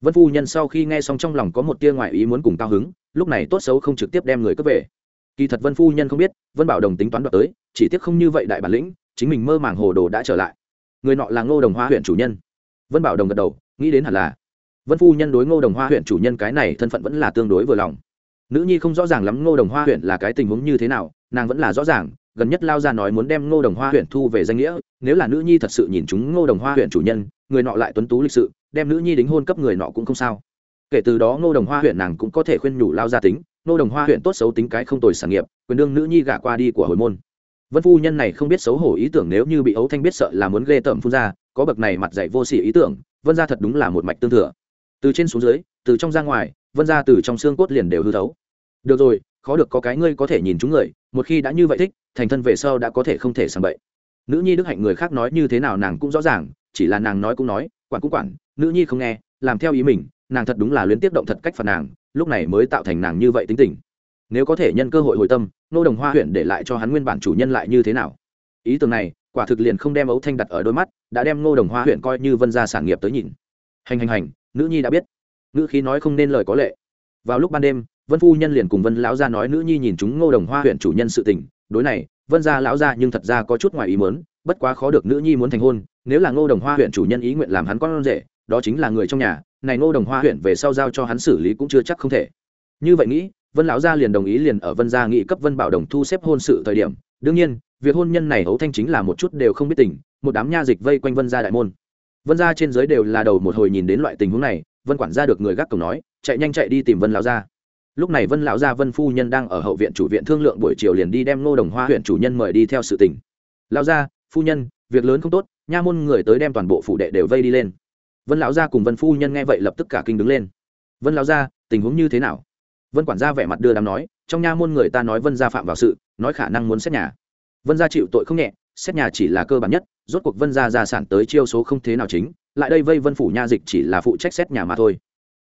Vân phu nhân sau khi nghe xong trong lòng có một tia ngoại ý muốn cùng cao hứng, lúc này tốt xấu không trực tiếp đem người cướp về. Kỳ thật vân phu nhân không biết, vân bảo đồng tính toán đoạt tới, chỉ tiếc không như vậy đại bản lĩnh chính mình mơ màng hồ đồ đã trở lại. Người nọ là ngô đồng hoa huyện chủ nhân. Vân bảo đồng gật đầu, nghĩ đến hẳn là vân phu nhân đối ngô đồng hoa huyện chủ nhân cái này thân phận vẫn là tương đối vừa lòng. Nữ nhi không rõ ràng lắm ngô đồng hoa huyện là cái tình huống như thế nào, nàng vẫn là rõ ràng, gần nhất lao ra nói muốn đem ngô đồng hoa huyện thu về danh nghĩa, nếu là nữ nhi thật sự nhìn chúng ngô đồng hoa huyện chủ nhân, người nọ lại tuấn tú lịch sự, đem nữ nhi đính hôn cấp người nọ cũng không sao. Kể từ đó ngô đồng hoa huyện nàng cũng có thể khuyên nhủ lao gia tính, ngô đồng hoa huyện tốt xấu tính cái không tồi sản nghiệp, quyền đương nữ nhi gả qua đi của hồi môn vân phu nhân này không biết xấu hổ ý tưởng nếu như bị ấu thanh biết sợ là muốn ghê tởm phun ra, có bậc này mặt dạy vô sỉ ý tưởng, vân ra thật đúng là một mạch tương thừa. Từ trên xuống dưới, từ trong ra ngoài, vân ra từ trong xương cốt liền đều hư thấu. Được rồi, khó được có cái ngươi có thể nhìn chúng người, một khi đã như vậy thích, thành thân về sau đã có thể không thể sàng bậy. Nữ nhi đức hạnh người khác nói như thế nào nàng cũng rõ ràng, chỉ là nàng nói cũng nói, quản cũng quản, nữ nhi không nghe, làm theo ý mình, nàng thật đúng là luyến tiếp động thật cách phạt nàng, lúc này mới tạo thành nàng như vậy tính tình. Nếu có thể nhân cơ hội hồi tâm nô đồng hoa huyện để lại cho hắn nguyên bản chủ nhân lại như thế nào? Ý tưởng này, quả thực liền không đem ấu thanh đặt ở đôi mắt, đã đem nô đồng hoa huyện coi như vân gia sản nghiệp tới nhìn. Hành hành hành, nữ nhi đã biết. Ngữ khí nói không nên lời có lệ. Vào lúc ban đêm, vân phu nhân liền cùng vân lão gia nói nữ nhi nhìn chúng ngô đồng hoa huyện chủ nhân sự tình. Đối này, vân gia lão gia nhưng thật ra có chút ngoài ý muốn, bất quá khó được nữ nhi muốn thành hôn, nếu là ngô đồng hoa huyện chủ nhân ý nguyện làm hắn con rể, đó chính là người trong nhà, này ngô đồng hoa huyện về sau giao cho hắn xử lý cũng chưa chắc không thể. Như vậy nghĩ vân lão gia liền đồng ý liền ở vân gia nghị cấp vân bảo đồng thu xếp hôn sự thời điểm. Đương nhiên, việc hôn nhân này hấu thanh chính là một chút đều không biết tình, một đám nha dịch vây quanh vân gia đại môn. Vân gia trên giới đều là đầu một hồi nhìn đến loại tình huống này, vân quản gia được người gác cổng nói, chạy nhanh chạy đi tìm vân lão gia. Lúc này vân lão gia vân phu nhân đang ở hậu viện chủ viện thương lượng buổi chiều liền đi đem ngô đồng hoa huyện chủ nhân mời đi theo sự tình. Lão gia, phu nhân, việc lớn không tốt, nha môn người tới đem toàn bộ phủ đệ đều vây đi lên. Vân lão gia cùng vân phu nhân nghe vậy lập tức cả kinh đứng lên. Vân lão gia, tình huống như thế nào? Vân quản gia vẻ mặt đưa đám nói trong nha môn người ta nói vân gia phạm vào sự nói khả năng muốn xét nhà vân gia chịu tội không nhẹ xét nhà chỉ là cơ bản nhất rốt cuộc vân gia gia sản tới chiêu số không thế nào chính lại đây vây vân phủ nha dịch chỉ là phụ trách xét nhà mà thôi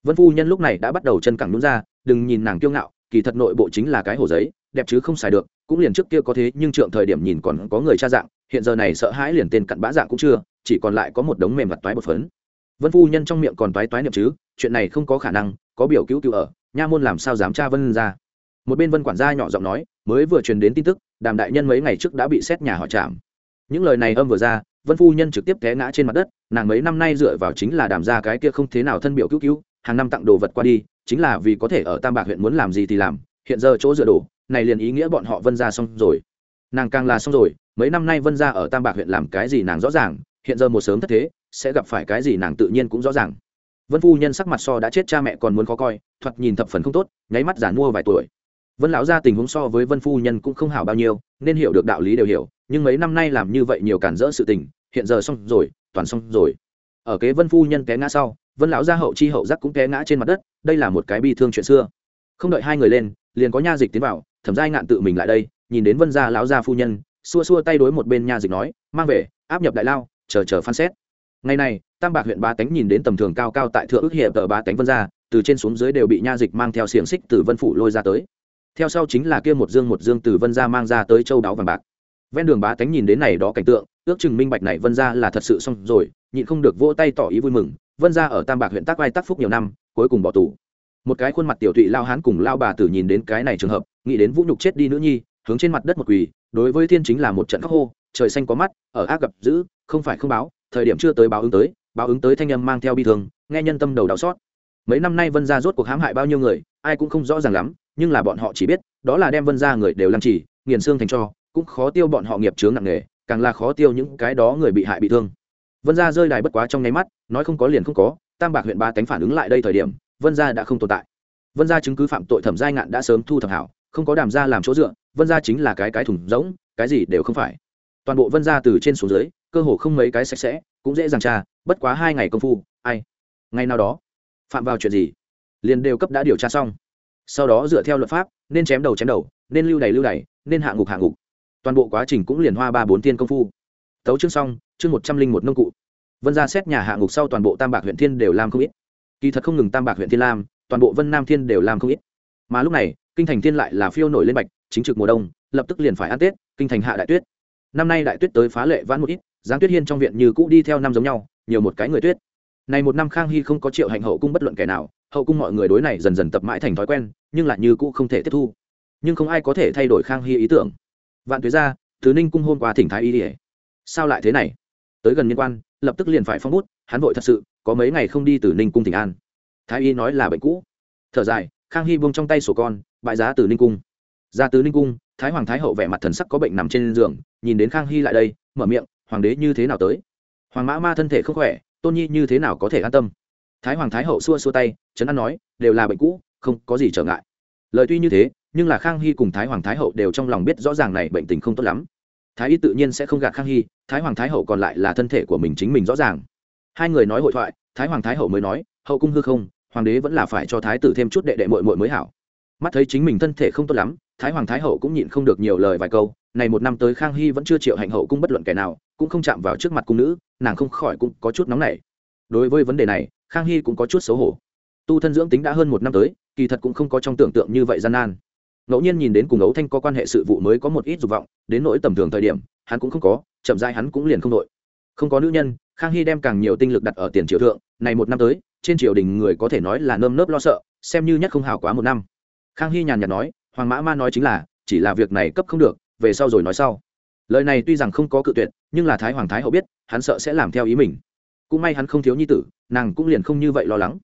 vân phu nhân lúc này đã bắt đầu chân cẳng nhún ra đừng nhìn nàng kiêu ngạo kỳ thật nội bộ chính là cái hồ giấy đẹp chứ không xài được cũng liền trước kia có thế nhưng trượng thời điểm nhìn còn có người cha dạng hiện giờ này sợ hãi liền tên cặn bã dạng cũng chưa chỉ còn lại có một đống mềm mặt toái bột phấn vân phu nhân trong miệng còn toái toái niệm chứ chuyện này không có khả năng có biểu cứu cứu ở nha môn làm sao dám tra vân ra? Một bên vân quản gia nhỏ giọng nói, mới vừa truyền đến tin tức, đàm đại nhân mấy ngày trước đã bị xét nhà họ chạm những lời này âm vừa ra, vân phu nhân trực tiếp té ngã trên mặt đất, nàng mấy năm nay dựa vào chính là đàm ra cái kia không thế nào thân biểu cứu cứu, hàng năm tặng đồ vật qua đi, chính là vì có thể ở tam bạc huyện muốn làm gì thì làm, hiện giờ chỗ dựa đổ này liền ý nghĩa bọn họ vân ra xong rồi. Nàng càng là xong rồi, mấy năm nay vân ra ở tam bạc huyện làm cái gì nàng rõ ràng, hiện giờ một sớm thất thế, sẽ gặp phải cái gì nàng tự nhiên cũng rõ ràng vân phu nhân sắc mặt so đã chết cha mẹ còn muốn khó coi, thoạt nhìn thập phần không tốt, nháy mắt giản mua vài tuổi. Vân lão ra tình huống so với vân phu nhân cũng không hảo bao nhiêu, nên hiểu được đạo lý đều hiểu, nhưng mấy năm nay làm như vậy nhiều cản rỡ sự tình, hiện giờ xong rồi, toàn xong rồi. Ở kế vân phu nhân té ngã sau, vân lão gia hậu chi hậu giác cũng té ngã trên mặt đất, đây là một cái bi thương chuyện xưa. Không đợi hai người lên, liền có nha dịch tiến vào, thẩm giai ngạn tự mình lại đây, nhìn đến vân gia lão gia phu nhân, xua xua tay đối một bên nha dịch nói, mang về, áp nhập đại lao, chờ chờ phán xét ngày này, tam bạc huyện ba tánh nhìn đến tầm thường cao cao tại thượng ước hiệp tờ ba tánh vân gia từ trên xuống dưới đều bị nha dịch mang theo xiềng xích từ vân phủ lôi ra tới. Theo sau chính là kia một dương một dương từ vân gia mang ra tới châu đáo vàng bạc. Ven đường bá tánh nhìn đến này đó cảnh tượng, ước chừng minh bạch này vân gia là thật sự xong rồi, nhịn không được vỗ tay tỏ ý vui mừng, vân gia ở tam bạc huyện tác vai tác phúc nhiều năm, cuối cùng bỏ tù. Một cái khuôn mặt tiểu thụy lao hán cùng lao bà tử nhìn đến cái này trường hợp, nghĩ đến vũ nhục chết đi nữ nhi, hướng trên mặt đất một quỳ, đối với thiên chính là một trận khóc hô, trời xanh có mắt, ở ác gặp dữ, không phải không báo thời điểm chưa tới báo ứng tới, báo ứng tới thanh âm mang theo bi thương, nghe nhân tâm đầu đau xót. Mấy năm nay vân gia rốt cuộc hãm hại bao nhiêu người, ai cũng không rõ ràng lắm, nhưng là bọn họ chỉ biết, đó là đem vân gia người đều làm chỉ nghiền xương thành cho, cũng khó tiêu bọn họ nghiệp chướng nặng nề, càng là khó tiêu những cái đó người bị hại bị thương. Vân gia rơi đài bất quá trong nháy mắt, nói không có liền không có, tam bạc huyện ba tánh phản ứng lại đây thời điểm, vân gia đã không tồn tại. Vân gia chứng cứ phạm tội thẩm giai ngạn đã sớm thu thập hảo, không có đàm gia làm chỗ dựa, vân gia chính là cái cái thủng rỗng, cái gì đều không phải. Toàn bộ vân gia từ trên xuống dưới cơ hồ không mấy cái sạch sẽ, cũng dễ dàng tra, bất quá hai ngày công phu, ai? Ngày nào đó, phạm vào chuyện gì? Liền đều cấp đã điều tra xong. Sau đó dựa theo luật pháp, nên chém đầu chém đầu, nên lưu đày lưu đày, nên hạ ngục hạ ngục. Toàn bộ quá trình cũng liền hoa ba bốn tiên công phu. Tấu chương xong, chương một trăm linh một nông cụ. Vân ra xét nhà hạ ngục sau toàn bộ tam bạc huyện thiên đều làm không ít. Kỳ thật không ngừng tam bạc huyện thiên lam toàn bộ vân nam thiên đều làm không ít. Mà lúc này, kinh thành thiên lại là phiêu nổi lên bạch, chính trực mùa đông, lập tức liền phải ăn tết, kinh thành hạ đại tuyết. Năm nay đại tuyết tới phá lệ vãn một ít giáng tuyết hiên trong viện như cũ đi theo năm giống nhau, nhiều một cái người tuyết. Này một năm khang hy không có triệu hành hậu cung bất luận kẻ nào, hậu cung mọi người đối này dần dần tập mãi thành thói quen, nhưng lại như cũ không thể tiếp thu. Nhưng không ai có thể thay đổi khang hy ý tưởng. Vạn tuế ra, thứ ninh cung hôm qua thỉnh thái y ỉa sao lại thế này? Tới gần liên quan, lập tức liền phải phong bút, hắn vội thật sự, có mấy ngày không đi từ ninh cung thỉnh an. Thái y nói là bệnh cũ. Thở dài, khang hy buông trong tay sổ con bại giá từ ninh cung. Ra từ ninh cung, thái hoàng thái hậu vẻ mặt thần sắc có bệnh nằm trên giường, nhìn đến khang hy lại đây, mở miệng hoàng đế như thế nào tới? Hoàng mã ma thân thể không khỏe, tôn nhi như thế nào có thể an tâm? Thái hoàng thái hậu xua xua tay, trấn an nói, đều là bệnh cũ, không có gì trở ngại. Lời tuy như thế, nhưng là khang hy cùng thái hoàng thái hậu đều trong lòng biết rõ ràng này bệnh tình không tốt lắm. Thái y tự nhiên sẽ không gạt khang hy, thái hoàng thái hậu còn lại là thân thể của mình chính mình rõ ràng. Hai người nói hội thoại, thái hoàng thái hậu mới nói, hậu cung hư không, hoàng đế vẫn là phải cho thái tử thêm chút đệ đệ mội mội mới hảo. Mắt thấy chính mình thân thể không tốt lắm, thái hoàng thái hậu cũng nhịn không được nhiều lời vài câu này một năm tới khang hy vẫn chưa chịu hạnh hậu cung bất luận kẻ nào, cũng không chạm vào trước mặt cung nữ, nàng không khỏi cũng có chút nóng nảy. Đối với vấn đề này, khang hy cũng có chút xấu hổ. Tu thân dưỡng tính đã hơn một năm tới, kỳ thật cũng không có trong tưởng tượng như vậy gian nan. Ngẫu nhiên nhìn đến cùng ấu thanh có quan hệ sự vụ mới có một ít dục vọng, đến nỗi tầm thường thời điểm, hắn cũng không có, chậm dai hắn cũng liền không đội. Không có nữ nhân, khang hy đem càng nhiều tinh lực đặt ở tiền triều thượng, này một năm tới, trên triều đình người có thể nói là nơm nớp lo sợ, xem như nhất không hảo quá một năm. Khang hy nhàn nhạt nói, hoàng mã ma nói chính là, chỉ là việc này cấp không được về sau rồi nói sau. Lời này tuy rằng không có cự tuyệt, nhưng là thái hoàng thái hậu biết, hắn sợ sẽ làm theo ý mình. Cũng may hắn không thiếu nhi tử, nàng cũng liền không như vậy lo lắng.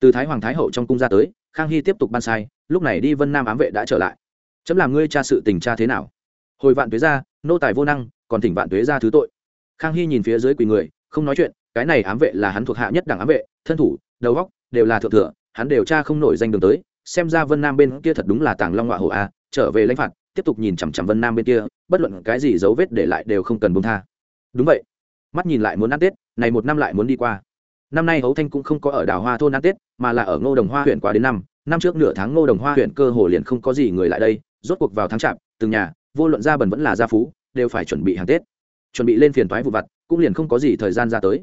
Từ thái hoàng thái hậu trong cung ra tới, khang hy tiếp tục ban sai, lúc này đi vân nam ám vệ đã trở lại. Chấm làm ngươi tra sự tình tra thế nào? Hồi vạn tuế ra nô tài vô năng, còn thỉnh vạn tuế ra thứ tội. Khang hy nhìn phía dưới quỳ người, không nói chuyện, cái này ám vệ là hắn thuộc hạ nhất đảng ám vệ, thân thủ, đầu góc đều là thượng thừa, hắn đều tra không nổi danh đường tới, xem ra vân nam bên kia thật đúng là tàng long họa hổ a, trở về lãnh phạt tiếp tục nhìn chằm chằm vân nam bên kia, bất luận cái gì dấu vết để lại đều không cần bông tha. Đúng vậy. Mắt nhìn lại muốn ăn tết, này một năm lại muốn đi qua. Năm nay hấu thanh cũng không có ở đảo hoa thôn ăn tết, mà là ở ngô đồng hoa huyện qua đến năm. Năm trước nửa tháng ngô đồng hoa huyện cơ hồ liền không có gì người lại đây, rốt cuộc vào tháng chạp, từng nhà, vô luận gia bần vẫn là gia phú, đều phải chuẩn bị hàng tết. Chuẩn bị lên phiền toái vụ vặt, cũng liền không có gì thời gian ra tới.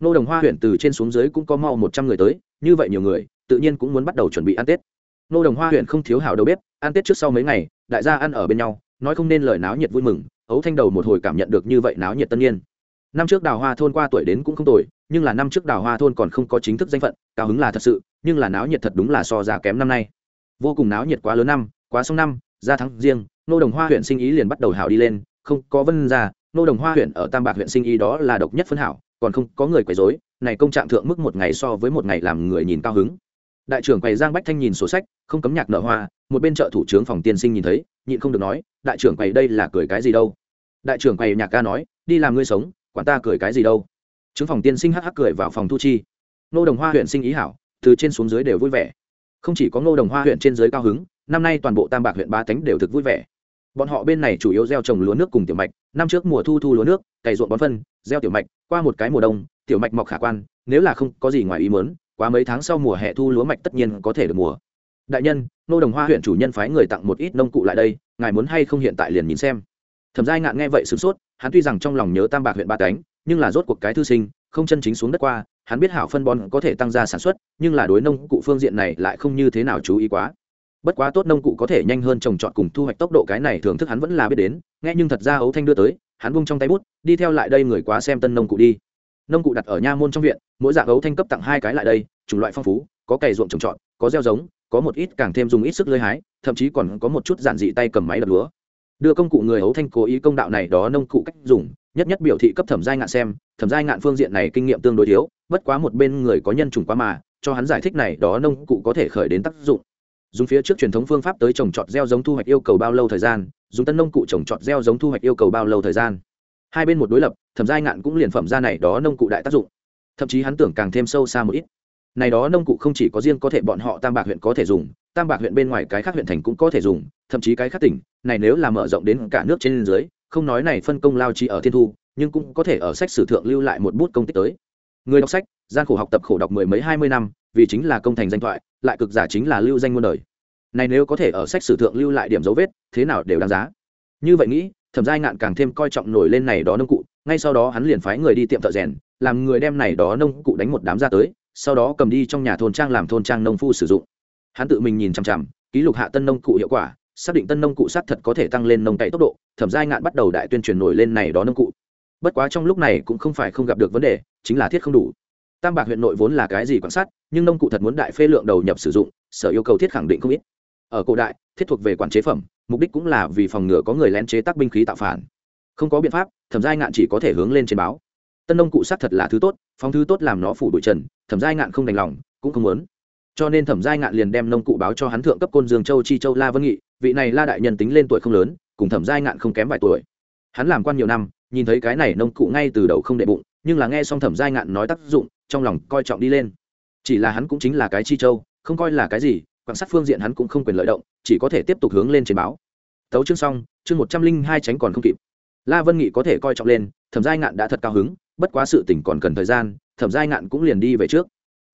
Ngô đồng hoa huyện từ trên xuống dưới cũng có mau một trăm người tới, như vậy nhiều người, tự nhiên cũng muốn bắt đầu chuẩn bị ăn tết. Ngô đồng hoa huyện không thiếu hảo đầu bếp ăn tết trước sau mấy ngày, đại gia ăn ở bên nhau, nói không nên lời náo nhiệt vui mừng, ấu thanh đầu một hồi cảm nhận được như vậy náo nhiệt tân nhiên. Năm trước đào hoa thôn qua tuổi đến cũng không tồi, nhưng là năm trước đào hoa thôn còn không có chính thức danh phận, cao hứng là thật sự, nhưng là náo nhiệt thật đúng là so ra kém năm nay. Vô cùng náo nhiệt quá lớn năm, quá sông năm, ra tháng riêng, nô đồng hoa huyện sinh ý liền bắt đầu hảo đi lên, không có vân ra, nô đồng hoa huyện ở tam bạc huyện sinh ý đó là độc nhất phân hảo, còn không có người quấy dối này công trạng thượng mức một ngày so với một ngày làm người nhìn cao hứng đại trưởng quầy giang bách thanh nhìn sổ sách, không cấm nhạc nở hoa, một bên chợ thủ trưởng phòng tiên sinh nhìn thấy, nhịn không được nói, đại trưởng quầy đây là cười cái gì đâu? Đại trưởng quầy nhạc ca nói, đi làm ngươi sống, quản ta cười cái gì đâu? Chứng phòng tiên sinh hắc hắc cười vào phòng thu chi. Nô đồng hoa huyện sinh ý hảo, từ trên xuống dưới đều vui vẻ. Không chỉ có ngô đồng hoa huyện trên dưới cao hứng, năm nay toàn bộ tam bạc huyện ba tánh đều thực vui vẻ. Bọn họ bên này chủ yếu gieo trồng lúa nước cùng tiểu mạch, năm trước mùa thu thu lúa nước, cày ruộng bón phân, gieo tiểu mạch, qua một cái mùa đông, tiểu mạch mọc khả quan, nếu là không có gì ngoài ý mớn quá mấy tháng sau mùa hè thu lúa mạch tất nhiên có thể được mùa. Đại nhân, nô đồng hoa huyện chủ nhân phái người tặng một ít nông cụ lại đây, ngài muốn hay không hiện tại liền nhìn xem. Thẩm giai ngạn nghe vậy sửng sốt, hắn tuy rằng trong lòng nhớ tam bạc huyện ba cánh, nhưng là rốt cuộc cái thư sinh, không chân chính xuống đất qua, hắn biết hảo phân bón có thể tăng gia sản xuất, nhưng là đối nông cụ phương diện này lại không như thế nào chú ý quá. Bất quá tốt nông cụ có thể nhanh hơn trồng trọt cùng thu hoạch tốc độ cái này thưởng thức hắn vẫn là biết đến, nghe nhưng thật ra ấu thanh đưa tới, hắn bung trong tay bút, đi theo lại đây người quá xem tân nông cụ đi. Nông cụ đặt ở nha môn trong viện mỗi dạng ấu thanh cấp tặng hai cái lại đây, chủng loại phong phú, có cày ruộng trồng trọt, có gieo giống, có một ít càng thêm dùng ít sức lơi hái, thậm chí còn có một chút giản dị tay cầm máy đập lúa. Đưa công cụ người ấu thanh cố ý công đạo này đó nông cụ cách dùng, nhất nhất biểu thị cấp thẩm giai ngạn xem, thẩm giai ngạn phương diện này kinh nghiệm tương đối thiếu, bất quá một bên người có nhân chủng quá mà, cho hắn giải thích này đó nông cụ có thể khởi đến tác dụng. Dùng phía trước truyền thống phương pháp tới trồng trọt gieo giống thu hoạch yêu cầu bao lâu thời gian, dùng tân nông cụ trồng trọt gieo giống thu hoạch yêu cầu bao lâu thời gian. Hai bên một đối lập, thẩm giai ngạn cũng liền phẩm ra này đó nông cụ đại tác dụng thậm chí hắn tưởng càng thêm sâu xa một ít. Này đó nông cụ không chỉ có riêng có thể bọn họ tam bạc huyện có thể dùng, tam bạc huyện bên ngoài cái khác huyện thành cũng có thể dùng, thậm chí cái khác tỉnh, này nếu là mở rộng đến cả nước trên dưới, không nói này phân công lao chi ở thiên thu, nhưng cũng có thể ở sách sử thượng lưu lại một bút công tích tới. Người đọc sách, gian khổ học tập khổ đọc mười mấy hai mươi năm, vì chính là công thành danh thoại, lại cực giả chính là lưu danh muôn đời. Này nếu có thể ở sách sử thượng lưu lại điểm dấu vết, thế nào đều đáng giá. Như vậy nghĩ, thẩm giai ngạn càng thêm coi trọng nổi lên này đó nông cụ ngay sau đó hắn liền phái người đi tiệm thợ rèn, làm người đem này đó nông cụ đánh một đám ra tới, sau đó cầm đi trong nhà thôn trang làm thôn trang nông phu sử dụng. Hắn tự mình nhìn chằm chằm, ký lục hạ tân nông cụ hiệu quả, xác định tân nông cụ sát thật có thể tăng lên nông cậy tốc độ, thẩm giai ngạn bắt đầu đại tuyên truyền nổi lên này đó nông cụ. Bất quá trong lúc này cũng không phải không gặp được vấn đề, chính là thiết không đủ. Tam bạc huyện nội vốn là cái gì quan sát, nhưng nông cụ thật muốn đại phê lượng đầu nhập sử dụng, sở yêu cầu thiết khẳng định không ít. Ở cổ đại, thiết thuộc về quản chế phẩm, mục đích cũng là vì phòng ngừa có người lén chế tác binh khí tạo phản. Không có biện pháp thẩm giai ngạn chỉ có thể hướng lên trên báo. Tân nông cụ xác thật là thứ tốt, phóng thứ tốt làm nó phủ bụi trần, thẩm giai ngạn không đành lòng, cũng không muốn. Cho nên thẩm giai ngạn liền đem nông cụ báo cho hắn thượng cấp côn dương châu chi châu la vân nghị, vị này la đại nhân tính lên tuổi không lớn, cùng thẩm giai ngạn không kém vài tuổi. Hắn làm quan nhiều năm, nhìn thấy cái này nông cụ ngay từ đầu không đệ bụng, nhưng là nghe xong thẩm giai ngạn nói tác dụng, trong lòng coi trọng đi lên. Chỉ là hắn cũng chính là cái chi châu, không coi là cái gì, quan sát phương diện hắn cũng không quyền lợi động, chỉ có thể tiếp tục hướng lên trên báo. Tấu chương xong, chương một trăm linh hai tránh còn không kịp la vân nghị có thể coi trọng lên, thẩm giai ngạn đã thật cao hứng, bất quá sự tỉnh còn cần thời gian, thẩm giai ngạn cũng liền đi về trước.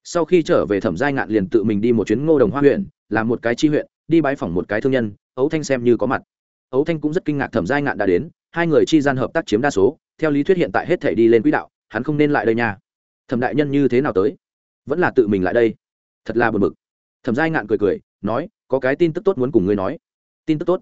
Sau khi trở về thẩm giai ngạn liền tự mình đi một chuyến ngô đồng hoa huyện, làm một cái chi huyện, đi bãi phỏng một cái thương nhân, ấu thanh xem như có mặt. Ấu thanh cũng rất kinh ngạc thẩm giai ngạn đã đến, hai người chi gian hợp tác chiếm đa số, theo lý thuyết hiện tại hết thể đi lên quỹ đạo, hắn không nên lại đây nha. Thẩm đại nhân như thế nào tới? Vẫn là tự mình lại đây. Thật là buồn mực thẩm giai ngạn cười cười, nói, có cái tin tức tốt muốn cùng ngươi nói. Tin tức tốt?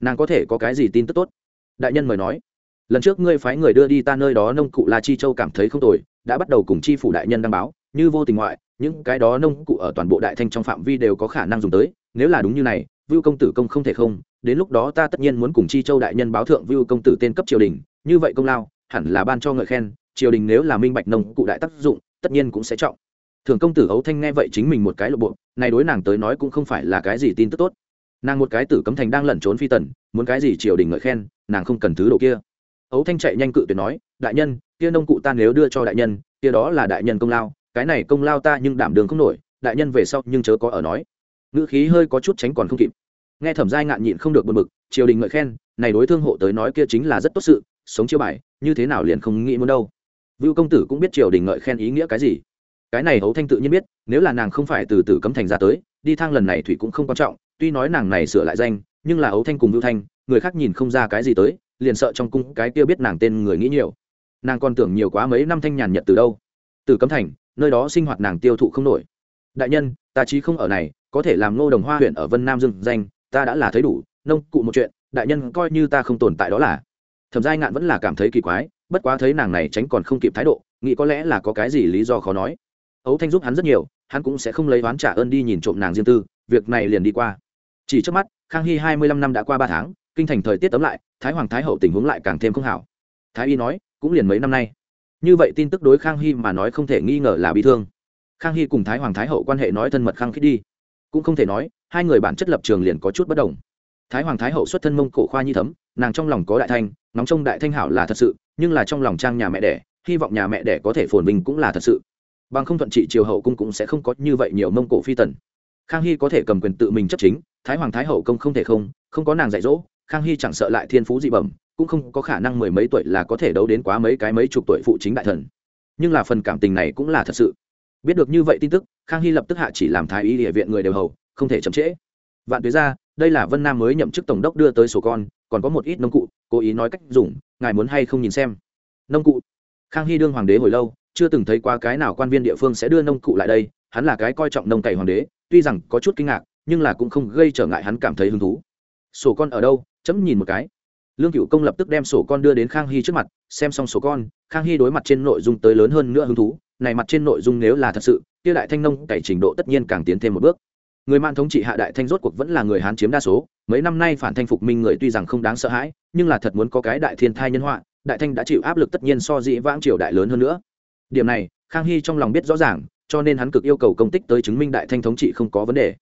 Nàng có thể có cái gì tin tức tốt? Đại nhân mời nói. Lần trước ngươi phái người đưa đi ta nơi đó nông cụ la chi châu cảm thấy không tồi, đã bắt đầu cùng chi phủ đại nhân đăng báo, như vô tình ngoại, những cái đó nông cụ ở toàn bộ đại thanh trong phạm vi đều có khả năng dùng tới, nếu là đúng như này, vưu công tử công không thể không, đến lúc đó ta tất nhiên muốn cùng chi châu đại nhân báo thượng vưu công tử tên cấp triều đình, như vậy công lao, hẳn là ban cho ngợi khen, triều đình nếu là minh bạch nông cụ đại tác dụng, tất nhiên cũng sẽ trọng. Thường công tử ấu thanh nghe vậy chính mình một cái lộ bộ, này đối nàng tới nói cũng không phải là cái gì tin tức tốt nàng một cái tử cấm thành đang lẩn trốn phi tần, muốn cái gì triều đình ngợi khen, nàng không cần thứ đồ kia. Ấu thanh chạy nhanh cự tuyệt nói, đại nhân, kia nông cụ ta nếu đưa cho đại nhân, kia đó là đại nhân công lao, cái này công lao ta nhưng đảm đường không nổi, đại nhân về sau nhưng chớ có ở nói. Ngữ khí hơi có chút tránh còn không kịp. Nghe thẩm giai ngạn nhịn không được buồn bực, triều đình ngợi khen, này đối thương hộ tới nói kia chính là rất tốt sự, sống chiêu bài, như thế nào liền không nghĩ muốn đâu. Vưu công tử cũng biết triều đình ngợi khen ý nghĩa cái gì. Cái này hấu thanh tự nhiên biết, nếu là nàng không phải từ từ cấm thành ra tới, đi thang lần này thủy cũng không quan trọng tuy nói nàng này sửa lại danh, nhưng là ấu thanh cùng vưu thanh, người khác nhìn không ra cái gì tới, liền sợ trong cung cái kia biết nàng tên người nghĩ nhiều. Nàng còn tưởng nhiều quá mấy năm thanh nhàn nhật từ đâu. Từ cấm thành, nơi đó sinh hoạt nàng tiêu thụ không nổi. Đại nhân, ta trí không ở này, có thể làm ngô đồng hoa huyện ở vân nam dương danh, ta đã là thấy đủ, nông cụ một chuyện, đại nhân coi như ta không tồn tại đó là. Thẩm giai ngạn vẫn là cảm thấy kỳ quái, bất quá thấy nàng này tránh còn không kịp thái độ, nghĩ có lẽ là có cái gì lý do khó nói. Ấu thanh giúp hắn rất nhiều, hắn cũng sẽ không lấy oán trả ơn đi nhìn trộm nàng riêng tư, việc này liền đi qua chỉ trước mắt, khang hy hai mươi lăm năm đã qua ba tháng, kinh thành thời tiết tấm lại, thái hoàng thái hậu tình huống lại càng thêm không hảo. Thái y nói, cũng liền mấy năm nay. Như vậy tin tức đối khang hy mà nói không thể nghi ngờ là bị thương. Khang hy cùng thái hoàng thái hậu quan hệ nói thân mật khang khít đi. Cũng không thể nói, hai người bản chất lập trường liền có chút bất đồng. Thái hoàng thái hậu xuất thân mông cổ khoa nhi thấm, nàng trong lòng có đại thanh nóng trong đại thanh hảo là thật sự, nhưng là trong lòng trang nhà mẹ đẻ, hy vọng nhà mẹ đẻ có thể phồn bình cũng là thật sự. Bằng không thuận trị triều hậu cung cũng sẽ không có như vậy nhiều mông cổ phi tần. Khang hy có thể cầm quyền tự mình chấp chính thái hoàng thái hậu công không thể không không có nàng dạy dỗ, khang hy chẳng sợ lại thiên phú dị bẩm, cũng không có khả năng mười mấy tuổi là có thể đấu đến quá mấy cái mấy chục tuổi phụ chính đại thần. Nhưng là phần cảm tình này cũng là thật sự. Biết được như vậy tin tức, khang hy lập tức hạ chỉ làm thái y địa viện người đều hầu, không thể chậm trễ. Vạn tuế ra đây là vân nam mới nhậm chức tổng đốc đưa tới sổ con, còn có một ít nông cụ, cố ý nói cách dùng, ngài muốn hay không nhìn xem. Nông cụ. Khang hy đương hoàng đế hồi lâu, chưa từng thấy qua cái nào quan viên địa phương sẽ đưa nông cụ lại đây, hắn là cái coi trọng nông cày hoàng đế, tuy rằng có chút kinh ngạc nhưng là cũng không gây trở ngại hắn cảm thấy hứng thú. Sổ con ở đâu? Chấm nhìn một cái. Lương cựu công lập tức đem sổ con đưa đến khang hy trước mặt, xem xong sổ con, khang hy đối mặt trên nội dung tới lớn hơn nữa hứng thú. Này mặt trên nội dung nếu là thật sự, kia đại thanh nông cải trình độ tất nhiên càng tiến thêm một bước. Người man thống trị hạ đại thanh rốt cuộc vẫn là người hán chiếm đa số, mấy năm nay phản thanh phục minh người tuy rằng không đáng sợ hãi, nhưng là thật muốn có cái đại thiên thai nhân họa, đại thanh đã chịu áp lực tất nhiên so dĩ vãng triều đại lớn hơn nữa. Điểm này, khang hy trong lòng biết rõ ràng, cho nên hắn cực yêu cầu công tích tới chứng minh đại thanh thống trị không có vấn đề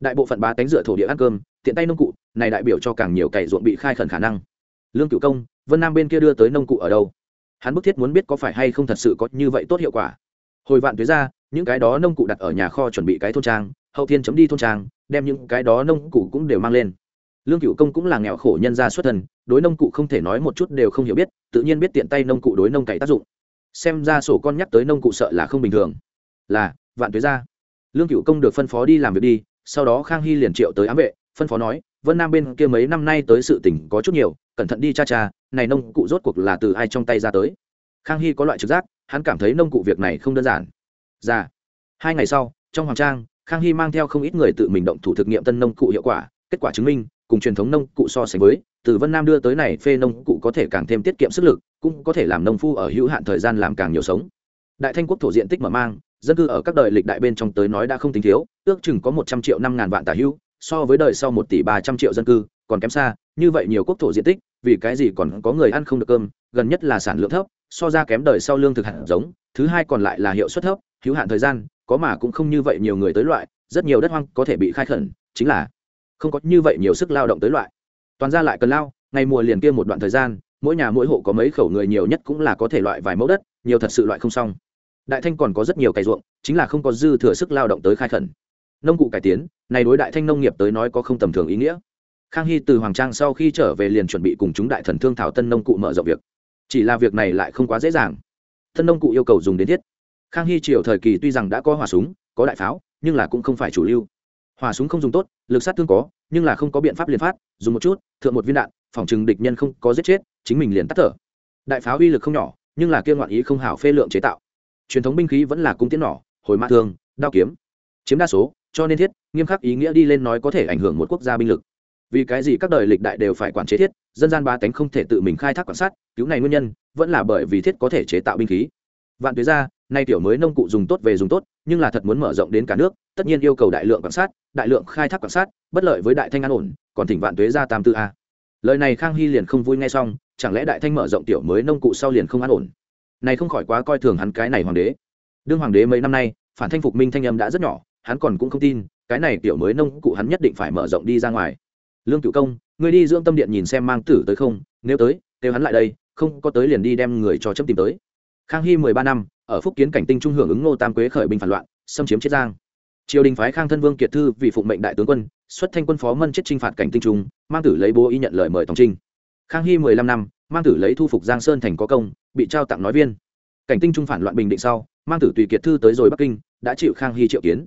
đại bộ phận ba tánh dựa thổ địa ăn cơm, tiện tay nông cụ, này đại biểu cho càng nhiều cày ruộng bị khai khẩn khả năng. Lương cựu công, vân nam bên kia đưa tới nông cụ ở đâu? Hắn bức thiết muốn biết có phải hay không thật sự có như vậy tốt hiệu quả. Hồi vạn tuế ra, những cái đó nông cụ đặt ở nhà kho chuẩn bị cái thôn trang, hậu thiên chấm đi thôn trang, đem những cái đó nông cụ cũng đều mang lên. Lương cựu công cũng là nghèo khổ nhân gia xuất thần đối nông cụ không thể nói một chút đều không hiểu biết, tự nhiên biết tiện tay nông cụ đối nông cày tác dụng. Xem ra sổ con nhắc tới nông cụ sợ là không bình thường. Là, vạn tuế ra. Lương cựu công được phân phó đi làm việc đi sau đó khang hy liền triệu tới ám vệ, phân phó nói, vân nam bên kia mấy năm nay tới sự tỉnh có chút nhiều, cẩn thận đi cha cha này nông cụ rốt cuộc là từ ai trong tay ra tới? Khang hy có loại trực giác, hắn cảm thấy nông cụ việc này không đơn giản. Ra hai ngày sau, trong hoàng trang, khang hy mang theo không ít người tự mình động thủ thực nghiệm tân nông cụ hiệu quả, kết quả chứng minh, cùng truyền thống nông cụ so sánh với, từ vân nam đưa tới này phê nông cụ có thể càng thêm tiết kiệm sức lực, cũng có thể làm nông phu ở hữu hạn thời gian làm càng nhiều sống. Đại thanh quốc thổ diện tích mở mang dân cư ở các đời lịch đại bên trong tới nói đã không tính thiếu, ước chừng có một trăm triệu năm ngàn vạn tả hữu so với đời sau một tỷ ba trăm triệu dân cư, còn kém xa, như vậy nhiều quốc thổ diện tích, vì cái gì còn có người ăn không được cơm, gần nhất là sản lượng thấp, so ra kém đời sau lương thực hạt giống, thứ hai còn lại là hiệu suất thấp, hữu hạn thời gian, có mà cũng không như vậy nhiều người tới loại, rất nhiều đất hoang có thể bị khai khẩn, chính là không có như vậy nhiều sức lao động tới loại. Toàn ra lại cần lao, ngày mùa liền kia một đoạn thời gian, mỗi nhà mỗi hộ có mấy khẩu người nhiều nhất cũng là có thể loại vài mẫu đất, nhiều thật sự loại không xong đại thanh còn có rất nhiều cày ruộng, chính là không có dư thừa sức lao động tới khai khẩn. Nông cụ cải tiến, này đối đại thanh nông nghiệp tới nói có không tầm thường ý nghĩa. Khang hy từ hoàng trang sau khi trở về liền chuẩn bị cùng chúng đại thần thương thảo tân nông cụ mở rộng việc. Chỉ là việc này lại không quá dễ dàng. Tân nông cụ yêu cầu dùng đến thiết. Khang hy triều thời kỳ tuy rằng đã có hỏa súng, có đại pháo, nhưng là cũng không phải chủ lưu. Hỏa súng không dùng tốt, lực sát thương có, nhưng là không có biện pháp liên phát, dùng một chút, thượng một viên đạn, phòng chừng địch nhân không có giết chết, chính mình liền tắt thở. Đại pháo uy lực không nhỏ, nhưng là kia ngoạn ý không hảo phê lượng chế tạo truyền thống binh khí vẫn là cung tiến nỏ, hồi mã thương, đao kiếm. Chiếm đa số, cho nên thiết, nghiêm khắc ý nghĩa đi lên nói có thể ảnh hưởng một quốc gia binh lực. Vì cái gì các đời lịch đại đều phải quản chế thiết, dân gian ba tánh không thể tự mình khai thác quan sát, cứu này nguyên nhân, vẫn là bởi vì thiết có thể chế tạo binh khí. Vạn tuế ra, nay tiểu mới nông cụ dùng tốt về dùng tốt, nhưng là thật muốn mở rộng đến cả nước, tất nhiên yêu cầu đại lượng quan sát, đại lượng khai thác quan sát, bất lợi với đại thanh an ổn, còn thỉnh vạn tuế ra tam tư a. Lời này khang hy liền không vui nghe xong, chẳng lẽ đại thanh mở rộng tiểu mới nông cụ sau liền không an ổn? Này không khỏi quá coi thường hắn cái này hoàng đế. Đương hoàng đế mấy năm nay, phản thanh phục minh thanh âm đã rất nhỏ, hắn còn cũng không tin, cái này tiểu mới nông cụ hắn nhất định phải mở rộng đi ra ngoài. Lương cựu công người đi dưỡng tâm điện nhìn xem mang tử tới không, nếu tới, kêu hắn lại đây, không có tới liền đi đem người cho chấm tìm tới. Khang hy mười ba năm, ở phúc kiến cảnh tinh trung hưởng ứng ngô tam quế khởi binh phản loạn, xâm chiếm chiết giang. Triều đình phái khang thân vương kiệt thư vì phụng mệnh đại tướng quân, xuất thanh quân phó mân chết trinh phạt cảnh tinh trung, mang tử lấy bố ý nhận lời mời tổng trinh khang hy mười lăm năm mang tử lấy thu phục giang sơn thành có công, bị trao tặng nói viên. Cảnh tinh trung phản loạn bình định sau, mang tử tùy kiệt thư tới rồi bắc kinh, đã chịu khang hy triệu kiến.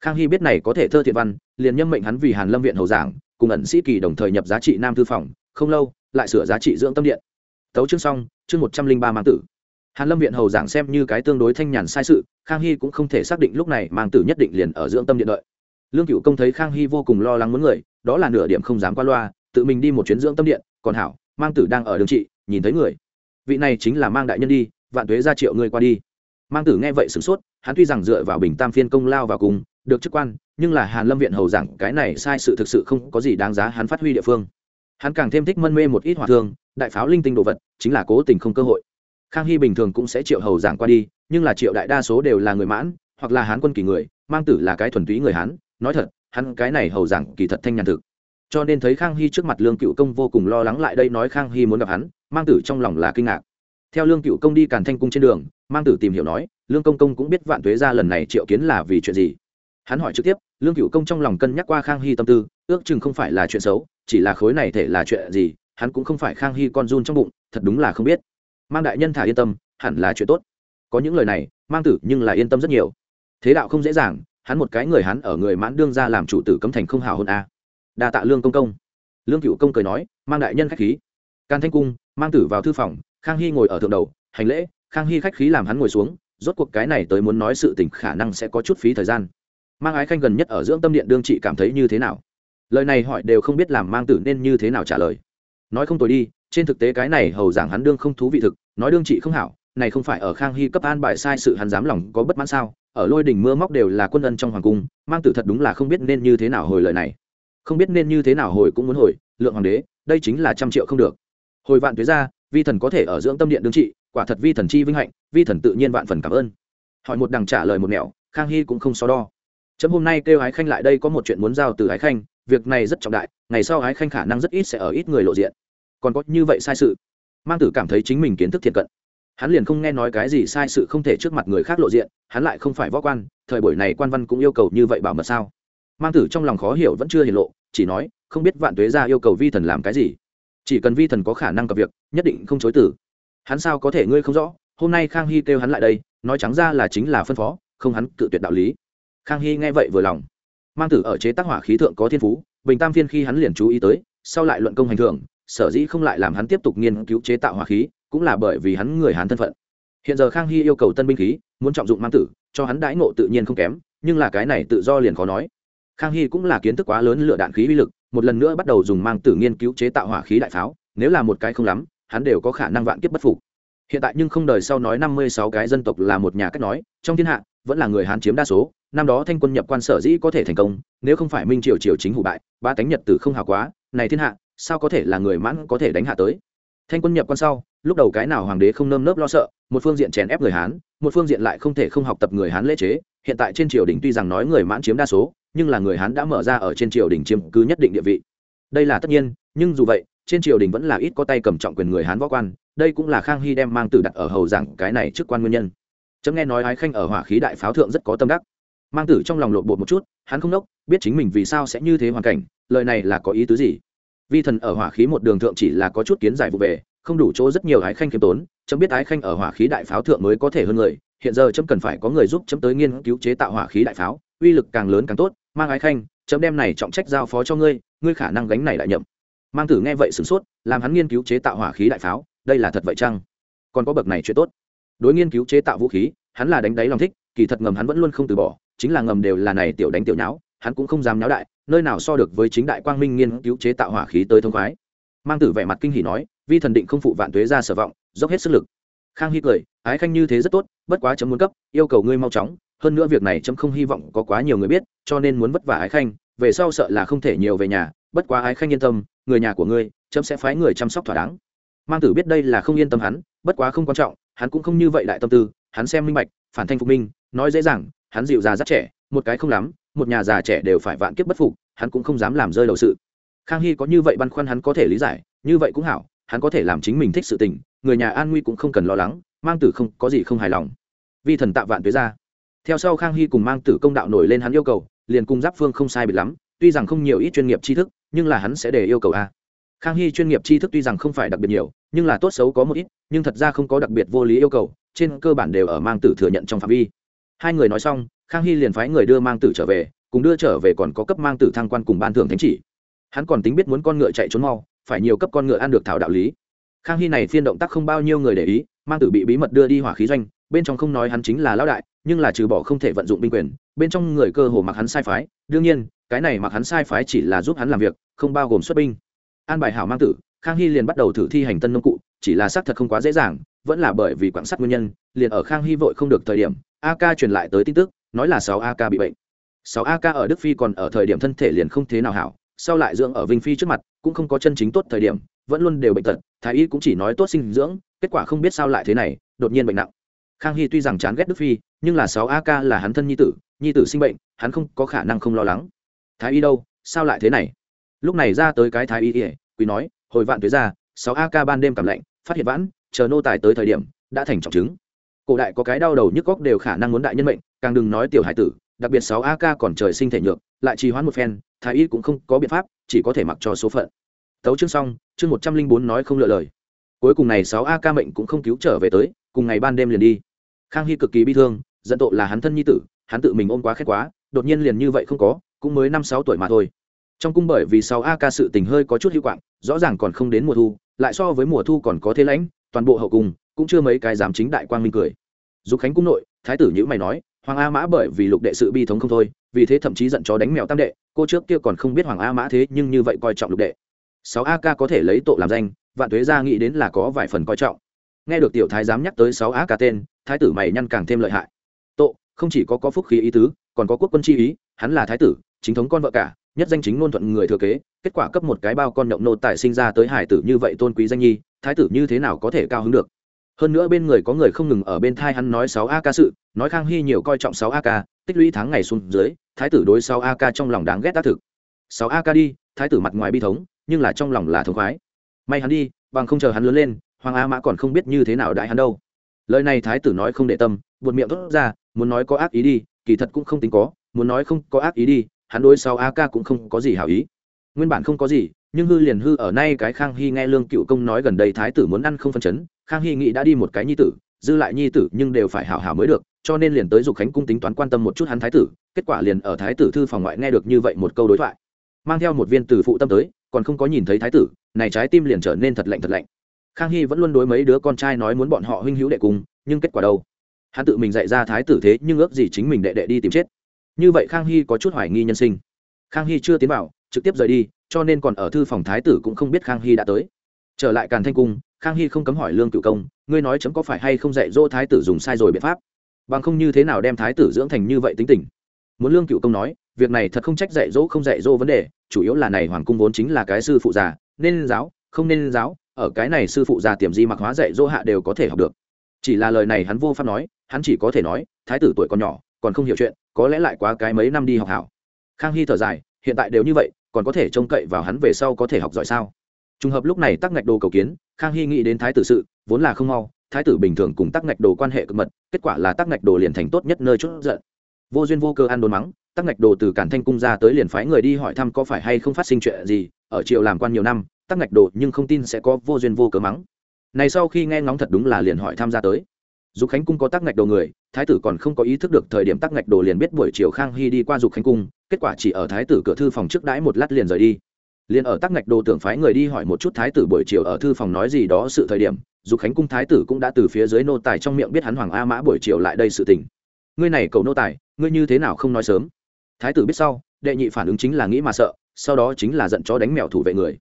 Khang hy biết này có thể thơ thiện văn, liền nhâm mệnh hắn vì hàn lâm viện hầu giảng, cùng ẩn sĩ kỳ đồng thời nhập giá trị nam thư phòng, không lâu, lại sửa giá trị dưỡng tâm điện. Tấu chương xong, chương một trăm linh ba mang tử. Hàn lâm viện hầu giảng xem như cái tương đối thanh nhàn sai sự, khang hy cũng không thể xác định lúc này mang tử nhất định liền ở dưỡng tâm điện đợi. Lương cựu công thấy khang hy vô cùng lo lắng muốn người, đó là nửa điểm không dám qua loa, tự mình đi một chuyến dưỡng tâm điện, còn hảo mang tử đang ở đường trị, nhìn thấy người. Vị này chính là mang đại nhân đi, vạn tuế ra triệu người qua đi. Mang tử nghe vậy sửng sốt, hắn tuy rằng dựa vào bình tam phiên công lao vào cùng, được chức quan, nhưng là hàn lâm viện hầu giảng cái này sai sự thực sự không có gì đáng giá hắn phát huy địa phương. Hắn càng thêm thích mân mê một ít hòa thương, đại pháo linh tinh đồ vật, chính là cố tình không cơ hội. Khang hy bình thường cũng sẽ triệu hầu giảng qua đi, nhưng là triệu đại đa số đều là người mãn, hoặc là hán quân kỳ người, mang tử là cái thuần túy người hán, nói thật, hắn cái này hầu giảng kỳ thật thanh nhàn thực cho nên thấy khang hy trước mặt lương cựu công vô cùng lo lắng lại đây nói khang hy muốn gặp hắn, mang tử trong lòng là kinh ngạc. Theo lương cựu công đi càn thanh cung trên đường, mang tử tìm hiểu nói, lương công công cũng biết vạn tuế ra lần này triệu kiến là vì chuyện gì. Hắn hỏi trực tiếp, lương cựu công trong lòng cân nhắc qua khang hy tâm tư, ước chừng không phải là chuyện xấu, chỉ là khối này thể là chuyện gì, hắn cũng không phải khang hy con run trong bụng, thật đúng là không biết. Mang đại nhân thả yên tâm, hẳn là chuyện tốt. Có những lời này, mang tử nhưng là yên tâm rất nhiều. Thế đạo không dễ dàng, hắn một cái người hắn ở người mãn đương ra làm chủ tử cấm thành không hào hôn a đa tạ lương công công lương cựu công cười nói mang đại nhân khách khí can thanh cung mang tử vào thư phòng khang hy ngồi ở thượng đầu hành lễ khang hy khách khí làm hắn ngồi xuống rốt cuộc cái này tới muốn nói sự tình khả năng sẽ có chút phí thời gian mang ái khanh gần nhất ở dưỡng tâm điện đương trị cảm thấy như thế nào lời này hỏi đều không biết làm mang tử nên như thế nào trả lời nói không tồi đi trên thực tế cái này hầu giảng hắn đương không thú vị thực nói đương trị không hảo này không phải ở khang hy cấp an bài sai sự hắn dám lòng có bất mãn sao ở lôi đỉnh mưa móc đều là quân ân trong hoàng cung mang tử thật đúng là không biết nên như thế nào hồi lời này không biết nên như thế nào hồi cũng muốn hồi, lượng hoàng đế, đây chính là trăm triệu không được. Hồi vạn tuế ra, vi thần có thể ở dưỡng tâm điện đương trị, quả thật vi thần chi vinh hạnh, vi thần tự nhiên vạn phần cảm ơn. Hỏi một đằng trả lời một mẹo khang hy cũng không so đo. Chấm hôm nay kêu ái khanh lại đây có một chuyện muốn giao từ ái khanh, việc này rất trọng đại, ngày sau ái khanh khả năng rất ít sẽ ở ít người lộ diện. Còn có như vậy sai sự. Mang tử cảm thấy chính mình kiến thức thiện cận. Hắn liền không nghe nói cái gì sai sự không thể trước mặt người khác lộ diện, hắn lại không phải võ quan, thời buổi này quan văn cũng yêu cầu như vậy bảo mật sao? Mang tử trong lòng khó hiểu vẫn chưa hiển lộ, chỉ nói, không biết vạn tuế ra yêu cầu vi thần làm cái gì. Chỉ cần vi thần có khả năng cập việc, nhất định không chối tử hắn sao có thể ngươi không rõ? Hôm nay khang hy kêu hắn lại đây, nói trắng ra là chính là phân phó, không hắn cự tuyệt đạo lý. Khang hy nghe vậy vừa lòng. Mang tử ở chế tác hỏa khí thượng có thiên phú, bình tam phiên khi hắn liền chú ý tới, sau lại luận công hành thưởng, sở dĩ không lại làm hắn tiếp tục nghiên cứu chế tạo hỏa khí, cũng là bởi vì hắn người hắn thân phận. Hiện giờ khang hy yêu cầu tân binh khí, muốn trọng dụng mang tử, cho hắn đãi ngộ tự nhiên không kém, nhưng là cái này tự do liền khó nói khang hy cũng là kiến thức quá lớn lựa đạn khí uy lực, một lần nữa bắt đầu dùng mang tử nghiên cứu chế tạo hỏa khí đại pháo, nếu là một cái không lắm, hắn đều có khả năng vạn kiếp bất phục. Hiện tại nhưng không đời sau nói năm mươi sáu cái dân tộc là một nhà cách nói, trong thiên hạ, vẫn là người hán chiếm đa số, năm đó thanh quân nhập quan sở dĩ có thể thành công, nếu không phải minh triều triều chính hủ bại, ba tánh nhật tử không hào quá, này thiên hạ, sao có thể là người mãn có thể đánh hạ tới? Thanh quân nhập quan sau, lúc đầu cái nào hoàng đế không nơm nớp lo sợ, một phương diện chèn ép người hán, một phương diện lại không thể không học tập người hán lễ chế, hiện tại trên triều đình tuy rằng nói người mãn chiếm đa số nhưng là người hán đã mở ra ở trên triều đình chiếm cứ nhất định địa vị. Đây là tất nhiên, nhưng dù vậy, trên triều đình vẫn là ít có tay cầm trọng quyền người hán võ quan, đây cũng là khang hy đem mang tử đặt ở hầu giảng cái này trước quan nguyên nhân. Chấm nghe nói ái khanh ở hỏa khí đại pháo thượng rất có tâm đắc. Mang tử trong lòng lộn bột một chút, hắn không đốc, biết chính mình vì sao sẽ như thế hoàn cảnh, lời này là có ý tứ gì? Vi thần ở hỏa khí một đường thượng chỉ là có chút kiến giải vụ về, không đủ chỗ rất nhiều ái khanh khiêm tốn, chấm biết ái khanh ở hỏa khí đại pháo thượng mới có thể hơn người, hiện giờ chấm cần phải có người giúp chấm tới nghiên cứu chế tạo hỏa khí đại pháo, uy lực càng lớn càng tốt mang ái khanh, chấm đem này trọng trách giao phó cho ngươi ngươi khả năng gánh này lại nhậm. Mang tử nghe vậy sửng sốt, làm hắn nghiên cứu chế tạo hỏa khí đại pháo, đây là thật vậy chăng? Còn có bậc này chuyện tốt. Đối nghiên cứu chế tạo vũ khí, hắn là đánh đáy lòng thích, kỳ thật ngầm hắn vẫn luôn không từ bỏ, chính là ngầm đều là này tiểu đánh tiểu nháo, hắn cũng không dám nháo đại, nơi nào so được với chính đại quang minh nghiên cứu chế tạo hỏa khí tới thông khoái. Mang tử vẻ mặt kinh hỉ nói, vi thần định không phụ vạn tuế ra sở vọng, dốc hết sức lực. Khang hy cười, ái khanh như thế rất tốt, bất quá chấm muốn cấp, yêu cầu ngươi mau chóng hơn nữa việc này chấm không hy vọng có quá nhiều người biết, cho nên muốn vất vả ái khanh, về sau sợ là không thể nhiều về nhà, bất quá ái khanh yên tâm, người nhà của ngươi, chấm sẽ phái người chăm sóc thỏa đáng. Mang tử biết đây là không yên tâm hắn, bất quá không quan trọng, hắn cũng không như vậy đại tâm tư, hắn xem minh bạch, phản thanh phục minh, nói dễ dàng, hắn dịu già rất trẻ, một cái không lắm, một nhà già trẻ đều phải vạn kiếp bất phục, hắn cũng không dám làm rơi đầu sự. Khang hy có như vậy băn khoăn hắn có thể lý giải, như vậy cũng hảo, hắn có thể làm chính mình thích sự tình, người nhà an nguy cũng không cần lo lắng, mang tử không có gì không hài lòng. Vi thần tạ vạn tuế ra theo sau khang hy cùng mang tử công đạo nổi lên hắn yêu cầu, liền cùng giáp phương không sai biệt lắm, tuy rằng không nhiều ít chuyên nghiệp tri thức, nhưng là hắn sẽ để yêu cầu a. Khang hy chuyên nghiệp tri thức tuy rằng không phải đặc biệt nhiều, nhưng là tốt xấu có một ít, nhưng thật ra không có đặc biệt vô lý yêu cầu, trên cơ bản đều ở mang tử thừa nhận trong phạm vi. Hai người nói xong, khang hy liền phái người đưa mang tử trở về, cùng đưa trở về còn có cấp mang tử thăng quan cùng ban thưởng thánh chỉ. Hắn còn tính biết muốn con ngựa chạy trốn mau, phải nhiều cấp con ngựa ăn được thảo đạo lý. Khang hy này phiên động tác không bao nhiêu người để ý, mang tử bị bí mật đưa đi hỏa khí doanh, bên trong không nói hắn chính là lão đại nhưng là trừ bỏ không thể vận dụng binh quyền, bên trong người cơ hồ mặc hắn sai phái. Đương nhiên, cái này mặc hắn sai phái chỉ là giúp hắn làm việc, không bao gồm xuất binh. An bài hảo mang tử, khang hy liền bắt đầu thử thi hành tân nông cụ, chỉ là xác thật không quá dễ dàng, vẫn là bởi vì quảng sắt nguyên nhân, liền ở khang hy vội không được thời điểm ak truyền lại tới tin tức, nói là sáu ak bị bệnh. Sáu ak ở đức phi còn ở thời điểm thân thể liền không thế nào hảo, sau lại dưỡng ở vinh phi trước mặt, cũng không có chân chính tốt thời điểm, vẫn luôn đều bệnh tật, thái y cũng chỉ nói tốt sinh dưỡng, kết quả không biết sao lại thế này, đột nhiên bệnh nặng. Khang hy tuy rằng chán ghét đức phi nhưng là sáu a ca là hắn thân nhi tử nhi tử sinh bệnh, hắn không có khả năng không lo lắng. Thái y đâu? Sao lại thế này? Lúc này ra tới cái thái y ỉa quý nói, hồi vạn tuế ra, sáu a ca ban đêm cảm lạnh, phát hiện vãn, chờ nô tài tới thời điểm, đã thành trọng chứng. Cổ đại có cái đau đầu nhức góc đều khả năng muốn đại nhân mệnh, càng đừng nói tiểu hải tử, đặc biệt sáu a ca còn trời sinh thể nhược, lại trì hoãn một phen, thái y cũng không có biện pháp, chỉ có thể mặc cho số phận. Tấu chương xong, chương một trăm linh bốn nói không lựa lời. Cuối cùng này sáu a ca mệnh cũng không cứu trở về tới, cùng ngày ban đêm liền đi. Khang hy cực kỳ bi thương dẫn tội là hắn thân nhi tử, hắn tự mình ôm quá khét quá, đột nhiên liền như vậy không có, cũng mới năm sáu tuổi mà thôi. Trong cung bởi vì sáu a ca sự tình hơi có chút hữu quạng, rõ ràng còn không đến mùa thu, lại so với mùa thu còn có thế lãnh, toàn bộ hậu cung cũng chưa mấy cái dám chính đại quang minh cười. Dục khánh cung nội, thái tử nhữ mày nói, hoàng a mã bởi vì lục đệ sự bi thống không thôi, vì thế thậm chí giận chó đánh mèo tam đệ, cô trước kia còn không biết hoàng a mã thế nhưng như vậy coi trọng lục đệ. Sáu a ca có thể lấy tội làm danh, vạn tuế gia nghĩ đến là có vài phần coi trọng. Nghe được tiểu thái dám nhắc tới sáu a ca tên, thái tử mày nhăn càng thêm lợi hại tộ không chỉ có có phúc khí ý tứ, còn có quốc quân chi ý, hắn là thái tử, chính thống con vợ cả, nhất danh chính ngôn thuận người thừa kế, kết quả cấp một cái bao con nhộng nô tài sinh ra tới hải tử như vậy tôn quý danh nhi, thái tử như thế nào có thể cao hứng được? Hơn nữa bên người có người không ngừng ở bên thai hắn nói sáu a ca sự, nói khang hy nhiều coi trọng sáu a ca tích lũy tháng ngày xuống dưới, thái tử đối sáu a ca trong lòng đáng ghét tác thực. Sáu a ca đi, thái tử mặt ngoài bi thống, nhưng là trong lòng là thống khoái. May hắn đi, bằng không chờ hắn lớn lên, hoàng a mã còn không biết như thế nào đại hắn đâu. Lời này thái tử nói không để tâm, buột miệng thốt ra muốn nói có ác ý đi, kỳ thật cũng không tính có, muốn nói không có ác ý đi, hắn đối sáu a ca cũng không có gì hảo ý. Nguyên bản không có gì, nhưng hư liền hư ở nay cái khang hy nghe lương cựu công nói gần đây thái tử muốn ăn không phân chấn, khang hy nghĩ đã đi một cái nhi tử, dư lại nhi tử nhưng đều phải hảo hảo mới được, cho nên liền tới dục khánh cung tính toán quan tâm một chút hắn thái tử, kết quả liền ở thái tử thư phòng ngoại nghe được như vậy một câu đối thoại. Mang theo một viên từ phụ tâm tới, còn không có nhìn thấy thái tử, này trái tim liền trở nên thật lạnh thật lạnh. Khang hy vẫn luôn đối mấy đứa con trai nói muốn bọn họ huynh hữu đệ cùng, nhưng kết quả đâu? Hắn tự mình dạy ra thái tử thế nhưng ước gì chính mình đệ đệ đi tìm chết. Như vậy khang hy có chút hoài nghi nhân sinh. Khang hy chưa tiến vào, trực tiếp rời đi, cho nên còn ở thư phòng thái tử cũng không biết khang hy đã tới. Trở lại càn thanh cung, khang hy không cấm hỏi lương cựu công, ngươi nói chấm có phải hay không dạy dỗ thái tử dùng sai rồi biện pháp? Bằng không như thế nào đem thái tử dưỡng thành như vậy tính tình? Muốn lương cựu công nói, việc này thật không trách dạy dỗ không dạy dỗ vấn đề, chủ yếu là này hoàng cung vốn chính là cái sư phụ già, nên giáo, không nên giáo, ở cái này sư phụ già tiềm di mặc hóa dạy dỗ hạ đều có thể học được chỉ là lời này hắn vô pháp nói, hắn chỉ có thể nói, thái tử tuổi còn nhỏ, còn không hiểu chuyện, có lẽ lại quá cái mấy năm đi học hảo. Khang hy thở dài, hiện tại đều như vậy, còn có thể trông cậy vào hắn về sau có thể học giỏi sao? Trùng hợp lúc này tắc ngạch đồ cầu kiến, khang hy nghĩ đến thái tử sự, vốn là không mau, thái tử bình thường cùng tắc ngạch đồ quan hệ cực mật, kết quả là tắc ngạch đồ liền thành tốt nhất nơi chút giận. Vô duyên vô cơ ăn đồn mắng, tắc ngạch đồ từ cản thanh cung ra tới liền phái người đi hỏi thăm có phải hay không phát sinh chuyện gì, ở triều làm quan nhiều năm, tắc ngạch đồ nhưng không tin sẽ có vô duyên vô cớ mắng này sau khi nghe ngóng thật đúng là liền hỏi tham gia tới. Dục khánh cung có tắc ngạch đồ người, thái tử còn không có ý thức được thời điểm tắc ngạch đồ liền biết buổi chiều khang hy đi qua dục khánh cung, kết quả chỉ ở thái tử cửa thư phòng trước đãi một lát liền rời đi. Liền ở tắc ngạch đồ tưởng phái người đi hỏi một chút thái tử buổi chiều ở thư phòng nói gì đó sự thời điểm, dục khánh cung thái tử cũng đã từ phía dưới nô tài trong miệng biết hắn hoàng a mã buổi chiều lại đây sự tình. Ngươi này cầu nô tài, ngươi như thế nào không nói sớm? Thái tử biết sau, đệ nhị phản ứng chính là nghĩ mà sợ, sau đó chính là giận chó đánh mèo thủ vệ người.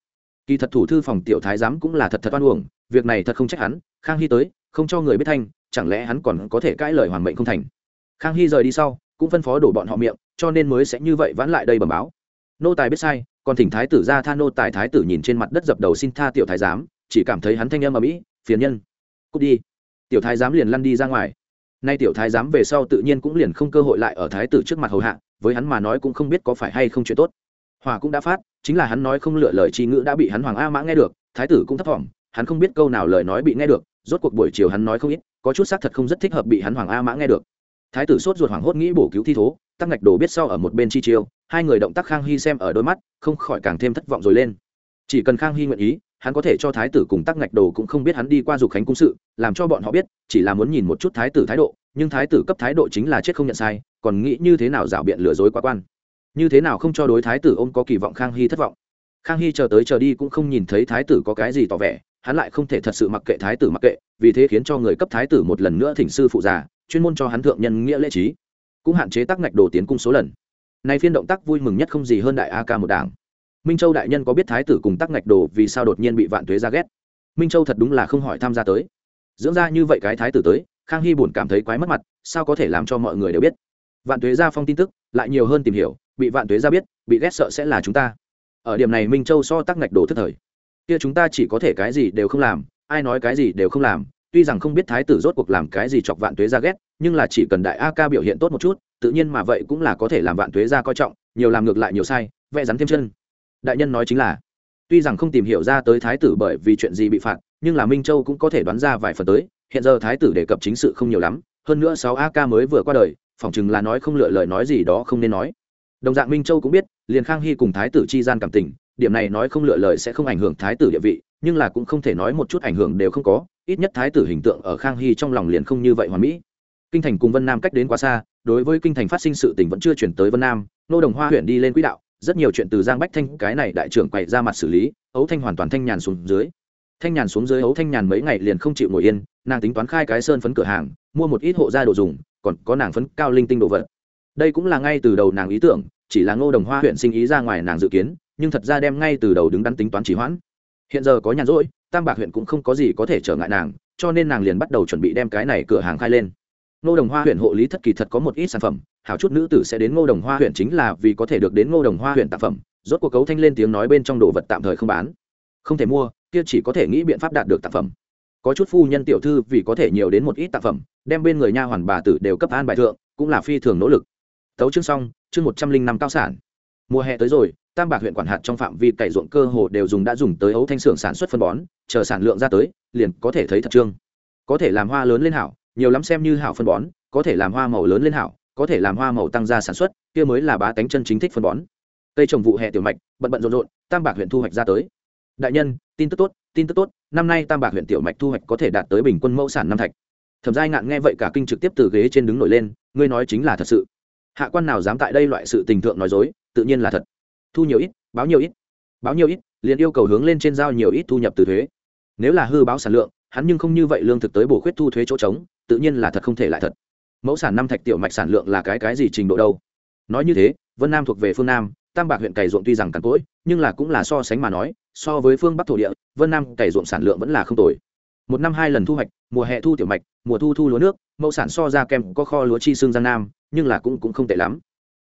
Kỳ thật thủ thư phòng tiểu thái giám cũng là thật thật oan uổng việc này thật không trách hắn, khang hy tới, không cho người biết thanh, chẳng lẽ hắn còn có thể cãi lời hoàng mệnh không thành? Khang hy rời đi sau, cũng phân phó đổ bọn họ miệng, cho nên mới sẽ như vậy vãn lại đây bẩm báo. Nô tài biết sai, còn thỉnh thái tử ra tha nô tài thái tử nhìn trên mặt đất dập đầu xin tha tiểu thái giám, chỉ cảm thấy hắn thanh âm ở mỹ phiền nhân, cút đi. Tiểu thái giám liền lăn đi ra ngoài. Nay tiểu thái giám về sau tự nhiên cũng liền không cơ hội lại ở thái tử trước mặt hầu hạ, với hắn mà nói cũng không biết có phải hay không chuyện tốt. Hòa cũng đã phát, chính là hắn nói không lựa lời tri ngữ đã bị hắn hoàng a mã nghe được, thái tử cũng thấp thỏm hắn không biết câu nào lời nói bị nghe được, rốt cuộc buổi chiều hắn nói không ít, có chút xác thật không rất thích hợp bị hắn hoàng a mã nghe được. Thái tử sốt ruột hoảng hốt nghĩ bổ cứu thi thố, tắc ngạch đồ biết sau ở một bên chi chiêu, hai người động tác khang hy xem ở đôi mắt, không khỏi càng thêm thất vọng rồi lên. Chỉ cần khang hy nguyện ý, hắn có thể cho thái tử cùng tắc ngạch đồ cũng không biết hắn đi qua dục khánh cung sự, làm cho bọn họ biết, chỉ là muốn nhìn một chút thái tử thái độ, nhưng thái tử cấp thái độ chính là chết không nhận sai, còn nghĩ như thế nào rảo biện lừa dối quá quan. Như thế nào không cho đối thái tử ôm có kỳ vọng khang hy thất vọng. Khang hy chờ tới chờ đi cũng không nhìn thấy thái tử có cái gì tỏ vẻ hắn lại không thể thật sự mặc kệ thái tử mặc kệ, vì thế khiến cho người cấp thái tử một lần nữa thỉnh sư phụ già, chuyên môn cho hắn thượng nhân nghĩa lễ trí, cũng hạn chế tắc ngạch đồ tiến cung số lần. Nay phiên động tác vui mừng nhất không gì hơn đại a ca một đảng. Minh châu đại nhân có biết thái tử cùng tắc ngạch đồ vì sao đột nhiên bị vạn tuế ra ghét? Minh châu thật đúng là không hỏi tham gia tới. Dưỡng ra như vậy cái thái tử tới, khang hy buồn cảm thấy quái mất mặt, sao có thể làm cho mọi người đều biết? Vạn tuế ra phong tin tức, lại nhiều hơn tìm hiểu, bị vạn tuế ra biết, bị ghét sợ sẽ là chúng ta. Ở điểm này minh châu so tắc ngạch đồ thất thời kia chúng ta chỉ có thể cái gì đều không làm, ai nói cái gì đều không làm, tuy rằng không biết thái tử rốt cuộc làm cái gì chọc vạn tuế ra ghét, nhưng là chỉ cần đại a ca biểu hiện tốt một chút, tự nhiên mà vậy cũng là có thể làm vạn tuế ra coi trọng, nhiều làm ngược lại nhiều sai, vẽ rắn thêm chân. Đại nhân nói chính là, tuy rằng không tìm hiểu ra tới thái tử bởi vì chuyện gì bị phạt, nhưng là minh châu cũng có thể đoán ra vài phần tới, hiện giờ thái tử đề cập chính sự không nhiều lắm, hơn nữa sáu a ca mới vừa qua đời, phỏng chừng là nói không lựa lời nói gì đó không nên nói. Đồng dạng minh châu cũng biết liền khang hy cùng thái tử chi gian cảm tình điểm này nói không lựa lời sẽ không ảnh hưởng thái tử địa vị, nhưng là cũng không thể nói một chút ảnh hưởng đều không có, ít nhất thái tử hình tượng ở khang hy trong lòng liền không như vậy hoàn mỹ. Kinh thành cùng vân nam cách đến quá xa, đối với kinh thành phát sinh sự tình vẫn chưa chuyển tới vân nam, nô đồng hoa huyện đi lên quỹ đạo, rất nhiều chuyện từ giang bách thanh, cái này đại trưởng quậy ra mặt xử lý, ấu thanh hoàn toàn thanh nhàn xuống dưới. Thanh nhàn xuống dưới ấu thanh nhàn mấy ngày liền không chịu ngồi yên, nàng tính toán khai cái sơn phấn cửa hàng, mua một ít hộ gia đồ dùng, còn có nàng phấn cao linh tinh đồ vật. Đây cũng là ngay từ đầu nàng ý tưởng, chỉ là ngô đồng hoa huyện sinh ý ra ngoài nàng dự kiến nhưng thật ra đem ngay từ đầu đứng đắn tính toán trì hoãn. Hiện giờ có nhàn rỗi, tam bạc huyện cũng không có gì có thể trở ngại nàng, cho nên nàng liền bắt đầu chuẩn bị đem cái này cửa hàng khai lên. Ngô đồng hoa huyện hộ lý thất kỳ thật có một ít sản phẩm, hảo chút nữ tử sẽ đến ngô đồng hoa huyện chính là vì có thể được đến ngô đồng hoa huyện tạp phẩm, rốt cuộc cấu thanh lên tiếng nói bên trong đồ vật tạm thời không bán. Không thể mua, kia chỉ có thể nghĩ biện pháp đạt được tạp phẩm. Có chút phu nhân tiểu thư vì có thể nhiều đến một ít tạp phẩm, đem bên người nha hoàn bà tử đều cấp an bài thượng, cũng là phi thường nỗ lực. Tấu chương xong, chương một trăm linh năm cao sản. Mùa hè tới rồi tam bạc huyện quản hạt trong phạm vi cày ruộng cơ hồ đều dùng đã dùng tới ấu thanh xưởng sản xuất phân bón, chờ sản lượng ra tới, liền có thể thấy thật trương. Có thể làm hoa lớn lên hảo, nhiều lắm xem như hảo phân bón, có thể làm hoa màu lớn lên hảo, có thể làm hoa màu tăng ra sản xuất, kia mới là bá tánh chân chính thích phân bón. Cây trồng vụ hè tiểu mạch, bận bận rộn rộn, tam bạc huyện thu hoạch ra tới. Đại nhân, tin tức tốt, tin tức tốt, năm nay tam bạc huyện tiểu mạch thu hoạch có thể đạt tới bình quân mẫu sản năm thạch. Thẩm giai ngạn nghe vậy cả kinh trực tiếp từ ghế trên đứng nổi lên, ngươi nói chính là thật sự. Hạ quan nào dám tại đây loại sự tình thượng nói dối, tự nhiên là thật thu nhiều ít, báo nhiều ít. Báo nhiều ít, liền yêu cầu hướng lên trên giao nhiều ít thu nhập từ thuế. Nếu là hư báo sản lượng, hắn nhưng không như vậy lương thực tới bổ khuyết thu thuế chỗ trống, tự nhiên là thật không thể lại thật. Mẫu sản năm thạch tiểu mạch sản lượng là cái cái gì trình độ đâu? Nói như thế, vân nam thuộc về phương nam, tam bạc huyện cày ruộng tuy rằng cằn cỗi, nhưng là cũng là so sánh mà nói, so với phương bắc thổ địa, vân nam cày ruộng sản lượng vẫn là không tồi. Một năm hai lần thu hoạch, mùa hè thu tiểu mạch, mùa thu thu lúa nước, mẫu sản so ra kem có kho lúa chi xương giang nam, nhưng là cũng cũng không tệ lắm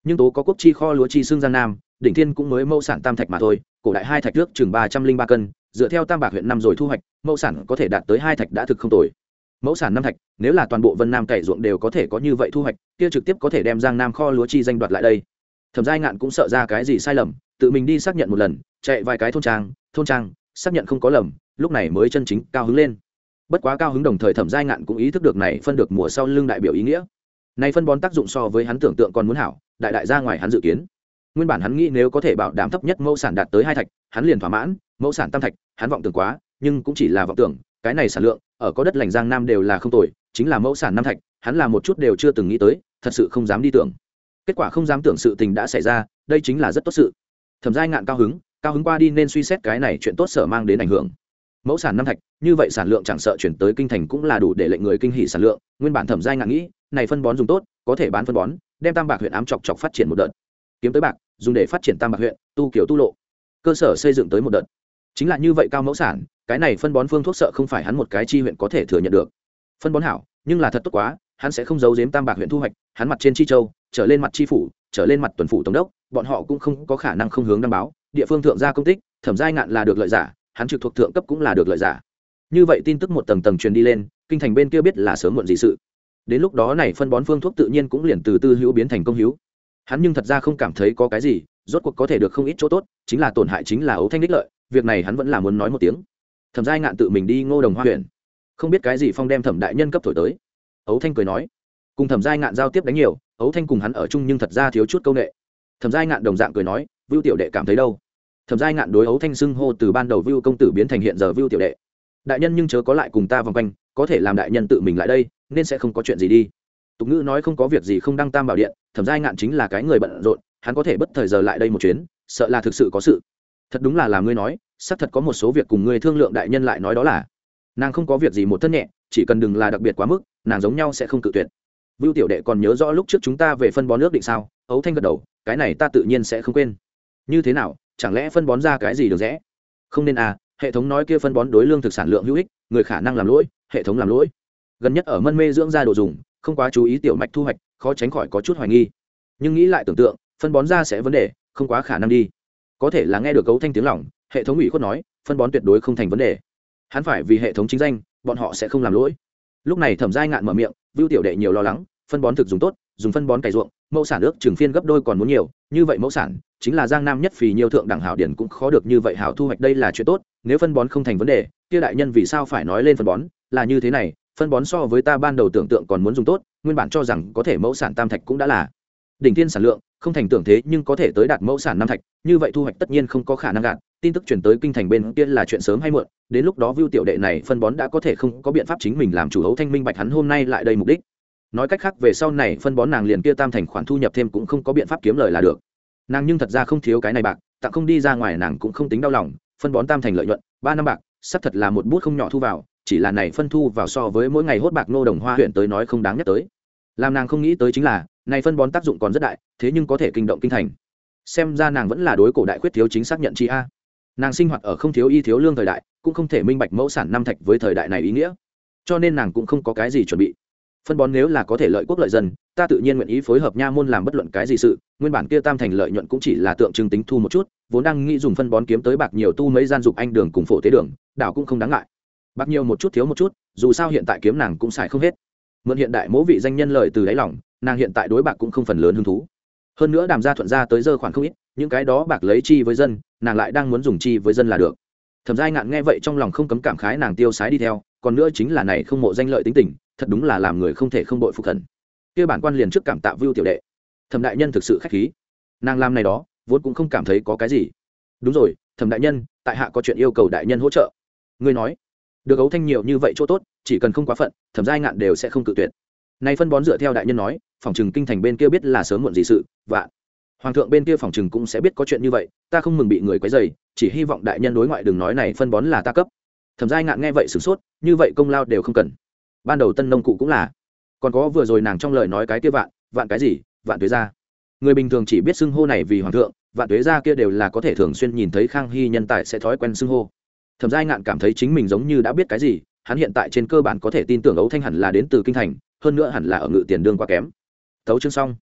nhưng tố có quốc chi kho lúa chi xương giang nam, đỉnh thiên cũng mới mẫu sản tam thạch mà thôi, cổ đại hai thạch nước chừng ba trăm linh ba cân, dựa theo tam bạc huyện năm rồi thu hoạch, mẫu sản có thể đạt tới hai thạch đã thực không tồi. Mẫu sản năm thạch, nếu là toàn bộ vân nam cày ruộng đều có thể có như vậy thu hoạch, kia trực tiếp có thể đem giang nam kho lúa chi danh đoạt lại đây. Thẩm giai ngạn cũng sợ ra cái gì sai lầm, tự mình đi xác nhận một lần, chạy vài cái thôn trang thôn trang, xác nhận không có lầm, lúc này mới chân chính cao hứng lên. Bất quá cao hứng đồng thời thẩm giai ngạn cũng ý thức được này phân được mùa sau lưng đại biểu ý nghĩa. Này phân bón tác dụng so với hắn tưởng tượng còn muốn hảo đại đại ra ngoài hắn dự kiến. Nguyên bản hắn nghĩ nếu có thể bảo đảm thấp nhất mẫu sản đạt tới hai thạch, hắn liền thỏa mãn, mẫu sản tam thạch, hắn vọng tưởng quá, nhưng cũng chỉ là vọng tưởng, cái này sản lượng, ở có đất lành giang nam đều là không tồi, chính là mẫu sản năm thạch, hắn là một chút đều chưa từng nghĩ tới, thật sự không dám đi tưởng. Kết quả không dám tưởng sự tình đã xảy ra, đây chính là rất tốt sự. Thẩm giai ngạn cao hứng cao hứng qua đi nên suy xét cái này chuyện tốt sở mang đến ảnh hưởng mẫu sản năm thạch, như vậy sản lượng chẳng sợ chuyển tới kinh thành cũng là đủ để lệnh người kinh hỉ sản lượng, nguyên bản thẩm giai ngạn nghĩ, này phân bón dùng tốt, có thể bán phân bón, đem tam bạc huyện ám chọc chọc phát triển một đợt. Kiếm tới bạc, dùng để phát triển tam bạc huyện, tu kiểu tu lộ. Cơ sở xây dựng tới một đợt. Chính là như vậy cao mẫu sản, cái này phân bón phương thuốc sợ không phải hắn một cái chi huyện có thể thừa nhận được. Phân bón hảo, nhưng là thật tốt quá, hắn sẽ không giấu giếm tam bạc huyện thu hoạch, hắn mặt trên chi châu, trở lên mặt chi phủ, trở lên mặt tuần phủ tổng đốc, bọn họ cũng không có khả năng không hướng đăng báo, địa phương thượng gia công tích, thẩm giai ngạn là được lợi giả hắn trực thuộc thượng cấp cũng là được lợi giả. Như vậy tin tức một tầng tầng truyền đi lên, kinh thành bên kia biết là sớm muộn gì sự. Đến lúc đó này phân bón phương thuốc tự nhiên cũng liền từ tư hữu biến thành công hữu. Hắn nhưng thật ra không cảm thấy có cái gì, rốt cuộc có thể được không ít chỗ tốt, chính là tổn hại chính là ấu thanh đích lợi, việc này hắn vẫn là muốn nói một tiếng. Thẩm giai ngạn tự mình đi ngô đồng hoa huyện. Không biết cái gì phong đem thẩm đại nhân cấp thổi tới. Ấu thanh cười nói, cùng thẩm giai ngạn giao tiếp đánh nhiều, ấu thanh cùng hắn ở chung nhưng thật ra thiếu chút c â u n ệ thẩm giai ngạn đồng dạng cười nói, vưu tiểu đệ cảm thấy đâu? Thẩm giai ngạn đối ấu thanh xưng hô từ ban đầu vưu công tử biến thành hiện giờ vưu tiểu đệ. Đại nhân nhưng chớ có lại cùng ta vòng quanh, có thể làm đại nhân tự mình lại đây, nên sẽ không có chuyện gì đi. Tục ngữ nói không có việc gì không đăng tam bảo điện, thẩm giai ngạn chính là cái người bận rộn, hắn có thể bất thời giờ lại đây một chuyến, sợ là thực sự có sự. Thật đúng là làm ngươi nói, xác thật có một số việc cùng ngươi thương lượng đại nhân lại nói đó là. Nàng không có việc gì một thân nhẹ, chỉ cần đừng là đặc biệt quá mức, nàng giống nhau sẽ không cự tuyệt. Vưu tiểu đệ còn nhớ rõ lúc trước chúng ta về phân bón nước định sao? Ấu thanh gật đầu, cái này ta tự nhiên sẽ không quên. Như thế nào? Chẳng lẽ phân bón ra cái gì được rẽ? Không nên à hệ thống nói kia phân bón đối lương thực sản lượng hữu ích, người khả năng làm lỗi, hệ thống làm lỗi. Gần nhất ở mân mê dưỡng ra đồ dùng, không quá chú ý tiểu mạch thu hoạch, khó tránh khỏi có chút hoài nghi. Nhưng nghĩ lại tưởng tượng, phân bón ra sẽ vấn đề, không quá khả năng đi. Có thể là nghe được cấu thanh tiếng lỏng hệ thống ủy khuất nói, phân bón tuyệt đối không thành vấn đề. Hắn phải vì hệ thống chính danh, bọn họ sẽ không làm lỗi. Lúc này thẩm giai ngạn mở miệng, vưu tiểu đệ nhiều lo lắng, phân bón thực dùng tốt, dùng phân bón cày ruộng, mẫu sản ước trừng phiên gấp đôi còn muốn nhiều, như vậy mẫu sản chính là giang nam nhất vì nhiều thượng đẳng hảo điển cũng khó được như vậy hảo thu hoạch đây là chuyện tốt, nếu phân bón không thành vấn đề, kia đại nhân vì sao phải nói lên phân bón, là như thế này, phân bón so với ta ban đầu tưởng tượng còn muốn dùng tốt, nguyên bản cho rằng có thể mẫu sản tam thạch cũng đã là đỉnh thiên sản lượng, không thành tưởng thế nhưng có thể tới đạt mẫu sản năm thạch, như vậy thu hoạch tất nhiên không có khả năng gạt, tin tức chuyển tới kinh thành bên kia là chuyện sớm hay muộn, đến lúc đó vưu tiểu đệ này phân bón đã có thể không có biện pháp chính mình làm chủ hấu thanh minh bạch hắn hôm nay lại đây mục đích. Nói cách khác về sau này phân bón nàng liền kia tam thành khoản thu nhập thêm cũng không có biện pháp kiếm lời là được nàng nhưng thật ra không thiếu cái này bạc, tặng không đi ra ngoài nàng cũng không tính đau lòng, phân bón tam thành lợi nhuận, ba năm bạc sắp thật là một bút không nhỏ thu vào, chỉ là này phân thu vào so với mỗi ngày hốt bạc nô đồng hoa huyện tới nói không đáng nhắc tới. Làm nàng không nghĩ tới chính là, này phân bón tác dụng còn rất đại, thế nhưng có thể kinh động kinh thành. Xem ra nàng vẫn là đối cổ đại khuyết thiếu chính xác nhận chi a. Nàng sinh hoạt ở không thiếu y thiếu lương thời đại, cũng không thể minh bạch mẫu sản năm thạch với thời đại này ý nghĩa. Cho nên nàng cũng không có cái gì chuẩn bị phân bón nếu là có thể lợi quốc lợi dân, ta tự nhiên nguyện ý phối hợp nha môn làm bất luận cái gì sự, nguyên bản kia tam thành lợi nhuận cũng chỉ là tượng trưng tính thu một chút, vốn đang nghĩ dùng phân bón kiếm tới bạc nhiều tu mấy gian dục anh đường cùng phổ tế đường, đảo cũng không đáng ngại. Bạc nhiều một chút thiếu một chút, dù sao hiện tại kiếm nàng cũng xài không hết. Mượn hiện đại mỗ vị danh nhân lợi từ đáy lòng, nàng hiện tại đối bạc cũng không phần lớn hứng thú. Hơn nữa đàm gia thuận ra tới giờ khoản không ít, những cái đó bạc lấy chi với dân, nàng lại đang muốn dùng chi với dân là được. Thẩm giai ngạn nghe vậy trong lòng không cấm cảm khái nàng tiêu sái đi theo, còn nữa chính là này không mộ danh lợi tính tình thật đúng là làm người không thể không đội phục thần. Kia bản quan liền trước cảm tạ vưu tiểu đệ. Thẩm đại nhân thực sự khách khí. Nàng làm này đó, vốn cũng không cảm thấy có cái gì. Đúng rồi, thẩm đại nhân, tại hạ có chuyện yêu cầu đại nhân hỗ trợ. Ngươi nói, được ấu thanh nhiều như vậy chỗ tốt, chỉ cần không quá phận, thẩm giai ngạn đều sẽ không cự tuyệt. Nay phân bón dựa theo đại nhân nói, phòng trừng kinh thành bên kia biết là sớm muộn gì sự và hoàng thượng bên kia phòng trừng cũng sẽ biết có chuyện như vậy, ta không mừng bị người quấy dày chỉ hy vọng đại nhân đối ngoại đừng nói này phân bón là ta cấp. Thẩm giai ngạn nghe vậy sửng sốt, như vậy công lao đều không cần ban đầu tân nông cụ cũng là. Còn có vừa rồi nàng trong lời nói cái kia vạn vạn cái gì, vạn tuế gia. Người bình thường chỉ biết xưng hô này vì hoàng thượng, vạn tuế gia kia đều là có thể thường xuyên nhìn thấy khang hy nhân tài sẽ thói quen xưng hô. Thẩm giai ngạn cảm thấy chính mình giống như đã biết cái gì, hắn hiện tại trên cơ bản có thể tin tưởng ấu thanh hẳn là đến từ kinh thành, hơn nữa hẳn là ở ngự tiền đương quá kém. Thấu chương xong.